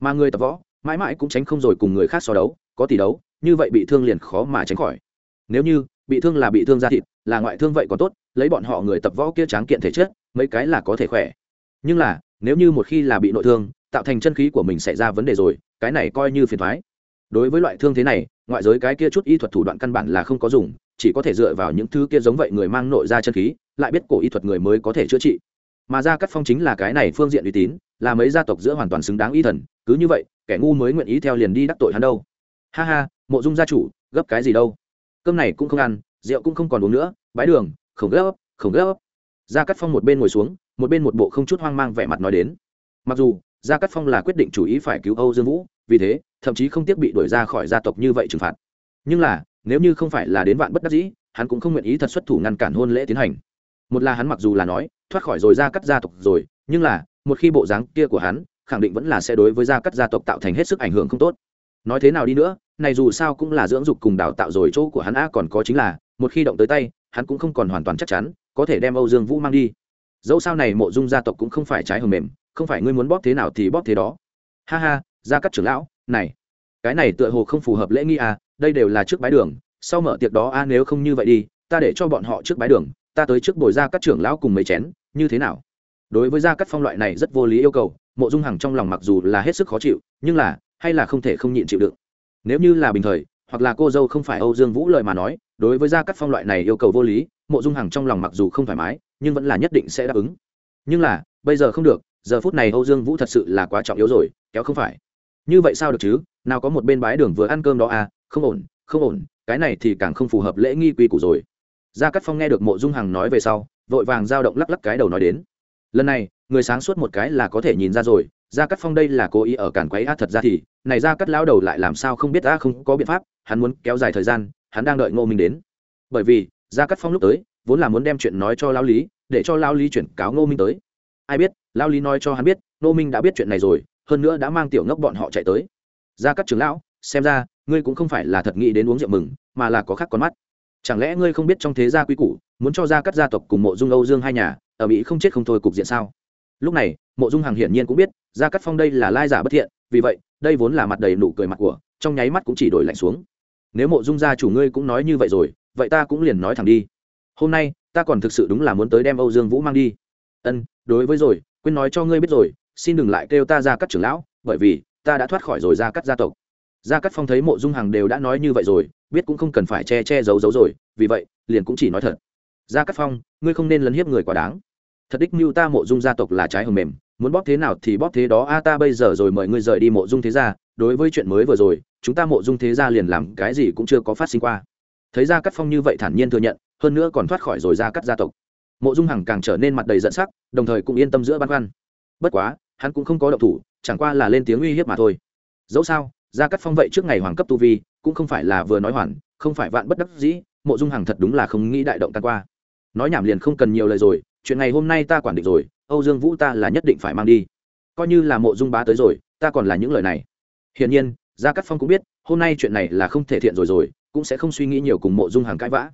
Mà người tập võ mãi mãi cũng tránh không rồi cùng người khác so đấu, có tỷ đấu, như vậy bị thương liền khó mà tránh khỏi. Nếu như bị thương là bị thương da thịt, là ngoại thương vậy còn tốt, lấy bọn họ người tập võ kia tráng kiện thể chất, mấy cái là có thể khỏe. Nhưng là, nếu như một khi là bị nội thương, tạo thành chân khí của mình xảy ra vấn đề rồi, cái này coi như phiền thoái. Đối với loại thương thế này, ngoại giới cái kia chút y thuật thủ đoạn căn bản là không có dùng, chỉ có thể dựa vào những thứ kia giống vậy người mang nội ra chân khí, lại biết cổ y thuật người mới có thể chữa trị mà ra cắt phong chính là cái này phương diện uy tín, là mấy gia tộc giữa hoàn toàn xứng đáng y thần, cứ như vậy, kẻ ngu mới nguyện ý theo liền đi đắc tội hắn đâu. Ha ha, mộ dung gia chủ, gấp cái gì đâu. Cơm này cũng không ăn, rượu cũng không còn uống nữa, bái đường, không gấp không gấp. Gia cắt phong một bên ngồi xuống, một bên một bộ không chút hoang mang vẻ mặt nói đến. Mặc dù, gia cắt phong là quyết định chủ ý phải cứu âu dương vũ, vì thế, thậm chí không tiếc bị đuổi ra khỏi gia tộc như vậy trừng phạt. Nhưng là, nếu như không phải là đến vạn bất đắc dĩ, hắn cũng không nguyện ý thật xuất thủ ngăn cản hôn lễ tiến hành. Một là hắn mặc dù là nói thoát khỏi rồi ra cắt gia tộc rồi, nhưng là, một khi bộ dáng kia của hắn, khẳng định vẫn là sẽ đối với gia cắt gia tộc tạo thành hết sức ảnh hưởng không tốt. Nói thế nào đi nữa, này dù sao cũng là dưỡng dục cùng đào tạo rồi, chỗ của hắn a còn có chính là, một khi động tới tay, hắn cũng không còn hoàn toàn chắc chắn, có thể đem âu dương vũ mang đi. Dẫu sao này mộ dung gia tộc cũng không phải trái hầm mềm, không phải ngươi muốn bóp thế nào thì bóp thế đó. Ha ha gia cắt trưởng lão, này, cái này tựa hồ không phù hợp lễ nghi à đây đều là trước bái đường, sau mở tiệc đó a nếu không như vậy đi, ta để cho bọn họ trước bái đường, ta tới trước bồi ra các trưởng lão cùng mấy chén như thế nào? Đối với gia cắt phong loại này rất vô lý yêu cầu, mộ dung hằng trong lòng mặc dù là hết sức khó chịu, nhưng là, hay là không thể không nhịn chịu đựng nếu như là bình thời, hoặc là cô dâu không phải âu dương vũ lời mà nói, đối với gia cắt phong loại này yêu cầu vô lý, mộ dung hằng trong lòng mặc dù không thoải mái, nhưng vẫn là nhất định sẽ đáp ứng. Nhưng là, bây giờ không được, giờ phút này âu dương vũ thật sự là quá trọng yếu rồi, kéo không phải. Như vậy sao được chứ? Nào có một bên bái đường vừa ăn cơm đó à? Không ổn không ổn, cái này thì càng không phù hợp lễ nghi quy củ rồi. Gia cắt phong nghe được mộ dung hằng nói về sau vội vàng giao động lắc lắc cái đầu nói đến. Lần này, người sáng suốt một cái là có thể nhìn ra rồi, gia cắt phong đây là cố ý ở cản quấy a thật ra thì, này gia cắt lão đầu lại làm sao không biết a không có biện pháp, hắn muốn kéo dài thời gian, hắn đang đợi ngô minh đến. Bởi vì, gia cắt phong lúc tới, vốn là muốn đem chuyện nói cho lão lý, để cho lão lý chuyển cáo ngô minh tới. Ai biết, lão lý nói cho hắn biết, ngô minh đã biết chuyện này rồi, hơn nữa đã mang tiểu ngốc bọn họ chạy tới. Gia cắt trưởng lão, xem ra, ngươi cũng không phải là thật nghĩ đến uống rượu mừng, mà là có khác con mắt chẳng lẽ ngươi không biết trong thế gia quy củ, muốn cho gia cắt gia tộc cùng mộ dung âu dương hai nhà, ở mỹ không chết không thôi cục diện sao? Lúc này, mộ dung hằng hiển nhiên cũng biết, gia cắt phong đây là lai giả bất thiện, vì vậy, đây vốn là mặt đầy nụ cười mặt của, trong nháy mắt cũng chỉ đổi lạnh xuống. Nếu mộ dung gia chủ ngươi cũng nói như vậy rồi, vậy ta cũng liền nói thẳng đi. Hôm nay, ta còn thực sự đúng là muốn tới đem âu dương vũ mang đi. Ân, đối với rồi, quên nói cho ngươi biết rồi, xin đừng lại kêu ta ra cắt trưởng lão, bởi vì, ta đã thoát khỏi rồi ra cắt gia tộc. Gia cắt phong thấy mộ dung hằng đều đã nói như vậy rồi biết cũng không cần phải che che giấu giấu rồi, vì vậy, liền cũng chỉ nói thật. Gia cắt phong, ngươi không nên lấn hiếp người quá đáng. Thật đích mưu ta mộ dung gia tộc là trái hầm mềm, muốn bóp thế nào thì bóp thế đó, a, ta bây giờ rồi mời ngươi rời đi mộ dung thế gia, đối với chuyện mới vừa rồi, chúng ta mộ dung thế gia liền làm cái gì cũng chưa có phát sinh qua. Thấy gia cắt phong như vậy thản nhiên thừa nhận, hơn nữa còn thoát khỏi rồi gia cắt gia tộc. Mộ dung hằng càng trở nên mặt đầy giận sắc, đồng thời cũng yên tâm giữa băn khoăn. Bất quá, hắn cũng không có động thủ, chẳng qua là lên tiếng uy hiếp mà thôi. Dẫu sao, gia cắt phong vậy trước ngày hoàng cấp tu vi cũng không phải là vừa nói hoàn, không phải vạn bất đắc dĩ, mộ dung hằng thật đúng là không nghĩ đại động tan qua. Nói nhảm liền không cần nhiều lời rồi, chuyện ngày hôm nay ta quản định rồi, âu dương vũ ta là nhất định phải mang đi. Coi như là mộ dung bá tới rồi, ta còn là những lời này. Hiển nhiên, gia cắt phong cũng biết, hôm nay chuyện này là không thể thiện rồi rồi, cũng sẽ không suy nghĩ nhiều cùng mộ dung hàng cãi vã.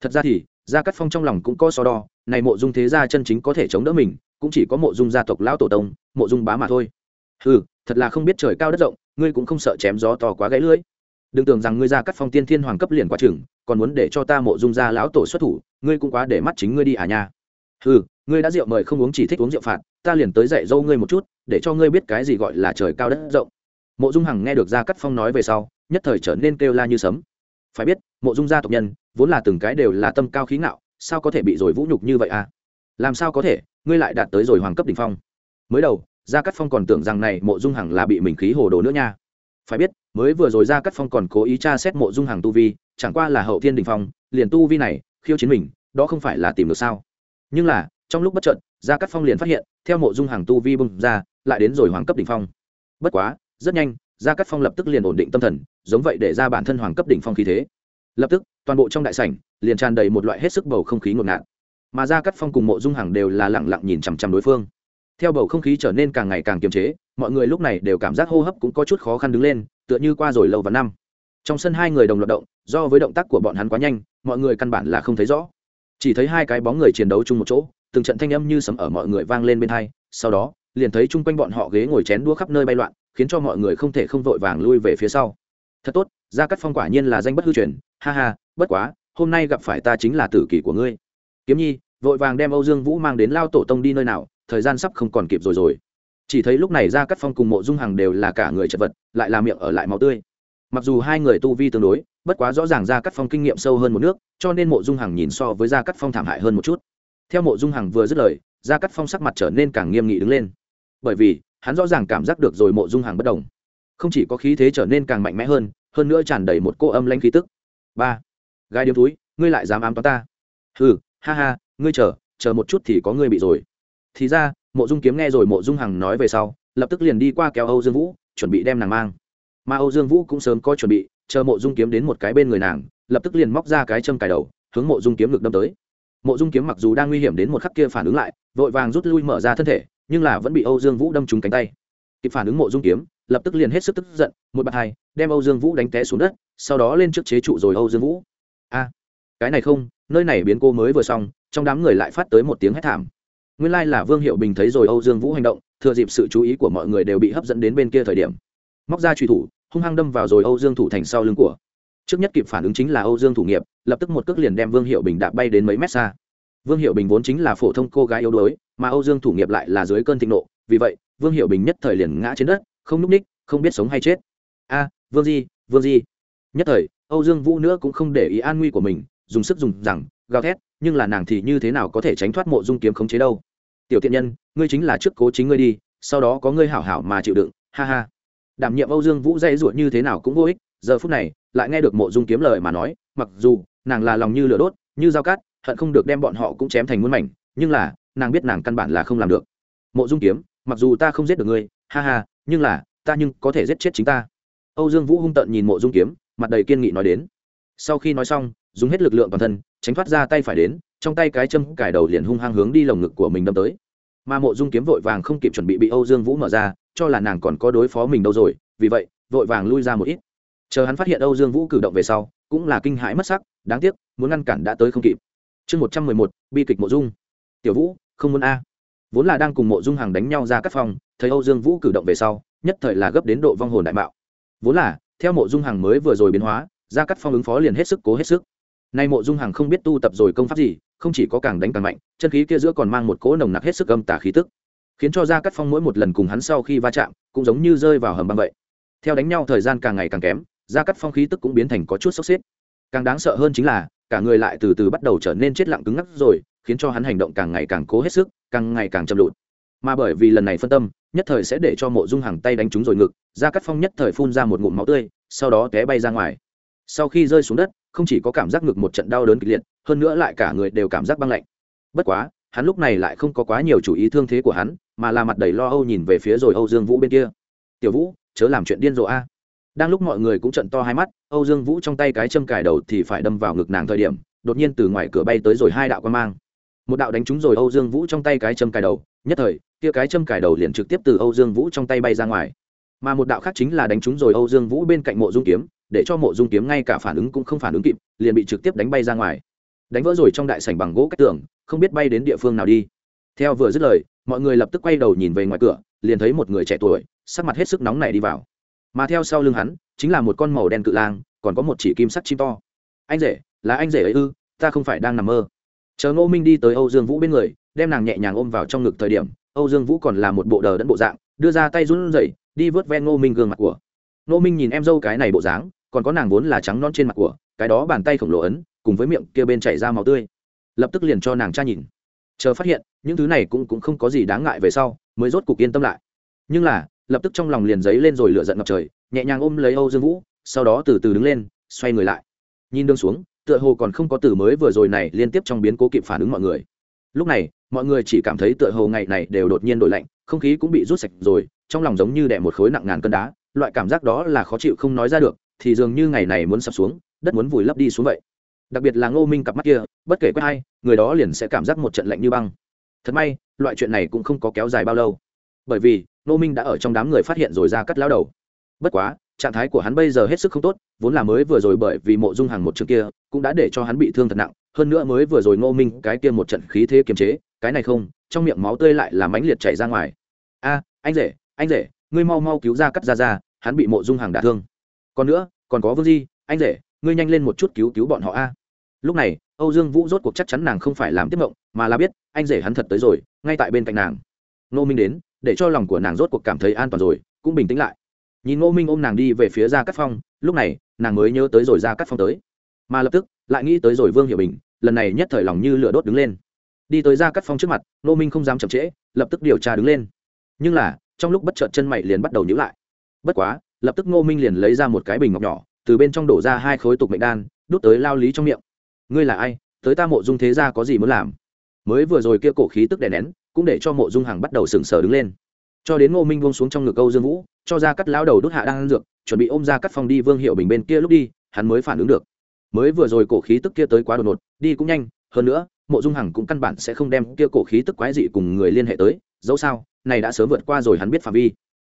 Thật ra thì, gia cắt phong trong lòng cũng có so đo, này mộ dung thế gia chân chính có thể chống đỡ mình, cũng chỉ có mộ dung gia tộc lão tổ tông, mộ dung bá mà thôi. Ừ thật là không biết trời cao đất rộng, ngươi cũng không sợ chém gió to quá gãy lưỡi đừng tưởng rằng ngươi ra cắt phong tiên thiên hoàng cấp liền qua chừng, còn muốn để cho ta mộ dung gia lão tổ xuất thủ, ngươi cũng quá để mắt chính ngươi đi à nha. Ừ ngươi đã rượu mời không uống chỉ thích uống rượu phạt, ta liền tới dạy dâu ngươi một chút, để cho ngươi biết cái gì gọi là trời cao đất rộng. Mộ dung hằng nghe được gia cắt phong nói về sau, nhất thời trở nên kêu la như sấm. Phải biết, mộ dung gia tộc nhân, vốn là từng cái đều là tâm cao khí ngạo, sao có thể bị rồi vũ nhục như vậy à? Làm sao có thể, ngươi lại đạt tới rồi hoàng cấp đ ỉ n h phong. Mới đầu gia cắt phong còn tưởng rằng này mộ dung hằng là bị mình khí hồ đồ nữa nha phải biết, mới vừa rồi gia cắt phong còn cố ý tra xét mộ dung hàng tu vi, chẳng qua là hậu thiên đình phong, liền tu vi này, khiêu chiến mình, đó không phải là tìm được sao? Nhưng là, trong lúc bất trợn gia cắt phong liền phát hiện, theo mộ dung hàng tu vi bung ra, lại đến rồi hoàng cấp đỉnh phong. Bất quá, rất nhanh, gia cắt phong lập tức liền ổn định tâm thần, giống vậy để ra bản thân hoàng cấp đỉnh phong khí thế. Lập tức, toàn bộ trong đại sảnh, liền tràn đầy một loại hết sức bầu không khí ngột ngạt. Mà gia cắt phong cùng mộ dung hằng đều là lẳng lặng nhìn chằm chằm đối phương theo bầu không khí trở nên càng ngày càng kiềm chế, mọi người lúc này đều cảm giác hô hấp cũng có chút khó khăn đứng lên, tựa như qua rồi lâu và năm. Trong sân hai người đồng loạt động, do với động tác của bọn hắn quá nhanh, mọi người căn bản là không thấy rõ. Chỉ thấy hai cái bóng người chiến đấu chung một chỗ, từng trận thanh âm như sấm ở mọi người vang lên bên hai, sau đó, liền thấy chung quanh bọn họ ghế ngồi chén đua khắp nơi bay loạn, khiến cho mọi người không thể không vội vàng lui về phía sau. Thật tốt, gia cắt phong quả nhiên là danh bất hư truyền, ha ha, bất quá, hôm nay gặp phải ta chính là tử kỷ của ngươi. Kiếm nhi, vội vàng đem âu dương vũ mang đến lao tổ tông đi nơi nào thời gian sắp không còn kịp rồi rồi. Chỉ thấy lúc này gia cắt phong cùng mộ dung hằng đều là cả người chật vật, lại là miệng ở lại máu tươi. Mặc dù hai người tu vi tương đối, bất quá rõ ràng gia cắt phong kinh nghiệm sâu hơn một nước, cho nên mộ dung hằng nhìn so với gia cắt phong thảm hại hơn một chút. Theo mộ dung hằng vừa dứt lời, gia cắt phong sắc mặt trở nên càng nghiêm nghị đứng lên. Bởi vì, hắn rõ ràng cảm giác được rồi mộ dung hằng bất đồng. Không chỉ có khí thế trở nên càng mạnh mẽ hơn hơn nữa tràn đầy một cô âm lanh khí tức. Ba gai điếm túi, ngươi lại dám ám toán ta? Ừ ha ha, ngươi chờ chờ một chút thì có ngươi bị rồi thì ra, mộ dung kiếm nghe rồi mộ dung hằng nói về sau, lập tức liền đi qua kéo âu dương vũ, chuẩn bị đem nàng mang. Mà âu dương vũ cũng sớm có chuẩn bị, chờ mộ dung kiếm đến một cái bên người nàng, lập tức liền móc ra cái châm cài đầu, hướng mộ dung kiếm ngực đâm tới. Mộ dung kiếm mặc dù đang nguy hiểm đến một khắc kia phản ứng lại, vội vàng rút lui mở ra thân thể, nhưng là vẫn bị âu dương vũ đâm trúng cánh tay. Kịp phản ứng mộ dung kiếm, lập tức liền hết sức tức giận, một bạt hai, đem âu dương vũ đánh té xuống đất, sau đó lên trước chế trụ rồi âu dương vũ. A, cái này không, nơi này biến cô mới vừa xong, trong đám người lại phát tới một tiếng hét thảm nguyên lai、like、là vương hiệu bình thấy rồi âu dương vũ hành động, thừa dịp sự chú ý của mọi người đều bị hấp dẫn đến bên kia thời điểm. Móc ra truy thủ, hung hăng đâm vào rồi âu dương thủ thành sau lưng của. Trước nhất kịp phản ứng chính là âu dương thủ nghiệp, lập tức một cước liền đem vương hiệu bình đạp bay đến mấy mét xa. Vương hiệu bình vốn chính là phổ thông cô gái yếu đuối, mà âu dương thủ nghiệp lại là dưới cơn thịnh nộ, vì vậy, vương hiệu bình nhất thời liền ngã trên đất, không núp ních, không biết sống hay chết. A, vương di vương di. Nhất thời, âu dương vũ nữa cũng không để ý an nguy của mình, dùng sức dùng rằng, gào thét, nhưng là nàng thì như thế nào có thể tránh thoát mộ dung kiếm khống chế đâu? Tiểu thiện nhân, ngươi chính là trước cố chính ngươi đi, sau đó có ngươi hảo hảo mà chịu đựng, ha ha. Đảm nhiệm âu dương vũ dây ruột như thế nào cũng vô ích, giờ phút này, lại nghe được mộ dung kiếm lời mà nói, mặc dù, nàng là lòng như lửa đốt, như dao cát hận không được đem bọn họ cũng chém thành muôn mảnh, nhưng là, nàng biết nàng căn bản là không làm được. Mộ dung kiếm, mặc dù ta không giết được ngươi, ha ha, nhưng là, ta nhưng có thể giết chết chính ta. Âu dương vũ hung tợn nhìn mộ dung kiếm, mặt đầy kiên nghị nói đến. Sau khi nói xong, dùng hết lực lượng toàn thân, tránh thoát ra tay phải đến trong tay cái châm cài đầu liền hung hăng hướng đi lồng ngực của mình đâm tới. Mà mộ dung kiếm vội vàng không kịp chuẩn bị bị âu dương vũ mở ra, cho là nàng còn có đối phó mình đâu rồi, vì vậy, vội vàng lui ra một ít. Chờ hắn phát hiện âu dương vũ cử động về sau, cũng là kinh hãi mất sắc, đáng tiếc, muốn ngăn cản đã tới không kịp. Chương một trăm mười một, bi kịch mộ dung. Tiểu vũ, không muốn a. Vốn là đang cùng mộ dung hàng đánh nhau ra các phòng, thấy âu dương vũ cử động về sau, nhất thời là gấp đến độ vong hồn đại mạo. Vốn là, theo mộ dung hàng mới vừa rồi biến hóa, ra cắt phong ứng phó liền hết sức cố hết sức nay mộ dung Hằng không biết tu tập rồi công pháp gì, không chỉ có càng đánh càng mạnh, chân khí kia giữa còn mang một cỗ nồng nặc hết sức âm tả khí tức. Khiến cho ra cắt phong mỗi một lần cùng hắn sau khi va chạm, cũng giống như rơi vào hầm băng vậy. Theo đánh nhau thời gian càng ngày càng kém ra cắt phong khí tức cũng biến thành có chút sốc xếp. Càng đáng sợ hơn chính là, cả người lại từ từ bắt đầu trở nên chết lặng cứng ngắc rồi, khiến cho hắn hành động càng ngày càng cố hết sức, càng ngày càng chậm lụt. Mà bởi vì lần này phân tâm, nhất thời sẽ để cho mộ dung hàng tay đánh trúng rồi ngực ra cắt phong nhất thời phun ra một ngụm máu tươi, sau đó té bay ra ngoài. Sau khi rơi xuống đất không chỉ có cảm giác ngực một trận đau đớn kịch liệt, hơn nữa lại cả người đều cảm giác băng lạnh. Bất quá, hắn lúc này lại không có quá nhiều chủ ý thương thế của hắn, mà là mặt đầy lo âu nhìn về phía rồi âu dương vũ bên kia. Tiểu vũ, chớ làm chuyện điên rồ a. Đang lúc mọi người cũng trận to hai mắt, âu dương vũ trong tay cái châm cài đầu thì phải đâm vào ngực nàng thời điểm, đột nhiên từ ngoài cửa bay tới rồi hai đạo quan mang. Một đạo đánh trúng rồi âu dương vũ trong tay cái châm cài đầu, nhất thời, kia cái châm cài đầu liền trực tiếp từ âu dương vũ trong tay bay ra ngoài. Mà một đạo khác chính là đánh trúng rồi âu dương vũ bên cạnh mộ dung kiếm để cho mộ dung kiếm ngay cả phản ứng cũng không phản ứng kịp, liền bị trực tiếp đánh bay ra ngoài. Đánh vỡ rồi trong đại sảnh bằng gỗ cách tường, không biết bay đến địa phương nào đi. Theo vừa dứt lời, mọi người lập tức quay đầu nhìn về ngoài cửa, liền thấy một người trẻ tuổi, sắc mặt hết sức nóng này đi vào. Mà theo sau lưng hắn, chính là một con màu đen cự lang, còn có một chỉ kim sắt chim to. Anh rể, là anh rể ấy ư? Ta không phải đang nằm mơ. Chờ ngô minh đi tới âu dương vũ bên người, đem nàng nhẹ nhàng ôm vào trong ngực thời điểm, âu dương vũ còn là một bộ đờ đẫn bộ dạng, đưa ra tay run rẩy, đi vớt ven ngô minh gương mặt của. Ngô minh nhìn em dâu cái này bộ dáng còn có nàng vốn là trắng non trên mặt của, cái đó bàn tay khổng lồ ấn, cùng với miệng kia bên chảy ra máu tươi. Lập tức liền cho nàng cha nhìn. Chờ phát hiện, những thứ này cũng cũng không có gì đáng ngại về sau, mới rốt cục yên tâm lại. Nhưng là, lập tức trong lòng liền giấy lên rồi lửa giận ngập trời, nhẹ nhàng ôm lấy âu dương vũ, sau đó từ từ đứng lên, xoay người lại. Nhìn đường xuống, tựa hồ còn không có từ mới vừa rồi này liên tiếp trong biến cố kịp phản ứng mọi người. Lúc này, mọi người chỉ cảm thấy tựa hồ ngày này đều đột nhiên đổi lạnh, không khí cũng bị rút sạch rồi, trong lòng giống như đẻ một khối nặng ngàn cân đá, loại cảm giác đó là khó chịu không nói ra được thì dường như ngày này muốn sập xuống, đất muốn vùi lấp đi xuống vậy. Đặc biệt là ngô minh cặp mắt kia, bất kể có ai, người đó liền sẽ cảm giác một trận lạnh như băng. Thật may, loại chuyện này cũng không có kéo dài bao lâu. Bởi vì, ngô minh đã ở trong đám người phát hiện rồi ra cắt lao đầu. Bất quá, trạng thái của hắn bây giờ hết sức không tốt, vốn là mới vừa rồi bởi vì mộ dung hàng một chương kia, cũng đã để cho hắn bị thương thật nặng, hơn nữa mới vừa rồi ngô minh cái kia một trận khí thế kiềm chế, cái này không, trong miệng máu tươi lại là mãnh liệt chảy ra ngoài. A, anh rể anh rể, ngươi mau mau cứu ra cắt ra ra, hắn bị mộ dung hàng đả thương còn nữa, còn có vương di, anh rể, ngươi nhanh lên một chút cứu cứu bọn họ a. Lúc này, âu dương vũ rốt cuộc chắc chắn nàng không phải làm tiếp mộng, mà là biết, anh rể hắn thật tới rồi, ngay tại bên cạnh nàng. Nô minh đến, để cho lòng của nàng rốt cuộc cảm thấy an toàn rồi, cũng bình tĩnh lại. Nhìn ngô minh ôm nàng đi về phía ra cắt phong, lúc này, nàng mới nhớ tới rồi ra cắt phong tới. Mà lập tức, lại nghĩ tới rồi vương hiệu bình, lần này nhất thời lòng như lửa đốt đứng lên. Đi tới ra cắt phong trước mặt, ngô minh không dám chậm trễ, lập tức điều tra đứng lên. Nhưng là, trong lúc bất chợt chân mày liền bắt đầu nhữ lại. Bất quá lập tức ngô minh liền lấy ra một cái bình ngọc nhỏ, từ bên trong đổ ra hai khối tục mệnh đan, đút tới lao lý trong miệng. Ngươi là ai? Tới ta mộ dung thế ra có gì muốn làm? Mới vừa rồi kia cổ khí tức đè nén, cũng để cho mộ dung hằng bắt đầu sừng sờ đứng lên. Cho đến ngô minh buông xuống trong ngực câu dương vũ, cho ra cắt lao đầu đốt hạ đang dược, chuẩn bị ôm ra cắt phong đi vương hiệu bình bên kia lúc đi, hắn mới phản ứng được. Mới vừa rồi cổ khí tức kia tới quá đột ngột, đi cũng nhanh, hơn nữa, mộ dung hằng cũng căn bản sẽ không đem kia cổ khí tức quái dị cùng người liên hệ tới, dẫu sao, này đã sớm vượt qua rồi hắn biết phạm vi.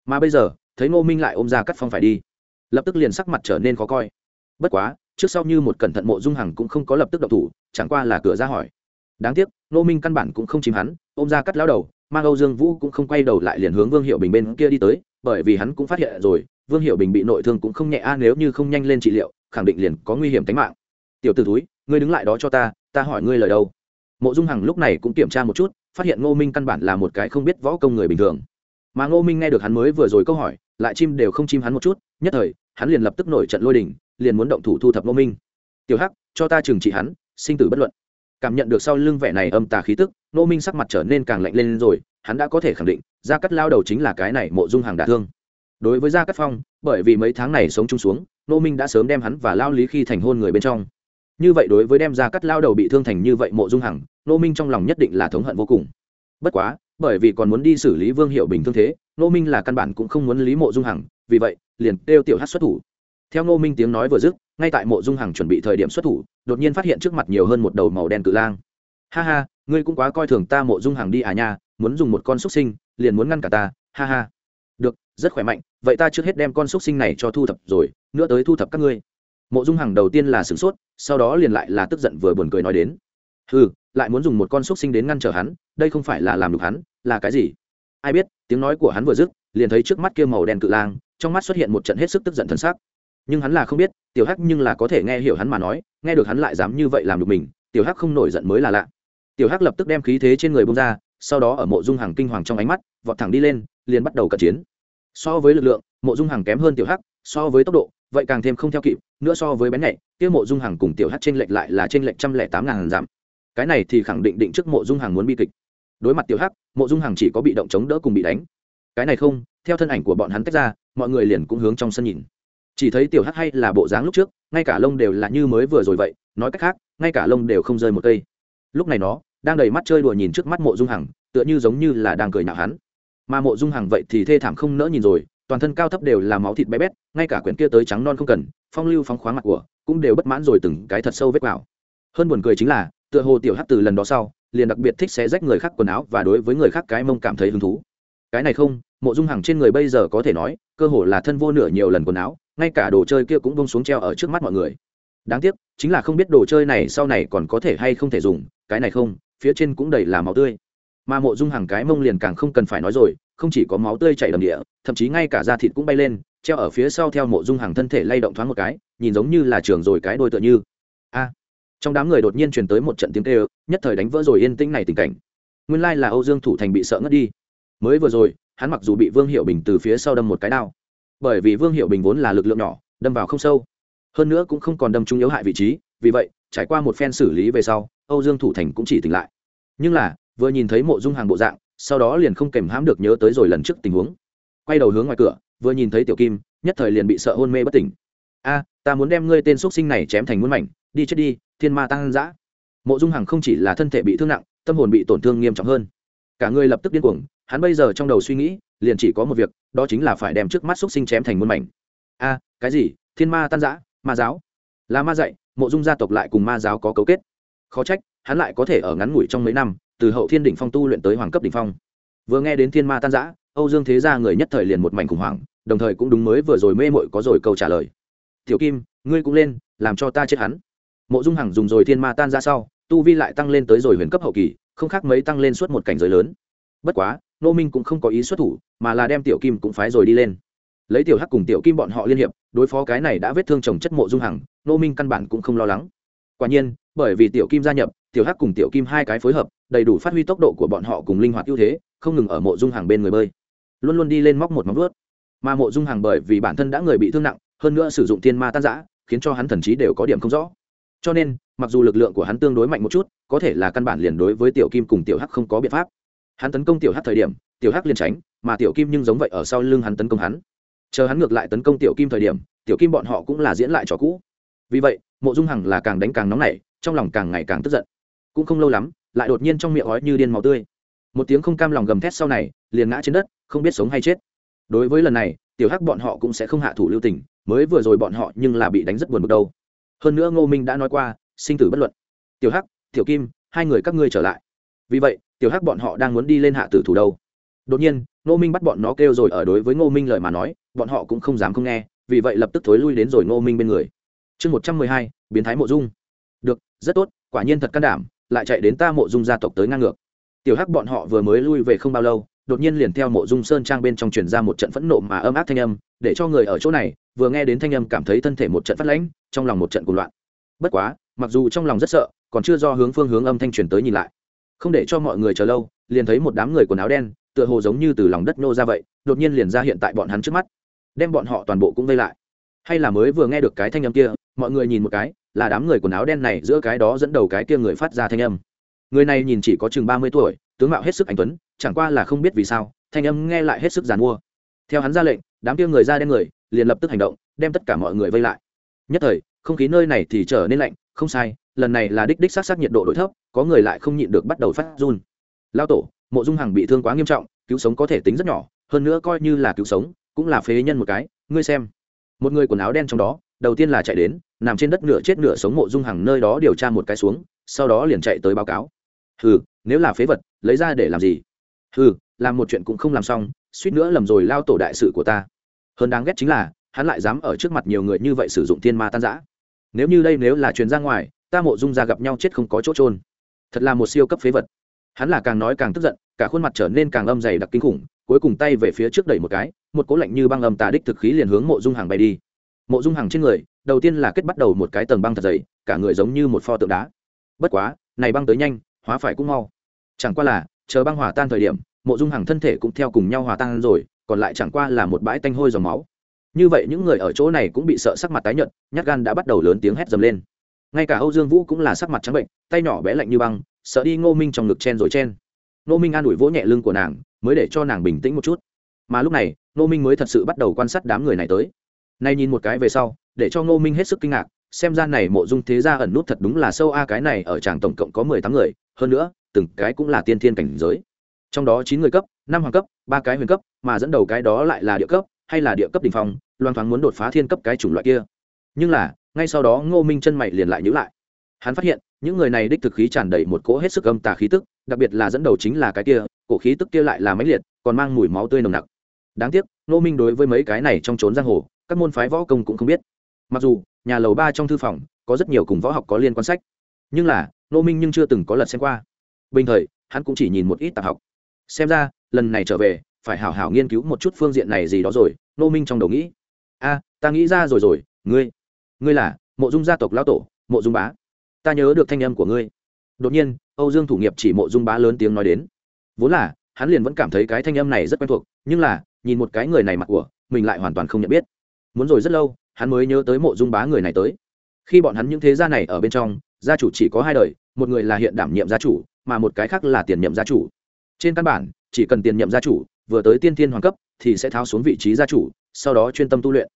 Mà bây giờ thấy ngô minh lại ôm ra cắt phong phải đi. Lập tức liền sắc mặt trở nên khó coi. Bất quá, trước sau như một cẩn thận mộ dung hằng cũng không có lập tức độc thủ, chẳng qua là cửa ra hỏi. Đáng tiếc, ngô minh căn bản cũng không chìm hắn, ôm ra cắt lao đầu, mang âu dương vũ cũng không quay đầu lại liền hướng vương hiệu bình bên kia đi tới, bởi vì hắn cũng phát hiện rồi, vương hiệu bình bị nội thương cũng không nhẹ, a, nếu như không nhanh lên trị liệu, khẳng định liền có nguy hiểm tính mạng. Tiểu t ử túi ngươi đứng lại đó cho ta ta hỏi ngươi lời đâu? Mộ dung hằng lúc này cũng kiểm tra một chút, phát hiện ngô minh căn bản là một cái không biết võ công người bình thường mà ngô minh nghe được hắn mới vừa rồi câu hỏi, lại chim đều không chim hắn một chút, nhất thời, hắn liền lập tức nổi trận lôi đình, liền muốn động thủ thu thập ngô minh. Tiểu hắc, cho ta trừng trị hắn, sinh tử bất luận. Cảm nhận được sau lưng vẻ này âm tà khí tức, ngô minh sắc mặt trở nên càng lạnh lên rồi, hắn đã có thể khẳng định, gia cắt lao đầu chính là cái này mộ dung hàng đả thương. Đối với gia cắt phong, bởi vì mấy tháng này sống chung xuống, ngô minh đã sớm đem hắn và lao lý khi thành hôn người bên trong. Như vậy đối với đem gia cắt lao đầu bị thương thành như vậy mộ dung hằng, ngô minh trong lòng nhất định là thống hận vô cùng. Bất quá bởi vì còn muốn đi xử lý vương hiệu bình thương thế, ngô minh là căn bản cũng không muốn lý mộ dung hằng, vì vậy, liền kêu tiểu hát xuất thủ. Theo ngô minh tiếng nói vừa dứt, ngay tại mộ dung hằng chuẩn bị thời điểm xuất thủ, đột nhiên phát hiện trước mặt nhiều hơn một đầu màu đen cự lang. Ha ha, ngươi cũng quá coi thường ta mộ dung hằng đi à nha, muốn dùng một con xúc sinh, liền muốn ngăn cả ta, ha ha. Được, rất khỏe mạnh, vậy ta trước hết đem con xúc sinh này cho thu thập rồi, nữa tới thu thập các ngươi. Mộ dung hằng đầu tiên là sửng sốt, sau đó liền lại là tức giận vừa buồn cười nói đến. Ừ lại muốn dùng một con xúc sinh đến ngăn trở hắn, đây không phải là làm được hắn là cái gì? Ai biết, tiếng nói của hắn vừa dứt, liền thấy trước mắt kia màu đen cự lang, trong mắt xuất hiện một trận hết sức tức giận thân xác nhưng hắn là không biết, tiểu hắc nhưng là có thể nghe hiểu hắn mà nói, nghe được hắn lại dám như vậy làm được mình, tiểu hắc không nổi giận mới là lạ. Tiểu hắc lập tức đem khí thế trên người bông ra, sau đó ở mộ dung hàng kinh hoàng trong ánh mắt, vọt thẳng đi lên, liền bắt đầu cận chiến. So với lực lượng, mộ dung hàng kém hơn tiểu hắc, so với tốc độ, vậy càng thêm không theo kịp, nữa so với bén nhạy, kia mộ dung hàng cùng tiểu hắc trên lệch lại là trên lệch trăm lẻ tám ngàn giảm. Cái này thì khẳng định định trước mộ dung hàng muốn bi kịch đối mặt tiểu hắc, mộ dung hằng chỉ có bị động chống đỡ cùng bị đánh. Cái này không, theo thân ảnh của bọn hắn tách ra, mọi người liền cũng hướng trong sân nhìn. Chỉ thấy tiểu hắc hay là bộ dáng lúc trước, ngay cả lông đều là như mới vừa rồi vậy, nói cách khác, ngay cả lông đều không rơi một cây. Lúc này nó, đang đầy mắt chơi đùa nhìn trước mắt mộ dung hằng, tựa như giống như là đang cười nhạo hắn. Mà mộ dung hằng vậy thì thê thảm không nỡ nhìn rồi, toàn thân cao thấp đều là máu thịt bé bét, ngay cả quyển kia tới trắng non không cần, phong lưu phóng khoáng mặt của, cũng đều bất mãn rồi từng cái thật sâu vết vào hơn buồn cười chính là, tựa hồ tiểu hắc từ lần đó sau liền đặc biệt thích xé rách người khác quần áo và đối với người khác cái mông cảm thấy hứng thú. Cái này không, mộ dung hằng trên người bây giờ có thể nói, cơ hồ là thân vô nửa nhiều lần quần áo, ngay cả đồ chơi kia cũng bông xuống treo ở trước mắt mọi người. Đáng tiếc, chính là không biết đồ chơi này sau này còn có thể hay không thể dùng, cái này không, phía trên cũng đầy là máu tươi. Mà mộ dung hàng cái mông liền càng không cần phải nói rồi, không chỉ có máu tươi chảy đầm địa, thậm chí ngay cả da thịt cũng bay lên, treo ở phía sau theo mộ dung hàng thân thể lay động thoáng một cái, nhìn giống như là trường rồi cái đôi tựa như trong đám người đột nhiên truyền tới một trận tiếng kêu, nhất thời đánh vỡ rồi yên tĩnh này tình cảnh. Nguyên lai là âu dương thủ thành bị sợ ngất đi. Mới vừa rồi, hắn mặc dù bị vương hiệu bình từ phía sau đâm một cái đao, bởi vì vương hiệu bình vốn là lực lượng nhỏ, đâm vào không sâu. Hơn nữa cũng không còn đâm trúng yếu hại vị trí, vì vậy, trải qua một phen xử lý về sau, âu dương thủ thành cũng chỉ tỉnh lại. Nhưng là, vừa nhìn thấy mộ dung hàng bộ dạng, sau đó liền không kèm hãm được nhớ tới rồi lần trước tình huống. Quay đầu hướng ngoài cửa, vừa nhìn thấy tiểu kim, nhất thời liền bị sợ hôn mê bất tỉnh. A, ta muốn đem ngươi tên x sinh này chém thành muôn mảnh, đi chết đi thiên ma tăng dã mộ dung hằng không chỉ là thân thể bị thương nặng, tâm hồn bị tổn thương nghiêm trọng hơn. Cả người lập tức điên cuồng, hắn bây giờ trong đầu suy nghĩ, liền chỉ có một việc, đó chính là phải đem trước mắt xúc sinh chém thành muôn mảnh. A, cái gì? Thiên ma tan giã? Ma giáo? Là ma dạy, mộ dung gia tộc lại cùng ma giáo có cấu kết. Khó trách, hắn lại có thể ở ngắn ngủi trong mấy năm, từ hậu thiên đỉnh phong tu luyện tới hoàng cấp đỉnh phong. Vừa nghe đến thiên ma tan giã, âu dương thế gia người nhất thời liền một mảnh khủng hoảng, đồng thời cũng đúng mới vừa rồi mê mội có rồi câu trả lời. Tiểu kim, ngươi cũng lên, làm cho ta chết hắn mộ dung hằng dùng rồi thiên ma tan ra sau, tu vi lại tăng lên tới rồi huyền cấp hậu kỳ, không khác mấy tăng lên suốt một cảnh giới lớn. Bất quá, nô minh cũng không có ý xuất thủ, mà là đem tiểu kim cũng phái rồi đi lên. Lấy tiểu hắc cùng tiểu kim bọn họ liên hiệp, đối phó cái này đã vết thương chồng chất mộ dung hằng, nô minh căn bản cũng không lo lắng. Quả nhiên, bởi vì tiểu kim gia nhập, tiểu hắc cùng tiểu kim hai cái phối hợp, đầy đủ phát huy tốc độ của bọn họ cùng linh hoạt ưu thế, không ngừng ở mộ dung hàng bên người bơi. Luôn luôn đi lên móc một móng vớt mà mộ dung hàng bởi vì bản thân đã người bị thương nặng, hơn nữa sử dụng thiên ma tan giã khiến cho hắn thần trí đều có điểm không rõ cho nên, mặc dù lực lượng của hắn tương đối mạnh một chút, có thể là căn bản liền đối với tiểu kim cùng tiểu hắc không có biện pháp. Hắn tấn công tiểu hắc thời điểm, tiểu hắc liền tránh, mà tiểu kim nhưng giống vậy ở sau lưng hắn tấn công hắn. Chờ hắn ngược lại tấn công tiểu kim thời điểm, tiểu kim bọn họ cũng là diễn lại trò cũ. Vì vậy, mộ dung hằng là càng đánh càng nóng nảy, trong lòng càng ngày càng tức giận. Cũng không lâu lắm, lại đột nhiên trong miệng ói như điên máu tươi. Một tiếng không cam lòng gầm thét sau này, liền ngã trên đất, không biết sống hay chết. Đối với lần này, tiểu hắc bọn họ cũng sẽ không hạ thủ lưu tình, mới vừa rồi bọn họ nhưng là bị đánh rất buồn bực đâu hơn nữa ngô minh đã nói qua, sinh tử bất luận. Tiểu hắc, tiểu kim, hai người các ngươi trở lại. Vì vậy, tiểu hắc bọn họ đang muốn đi lên hạ tử thủ đâu. Đột nhiên, ngô minh bắt bọn nó kêu rồi ở đối với ngô minh lời mà nói, bọn họ cũng không dám không nghe, vì vậy lập tức thối lui đến rồi ngô minh bên người. Chương một trăm mười hai, biến thái mộ dung. Được, rất tốt, quả nhiên thật can đảm, lại chạy đến ta mộ dung gia tộc tới ngang ngược. Tiểu hắc bọn họ vừa mới lui về không bao lâu, đột nhiên liền theo mộ dung sơn trang bên trong truyền ra một trận phẫn nộ mà âm áp thanh âm để cho người ở chỗ này, vừa nghe đến thanh âm cảm thấy thân thể một trận phát lãnh, trong lòng một trận cuồng loạn. Bất quá, mặc dù trong lòng rất sợ, còn chưa do hướng phương hướng âm thanh truyền tới nhìn lại. Không để cho mọi người chờ lâu, liền thấy một đám người quần áo đen, tựa hồ giống như từ lòng đất nô ra vậy, đột nhiên liền ra hiện tại bọn hắn trước mắt. Đem bọn họ toàn bộ cũng vây lại. Hay là mới vừa nghe được cái thanh âm kia, mọi người nhìn một cái, là đám người quần áo đen này giữa cái đó dẫn đầu cái kia người phát ra thanh âm. Người này nhìn chỉ có chừng ba mươi tuổi, tướng mạo hết sức anh tuấn, chẳng qua là không biết vì sao, thanh âm nghe lại hết sức giàn mua. Theo hắn ra lệnh đám kia người ra đen người liền lập tức hành động, đem tất cả mọi người vây lại. Nhất thời, không khí nơi này thì trở nên lạnh, không sai, lần này là đích đích sát sát nhiệt độ đổi thấp, có người lại không nhịn được bắt đầu phát run. Lao tổ, mộ dung hằng bị thương quá nghiêm trọng, cứu sống có thể tính rất nhỏ, hơn nữa coi như là cứu sống, cũng là phế nhân một cái, ngươi xem. Một người quần áo đen trong đó, đầu tiên là chạy đến, nằm trên đất nửa chết nửa sống mộ dung hằng nơi đó điều tra một cái xuống, sau đó liền chạy tới báo cáo. Hừ, nếu là phế vật, lấy ra để làm gì? Hừ, làm một chuyện cũng không làm xong, suýt nữa lầm rồi lao tổ đại sự của ta hơn đáng ghét chính là, hắn lại dám ở trước mặt nhiều người như vậy sử dụng thiên ma tan giã nếu như đây nếu là truyền ra ngoài, ta mộ dung ra gặp nhau chết không có chỗ trôn thật là một siêu cấp phế vật. Hắn là càng nói càng tức giận, cả khuôn mặt trở nên càng âm dày đặc kinh khủng, cuối cùng tay về phía trước đẩy một cái, một cố lạnh như băng âm tà đích thực khí liền hướng mộ dung hàng bay đi. Mộ dung hàng trên người, đầu tiên là kết bắt đầu một cái tầng băng thật dày, cả người giống như một pho tượng đá. Bất quá, này băng tới nhanh, hóa phải cũng mau. Chẳng qua là, chờ băng hòa tan thời điểm, mộ dung hàng thân thể cũng theo cùng nhau hòa tan rồi còn lại chẳng qua là một bãi tanh hôi dòng máu. Như vậy những người ở chỗ này cũng bị sợ sắc mặt tái nhợt, nhát gan đã bắt đầu lớn tiếng hét dầm lên. Ngay cả âu dương vũ cũng là sắc mặt trắng bệnh, tay nhỏ bé lạnh như băng, sợ đi ngô minh trong ngực chen rồi chen. Ngô minh an ủi vỗ nhẹ lưng của nàng, mới để cho nàng bình tĩnh một chút. Mà lúc này, ngô minh mới thật sự bắt đầu quan sát đám người này tới. Nay nhìn một cái về sau, để cho ngô minh hết sức kinh ngạc, xem ra này mộ dung thế gia ẩn nút thật đúng là sâu a, cái này ở tràng tổng cộng có mười tám người, hơn nữa, từng cái cũng là tiên thiên cảnh giới. Trong đó chín người cấp năm hoàng cấp, ba cái huyền cấp, mà dẫn đầu cái đó lại là địa cấp, hay là địa cấp đình phong, loan thoáng muốn đột phá thiên cấp cái chủng loại kia. Nhưng là, ngay sau đó ngô minh chân mày liền lại nhữ lại. Hắn phát hiện, những người này đích thực khí tràn đầy một cỗ hết sức âm tà khí tức, đặc biệt là dẫn đầu chính là cái kia, cổ khí tức kia lại là máy liệt, còn mang mùi máu tươi nồng nặc. Đáng tiếc, ngô minh đối với mấy cái này trong trốn giang hồ, các môn phái võ công cũng không biết. Mặc dù, nhà lầu ba trong thư phòng, có rất nhiều cùng võ học có liên quan sách. Nhưng là, ngô minh nhưng chưa từng có lần xem qua. Bình thời, hắn cũng chỉ nhìn một ít tạp học. Xem ra lần này trở về, phải hảo hảo nghiên cứu một chút phương diện này gì đó rồi nô minh trong đầu nghĩ. A, ta nghĩ ra rồi rồi, ngươi ngươi là mộ dung gia tộc lão tổ, mộ dung bá. Ta nhớ được thanh âm của ngươi. Đột nhiên, âu dương thủ nghiệp chỉ mộ dung bá lớn tiếng nói đến. Vốn là, hắn liền vẫn cảm thấy cái thanh âm này rất quen thuộc, nhưng là, nhìn một cái người này mặt của, mình lại hoàn toàn không nhận biết. Muốn rồi rất lâu, hắn mới nhớ tới mộ dung bá người này tới. Khi bọn hắn những thế gia này ở bên trong, gia chủ chỉ có hai đời, một người là hiện đảm nhiệm gia chủ, mà một cái khác là tiền nhiệm gia chủ. Trên căn bản chỉ cần tiền nhậm gia chủ, vừa tới tiên thiên hoàng cấp, thì sẽ tháo xuống vị trí gia chủ, sau đó chuyên tâm tu luyện.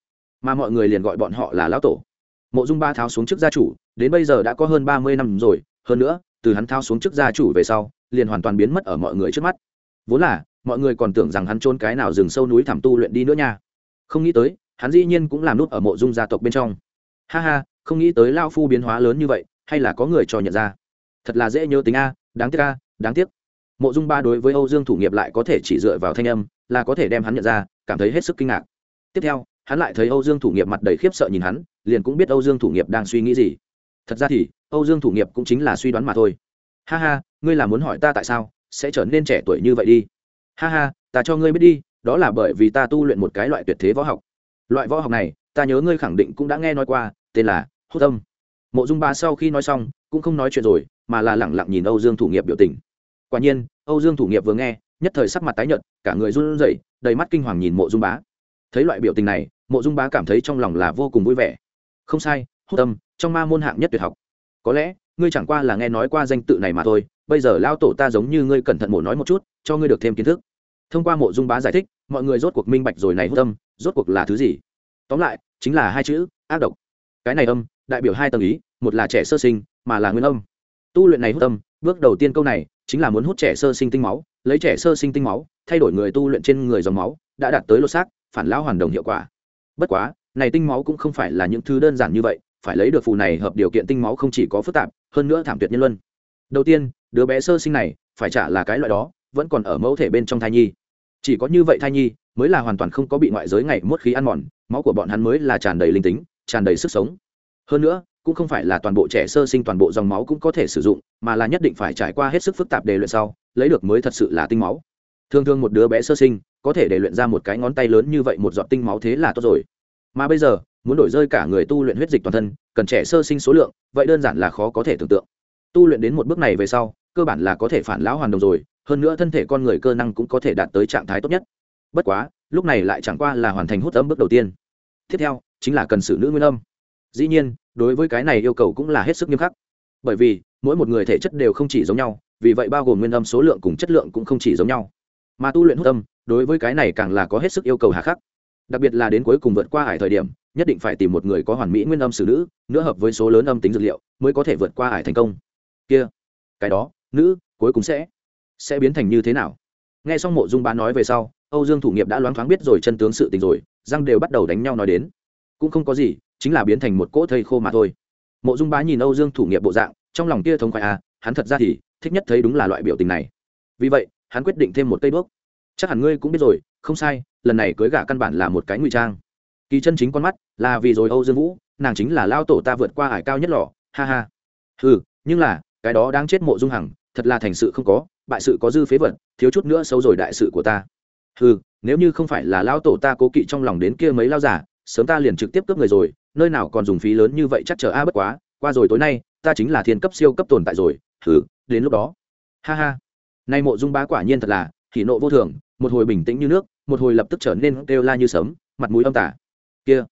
Mà mọi người liền gọi bọn họ là lão tổ. Mộ dung ba tháo xuống chức gia chủ, đến bây giờ đã có hơn ba mươi năm rồi, hơn nữa, từ hắn tháo xuống chức gia chủ về sau, liền hoàn toàn biến mất ở mọi người trước mắt. Vốn là, mọi người còn tưởng rằng hắn trốn cái nào rừng sâu núi thảm tu luyện đi nữa nha. Không nghĩ tới, hắn dĩ nhiên cũng làm nút ở mộ dung gia tộc bên trong. Ha ha, không nghĩ tới lao phu biến hóa lớn như vậy, hay là có người cho nhận ra. Thật là dễ nhớ tính a, đáng tiếc a, đáng tiếc mộ dung ba đối với âu dương thủ nghiệp lại có thể chỉ dựa vào thanh âm là có thể đem hắn nhận ra, cảm thấy hết sức kinh ngạc. Tiếp theo, hắn lại thấy âu dương thủ nghiệp mặt đầy khiếp sợ nhìn hắn, liền cũng biết âu dương thủ nghiệp đang suy nghĩ gì. Thật ra thì, âu dương thủ nghiệp cũng chính là suy đoán mà thôi. Ha ha, ngươi là muốn hỏi ta tại sao sẽ trở nên trẻ tuổi như vậy đi? Ha ha, ta cho ngươi biết đi, đó là bởi vì ta tu luyện một cái loại tuyệt thế võ học. Loại võ học này, ta nhớ ngươi khẳng định cũng đã nghe nói qua, tên là hốt âm. Mộ dung ba sau khi nói xong, cũng không nói chuyện rồi, mà là lẳng lặng nhìn âu dương thủ nghiệp biểu tình quả nhiên, âu dương thủ nghiệp vừa nghe, nhất thời sắc mặt tái nhợt, cả người run rẩy, đầy mắt kinh hoàng nhìn mộ dung bá. Thấy loại biểu tình này, mộ dung bá cảm thấy trong lòng là vô cùng vui vẻ. Không sai hốt tâm, trong ma môn hạng nhất tuyệt học. Có lẽ, ngươi chẳng qua là nghe nói qua danh tự này mà thôi, bây giờ lao tổ ta giống như ngươi cẩn thận mổ nói một chút, cho ngươi được thêm kiến thức. Thông qua mộ dung bá giải thích, mọi người rốt cuộc minh bạch rồi này hốt tâm, rốt cuộc là thứ gì? Tóm lại, chính là hai chữ, ác độc. Cái này âm, đại biểu hai tầng ý, một là trẻ sơ sinh, mà là nguyên âm. Tu luyện này hốt tâm, bước đầu tiên câu này chính là muốn hút trẻ sơ sinh tinh máu, lấy trẻ sơ sinh tinh máu, thay đổi người tu luyện trên người dòng máu, đã đạt tới lô xác, phản lão hoàn đồng hiệu quả. Bất quá, này tinh máu cũng không phải là những thứ đơn giản như vậy, phải lấy được phù này hợp điều kiện tinh máu không chỉ có phức tạp, hơn nữa thảm tuyệt nhân luân. Đầu tiên, đứa bé sơ sinh này phải trả là cái loại đó, vẫn còn ở mẫu thể bên trong thai nhi. Chỉ có như vậy thai nhi mới là hoàn toàn không có bị ngoại giới ngày mốt khí ăn mòn, máu của bọn hắn mới là tràn đầy linh tính, tràn đầy sức sống. Hơn nữa cũng không phải là toàn bộ trẻ sơ sinh toàn bộ dòng máu cũng có thể sử dụng, mà là nhất định phải trải qua hết sức phức tạp để luyện sau, lấy được mới thật sự là tinh máu. Thường thường một đứa bé sơ sinh, có thể để luyện ra một cái ngón tay lớn như vậy một giọt tinh máu thế là tốt rồi. Mà bây giờ, muốn đổi rơi cả người tu luyện huyết dịch toàn thân, cần trẻ sơ sinh số lượng, vậy đơn giản là khó có thể tưởng tượng. Tu luyện đến một bước này về sau, cơ bản là có thể phản lão hoàn đồng rồi, hơn nữa thân thể con người cơ năng cũng có thể đạt tới trạng thái tốt nhất. Bất quá, lúc này lại chẳng qua là hoàn thành hút âm bước đầu tiên. Tiếp theo, chính là cần xử nữ nguyên âm. Dĩ nhiên đối với cái này yêu cầu cũng là hết sức nghiêm khắc. Bởi vì, mỗi một người thể chất đều không chỉ giống nhau, vì vậy bao gồm nguyên âm số lượng cùng chất lượng cũng không chỉ giống nhau. Mà tu luyện hút âm, đối với cái này càng là có hết sức yêu cầu hà khắc. Đặc biệt là đến cuối cùng vượt qua ải thời điểm, nhất định phải tìm một người có hoàn mỹ nguyên âm xử nữ, nữa hợp với số lớn âm tính dược liệu, mới có thể vượt qua ải thành công. Kia, cái đó, nữ, cuối cùng sẽ sẽ biến thành như thế nào? Nghe xong mộ dung bán nói về sau, âu dương thủ nghiệp đã loáng thoáng biết rồi chân tướng sự tình rồi, răng đều bắt đầu đánh nhau nói đến. Cũng không có gì chính là biến thành một cỗ thây khô mà thôi. Mộ dung bá nhìn âu dương thủ nghiệp bộ dạng, trong lòng kia thống khoái à hắn thật ra thì thích nhất thấy đúng là loại biểu tình này. Vì vậy, hắn quyết định thêm một cây bước. Chắc hẳn ngươi cũng biết rồi, không sai, lần này cưới gả căn bản là một cái ngụy trang. Kỳ chân chính con mắt là vì rồi âu dương vũ, nàng chính là lao tổ ta vượt qua ải cao nhất lò, ha ha. Ừ nhưng là, cái đó đang chết mộ dung hằng, thật là thành sự không có, bại sự có dư phế vật, thiếu chút nữa xấu rồi đại sự của ta. Ừ nếu như không phải là lao tổ ta cố kỵ trong lòng đến kia mấy lao giả, sớm ta liền trực tiếp cướp người rồi nơi nào còn dùng phí lớn như vậy chắc chờ a à bất quá, qua rồi tối nay, ta chính là thiên cấp siêu cấp tồn tại rồi thử đến lúc đó. Ha ha. Nay mộ dung bá quả nhiên thật là thì nộ vô thường, một hồi bình tĩnh như nước, một hồi lập tức trở nên kêu la như sấm, mặt mũi âm tả kia.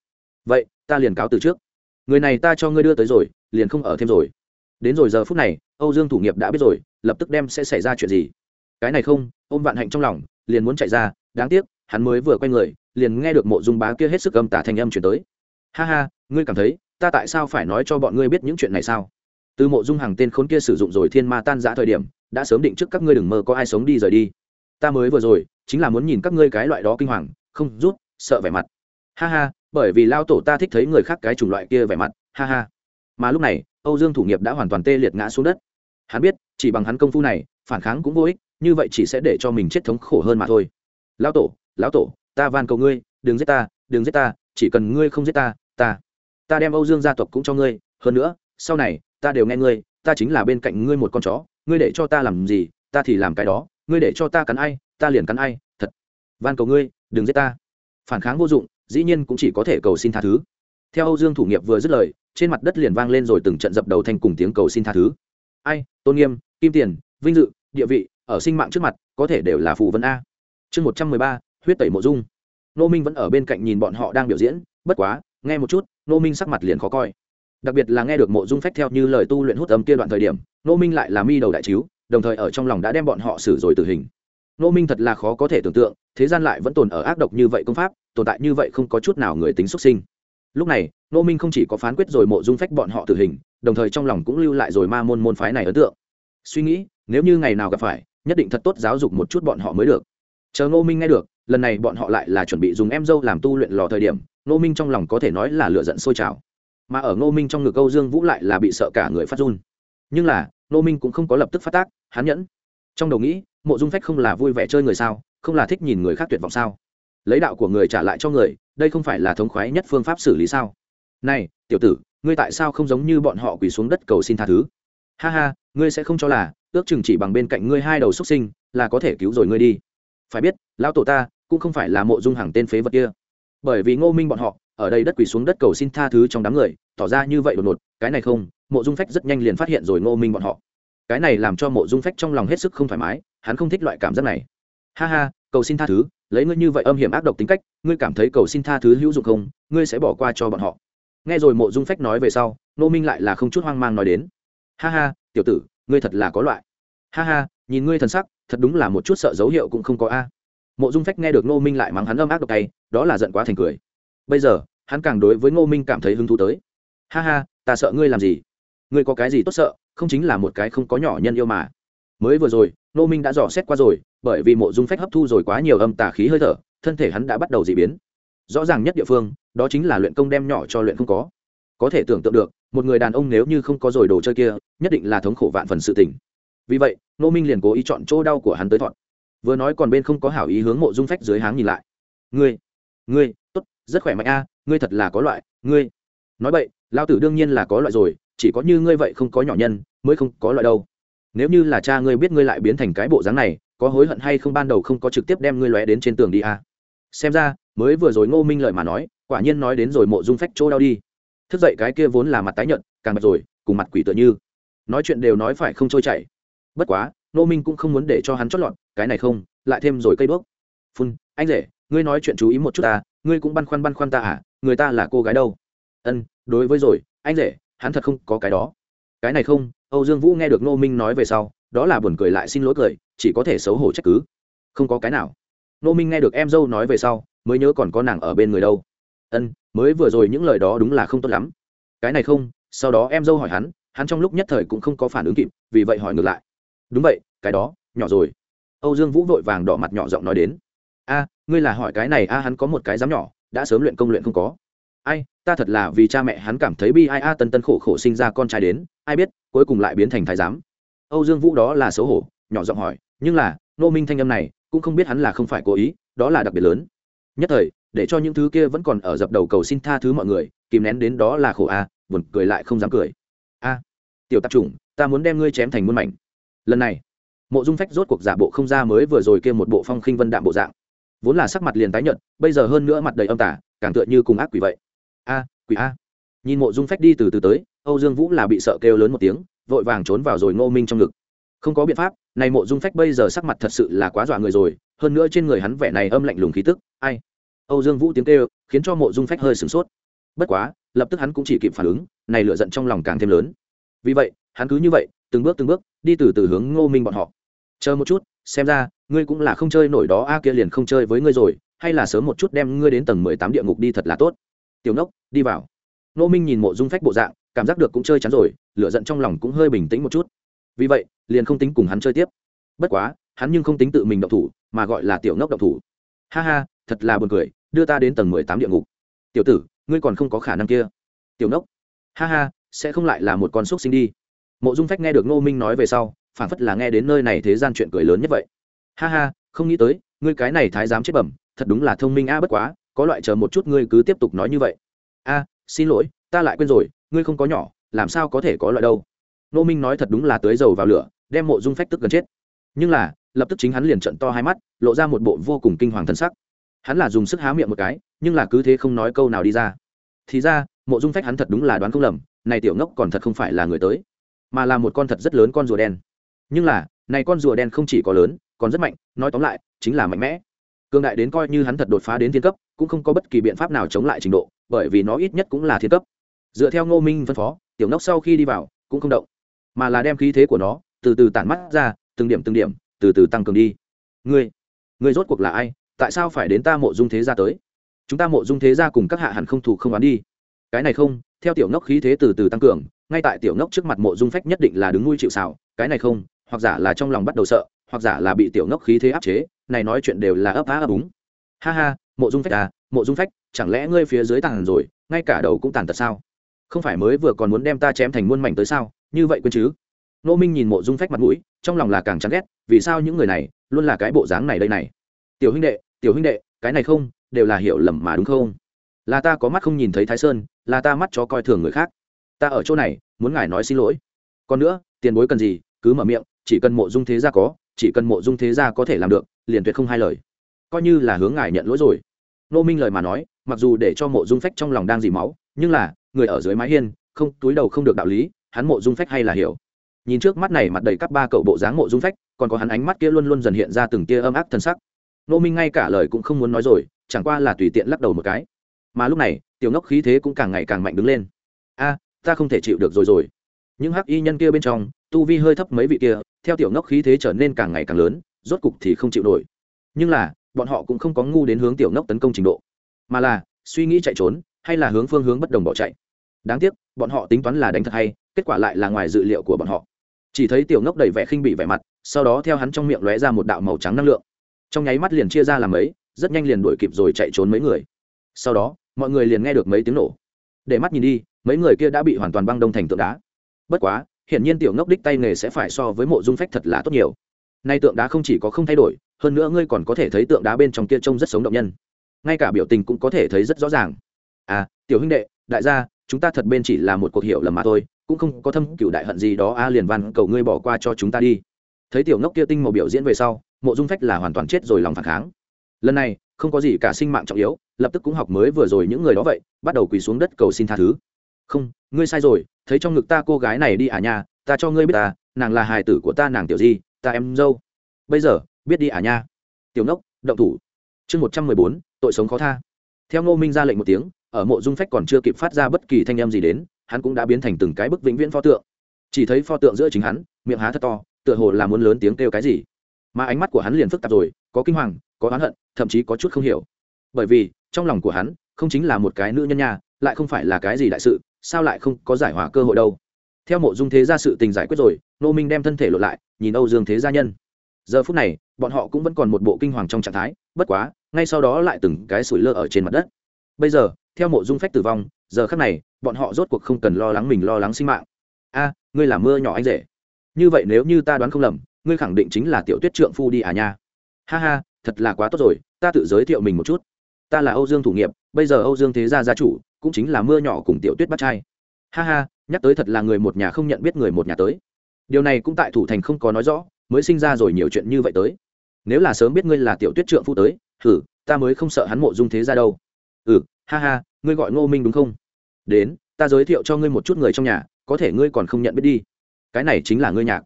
Vậy, ta liền cáo từ trước. Người này ta cho ngươi đưa tới rồi, liền không ở thêm rồi. Đến rồi giờ phút này, âu dương thủ nghiệp đã biết rồi, lập tức đem sẽ xảy ra chuyện gì. Cái này không, ôm vạn hạnh trong lòng, liền muốn chạy ra, đáng tiếc, hắn mới vừa quay người, liền nghe được mộ dung bá kia hết sức âm tả thanh âm chuyển tới ha ha, ngươi cảm thấy, ta tại sao phải nói cho bọn ngươi biết những chuyện này sao? Từ mộ dung hàng tên khốn kia sử dụng rồi thiên ma tan giã thời điểm, đã sớm định trước các ngươi đừng mơ có ai sống đi rời đi. Ta mới vừa rồi, chính là muốn nhìn các ngươi cái loại đó kinh hoàng, không, rút, sợ vẻ mặt. Ha ha, bởi vì lao tổ ta thích thấy người khác cái chủng loại kia vẻ mặt, ha ha. Mà lúc này, âu dương thủ nghiệp đã hoàn toàn tê liệt ngã xuống đất. Hắn biết, chỉ bằng hắn công phu này, phản kháng cũng vô ích, như vậy chỉ sẽ để cho mình chết thống khổ hơn mà thôi. Lão tổ lão tổ, ta van cầu ngươi, đừng giết ta, đừng giết ta, chỉ cần ngươi không giết ta ta ta đem âu dương gia tộc cũng cho ngươi, hơn nữa, sau này, ta đều nghe ngươi, ta chính là bên cạnh ngươi một con chó, ngươi để cho ta làm gì, ta thì làm cái đó, ngươi để cho ta cắn ai, ta liền cắn ai, thật. Van cầu ngươi, đừng giết ta. Phản kháng vô dụng, dĩ nhiên cũng chỉ có thể cầu xin tha thứ. Theo âu dương thủ nghiệp vừa dứt lời, trên mặt đất liền vang lên rồi từng trận dập đầu thành cùng tiếng cầu xin tha thứ. Ai, tôn nghiêm, kim tiền, vinh dự, địa vị, ở sinh mạng trước mặt, có thể đều là phù vân a. Chương một trăm mười ba, huyết tẩy mộ dung. Nô minh vẫn ở bên cạnh nhìn bọn họ đang biểu diễn, bất quá nghe một chút nô minh sắc mặt liền khó coi. Đặc biệt là nghe được mộ dung phách theo như lời tu luyện hút âm kia đoạn thời điểm nô minh lại là mi đầu đại chiếu, đồng thời ở trong lòng đã đem bọn họ xử rồi tử hình. Nô minh thật là khó có thể tưởng tượng, thế gian lại vẫn tồn ở ác độc như vậy công pháp, tồn tại như vậy không có chút nào người tính xuất sinh. Lúc này nô minh không chỉ có phán quyết rồi mộ dung phách bọn họ tử hình, đồng thời trong lòng cũng lưu lại rồi ma môn môn phái này ấn tượng. Suy nghĩ, nếu như ngày nào gặp phải, nhất định thật tốt giáo dục một chút bọn họ mới được. Chờ nô minh nghe được lần này bọn họ lại là chuẩn bị dùng em dâu làm tu luyện lò thời điểm, Ngô minh trong lòng có thể nói là lựa giận sôi trào. Mà ở Ngô minh trong ngực âu dương vũ lại là bị sợ cả người phát run. Nhưng là, Ngô minh cũng không có lập tức phát tác, hắn nhẫn. Trong đầu nghĩ, mộ dung phách không là vui vẻ chơi người sao, không là thích nhìn người khác tuyệt vọng sao? Lấy đạo của người trả lại cho người, đây không phải là thống khoái nhất phương pháp xử lý sao? Này, tiểu tử, ngươi tại sao không giống như bọn họ quỳ xuống đất cầu xin tha thứ? Ha ha, ngươi sẽ không cho là, ước chừng chỉ bằng bên cạnh ngươi hai đầu xuất sinh, là có thể cứu rồi ngươi đi. Phải biết, lão tổ ta cũng không phải là mộ dung hàng tên phế vật kia. Bởi vì ngô minh bọn họ, ở đây đất quỳ xuống đất cầu xin tha thứ trong đám người, tỏ ra như vậy đột ngột, cái này không, mộ dung phách rất nhanh liền phát hiện rồi ngô minh bọn họ. Cái này làm cho mộ dung phách trong lòng hết sức không thoải mái, hắn không thích loại cảm giác này. Ha ha, cầu xin tha thứ, lấy ngươi như vậy âm hiểm ác độc tính cách, ngươi cảm thấy cầu xin tha thứ hữu dụng không, ngươi sẽ bỏ qua cho bọn họ. Nghe rồi mộ dung phách nói về sau, Ngô minh lại là không chút hoang mang nói đến. Ha ha, tiểu tử, ngươi thật là có loại. Ha ha, nhìn ngươi thần sắc, thật đúng là một chút sợ dấu hiệu cũng không có a mộ dung phách nghe được ngô minh lại mắng hắn âm ác độc tay, đó là giận quá thành cười. Bây giờ, hắn càng đối với ngô minh cảm thấy hứng thú tới. Ha ha, ta sợ ngươi làm gì? Ngươi có cái gì tốt sợ, không chính là một cái không có nhỏ nhân yêu mà. Mới vừa rồi, ngô minh đã dò xét qua rồi, bởi vì mộ dung phách hấp thu rồi quá nhiều âm tà khí hơi thở, thân thể hắn đã bắt đầu d ị biến. Rõ ràng nhất địa phương, đó chính là luyện công đem nhỏ cho luyện không có. Có thể tưởng tượng được, một người đàn ông nếu như không có rồi đồ chơi kia, nhất định là thống khổ vạn phần sự tình. Vì vậy nô minh liền cố ý chọn chỗ đau của hắn tới thọn vừa nói còn bên không có hảo ý hướng mộ dung phách dưới háng nhìn lại. Ngươi ngươi, tốt, rất khỏe mạnh a, ngươi thật là có loại, ngươi. Nói vậy lao tử đương nhiên là có loại rồi, chỉ có như ngươi vậy không có nhỏ nhân, mới không có loại đâu. Nếu như là cha ngươi biết ngươi lại biến thành cái bộ dáng này, có hối hận hay không ban đầu không có trực tiếp đem ngươi lóe đến trên tường đi a. Xem ra, mới vừa rồi ngô minh lợi mà nói, quả nhiên nói đến rồi mộ dung phách chỗ đau đi. Thức dậy cái kia vốn là mặt tái nhợt, càng bật rồi, cùng mặt quỷ tựa như. Nói chuyện đều nói phải không trôi chảy. Bất quá, ngô minh cũng không muốn để cho hắn chót lọt cái này không, lại thêm rồi cây bước phun, anh rể, ngươi nói chuyện chú ý một chút ta, ngươi cũng băn khoăn băn khoăn ta à người ta là cô gái đâu? Ân, đối với rồi, anh rể, hắn thật không có cái đó. Cái này không, âu dương vũ nghe được Nô minh nói về sau, đó là buồn cười lại xin lỗi cười, chỉ có thể xấu hổ trách cứ. Không có cái nào. Nô minh nghe được em dâu nói về sau, mới nhớ còn có nàng ở bên người đâu. Ân, mới vừa rồi những lời đó đúng là không tốt lắm. Cái này không, sau đó em dâu hỏi hắn hắn trong lúc nhất thời cũng không có phản ứng kịp, vì vậy hỏi ngược lại. Đúng vậy, cái đó, nhỏ rồi âu dương vũ vội vàng đỏ mặt nhỏ giọng nói đến. A, ngươi là hỏi cái này, a, hắn có một cái dám nhỏ, đã sớm luyện công luyện không có. Ai, ta thật là vì cha mẹ hắn cảm thấy bi ai a, tân tân khổ khổ sinh ra con trai đến, ai biết, cuối cùng lại biến thành thái giám. Âu dương vũ đó là xấu hổ, nhỏ giọng hỏi, nhưng là nô minh thanh âm này, cũng không biết hắn là không phải cố ý, đó là đặc biệt lớn. Nhất thời, để cho những thứ kia vẫn còn ở dập đầu cầu xin tha thứ mọi người, kìm nén đến đó là khổ a, buồn cười lại không dám cười. A, tiểu tạp chủng, ta muốn đem ngươi chém thành muôn mảnh. Lần này mộ dung phách rốt cuộc giả bộ không ra mới vừa rồi kia một bộ phong khinh vân đạm bộ dạng. Vốn là sắc mặt liền tái nhợt, bây giờ hơn nữa mặt đầy âm tả càng tựa như cùng ác quỷ vậy. A, quỷ a. Nhìn mộ dung phách đi từ từ tới, âu dương vũ là bị sợ kêu lớn một tiếng, vội vàng trốn vào rồi ngô minh trong ngực. Không có biện pháp, này mộ dung phách bây giờ sắc mặt thật sự là quá dọa người rồi, hơn nữa trên người hắn vẻ này âm lạnh lùng khí tức, ai? Âu dương vũ tiếng kêu, khiến cho mộ dung phách hơi sửng sốt. Bất quá, lập tức hắn cũng chỉ kịp phản ứng, này lựa giận trong lòng càng thêm lớn. Vì vậy, hắn cứ như vậy từng bước từng bước, đi từ từ hướng ngô minh bọn họ. Chờ một chút, xem ra, ngươi cũng là không chơi nổi đó, a kia liền không chơi với ngươi rồi, hay là sớm một chút đem ngươi đến tầng mười tám địa ngục đi thật là tốt. Tiểu nốc, đi vào. Ngô minh nhìn mộ dung phách bộ dạng, cảm giác được cũng chơi chắn rồi lựa giận trong lòng cũng hơi bình tĩnh một chút. Vì vậy, liền không tính cùng hắn chơi tiếp. Bất quá, hắn nhưng không tính tự mình động thủ, mà gọi là tiểu ngốc động thủ. Ha ha, thật là buồn cười, đưa ta đến tầng mười tám địa ngục. Tiểu tử, ngươi còn không có khả năng kia. Tiểu ngốc ha ha, sẽ không lại là một con xúc sinh đi mộ dung phách nghe được ngô minh nói về sau phản phất là nghe đến nơi này thế gian chuyện cười lớn nhất vậy. Ha ha, không nghĩ tới, ngươi cái này thái giám chết bẩm, thật đúng là thông minh a, bất quá, có loại chờ một chút ngươi cứ tiếp tục nói như vậy. A, xin lỗi, ta lại quên rồi, ngươi không có nhỏ, làm sao có thể có loại đâu. Ngô minh nói thật đúng là tới dầu vào lửa, đem mộ dung phách tức gần chết. Nhưng là, lập tức chính hắn liền trận to hai mắt, lộ ra một bộ vô cùng kinh hoàng thân sắc. Hắn là dùng sức há miệng một cái, nhưng là cứ thế không nói câu nào đi ra. Thì ra, mộ dung phách hắn thật đúng là đoán không lầm, này tiểu ngốc còn thật không phải là người tới mà là một con thật rất lớn con rùa đen. Nhưng là, này con rùa đen không chỉ có lớn, còn rất mạnh, nói tóm lại, chính là mạnh mẽ. Cương đại đến coi như hắn thật đột phá đến thiên cấp, cũng không có bất kỳ biện pháp nào chống lại trình độ, bởi vì nó ít nhất cũng là thiên cấp. Dựa theo ngô minh phân phó, tiểu nóc sau khi đi vào, cũng không động, mà là đem khí thế của nó, từ từ tản mắt ra, từng điểm từng điểm, từ từ tăng cường đi. Ngươi ngươi rốt cuộc là ai? Tại sao phải đến ta mộ dung thế gia tới? Chúng ta mộ dung thế gia cùng các hạ hẳn không thủ không đoán đi. Cái này không theo tiểu ngốc khí thế từ từ tăng cường, ngay tại tiểu ngốc trước mặt mộ dung phách nhất định là đứng nuôi chịu xào cái này không, hoặc giả là trong lòng bắt đầu sợ, hoặc giả là bị tiểu ngốc khí thế áp chế, này nói chuyện đều là ấp á ấp úng. Ha ha, mộ dung phách à mộ dung phách, chẳng lẽ ngươi phía dưới tàn rồi, ngay cả đầu cũng tàn tật sao? Không phải mới vừa còn muốn đem ta chém thành muôn mảnh tới sao? Như vậy quên chứ? Nô minh nhìn mộ dung phách mặt mũi, trong lòng là càng chán ghét, vì sao những người này luôn là cái bộ dáng này đây này? Tiểu huynh đệ, tiểu huynh đệ, cái này không, đều là hiểu lầm mà đúng không? Là ta có mắt không nhìn thấy thái sơn là ta mắt cho coi thường người khác. Ta ở chỗ này, muốn ngài nói xin lỗi. Còn nữa, tiền bối cần gì, cứ mở miệng, chỉ cần mộ dung thế gia có, chỉ cần mộ dung thế gia có thể làm được, liền tuyệt không hai lời. Coi như là hướng ngài nhận lỗi rồi. Nô minh lời mà nói, mặc dù để cho mộ dung phách trong lòng đang dì máu, nhưng là, người ở dưới mái hiên, không, túi đầu không được đạo lý, hắn mộ dung phách hay là hiểu. Nhìn trước mắt này mặt đầy các ba cậu bộ dáng mộ dung phách, còn có hắn ánh mắt kia luôn luôn dần hiện ra từng tia âm áp thân sắc. Nô minh ngay cả lời cũng không muốn nói rồi, chẳng qua là tùy tiện lắc đầu một cái mà lúc này, tiểu ngốc khí thế cũng càng ngày càng mạnh đứng lên. A, ta không thể chịu được rồi rồi. Những hắc y nhân kia bên trong, tu vi hơi thấp mấy vị kia, theo tiểu ngốc khí thế trở nên càng ngày càng lớn, rốt cục thì không chịu nổi. Nhưng là, bọn họ cũng không có ngu đến hướng tiểu ngốc tấn công trình độ, mà là suy nghĩ chạy trốn, hay là hướng phương hướng bất đồng bỏ chạy. Đáng tiếc, bọn họ tính toán là đánh thật hay, kết quả lại là ngoài dự liệu của bọn họ. Chỉ thấy tiểu ngốc đầy vẻ khinh bị vẻ mặt, sau đó theo hắn trong miệng lóe ra một đạo màu trắng năng lượng. Trong nháy mắt liền chia ra làm mấy, rất nhanh liền đuổi kịp rồi chạy trốn mấy người. Sau đó mọi người liền nghe được mấy tiếng nổ. Để mắt nhìn đi, mấy người kia đã bị hoàn toàn băng đông thành tượng đá. Bất quá, hiển nhiên tiểu ngốc đích tay nghề sẽ phải so với mộ dung phách thật là tốt nhiều. Nay tượng đá không chỉ có không thay đổi, hơn nữa ngươi còn có thể thấy tượng đá bên trong kia trông rất sống động nhân. Ngay cả biểu tình cũng có thể thấy rất rõ ràng. À tiểu huynh đệ, đại gia, chúng ta thật bên chỉ là một cuộc hiểu lầm mà thôi, cũng không có thâm cựu đại hận gì đó, a, liền văn cầu ngươi bỏ qua cho chúng ta đi. Thấy tiểu ngốc kia tinh màu biểu diễn về sau, mộ dung phách là hoàn toàn chết rồi lòng phản kháng. Lần này không có gì cả sinh mạng trọng yếu, lập tức cũng học mới vừa rồi những người đó vậy, bắt đầu quỳ xuống đất cầu xin tha thứ. Không, ngươi sai rồi, thấy trong ngực ta cô gái này đi à nha, ta cho ngươi biết ta, nàng là hài tử của ta nàng tiểu di, ta em dâu. Bây giờ, biết đi à nha. Tiểu nốc động thủ. Chương một trăm mười bốn, tội sống khó tha. Theo ngô minh ra lệnh một tiếng, ở mộ dung phách còn chưa kịp phát ra bất kỳ thanh âm gì đến, hắn cũng đã biến thành từng cái bức vĩnh viễn pho tượng. Chỉ thấy pho tượng giữa chính hắn, miệng há thật to, tựa hồ là muốn lớn tiếng kêu cái gì mà ánh mắt của hắn liền phức tạp rồi có kinh hoàng có oán hận thậm chí có chút không hiểu. Bởi vì trong lòng của hắn không chính là một cái nữ nhân nhà, lại không phải là cái gì đại sự sao lại không có giải hòa cơ hội đâu. Theo mộ dung thế gia sự tình giải quyết rồi nô minh đem thân thể lộ lại nhìn âu dương thế gia nhân. Giờ phút này bọn họ cũng vẫn còn một bộ kinh hoàng trong trạng thái bất quá ngay sau đó lại từng cái sủi lơ ở trên mặt đất. Bây giờ theo mộ dung phách tử vong giờ khắc này bọn họ rốt cuộc không cần lo lắng mình lo lắng sinh mạng. A ngươi là mưa nhỏ anh rể. Như vậy nếu như ta đoán không lầm ngươi khẳng định chính là tiểu tuyết trượng phu đi à nha. Ha ha, thật là quá tốt rồi, ta tự giới thiệu mình một chút. Ta là âu dương thủ nghiệp, bây giờ âu dương thế gia gia chủ, cũng chính là mưa nhỏ cùng tiểu tuyết bắt trai. Ha ha, nhắc tới thật là người một nhà không nhận biết người một nhà tới. Điều này cũng tại thủ thành không có nói rõ, mới sinh ra rồi nhiều chuyện như vậy tới. Nếu là sớm biết ngươi là tiểu tuyết trượng phu tới thử ta mới không sợ hắn mộ dung thế ra đâu. Ừ ha ha, ngươi gọi ngô minh đúng không? Đến, ta giới thiệu cho ngươi một chút người trong nhà, có thể ngươi còn không nhận biết đi. Cái này chính là ngươi nhạc.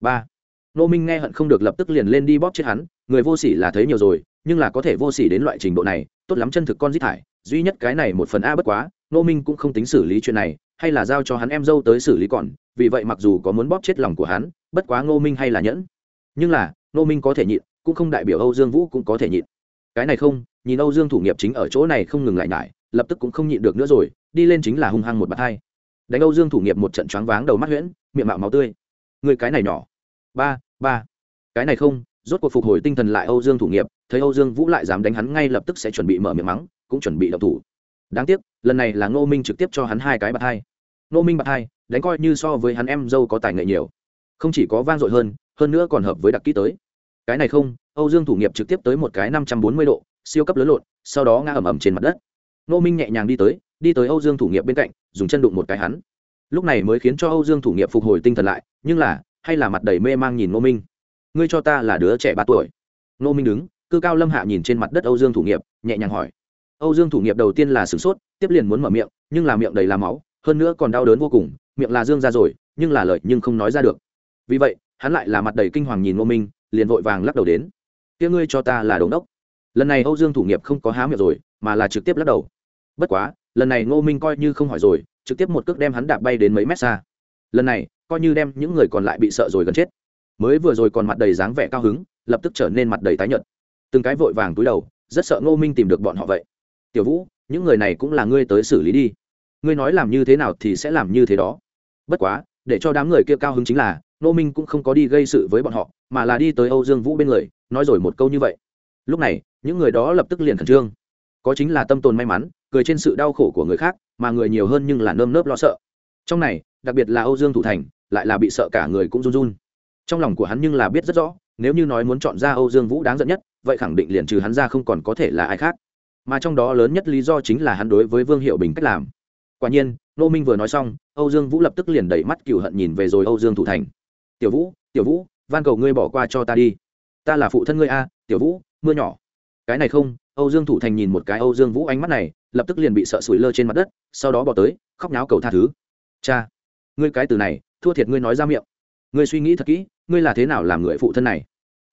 Ba. Nô minh nghe hận không được lập tức liền lên đi bóp chết hắn, người vô sỉ là thấy nhiều rồi, nhưng là có thể vô sỉ đến loại trình độ này, tốt lắm chân thực con giết thải, duy nhất cái này một phần a bất quá Nô minh cũng không tính xử lý chuyện này, hay là giao cho hắn em dâu tới xử lý còn, vì vậy mặc dù có muốn bóp chết lòng của hắn, bất quá ngô minh hay là nhẫn. Nhưng là, ngô minh có thể nhịn, cũng không đại biểu âu dương vũ cũng có thể nhịn. Cái này không, nhìn âu dương thủ nghiệp chính ở chỗ này không ngừng lại nhải, lập tức cũng không nhịn được nữa rồi, đi lên chính là hung hăng một bạt hai. Đánh âu dương thủ nghiệp một trận choáng váng đầu mắt huyễn, miệng mạo máu tươi. Người cái này nhỏ ba ba. Cái này không, rốt cuộc phục hồi tinh thần lại âu dương thủ nghiệp, thấy âu dương vũ lại dám đánh hắn ngay lập tức sẽ chuẩn bị mở miệng mắng, cũng chuẩn bị đậu thủ. Đáng tiếc, lần này là ngô minh trực tiếp cho hắn hai cái bạt hai. Ngô minh bạt hai, đánh coi như so với hắn em dâu có tài nghệ nhiều. Không chỉ có vang dội hơn hơn nữa còn hợp với đặc kỹ tới. Cái này không, âu dương thủ nghiệp trực tiếp tới một cái năm trăm bốn mươi độ, siêu cấp lớn lộn, sau đó ngã ẩm ẩm trên mặt đất. Ngô minh nhẹ nhàng đi tới đi tới âu dương thủ nghiệp bên cạnh, dùng chân đụng một cái hắn. Lúc này mới khiến cho âu dương thủ nghiệp phục hồi tinh thần lại, nhưng là hay là mặt đầy mê mang nhìn Ngô minh? Ngươi cho ta là đứa trẻ ba tuổi. Ngô minh đứng, cư cao lâm hạ nhìn trên mặt đất âu dương thủ nghiệp, nhẹ nhàng hỏi. Âu dương thủ nghiệp đầu tiên là sửng sốt, tiếp liền muốn mở miệng, nhưng là miệng đầy là máu, hơn nữa còn đau đớn vô cùng, miệng là dương ra rồi, nhưng là lợi nhưng không nói ra được. Vì vậy, hắn lại là mặt đầy kinh hoàng nhìn ngô minh, liền vội vàng lắc đầu đến. Kia ngươi cho ta là đống đốc. Lần này âu dương thủ nghiệp không có há miệng rồi, mà là trực tiếp lắc đầu. Bất quá, lần này ngô minh coi như không hỏi rồi, trực tiếp một cước đem hắn đạp bay đến mấy mét xa. Lần này coi như đem những người còn lại bị sợ rồi gần chết. Mới vừa rồi còn mặt đầy dáng vẻ cao hứng, lập tức trở nên mặt đầy tái nhợt. Từng cái vội vàng túi đầu, rất sợ ngô minh tìm được bọn họ vậy. Tiểu vũ, những người này cũng là ngươi tới xử lý đi. Ngươi nói làm như thế nào thì sẽ làm như thế đó. Bất quá, để cho đám người kia cao hứng chính là, ngô minh cũng không có đi gây sự với bọn họ, mà là đi tới âu dương vũ bên người, nói rồi một câu như vậy. Lúc này, những người đó lập tức liền khẩn trương. Có chính là tâm tồn may mắn, cười trên sự đau khổ của người khác, mà người nhiều hơn nhưng là nơm nớp lo sợ. Trong này đặc biệt là âu dương thủ thành, lại là bị sợ cả người cũng run run. Trong lòng của hắn nhưng là biết rất rõ, nếu như nói muốn chọn ra âu dương vũ đáng giận nhất, vậy khẳng định liền trừ hắn ra không còn có thể là ai khác. Mà trong đó lớn nhất lý do chính là hắn đối với vương hiệu bình cách làm. Quả nhiên nô minh vừa nói xong, âu dương vũ lập tức liền đẩy mắt cựu hận nhìn về rồi âu dương thủ thành. Tiểu vũ tiểu vũ, van cầu ngươi bỏ qua cho ta đi. Ta là phụ thân ngươi a, tiểu vũ, mưa nhỏ. Cái này không, âu dương thủ thành nhìn một cái âu dương vũ ánh mắt này, lập tức liền bị sợ sủi lơ trên mặt đất, sau đó bỏ tới, khóc nháo cầu tha thứ. Cha ngươi cái từ này, thua thiệt ngươi nói ra miệng. Ngươi suy nghĩ thật kỹ, ngươi là thế nào làm người phụ thân này?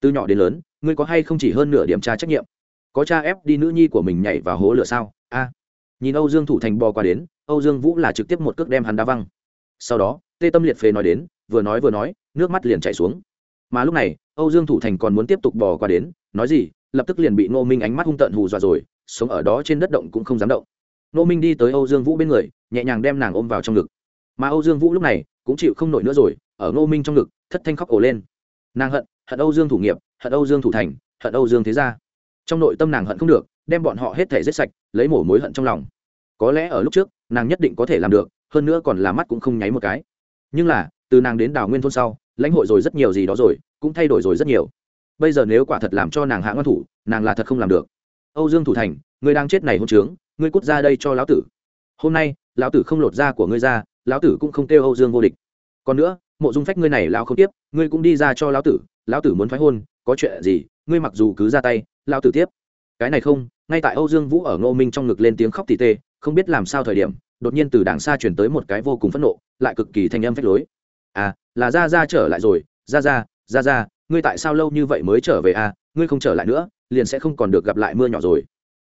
Từ nhỏ đến lớn, ngươi có hay không chỉ hơn nửa điểm tra trách nhiệm? Có cha ép đi nữ nhi của mình nhảy vào hố lửa sao? A. Nhìn âu dương thủ thành bò qua đến, âu dương vũ là trực tiếp một cước đem hắn đá văng. Sau đó, tê tâm liệt phế nói đến, vừa nói vừa nói, nước mắt liền chảy xuống. Mà lúc này, âu dương thủ thành còn muốn tiếp tục bò qua đến, nói gì, lập tức liền bị ngô minh ánh mắt hung tợn hù dọa rồi, sống ở đó trên đất động cũng không dám động. Ngô minh đi tới âu dương vũ bên người, nhẹ nhàng đem nàng ôm vào trong ngực mà âu dương vũ lúc này cũng chịu không nổi nữa rồi, ở ngô minh trong ngực, thất thanh khóc ổ lên. Nàng hận hận âu dương thủ nghiệp, hận âu dương thủ thành, hận âu dương thế gia. Trong nội tâm nàng hận không được, đem bọn họ hết thể giết sạch, lấy mổ mối hận trong lòng. Có lẽ ở lúc trước, nàng nhất định có thể làm được, hơn nữa còn là mắt cũng không nháy một cái. Nhưng là, từ nàng đến đào nguyên thôn sau, lãnh hội rồi rất nhiều gì đó rồi, cũng thay đổi rồi rất nhiều. Bây giờ nếu quả thật làm cho nàng hạ ngon thủ, nàng là thật không làm được. Âu dương thủ thành ngươi đang chết này hôn trướng ngươi cút ra đây cho lão tử. Hôm nay lão tử không lột da của ngươi ra, lão tử cũng không kêu âu dương vô địch. Còn nữa, mộ dung phách ngươi này lão không tiếp, ngươi cũng đi ra cho lão tử lão tử muốn phái hôn, có chuyện gì, ngươi mặc dù cứ ra tay, lão tử tiếp. Cái này không, ngay tại âu dương vũ ở ngô minh trong ngực lên tiếng khóc tỉ tê, không biết làm sao thời điểm, đột nhiên từ đàng xa chuyển tới một cái vô cùng phẫn nộ, lại cực kỳ thanh âm phách lối. À là ra ra trở lại rồi ra ra ra ra ngươi tại sao lâu như vậy mới trở về à ngươi không trở lại nữa, liền sẽ không còn được gặp lại mưa nhỏ rồi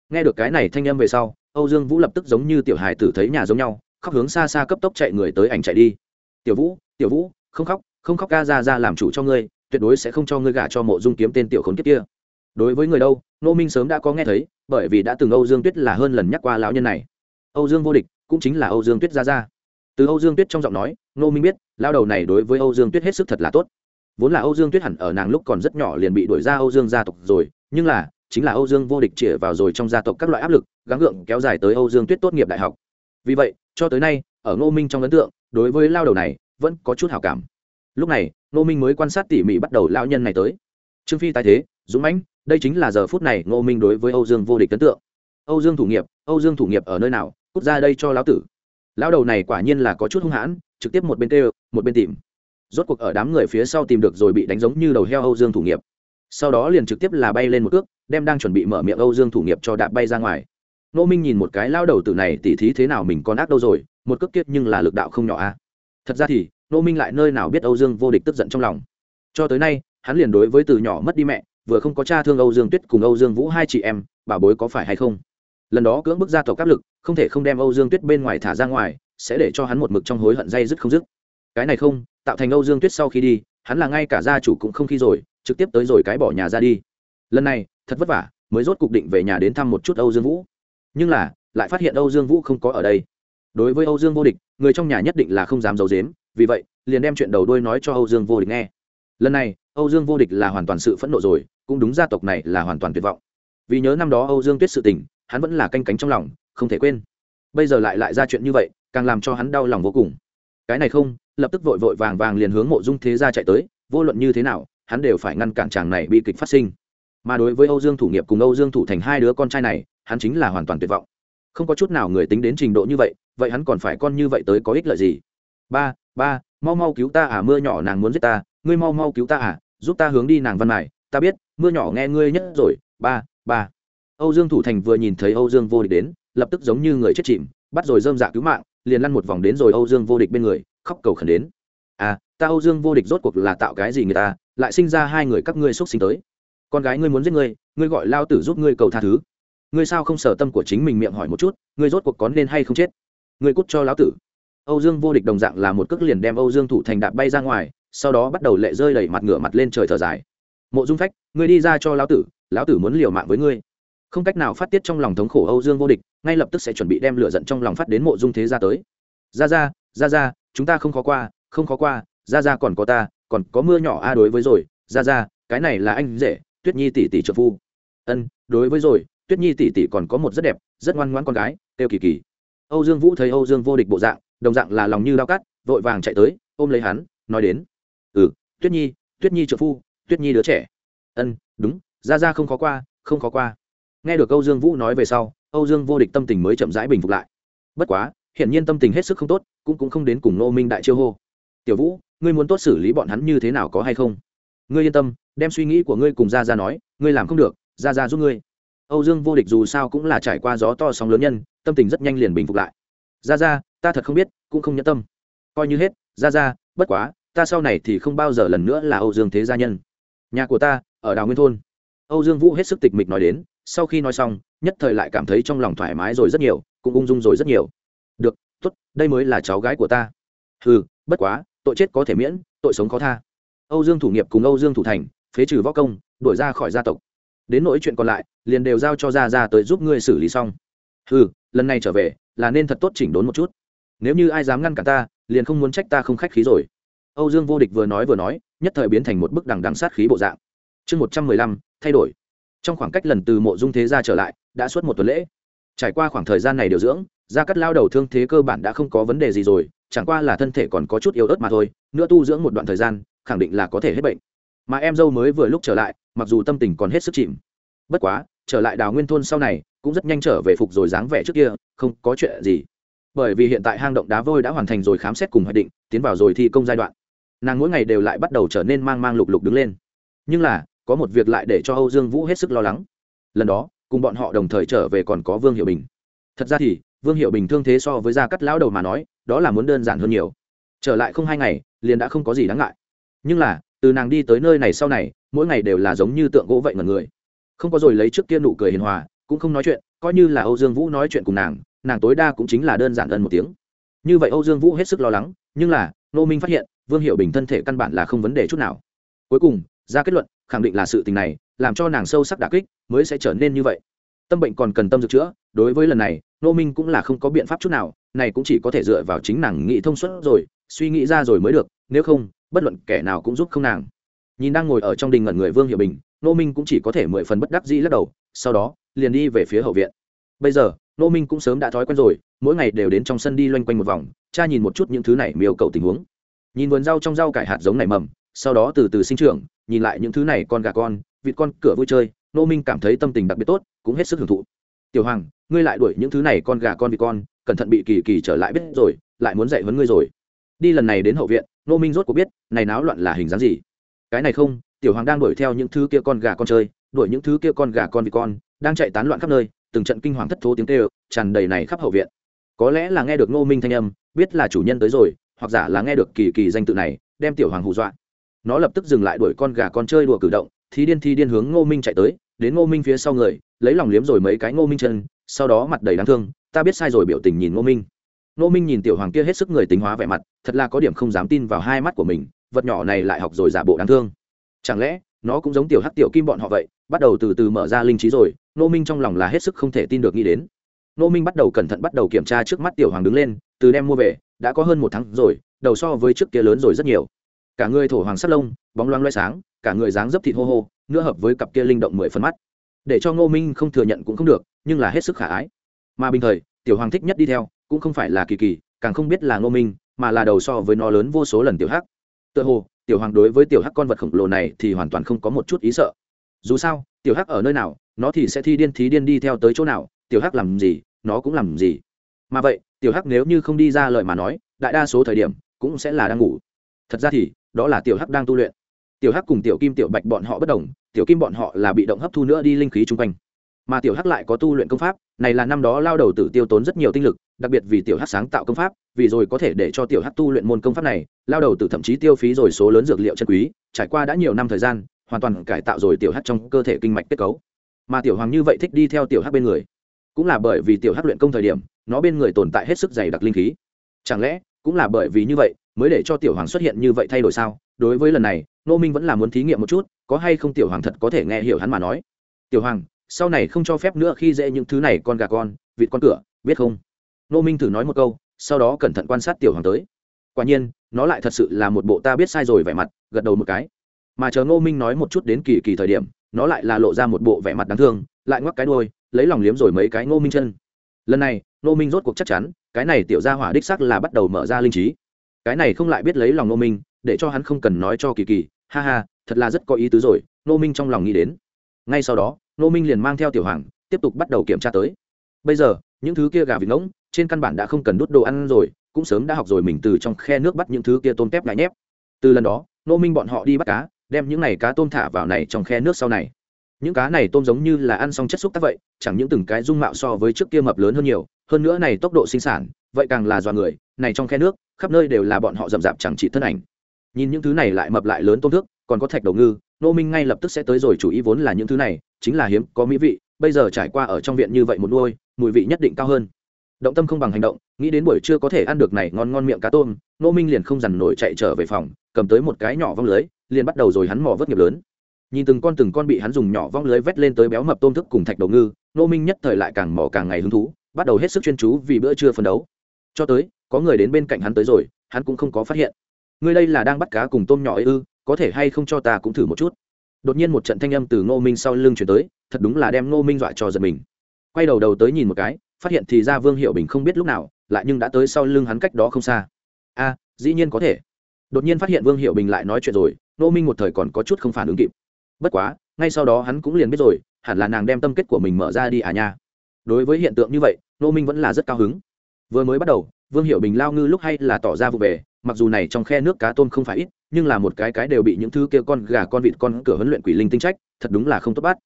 nghe được cái này thanh âm về sau, âu dương vũ lập tức giống như tiểu hài tử thấy nhà giống nhau, khóc hướng xa xa cấp tốc chạy người tới ảnh chạy đi. Tiểu vũ tiểu vũ, không khóc không khóc, ca ra ra làm chủ cho ngươi, tuyệt đối sẽ không cho ngươi gả cho mộ dung kiếm tên tiểu khốn kiếp kia. Đối với người đâu nô minh sớm đã có nghe thấy, bởi vì đã từng âu dương tuyết là hơn lần nhắc qua lão nhân này. Âu dương vô địch, cũng chính là âu dương tuyết ra ra. Từ âu dương tuyết trong giọng nói nô minh biết lao đầu này đối với âu dương tuyết hết sức thật là tốt. Vốn là âu dương tuyết hẳn ở nàng lúc còn rất nhỏ liền bị đuổi ra âu dương gia tộc rồi, nhưng là chính là âu dương vô địch chĩa vào rồi trong gia tộc các loại áp lực, gắng gượng kéo dài tới âu dương tuyết tốt nghiệp đại học. Vì vậy, cho tới nay, ở ngô minh trong ấn tượng, đối với lao đầu này, vẫn có chút hảo cảm. Lúc này, ngô minh mới quan sát tỉ mỉ bắt đầu lão nhân này tới. Trương phi tái thế, dũng mãnh, đây chính là giờ phút này ngô minh đối với âu dương vô địch ấn tượng. Âu dương thủ nghiệp, âu dương thủ nghiệp ở nơi nào, cút ra đây cho lão tử. Lão đầu này quả nhiên là có chút hung hãn, trực tiếp một bên kêu, một bên tìm. Rốt cuộc ở đám người phía sau tìm được rồi bị đánh giống như đầu heo âu dương thủ nghiệp sau đó liền trực tiếp là bay lên một cước, đem đang chuẩn bị mở miệng âu dương thủ nghiệp cho đạp bay ra ngoài. Nô minh nhìn một cái lao đầu tử này, tỉ thí thế nào mình còn ác đâu rồi, một cước kiết nhưng là lực đạo không nhỏ a thật ra thì nô minh lại nơi nào biết âu dương vô địch tức giận trong lòng. Cho tới nay, hắn liền đối với từ nhỏ mất đi mẹ, vừa không có cha thương âu dương tuyết cùng âu dương vũ hai chị em bà bối có phải hay không? Lần đó cưỡng bức ra tộc áp lực, không thể không đem âu dương tuyết bên ngoài thả ra ngoài, sẽ để cho hắn một mực trong hối hận dây dứt không dứt. Cái này không, tạo thành âu dương tuyết sau khi đi, hắn là ngay cả gia chủ cũng không khi rồi trực tiếp tới rồi cái bỏ nhà ra đi. Lần này, thật vất vả, mới rốt cục định về nhà đến thăm một chút âu dương vũ. Nhưng là, lại phát hiện âu dương vũ không có ở đây. Đối với âu dương vô địch, người trong nhà nhất định là không dám giấu dếm vì vậy, liền đem chuyện đầu đuôi nói cho âu dương vô địch nghe. Lần này, âu dương vô địch là hoàn toàn sự phẫn nộ rồi, cũng đúng gia tộc này là hoàn toàn tuyệt vọng. Vì nhớ năm đó âu dương tuyết sự tình, hắn vẫn là canh cánh trong lòng, không thể quên. Bây giờ lại lại ra chuyện như vậy, càng làm cho hắn đau lòng vô cùng. Cái này không, lập tức vội vội vàng vàng liền hướng mộ dung thế gia chạy tới, vô luận như thế nào hắn đều phải ngăn cản chàng này bị kịch phát sinh. Mà đối với âu dương thủ nghiệp cùng âu dương thủ thành hai đứa con trai này, hắn chính là hoàn toàn tuyệt vọng. Không có chút nào người tính đến trình độ như vậy vậy hắn còn phải con như vậy tới có ích lợi gì? Ba ba, mau mau cứu ta à mưa nhỏ nàng muốn giết ta, ngươi mau mau cứu ta à giúp ta hướng đi nàng văn mải ta biết, mưa nhỏ nghe ngươi nhất rồi. Ba ba. Âu dương thủ thành vừa nhìn thấy âu dương vô địch đến, lập tức giống như người chết chìm, bắt rồi dơm dạ cứu mạng, liền lăn một vòng đến rồi âu dương vô địch bên người, khóc cầu khẩn đến. À ta âu dương vô địch rốt cuộc là tạo cái gì người ta lại sinh ra hai người các ngươi xúc sinh tới. Con gái ngươi muốn giết ngươi ngươi gọi lao tử giúp ngươi cầu tha thứ. Ngươi sao không sở tâm của chính mình miệng hỏi một chút, ngươi rốt cuộc có nên hay không chết? Ngươi cút cho lão tử. Âu dương vô địch đồng dạng là một cước liền đem âu dương thủ thành đạp bay ra ngoài, sau đó bắt đầu lệ rơi đầy mặt ngửa mặt lên trời thở dài. Mộ dung phách, ngươi đi ra cho lão tử lão tử muốn liều mạng với ngươi. Không cách nào phát tiết trong lòng thống khổ âu dương vô địch, ngay lập tức sẽ chuẩn bị đem lửa giận trong lòng phát đến mộ dung thế gia tới. Ra ra ra ra chúng ta không khó qua, không khó qua ra ra còn có ta còn có mưa nhỏ a đối với rồi, ra ra, cái này là anh rể, tuyết nhi tỷ tỷ trợ phu. Ân, đối với rồi, tuyết nhi tỷ tỷ còn có một rất đẹp, rất ngoan ngoãn con gái têu kỳ kỳ. Âu dương vũ thấy âu dương vô địch bộ dạng, đồng dạng là lòng như đao cắt, vội vàng chạy tới, ôm lấy hắn, nói đến. Ừ tuyết nhi tuyết nhi trợ phu, tuyết nhi đứa trẻ. Ân, đúng, ra ra không khó qua, không khó qua. Nghe được âu dương vũ nói về sau, âu dương vô địch tâm tình mới chậm rãi bình phục lại. Bất quá, hiển nhiên tâm tình hết sức không tốt, cũng cũng không đến cùng nô minh đại chiêu hô. Tiểu vũ ngươi muốn tốt xử lý bọn hắn như thế nào có hay không? Ngươi yên tâm, đem suy nghĩ của ngươi cùng ra ra nói, ngươi làm không được ra ra giúp ngươi. Âu dương vô địch dù sao cũng là trải qua gió to sóng lớn nhân, tâm tình rất nhanh liền bình phục lại. Ra ra ta thật không biết, cũng không nhẫn tâm. Coi như hết ra ra bất quá, ta sau này thì không bao giờ lần nữa là âu dương thế gia nhân. Nhà của ta, ở đào nguyên thôn. Âu dương vũ hết sức tịch mịch nói đến, sau khi nói xong, nhất thời lại cảm thấy trong lòng thoải mái rồi rất nhiều, cũng ung dung rồi rất nhiều. Được, tốt, đây mới là cháu gái của ta. Ừ bất quá tội chết có thể miễn, tội sống khó tha. Âu dương thủ nghiệp cùng âu dương thủ thành, phế trừ võ công, đuổi ra khỏi gia tộc. Đến nỗi chuyện còn lại, liền đều giao cho gia Ra tới giúp ngươi xử lý xong. Ừ lần này trở về, là nên thật tốt chỉnh đốn một chút. Nếu như ai dám ngăn cản ta, liền không muốn trách ta không khách khí rồi. Âu dương vô địch vừa nói vừa nói, nhất thời biến thành một bức đằng đằng sát khí bộ dạng. Chương một trăm mười lăm, thay đổi. Trong khoảng cách lần từ mộ dung thế gia trở lại, đã suốt một tuần lễ. Trải qua khoảng thời gian này điều dưỡng, gia cắt lao đầu thương thế cơ bản đã không có vấn đề gì rồi chẳng qua là thân thể còn có chút yếu ớt mà thôi, nữa tu dưỡng một đoạn thời gian, khẳng định là có thể hết bệnh. Mà em dâu mới vừa lúc trở lại, mặc dù tâm tình còn hết sức chìm. Bất quá, trở lại đào nguyên thôn sau này, cũng rất nhanh trở về phục rồi dáng vẻ trước kia, không có chuyện gì. Bởi vì hiện tại hang động đá vôi đã hoàn thành rồi khám xét cùng hoạch định, tiến vào rồi thi công giai đoạn. Nàng mỗi ngày đều lại bắt đầu trở nên mang mang lục lục đứng lên. Nhưng là, có một việc lại để cho âu dương vũ hết sức lo lắng. Lần đó, cùng bọn họ đồng thời trở về còn có vương hiệu bình. Thật ra thì, vương hiệu bình thương thế so với gia cắt lão đầu mà nói đó là muốn đơn giản hơn nhiều. Trở lại không hai ngày, liền đã không có gì đáng ngại. Nhưng là, từ nàng đi tới nơi này sau này, mỗi ngày đều là giống như tượng gỗ vậy mà người. Không có rồi lấy trước kia nụ cười hiền hòa, cũng không nói chuyện, coi như là âu dương vũ nói chuyện cùng nàng nàng tối đa cũng chính là đơn giản hơn một tiếng. Như vậy âu dương vũ hết sức lo lắng, nhưng là nô minh phát hiện, vương hiệu bình thân thể căn bản là không vấn đề chút nào. Cuối cùng, ra kết luận, khẳng định là sự tình này, làm cho nàng sâu sắc đà kích, mới sẽ trở nên như vậy. Tâm bệnh còn cần tâm dược chữa, đối với lần này nô minh cũng là không có biện pháp chút nào này cũng chỉ có thể dựa vào chính nàng nghĩ thông suốt rồi, suy nghĩ ra rồi mới được, nếu không, bất luận kẻ nào cũng giúp không nàng. Nhìn đang ngồi ở trong đình ngẩn người vương hiệu bình, nô minh cũng chỉ có thể mười phần bất đắc dĩ lắc đầu, sau đó, liền đi về phía hậu viện. Bây giờ, nô minh cũng sớm đã thói quen rồi, mỗi ngày đều đến trong sân đi loanh quanh một vòng cha nhìn một chút những thứ này miêu cầu tình huống. Nhìn vườn rau trong rau cải hạt giống này mầm, sau đó từ từ sinh trưởng, nhìn lại những thứ này con gà con, vịt con, cửa vui chơi, nô minh cảm thấy tâm tình đặc biệt tốt, cũng hết sức hưởng thụ. Tiểu hoàng, ngươi lại đuổi những thứ này con gà con, vịt con cẩn thận bị kỳ kỳ trở lại biết rồi, lại muốn dạy huấn ngươi rồi. Đi lần này đến hậu viện nô minh rốt cuộc biết, này náo loạn là hình dáng gì. Cái này không, tiểu hoàng đang đuổi theo những thứ kia con gà con chơi, đuổi những thứ kia con gà con vịt con, đang chạy tán loạn khắp nơi, từng trận kinh hoàng thất thố tiếng kêu, tràn đầy này khắp hậu viện. Có lẽ là nghe được nô minh thanh âm, biết là chủ nhân tới rồi, hoặc giả là nghe được kỳ kỳ danh tự này, đem tiểu hoàng hù dọa. Nó lập tức dừng lại đuổi con gà con chơi đùa cử động, thì điên thi điên hướng ngô minh chạy tới, đến ngô minh phía sau người, lấy lòng liếm rồi mấy cái ngô minh chân, sau đó mặt đầy đáng thương ta biết sai rồi biểu tình nhìn ngô minh. Ngô minh nhìn tiểu hoàng kia hết sức người tính hóa vẻ mặt, thật là có điểm không dám tin vào hai mắt của mình, vật nhỏ này lại học rồi giả bộ đáng thương. Chẳng lẽ, nó cũng giống tiểu hắc tiểu kim bọn họ vậy, bắt đầu từ từ mở ra linh trí rồi, ngô minh trong lòng là hết sức không thể tin được nghĩ đến. Ngô minh bắt đầu cẩn thận bắt đầu kiểm tra trước mắt tiểu hoàng đứng lên, từ đem mua về, đã có hơn một tháng rồi, đầu so với trước kia lớn rồi rất nhiều. Cả người thổ hoàng sắt lông, bóng loang loay sáng, cả người dáng dấp thịt hô hô nữa hợp với cặp kia linh động mười phân mắt. Để cho ngô minh không thừa nhận cũng không được, nhưng là hết sức khả ái mà bình thời, tiểu hoàng thích nhất đi theo, cũng không phải là kỳ kỳ, càng không biết là ngô minh, mà là đầu so với nó lớn vô số lần tiểu hắc. Tựa hồ, tiểu hoàng đối với tiểu hắc con vật khổng lồ này thì hoàn toàn không có một chút ý sợ. Dù sao, tiểu hắc ở nơi nào, nó thì sẽ thi điên thí điên đi theo tới chỗ nào, tiểu hắc làm gì, nó cũng làm gì. Mà vậy, tiểu hắc nếu như không đi ra lời mà nói, đại đa số thời điểm, cũng sẽ là đang ngủ. Thật ra thì, đó là tiểu hắc đang tu luyện. Tiểu hắc cùng tiểu kim tiểu bạch bọn họ bất đồng, tiểu kim bọn họ là bị động hấp thu nữa đi linh khí chung quanh mà tiểu hắc lại có tu luyện công pháp, này là năm đó lao đầu tử tiêu tốn rất nhiều tinh lực, đặc biệt vì tiểu hắc sáng tạo công pháp, vì rồi có thể để cho tiểu hắc tu luyện môn công pháp này, lao đầu tử thậm chí tiêu phí rồi số lớn dược liệu chân quý, trải qua đã nhiều năm thời gian, hoàn toàn cải tạo rồi tiểu hắc trong cơ thể kinh mạch kết cấu. Mà tiểu hoàng như vậy thích đi theo tiểu hắc bên người. Cũng là bởi vì tiểu hắc luyện công thời điểm, nó bên người tồn tại hết sức dày đặc linh khí. Chẳng lẽ, cũng là bởi vì như vậy, mới để cho tiểu hoàng xuất hiện như vậy thay đổi sao? Đối với lần này nô minh vẫn là muốn thí nghiệm một chút, có hay không tiểu hoàng thật có thể nghe hiểu hắn mà nói. Tiểu hoàng sau này không cho phép nữa khi dễ những thứ này con gà con, vịt con cửa, biết không? Nô minh thử nói một câu, sau đó cẩn thận quan sát tiểu hoàng tới. Quả nhiên, nó lại thật sự là một bộ ta biết sai rồi vẻ mặt, gật đầu một cái. Mà chờ ngô minh nói một chút đến kỳ kỳ thời điểm, nó lại là lộ ra một bộ vẻ mặt đáng thương, lại ngoắc cái đôi lấy lòng liếm rồi mấy cái ngô minh chân. Lần này, ngô minh rốt cuộc chắc chắn, cái này tiểu ra hỏa đích sắc là bắt đầu mở ra linh trí. Cái này không lại biết lấy lòng ngô minh, để cho hắn không cần nói cho kỳ kỳ, ha ha, thật là rất có ý tứ rồi. Ngô minh trong lòng nghĩ đến. Ngay sau đó Nô minh liền mang theo tiểu hoàng, tiếp tục bắt đầu kiểm tra tới. Bây giờ, những thứ kia gà vịt ngỗng, trên căn bản đã không cần đút đồ ăn rồi, cũng sớm đã học rồi mình từ trong khe nước bắt những thứ kia tôm tép ngại nhép. Từ lần đó Nô minh bọn họ đi bắt cá, đem những này cá tôm thả vào này trong khe nước sau này. Những cá này tôm giống như là ăn xong chất xúc tác vậy, chẳng những từng cái dung mạo so với trước kia mập lớn hơn nhiều, hơn nữa này tốc độ sinh sản, vậy càng là do người, này trong khe nước, khắp nơi đều là bọn họ rậm rạp chẳng chỉ thân ảnh. Nhìn những thứ này lại mập lại lớn tôm thước, còn có thạch đầu ngư nô minh ngay lập tức sẽ tới rồi, chủ ý vốn là những thứ này, chính là hiếm có mỹ vị, bây giờ trải qua ở trong viện như vậy một nuôi, mùi vị nhất định cao hơn. Động tâm không bằng hành động, nghĩ đến buổi trưa có thể ăn được này ngon ngon miệng cá tôm, nô minh liền không dằn nổi chạy trở về phòng, cầm tới một cái nhỏ vong lưới, liền bắt đầu rồi hắn mò vớt nghiệp lớn. Nhìn từng con từng con bị hắn dùng nhỏ vong lưới vét lên tới béo mập tôm thức cùng thạch đầu ngư, nô minh nhất thời lại càng mò càng ngày hứng thú, bắt đầu hết sức chuyên chú vì bữa trưa phấn đấu. Cho tới, có người đến bên cạnh hắn tới rồi, hắn cũng không có phát hiện. Ngươi đây là đang bắt cá cùng tôm nhỏ ấy ư? Có thể hay không cho ta cũng thử một chút. Đột nhiên một trận thanh âm từ ngô minh sau lưng chuyển tới, thật đúng là đem ngô minh dọa cho giật mình. Quay đầu đầu tới nhìn một cái, phát hiện thì ra vương hiệu bình không biết lúc nào, lại nhưng đã tới sau lưng hắn cách đó không xa. A, dĩ nhiên có thể. Đột nhiên phát hiện vương hiệu bình lại nói chuyện rồi, ngô minh một thời còn có chút không phản ứng kịp. Bất quá, ngay sau đó hắn cũng liền biết rồi, hẳn là nàng đem tâm kết của mình mở ra đi à nha. Đối với hiện tượng như vậy, ngô minh vẫn là rất cao hứng. Vừa mới bắt đầu, vương hiệu bình lao ngư lúc hay là tỏ ra vụ về, mặc dù này trong khe nước cá tôm không phải ít nhưng là một cái cái đều bị những thứ kia con gà con vịt con cửa huấn luyện quỷ linh tinh trách, thật đúng là không tốt bắt.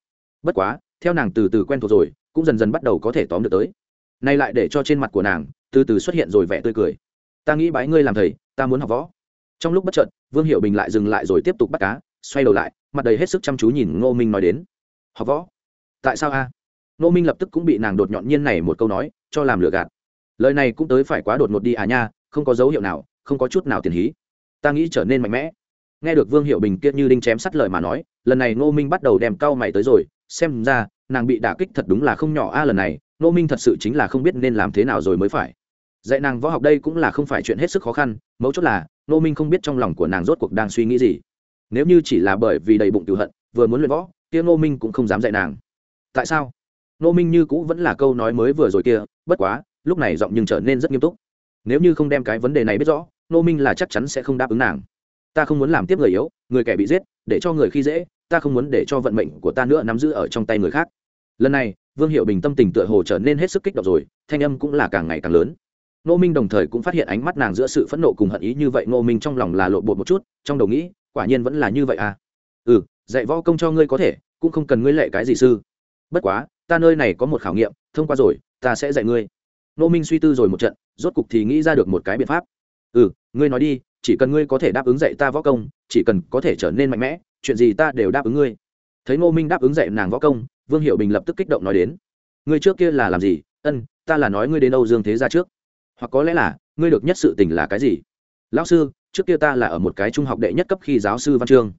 Bất quá, theo nàng từ từ quen thuộc rồi, cũng dần dần bắt đầu có thể tóm được tới. Nay lại để cho trên mặt của nàng, từ từ xuất hiện rồi vẻ tươi cười. Ta nghĩ bái ngươi làm thầy, ta muốn học võ. Trong lúc bất chợt, vương hiệu bình lại dừng lại rồi tiếp tục bắt cá, xoay đầu lại, mặt đầy hết sức chăm chú nhìn ngô minh nói đến. Học võ? Tại sao a? Ngô minh lập tức cũng bị nàng đột nhọn nhiên này một câu nói, cho làm lừa gạt. Lời này cũng tới phải quá đột ngột đi à nha, không có dấu hiệu nào, không có chút nào tiền hí ta nghĩ trở nên mạnh mẽ. Nghe được vương hiệu bình kia như đinh chém sắt lời mà nói, lần này ngô minh bắt đầu đem cau mày tới rồi, xem ra, nàng bị đả kích thật đúng là không nhỏ a, lần này, ngô minh thật sự chính là không biết nên làm thế nào rồi mới phải. Dạy nàng võ học đây cũng là không phải chuyện hết sức khó khăn, mấu chốt là, ngô minh không biết trong lòng của nàng rốt cuộc đang suy nghĩ gì. Nếu như chỉ là bởi vì đầy bụng tự hận, vừa muốn luyện võ, kia ngô minh cũng không dám dạy nàng. Tại sao? Ngô minh như cũ vẫn là câu nói mới vừa rồi kia, bất quá, lúc này giọng nhưng trở nên rất nghiêm túc. Nếu như không đem cái vấn đề này biết rõ Nô minh là chắc chắn sẽ không đáp ứng nàng. Ta không muốn làm tiếp người yếu, người kẻ bị giết, để cho người khi dễ, ta không muốn để cho vận mệnh của ta nữa nắm giữ ở trong tay người khác. Lần này, vương hiệu bình tâm tình tựa hồ trở nên hết sức kích động rồi, thanh âm cũng là càng ngày càng lớn. Nô minh đồng thời cũng phát hiện ánh mắt nàng giữa sự phẫn nộ cùng hận ý như vậy, Nô minh trong lòng là lộ bột một chút, trong đầu nghĩ, quả nhiên vẫn là như vậy à. Ừ dạy võ công cho ngươi có thể, cũng không cần ngươi lệ cái gì sư. Bất quá, ta nơi này có một khảo nghiệm, thông qua rồi, ta sẽ dạy ngươi. Nô minh suy tư rồi một trận, rốt cục thì nghĩ ra được một cái biện pháp ừ ngươi nói đi, chỉ cần ngươi có thể đáp ứng dạy ta võ công, chỉ cần có thể trở nên mạnh mẽ, chuyện gì ta đều đáp ứng ngươi. Thấy ngô minh đáp ứng dạy nàng võ công, vương hiệu bình lập tức kích động nói đến. Ngươi trước kia là làm gì? Ân, ta là nói ngươi đến âu dương thế gia trước. Hoặc có lẽ là, ngươi được nhất sự tình là cái gì? Lão sư, trước kia ta là ở một cái trung học đệ nhất cấp khi giáo sư văn chương.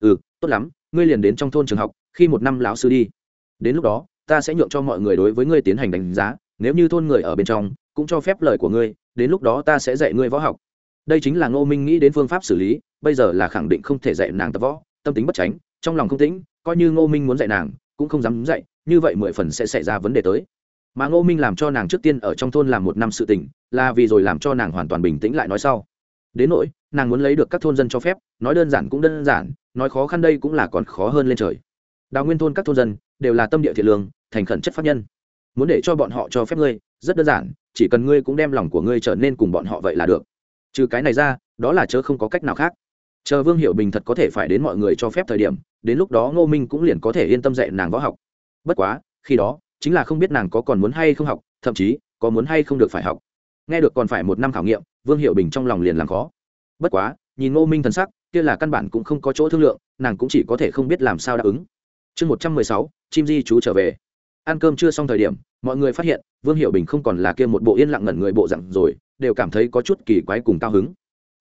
Ừ tốt lắm, ngươi liền đến trong thôn trường học, khi một năm lão sư đi. Đến lúc đó, ta sẽ nhượng cho mọi người đối với ngươi tiến hành đánh giá, nếu như thôn người ở bên trong, cũng cho phép lời của ngươi đến lúc đó ta sẽ dạy ngươi võ học. Đây chính là ngô minh nghĩ đến phương pháp xử lý, bây giờ là khẳng định không thể dạy nàng tập võ, tâm tính bất tránh trong lòng không tĩnh, coi như ngô minh muốn dạy nàng, cũng không dám dạy, như vậy mười phần sẽ xảy ra vấn đề tới. Mà ngô minh làm cho nàng trước tiên ở trong thôn làm một năm sự tình, là vì rồi làm cho nàng hoàn toàn bình tĩnh lại nói sau. Đến nỗi, nàng muốn lấy được các thôn dân cho phép, nói đơn giản cũng đơn giản, nói khó khăn đây cũng là còn khó hơn lên trời. Đào nguyên thôn các thôn dân đều là tâm địa thiện lương, thành khẩn chất pháp nhân. Muốn để cho bọn họ cho phép ngươi rất đơn giản, chỉ cần ngươi cũng đem lòng của ngươi trở nên cùng bọn họ vậy là được. Trừ cái này ra, đó là chớ không có cách nào khác. Chờ vương hiệu bình thật có thể phải đến mọi người cho phép thời điểm, đến lúc đó ngô minh cũng liền có thể yên tâm dạy nàng võ học. Bất quá, khi đó, chính là không biết nàng có còn muốn hay không học, thậm chí, có muốn hay không được phải học. Nghe được còn phải một năm khảo nghiệm, vương hiệu bình trong lòng liền làm khó. Bất quá, nhìn ngô minh thần sắc, kia là căn bản cũng không có chỗ thương lượng, nàng cũng chỉ có thể không biết làm sao đáp ứng. Chương một trăm mười sáu, chim di chú trở về ăn cơm chưa xong thời điểm, mọi người phát hiện, vương hiệu bình không còn là kia một bộ yên lặng ngẩn người bộ dặn rồi, đều cảm thấy có chút kỳ quái cùng cao hứng.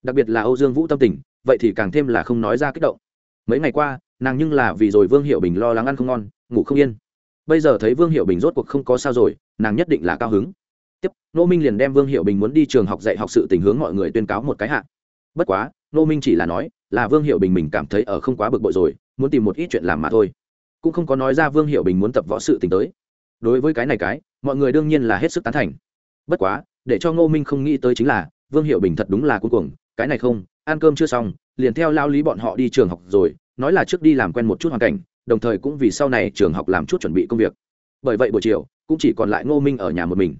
Đặc biệt là âu dương vũ tâm tình, vậy thì càng thêm là không nói ra kích động. Mấy ngày qua, nàng nhưng là vì rồi vương hiệu bình lo lắng ăn không ngon, ngủ không yên. Bây giờ thấy vương hiệu bình rốt cuộc không có sao rồi, nàng nhất định là cao hứng. Tiếp, nô minh liền đem vương hiệu bình muốn đi trường học dạy học sự tình hướng mọi người tuyên cáo một cái hạn bất quá, nô minh chỉ là nói, là vương hiệu bình mình cảm thấy ở không quá bực bội rồi, muốn tìm một ít chuyện làm mà thôi cũng không có nói ra vương hiệu bình muốn tập võ sự tình tới. Đối với cái này cái, mọi người đương nhiên là hết sức tán thành. Bất quá, để cho ngô minh không nghĩ tới chính là, vương hiệu bình thật đúng là cuối cùng cái này không, ăn cơm chưa xong, liền theo lao lý bọn họ đi trường học rồi, nói là trước đi làm quen một chút hoàn cảnh, đồng thời cũng vì sau này trường học làm chút chuẩn bị công việc. Bởi vậy buổi chiều, cũng chỉ còn lại ngô minh ở nhà một mình.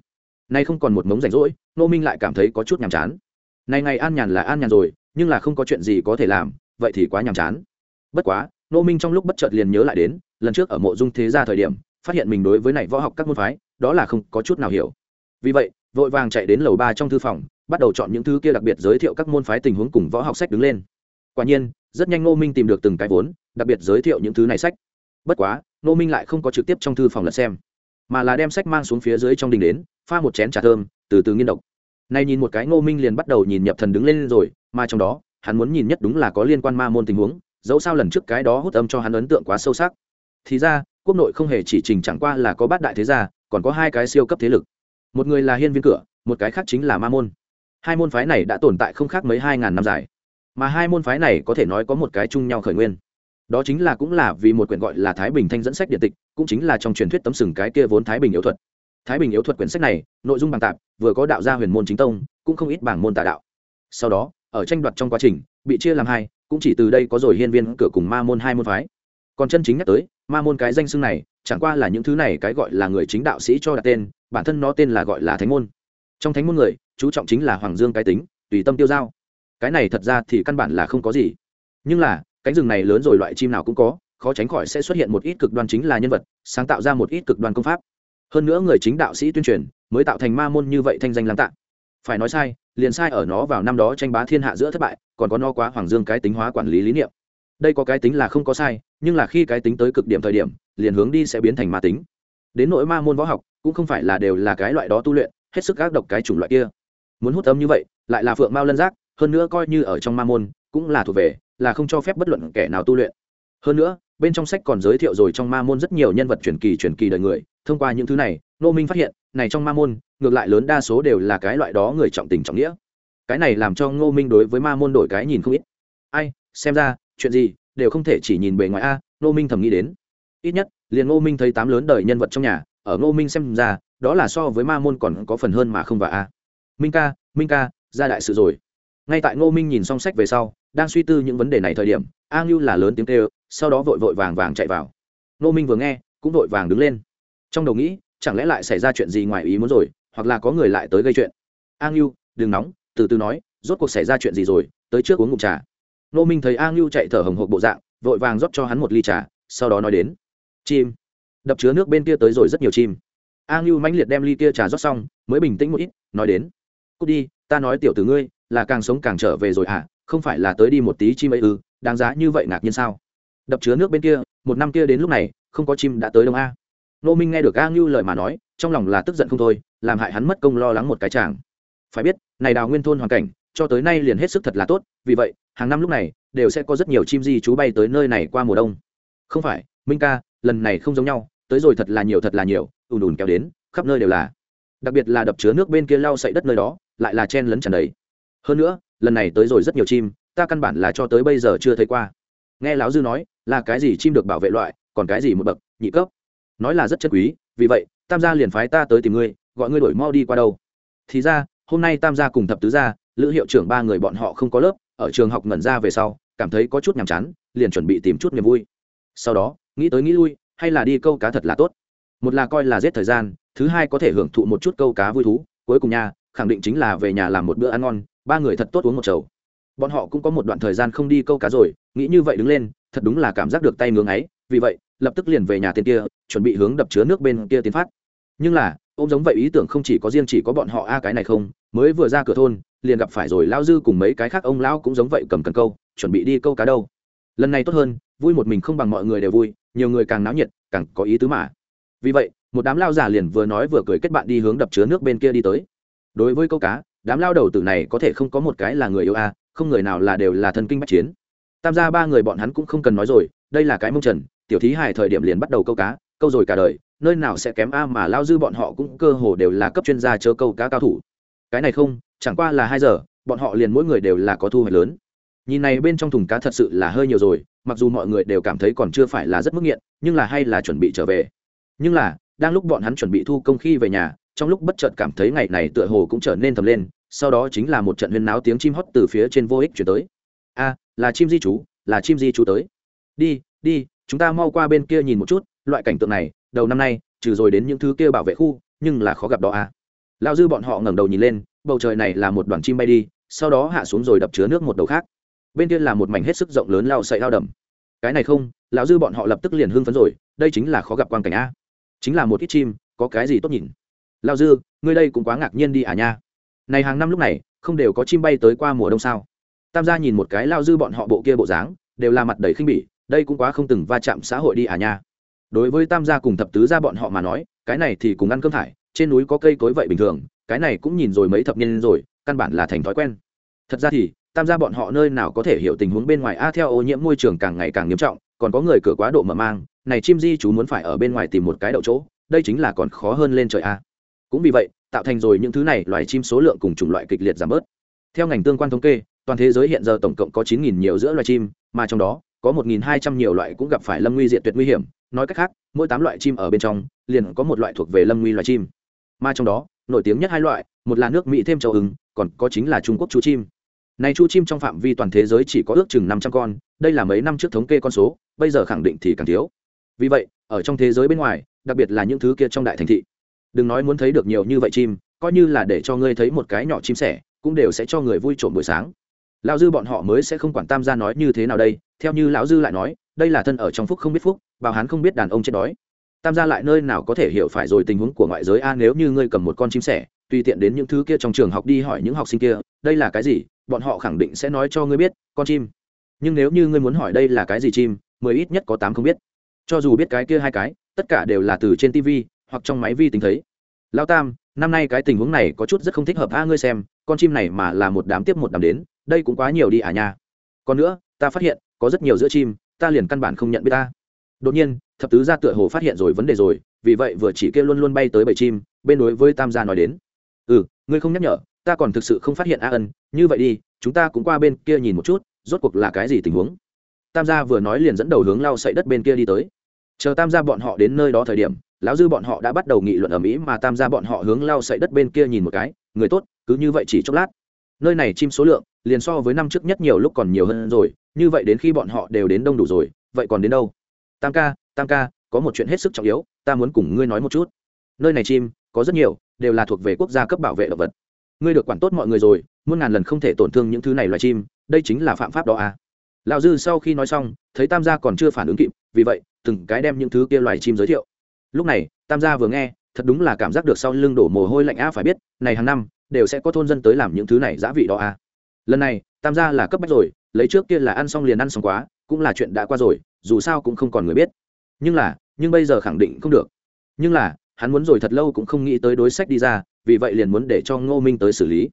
Nay không còn một mống rảnh rỗi, ngô minh lại cảm thấy có chút nhàm chán. Này ngày an nhàn là an nhàn rồi, nhưng là không có chuyện gì có thể làm, vậy thì quá nhàm chán. Bất quá Nô minh trong lúc bất chợt liền nhớ lại đến, lần trước ở mộ dung thế gia thời điểm, phát hiện mình đối với này võ học các môn phái, đó là không có chút nào hiểu. Vì vậy, vội vàng chạy đến lầu ba trong thư phòng, bắt đầu chọn những thứ kia đặc biệt giới thiệu các môn phái tình huống cùng võ học sách đứng lên. Quả nhiên, rất nhanh Nô minh tìm được từng cái vốn, đặc biệt giới thiệu những thứ này sách. Bất quá, Nô minh lại không có trực tiếp trong thư phòng lật xem, mà là đem sách mang xuống phía dưới trong đình đến, pha một chén trà thơm, từ từ nghiên độc. Nay nhìn một cái ngô minh liền bắt đầu nhìn nhập thần đứng lên rồi, mà trong đó, hắn muốn nhìn nhất đúng là có liên quan ma môn tình huống dẫu sao lần trước cái đó hút âm cho hắn ấn tượng quá sâu sắc. Thì ra, quốc nội không hề chỉ trình chẳng qua là có bát đại thế gia, còn có hai cái siêu cấp thế lực. Một người là hiên viên cửa, một cái khác chính là ma môn. Hai môn phái này đã tồn tại không khác mấy hai ngàn năm dài. Mà hai môn phái này có thể nói có một cái chung nhau khởi nguyên. Đó chính là cũng là vì một quyển gọi là thái bình thanh dẫn sách điện tịch, cũng chính là trong truyền thuyết tấm sừng cái kia vốn thái bình yếu thuật. Thái bình yếu thuật quyển sách này, nội dung bằng tạp, vừa có đạo gia huyền môn chính tông, cũng không ít bảng môn tà đạo. Sau đó, ở tranh đoạt trong quá trình, bị chia làm hai cũng chỉ từ đây có rồi hiên viên cửa cùng ma môn hai môn phái. Còn chân chính nhắc tới, ma môn cái danh xưng này, chẳng qua là những thứ này cái gọi là người chính đạo sĩ cho đặt tên, bản thân nó tên là gọi là thánh môn. Trong thánh môn người, chú trọng chính là hoàng dương cái tính, tùy tâm tiêu giao. Cái này thật ra thì căn bản là không có gì. Nhưng là, cánh rừng này lớn rồi loại chim nào cũng có, khó tránh khỏi sẽ xuất hiện một ít cực đoan chính là nhân vật, sáng tạo ra một ít cực đoan công pháp. Hơn nữa người chính đạo sĩ tuyên truyền, mới tạo thành ma môn như vậy thanh danh lắm tạng phải nói sai, liền sai ở nó vào năm đó tranh bá thiên hạ giữa thất bại, còn có no quá hoàng dương cái tính hóa quản lý lý niệm. Đây có cái tính là không có sai, nhưng là khi cái tính tới cực điểm thời điểm, liền hướng đi sẽ biến thành ma tính. Đến nỗi ma môn võ học, cũng không phải là đều là cái loại đó tu luyện, hết sức gác độc cái chủng loại kia. Muốn hút âm như vậy, lại là phượng mao lân giác, hơn nữa coi như ở trong ma môn, cũng là thuộc về, là không cho phép bất luận kẻ nào tu luyện. Hơn nữa bên trong sách còn giới thiệu rồi trong ma môn rất nhiều nhân vật truyền kỳ truyền kỳ đời người. Thông qua những thứ này nô minh phát hiện, này trong ma môn, ngược lại lớn đa số đều là cái loại đó người trọng tình trọng nghĩa. Cái này làm cho ngô minh đối với ma môn đổi cái nhìn không ít. Ai, xem ra, chuyện gì, đều không thể chỉ nhìn bề ngoài a, ngô minh thầm nghĩ đến. Ít nhất, liền ngô minh thấy tám lớn đời nhân vật trong nhà, ở ngô minh xem ra, đó là so với ma môn còn có phần hơn mà không và a. Minh ca minh ca, ra đại sự rồi. Ngay tại ngô minh nhìn xong sách về sau, đang suy tư những vấn đề này thời điểm a ngưu là lớn tiếng kêu, sau đó vội vội vàng vàng chạy vào. Ngô minh vừa nghe, cũng vội vàng đứng lên. Trong đầu nghĩ, chẳng lẽ lại xảy ra chuyện gì ngoài ý muốn rồi, hoặc là có người lại tới gây chuyện? A ngưu, đừng nóng, từ từ nói, rốt cuộc xảy ra chuyện gì rồi, tới trước uống ngụm trà. Ngô minh thấy a ngưu chạy thở hồng hộc bộ dạng, vội vàng rót cho hắn một ly trà, sau đó nói đến. Chim. Đập chứa nước bên kia tới rồi rất nhiều chim. A ngưu mãnh liệt đem ly kia trà rót xong, mới bình tĩnh một ít, nói đến. Cúc đi, ta nói tiểu tử ngươi, là càng sống càng trở về rồi hả? Không phải là tới đi một tí chim ấy ư? Đáng giá như vậy ngạc nhiên sao? Đập chứa nước bên kia, một năm kia đến lúc này, không có chim đã tới đông a. Nô minh nghe được a ngưu lời mà nói, trong lòng là tức giận không thôi, làm hại hắn mất công lo lắng một cái chàng. Phải biết, này đào nguyên thôn hoàn cảnh, cho tới nay liền hết sức thật là tốt, vì vậy, hàng năm lúc này, đều sẽ có rất nhiều chim di chú bay tới nơi này qua mùa đông. Không phải, minh ca, lần này không giống nhau, tới rồi thật là nhiều thật là nhiều, ùn ùn kéo đến, khắp nơi đều là. Đặc biệt là đập chứa nước bên kia lau sậy đất nơi đó, lại là chen lấn tràn đầy. Hơn nữa, lần này tới rồi rất nhiều chim ta căn bản là cho tới bây giờ chưa thấy qua. Nghe lão dư nói, là cái gì chim được bảo vệ loại, còn cái gì một bậc, nhị cấp? Nói là rất chất quý, vì vậy, tam gia liền phái ta tới tìm ngươi, gọi ngươi đổi mau đi qua đâu. Thì ra, hôm nay tam gia cùng thập tứ gia, lữ hiệu trưởng ba người bọn họ không có lớp, ở trường học ngẩn ra về sau, cảm thấy có chút nhàm chán, liền chuẩn bị tìm chút niềm vui. Sau đó, nghĩ tới nghĩ lui, hay là đi câu cá thật là tốt. Một là coi là giết thời gian, thứ hai có thể hưởng thụ một chút câu cá vui thú, cuối cùng nha, khẳng định chính là về nhà làm một bữa ăn ngon, ba người thật tốt uống một chầu bọn họ cũng có một đoạn thời gian không đi câu cá rồi, nghĩ như vậy đứng lên, thật đúng là cảm giác được tay ngưỡng ấy vì vậy, lập tức liền về nhà tên kia, chuẩn bị hướng đập chứa nước bên kia tiến phát. Nhưng là ông giống vậy ý tưởng không chỉ có riêng chỉ có bọn họ a, cái này không, mới vừa ra cửa thôn, liền gặp phải rồi lao dư cùng mấy cái khác ông lão cũng giống vậy cầm cần câu, chuẩn bị đi câu cá đâu. Lần này tốt hơn, vui một mình không bằng mọi người đều vui, nhiều người càng náo nhiệt, càng có ý tứ mà. Vì vậy, một đám lao giả liền vừa nói vừa cười kết bạn đi hướng đập chứa nước bên kia đi tới. Đối với câu cá, đám lao đầu tử này có thể không có một cái là người yêu a không người nào là đều là thân kinh bách chiến. Tam gia ba người bọn hắn cũng không cần nói rồi, đây là cái mông trần, tiểu thí hài thời điểm liền bắt đầu câu cá, câu rồi cả đời, nơi nào sẽ kém a mà lao dư bọn họ cũng cơ hồ đều là cấp chuyên gia chớ câu cá cao thủ. Cái này không, chẳng qua là hai giờ, bọn họ liền mỗi người đều là có thu hoạch lớn. Nhìn này bên trong thùng cá thật sự là hơi nhiều rồi, mặc dù mọi người đều cảm thấy còn chưa phải là rất mức nghiện, nhưng là hay là chuẩn bị trở về. Nhưng là, đang lúc bọn hắn chuẩn bị thu công khi về nhà, trong lúc bất chợt cảm thấy ngày này tựa hồ cũng trở nên thầm lên sau đó chính là một trận huyên náo tiếng chim hót từ phía trên vô ích chuyển tới. A là chim di chú, là chim di chú tới. Đi đi, chúng ta mau qua bên kia nhìn một chút, loại cảnh tượng này, đầu năm nay, trừ rồi đến những thứ kia bảo vệ khu, nhưng là khó gặp đó à. a lao dư bọn họ ngẩng đầu nhìn lên, bầu trời này là một đoàn chim bay đi, sau đó hạ xuống rồi đập chứa nước một đầu khác. Bên kia là một mảnh hết sức rộng lớn lao sậy lao đầm. Cái này không, lão dư bọn họ lập tức liền hưng phấn rồi, đây chính là khó gặp quan cảnh a. Chính là một ít chim, có cái gì tốt nhìn? Lao dư, ngươi đây cũng quá ngạc nhiên đi à nha này hàng năm lúc này, không đều có chim bay tới qua mùa đông sao? Tam gia nhìn một cái lao dư bọn họ bộ kia bộ dáng, đều là mặt đầy khinh bỉ, đây cũng quá không từng va chạm xã hội đi à nha. Đối với tam gia cùng thập tứ gia bọn họ mà nói, cái này thì cùng ăn cơm thải, trên núi có cây cối vậy bình thường, cái này cũng nhìn rồi mấy thập niên rồi, căn bản là thành thói quen. Thật ra thì, tam gia bọn họ nơi nào có thể hiểu tình huống bên ngoài, a, theo ô nhiễm môi trường càng ngày càng nghiêm trọng, còn có người cửa quá độ mở mang, này chim di chú muốn phải ở bên ngoài tìm một cái đậu chỗ, đây chính là còn khó hơn lên trời a. Cũng vì vậy tạo thành rồi những thứ này, loài chim số lượng cùng chủng loại kịch liệt giảm bớt. Theo ngành tương quan thống kê, toàn thế giới hiện giờ tổng cộng có 9.000 nhiều giữa loài chim, mà trong đó, có 1.200 nhiều loại cũng gặp phải lâm nguy diệt tuyệt nguy hiểm. Nói cách khác, mỗi tám loại chim ở bên trong, liền có một loại thuộc về lâm nguy loài chim. Mà trong đó, nổi tiếng nhất hai loại, một là nước mỹ thêm châu ứng còn có chính là trung quốc chú chim. Này chu chim trong phạm vi toàn thế giới chỉ có ước chừng năm trăm con, đây là mấy năm trước thống kê con số, bây giờ khẳng định thì càng thiếu. Vì vậy, ở trong thế giới bên ngoài, đặc biệt là những thứ kia trong đại thành thị đừng nói muốn thấy được nhiều như vậy chim, coi như là để cho ngươi thấy một cái nhỏ chim sẻ, cũng đều sẽ cho người vui trộm buổi sáng. Lão dư bọn họ mới sẽ không quản tam gia nói như thế nào đây, theo như lão dư lại nói, đây là thân ở trong phúc không biết phúc, bảo hắn không biết đàn ông chết đói. Tam gia lại nơi nào có thể hiểu phải rồi tình huống của ngoại giới a, nếu như ngươi cầm một con chim sẻ, tùy tiện đến những thứ kia trong trường học đi hỏi những học sinh kia, đây là cái gì, bọn họ khẳng định sẽ nói cho ngươi biết, con chim. Nhưng nếu như ngươi muốn hỏi đây là cái gì chim, mười ít nhất có tám không biết. Cho dù biết cái kia hai cái, tất cả đều là từ trên tv hoặc trong máy vi tính thấy. Lao tam, năm nay cái tình huống này có chút rất không thích hợp a ngươi xem, con chim này mà là một đám tiếp một đám đến, đây cũng quá nhiều đi à nha. Còn nữa, ta phát hiện, có rất nhiều giữa chim, ta liền căn bản không nhận biết ta. Đột nhiên, thập tứ gia tựa hồ phát hiện rồi vấn đề rồi, vì vậy vừa chỉ kia luôn luôn bay tới bầy chim, bên đối với tam gia nói đến. Ừ ngươi không nhắc nhở, ta còn thực sự không phát hiện a ân, như vậy đi, chúng ta cũng qua bên kia nhìn một chút, rốt cuộc là cái gì tình huống? Tam gia vừa nói liền dẫn đầu hướng lao sậy đất bên kia đi tới. Chờ tam gia bọn họ đến nơi đó thời điểm lão dư bọn họ đã bắt đầu nghị luận ở mỹ mà tam gia bọn họ hướng lao sậy đất bên kia nhìn một cái, người tốt, cứ như vậy chỉ chốc lát. Nơi này chim số lượng, liền so với năm trước nhất nhiều lúc còn nhiều hơn rồi, như vậy đến khi bọn họ đều đến đông đủ rồi, vậy còn đến đâu? Tam ca tam ca, có một chuyện hết sức trọng yếu, ta muốn cùng ngươi nói một chút. Nơi này chim, có rất nhiều, đều là thuộc về quốc gia cấp bảo vệ động vật. Ngươi được quản tốt mọi người rồi, muôn ngàn lần không thể tổn thương những thứ này loài chim, đây chính là phạm pháp đó à. Lão dư sau khi nói xong, thấy tam gia còn chưa phản ứng kịp, vì vậy, từng cái đem những thứ kia loài chim giới thiệu lúc này, tam gia vừa nghe, thật đúng là cảm giác được sau lưng đổ mồ hôi lạnh a phải biết, này hàng năm, đều sẽ có thôn dân tới làm những thứ này giá vị đó à lần này, tam gia là cấp bách rồi, lấy trước kia là ăn xong liền ăn xong quá, cũng là chuyện đã qua rồi, dù sao cũng không còn người biết. Nhưng là, nhưng bây giờ khẳng định không được. Nhưng là, hắn muốn rồi thật lâu cũng không nghĩ tới đối sách đi ra, vì vậy liền muốn để cho ngô minh tới xử lý.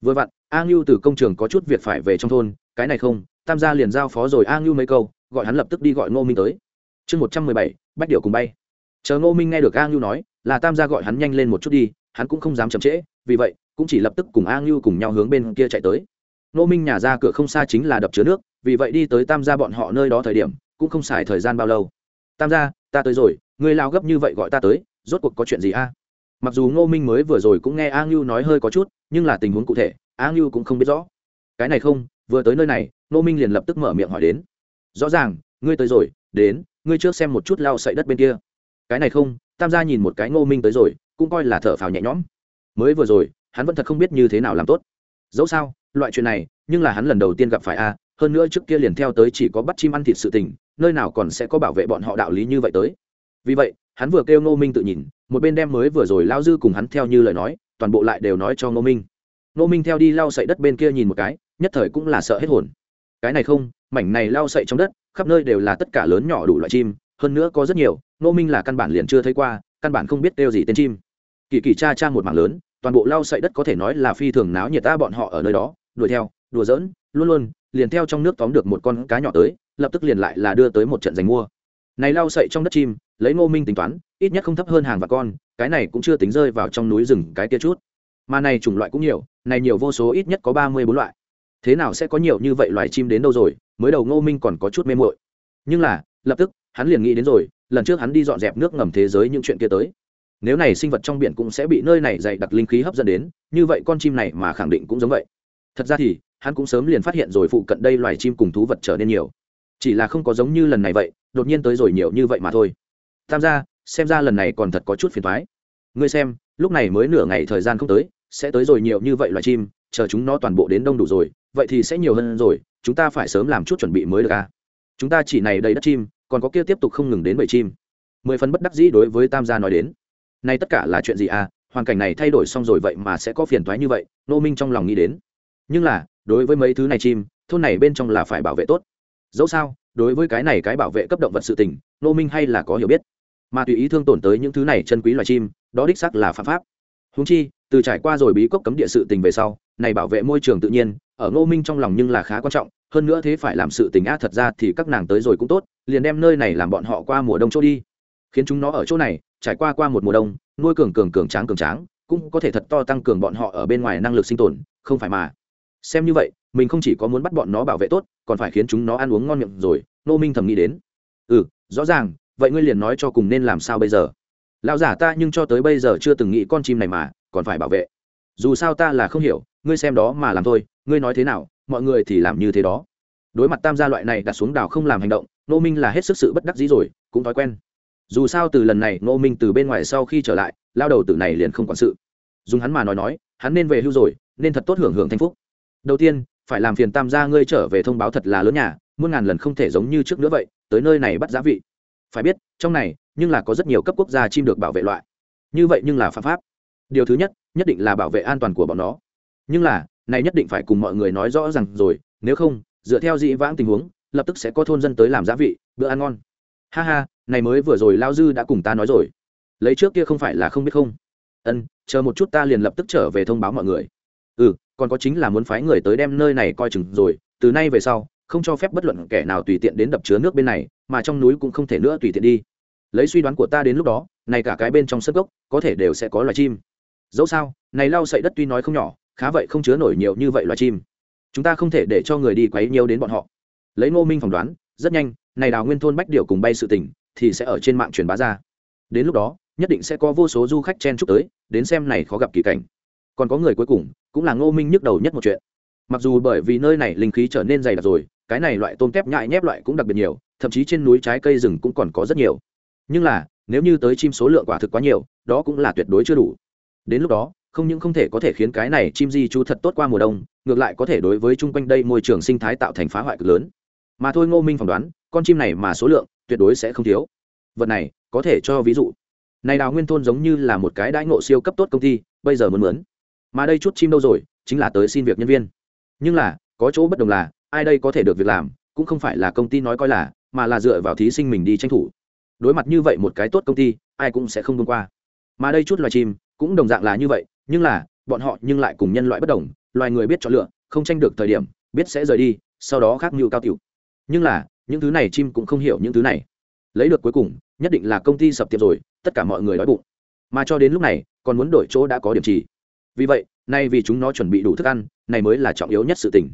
Vừa vặn, a ngưu từ công trường có chút việc phải về trong thôn, cái này không, tam gia liền giao phó rồi a ngưu mấy câu, gọi hắn lập tức đi gọi ngô minh tới. Chương một trăm mười bảy, bách điệu cùng bay chờ ngô minh nghe được a ngưu nói, là tam gia gọi hắn nhanh lên một chút đi, hắn cũng không dám chậm trễ, vì vậy, cũng chỉ lập tức cùng a ngưu cùng nhau hướng bên kia chạy tới. Ngô minh nhà ra cửa không xa chính là đập chứa nước, vì vậy đi tới tam gia bọn họ nơi đó thời điểm, cũng không xài thời gian bao lâu. Tam gia, ta tới rồi, người lao gấp như vậy gọi ta tới, rốt cuộc có chuyện gì a? Mặc dù ngô minh mới vừa rồi cũng nghe a ngưu nói hơi có chút, nhưng là tình huống cụ thể, a ngưu cũng không biết rõ. Cái này không, vừa tới nơi này, ngô minh liền lập tức mở miệng hỏi đến. Rõ ràng, ngươi tới rồi, đến, ngươi trước xem một chút lao sậy đất bên kia cái này không, tam gia nhìn một cái ngô minh tới rồi, cũng coi là thở phào nhẹ nhõm. Mới vừa rồi, hắn vẫn thật không biết như thế nào làm tốt. Dẫu sao, loại chuyện này, nhưng là hắn lần đầu tiên gặp phải a à, hơn nữa trước kia liền theo tới chỉ có bắt chim ăn thịt sự tình, nơi nào còn sẽ có bảo vệ bọn họ đạo lý như vậy tới. Vì vậy, hắn vừa kêu ngô minh tự nhìn, một bên đem mới vừa rồi lao dư cùng hắn theo như lời nói, toàn bộ lại đều nói cho ngô minh. Ngô minh theo đi lao sậy đất bên kia nhìn một cái, nhất thời cũng là sợ hết hồn. Cái này không, mảnh này lao sậy trong đất, khắp nơi đều là tất cả lớn nhỏ đủ loại chim hơn nữa có rất nhiều, ngô minh là căn bản liền chưa thấy qua, căn bản không biết kêu gì tên chim. Kỳ kỳ cha cha một mảng lớn, toàn bộ lau sậy đất có thể nói là phi thường náo nhiệt ta bọn họ ở nơi đó, đuổi theo, đùa giỡn, luôn luôn, liền theo trong nước tóm được một con cá nhỏ tới, lập tức liền lại là đưa tới một trận giành mua. Này lau sậy trong đất chim, lấy ngô minh tính toán, ít nhất không thấp hơn hàng và con, cái này cũng chưa tính rơi vào trong núi rừng cái kia chút. Mà này chủng loại cũng nhiều, này nhiều vô số ít nhất có ba mươi bốn loại. Thế nào sẽ có nhiều như vậy loài chim đến đâu rồi, mới đầu ngô minh còn có chút mê mội nhưng là, lập tức hắn liền nghĩ đến rồi, lần trước hắn đi dọn dẹp nước ngầm thế giới những chuyện kia tới. Nếu này sinh vật trong biển cũng sẽ bị nơi này dày đặc linh khí hấp dẫn đến, như vậy con chim này mà khẳng định cũng giống vậy. Thật ra thì, hắn cũng sớm liền phát hiện rồi phụ cận đây loài chim cùng thú vật trở nên nhiều. Chỉ là không có giống như lần này vậy, đột nhiên tới rồi nhiều như vậy mà thôi. Tham gia, xem ra lần này còn thật có chút phiền thoái ngươi xem, lúc này mới nửa ngày thời gian không tới, sẽ tới rồi nhiều như vậy loài chim, chờ chúng nó toàn bộ đến đông đủ rồi, vậy thì sẽ nhiều hơn rồi, chúng ta phải sớm làm chút chuẩn bị mới được à? Chúng ta chỉ này đầy đất chim còn có kia tiếp tục không ngừng đến bầy chim. Mười phần bất đắc dĩ đối với tam gia nói đến. Nay tất cả là chuyện gì à? Hoàn cảnh này thay đổi xong rồi vậy mà sẽ có phiền thoái như vậy, nô minh trong lòng nghĩ đến. Nhưng là, đối với mấy thứ này chim, thôn này bên trong là phải bảo vệ tốt. Dẫu sao, đối với cái này cái bảo vệ cấp động vật sự tình, nô minh hay là có hiểu biết. Mà tùy ý thương tổn tới những thứ này chân quý loài chim, đó đích sắc là phạm pháp. Húng chi, từ trải qua rồi bí cốc cấm địa sự tình về sau, này bảo vệ môi trường tự nhiên, ở ngô minh trong lòng nhưng là khá quan trọng hơn nữa thế phải làm sự tình á thật ra thì các nàng tới rồi cũng tốt, liền đem nơi này làm bọn họ qua mùa đông chỗ đi. Khiến chúng nó ở chỗ này, trải qua qua một mùa đông, nuôi cường cường cường tráng cường tráng, cũng có thể thật to tăng cường bọn họ ở bên ngoài năng lực sinh tồn, không phải mà. Xem như vậy, mình không chỉ có muốn bắt bọn nó bảo vệ tốt, còn phải khiến chúng nó ăn uống ngon miệng rồi, nô minh thầm nghĩ đến. Ừ rõ ràng, vậy ngươi liền nói cho cùng nên làm sao bây giờ? Lão giả ta nhưng cho tới bây giờ chưa từng nghĩ con chim này mà, còn phải bảo vệ. Dù sao ta là không hiểu, ngươi xem đó mà làm thôi, ngươi nói thế nào mọi người thì làm như thế đó. Đối mặt tam gia loại này đặt xuống đảo không làm hành động nô minh là hết sức sự bất đắc dĩ rồi, cũng thói quen. Dù sao từ lần này nô minh từ bên ngoài sau khi trở lại, lao đầu tử này liền không quản sự. Dùng hắn mà nói nói, hắn nên về hưu rồi, nên thật tốt hưởng hưởng thanh phúc. Đầu tiên, phải làm phiền tam gia ngươi trở về thông báo thật là lớn nhà, muôn ngàn lần không thể giống như trước nữa vậy, tới nơi này bắt giá vị. Phải biết, trong này, nhưng là có rất nhiều cấp quốc gia chim được bảo vệ loại. Như vậy nhưng là phạm pháp. Điều thứ nhất nhất định là bảo vệ an toàn của bọn nó. Nhưng là này nhất định phải cùng mọi người nói rõ rằng rồi, nếu không, dựa theo dĩ vãng tình huống, lập tức sẽ có thôn dân tới làm giá vị, bữa ăn ngon. Ha ha, này mới vừa rồi lao dư đã cùng ta nói rồi. Lấy trước kia không phải là không biết không? Ân, chờ một chút ta liền lập tức trở về thông báo mọi người. Ừ còn có chính là muốn phái người tới đem nơi này coi chừng rồi, từ nay về sau, không cho phép bất luận kẻ nào tùy tiện đến đập chứa nước bên này, mà trong núi cũng không thể nữa tùy tiện đi. Lấy suy đoán của ta đến lúc đó, này cả cái bên trong sân gốc, có thể đều sẽ có loài chim. Dẫu sao, này lau sậy đất tuy nói không nhỏ khá vậy không chứa nổi nhiều như vậy loài chim. Chúng ta không thể để cho người đi quấy nhiều đến bọn họ. Lấy ngô minh phỏng đoán, rất nhanh, này đào nguyên thôn bách điều cùng bay sự tình, thì sẽ ở trên mạng truyền bá ra. Đến lúc đó, nhất định sẽ có vô số du khách chen chúc tới, đến xem này khó gặp kỳ cảnh. Còn có người cuối cùng, cũng là ngô minh nhức đầu nhất một chuyện. Mặc dù bởi vì nơi này linh khí trở nên dày đặc rồi, cái này loại tôm kép nhại nhép loại cũng đặc biệt nhiều, thậm chí trên núi trái cây rừng cũng còn có rất nhiều. Nhưng là, nếu như tới chim số lượng quả thực quá nhiều, đó cũng là tuyệt đối chưa đủ. Đến lúc đó không những không thể có thể khiến cái này chim di chú thật tốt qua mùa đông, ngược lại có thể đối với chung quanh đây môi trường sinh thái tạo thành phá hoại cực lớn. Mà thôi ngô minh phỏng đoán, con chim này mà số lượng, tuyệt đối sẽ không thiếu. Vật này, có thể cho ví dụ. Này đào nguyên thôn giống như là một cái đãi ngộ siêu cấp tốt công ty, bây giờ muốn mướn. Mà đây chút chim đâu rồi, chính là tới xin việc nhân viên. Nhưng là, có chỗ bất đồng là, ai đây có thể được việc làm, cũng không phải là công ty nói coi là, mà là dựa vào thí sinh mình đi tranh thủ. Đối mặt như vậy một cái tốt công ty, ai cũng sẽ không vươn qua. Mà đây chút loài chim, cũng đồng dạng là như vậy nhưng là, bọn họ nhưng lại cùng nhân loại bất đồng, loài người biết chọn lựa, không tranh được thời điểm, biết sẽ rời đi, sau đó khác mưu cao tiểu. Nhưng là, những thứ này chim cũng không hiểu những thứ này. Lấy được cuối cùng, nhất định là công ty sập tiệm rồi, tất cả mọi người đói bụng. Mà cho đến lúc này, còn muốn đổi chỗ đã có điểm trì. Vì vậy, nay vì chúng nó chuẩn bị đủ thức ăn, này mới là trọng yếu nhất sự tình.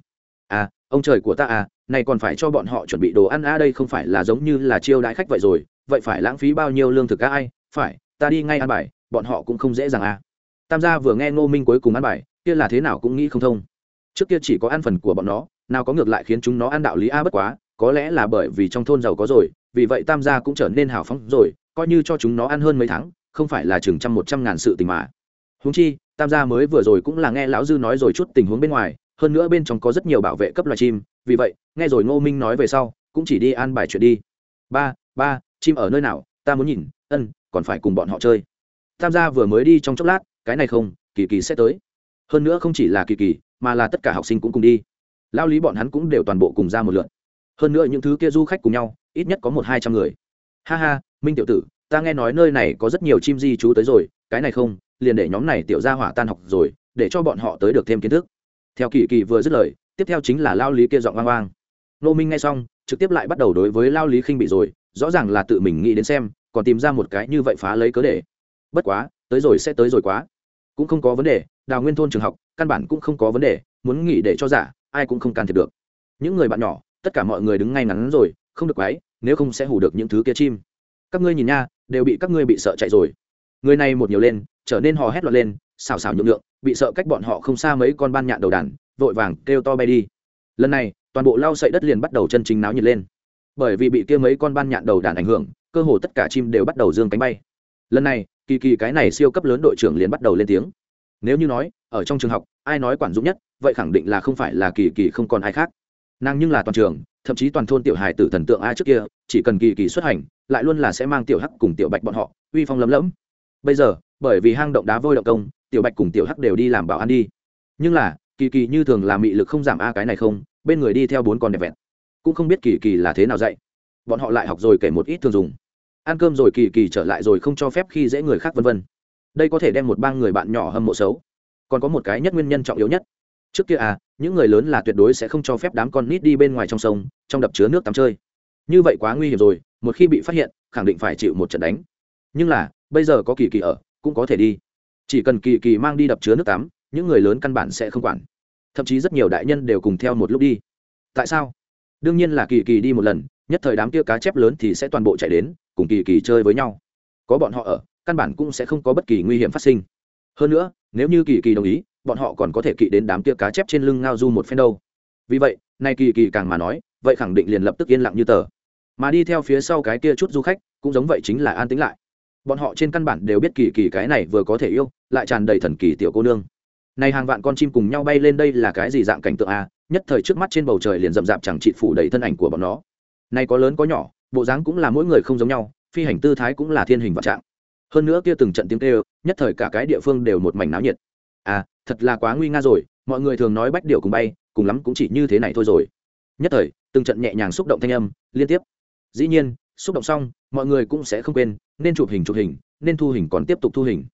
À ông trời của ta à này còn phải cho bọn họ chuẩn bị đồ ăn à đây không phải là giống như là chiêu đãi khách vậy rồi, vậy phải lãng phí bao nhiêu lương thực à ai, phải, ta đi ngay ăn bài, bọn họ cũng không dễ dàng à tam gia vừa nghe ngô minh cuối cùng ăn bài, kia là thế nào cũng nghĩ không thông. Trước kia chỉ có ăn phần của bọn nó, nào có ngược lại khiến chúng nó ăn đạo lý a bất quá, có lẽ là bởi vì trong thôn giàu có rồi, vì vậy tam gia cũng trở nên hào phóng rồi, coi như cho chúng nó ăn hơn mấy tháng, không phải là chừng trăm một trăm ngàn sự tình mà. Húng chi, tam gia mới vừa rồi cũng là nghe lão dư nói rồi chút tình huống bên ngoài, hơn nữa bên trong có rất nhiều bảo vệ cấp loài chim, vì vậy, nghe rồi ngô minh nói về sau, cũng chỉ đi an bài chuyện đi. Ba ba, chim ở nơi nào? Ta muốn nhìn, ân, còn phải cùng bọn họ chơi. Tam gia vừa mới đi trong chốc lát cái này không, kỳ kỳ sẽ tới. Hơn nữa không chỉ là kỳ kỳ, mà là tất cả học sinh cũng cùng đi. Lao lý bọn hắn cũng đều toàn bộ cùng ra một lượt. Hơn nữa những thứ kia du khách cùng nhau, ít nhất có một hai trăm người. Ha ha, minh tiểu tử, ta nghe nói nơi này có rất nhiều chim di trú tới rồi, cái này không, liền để nhóm này tiểu ra hỏa tan học rồi, để cho bọn họ tới được thêm kiến thức. Theo kỳ kỳ vừa dứt lời, tiếp theo chính là lao lý kia giọng vang vang. nô minh nghe xong, trực tiếp lại bắt đầu đối với lao lý khinh bị rồi, rõ ràng là tự mình nghĩ đến xem, còn tìm ra một cái như vậy phá lấy cớ để. Bất quá tới rồi sẽ tới rồi quá. Cũng không có vấn đề, đào nguyên thôn trường học, căn bản cũng không có vấn đề, muốn nghỉ để cho giả, ai cũng không can thiệp được. Những người bạn nhỏ, tất cả mọi người đứng ngay ngắn rồi, không được quái nếu không sẽ hủ được những thứ kia chim. Các ngươi nhìn nha, đều bị các ngươi bị sợ chạy rồi. Người này một nhiều lên, trở nên hò hét loạn lên, xào xào nhượng lượng bị sợ cách bọn họ không xa mấy con ban nhạn đầu đàn, vội vàng kêu to bay đi. Lần này, toàn bộ lao sậy đất liền bắt đầu chân chính náo nhiệt lên. Bởi vì bị kia mấy con ban nhạn đầu đàn ảnh hưởng, cơ hồ tất cả chim đều bắt đầu dương cánh bay. Lần này kỳ kỳ cái này siêu cấp lớn đội trưởng liền bắt đầu lên tiếng. Nếu như nói, ở trong trường học, ai nói quản dụng nhất, vậy khẳng định là không phải là kỳ kỳ không còn ai khác. Nàng nhưng là toàn trường, thậm chí toàn thôn tiểu hài tử thần tượng ai trước kia, chỉ cần kỳ kỳ xuất hành, lại luôn là sẽ mang tiểu hắc cùng tiểu bạch bọn họ, uy phong lấm lẫm. Bây giờ, bởi vì hang động đá vôi động công, tiểu bạch cùng tiểu hắc đều đi làm bảo an đi. Nhưng là, kỳ kỳ như thường là mị lực không giảm a cái này không, bên người đi theo bốn con đẹp vẹn. Cũng không biết kỳ kỳ là thế nào dạy. Bọn họ lại học rồi kể một ít thường dùng ăn cơm rồi kỳ kỳ trở lại rồi không cho phép khi dễ người khác vân vân. Đây có thể đem một bang người bạn nhỏ hâm mộ xấu. Còn có một cái nhất nguyên nhân trọng yếu nhất. Trước kia à những người lớn là tuyệt đối sẽ không cho phép đám con nít đi bên ngoài trong sông, trong đập chứa nước tắm chơi. Như vậy quá nguy hiểm rồi, một khi bị phát hiện, khẳng định phải chịu một trận đánh. Nhưng là, bây giờ có kỳ kỳ ở, cũng có thể đi. Chỉ cần kỳ kỳ mang đi đập chứa nước tắm, những người lớn căn bản sẽ không quản. Thậm chí rất nhiều đại nhân đều cùng theo một lúc đi. Tại sao? Đương nhiên là kỳ kỳ đi một lần, nhất thời đám kia cá chép lớn thì sẽ toàn bộ chạy đến cùng kỳ kỳ chơi với nhau. Có bọn họ ở, căn bản cũng sẽ không có bất kỳ nguy hiểm phát sinh. Hơn nữa, nếu như kỳ kỳ đồng ý, bọn họ còn có thể kỵ đến đám kia cá chép trên lưng ngao du một phen đâu. Vì vậy, nay kỳ kỳ càng mà nói, vậy khẳng định liền lập tức yên lặng như tờ. Mà đi theo phía sau cái kia chút du khách, cũng giống vậy chính là an tĩnh lại. Bọn họ trên căn bản đều biết kỳ kỳ cái này vừa có thể yêu, lại tràn đầy thần kỳ tiểu cô nương. Này hàng vạn con chim cùng nhau bay lên đây là cái gì dạng cảnh tượng a nhất thời trước mắt trên bầu trời liền rậm rạp chẳng trị phủ đầy thân ảnh của bọn nó. Nay có lớn có nhỏ bộ dáng cũng là mỗi người không giống nhau, phi hành tư thái cũng là thiên hình vạn trạng. Hơn nữa kia từng trận tiếng kêu, nhất thời cả cái địa phương đều một mảnh náo nhiệt. À thật là quá nguy nga rồi, mọi người thường nói bách điệu cùng bay, cùng lắm cũng chỉ như thế này thôi rồi. Nhất thời, từng trận nhẹ nhàng xúc động thanh âm, liên tiếp. Dĩ nhiên, xúc động xong, mọi người cũng sẽ không quên, nên chụp hình chụp hình, nên thu hình còn tiếp tục thu hình.